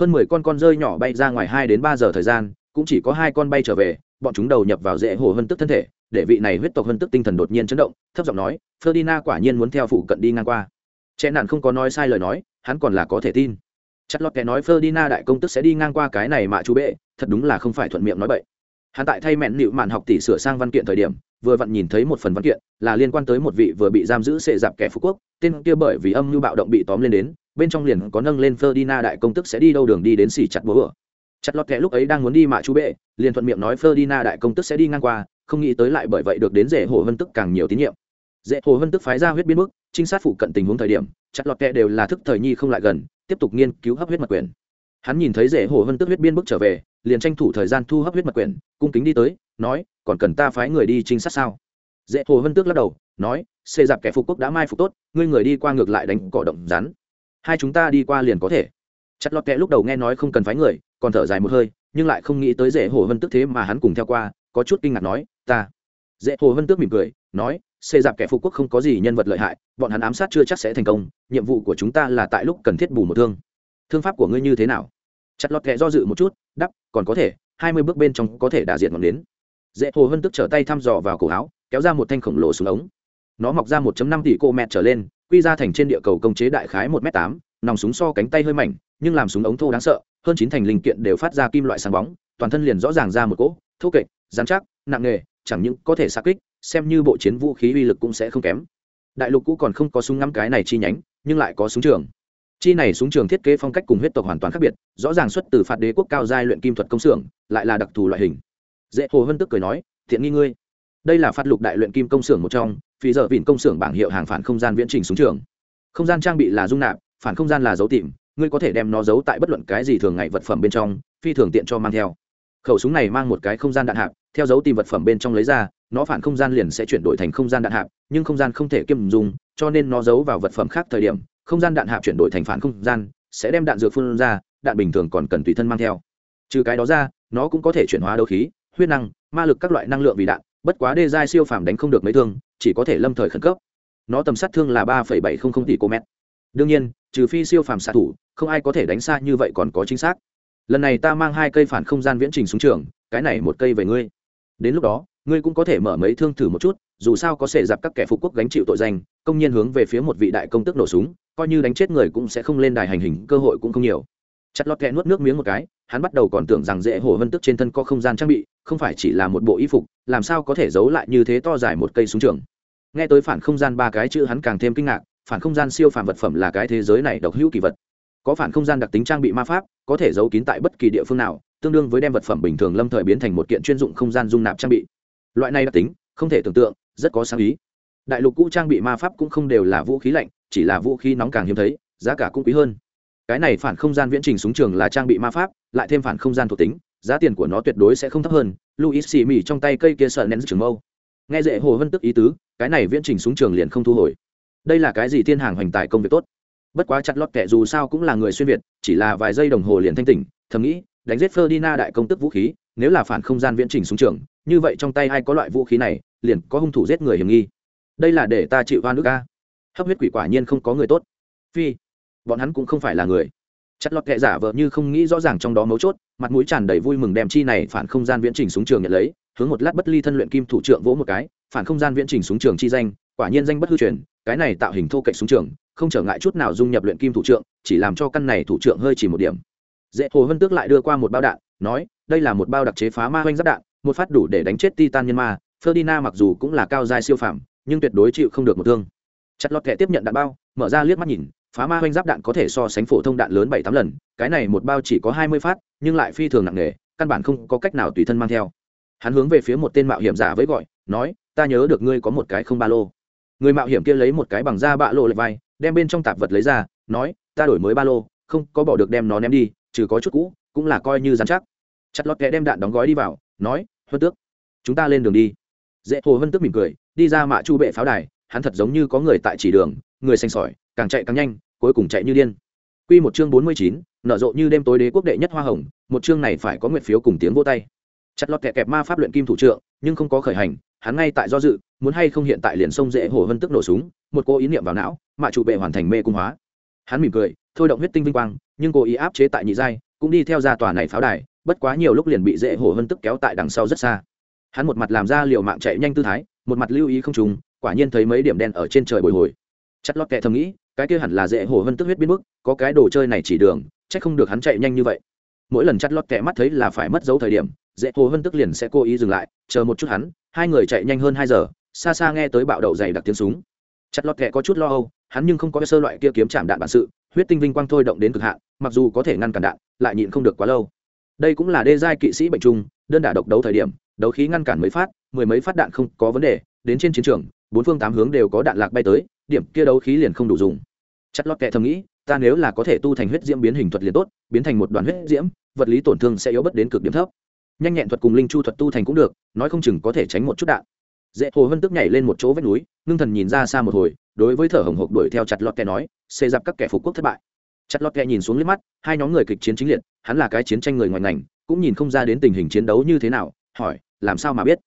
Hơn mười con con rơi nhỏ bay ra ngoài hai đến ba giờ thời gian, cũng chỉ có hai con bay trở về bọn chúng đầu nhập vào dễ hồ hân tức thân thể, để vị này huyết tộc hân tức tinh thần đột nhiên chấn động, thấp giọng nói "Ferdina quả nhiên muốn theo phụ cận đi ngang qua. Trẻ nạn không có nói sai lời nói, hắn còn là có thể tin. Chặt lọt kẻ nói ferdinand đại công tức sẽ đi ngang qua cái này mà chú bệ, thật đúng là không phải thuận miệng nói vậy hắn tại thay mẹn nịu mạn học tỷ sửa sang văn kiện thời điểm, vừa vặn nhìn thấy một phần văn kiện, là liên quan tới một vị vừa bị giam giữ sệ dạp kẻ phú quốc, tên kia bởi vì âm mưu bạo động bị tóm lên đến, bên trong liền có nâng lên Ferdinand đại công tức sẽ đi đâu đường đi đến xỉ chặt búa chặt lọt kẹ lúc ấy đang muốn đi mạ chú bệ, liền thuận miệng nói Ferdinand đại công tức sẽ đi ngang qua, không nghĩ tới lại bởi vậy được đến rể hồ vân tức càng nhiều tín nhiệm. Dễ hồ vân tức phái ra huyết biến mức, trinh sát phụ cận tình huống thời điểm, chặt lọt kẹ đều là thức thời nhi không lại gần, tiếp tục nghiên cứu hấp huyết mật quyền. Hắn nhìn thấy rể hồ vân tức huyết biên bức trở về, liền tranh thủ thời gian thu hấp huyết mật quyền, cung kính đi tới, nói, còn cần ta phái người đi trinh sát sao? Dễ hồ vân tước lắc đầu, nói, xê dạp kẻ phục quốc đã mai phục tốt, ngươi người đi qua ngược lại đánh cỏ động rắn. Hai chúng ta đi qua liền có thể. Chặt lọt kẹ lúc đầu nghe nói không cần phái người còn thở dài một hơi, nhưng lại không nghĩ tới dễ hồ vân tức thế mà hắn cùng theo qua, có chút kinh ngạc nói, ta. Dễ hồ vân tước mỉm cười, nói, xê dạp kẻ phụ quốc không có gì nhân vật lợi hại, bọn hắn ám sát chưa chắc sẽ thành công, nhiệm vụ của chúng ta là tại lúc cần thiết bù một thương. Thương pháp của ngươi như thế nào? Chặt lọt kẻ do dự một chút, đắp, còn có thể, hai mươi bước bên trong có thể đả diện ngọn đến dễ hồ vân tức trở tay thăm dò vào cổ áo, kéo ra một thanh khổng lồ xuống ống. Nó mọc ra một năm tỷ cô mẹ trở lên, quy ra thành trên địa cầu công chế đại khái một m tám, nòng súng so cánh tay hơi mảnh nhưng làm súng ống thô đáng sợ, hơn chín thành linh kiện đều phát ra kim loại sáng bóng, toàn thân liền rõ ràng ra một cỗ, thô kệch dán chắc, nặng nghề, chẳng những có thể xa kích, xem như bộ chiến vũ khí uy lực cũng sẽ không kém. Đại lục cũ còn không có súng ngắm cái này chi nhánh, nhưng lại có súng trường. Chi này súng trường thiết kế phong cách cùng huyết tộc hoàn toàn khác biệt, rõ ràng xuất từ phạt đế quốc cao giai luyện kim thuật công xưởng, lại là đặc thù loại hình. Dễ hồ hân tức cười nói, thiện nghi ngươi. Đây là phát lục đại luyện kim công xưởng một trong, phí giờ vịn công xưởng bảng hiệu hàng phản không gian viễn trình súng trường. Không gian trang bị là dung nạp, phản không gian là dấu tìm ngươi có thể đem nó giấu tại bất luận cái gì thường ngày vật phẩm bên trong, phi thường tiện cho mang theo. Khẩu súng này mang một cái không gian đạn hạp, theo dấu tìm vật phẩm bên trong lấy ra, nó phản không gian liền sẽ chuyển đổi thành không gian đạn hạp, nhưng không gian không thể kiêm dùng, cho nên nó giấu vào vật phẩm khác thời điểm, không gian đạn hạp chuyển đổi thành phản không gian, sẽ đem đạn dược phun ra, đạn bình thường còn cần tùy thân mang theo. Trừ cái đó ra, nó cũng có thể chuyển hóa đấu khí, huyết năng, ma lực các loại năng lượng vì đạn, bất quá đê giai siêu phàm đánh không được mấy thương, chỉ có thể lâm thời khẩn cấp. Nó tầm sát thương là ba bảy trăm linh tỷ cô mét. Đương nhiên, trừ phi siêu phàm xạ thủ không ai có thể đánh xa như vậy còn có chính xác. Lần này ta mang hai cây phản không gian viễn trình xuống trường, cái này một cây về ngươi. Đến lúc đó, ngươi cũng có thể mở mấy thương thử một chút, dù sao có thể dạp các kẻ phục quốc gánh chịu tội danh, công nhiên hướng về phía một vị đại công tức nổ súng, coi như đánh chết người cũng sẽ không lên đài hành hình, cơ hội cũng không nhiều. Chặt lọt kẹ nuốt nước miếng một cái, hắn bắt đầu còn tưởng rằng dễ hồ vân tức trên thân có không gian trang bị, không phải chỉ là một bộ y phục, làm sao có thể giấu lại như thế to dài một cây súng trường. Nghe tới phản không gian ba cái chữ hắn càng thêm kinh ngạc, phản không gian siêu phản vật phẩm là cái thế giới này độc hữu kỳ vật có phản không gian đặc tính trang bị ma pháp, có thể giấu kín tại bất kỳ địa phương nào, tương đương với đem vật phẩm bình thường lâm thời biến thành một kiện chuyên dụng không gian dung nạp trang bị. Loại này đặc tính, không thể tưởng tượng, rất có sáng ý. Đại lục cũ trang bị ma pháp cũng không đều là vũ khí lạnh, chỉ là vũ khí nóng càng hiếm thấy, giá cả cũng quý hơn. Cái này phản không gian viễn trình súng trường là trang bị ma pháp, lại thêm phản không gian thuộc tính, giá tiền của nó tuyệt đối sẽ không thấp hơn luis xì mì trong tay cây kia sợ nén trường mâu. Nghe dễ hồ hơn tức ý tứ, cái này viễn trình súng trường liền không thu hồi. Đây là cái gì thiên hàng hoành tài công việc tốt? Bất quá chặt lót kẻ dù sao cũng là người xuyên việt chỉ là vài giây đồng hồ liền thanh tỉnh thầm nghĩ đánh giết Ferdinand đại công tức vũ khí, nếu là phản không gian viễn trình xuống trường, như vậy trong tay ai có loại vũ khí này, liền có hung thủ giết người hiểm nghi. Đây là để ta chịu oan nước ca Hấp huyết quỷ quả nhiên không có người tốt. Phi, bọn hắn cũng không phải là người. Chặt lọt kệ giả vờ như không nghĩ rõ ràng trong đó mấu chốt, mặt mũi tràn đầy vui mừng đem chi này phản không gian viễn trình xuống trường nhận lấy, hướng một lát bất ly thân luyện kim thủ trưởng vỗ một cái, phản không gian viễn trình xuống trường chi danh, quả nhiên danh bất hư truyền, cái này tạo hình thô cạnh xuống trường, không trở ngại chút nào dung nhập luyện kim thủ trưởng, chỉ làm cho căn này thủ trưởng hơi chỉ một điểm. Dễ hồ hân tước lại đưa qua một bao đạn nói đây là một bao đặc chế phá ma oanh giáp đạn một phát đủ để đánh chết titan nhân ma ferdinand mặc dù cũng là cao giai siêu phẩm, nhưng tuyệt đối chịu không được một thương. Chặt lọt kẻ tiếp nhận đạn bao mở ra liếc mắt nhìn phá ma oanh giáp đạn có thể so sánh phổ thông đạn lớn bảy tám lần cái này một bao chỉ có hai mươi phát nhưng lại phi thường nặng nề căn bản không có cách nào tùy thân mang theo. Hắn hướng về phía một tên mạo hiểm giả với gọi nói ta nhớ được ngươi có một cái không ba lô người mạo hiểm kia lấy một cái bằng da bạ lộ lệ vai đem bên trong tạp vật lấy ra nói ta đổi mới ba lô không có bỏ được đem nó ném đi trừ có chút cũ cũng là coi như dán chắc. Chặt lọt kẹ đem đạn đóng gói đi vào nói huân tước chúng ta lên đường đi. Dễ hồ huân tước mỉm cười đi ra mạ chu bệ pháo đài hắn thật giống như có người tại chỉ đường người xanh sỏi càng chạy càng nhanh cuối cùng chạy như điên. Quy một chương bốn mươi chín, nở rộ như đêm tối đế quốc đệ nhất hoa hồng, một chương này phải có nguyện phiếu cùng tiếng vô tay. Chặt lọt kẹp kẹp ma pháp luyện kim thủ trượng, nhưng không có khởi hành, hắn ngay tại do dự, muốn hay không hiện tại liền xông dễ hồ hân tức nổ súng, một cô ý niệm vào não, mà chủ bệ hoàn thành mê cung hóa. Hắn mỉm cười, thôi động huyết tinh vinh quang, nhưng cố ý áp chế tại nhị giai cũng đi theo ra tòa này pháo đài bất quá nhiều lúc liền bị dễ hổ hơn tức kéo tại đằng sau rất xa. Hắn một mặt làm ra liệu mạng chạy nhanh tư thái một mặt lưu ý không trùng quả nhiên thấy mấy điểm đen ở trên trời bồi hồi. Chất lót kệ thầm nghĩ cái kia hẳn là dễ hổ hơn tức huyết biến mức có cái đồ chơi này chỉ đường chắc không được hắn chạy nhanh như vậy. Mỗi lần chất lót kệ mắt thấy là phải mất dấu thời điểm dễ hồ hơn tức liền sẽ cố ý dừng lại, chờ một chút hắn, hai người chạy nhanh hơn hai giờ, xa xa nghe tới bạo đậu dày đặc tiếng súng. Chặt lót kẹ có chút lo âu, hắn nhưng không có sơ loại kia kiếm chạm đạn bản sự, huyết tinh vinh quang thôi động đến cực hạn, mặc dù có thể ngăn cản đạn, lại nhịn không được quá lâu. Đây cũng là đê giai kỵ sĩ bệnh chung đơn đả độc đấu thời điểm, đấu khí ngăn cản mấy phát, mười mấy phát đạn không có vấn đề, đến trên chiến trường, bốn phương tám hướng đều có đạn lạc bay tới, điểm kia đấu khí liền không đủ dùng. Chặt lót kẹ thầm nghĩ, ta nếu là có thể tu thành huyết diễm biến hình thuật liền tốt, biến thành một đoàn huyết diễm, vật lý tổn thương sẽ yếu bất đến cực điểm thấp nhanh nhẹn thuật cùng linh chu thuật tu thành cũng được, nói không chừng có thể tránh một chút đạn. Dễ hồ hân tức nhảy lên một chỗ vách núi, ngưng thần nhìn ra xa một hồi, đối với thở hồng hộc đuổi theo chặt lọt kẻ nói, xê dạp các kẻ phục quốc thất bại. Chặt lọt kẻ nhìn xuống liếc mắt, hai nhóm người kịch chiến chính liệt, hắn là cái chiến tranh người ngoài ngành, cũng nhìn không ra đến tình hình chiến đấu như thế nào, hỏi, làm sao mà biết?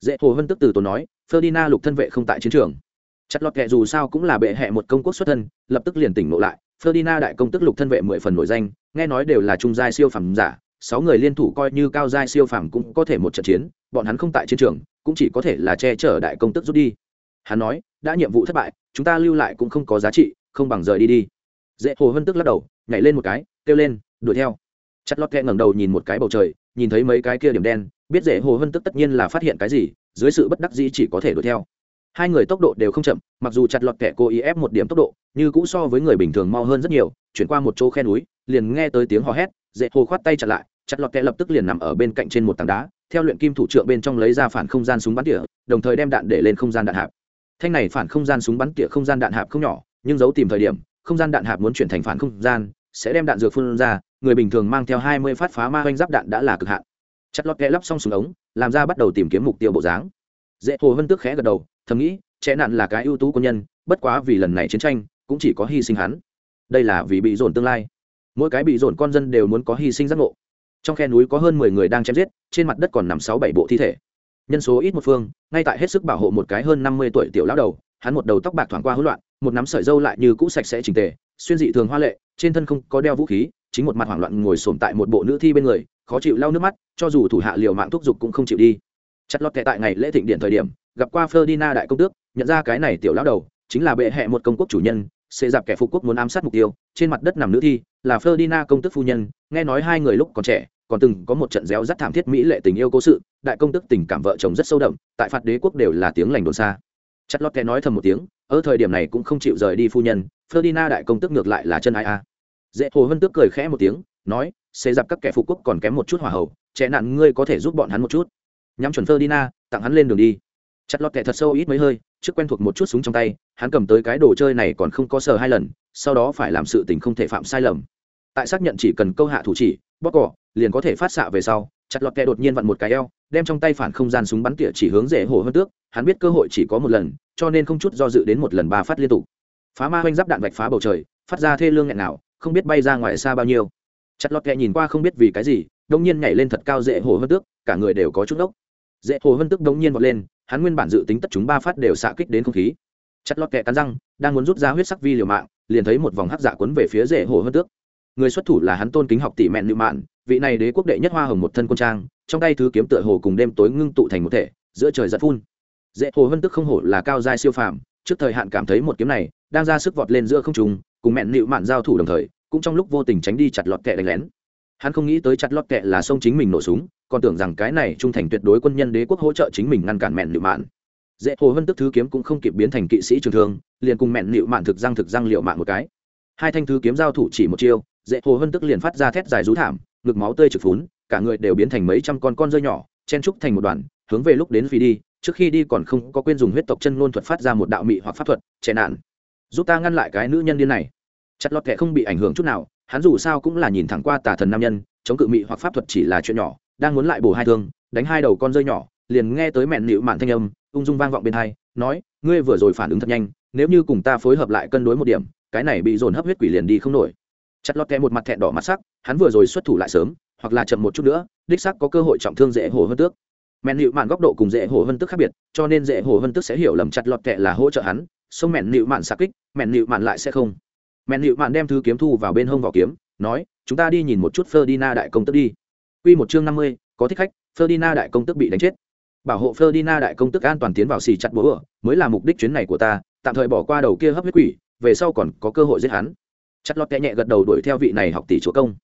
Dễ hồ hân tức từ tốn nói, ferdinand lục thân vệ không tại chiến trường. Chặt lọt kẻ dù sao cũng là bệ hệ một công quốc xuất thân, lập tức liền tỉnh ngộ lại, ferdinand đại công tức lục thân vệ mười phần nổi danh, nghe nói đều là trung giai siêu phẩm giả sáu người liên thủ coi như cao giai siêu phẩm cũng có thể một trận chiến, bọn hắn không tại chiến trường, cũng chỉ có thể là che chở đại công tức rút đi. Hắn nói, đã nhiệm vụ thất bại, chúng ta lưu lại cũng không có giá trị, không bằng rời đi đi. Dễ hồ hân tức lắc đầu, nhảy lên một cái, kêu lên, đuổi theo. Chặt lót kẹ ngẩng đầu nhìn một cái bầu trời, nhìn thấy mấy cái kia điểm đen, biết dễ hồ hân tức tất nhiên là phát hiện cái gì, dưới sự bất đắc dĩ chỉ có thể đuổi theo. Hai người tốc độ đều không chậm, mặc dù chặt lọt kẻ cố ý ép một điểm tốc độ, như cũ so với người bình thường mau hơn rất nhiều, chuyển qua một chỗ khe núi, liền nghe tới tiếng hò hét dễ hồ khoát tay chặt lại chặt lọt kẹ lập tức liền nằm ở bên cạnh trên một tảng đá, theo luyện kim thủ trượng bên trong lấy ra phản không gian súng bắn tỉa, đồng thời đem đạn để lên không gian đạn hạp. Thanh này phản không gian súng bắn tỉa không gian đạn hạp không nhỏ, nhưng giấu tìm thời điểm, không gian đạn hạp muốn chuyển thành phản không gian, sẽ đem đạn dược phun ra, người bình thường mang theo hai mươi phát phá ma oanh giáp đạn đã là cực hạn. Chặt lọt kẽ lắp xong súng ống, làm ra bắt đầu tìm kiếm mục tiêu bộ dáng. Dễ hồ vân tước khẽ gật đầu, thầm nghĩ trẻ nạn là cái ưu tú quân nhân, bất quá vì lần này chiến tranh, cũng chỉ có hy sinh hắn. Đây là vì bị dồn tương lai. Mỗi cái bị dồn con dân đều muốn có hy sinh giác ngộ trong khe núi có hơn mười người đang chém giết, trên mặt đất còn nằm sáu bảy bộ thi thể. Nhân số ít một phương, ngay tại hết sức bảo hộ một cái hơn năm mươi tuổi tiểu lão đầu, hắn một đầu tóc bạc thoảng qua hỗn loạn, một nắm sợi dâu lại như cũ sạch sẽ chỉnh tề, xuyên dị thường hoa lệ, trên thân không có đeo vũ khí, chính một mặt hoảng loạn ngồi sồn tại một bộ nữ thi bên người, khó chịu lau nước mắt, cho dù thủ hạ liều mạng thúc giục cũng không chịu đi. Chặt lọt kệ tại ngày lễ thịnh điện thời điểm, gặp qua Ferdinand đại công tước, nhận ra cái này tiểu lão đầu, chính là bệ hệ một công quốc chủ nhân sẽ dạp kẻ phục quốc muốn ám sát mục tiêu, trên mặt đất nằm nữ thi, là Ferdinand công tước phu nhân, nghe nói hai người lúc còn trẻ, còn từng có một trận réo rắt thảm thiết mỹ lệ tình yêu cố sự, đại công tước tình cảm vợ chồng rất sâu đậm, tại phạt đế quốc đều là tiếng lành đồn xa. Chặt lọt kẻ nói thầm một tiếng, ở thời điểm này cũng không chịu rời đi phu nhân, Ferdinand đại công tước ngược lại là chân ai a. Dễ hồ hân tước cười khẽ một tiếng, nói sẽ dạp các kẻ phục quốc còn kém một chút hỏa hậu, trẻ nạn ngươi có thể giúp bọn hắn một chút. Nhắm chuẩn Ferdinand, tặng hắn lên đường đi. Chặt lọt kẻ thật sâu ít mấy hơi trước quen thuộc một chút súng trong tay, hắn cầm tới cái đồ chơi này còn không có sờ hai lần, sau đó phải làm sự tình không thể phạm sai lầm. Tại xác nhận chỉ cần câu hạ thủ chỉ bóc cỏ, liền có thể phát xạ về sau, chặt lọt kẹ đột nhiên vặn một cái eo, đem trong tay phản không gian súng bắn tỉa chỉ hướng dễ hồ hơn tước, hắn biết cơ hội chỉ có một lần, cho nên không chút do dự đến một lần ba phát liên tục. Phá ma oanh giáp đạn vạch phá bầu trời, phát ra thê lương nghẹn nào không biết bay ra ngoài xa bao nhiêu. Chặt lọt kẹ nhìn qua không biết vì cái gì, đông nhiên nhảy lên thật cao dễ hồ hơn tước, cả người đều có chút ốc dễ hồ hân tước đống nhiên vọt lên, hắn nguyên bản dự tính tất chúng ba phát đều xạ kích đến không khí. Chặt lọt kẹ cắn răng, đang muốn rút ra huyết sắc vi liều mạng, liền thấy một vòng hắc dạ quấn về phía dễ hồ hân tước. Người xuất thủ là hắn tôn kính học tỷ mẹn nịu mạn, vị này đế quốc đệ nhất hoa hồng một thân quân trang, trong tay thứ kiếm tựa hồ cùng đêm tối ngưng tụ thành một thể, giữa trời giật phun. Dễ hồ hân tức không hổ là cao giai siêu phàm, trước thời hạn cảm thấy một kiếm này, đang ra sức vọt lên giữa không trùng cùng mẹn nịu mạn giao thủ đồng thời, cũng trong lúc vô tình tránh đi chặt lọt kẹ đánh lén hắn không nghĩ tới chặt lót kẹ là sông chính mình nổ súng, còn tưởng rằng cái này trung thành tuyệt đối quân nhân đế quốc hỗ trợ chính mình ngăn cản mẹn nịu mạn. Dễ hồ hơn tức thứ kiếm cũng không kịp biến thành kỵ sĩ trường thương, liền cùng mẹn nịu mạn thực răng thực răng liệu mạng một cái. Hai thanh thứ kiếm giao thủ chỉ một chiêu, dễ hồ hơn tức liền phát ra thét dài rú thảm, ngực máu tươi trực phún, cả người đều biến thành mấy trăm con con rơi nhỏ, chen trúc thành một đoàn, hướng về lúc đến phi đi, trước khi đi còn không có quên dùng huyết tộc chân ngôn thuật phát ra một đạo mị hoặc pháp thuật chạy nạn giúp ta ngăn lại cái nữ nhân điên này. Chặt lọt kẻ không bị ảnh hưởng chút nào hắn dù sao cũng là nhìn thẳng qua tà thần nam nhân, chống cự mị hoặc pháp thuật chỉ là chuyện nhỏ, đang muốn lại bổ hai thương, đánh hai đầu con rơi nhỏ, liền nghe tới mẹn nịu mạn thanh âm, ung dung vang vọng bên hai, nói, ngươi vừa rồi phản ứng thật nhanh, nếu như cùng ta phối hợp lại cân đối một điểm, cái này bị dồn hấp huyết quỷ liền đi không nổi. Chặt lọt kẹ một mặt thẹn đỏ mặt sắc, hắn vừa rồi xuất thủ lại sớm, hoặc là chậm một chút nữa, đích sắc có cơ hội trọng thương dễ hồ hơn tước. Mẹn nịu mạn góc độ cùng dễ hồ hơn tước khác biệt, cho nên dễ hồ hơn tước sẽ hiểu lầm chặt lọt kẹ là hỗ trợ hắn xong mẹn nịu mạn xa kích, mẹn nịu mạn lại sẽ không mẹn nịu mạn đem thứ kiếm thu vào bên hông vỏ kiếm nói chúng ta đi nhìn một chút Ferdinand đại công tức đi Quy một chương năm mươi, có thích khách, Ferdinand đại công tức bị đánh chết. Bảo hộ Ferdinand đại công tức an toàn tiến vào xì chặt búa, mới là mục đích chuyến này của ta, tạm thời bỏ qua đầu kia hấp huyết quỷ, về sau còn có cơ hội giết hắn. Chặt lọt kẽ nhẹ gật đầu đuổi theo vị này học tỷ chúa công.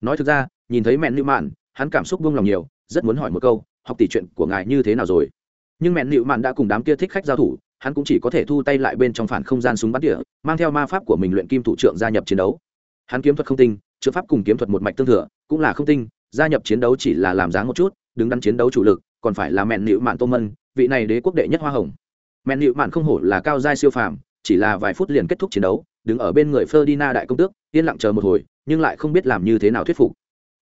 Nói thực ra, nhìn thấy mẹn Nữu Mạn, hắn cảm xúc buông lòng nhiều, rất muốn hỏi một câu, học tỷ chuyện của ngài như thế nào rồi? Nhưng mẹn Nữu Mạn đã cùng đám kia thích khách giao thủ, hắn cũng chỉ có thể thu tay lại bên trong phản không gian súng bắn tỉa, mang theo ma pháp của mình luyện kim thủ trưởng gia nhập chiến đấu. Hắn kiếm thuật không tinh, chữ pháp cùng kiếm thuật một mạch tương thừa cũng là không tinh gia nhập chiến đấu chỉ là làm dáng một chút đứng đắn chiến đấu chủ lực còn phải là mẹn nịu mạn tô mân vị này đế quốc đệ nhất hoa hồng mẹn nịu mạn không hổ là cao giai siêu phàm chỉ là vài phút liền kết thúc chiến đấu đứng ở bên người Ferdinand đại công tước yên lặng chờ một hồi nhưng lại không biết làm như thế nào thuyết phục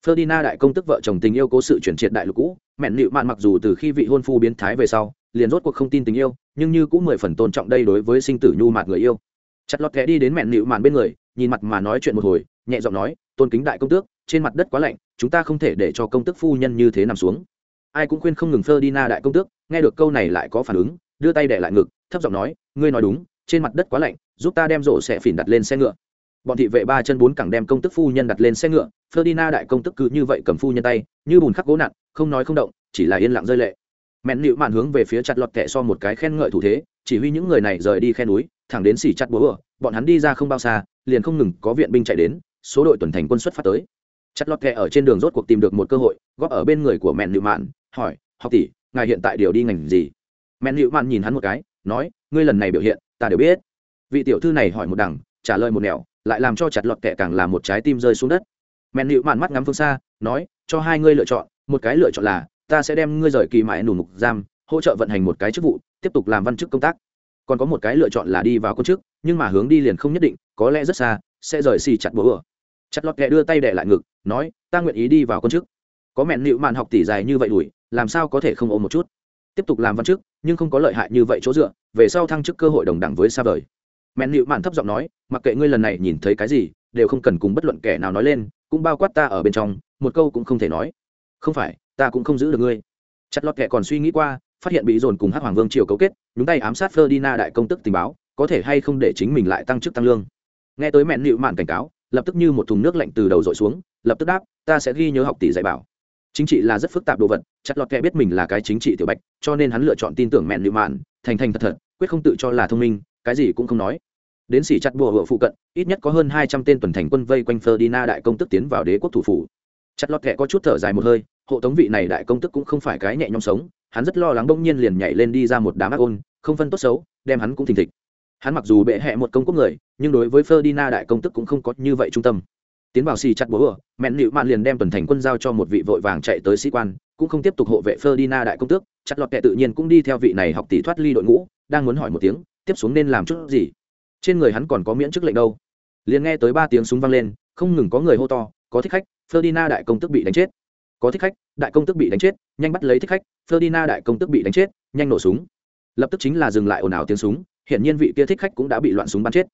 Ferdinand đại công tước vợ chồng tình yêu cố sự chuyển triệt đại lục cũ mẹn nịu mạn mặc dù từ khi vị hôn phu biến thái về sau liền rốt cuộc không tin tình yêu, nhưng như cũng mười phần tôn trọng đây đối với sinh tử nhu mạt người yêu. Chặt lọt kẽ đi đến mẹn nịu mạn bên người, nhìn mặt mà nói chuyện một hồi, nhẹ giọng nói, tôn kính đại công tước, trên mặt đất quá lạnh, chúng ta không thể để cho công tước phu nhân như thế nằm xuống. Ai cũng khuyên không ngừng phơ đi na đại công tước, nghe được câu này lại có phản ứng, đưa tay để lại ngực, thấp giọng nói, ngươi nói đúng, trên mặt đất quá lạnh, giúp ta đem rổ xẻ phỉn đặt lên xe ngựa. Bọn thị vệ ba chân bốn cẳng đem công tức phu nhân đặt lên xe ngựa Ferdinand đại công tức cứ như vậy cầm phu nhân tay, như bùn khắc gỗ nặng không nói không động, chỉ là yên lặng rơi lệ mẹn nịu mạn hướng về phía chặt lọt kẹ so một cái khen ngợi thủ thế, chỉ huy những người này rời đi khe núi, thẳng đến xỉ chặt búa bọn hắn đi ra không bao xa, liền không ngừng có viện binh chạy đến, số đội tuần thành quân xuất phát tới. Chặt lọt kẹ ở trên đường rốt cuộc tìm được một cơ hội, góp ở bên người của mẹn nịu mạn, hỏi, học tỷ, ngài hiện tại điều đi ngành gì? Mẹn nịu mạn nhìn hắn một cái, nói, ngươi lần này biểu hiện, ta đều biết. Vị tiểu thư này hỏi một đằng, trả lời một nẻo, lại làm cho chặt lọt kẻ càng làm một trái tim rơi xuống đất. Mẹn nịu mạn mắt ngắm phương xa, nói, cho hai ngươi lựa chọn, một cái lựa chọn là ta sẽ đem ngươi rời kỳ mãi nù mục giam, hỗ trợ vận hành một cái chức vụ, tiếp tục làm văn chức công tác. Còn có một cái lựa chọn là đi vào công chức, nhưng mà hướng đi liền không nhất định, có lẽ rất xa, sẽ rời xì chặt bố ở chặt lọt kẹ đưa tay đẻ lại ngực, nói, ta nguyện ý đi vào công chức. Có mẹn nịu màn học tỷ dài như vậy đuổi, làm sao có thể không ôm một chút? Tiếp tục làm văn chức, nhưng không có lợi hại như vậy chỗ dựa, về sau thăng chức cơ hội đồng đẳng với xa vời. Mẹn nịu mạn thấp giọng nói, mặc kệ ngươi lần này nhìn thấy cái gì, đều không cần cùng bất luận kẻ nào nói lên, cũng bao quát ta ở bên trong, một câu cũng không thể nói. Không phải ta cũng không giữ được ngươi. Chặt lọt kệ còn suy nghĩ qua, phát hiện bị dồn cùng hắc hoàng vương triều cấu kết, nhúng tay ám sát Ferdinand đại công tức tình báo, có thể hay không để chính mình lại tăng chức tăng lương. Nghe tới mẹn nịu mạn cảnh cáo, lập tức như một thùng nước lạnh từ đầu dội xuống, lập tức đáp, ta sẽ ghi nhớ học tỷ dạy bảo. Chính trị là rất phức tạp đồ vật, chặt lọt kệ biết mình là cái chính trị tiểu bạch, cho nên hắn lựa chọn tin tưởng mẹn nịu mạn, thành thành thật thật, quyết không tự cho là thông minh, cái gì cũng không nói. Đến xỉ chặt bùa hựa phụ cận, ít nhất có hơn hai trăm tên tuần thành quân vây quanh Ferdinand đại công tức tiến vào đế quốc thủ phủ. Chặt lọt kệ có chút thở dài một hơi hộ tống vị này đại công tức cũng không phải cái nhẹ nhõm sống, hắn rất lo lắng bỗng nhiên liền nhảy lên đi ra một đám ác ôn, không phân tốt xấu, đem hắn cũng thình thịch. Hắn mặc dù bệ hẹ một công quốc người, nhưng đối với Ferdinand đại công tức cũng không có như vậy trung tâm. Tiến vào xì chặt bố ở mẹn nịu mạn liền đem tuần thành quân giao cho một vị vội vàng chạy tới sĩ quan, cũng không tiếp tục hộ vệ Ferdinand đại công tước. Chặt lọt kệ tự nhiên cũng đi theo vị này học tỷ thoát ly đội ngũ, đang muốn hỏi một tiếng, tiếp xuống nên làm chút gì? Trên người hắn còn có miễn chức lệnh đâu? Liền nghe tới ba tiếng súng vang lên, không ngừng có người hô to, có thích khách, Ferdinand đại công tức bị đánh chết có thích khách, đại công tức bị đánh chết, nhanh bắt lấy thích khách, Ferdinand đại công tức bị đánh chết, nhanh nổ súng. Lập tức chính là dừng lại ồn ào tiếng súng, hiển nhiên vị kia thích khách cũng đã bị loạn súng bắn chết.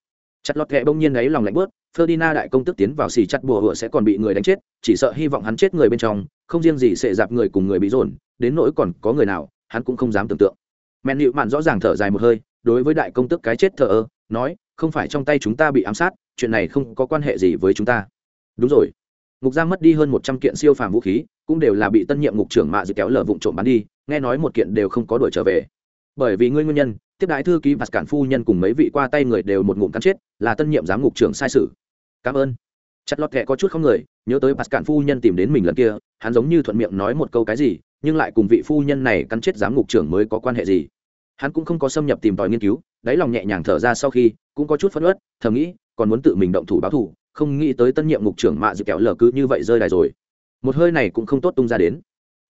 Chặt lọt kẹ bông nhiên ấy lòng lạnh bớt, Ferdinand đại công tức tiến vào xì chặt bùa hựa sẽ còn bị người đánh chết, chỉ sợ hy vọng hắn chết người bên trong, không riêng gì sẽ dạp người cùng người bị dồn, đến nỗi còn có người nào, hắn cũng không dám tưởng tượng. Mẹn nịu mạn rõ ràng thở dài một hơi, đối với đại công tức cái chết thờ ơ, nói, không phải trong tay chúng ta bị ám sát, chuyện này không có quan hệ gì với chúng ta. Đúng rồi ngục giam mất đi hơn một trăm kiện siêu phàm vũ khí cũng đều là bị tân nhiệm ngục trưởng mạ dự kéo lở vụn trộm bán đi nghe nói một kiện đều không có đuổi trở về. Bởi vì ngươi nguyên nhân tiếp đại thư ký và cản phu nhân cùng mấy vị qua tay người đều một ngụm cắn chết là tân nhiệm giám ngục trưởng sai sự. Cảm ơn. Chặt lọt kệ có chút không người nhớ tới bạt cản phu nhân tìm đến mình lần kia hắn giống như thuận miệng nói một câu cái gì nhưng lại cùng vị phu nhân này cắn chết giám ngục trưởng mới có quan hệ gì. Hắn cũng không có xâm nhập tìm tòi nghiên cứu đáy lòng nhẹ nhàng thở ra sau khi cũng có chút phân uất, thầm nghĩ còn muốn tự mình động thủ báo thủ không nghĩ tới tân nhiệm ngục trưởng mạ dự kẹo lờ cứ như vậy rơi đài rồi. Một hơi này cũng không tốt tung ra đến.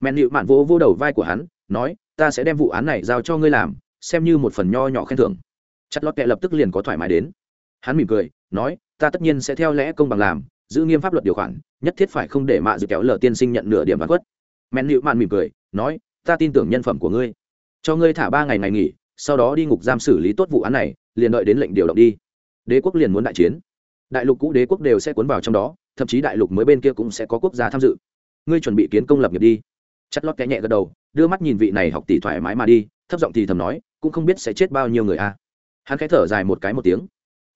Mẹn nịu mạn vỗ vô đầu vai của hắn, nói, ta sẽ đem vụ án này giao cho ngươi làm, xem như một phần nho nhỏ khen thưởng. Chặt lót kẹ lập tức liền có thoải mái đến. Hắn mỉm cười, nói, ta tất nhiên sẽ theo lẽ công bằng làm, giữ nghiêm pháp luật điều khoản, nhất thiết phải không để mạ dự kéo lờ tiên sinh nhận nửa điểm bán quất mẹn nịu mạn mỉm cười, nói, ta tin tưởng nhân phẩm của ngươi. Cho ngươi thả ba ngày ngày nghỉ, sau đó đi ngục giam xử lý tốt vụ án này, liền đợi đến lệnh điều động đi. Đế quốc liền muốn đại chiến đại lục cũ đế quốc đều sẽ cuốn vào trong đó, thậm chí đại lục mới bên kia cũng sẽ có quốc gia tham dự. Ngươi chuẩn bị kiến công lập nghiệp đi. Chất lót kẽ nhẹ gật đầu, đưa mắt nhìn vị này học tỷ thoải mái mà đi, thấp giọng thì thầm nói, cũng không biết sẽ chết bao nhiêu người a. Hắn khẽ thở dài một cái một tiếng.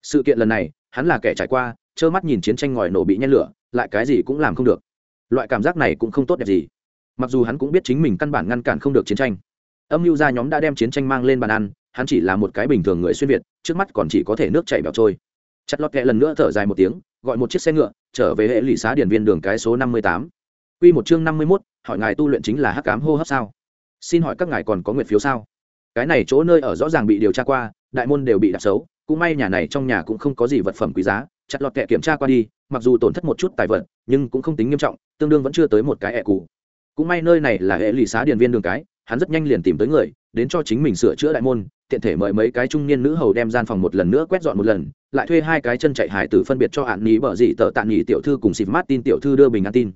Sự kiện lần này, hắn là kẻ trải qua, trơ mắt nhìn chiến tranh ngòi nổ bị nhen lửa, lại cái gì cũng làm không được. Loại cảm giác này cũng không tốt đẹp gì. Mặc dù hắn cũng biết chính mình căn bản ngăn cản không được chiến tranh. Âm mưu gia nhóm đã đem chiến tranh mang lên bàn ăn, hắn chỉ là một cái bình thường người xuyên việt, trước mắt còn chỉ có thể nước chảy bẹo trôi chặt lọt kẹ lần nữa thở dài một tiếng, gọi một chiếc xe ngựa, trở về hệ lụy xá điển viên đường cái số năm mươi tám. Q một chương năm mươi mốt, hỏi ngài tu luyện chính là hắc cám hô hấp sao? Xin hỏi các ngài còn có nguyện phiếu sao? Cái này chỗ nơi ở rõ ràng bị điều tra qua, đại môn đều bị đặt xấu, cũng may nhà này trong nhà cũng không có gì vật phẩm quý giá, chặt lọt kẹ kiểm tra qua đi, mặc dù tổn thất một chút tài vật, nhưng cũng không tính nghiêm trọng, tương đương vẫn chưa tới một cái ẹ cụ cũng may nơi này là hệ lụy xá điển viên đường cái, hắn rất nhanh liền tìm tới người đến cho chính mình sửa chữa đại môn, tiện thể mời mấy cái trung niên nữ hầu đem gian phòng một lần nữa quét dọn một lần, lại thuê hai cái chân chạy hải tử phân biệt cho hạn ní bở dị tờ tạ nghỉ tiểu thư cùng xịt mát tin tiểu thư đưa bình an tin.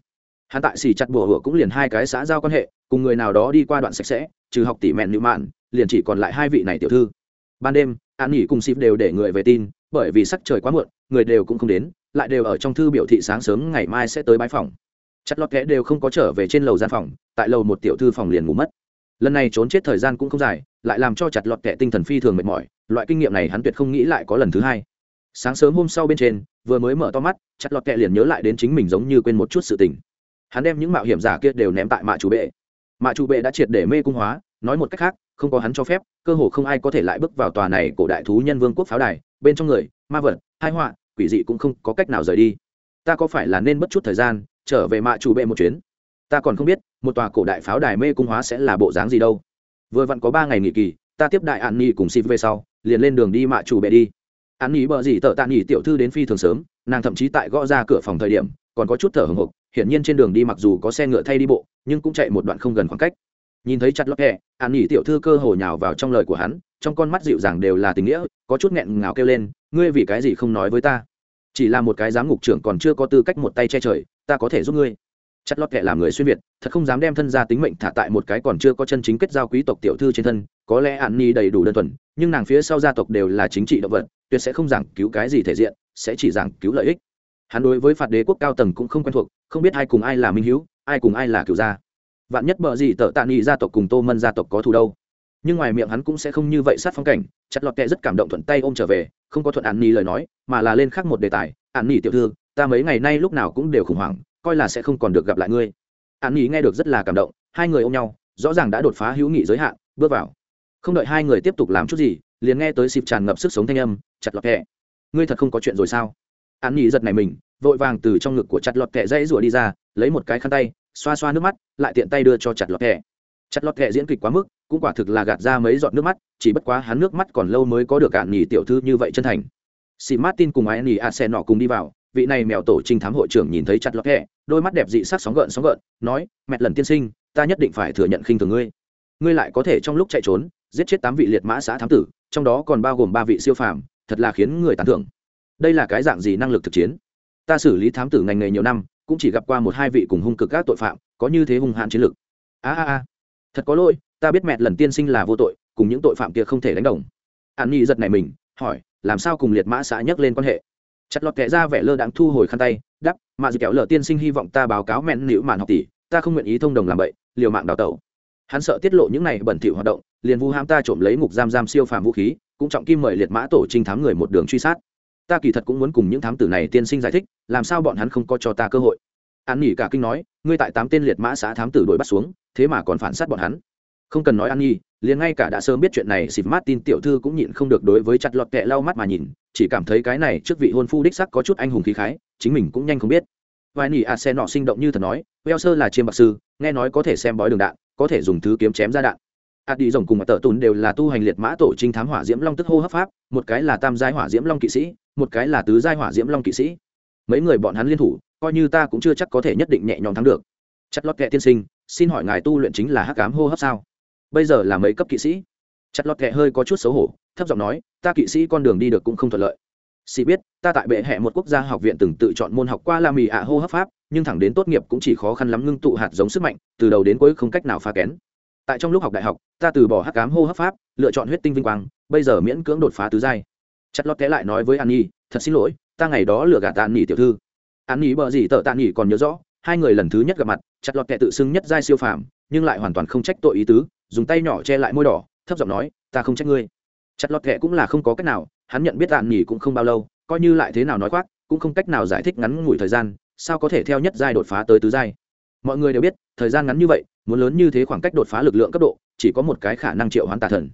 Hắn tại xì chặt bùa hựa cũng liền hai cái xã giao quan hệ, cùng người nào đó đi qua đoạn sạch sẽ, trừ học tỷ mẹn nữ mạn, liền chỉ còn lại hai vị này tiểu thư. Ban đêm an nghỉ cùng xịp đều để người về tin, bởi vì sắc trời quá muộn, người đều cũng không đến, lại đều ở trong thư biểu thị sáng sớm ngày mai sẽ tới bãi phòng. Chặt lót kẽ đều không có trở về trên lầu gian phòng, tại lầu một tiểu thư phòng liền ngủ mất lần này trốn chết thời gian cũng không dài, lại làm cho chặt lọt kẻ tinh thần phi thường mệt mỏi, loại kinh nghiệm này hắn tuyệt không nghĩ lại có lần thứ hai. Sáng sớm hôm sau bên trên, vừa mới mở to mắt, chặt lọt kẹ liền nhớ lại đến chính mình giống như quên một chút sự tình. Hắn đem những mạo hiểm giả kia đều ném tại mạ chủ bệ. Mạ chủ bệ đã triệt để mê cung hóa, nói một cách khác, không có hắn cho phép, cơ hồ không ai có thể lại bước vào tòa này cổ đại thú nhân vương quốc pháo đài, bên trong người, ma vật hai họa, quỷ dị cũng không có cách nào rời đi. Ta có phải là nên mất chút thời gian, trở về mạ chủ bệ một chuyến? Ta còn không biết một tòa cổ đại pháo đài mê cung hóa sẽ là bộ dáng gì đâu? Vừa vặn có ba ngày nghỉ kỳ, ta tiếp đại an nhi cùng xịp về sau, liền lên đường đi mạ chủ bệ đi. An nhi bờ gì tợ tạ nghỉ tiểu thư đến phi thường sớm, nàng thậm chí tại gõ ra cửa phòng thời điểm, còn có chút thở hồng hộc, hiển nhiên trên đường đi mặc dù có xe ngựa thay đi bộ, nhưng cũng chạy một đoạn không gần khoảng cách. Nhìn thấy chặt lót hẹ, an nhi tiểu thư cơ hồ nhào vào trong lời của hắn, trong con mắt dịu dàng đều là tình nghĩa, có chút nghẹn ngào kêu lên, ngươi vì cái gì không nói với ta? Chỉ là một cái giám ngục trưởng còn chưa có tư cách một tay che trời, ta có thể giúp ngươi chặt lót kệ làm người xuyên việt, thật không dám đem thân ra tính mệnh thả tại một cái còn chưa có chân chính kết giao quý tộc tiểu thư trên thân, có lẽ an ni đầy đủ đơn thuần, nhưng nàng phía sau gia tộc đều là chính trị động vật, tuyệt sẽ không giảng cứu cái gì thể diện, sẽ chỉ giảng cứu lợi ích. Hắn đối với phạt đế quốc cao tầng cũng không quen thuộc, không biết ai cùng ai là minh hữu ai cùng ai là cựu gia. Vạn nhất bợ gì tợ tạ nghị gia tộc cùng tô mân gia tộc có thù đâu. Nhưng ngoài miệng hắn cũng sẽ không như vậy sát phong cảnh, chặt lọt kệ rất cảm động thuận tay ôm trở về, không có thuận an ni lời nói, mà là lên khác một đề tài an ni tiểu thư, ta mấy ngày nay lúc nào cũng đều khủng hoảng coi là sẽ không còn được gặp lại ngươi. An nghỉ nghe được rất là cảm động, hai người ôm nhau, rõ ràng đã đột phá hữu nghị giới hạn, bước vào. Không đợi hai người tiếp tục làm chút gì, liền nghe tới xịp tràn ngập sức sống thanh âm, chặt lọt kệ ngươi thật không có chuyện rồi sao? An nghỉ giật này mình, vội vàng từ trong ngực của chặt lọt kẹ dãy rủa đi ra, lấy một cái khăn tay, xoa xoa nước mắt, lại tiện tay đưa cho chặt lọt kệ chặt lọt kệ diễn kịch quá mức, cũng quả thực là gạt ra mấy giọt nước mắt, chỉ bất quá hắn nước mắt còn lâu mới có được cạn nghỉ tiểu thư như vậy chân thành. Sĩ martin cùng ai nghỉ a xe nọ cùng đi vào vị này mèo tổ trinh thám hội trưởng nhìn thấy chặt lọt hẹ đôi mắt đẹp dị sắc sóng gợn sóng gợn, nói mẹ lần tiên sinh, ta nhất định phải thừa nhận khinh thường ngươi. Ngươi lại có thể trong lúc chạy trốn, giết chết tám vị liệt mã xã thám tử, trong đó còn bao gồm ba vị siêu phàm, thật là khiến người tán thưởng. Đây là cái dạng gì năng lực thực chiến? Ta xử lý thám tử ngành nghề nhiều năm, cũng chỉ gặp qua một hai vị cùng hung cực các tội phạm, có như thế hung hãn chiến lực. a a a. Thật có lỗi, ta biết mẹ lần tiên sinh là vô tội, cùng những tội phạm kia không thể đánh đồng. An nhi giật này mình, hỏi, làm sao cùng liệt mã xã nhắc lên quan hệ? Chặt lọt kẻ ra vẻ lơ đãng thu hồi khăn tay đắp mà dự kẹo lờ tiên sinh hy vọng ta báo cáo mẹn nữ màn học tỷ, ta không nguyện ý thông đồng làm vậy, liều mạng đào tẩu. Hắn sợ tiết lộ những này bẩn thỉu hoạt động, liền vu ham ta trộm lấy ngục giam giam siêu phàm vũ khí, cũng trọng kim mời liệt mã tổ trinh thám người một đường truy sát. Ta kỳ thật cũng muốn cùng những thám tử này tiên sinh giải thích, làm sao bọn hắn không có cho ta cơ hội. An nghỉ cả kinh nói, ngươi tại tám tên liệt mã xã thám tử đuổi bắt xuống, thế mà còn phản sát bọn hắn. Không cần nói an nhi, liền ngay cả đã sớm biết chuyện này xịt mát tin tiểu thư cũng nhịn không được đối với chặt lọt kẹ lau mắt mà nhìn chỉ cảm thấy cái này trước vị hôn phu đích sắc có chút anh hùng khí khái, chính mình cũng nhanh không biết. Vài nỉ a xe nọ sinh động như thật nói weo sơ là chiêm bạc sư, nghe nói có thể xem bói đường đạn, có thể dùng thứ kiếm chém ra đạn. A đi rồng cùng tờ tùn đều là tu hành liệt mã tổ trinh thám hỏa diễm long tức hô hấp pháp, một cái là tam giai hỏa diễm long kỵ sĩ, một cái là tứ giai hỏa diễm long kỵ sĩ. Mấy người bọn hắn liên thủ, coi như ta cũng chưa chắc có thể nhất định nhẹ nhõm thắng được. Chất lót kệ tiên sinh, xin hỏi ngài tu luyện chính là hắc ám hô hấp sao? Bây giờ là mấy cấp kỵ sĩ? Chặt lót kệ hơi có chút xấu hổ thấp giọng nói, ta kỵ sĩ con đường đi được cũng không thuận lợi. Sĩ biết, ta tại bệ hệ một quốc gia học viện từng tự chọn môn học qua la mì ạ hô hấp pháp, nhưng thẳng đến tốt nghiệp cũng chỉ khó khăn lắm ngưng tụ hạt giống sức mạnh, từ đầu đến cuối không cách nào phá kén. Tại trong lúc học đại học, ta từ bỏ hắc cám hô hấp pháp, lựa chọn huyết tinh vinh quang, bây giờ miễn cưỡng đột phá tứ giai. Chặt lót té lại nói với an nhi, thật xin lỗi, ta ngày đó lừa gạt tàn nhỉ tiểu thư. An nhi bờ gì tờ tàn nhỉ còn nhớ rõ, hai người lần thứ nhất gặp mặt, chặt lọt kệ tự xưng nhất giai siêu phàm, nhưng lại hoàn toàn không trách tội ý tứ, dùng tay nhỏ che lại môi đỏ, thấp giọng nói, ta không trách ngươi chặt lọt kệ cũng là không có cách nào, hắn nhận biết tàn nhỉ cũng không bao lâu, coi như lại thế nào nói khoác, cũng không cách nào giải thích ngắn ngủi thời gian, sao có thể theo nhất giai đột phá tới tứ giai. Mọi người đều biết, thời gian ngắn như vậy, muốn lớn như thế khoảng cách đột phá lực lượng cấp độ, chỉ có một cái khả năng triệu hoán tà thần.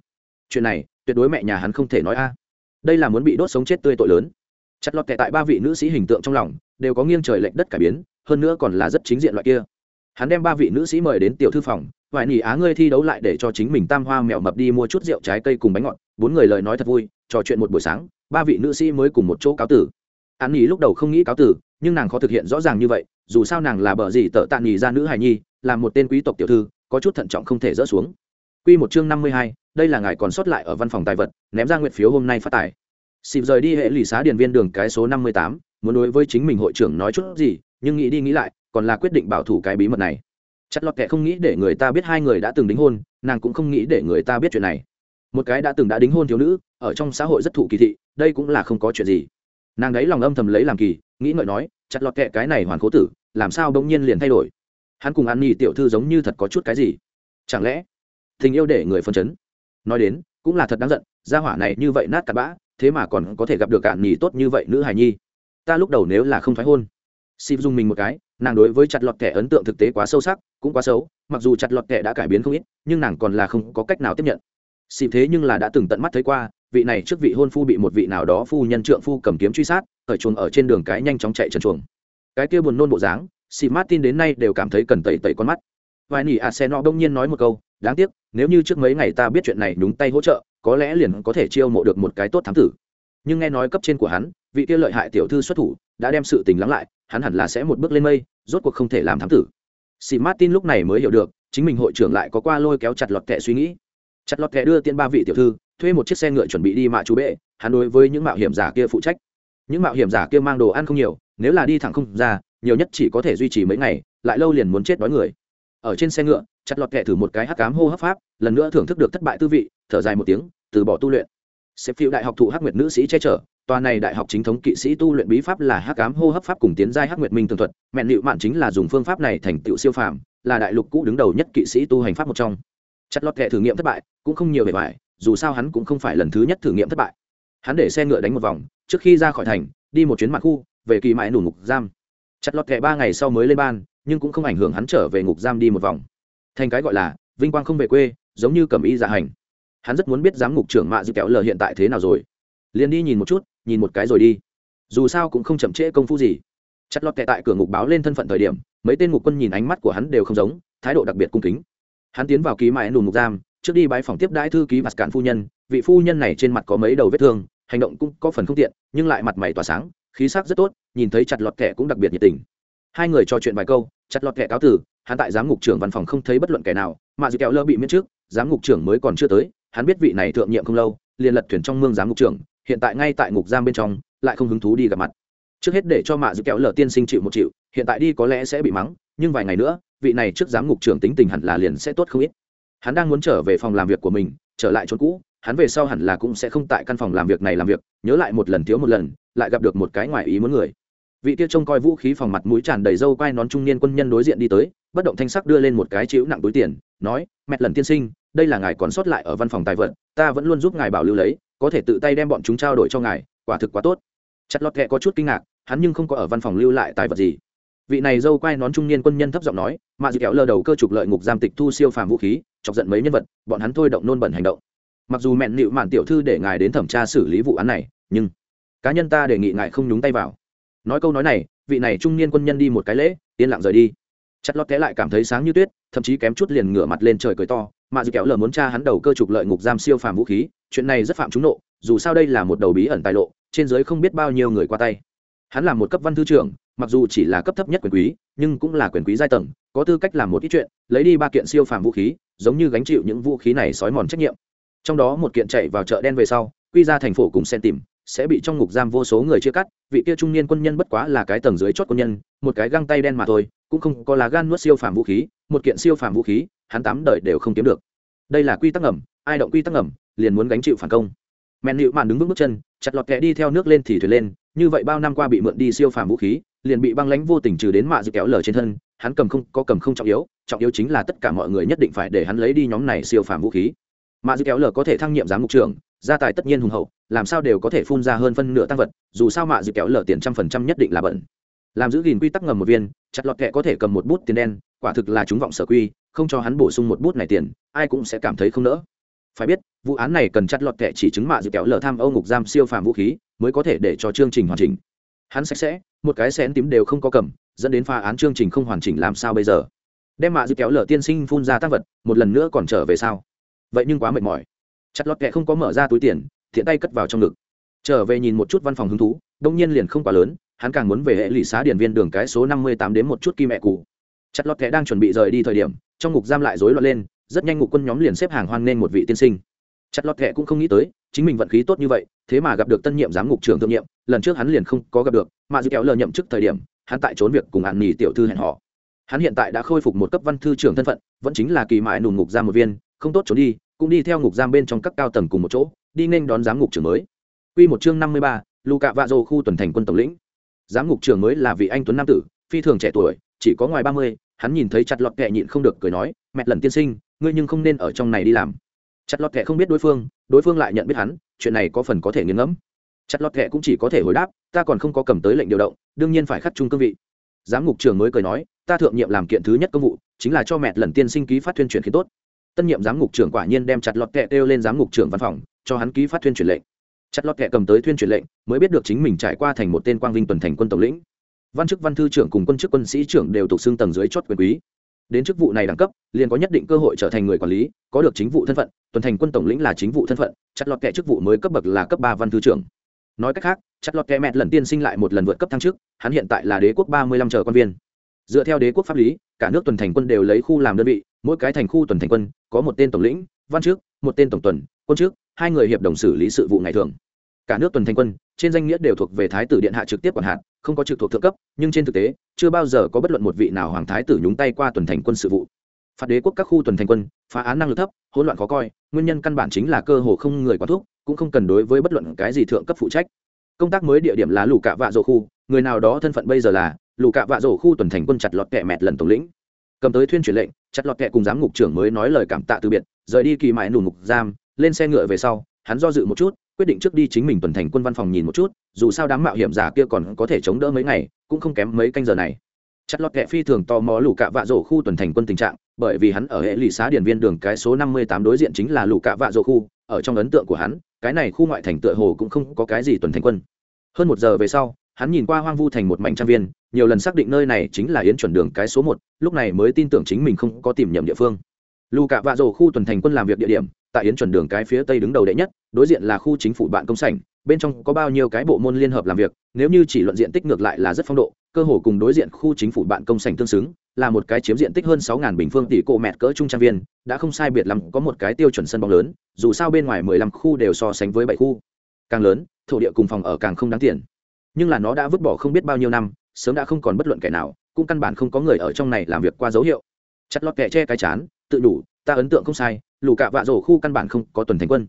Chuyện này, tuyệt đối mẹ nhà hắn không thể nói a. À. Đây là muốn bị đốt sống chết tươi tội lớn. Chặt lọt kệ tại ba vị nữ sĩ hình tượng trong lòng, đều có nghiêng trời lệnh đất cải biến, hơn nữa còn là rất chính diện loại kia. Hắn đem ba vị nữ sĩ mời đến tiểu thư phòng, vài nỉ á ngươi thi đấu lại để cho chính mình tam hoa mèo mập đi mua chút rượu trái cây cùng bánh ngọt bốn người lời nói thật vui trò chuyện một buổi sáng ba vị nữ sĩ mới cùng một chỗ cáo tử. An nỉ lúc đầu không nghĩ cáo tử nhưng nàng khó thực hiện rõ ràng như vậy dù sao nàng là bờ gì tợ tạ nghỉ ra nữ hài nhi là một tên quý tộc tiểu thư có chút thận trọng không thể dỡ xuống. Quy một chương năm mươi hai, đây là ngài còn sót lại ở văn phòng tài vật, ném ra nguyện phiếu hôm nay phát tài. Xịp rời đi hệ lì xá điền viên đường cái số năm mươi tám, muốn đối với chính mình hội trưởng nói chút gì, nhưng nghĩ đi nghĩ lại, còn là quyết định bảo thủ cái bí mật này. Chặt lọt kệ không nghĩ để người ta biết hai người đã từng đính hôn nàng cũng không nghĩ để người ta biết chuyện này một cái đã từng đã đính hôn thiếu nữ, ở trong xã hội rất thụ kỳ thị, đây cũng là không có chuyện gì. Nàng đấy lòng âm thầm lấy làm kỳ, nghĩ ngợi nói, chặt lọt kệ cái này hoàn cố tử, làm sao bỗng nhiên liền thay đổi? Hắn cùng an nhì tiểu thư giống như thật có chút cái gì? Chẳng lẽ tình yêu để người phân chấn? Nói đến, cũng là thật đáng giận, gia hỏa này như vậy nát cặn bã, thế mà còn có thể gặp được cạn nhì tốt như vậy nữ hài nhi. Ta lúc đầu nếu là không thoái hôn xịp dùng mình một cái, nàng đối với chặt lọt kẻ ấn tượng thực tế quá sâu sắc, cũng quá xấu, mặc dù chặt lọt kẻ đã cải biến không ít, nhưng nàng còn là không có cách nào tiếp nhận xịp thế nhưng là đã từng tận mắt thấy qua, vị này trước vị hôn phu bị một vị nào đó phu nhân trượng phu cầm kiếm truy sát ở chuồng ở trên đường cái nhanh chóng chạy trần chuồng. Cái kia buồn nôn bộ dáng xịp martin đến nay đều cảm thấy cần tẩy tẩy con mắt. Vài nỉ a xe nọ đông nhiên nói một câu, đáng tiếc, nếu như trước mấy ngày ta biết chuyện này đúng tay hỗ trợ, có lẽ liền có thể chiêu mộ được một cái tốt thám tử. Nhưng nghe nói cấp trên của hắn, vị kia lợi hại tiểu thư xuất thủ, đã đem sự tình lắng lại, hắn hẳn là sẽ một bước lên mây, rốt cuộc không thể làm thám tử. Sĩ martin lúc này mới hiểu được, chính mình hội trưởng lại có qua lôi kéo chặt lọt kệ suy nghĩ chặt lọt kệ đưa tiên ba vị tiểu thư, thuê một chiếc xe ngựa chuẩn bị đi mạ chú bệ, hắn đối với những mạo hiểm giả kia phụ trách. Những mạo hiểm giả kia mang đồ ăn không nhiều, nếu là đi thẳng không ra, nhiều nhất chỉ có thể duy trì mấy ngày, lại lâu liền muốn chết đói người. Ở trên xe ngựa, chặt lọt kệ thử một cái hắc cám hô hấp pháp, lần nữa thưởng thức được thất bại tư vị, thở dài một tiếng, từ bỏ tu luyện. Xếp phiêu đại học thụ hắc nguyệt nữ sĩ che chở, tòa này đại học chính thống kỵ sĩ tu luyện bí pháp là hắc cám hô hấp pháp cùng tiến giai hắc nguyệt minh tường thuật, mẹn liệu mạn chính là dùng phương pháp này thành tựu siêu phàm, là đại lục cũ đứng đầu nhất kỵ sĩ tu hành pháp một trong chặt lọt kệ thử nghiệm thất bại, cũng không nhiều bề bài dù sao hắn cũng không phải lần thứ nhất thử nghiệm thất bại. Hắn để xe ngựa đánh một vòng, trước khi ra khỏi thành, đi một chuyến mặt khu, về kỳ mãi nủ ngục giam. Chặt lọt kệ ba ngày sau mới lên ban, nhưng cũng không ảnh hưởng hắn trở về ngục giam đi một vòng. Thành cái gọi là vinh quang không về quê, giống như cầm y dạ hành. Hắn rất muốn biết giám ngục trưởng mạ dư kéo lờ hiện tại thế nào rồi. Liền đi nhìn một chút, nhìn một cái rồi đi. Dù sao cũng không chậm trễ công phu gì. Chặt lọt kệ tại cửa ngục báo lên thân phận thời điểm, mấy tên ngục quân nhìn ánh mắt của hắn đều không giống, thái độ đặc biệt cung kính hắn tiến vào ký mãi nùn ngục giam trước đi bãi phòng tiếp đãi thư ký mặt cản phu nhân vị phu nhân này trên mặt có mấy đầu vết thương hành động cũng có phần không tiện nhưng lại mặt mày tỏa sáng khí sắc rất tốt nhìn thấy chặt lọt kẻ cũng đặc biệt nhiệt tình. Hai người trò chuyện vài câu chặt lọt kẻ cáo tử hắn tại giám ngục trưởng văn phòng không thấy bất luận kẻ nào mà dự kẹo lơ bị miễn trước giám ngục trưởng mới còn chưa tới hắn biết vị này thượng nhiệm không lâu liền lật thuyền trong mương giám ngục trưởng hiện tại ngay tại ngục giam bên trong lại không hứng thú đi gặp mặt. Trước hết để cho mạ dự kẹo lờ tiên sinh chịu một chịu, hiện tại đi có lẽ sẽ bị mắng nhưng vài ngày nữa vị này trước giám ngục trưởng tính tình hẳn là liền sẽ tốt không ít. Hắn đang muốn trở về phòng làm việc của mình, trở lại chỗ cũ, hắn về sau hẳn là cũng sẽ không tại căn phòng làm việc này làm việc, nhớ lại một lần thiếu một lần, lại gặp được một cái ngoài ý muốn người. Vị kia trông coi vũ khí phòng mặt mũi tràn đầy râu quai nón trung niên quân nhân đối diện đi tới, bất động thanh sắc đưa lên một cái chịu nặng túi tiền, nói, mẹ lần tiên sinh, đây là ngài còn sót lại ở văn phòng tài vận ta vẫn luôn giúp ngài bảo lưu lấy, có thể tự tay đem bọn chúng trao đổi cho ngài, quả thực quá tốt. Chặt lọt kệ có chút kinh ngạc, hắn nhưng không có ở văn phòng lưu lại tài vật gì vị này dâu quai nón trung niên quân nhân thấp giọng nói, mạ dị kéo lơ đầu cơ trục lợi ngục giam tịch thu siêu phàm vũ khí, chọc giận mấy nhân vật, bọn hắn thôi động nôn bẩn hành động. Mặc dù mẹn nịu mạn tiểu thư để ngài đến thẩm tra xử lý vụ án này, nhưng cá nhân ta đề nghị ngài không nhúng tay vào. Nói câu nói này, vị này trung niên quân nhân đi một cái lễ, yên lặng rời đi. Chặt lót té lại cảm thấy sáng như tuyết, thậm chí kém chút liền ngửa mặt lên trời cười to mà dị kéo lờ muốn tra hắn đầu cơ trục lợi ngục giam siêu phàm vũ khí, chuyện này rất phạm trúng nộ, dù sao đây là một đầu bí ẩn tài lộ, trên giới không biết bao nhiêu người qua tay. Hắn là một cấp văn thư trưởng mặc dù chỉ là cấp thấp nhất quyền quý, nhưng cũng là quyền quý giai tầng, có tư cách làm một ít chuyện, lấy đi ba kiện siêu phàm vũ khí, giống như gánh chịu những vũ khí này sói mòn trách nhiệm. Trong đó một kiện chạy vào chợ đen về sau, quy ra thành phố cùng sen tìm sẽ bị trong ngục giam vô số người chia cắt, vị kia trung niên quân nhân bất quá là cái tầng dưới chót quân nhân, một cái găng tay đen mà thôi, cũng không có lá gan nuốt siêu phàm vũ khí, một kiện siêu phàm vũ khí, hắn tám đời đều không kiếm được. Đây là quy tắc ngầm, ai động quy tắc ngầm, liền muốn gánh chịu phản công. Mẹn nịu màn đứng vững bước chân, chặt lọt kẹ đi theo nước lên thì thuyền lên, như vậy bao năm qua bị mượn đi siêu phàm vũ khí liền bị băng lãnh vô tình trừ đến mạ dự kéo lở trên thân, hắn cầm không, có cầm không trọng yếu trọng yếu chính là tất cả mọi người nhất định phải để hắn lấy đi nhóm này siêu phàm vũ khí. Mạ dự kéo lở có thể thăng nhiệm giám mục trưởng, gia tài tất nhiên hùng hậu, làm sao đều có thể phun ra hơn phân nửa tăng vật, dù sao mạ dự kéo lở tiền trăm phần trăm nhất định là bẩn. Làm giữ gìn quy tắc ngầm một viên, chặt lọt kẹ có thể cầm một bút tiền đen, quả thực là chúng vọng sở quy, không cho hắn bổ sung một bút này tiền, ai cũng sẽ cảm thấy không nỡ. Phải biết, vụ án này cần chặt lọt kẹ chỉ chứng mạ dự kéo lở tham âu ngục giam siêu phàm vũ khí, mới có thể để cho chương trình hoàn chỉnh hắn sạch sẽ, một cái xén tím đều không có cầm, dẫn đến phá án chương trình không hoàn chỉnh làm sao bây giờ? Đem mạ dư kéo lở tiên sinh phun ra tác vật, một lần nữa còn trở về sao? Vậy nhưng quá mệt mỏi. Chặt lọt kẹ không có mở ra túi tiền, thiện tay cất vào trong ngực. Trở về nhìn một chút văn phòng hứng thú, đông nhiên liền không quá lớn, hắn càng muốn về hệ lụy xá điển viên đường cái số năm mươi tám đến một chút kim mẹ cụ chặt lọt kẹ đang chuẩn bị rời đi thời điểm, trong ngục giam lại rối loạn lên, rất nhanh ngục quân nhóm liền xếp hàng hoan nghênh một vị tiên sinh. Chặt lọt kẹ cũng không nghĩ tới chính mình vận khí tốt như vậy thế mà gặp được tân nhiệm giám ngục trưởng thượng nhiệm lần trước hắn liền không có gặp được mà dư kéo lờ nhậm chức thời điểm hắn tại trốn việc cùng hạn nghỉ tiểu thư hẹn họ hắn hiện tại đã khôi phục một cấp văn thư trưởng thân phận vẫn chính là kỳ mại nùn ngục giam một viên không tốt trốn đi cũng đi theo ngục giam bên trong các cao tầng cùng một chỗ đi nên đón giám ngục trưởng mới Quy một chương năm mươi ba, Lù Cạ Vạ Dồ khu tuần thành quân tổng lĩnh. Giám ngục trưởng mới là vị anh tuấn nam tử, phi thường trẻ tuổi, chỉ có ngoài ba mươi, hắn nhìn thấy chặt lọt kệ nhịn không được cười nói, "Mẹ lần tiên sinh, ngươi nhưng không nên ở trong này đi làm." Chặt lọt kẹ không biết đối phương, đối phương lại nhận biết hắn, chuyện này có phần có thể nghiêng ngẫm. Chặt lọt kẹ cũng chỉ có thể hồi đáp, "Ta còn không có cầm tới lệnh điều động, đương nhiên phải khắc trung cương vị." Giám ngục trưởng mới cười nói, "Ta thượng nhiệm làm kiện thứ nhất công vụ, chính là cho mẹ lần tiên sinh ký phát tuyên truyền khiến tốt." tân nhiệm giám ngục trưởng quả nhiên đem chặt lọt kẹ kêu lên giám ngục trưởng văn phòng cho hắn ký phát tuyên truyền lệnh chặt lọt kẹ cầm tới tuyên truyền lệnh mới biết được chính mình trải qua thành một tên quang vinh tuần thành quân tổng lĩnh văn chức văn thư trưởng cùng quân chức quân sĩ trưởng đều tục xưng tầng dưới chót quyền quý đến chức vụ này đẳng cấp, liền có nhất định cơ hội trở thành người quản lý, có được chính vụ thân phận, tuần thành quân tổng lĩnh là chính vụ thân phận, chặt lọt kệ chức vụ mới cấp bậc là cấp ba văn thư trưởng. Nói cách khác, chặt lọt kệ mẹ lần tiên sinh lại một lần vượt cấp thăng chức, hắn hiện tại là đế quốc ba mươi lăm chờ quan viên. Dựa theo đế quốc pháp lý, cả nước tuần thành quân đều lấy khu làm đơn vị, mỗi cái thành khu tuần thành quân, có một tên tổng lĩnh, văn trước một tên tổng tuần, quân trước hai người hiệp đồng xử lý sự vụ ngày thường cả nước tuần thành quân, trên danh nghĩa đều thuộc về thái tử điện hạ trực tiếp quản hạt, không có trực thuộc thượng cấp, nhưng trên thực tế, chưa bao giờ có bất luận một vị nào hoàng thái tử nhúng tay qua tuần thành quân sự vụ. Phạt đế quốc các khu tuần thành quân, phá án năng lực thấp, hỗn loạn khó coi, nguyên nhân căn bản chính là cơ hồ không người quản thúc, cũng không cần đối với bất luận cái gì thượng cấp phụ trách. Công tác mới địa điểm là lù cạ vạ rổ khu, người nào đó thân phận bây giờ là lù cạ vạ rổ khu tuần thành quân chặt lọt kẹ mẹt lần tổng lĩnh. Cầm tới thuyên truyền lệnh, chặt lọt kẹ cùng giám ngục trưởng mới nói lời cảm tạ từ biệt, rời đi kỳ mại nù ngục giam, lên xe ngựa về sau, hắn do dự một chút quyết định trước đi chính mình tuần thành quân văn phòng nhìn một chút, dù sao đám mạo hiểm giả kia còn có thể chống đỡ mấy ngày, cũng không kém mấy canh giờ này. Chặt lọt kẹ phi thường tò mò lù cạ vạ rổ khu tuần thành quân tình trạng, bởi vì hắn ở hệ lì xá điển viên đường cái số năm mươi tám đối diện chính là lù cạ vạ rổ khu, ở trong ấn tượng của hắn, cái này khu ngoại thành tựa hồ cũng không có cái gì tuần thành quân. Hơn một giờ về sau, hắn nhìn qua hoang vu thành một mảnh trang viên, nhiều lần xác định nơi này chính là yến chuẩn đường cái số một, lúc này mới tin tưởng chính mình không có tìm nhầm địa phương. Lù cạ vạ rổ khu tuần thành quân làm việc địa điểm tại yến chuẩn đường cái phía tây đứng đầu đệ nhất, đối diện là khu chính phủ bạn công sảnh, bên trong có bao nhiêu cái bộ môn liên hợp làm việc, nếu như chỉ luận diện tích ngược lại là rất phong độ, cơ hồ cùng đối diện khu chính phủ bạn công sảnh tương xứng, là một cái chiếm diện tích hơn sáu bình phương tỷ cộ mẹt cỡ trung trang viên, đã không sai biệt lắm có một cái tiêu chuẩn sân bóng lớn, dù sao bên ngoài mười lăm khu đều so sánh với bảy khu. Càng lớn, thổ địa cùng phòng ở càng không đáng tiền. Nhưng là nó đã vứt bỏ không biết bao nhiêu năm, sớm đã không còn bất luận kẻ nào, cũng căn bản không có người ở trong này làm việc qua dấu hiệu. Chặt lọt kẻ che cái chán, tự đủ, ta ấn tượng không sai lù cạ vạ rổ khu căn bản không có tuần thành quân.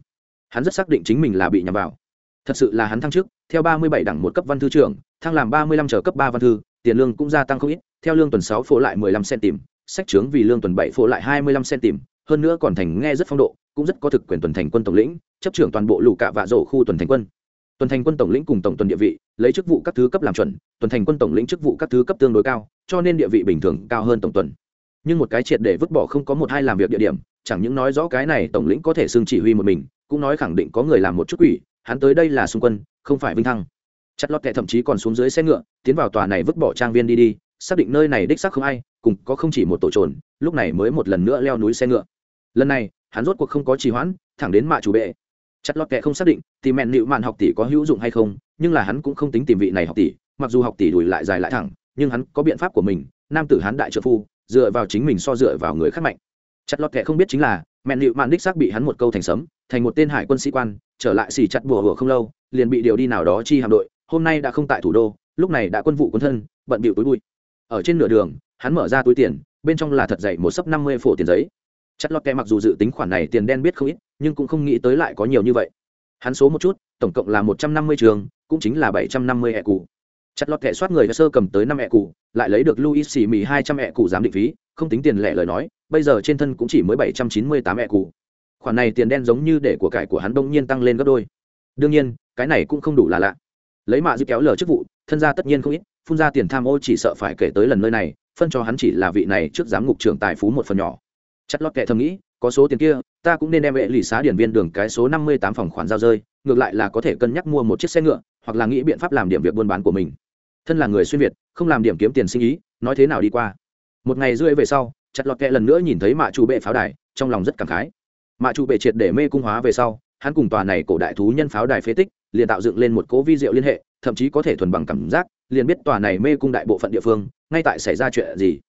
Hắn rất xác định chính mình là bị nhầm vào. Thật sự là hắn thăng chức, theo ba mươi bảy đẳng một cấp văn thư trưởng, thăng làm ba mươi lăm trở cấp ba văn thư, tiền lương cũng gia tăng không ít, theo lương tuần sáu phố lại mười lăm cm sách trướng vì lương tuần bảy phố lại hai mươi lăm cm hơn nữa còn thành nghe rất phong độ, cũng rất có thực quyền tuần thành quân tổng lĩnh, chấp trưởng toàn bộ lù cạ vạ rổ khu tuần thành quân. Tuần thành quân tổng lĩnh cùng tổng tuần địa vị, lấy chức vụ các thứ cấp làm chuẩn, tuần thành quân tổng lĩnh chức vụ các thứ cấp tương đối cao, cho nên địa vị bình thường cao hơn tổng tuần nhưng một cái triệt để vứt bỏ không có một hai làm việc địa điểm, chẳng những nói rõ cái này tổng lĩnh có thể xưng chỉ huy một mình, cũng nói khẳng định có người làm một chút quỷ, hắn tới đây là xung quân, không phải vinh thăng. Chặt lọt kệ thậm chí còn xuống dưới xe ngựa, tiến vào tòa này vứt bỏ trang viên đi đi, xác định nơi này đích xác không ai, cùng có không chỉ một tổ trồn, lúc này mới một lần nữa leo núi xe ngựa. Lần này, hắn rốt cuộc không có trì hoãn, thẳng đến mạ chủ bệ. Chặt lọt kệ không xác định tìm mẹn nịu mạn học tỷ có hữu dụng hay không, nhưng là hắn cũng không tính tìm vị này học tỷ, mặc dù học tỷ đùi lại dài lại thẳng, nhưng hắn có biện pháp của mình, nam tử hắn đại trợ phu dựa vào chính mình so dựa vào người khác mạnh. Chặt lọt kệ không biết chính là mẹn liệu mạn đích xác bị hắn một câu thành sấm, thành một tên hải quân sĩ quan, trở lại xì chặt bùa hùa không lâu, liền bị điều đi nào đó chi hạm đội, hôm nay đã không tại thủ đô, lúc này đã quân vụ quân thân, bận bịu túi bụi. Ở trên nửa đường, hắn mở ra túi tiền, bên trong là thật dày một sấp năm mươi phổ tiền giấy. Chất lót kẹ mặc dù dự tính khoản này tiền đen biết không ít, nhưng cũng không nghĩ tới lại có nhiều như vậy. Hắn số một chút, tổng cộng là một trăm năm mươi trường, cũng chính là bảy trăm năm mươi e hẹ cụ chặt lọt kẻ soát người sơ cầm tới năm ẹ cụ lại lấy được luis xì mì hai trăm ẹ cụ giám định phí, không tính tiền lẻ lời nói, bây giờ trên thân cũng chỉ mới bảy trăm chín mươi tám ẹ cụ khoản này tiền đen giống như để của cải của hắn đông nhiên tăng lên gấp đôi. Đương nhiên, cái này cũng không đủ là lạ. Lấy mạ dư kéo lờ chức vụ, thân gia tất nhiên không ít, phun ra tiền tham ô chỉ sợ phải kể tới lần nơi này, phân cho hắn chỉ là vị này trước giám ngục trưởng tài phú một phần nhỏ. Chất lót kệ thầm nghĩ, có số tiền kia, ta cũng nên đem vệ lì xá điển viên đường cái số năm mươi tám phòng khoản giao rơi, ngược lại là có thể cân nhắc mua một chiếc xe ngựa, hoặc là nghĩ biện pháp làm điểm việc buôn bán của mình thân là người xuyên việt, không làm điểm kiếm tiền sinh ý, nói thế nào đi qua. Một ngày rưỡi về sau, chặt lọt kẹ lần nữa nhìn thấy mạ chủ bệ pháo đài, trong lòng rất cảm khái. Mạ chủ bệ triệt để mê cung hóa về sau, hắn cùng tòa này cổ đại thú nhân pháo đài phế tích, liền tạo dựng lên một cố vi diệu liên hệ, thậm chí có thể thuần bằng cảm giác, liền biết tòa này mê cung đại bộ phận địa phương, ngay tại xảy ra chuyện gì.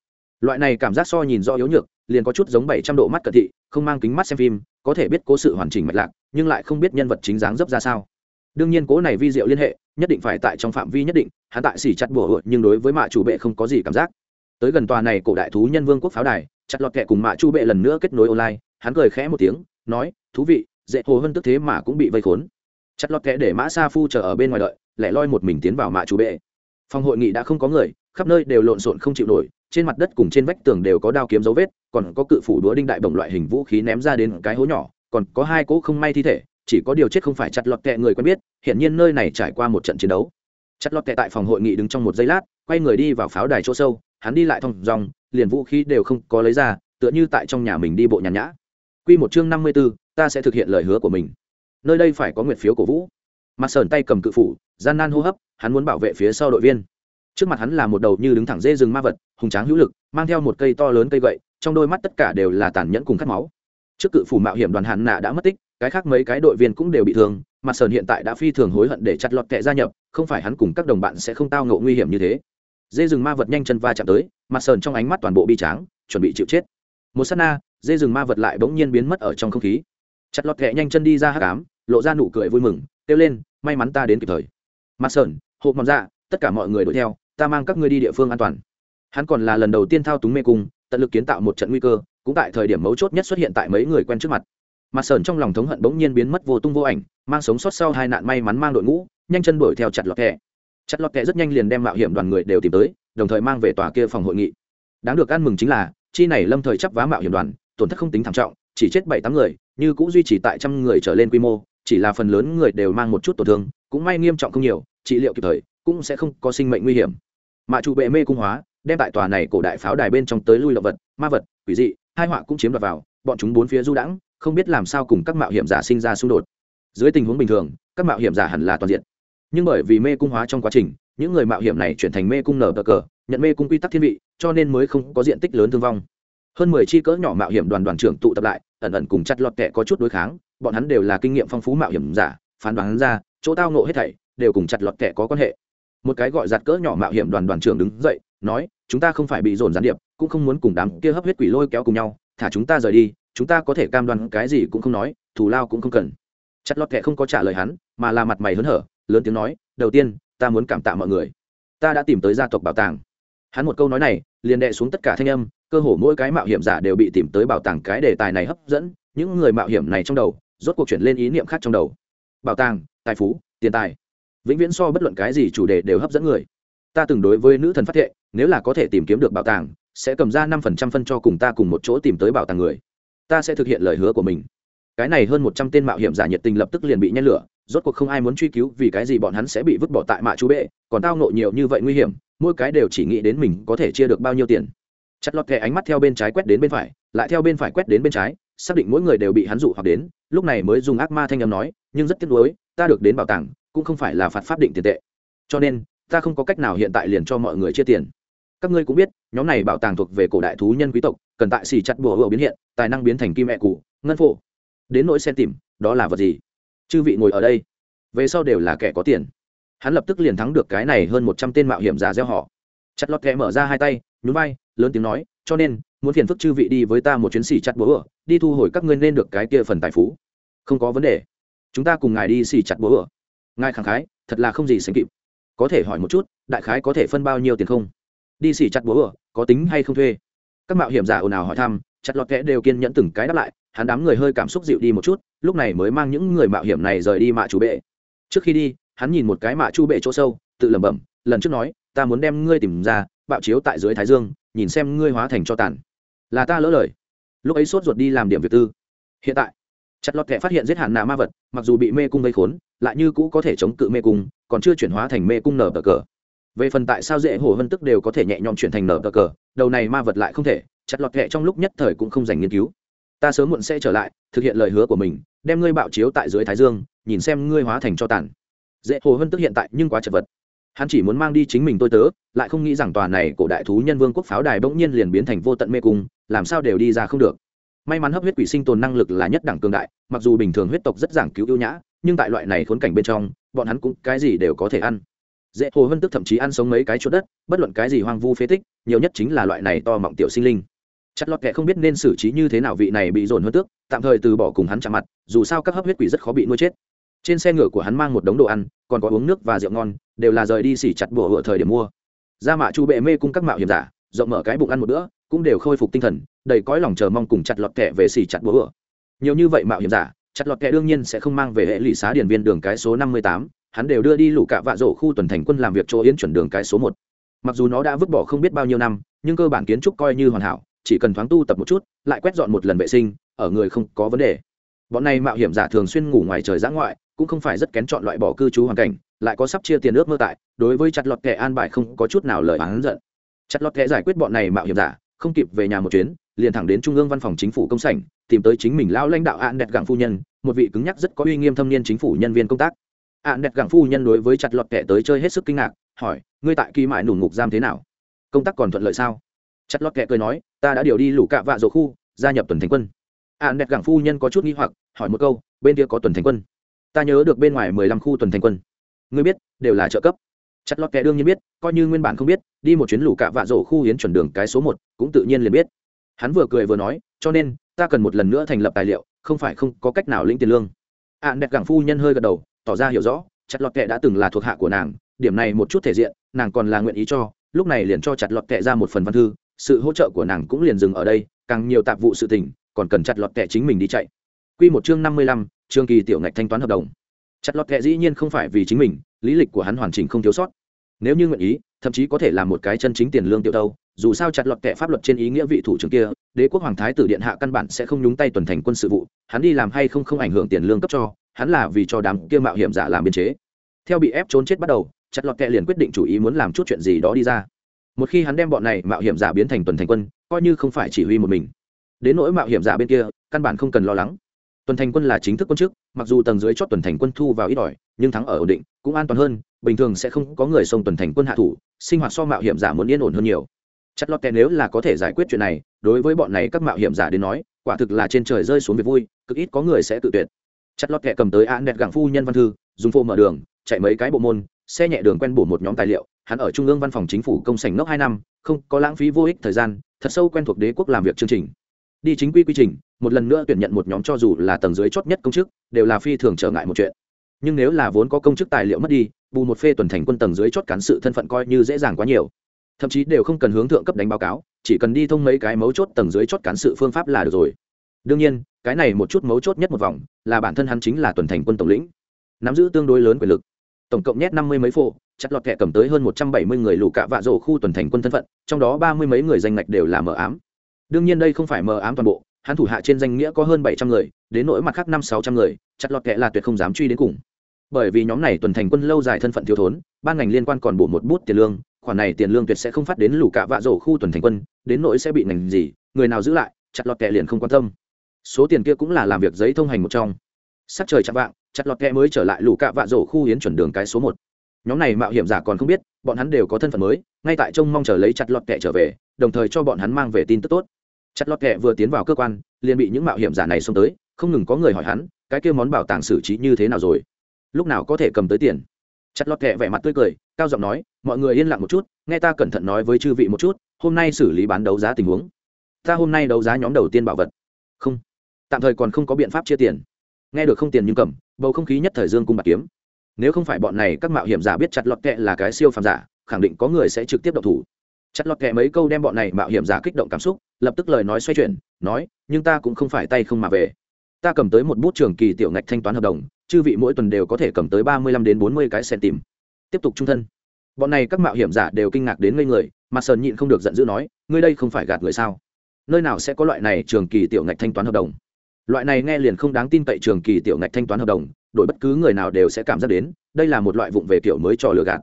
Loại này cảm giác so nhìn rõ yếu nhược, liền có chút giống bảy trăm độ mắt cận thị, không mang kính mắt xem phim, có thể biết cố sự hoàn chỉnh mạch lạc, nhưng lại không biết nhân vật chính dáng dấp ra sao đương nhiên cố này vi diệu liên hệ, nhất định phải tại trong phạm vi nhất định, hắn tại xỉ chặt bùa hụt, nhưng đối với mạ chủ bệ không có gì cảm giác. Tới gần tòa này cổ đại thú nhân vương quốc pháo đài, chặt lọt kẹ cùng mạ chủ bệ lần nữa kết nối online, hắn cười khẽ một tiếng, nói, thú vị dễ hồ hơn tức thế mà cũng bị vây khốn. Chặt lọt kẹ để mã sa phu chờ ở bên ngoài đợi, lẻ loi một mình tiến vào mạ chủ bệ. Phòng hội nghị đã không có người, khắp nơi đều lộn xộn không chịu nổi, trên mặt đất cùng trên vách tường đều có đao kiếm dấu vết, còn có cự phủ đũa đinh đại bồng loại hình vũ khí ném ra đến cái hố nhỏ, còn có hai cỗ không may thi thể chỉ có điều chết không phải chặt lọt kẹ người quen biết hiện nhiên nơi này trải qua một trận chiến đấu. Chặt lọt kẹ tại phòng hội nghị đứng trong một giây lát quay người đi vào pháo đài chỗ sâu hắn đi lại thong dòng liền vũ khí đều không có lấy ra tựa như tại trong nhà mình đi bộ nhàn nhã. Quy một chương năm mươi 54, ta sẽ thực hiện lời hứa của mình. Nơi đây phải có nguyệt phiếu cổ vũ. Mặt sờn tay cầm cự phủ gian nan hô hấp hắn muốn bảo vệ phía sau đội viên. Trước mặt hắn là một đầu như đứng thẳng dê rừng ma vật hùng tráng hữu lực mang theo một cây to lớn cây gậy trong đôi mắt tất cả đều là tàn nhẫn cùng khát máu. Trước cự phủ mạo hiểm đoàn hạn nạ đã mất tích cái khác mấy cái đội viên cũng đều bị thương mặt sờn hiện tại đã phi thường hối hận để chặt lọt kệ gia nhập, không phải hắn cùng các đồng bạn sẽ không tao ngộ nguy hiểm như thế. Dê rừng ma vật nhanh chân va chạm tới mặt sờn trong ánh mắt toàn bộ bi tráng, chuẩn bị chịu chết. Một s á t na, dê rừng ma vật lại bỗng nhiên biến mất ở trong không khí. Chặt lọt kệ nhanh chân đi ra hát cám lộ ra nụ cười vui mừng, kêu lên, may mắn ta đến kịp thời. Mặt sờn hộp mòn ra dạ, tất cả mọi người đuổi theo, ta mang các ngươi đi địa phương an toàn. Hắn còn là lần đầu tiên thao túng mê cung, tận lực kiến tạo một trận nguy cơ, cũng tại thời điểm mấu chốt nhất xuất hiện tại mấy người quen trước mặt mặt sờn trong lòng thống hận bỗng nhiên biến mất vô tung vô ảnh, mang sống sót sau hai nạn may mắn mang đội ngũ, nhanh chân đuổi theo chặt lọt kẹ. Chặt lọt kẹ rất nhanh liền đem mạo hiểm đoàn người đều tìm tới, đồng thời mang về tòa kia phòng hội nghị. Đáng được ăn mừng chính là, chi này lâm thời chấp vá mạo hiểm đoàn, tổn thất không tính thảm trọng, chỉ chết bảy tám người, như cũng duy trì tại trăm người trở lên quy mô, chỉ là phần lớn người đều mang một chút tổn thương, cũng may nghiêm trọng không nhiều, trị liệu kịp thời, cũng sẽ không có sinh mệnh nguy hiểm. Mà chủ bệ mê cung hóa, đem tại tòa này cổ đại pháo đài bên trong tới lui động vật, ma vật, quỷ dị hai họa cũng chiếm đoạt vào, bọn chúng bốn phía du đãng không biết làm sao cùng các mạo hiểm giả sinh ra xung đột. Dưới tình huống bình thường, các mạo hiểm giả hẳn là toàn diện. Nhưng bởi vì mê cung hóa trong quá trình, những người mạo hiểm này chuyển thành mê cung nở bờ cờ, nhận mê cung quy tắc thiên vị, cho nên mới không có diện tích lớn thương vong. Hơn mười chi cỡ nhỏ mạo hiểm đoàn đoàn trưởng tụ tập lại, ẩn ẩn cùng chặt lọt kẻ có chút đối kháng, bọn hắn đều là kinh nghiệm phong phú mạo hiểm giả, phán đoán ra, chỗ tao nộ hết thảy, đều cùng chặt lọt kẻ có quan hệ. Một cái gọi giặt cỡ nhỏ mạo hiểm đoàn đoàn trưởng đứng dậy, nói, chúng ta không phải bị dồn gián điệp, cũng không muốn cùng đám kia hấp huyết quỷ lôi kéo cùng nhau, thả chúng ta rời đi chúng ta có thể cam đoan cái gì cũng không nói, thù lao cũng không cần. Chặt lọt kệ không có trả lời hắn, mà là mặt mày hớn hở, lớn tiếng nói, đầu tiên, ta muốn cảm tạ mọi người. Ta đã tìm tới gia tộc bảo tàng. Hắn một câu nói này, liền đệ xuống tất cả thanh âm, cơ hồ mỗi cái mạo hiểm giả đều bị tìm tới bảo tàng cái đề tài này hấp dẫn, những người mạo hiểm này trong đầu, rốt cuộc chuyển lên ý niệm khác trong đầu. Bảo tàng, tài phú, tiền tài. Vĩnh viễn so bất luận cái gì chủ đề đều hấp dẫn người. Ta từng đối với nữ thần phát thệ, nếu là có thể tìm kiếm được bảo tàng, sẽ cầm ra năm phần trăm phân cho cùng ta cùng một chỗ tìm tới bảo tàng người ta sẽ thực hiện lời hứa của mình. Cái này hơn một trăm tên mạo hiểm giả nhiệt tình lập tức liền bị nhen lửa, rốt cuộc không ai muốn truy cứu vì cái gì bọn hắn sẽ bị vứt bỏ tại mạ chú bệ, còn tao nộ nhiều như vậy nguy hiểm, mỗi cái đều chỉ nghĩ đến mình có thể chia được bao nhiêu tiền. Chặt lọt kẻ ánh mắt theo bên trái quét đến bên phải, lại theo bên phải quét đến bên trái, xác định mỗi người đều bị hắn dụ hoặc đến, lúc này mới dùng ác ma thanh âm nói, nhưng rất tiếc nuối, ta được đến bảo tàng, cũng không phải là phạt pháp định tiền tệ. Cho nên, ta không có cách nào hiện tại liền cho mọi người chia tiền các ngươi cũng biết, nhóm này bảo tàng thuộc về cổ đại thú nhân quý tộc, cần tại xì chặt bùa hựa biến hiện, tài năng biến thành kim mẹ cụ ngân phổ. Đến nỗi sen tìm, đó là vật gì? Chư vị ngồi ở đây. Về sau đều là kẻ có tiền. Hắn lập tức liền thắng được cái này hơn một trăm tên mạo hiểm giả gieo họ. Chặt lọt kẹ mở ra hai tay, nhún vai, lớn tiếng nói, cho nên, muốn phiền phức chư vị đi với ta một chuyến xì chặt búa ửa đi thu hồi các ngươi nên được cái kia phần tài phú. Không có vấn đề. Chúng ta cùng ngài đi xì chặt búa ửa ngài khẳng khái, thật là không gì sánh kịp. Có thể hỏi một chút, đại khái có thể phân bao nhiêu tiền không? Đi xỉ chặt bố ở có tính hay không thuê? Các mạo hiểm giả ồn ào hỏi thăm, chặt lọt kẽ đều kiên nhẫn từng cái đáp lại, hắn đám người hơi cảm xúc dịu đi một chút, lúc này mới mang những người mạo hiểm này rời đi mạ chủ bệ. Trước khi đi, hắn nhìn một cái mạ chu bệ chỗ sâu, tự lẩm bẩm, lần trước nói, ta muốn đem ngươi tìm ra, bạo chiếu tại dưới thái dương, nhìn xem ngươi hóa thành cho tàn. Là ta lỡ lời. Lúc ấy sốt ruột đi làm điểm việc tư. Hiện tại, chặt lọt kẻ phát hiện giết hạn nạ ma vật, mặc dù bị mê cung gây khốn, lại như cũ có thể chống cự mê cung, còn chưa chuyển hóa thành mê cung nở bờ cờ về phần tại sao dễ hồ vân tức đều có thể nhẹ nhõm chuyển thành nở cờ, đầu này ma vật lại không thể, chặt lọt kệ trong lúc nhất thời cũng không dành nghiên cứu. Ta sớm muộn sẽ trở lại, thực hiện lời hứa của mình, đem ngươi bạo chiếu tại dưới thái dương, nhìn xem ngươi hóa thành cho tàn. Dễ hồ vân tức hiện tại nhưng quá chật vật. Hắn chỉ muốn mang đi chính mình tôi tớ, lại không nghĩ rằng tòa này cổ đại thú nhân vương quốc pháo đài bỗng nhiên liền biến thành vô tận mê cung, làm sao đều đi ra không được. May mắn hấp huyết quỷ sinh tồn năng lực là nhất đẳng cường đại, mặc dù bình thường huyết tộc rất giảng cứu ưu nhã, nhưng tại loại này khốn cảnh bên trong, bọn hắn cũng cái gì đều có thể ăn dễ hồ vân tức thậm chí ăn sống mấy cái chỗ đất, bất luận cái gì hoang vu phế tích, nhiều nhất chính là loại này to mọng tiểu sinh linh. Chặt lọt kệ không biết nên xử trí như thế nào vị này bị dồn hơn tước, tạm thời từ bỏ cùng hắn chạm mặt, dù sao các hấp huyết quỷ rất khó bị nuôi chết. Trên xe ngựa của hắn mang một đống đồ ăn, còn có uống nước và rượu ngon, đều là rời đi xỉ chặt bùa hựa thời điểm mua. Ra mạ chu bệ mê cung các mạo hiểm giả, rộng mở cái bụng ăn một bữa, cũng đều khôi phục tinh thần, đầy cõi lòng chờ mong cùng chặt lọt kệ về xỉ chặt bùa hựa. Nhiều như vậy mạo hiểm giả, chặt lọt kệ đương nhiên sẽ không mang về hệ lụy xá điển viên đường cái số năm mươi tám hắn đều đưa đi lũ cạ vạ rổ khu tuần thành quân làm việc chỗ yến chuẩn đường cái số một. Mặc dù nó đã vứt bỏ không biết bao nhiêu năm, nhưng cơ bản kiến trúc coi như hoàn hảo, chỉ cần thoáng tu tập một chút, lại quét dọn một lần vệ sinh, ở người không có vấn đề. Bọn này mạo hiểm giả thường xuyên ngủ ngoài trời giã ngoại, cũng không phải rất kén chọn loại bỏ cư trú hoàn cảnh, lại có sắp chia tiền ước mơ tại, đối với chặt lọt kẻ an bài không có chút nào lời oán giận. Chặt lọt kẻ giải quyết bọn này mạo hiểm giả, không kịp về nhà một chuyến, liền thẳng đến trung ương văn phòng chính phủ công sảnh, tìm tới chính mình lao lãnh đạo an đẹp gặng phu nhân, một vị cứng nhắc rất có uy nghiêm thâm niên chính phủ nhân viên công tác ạn đẹp gặng phu nhân đối với chặt lọt kẻ tới chơi hết sức kinh ngạc, hỏi, ngươi tại kỳ mại nủ ngục giam thế nào? Công tác còn thuận lợi sao? Chặt lọt kẻ cười nói, ta đã điều đi lũ cạ vạ dỗ khu, gia nhập tuần thành quân. ạn đẹp gặng phu nhân có chút nghi hoặc, hỏi một câu, bên kia có tuần thành quân? Ta nhớ được bên ngoài mười lăm khu tuần thành quân. Ngươi biết, đều là trợ cấp. Chặt lọt kẻ đương nhiên biết, coi như nguyên bản không biết, đi một chuyến lũ cạ vạ dỗ khu hiến chuẩn đường cái số một, cũng tự nhiên liền biết. Hắn vừa cười vừa nói, cho nên, ta cần một lần nữa thành lập tài liệu, không phải không có cách nào lĩnh tiền lương. ạn đẹp gặng phu nhân hơi gật đầu tỏ ra hiểu rõ chặt lọt kệ đã từng là thuộc hạ của nàng điểm này một chút thể diện nàng còn là nguyện ý cho lúc này liền cho chặt lọt kệ ra một phần văn thư sự hỗ trợ của nàng cũng liền dừng ở đây càng nhiều tạp vụ sự tình còn cần chặt lọt kệ chính mình đi chạy. Quy một chương năm mươi lăm, chương kỳ tiểu ngạch thanh toán hợp đồng. Chặt lọt kệ dĩ nhiên không phải vì chính mình lý lịch của hắn hoàn chỉnh không thiếu sót. Nếu như nguyện ý thậm chí có thể làm một cái chân chính tiền lương tiểu đâu dù sao chặt lọt kệ pháp luật trên ý nghĩa vị thủ trưởng kia đế quốc hoàng thái tử điện hạ căn bản sẽ không nhúng tay tuần thành quân sự vụ hắn đi làm hay không không ảnh hưởng tiền lương cấp cho hắn là vì cho đám kia mạo hiểm giả làm biên chế. Theo bị ép trốn chết bắt đầu, chặt lọt kẹ liền quyết định chủ ý muốn làm chút chuyện gì đó đi ra. Một khi hắn đem bọn này mạo hiểm giả biến thành tuần thành quân, coi như không phải chỉ huy một mình. Đến nỗi mạo hiểm giả bên kia, căn bản không cần lo lắng. Tuần thành quân là chính thức quân chức, mặc dù tầng dưới chót tuần thành quân thu vào ít ỏi, nhưng thắng ở ổn định, cũng an toàn hơn, bình thường sẽ không có người xông tuần thành quân hạ thủ, sinh hoạt so mạo hiểm giả muốn yên ổn hơn nhiều. Chặt lọt kẻ nếu là có thể giải quyết chuyện này, đối với bọn này các mạo hiểm giả đến nói, quả thực là trên trời rơi xuống việc vui, cực ít có người sẽ tự tuyệt chặt lọt kẹ cầm tới án đẹp gặng phu nhân văn thư, dùng phô mở đường, chạy mấy cái bộ môn, xe nhẹ đường quen bổ một nhóm tài liệu. Hắn ở trung ương văn phòng chính phủ công sành ngốc hai năm, không có lãng phí vô ích thời gian, thật sâu quen thuộc đế quốc làm việc chương trình. Đi chính quy quy trình, một lần nữa tuyển nhận một nhóm cho dù là tầng dưới chót nhất công chức, đều là phi thường trở ngại một chuyện. Nhưng nếu là vốn có công chức tài liệu mất đi, bù một phê tuần thành quân tầng dưới chót cán sự thân phận coi như dễ dàng quá nhiều. Thậm chí đều không cần hướng thượng cấp đánh báo cáo, chỉ cần đi thông mấy cái mấu chốt tầng dưới chót cán sự phương pháp là được rồi đương nhiên, cái này một chút mấu chốt nhất một vòng, là bản thân hắn chính là tuần thành quân tổng lĩnh. Nắm giữ tương đối lớn quyền lực. Tổng cộng nhét năm mươi mấy phô chặt lọt kẹ cầm tới hơn một trăm bảy mươi người lù cạ vạ rổ khu tuần thành quân thân phận, trong đó ba mươi mấy người danh ngạch đều là mờ ám. Đương nhiên đây không phải mờ ám toàn bộ, hắn thủ hạ trên danh nghĩa có hơn bảy trăm người, đến nỗi mặt khác năm sáu trăm người, chặt lọt kẹ là tuyệt không dám truy đến cùng. Bởi vì nhóm này tuần thành quân lâu dài thân phận thiếu thốn, ban ngành liên quan còn bổ một bút tiền lương, khoản này tiền lương tuyệt sẽ không phát đến lũ cạ vạ rổ khu tuần thành quân, đến nỗi sẽ bị ngành gì, người nào giữ lại, chặt lọt kẹ liền không quan tâm số tiền kia cũng là làm việc giấy thông hành một trong. Sắc trời chặt vạng, chặt lọt kẹ mới trở lại lũ cạ vạ rổ khu hiến chuẩn đường cái số một. Nhóm này mạo hiểm giả còn không biết, bọn hắn đều có thân phận mới, ngay tại trông mong chờ lấy chặt lọt kẹ trở về, đồng thời cho bọn hắn mang về tin tức tốt. Chặt lọt kẹ vừa tiến vào cơ quan, liền bị những mạo hiểm giả này xông tới, không ngừng có người hỏi hắn, cái kia món bảo tàng xử trí như thế nào rồi? Lúc nào có thể cầm tới tiền? Chặt lọt kẹ vẻ mặt tươi cười, cao giọng nói, mọi người yên lặng một chút, nghe ta cẩn thận nói với chư vị một chút, hôm nay xử lý bán đấu giá tình huống. Ta hôm nay đấu giá nhóm đầu tiên bảo vật. Không tạm thời còn không có biện pháp chia tiền. Nghe được không tiền nhưng cầm, bầu không khí nhất thời dương cung bạc kiếm. Nếu không phải bọn này các mạo hiểm giả biết chặt lọt kẹ là cái siêu phàm giả, khẳng định có người sẽ trực tiếp động thủ. Chặt lọt kẹ mấy câu đem bọn này mạo hiểm giả kích động cảm xúc, lập tức lời nói xoay chuyển, nói, nhưng ta cũng không phải tay không mà về. Ta cầm tới một bút trường kỳ tiểu ngạch thanh toán hợp đồng, chư vị mỗi tuần đều có thể cầm tới ba mươi lăm đến bốn mươi cái sen tìm. Tiếp tục trung thân. Bọn này các mạo hiểm giả đều kinh ngạc đến ngây người, mà sơn nhịn không được giận dữ nói, ngươi đây không phải gạt người sao? Nơi nào sẽ có loại này trường kỳ tiểu ngạch thanh toán hợp đồng? Loại này nghe liền không đáng tin cậy trường kỳ tiểu ngạch thanh toán hợp đồng, đổi bất cứ người nào đều sẽ cảm giác đến, đây là một loại vụng về kiểu mới trò lừa gạt.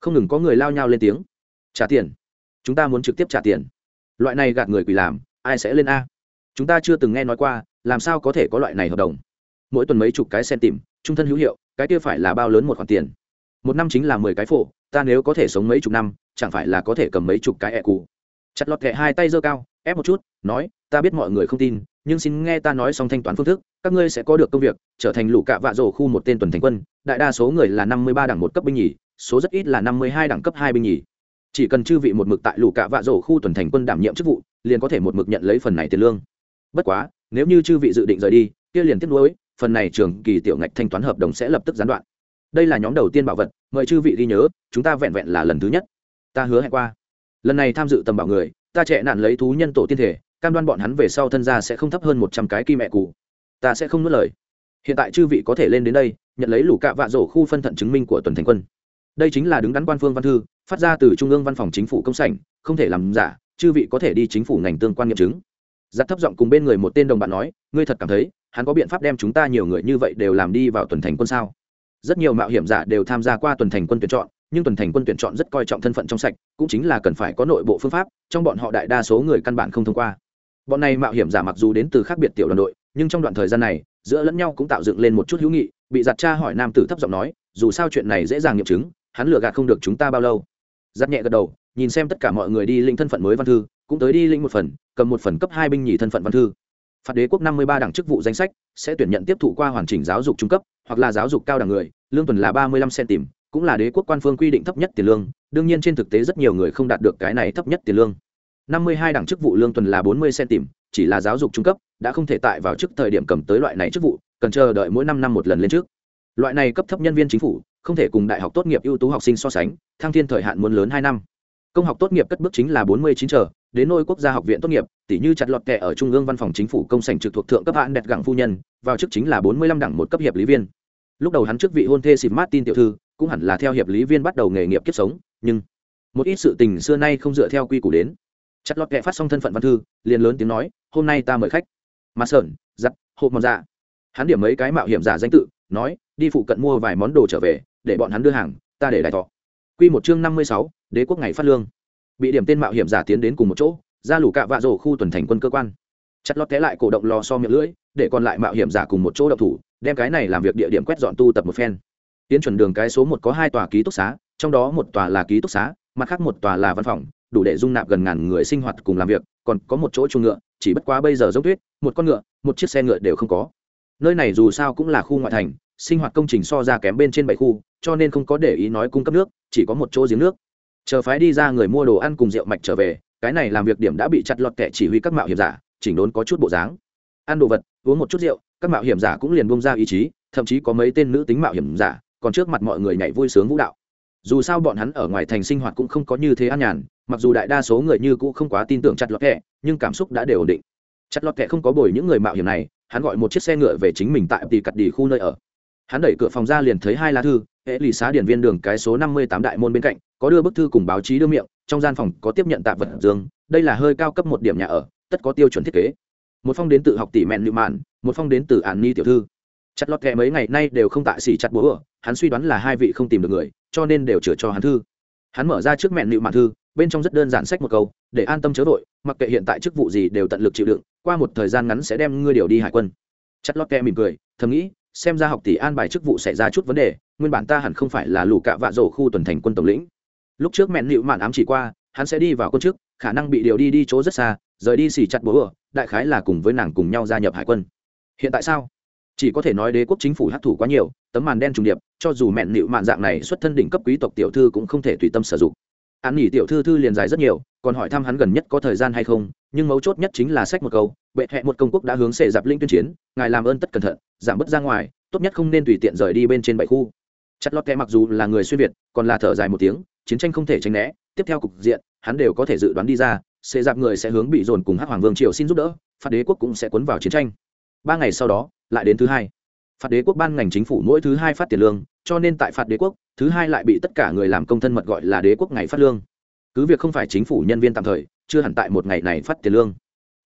Không ngừng có người lao nhau lên tiếng. Trả tiền. Chúng ta muốn trực tiếp trả tiền. Loại này gạt người quỳ làm, ai sẽ lên a? Chúng ta chưa từng nghe nói qua, làm sao có thể có loại này hợp đồng? Mỗi tuần mấy chục cái sen tìm, trung thân hữu hiệu, cái kia phải là bao lớn một khoản tiền? Một năm chính là mười cái phổ, ta nếu có thể sống mấy chục năm, chẳng phải là có thể cầm mấy chục cái ẹ cụ chặt lọt kệ hai tay giơ cao, ép một chút, nói ta biết mọi người không tin, nhưng xin nghe ta nói xong thanh toán phương thức, các ngươi sẽ có được công việc, trở thành lũ cạ vạ rổ khu một tên tuần thành quân, đại đa số người là năm mươi ba đẳng một cấp binh nhì, số rất ít là năm mươi hai đẳng cấp hai binh nhì. Chỉ cần chư vị một mực tại lũ cạ vạ rổ khu tuần thành quân đảm nhiệm chức vụ, liền có thể một mực nhận lấy phần này tiền lương. Bất quá, nếu như chư vị dự định rời đi, kia liền tiếp nối phần này trường kỳ tiểu ngạch thanh toán hợp đồng sẽ lập tức gián đoạn. Đây là nhóm đầu tiên bảo vật, mời chư vị ghi nhớ, chúng ta vẹn vẹn là lần thứ nhất. Ta hứa hẹn qua. Lần này tham dự tầm bảo người, ta trẻ nạn lấy thú nhân tổ tiên thể cam đoan bọn hắn về sau thân gia sẽ không thấp hơn một trăm cái kim mẹ cụ ta sẽ không nuốt lời. Hiện tại chư vị có thể lên đến đây, nhận lấy lũ cạ vạ rổ khu phân thận chứng minh của tuần thành quân. Đây chính là đứng đắn quan phương văn thư, phát ra từ trung ương văn phòng chính phủ công sảnh, không thể làm giả, chư vị có thể đi chính phủ ngành tương quan nghiệm chứng. Giặt thấp giọng cùng bên người một tên đồng bạn nói, ngươi thật cảm thấy, hắn có biện pháp đem chúng ta nhiều người như vậy đều làm đi vào tuần thành quân sao? Rất nhiều mạo hiểm giả đều tham gia qua tuần thành quân tuyển chọn, nhưng tuần thành quân tuyển chọn rất coi trọng thân phận trong sạch, cũng chính là cần phải có nội bộ phương pháp, trong bọn họ đại đa số người căn bản không thông qua bọn này mạo hiểm giả mặc dù đến từ khác biệt tiểu đoàn đội, nhưng trong đoạn thời gian này, giữa lẫn nhau cũng tạo dựng lên một chút hữu nghị, bị giặt cha hỏi nam tử thấp giọng nói, dù sao chuyện này dễ dàng nghiệm chứng, hắn lừa gạt không được chúng ta bao lâu. Giặt nhẹ gật đầu, nhìn xem tất cả mọi người đi linh thân phận mới văn thư, cũng tới đi linh một phần, cầm một phần cấp hai binh nhì thân phận văn thư. Phạt đế quốc năm mươi ba đảng chức vụ danh sách, sẽ tuyển nhận tiếp thụ qua hoàn chỉnh giáo dục trung cấp, hoặc là giáo dục cao đẳng người, lương tuần là ba mươi lăm tìm, cũng là đế quốc quan phương quy định thấp nhất tiền lương, đương nhiên trên thực tế rất nhiều người không đạt được cái này thấp nhất tiền lương năm mươi hai đảng chức vụ lương tuần là bốn mươi tìm, chỉ là giáo dục trung cấp đã không thể tại vào trước thời điểm cầm tới loại này chức vụ cần chờ đợi mỗi năm năm một lần lên trước. Loại này cấp thấp nhân viên chính phủ không thể cùng đại học tốt nghiệp ưu tú học sinh so sánh thăng thiên thời hạn muốn lớn hai năm. Công học tốt nghiệp cất bước chính là bốn mươi chín trở đến nôi quốc gia học viện tốt nghiệp tỷ như chặt lọt kẹ ở trung ương văn phòng chính phủ công sảnh trực thuộc thượng cấp hạn đẹp gặng phu nhân vào chức chính là bốn mươi lăm đẳng một cấp hiệp lý viên. Lúc đầu hắn trước vị hôn thê xịp martin tiểu thư cũng hẳn là theo hiệp lý viên bắt đầu nghề nghiệp kiếp sống nhưng một ít sự tình xưa nay không dựa theo quy củ đến chặt lọt kẹ phát xong thân phận văn thư, liền lớn tiếng nói, hôm nay ta mời khách. Mà sởn giặt hộp mòn dạ. Hắn điểm mấy cái mạo hiểm giả danh tự, nói, đi phụ cận mua vài món đồ trở về, để bọn hắn đưa hàng, ta để đại thọ. Q một chương năm mươi sáu, đế quốc ngày phát lương. Bị điểm tên mạo hiểm giả tiến đến cùng một chỗ, ra lũ cạ vạ rổ khu tuần thành quân cơ quan. Chặt lót té lại cổ động lò so miệng lưỡi, để còn lại mạo hiểm giả cùng một chỗ đậu thủ, đem cái này làm việc địa điểm quét dọn tu tập một phen. Tiến chuẩn đường cái số một có hai tòa ký túc xá, trong đó một tòa là ký túc xá, mặt khác một tòa là văn phòng đủ để dung nạp gần ngàn người sinh hoạt cùng làm việc, còn có một chỗ chuồng ngựa, chỉ bất quá bây giờ giống tuyết, một con ngựa, một chiếc xe ngựa đều không có. Nơi này dù sao cũng là khu ngoại thành, sinh hoạt công trình so ra kém bên trên bảy khu, cho nên không có để ý nói cung cấp nước, chỉ có một chỗ giếng nước. Chờ phái đi ra người mua đồ ăn cùng rượu mạch trở về, cái này làm việc điểm đã bị chặt lọt kẻ chỉ huy các mạo hiểm giả, chỉnh đốn có chút bộ dáng. Ăn đồ vật, uống một chút rượu, các mạo hiểm giả cũng liền bông ra ý chí, thậm chí có mấy tên nữ tính mạo hiểm giả, còn trước mặt mọi người nhảy vui sướng vũ đạo. Dù sao bọn hắn ở ngoài thành sinh hoạt cũng không có như thế an nhàn mặc dù đại đa số người như cũ không quá tin tưởng chặt lọt kẹ, nhưng cảm xúc đã đều ổn định. Chặt lọt kẹ không có bồi những người mạo hiểm này, hắn gọi một chiếc xe ngựa về chính mình tại tỷ cặt đi khu nơi ở. Hắn đẩy cửa phòng ra liền thấy hai lá thư, hệ lì xá điển viên đường cái số năm mươi tám đại môn bên cạnh, có đưa bức thư cùng báo chí đưa miệng, trong gian phòng có tiếp nhận tạp vật dương, đây là hơi cao cấp một điểm nhà ở, tất có tiêu chuẩn thiết kế. Một phong đến từ học tỷ mẹn nịu mạn một phong đến từ ản ni tiểu thư. Chặt lọt kẹ mấy ngày nay đều không tại xỉ chặt bố ở hắn suy đoán là hai vị không tìm được người, cho nên đều chữa cho hắn thư. Hắn mở ra trước mẹn nịu mạn thư bên trong rất đơn giản sách một câu, để an tâm chớ vội, mặc kệ hiện tại chức vụ gì đều tận lực chịu đựng, qua một thời gian ngắn sẽ đem ngươi điều đi hải quân. Chặt lót kẹ mỉm cười, thầm nghĩ, xem ra học tỷ an bài chức vụ xảy ra chút vấn đề, nguyên bản ta hẳn không phải là lù cạ vạ rổ khu tuần thành quân tổng lĩnh. Lúc trước mẹn nịu mạn ám chỉ qua, hắn sẽ đi vào quân chức, khả năng bị điều đi đi chỗ rất xa, rời đi xỉ chặt bố ở, đại khái là cùng với nàng cùng nhau gia nhập hải quân. Hiện tại sao? Chỉ có thể nói đế quốc chính phủ hấp thụ quá nhiều, tấm màn đen trùng điệp, cho dù mẹn nịu mạn dạng này xuất thân đỉnh cấp quý tộc tiểu thư cũng không thể tùy tâm sử dụng an nghỉ tiểu thư thư liền dài rất nhiều, còn hỏi thăm hắn gần nhất có thời gian hay không, nhưng mấu chốt nhất chính là sách một câu, bệ hẹ một công quốc đã hướng xệ dạp linh tuyên chiến, ngài làm ơn tất cẩn thận, giảm bớt ra ngoài, tốt nhất không nên tùy tiện rời đi bên trên bảy khu. Chặt lót kẽ mặc dù là người xuyên việt, còn là thở dài một tiếng, chiến tranh không thể tránh né, tiếp theo cục diện, hắn đều có thể dự đoán đi ra, xệ dạp người sẽ hướng bị dồn cùng hắc hoàng vương triều xin giúp đỡ, phạt đế quốc cũng sẽ cuốn vào chiến tranh. Ba ngày sau đó, lại đến thứ hai phạt đế quốc ban ngành chính phủ mỗi thứ hai phát tiền lương, cho nên tại phạt đế quốc, thứ hai lại bị tất cả người làm công thân mật gọi là đế quốc ngày phát lương. Cứ việc không phải chính phủ nhân viên tạm thời, chưa hẳn tại một ngày này phát tiền lương.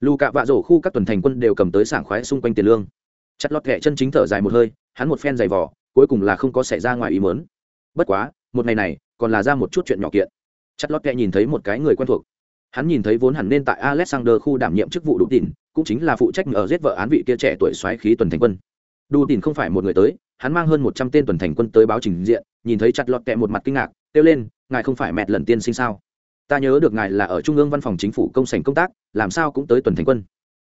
Lù cạ vạ rổ khu các tuần thành quân đều cầm tới sảng khoái xung quanh tiền lương. Chặt lọt kẹ chân chính thở dài một hơi, hắn một phen giày vỏ cuối cùng là không có xảy ra ngoài ý mớn bất quá, một ngày này, còn là ra một chút chuyện nhỏ kiện. Chặt lọt kẹ nhìn thấy một cái người quen thuộc. Hắn nhìn thấy vốn hẳn nên tại alexander khu đảm nhiệm chức vụ đủ tìn cũng chính là phụ trách ở giết vợ án vị kia trẻ tuổi xoáy khí tuần thành quân đủ tìn không phải một người tới, hắn mang hơn một trăm tên tuần thành quân tới báo trình diện, nhìn thấy chặt lọt kẹ một mặt kinh ngạc, kêu lên, ngài không phải mẹ lần tiên sinh sao? Ta nhớ được ngài là ở trung ương văn phòng chính phủ công sành công tác, làm sao cũng tới tuần thành quân.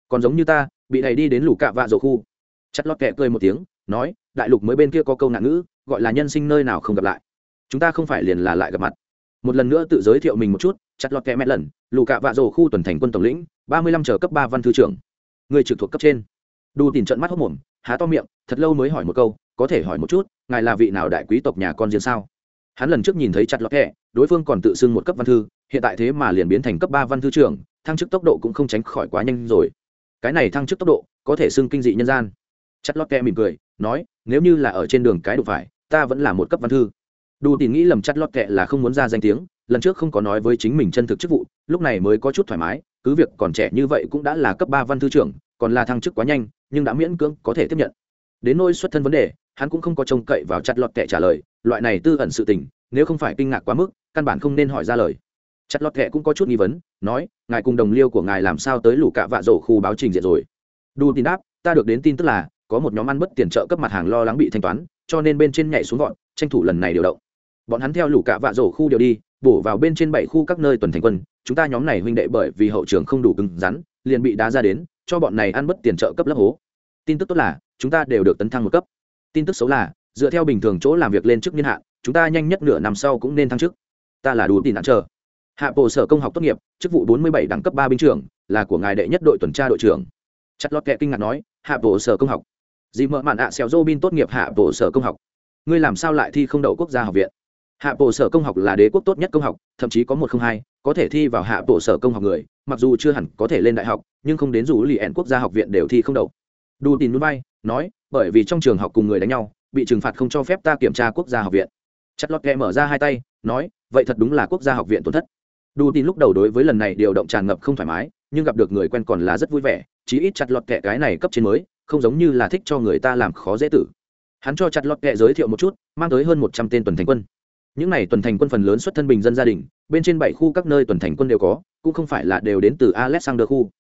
Còn giống như ta, bị đẩy đi đến lũ cạ vạ dầu khu. Chặt lọt kẹ cười một tiếng, nói, đại lục mới bên kia có câu nạn ngữ, gọi là nhân sinh nơi nào không gặp lại. Chúng ta không phải liền là lại gặp mặt. Một lần nữa tự giới thiệu mình một chút, chặt lọt kẹ mẹ lần lù cạ vạ rồ khu tuần thành quân tổng lĩnh, ba mươi lăm chờ cấp ba văn thư trưởng. Người trực thuộc cấp trên. Đu tìm trận mắt hốc mồm há to miệng, thật lâu mới hỏi một câu, có thể hỏi một chút, ngài là vị nào đại quý tộc nhà con riêng sao? Hắn lần trước nhìn thấy chặt lọt kẹ, đối phương còn tự xưng một cấp văn thư, hiện tại thế mà liền biến thành cấp ba văn thư trưởng, thăng chức tốc độ cũng không tránh khỏi quá nhanh rồi. Cái này thăng chức tốc độ, có thể xưng kinh dị nhân gian. Chặt lọt kẹ mỉm cười, nói, nếu như là ở trên đường cái đụng phải, ta vẫn là một cấp văn thư. Đủ tìm nghĩ lầm chặt lọt kệ là không muốn ra danh tiếng, lần trước không có nói với chính mình chân thực chức vụ, lúc này mới có chút thoải mái, cứ việc còn trẻ như vậy cũng đã là cấp ba văn thư trưởng, còn là thăng chức quá nhanh nhưng đã miễn cưỡng có thể tiếp nhận. Đến nôi xuất thân vấn đề, hắn cũng không có trông cậy vào chặt lọt kệ trả lời, loại này tư ẩn sự tình, nếu không phải kinh ngạc quá mức, căn bản không nên hỏi ra lời. Chặt lọt kệ cũng có chút nghi vấn, nói, ngài cùng đồng liêu của ngài làm sao tới lũ cạ vạ rổ khu báo trình diện rồi? Đu tin đáp, ta được đến tin tức là, có một nhóm ăn bất tiền trợ cấp mặt hàng lo lắng bị thanh toán, cho nên bên trên nhảy xuống gọn tranh thủ lần này điều động. Bọn hắn theo lũ cạ vạ rổ khu điều đi, bổ vào bên trên bảy khu các nơi tuần thành quân, chúng ta nhóm này huynh đệ bởi vì hậu trường không đủ cứng rắn, liền bị đá ra đến, cho bọn này ăn bất tiền trợ cấp lấp hố tin tức tốt là, chúng ta đều được tấn thăng một cấp. Tin tức xấu là, dựa theo bình thường chỗ làm việc lên chức niên hạn, chúng ta nhanh nhất nửa năm sau cũng nên thăng chức. Ta là đủ tin nạn chờ. Hạ bộ sở công học tốt nghiệp, chức vụ bốn mươi bảy đẳng cấp ba binh trưởng, là của ngài đệ nhất đội tuần tra đội trưởng. Chặt lót kệ kinh ngạc nói, hạ bộ sở công học. Dì mợ mạn ạ, xèo dô bin tốt nghiệp hạ bộ sở công học. Ngươi làm sao lại thi không đậu quốc gia học viện? Hạ bộ sở công học là đế quốc tốt nhất công học, thậm chí có một không hai, có thể thi vào hạ bộ sở công học người, mặc dù chưa hẳn có thể lên đại học, nhưng không đến dù lì ẹn quốc gia học viện đều thi không đậu đu tin núi bay, nói, bởi vì trong trường học cùng người đánh nhau, bị trừng phạt không cho phép ta kiểm tra quốc gia học viện. Chặt lót kẹ mở ra hai tay, nói, vậy thật đúng là quốc gia học viện tổn thất. Đu tin lúc đầu đối với lần này điều động tràn ngập không thoải mái, nhưng gặp được người quen còn là rất vui vẻ, chí ít chặt lọt kẹ cái này cấp trên mới, không giống như là thích cho người ta làm khó dễ tử. Hắn cho chặt lọt kẹ giới thiệu một chút, mang tới hơn một trăm tên tuần thành quân. Những n à y tuần thành quân phần lớn xuất thân bình dân gia đình, bên trên bảy khu các nơi tuần thành quân đều có, cũng không phải là đều đến từ alexander khu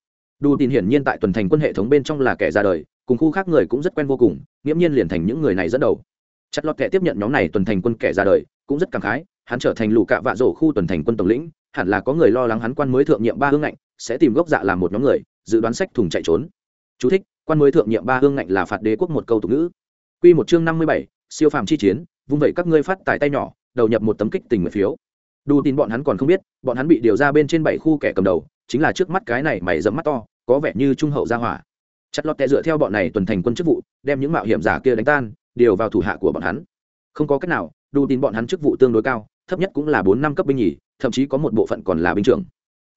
đủ tin hiển nhiên tại tuần thành quân hệ thống bên trong là kẻ ra đời cùng khu khác người cũng rất quen vô cùng nghiễm nhiên liền thành những người này dẫn đầu. Chặt lọt kẻ tiếp nhận nhóm này tuần thành quân kẻ ra đời cũng rất cảm khái hắn trở thành lù cạ vạ rổ khu tuần thành quân tổng lĩnh hẳn là có người lo lắng hắn quan mới thượng nhiệm ba hương ngạnh sẽ tìm gốc dạ làm một nhóm người dự đoán sách thùng chạy trốn. Chú thích, quan mới thượng nhiệm ba hương ngạnh là phạt đế quốc một câu tục ngữ. Quy một chương năm mươi bảy, siêu phàm chi chiến, vung vậy các ngươi phát tài tay nhỏ, đầu nhập một tấm kích tình nguyện phiếu. Đủ tin bọn hắn còn không biết, bọn hắn bị điều ra bên trên bảy khu kẻ cầm đầu, chính là trước mắt cái này mày dẫm mắt to, có vẻ như trung hậu gia hỏa. Chặt lọt tệ dựa theo bọn này tuần thành quân chức vụ, đem những mạo hiểm giả kia đánh tan, điều vào thủ hạ của bọn hắn. Không có cách nào, đủ tin bọn hắn chức vụ tương đối cao, thấp nhất cũng là bốn năm cấp binh nhì, thậm chí có một bộ phận còn là binh trưởng.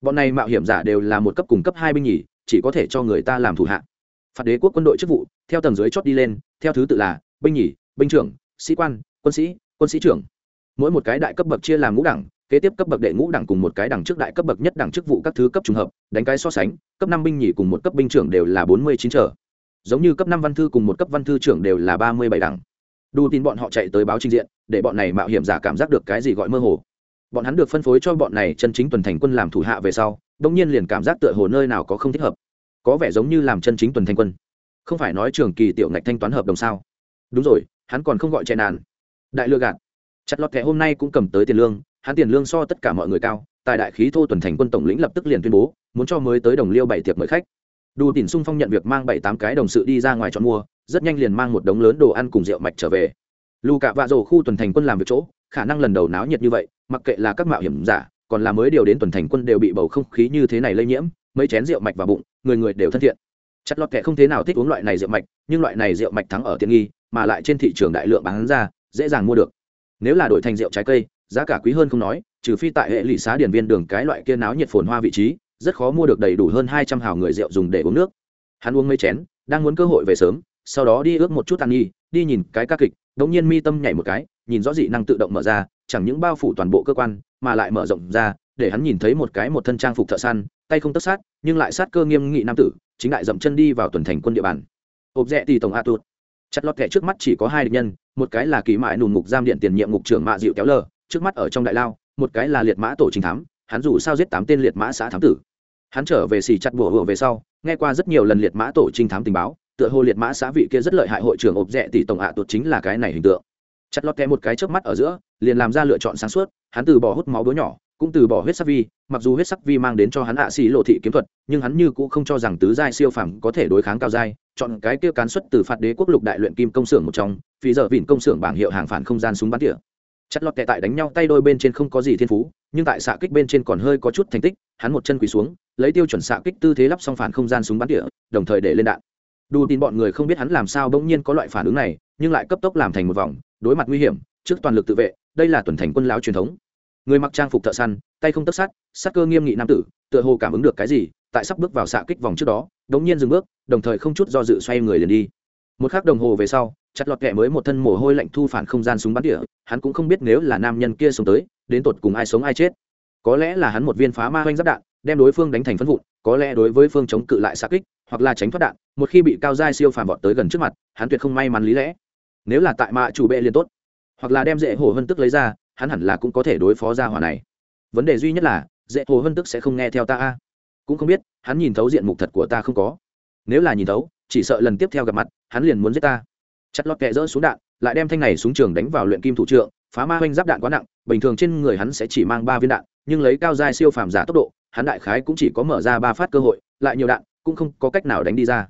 Bọn này mạo hiểm giả đều là một cấp cùng cấp hai binh nhì, chỉ có thể cho người ta làm thủ hạ phạt đế quốc quân đội chức vụ theo tầng dưới chót đi lên theo thứ tự là binh nhì binh trưởng sĩ quan quân sĩ quân sĩ trưởng mỗi một cái đại cấp bậc chia làm ngũ đẳng kế tiếp cấp bậc đệ ngũ đẳng cùng một cái đẳng trước đại cấp bậc nhất đẳng chức vụ các thứ cấp trùng hợp, đánh cái so sánh, cấp năm binh nhì cùng một cấp binh trưởng đều là bốn mươi chín trở. Giống như cấp năm văn thư cùng một cấp văn thư trưởng đều là ba mươi bảy đẳng. Đủ tin bọn họ chạy tới báo trình diện, để bọn này mạo hiểm giả cảm giác được cái gì gọi mơ hồ. Bọn hắn được phân phối cho bọn này chân chính tuần thành quân làm thủ hạ về sau đương nhiên liền cảm giác tựa hồ nơi nào có không thích hợp. Có vẻ giống như làm chân chính tuần thành quân. Không phải nói trường kỳ tiểu ngạch thanh toán hợp đồng sao? Đúng rồi, hắn còn không gọi trẻ nàn. Đại lừa gạt. Chặt lọt kẻ hôm nay cũng cầm tới tiền lương hắn tiền lương so tất cả mọi người cao, tại đại khí thô tuần thành quân tổng lĩnh lập tức liền tuyên bố, muốn cho mới tới đồng liêu bảy tiệc mời khách. Đủ Tỉnh sung phong nhận việc mang bảy tám cái đồng sự đi ra ngoài chọn mua, rất nhanh liền mang một đống lớn đồ ăn cùng rượu mạch trở về. Lù cạ vạ rổ khu tuần thành quân làm việc chỗ, khả năng lần đầu náo nhiệt như vậy, mặc kệ là các mạo hiểm giả, còn là mới điều đến tuần thành quân đều bị bầu không khí như thế này lây nhiễm, mấy chén rượu mạch vào bụng, người người đều thân thiện. Chặt lọt kệ không thế nào thích uống loại này rượu mạch, nhưng loại này rượu mạch thắng ở tiện nghi, mà lại trên thị trường đại lượng bán ra, dễ dàng mua được. Nếu là đổi thành rượu trái cây giá cả quý hơn không nói, trừ phi tại hệ lụy xá điển viên đường cái loại kia náo nhiệt phồn hoa vị trí, rất khó mua được đầy đủ hơn hai trăm hào người rượu dùng để uống nước. Hắn uống mấy chén, đang muốn cơ hội về sớm, sau đó đi ước một chút ăn nghi đi nhìn cái ca kịch đống nhiên mi tâm nhảy một cái, nhìn rõ dị năng tự động mở ra, chẳng những bao phủ toàn bộ cơ quan, mà lại mở rộng ra, để hắn nhìn thấy một cái một thân trang phục thợ săn, tay không tất sát, nhưng lại sát cơ nghiêm nghị nam tử, chính đại dậm chân đi vào tuần thành quân địa bàn. Hộp rẽ thì tổng a tuột. Chặt lọt kẻ trước mắt chỉ có hai địch nhân, một cái là kỳ mại nùn ngục giam điện tiền nhiệm ngục trưởng mạ dịu kéo lờ trước mắt ở trong đại lao, một cái là liệt mã tổ trình thám, hắn dù sao giết tám tên liệt mã xã thám tử. Hắn trở về xì chặt bùa hựa về sau, nghe qua rất nhiều lần liệt mã tổ trinh thám tình báo, tựa hồ liệt mã xã vị kia rất lợi hại hội trưởng ộp rẽ tỷ tổng ạ tuột chính là cái này hình tượng. Chặt lọt kẹ một cái trước mắt ở giữa, liền làm ra lựa chọn sáng suốt, hắn từ bỏ hút máu búa nhỏ, cũng từ bỏ huyết sắc vi, mặc dù huyết sắc vi mang đến cho hắn ạ xì lộ thị kiếm thuật, nhưng hắn như cũng không cho rằng tứ giai siêu phẩm có thể đối kháng cao giai, chọn cái kia cán xuất từ phạt đế quốc lục đại luyện kim công xưởng một trong vì giờ vịn công xưởng bảng hiệu hàng phản không gian súng bắn tỉa chặt lọt kẹ tại đánh nhau tay đôi bên trên không có gì thiên phú, nhưng tại xạ kích bên trên còn hơi có chút thành tích, hắn một chân quỳ xuống, lấy tiêu chuẩn xạ kích tư thế lắp xong phản không gian súng bắn địa đồng thời để lên đạn. Đủ tin bọn người không biết hắn làm sao bỗng nhiên có loại phản ứng này, nhưng lại cấp tốc làm thành một vòng, đối mặt nguy hiểm, trước toàn lực tự vệ, đây là tuần thành quân lão truyền thống. Người mặc trang phục thợ săn, tay không tất sát sát cơ nghiêm nghị nam tử, tựa hồ cảm ứng được cái gì, tại sắp bước vào xạ kích vòng trước đó, đống nhiên dừng bước, đồng thời không chút do dự xoay người liền đi. Một khắc đồng hồ về sau chặt lọt kẹ mới một thân mồ hôi lạnh thu phản không gian súng bắn địa hắn cũng không biết nếu là nam nhân kia sống tới, đến tột cùng ai sống ai chết. Có lẽ là hắn một viên phá ma hoanh giáp đạn, đem đối phương đánh thành phân vụn, có lẽ đối với phương chống cự lại xa kích, hoặc là tránh thoát đạn, một khi bị cao giai siêu phàm vọt tới gần trước mặt, hắn tuyệt không may mắn lý lẽ. Nếu là tại mạ chủ bệ liền tốt, hoặc là đem dễ hồ hân tức lấy ra, hắn hẳn là cũng có thể đối phó ra hỏa này. Vấn đề duy nhất là, dễ hồ hân tức sẽ không nghe theo ta a. Cũng không biết, hắn nhìn thấu diện mục thật của ta không có. Nếu là nhìn thấu, chỉ sợ lần tiếp theo gặp mặt, hắn liền muốn giết ta chặt lọt kẹ rỡ xuống đạn, lại đem thanh này xuống trường đánh vào luyện kim thủ trượng, phá ma huynh giáp đạn quá nặng, bình thường trên người hắn sẽ chỉ mang ba viên đạn, nhưng lấy cao giai siêu phàm giả tốc độ, hắn đại khái cũng chỉ có mở ra ba phát cơ hội, lại nhiều đạn, cũng không có cách nào đánh đi ra.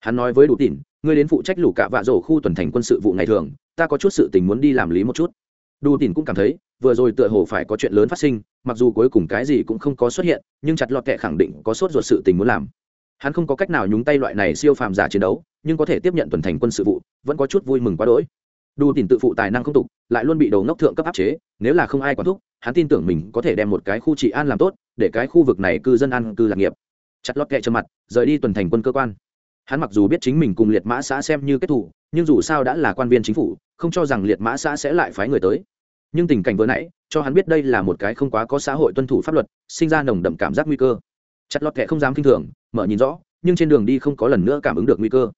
Hắn nói với đủ tỉn ngươi đến phụ trách lũ cả vạ rổ khu tuần thành quân sự vụ ngày thường, ta có chút sự tình muốn đi làm lý một chút. Đủ tỉn cũng cảm thấy, vừa rồi tựa hồ phải có chuyện lớn phát sinh, mặc dù cuối cùng cái gì cũng không có xuất hiện, nhưng chặt lọt kệ khẳng định có sốt ruột sự tình muốn làm. Hắn không có cách nào nhúng tay loại này siêu phàm giả chiến đấu nhưng có thể tiếp nhận tuần thành quân sự vụ, vẫn có chút vui mừng quá đỗi. Đủ tìm tự phụ tài năng không tục, lại luôn bị đầu ngốc thượng cấp áp chế, nếu là không ai quản thúc, hắn tin tưởng mình có thể đem một cái khu trị an làm tốt, để cái khu vực này cư dân ăn cư lạc nghiệp. Chặt lót kẹ trơ mặt, rời đi tuần thành quân cơ quan. Hắn mặc dù biết chính mình cùng liệt mã xã xem như kết thủ nhưng dù sao đã là quan viên chính phủ, không cho rằng liệt mã xã sẽ lại phái người tới. Nhưng tình cảnh vừa nãy, cho hắn biết đây là một cái không quá có xã hội tuân thủ pháp luật, sinh ra nồng đậm cảm giác nguy cơ. Chặt lọt kệ không dám k i n h thường, mở nhìn rõ, nhưng trên đường đi không có lần nữa cảm ứng được nguy cơ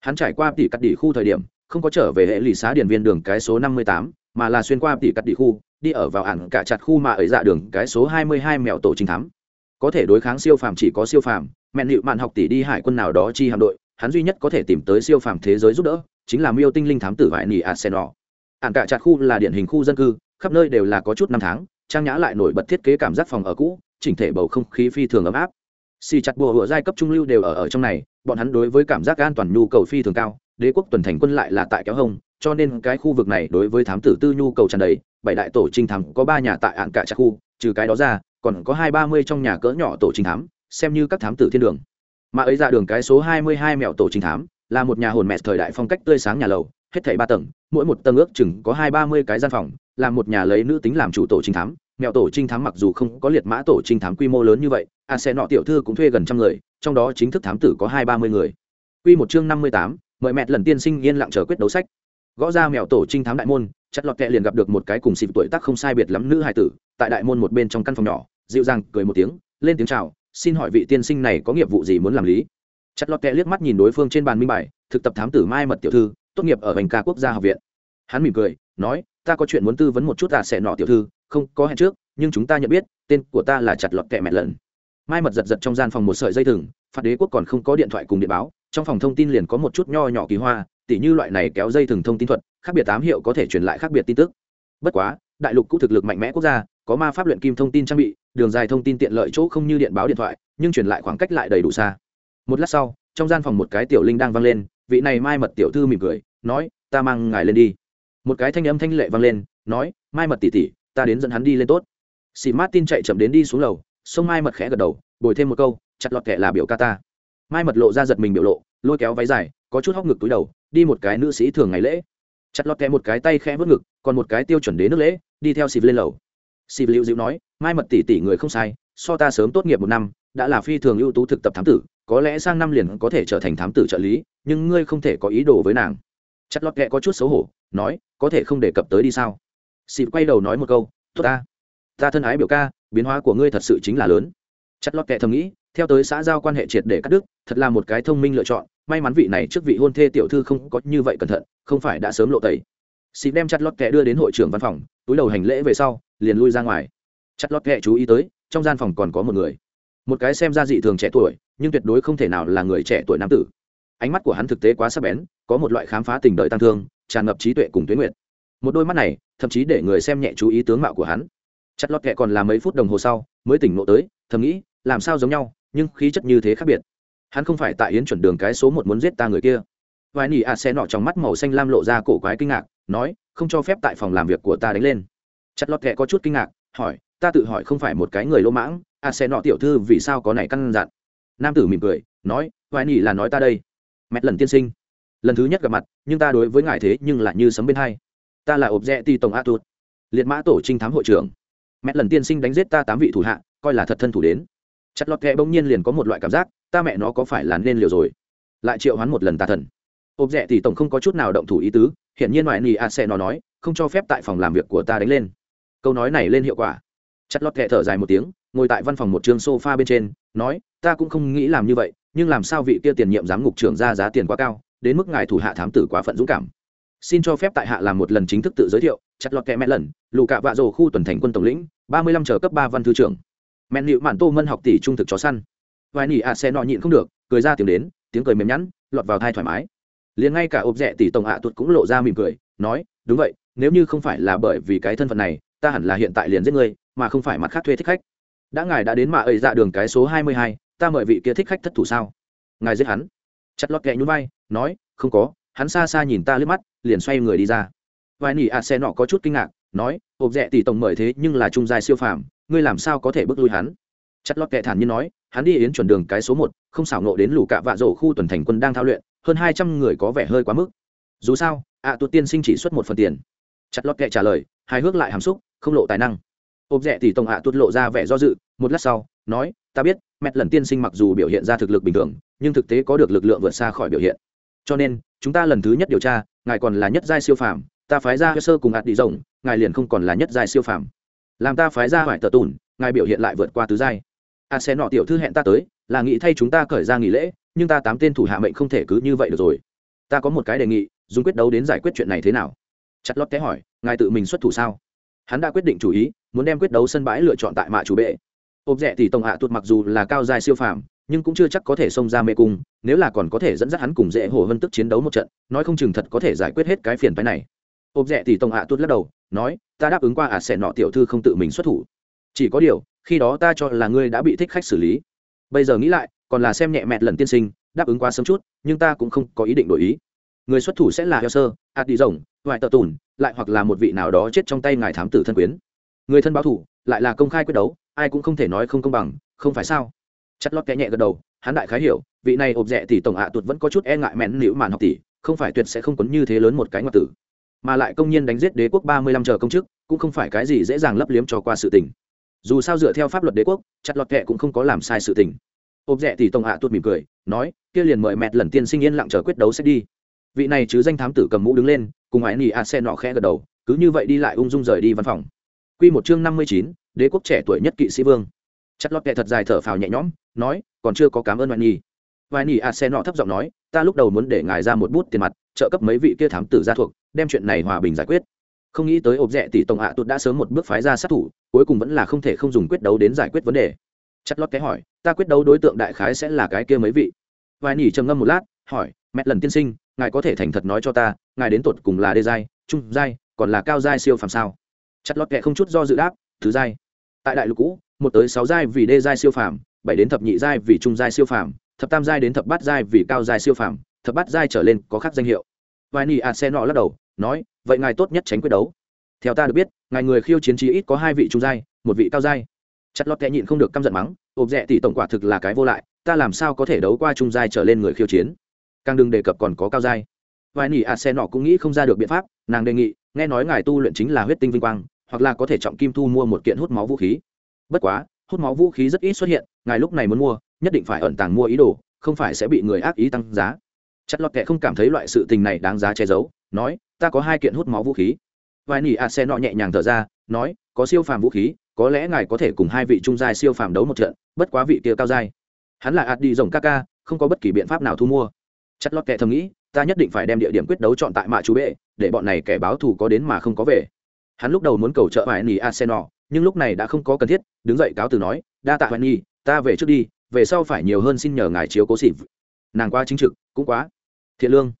hắn trải qua tỉ cắt đỉ khu thời điểm, không có trở về hệ lì xá điển viên đường cái số năm mươi tám, mà là xuyên qua tỉ cắt đỉ khu, đi ở vào ản cả chặt khu mà ấy dạ đường cái số hai mươi hai mèo tổ trinh thám. Có thể đối kháng siêu phàm chỉ có siêu phàm, mẹn nịu mạn học tỷ đi hải quân nào đó chi hạm đội, hắn duy nhất có thể tìm tới siêu phàm thế giới giúp đỡ, chính là miêu tinh linh thám tử vải nỉ arsenal. Ản cả chặt khu là điển hình khu dân cư, khắp nơi đều là có chút năm tháng, trang nhã lại nổi bật thiết kế cảm giác phòng ở cũ, chỉnh thể bầu không khí phi thường ấm áp. Xì chặt bùa hựa giai cấp trung lưu đều ở ở trong này bọn hắn đối với cảm giác an toàn nhu cầu phi thường cao, đế quốc tuần thành quân lại là tại kéo hông cho nên cái khu vực này đối với thám tử tư nhu cầu tràn đầy, bảy đại tổ trinh thám có ba nhà tại ạn cả trạc khu, trừ cái đó ra, còn có hai ba mươi trong nhà cỡ nhỏ tổ trinh thám, xem như các thám tử thiên đường. Mà ấy ra đường cái số hai mươi hai mẹo tổ trinh thám, là một nhà hồn mẹ thời đại phong cách tươi sáng nhà lầu, hết thảy ba tầng, mỗi một tầng ước chừng có hai ba mươi cái gian phòng, là một nhà lấy nữ tính làm chủ tổ trinh thám mèo tổ trinh thám mặc dù không có liệt mã tổ trinh thám quy mô lớn như vậy à, a xe nọ tiểu thư cũng thuê gần trăm người, trong đó chính thức thám tử có hai ba mươi người. Quy một chương năm mươi tám, mời mẹ lần tiên sinh yên lặng chờ quyết đấu sách. Gõ ra mèo tổ trinh thám đại môn chất lọt kẹ liền gặp được một cái cùng xịp tuổi tác không sai biệt lắm nữ hai tử, tại đại môn một bên trong căn phòng nhỏ, dịu dàng cười một tiếng, lên tiếng chào, xin hỏi vị tiên sinh này có nghiệp vụ gì muốn làm lý? Chất lọt kẹ liếc mắt nhìn đối phương trên bàn minh bài, thực tập thám tử mai mật tiểu thư, tốt nghiệp ở bành ca quốc gia học viện. Hắn mỉm cười, nói, ta có chuyện muốn tư vấn một chút à sẽ nọ tiểu thư không có hẹn trước, nhưng chúng ta nhận biết, tên của ta là chặt lọt kẹ mẹ lần. Mai mật giật giật trong gian phòng một sợi dây thừng, phạt đế quốc còn không có điện thoại cùng điện báo, trong phòng thông tin liền có một chút nho nhỏ kỳ hoa, tỉ như loại này kéo dây thừng thông tin thuật, khác biệt tám hiệu có thể truyền lại khác biệt tin tức. Bất quá, đại lục cũ thực lực mạnh mẽ quốc gia, có ma pháp luyện kim thông tin trang bị, đường dài thông tin tiện lợi chỗ không như điện báo điện thoại, nhưng truyền lại khoảng cách lại đầy đủ xa. Một lát sau, trong gian phòng một cái tiểu linh đang vang lên, vị này mai mật tiểu thư mỉm cười, nói, ta mang ngài lên đi. Một cái thanh âm thanh lệ vang lên, nói, mai mật tỉ tỉ ta đến dẫn hắn đi lên tốt. Xì martin chạy chậm đến đi xuống lầu, sông mai mật khẽ gật đầu, bồi thêm một câu, chặt lọt kệ là biểu ca ta. Mai mật lộ ra giật mình biểu lộ, lôi kéo váy dài, có chút hóc ngực túi đầu, đi một cái nữ sĩ thường ngày lễ. Chặt lọt kệ một cái tay khẽ vớt ngực, còn một cái tiêu chuẩn đế nước lễ, đi theo xịp lên lầu. Xịp lưu dịu nói, mai mật tỷ tỷ người không sai, so ta sớm tốt nghiệp một năm, đã là phi thường ưu tú thực tập thám tử, có lẽ sang năm liền có thể trở thành thám tử trợ lý, nhưng ngươi không thể có ý đồ với nàng. Chặt lọt kệ có chút xấu hổ, nói, có thể không đề cập tới đi sao? Xịp quay đầu nói một câu, tốt ta ta thân ái biểu ca, biến hóa của ngươi thật sự chính là lớn. Chặt lọt kệ thầm nghĩ, theo tới xã giao quan hệ triệt để cắt đứt, thật là một cái thông minh lựa chọn. May mắn vị này trước vị hôn thê tiểu thư không có như vậy cẩn thận, không phải đã sớm lộ tẩy. Xịp đem chặt lọt kệ đưa đến hội trưởng văn phòng, túi đầu hành lễ về sau, liền lui ra ngoài. Chặt lọt kệ chú ý tới, trong gian phòng còn có một người. Một cái xem ra dị thường trẻ tuổi, nhưng tuyệt đối không thể nào là người trẻ tuổi nam tử. Ánh mắt của hắn thực tế quá sắc bén, có một loại khám phá tình đời tăng thương, tràn ngập trí tuệ cùng tuyến nguyện. Một đôi mắt này thậm chí để người xem nhẹ chú ý tướng mạo của hắn. Chặt lọt kệ còn là mấy phút đồng hồ sau, mới tỉnh ngộ tới, thầm nghĩ, làm sao giống nhau, nhưng khí chất như thế khác biệt. Hắn không phải tại yến chuẩn đường cái số một muốn giết ta người kia. Vài nỉ a xe nọ trong mắt màu xanh lam lộ ra cổ quái kinh ngạc, nói, không cho phép tại phòng làm việc của ta đánh lên. Chặt lọt kệ có chút kinh ngạc, hỏi, ta tự hỏi không phải một cái người lỗ mãng a xe nọ tiểu thư vì sao có này căn dặn. Nam tử mỉm cười, nói, vài nỉ là nói ta đây. Mẹ lần tiên sinh. Lần thứ nhất gặp mặt, nhưng ta đối với ngài thế nhưng lại như sấm bên hai ta là ộp rẽ ti tổng a tụt. Liệt mã tổ trinh thám hội trưởng. Mẹ lần tiên sinh đánh giết ta tám vị thủ hạ, coi là thật thân thủ đến. Chặt lọt kẹ bỗng nhiên liền có một loại cảm giác, ta mẹ nó có phải là nên liều rồi? Lại triệu hoán một lần tà thần. Ộp rẽ thì tổng không có chút nào động thủ ý tứ hiện nhiên ngoại nì a sẽ nó nói, không cho phép tại phòng làm việc của ta đánh lên. Câu nói này lên hiệu quả. Chặt lọt kẹ thở dài một tiếng, ngồi tại văn phòng một trường sofa bên trên, nói, ta cũng không nghĩ làm như vậy, nhưng làm sao vị kia tiền nhiệm giám ngục trưởng ra giá tiền quá cao, đến mức ngài thủ hạ thám tử quá phận dũng cảm xin cho phép tại hạ làm một lần chính thức tự giới thiệu, chặt lọt kẹ mẹ lần, lù cạ vạ rồ khu tuần thành quân tổng lĩnh, ba mươi lăm chờ cấp ba văn thư trưởng. Mẹn nịu mạn tô mân học tỷ trung thực chó săn. Vài nỉ ạ à xe nọ nhịn không được, cười ra tiếng đến, tiếng cười mềm nhẵn lọt vào thai thoải mái. Liền ngay cả ốp rẻ tỷ tổng ạ tuột cũng lộ ra mỉm cười, nói, đúng vậy, nếu như không phải là bởi vì cái thân phận này, ta hẳn là hiện tại liền giết ngươi, mà không phải mặt khác thuê thích khách. Đã ngài đã đến mà ơi dạ đường cái số hai mươi hai, ta mời vị kia thích khách thất thủ sao? Ngài giết hắn. Chặt lọt kẹ nhún vai, nói, không có hắn xa xa nhìn ta lướt mắt, liền xoay người đi ra. Vài nỉ a xe nọ có chút kinh ngạc, nói ộp rẻ tỷ tổng mời thế nhưng là trung giai siêu phàm, ngươi làm sao có thể bước lui hắn? Chặt lót kệ thản nhiên nói, hắn đi yến chuẩn đường cái số một, không xảo nộ đến lũ cạ vạ rổ khu tuần thành quân đang thao luyện, hơn hai trăm người có vẻ hơi quá mức. Dù sao, ạ tuột tiên sinh chỉ xuất một phần tiền. Chặt lót kệ trả lời, hài hước lại hàm xúc, không lộ tài năng. Ộp rẻ tỷ tổng ạ tuột lộ ra vẻ do dự, một lát sau, nói, ta biết mẹt lần tiên sinh mặc dù biểu hiện ra thực lực bình thường, nhưng thực tế có được lực lượng vượt xa khỏi biểu hiện cho nên chúng ta lần thứ nhất điều tra ngài còn là nhất giai siêu phàm ta phái ra sơ cùng ạt đi rộng ngài liền không còn là nhất giai siêu phàm. Làm ta phái ra phải tờ tùn ngài biểu hiện lại vượt qua tứ giai. A à, sẽ nọ tiểu thư hẹn ta tới là nghĩ thay chúng ta khởi ra nghỉ lễ nhưng ta tám tên thủ hạ mệnh không thể cứ như vậy được rồi. Ta có một cái đề nghị dùng quyết đấu đến giải quyết chuyện này thế nào? Chặt lót té hỏi ngài tự mình xuất thủ sao? Hắn đã quyết định chủ ý muốn đem quyết đấu sân bãi lựa chọn tại mạ chủ bệ. Ộp rẻ thì tổng hạ tuột mặc dù là cao dài siêu phàm nhưng cũng chưa chắc có thể xông ra mê cung, nếu là còn có thể dẫn dắt hắn cùng dễ hồ hơn tức chiến đấu một trận, nói không chừng thật có thể giải quyết hết cái phiền phái này. Ộp rẻ thì tổng hạ tuốt lắc đầu, nói, ta đáp ứng qua ạ à sẽ nọ tiểu thư không tự mình xuất thủ. Chỉ có điều, khi đó ta cho là ngươi đã bị thích khách xử lý. Bây giờ nghĩ lại, còn là xem nhẹ mẹ lần tiên sinh, đáp ứng quá sớm chút, nhưng ta cũng không có ý định đổi ý. Người xuất thủ sẽ là heo sơ ạt đi rồng ngoại tờ tùn, lại hoặc là một vị nào đó chết trong tay ngài thám tử thân quyến. Người thân báo thủ, lại là công khai quyết đấu, ai cũng không thể nói không công bằng, không phải sao? Chất lót kẽ nhẹ gật đầu, hắn đại khái hiểu, vị này ộp rẻ tỷ tổng ạ tuột vẫn có chút e ngại mẹn nữ màn học tỷ, không phải tuyệt sẽ không quấn như thế lớn một cái ngoại tử. Mà lại công nhiên đánh giết đế quốc ba mươi lăm chờ công chức, cũng không phải cái gì dễ dàng lấp liếm cho qua sự tình. Dù sao dựa theo pháp luật đế quốc, chặt lọt kệ cũng không có làm sai sự tình. Ộp rẻ tỷ tổng ạ tuột mỉm cười, nói, kia liền mời mẹt lần tiên sinh yên lặng chờ quyết đấu sẽ đi. Vị này chứ danh thám tử cầm mũ đứng lên, cùng ái nỉ a xe nọ khẽ gật đầu, cứ như vậy đi lại ung dung rời đi văn phòng. Q một chương năm mươi chín, đế quốc trẻ tuổi nhất kỵ sĩ vương. Chất lót kệ thật dài thở phào nhẹ nhõm nói, còn chưa có cảm ơn oai nhi. Vài nhi a xe nọ thấp giọng nói, ta lúc đầu muốn để ngài ra một bút tiền mặt, trợ cấp mấy vị kia thám tử gia thuộc, đem chuyện này hòa bình giải quyết. Không nghĩ tới ộp rẻ tỷ tổng hạ tụt đã sớm một bước phái ra sát thủ, cuối cùng vẫn là không thể không dùng quyết đấu đến giải quyết vấn đề. Chất lót cái hỏi, ta quyết đấu đối tượng đại khái sẽ là cái kia mấy vị? Vài nỉ trầm ngâm một lát, hỏi, mẹ lần tiên sinh, ngài có thể thành thật nói cho ta, ngài đến tột cùng là đê giai, trung giai, còn là cao giai siêu phàm sao? Chặt lót kệ không chút do dự đáp, thứ giai. Tại đại lục cũ, một tới sáu giai vì đê giai siêu phàm bảy đến thập nhị giai vì trung giai siêu phàm, thập tam giai đến thập bát giai vì cao giai siêu phàm, thập bát giai trở lên có khác danh hiệu. Vài nỉ ạt xe nọ lắc đầu, nói, vậy ngài tốt nhất tránh quyết đấu. Theo ta được biết, ngài người khiêu chiến trí ít có hai vị trung giai, một vị cao giai. Chặt lọt kẽ nhịn không được căm giận mắng ộp rẻ tỷ tổng quả thực là cái vô lại, ta làm sao có thể đấu qua trung giai trở lên người khiêu chiến? Càng đừng đề cập còn có cao giai. Vài nỉ ạ xe nọ cũng nghĩ không ra được biện pháp, nàng đề nghị, nghe nói ngài tu luyện chính là huyết tinh vinh quang, hoặc là có thể trọng kim thu mua một kiện hút máu vũ khí. Bất quá hút máu vũ khí rất ít xuất hiện, ngài lúc này muốn mua, nhất định phải ẩn tàng mua ý đồ, không phải sẽ bị người ác ý tăng giá. Chất lọt kệ không cảm thấy loại sự tình này đáng giá che giấu, nói, ta có hai kiện hút máu vũ khí. Vài nỉ a xe nọ nhẹ nhàng thở ra, nói, có siêu phàm vũ khí, có lẽ ngài có thể cùng hai vị trung giai siêu phàm đấu một trận, bất quá vị kia cao giai. Hắn là ạt đi rồng ca ca không có bất kỳ biện pháp nào thu mua. Chất lót kệ thầm nghĩ, ta nhất định phải đem địa điểm quyết đấu chọn tại mạ chú bệ, để bọn này kẻ báo thù có đến mà không có về. Hắn lúc đầu muốn cầu trợ vài nỉ arsenal nhưng lúc này đã không có cần thiết, đứng dậy cáo từ nói, đa tạ hoài nhi, ta về trước đi, về sau phải nhiều hơn xin nhờ ngài chiếu cố xịp nàng qua chính trực, cũng quá thiện lương.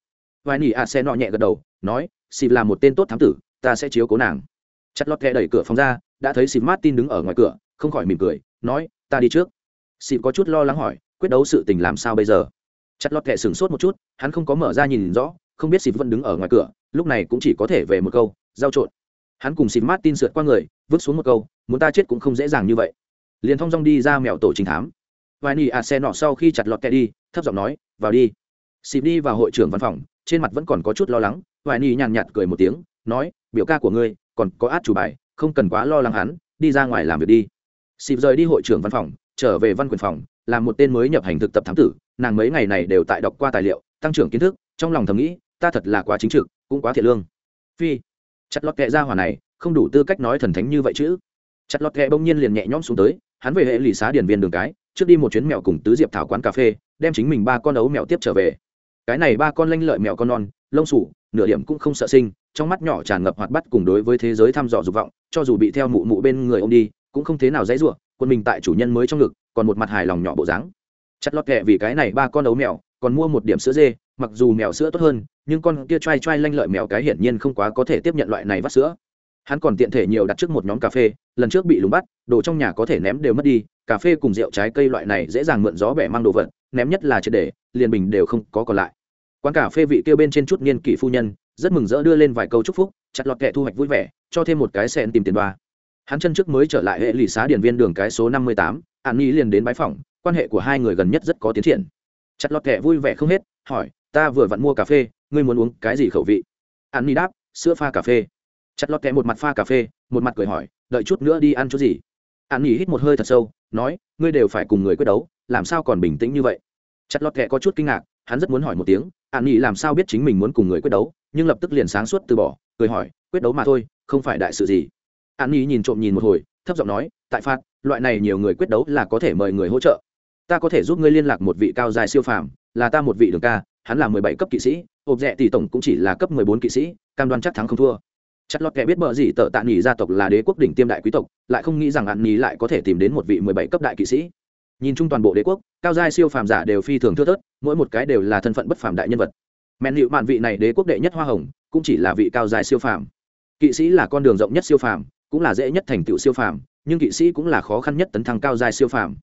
Hoài xe nọ nhẹ gật đầu, nói xịp là một tên tốt thám tử, ta sẽ chiếu cố nàng. Chặt lót kẹ đẩy cửa phòng ra, đã thấy xịp martin đứng ở ngoài cửa, không khỏi mỉm cười, nói, ta đi trước. Xịp có chút lo lắng hỏi, quyết đấu sự tình làm sao bây giờ? Chặt lọt kẹ sửng sốt một chút, hắn không có mở ra nhìn rõ, không biết xịp vẫn đứng ở ngoài cửa, lúc này cũng chỉ có thể về một câu, giao trộn hắn cùng xịp martin sượt qua người, vứt xuống một câu, muốn ta chết cũng không dễ dàng như vậy. Liền thong dong đi ra mẹo tổ trình thám. Vài nỉ ạ à, xe nọ sau khi chặt lọt kẹ đi, thấp giọng nói, vào đi. Xịt đi vào hội trưởng văn phòng, trên mặt vẫn còn có chút lo lắng, vài nỉ nhàn nhạt cười một tiếng, nói, biểu ca của ngươi, còn có át chủ bài, không cần quá lo lắng hắn, đi ra ngoài làm việc đi. Xịp rời đi hội trưởng văn phòng, trở về văn quyền phòng là một tên mới nhập hành thực tập thám tử, nàng mấy ngày này đều tại đọc qua tài liệu, tăng trưởng kiến thức, trong lòng thầm nghĩ, ta thật là quá chính trực, cũng quá thiệt lương. Phi chặt lọt kệ ra hỏa này, không đủ tư cách nói thần thánh như vậy chứ. Chặt lọt kệ bỗng nhiên liền nhẹ nhõm xuống tới, hắn về hệ lì xá điển viên đường cái, trước đi một chuyến mèo cùng tứ diệp thảo quán cà phê, đem chính mình ba con ấu mèo tiếp trở về. Cái này ba con lanh lợi mèo con non, lông sủ, nửa điểm cũng không sợ sinh, trong mắt nhỏ tràn ngập hoạt bắt cùng đối với thế giới thăm dò dục vọng, cho dù bị theo mụ mụ bên người ô m đi, cũng không thế nào dãy ruộng quân mình tại chủ nhân mới trong ngực, còn một mặt hài lòng nhỏ bộ dáng. Chặt lọt kệ vì cái này ba con ấu mèo còn mua một điểm sữa dê, mặc dù mèo sữa tốt hơn nhưng con kia trai trai lanh lợi mèo cái hiển nhiên không quá có thể tiếp nhận loại này vắt sữa. Hắn còn tiện thể nhiều đặt trước một nhóm cà phê, lần trước bị lùng bắt, đồ trong nhà có thể ném đều mất đi, cà phê cùng rượu trái cây loại này dễ dàng mượn gió bẻ mang đồ vật, ném nhất là triệt để, liền bình đều không có còn lại. Quán cà phê vị kêu bên trên chút niên kỷ phu nhân, rất mừng rỡ đưa lên vài câu chúc phúc, chặt lọt kẹ thu hoạch vui vẻ, cho thêm một cái sen tìm tiền đoa. Hắn chân trước mới trở lại hệ lụy xá điển viên đường cái số năm mươi tám, an nhi liền đến bãi phòng quan hệ của hai người gần nhất rất có tiến triển chặt lọt kẻ vui vẻ không hết, hỏi, ta vừa vặn mua cà phê, ngươi muốn uống cái gì khẩu vị? An nhi đáp, sữa pha cà phê. Chặt lọt kẻ một mặt pha cà phê, một mặt cười hỏi, đợi chút nữa đi ăn chút gì? An nhi hít một hơi thật sâu, nói, ngươi đều phải cùng người quyết đấu, làm sao còn bình tĩnh như vậy? Chặt lọt kẻ có chút kinh ngạc, hắn rất muốn hỏi một tiếng, an nhi làm sao biết chính mình muốn cùng người quyết đấu? Nhưng lập tức liền sáng suốt từ bỏ, cười hỏi, quyết đấu mà thôi, không phải đại sự gì. An nhi nhìn trộm nhìn một hồi, thấp giọng nói, tại phạt, loại này nhiều người quyết đấu là có thể mời người hỗ trợ ta có thể giúp ngươi liên lạc một vị cao dài siêu phàm, là ta một vị đường ca, hắn là mười bảy cấp kỵ sĩ hộp rẻ tỷ tổng cũng chỉ là cấp mười bốn kỵ sĩ, cam đoan chắc thắng không thua. Chất lót kẻ biết bờ gì tợ tạ nghỉ gia tộc là đế quốc đỉnh tiêm đại quý tộc, lại không nghĩ rằng hạn nghỉ lại có thể tìm đến một vị mười bảy cấp đại kỵ sĩ. Nhìn chung toàn bộ đế quốc, cao giai siêu phàm giả đều phi thường thưa thớt, mỗi một cái đều là thân phận bất phàm đại nhân vật. Men hiệu mạn vị này đế quốc đệ nhất hoa hồng, cũng chỉ là vị cao giai siêu phàm. Kỵ sĩ là con đường rộng nhất siêu phàm, cũng là dễ nhất thành tựu siêu phàm, nhưng kỵ sĩ cũng là khó khăn nhất tấn thăng cao giai siêu phàm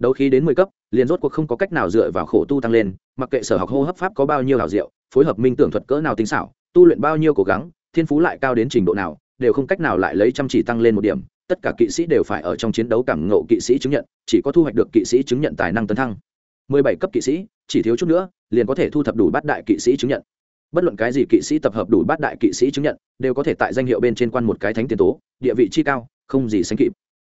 đấu khí đến mười cấp, liền rốt cuộc không có cách nào dựa vào khổ tu tăng lên, mặc kệ sở học hô hấp pháp có bao nhiêu hảo diệu, phối hợp minh tưởng thuật cỡ nào tinh xảo, tu luyện bao nhiêu cố gắng, thiên phú lại cao đến trình độ nào, đều không cách nào lại lấy chăm chỉ tăng lên một điểm. Tất cả kỵ sĩ đều phải ở trong chiến đấu cảm ngộ kỵ sĩ chứng nhận, chỉ có thu hoạch được kỵ sĩ chứng nhận tài năng tấn thăng. Mười bảy cấp kỵ sĩ, chỉ thiếu chút nữa, liền có thể thu thập đủ bát đại kỵ sĩ chứng nhận. Bất luận cái gì kỵ sĩ tập hợp đủ bát đại kỵ sĩ chứng nhận, đều có thể tại danh hiệu bên trên quan một cái thánh tiền tố, địa vị chi cao, không gì sánh kịp.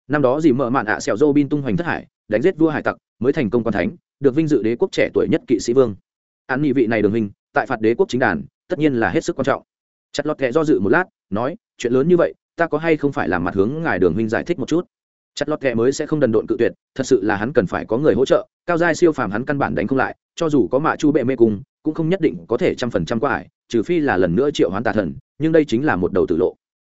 Năm đó gì mở mạn ạ à xẻo dô bin tung hoành thất hải đánh giết vua hải tặc, mới thành công quan thánh, được vinh dự đế quốc trẻ tuổi nhất kỵ sĩ vương. An nghị vị này đường hình, tại phạt đế quốc chính đàn, tất nhiên là hết sức quan trọng. Chặt lọt kệ do dự một lát, nói, chuyện lớn như vậy, ta có hay không phải làm mặt hướng ngài đường huynh giải thích một chút? Chặt lọt kệ mới sẽ không đần độn cự tuyệt, thật sự là hắn cần phải có người hỗ trợ, cao giai siêu phàm hắn căn bản đánh không lại, cho dù có mạ chu bệ mê cung, cũng không nhất định có thể trăm phần trăm qua ải, trừ phi là lần nữa triệu hoán tà thần, nhưng đây chính là một đầu tử lộ.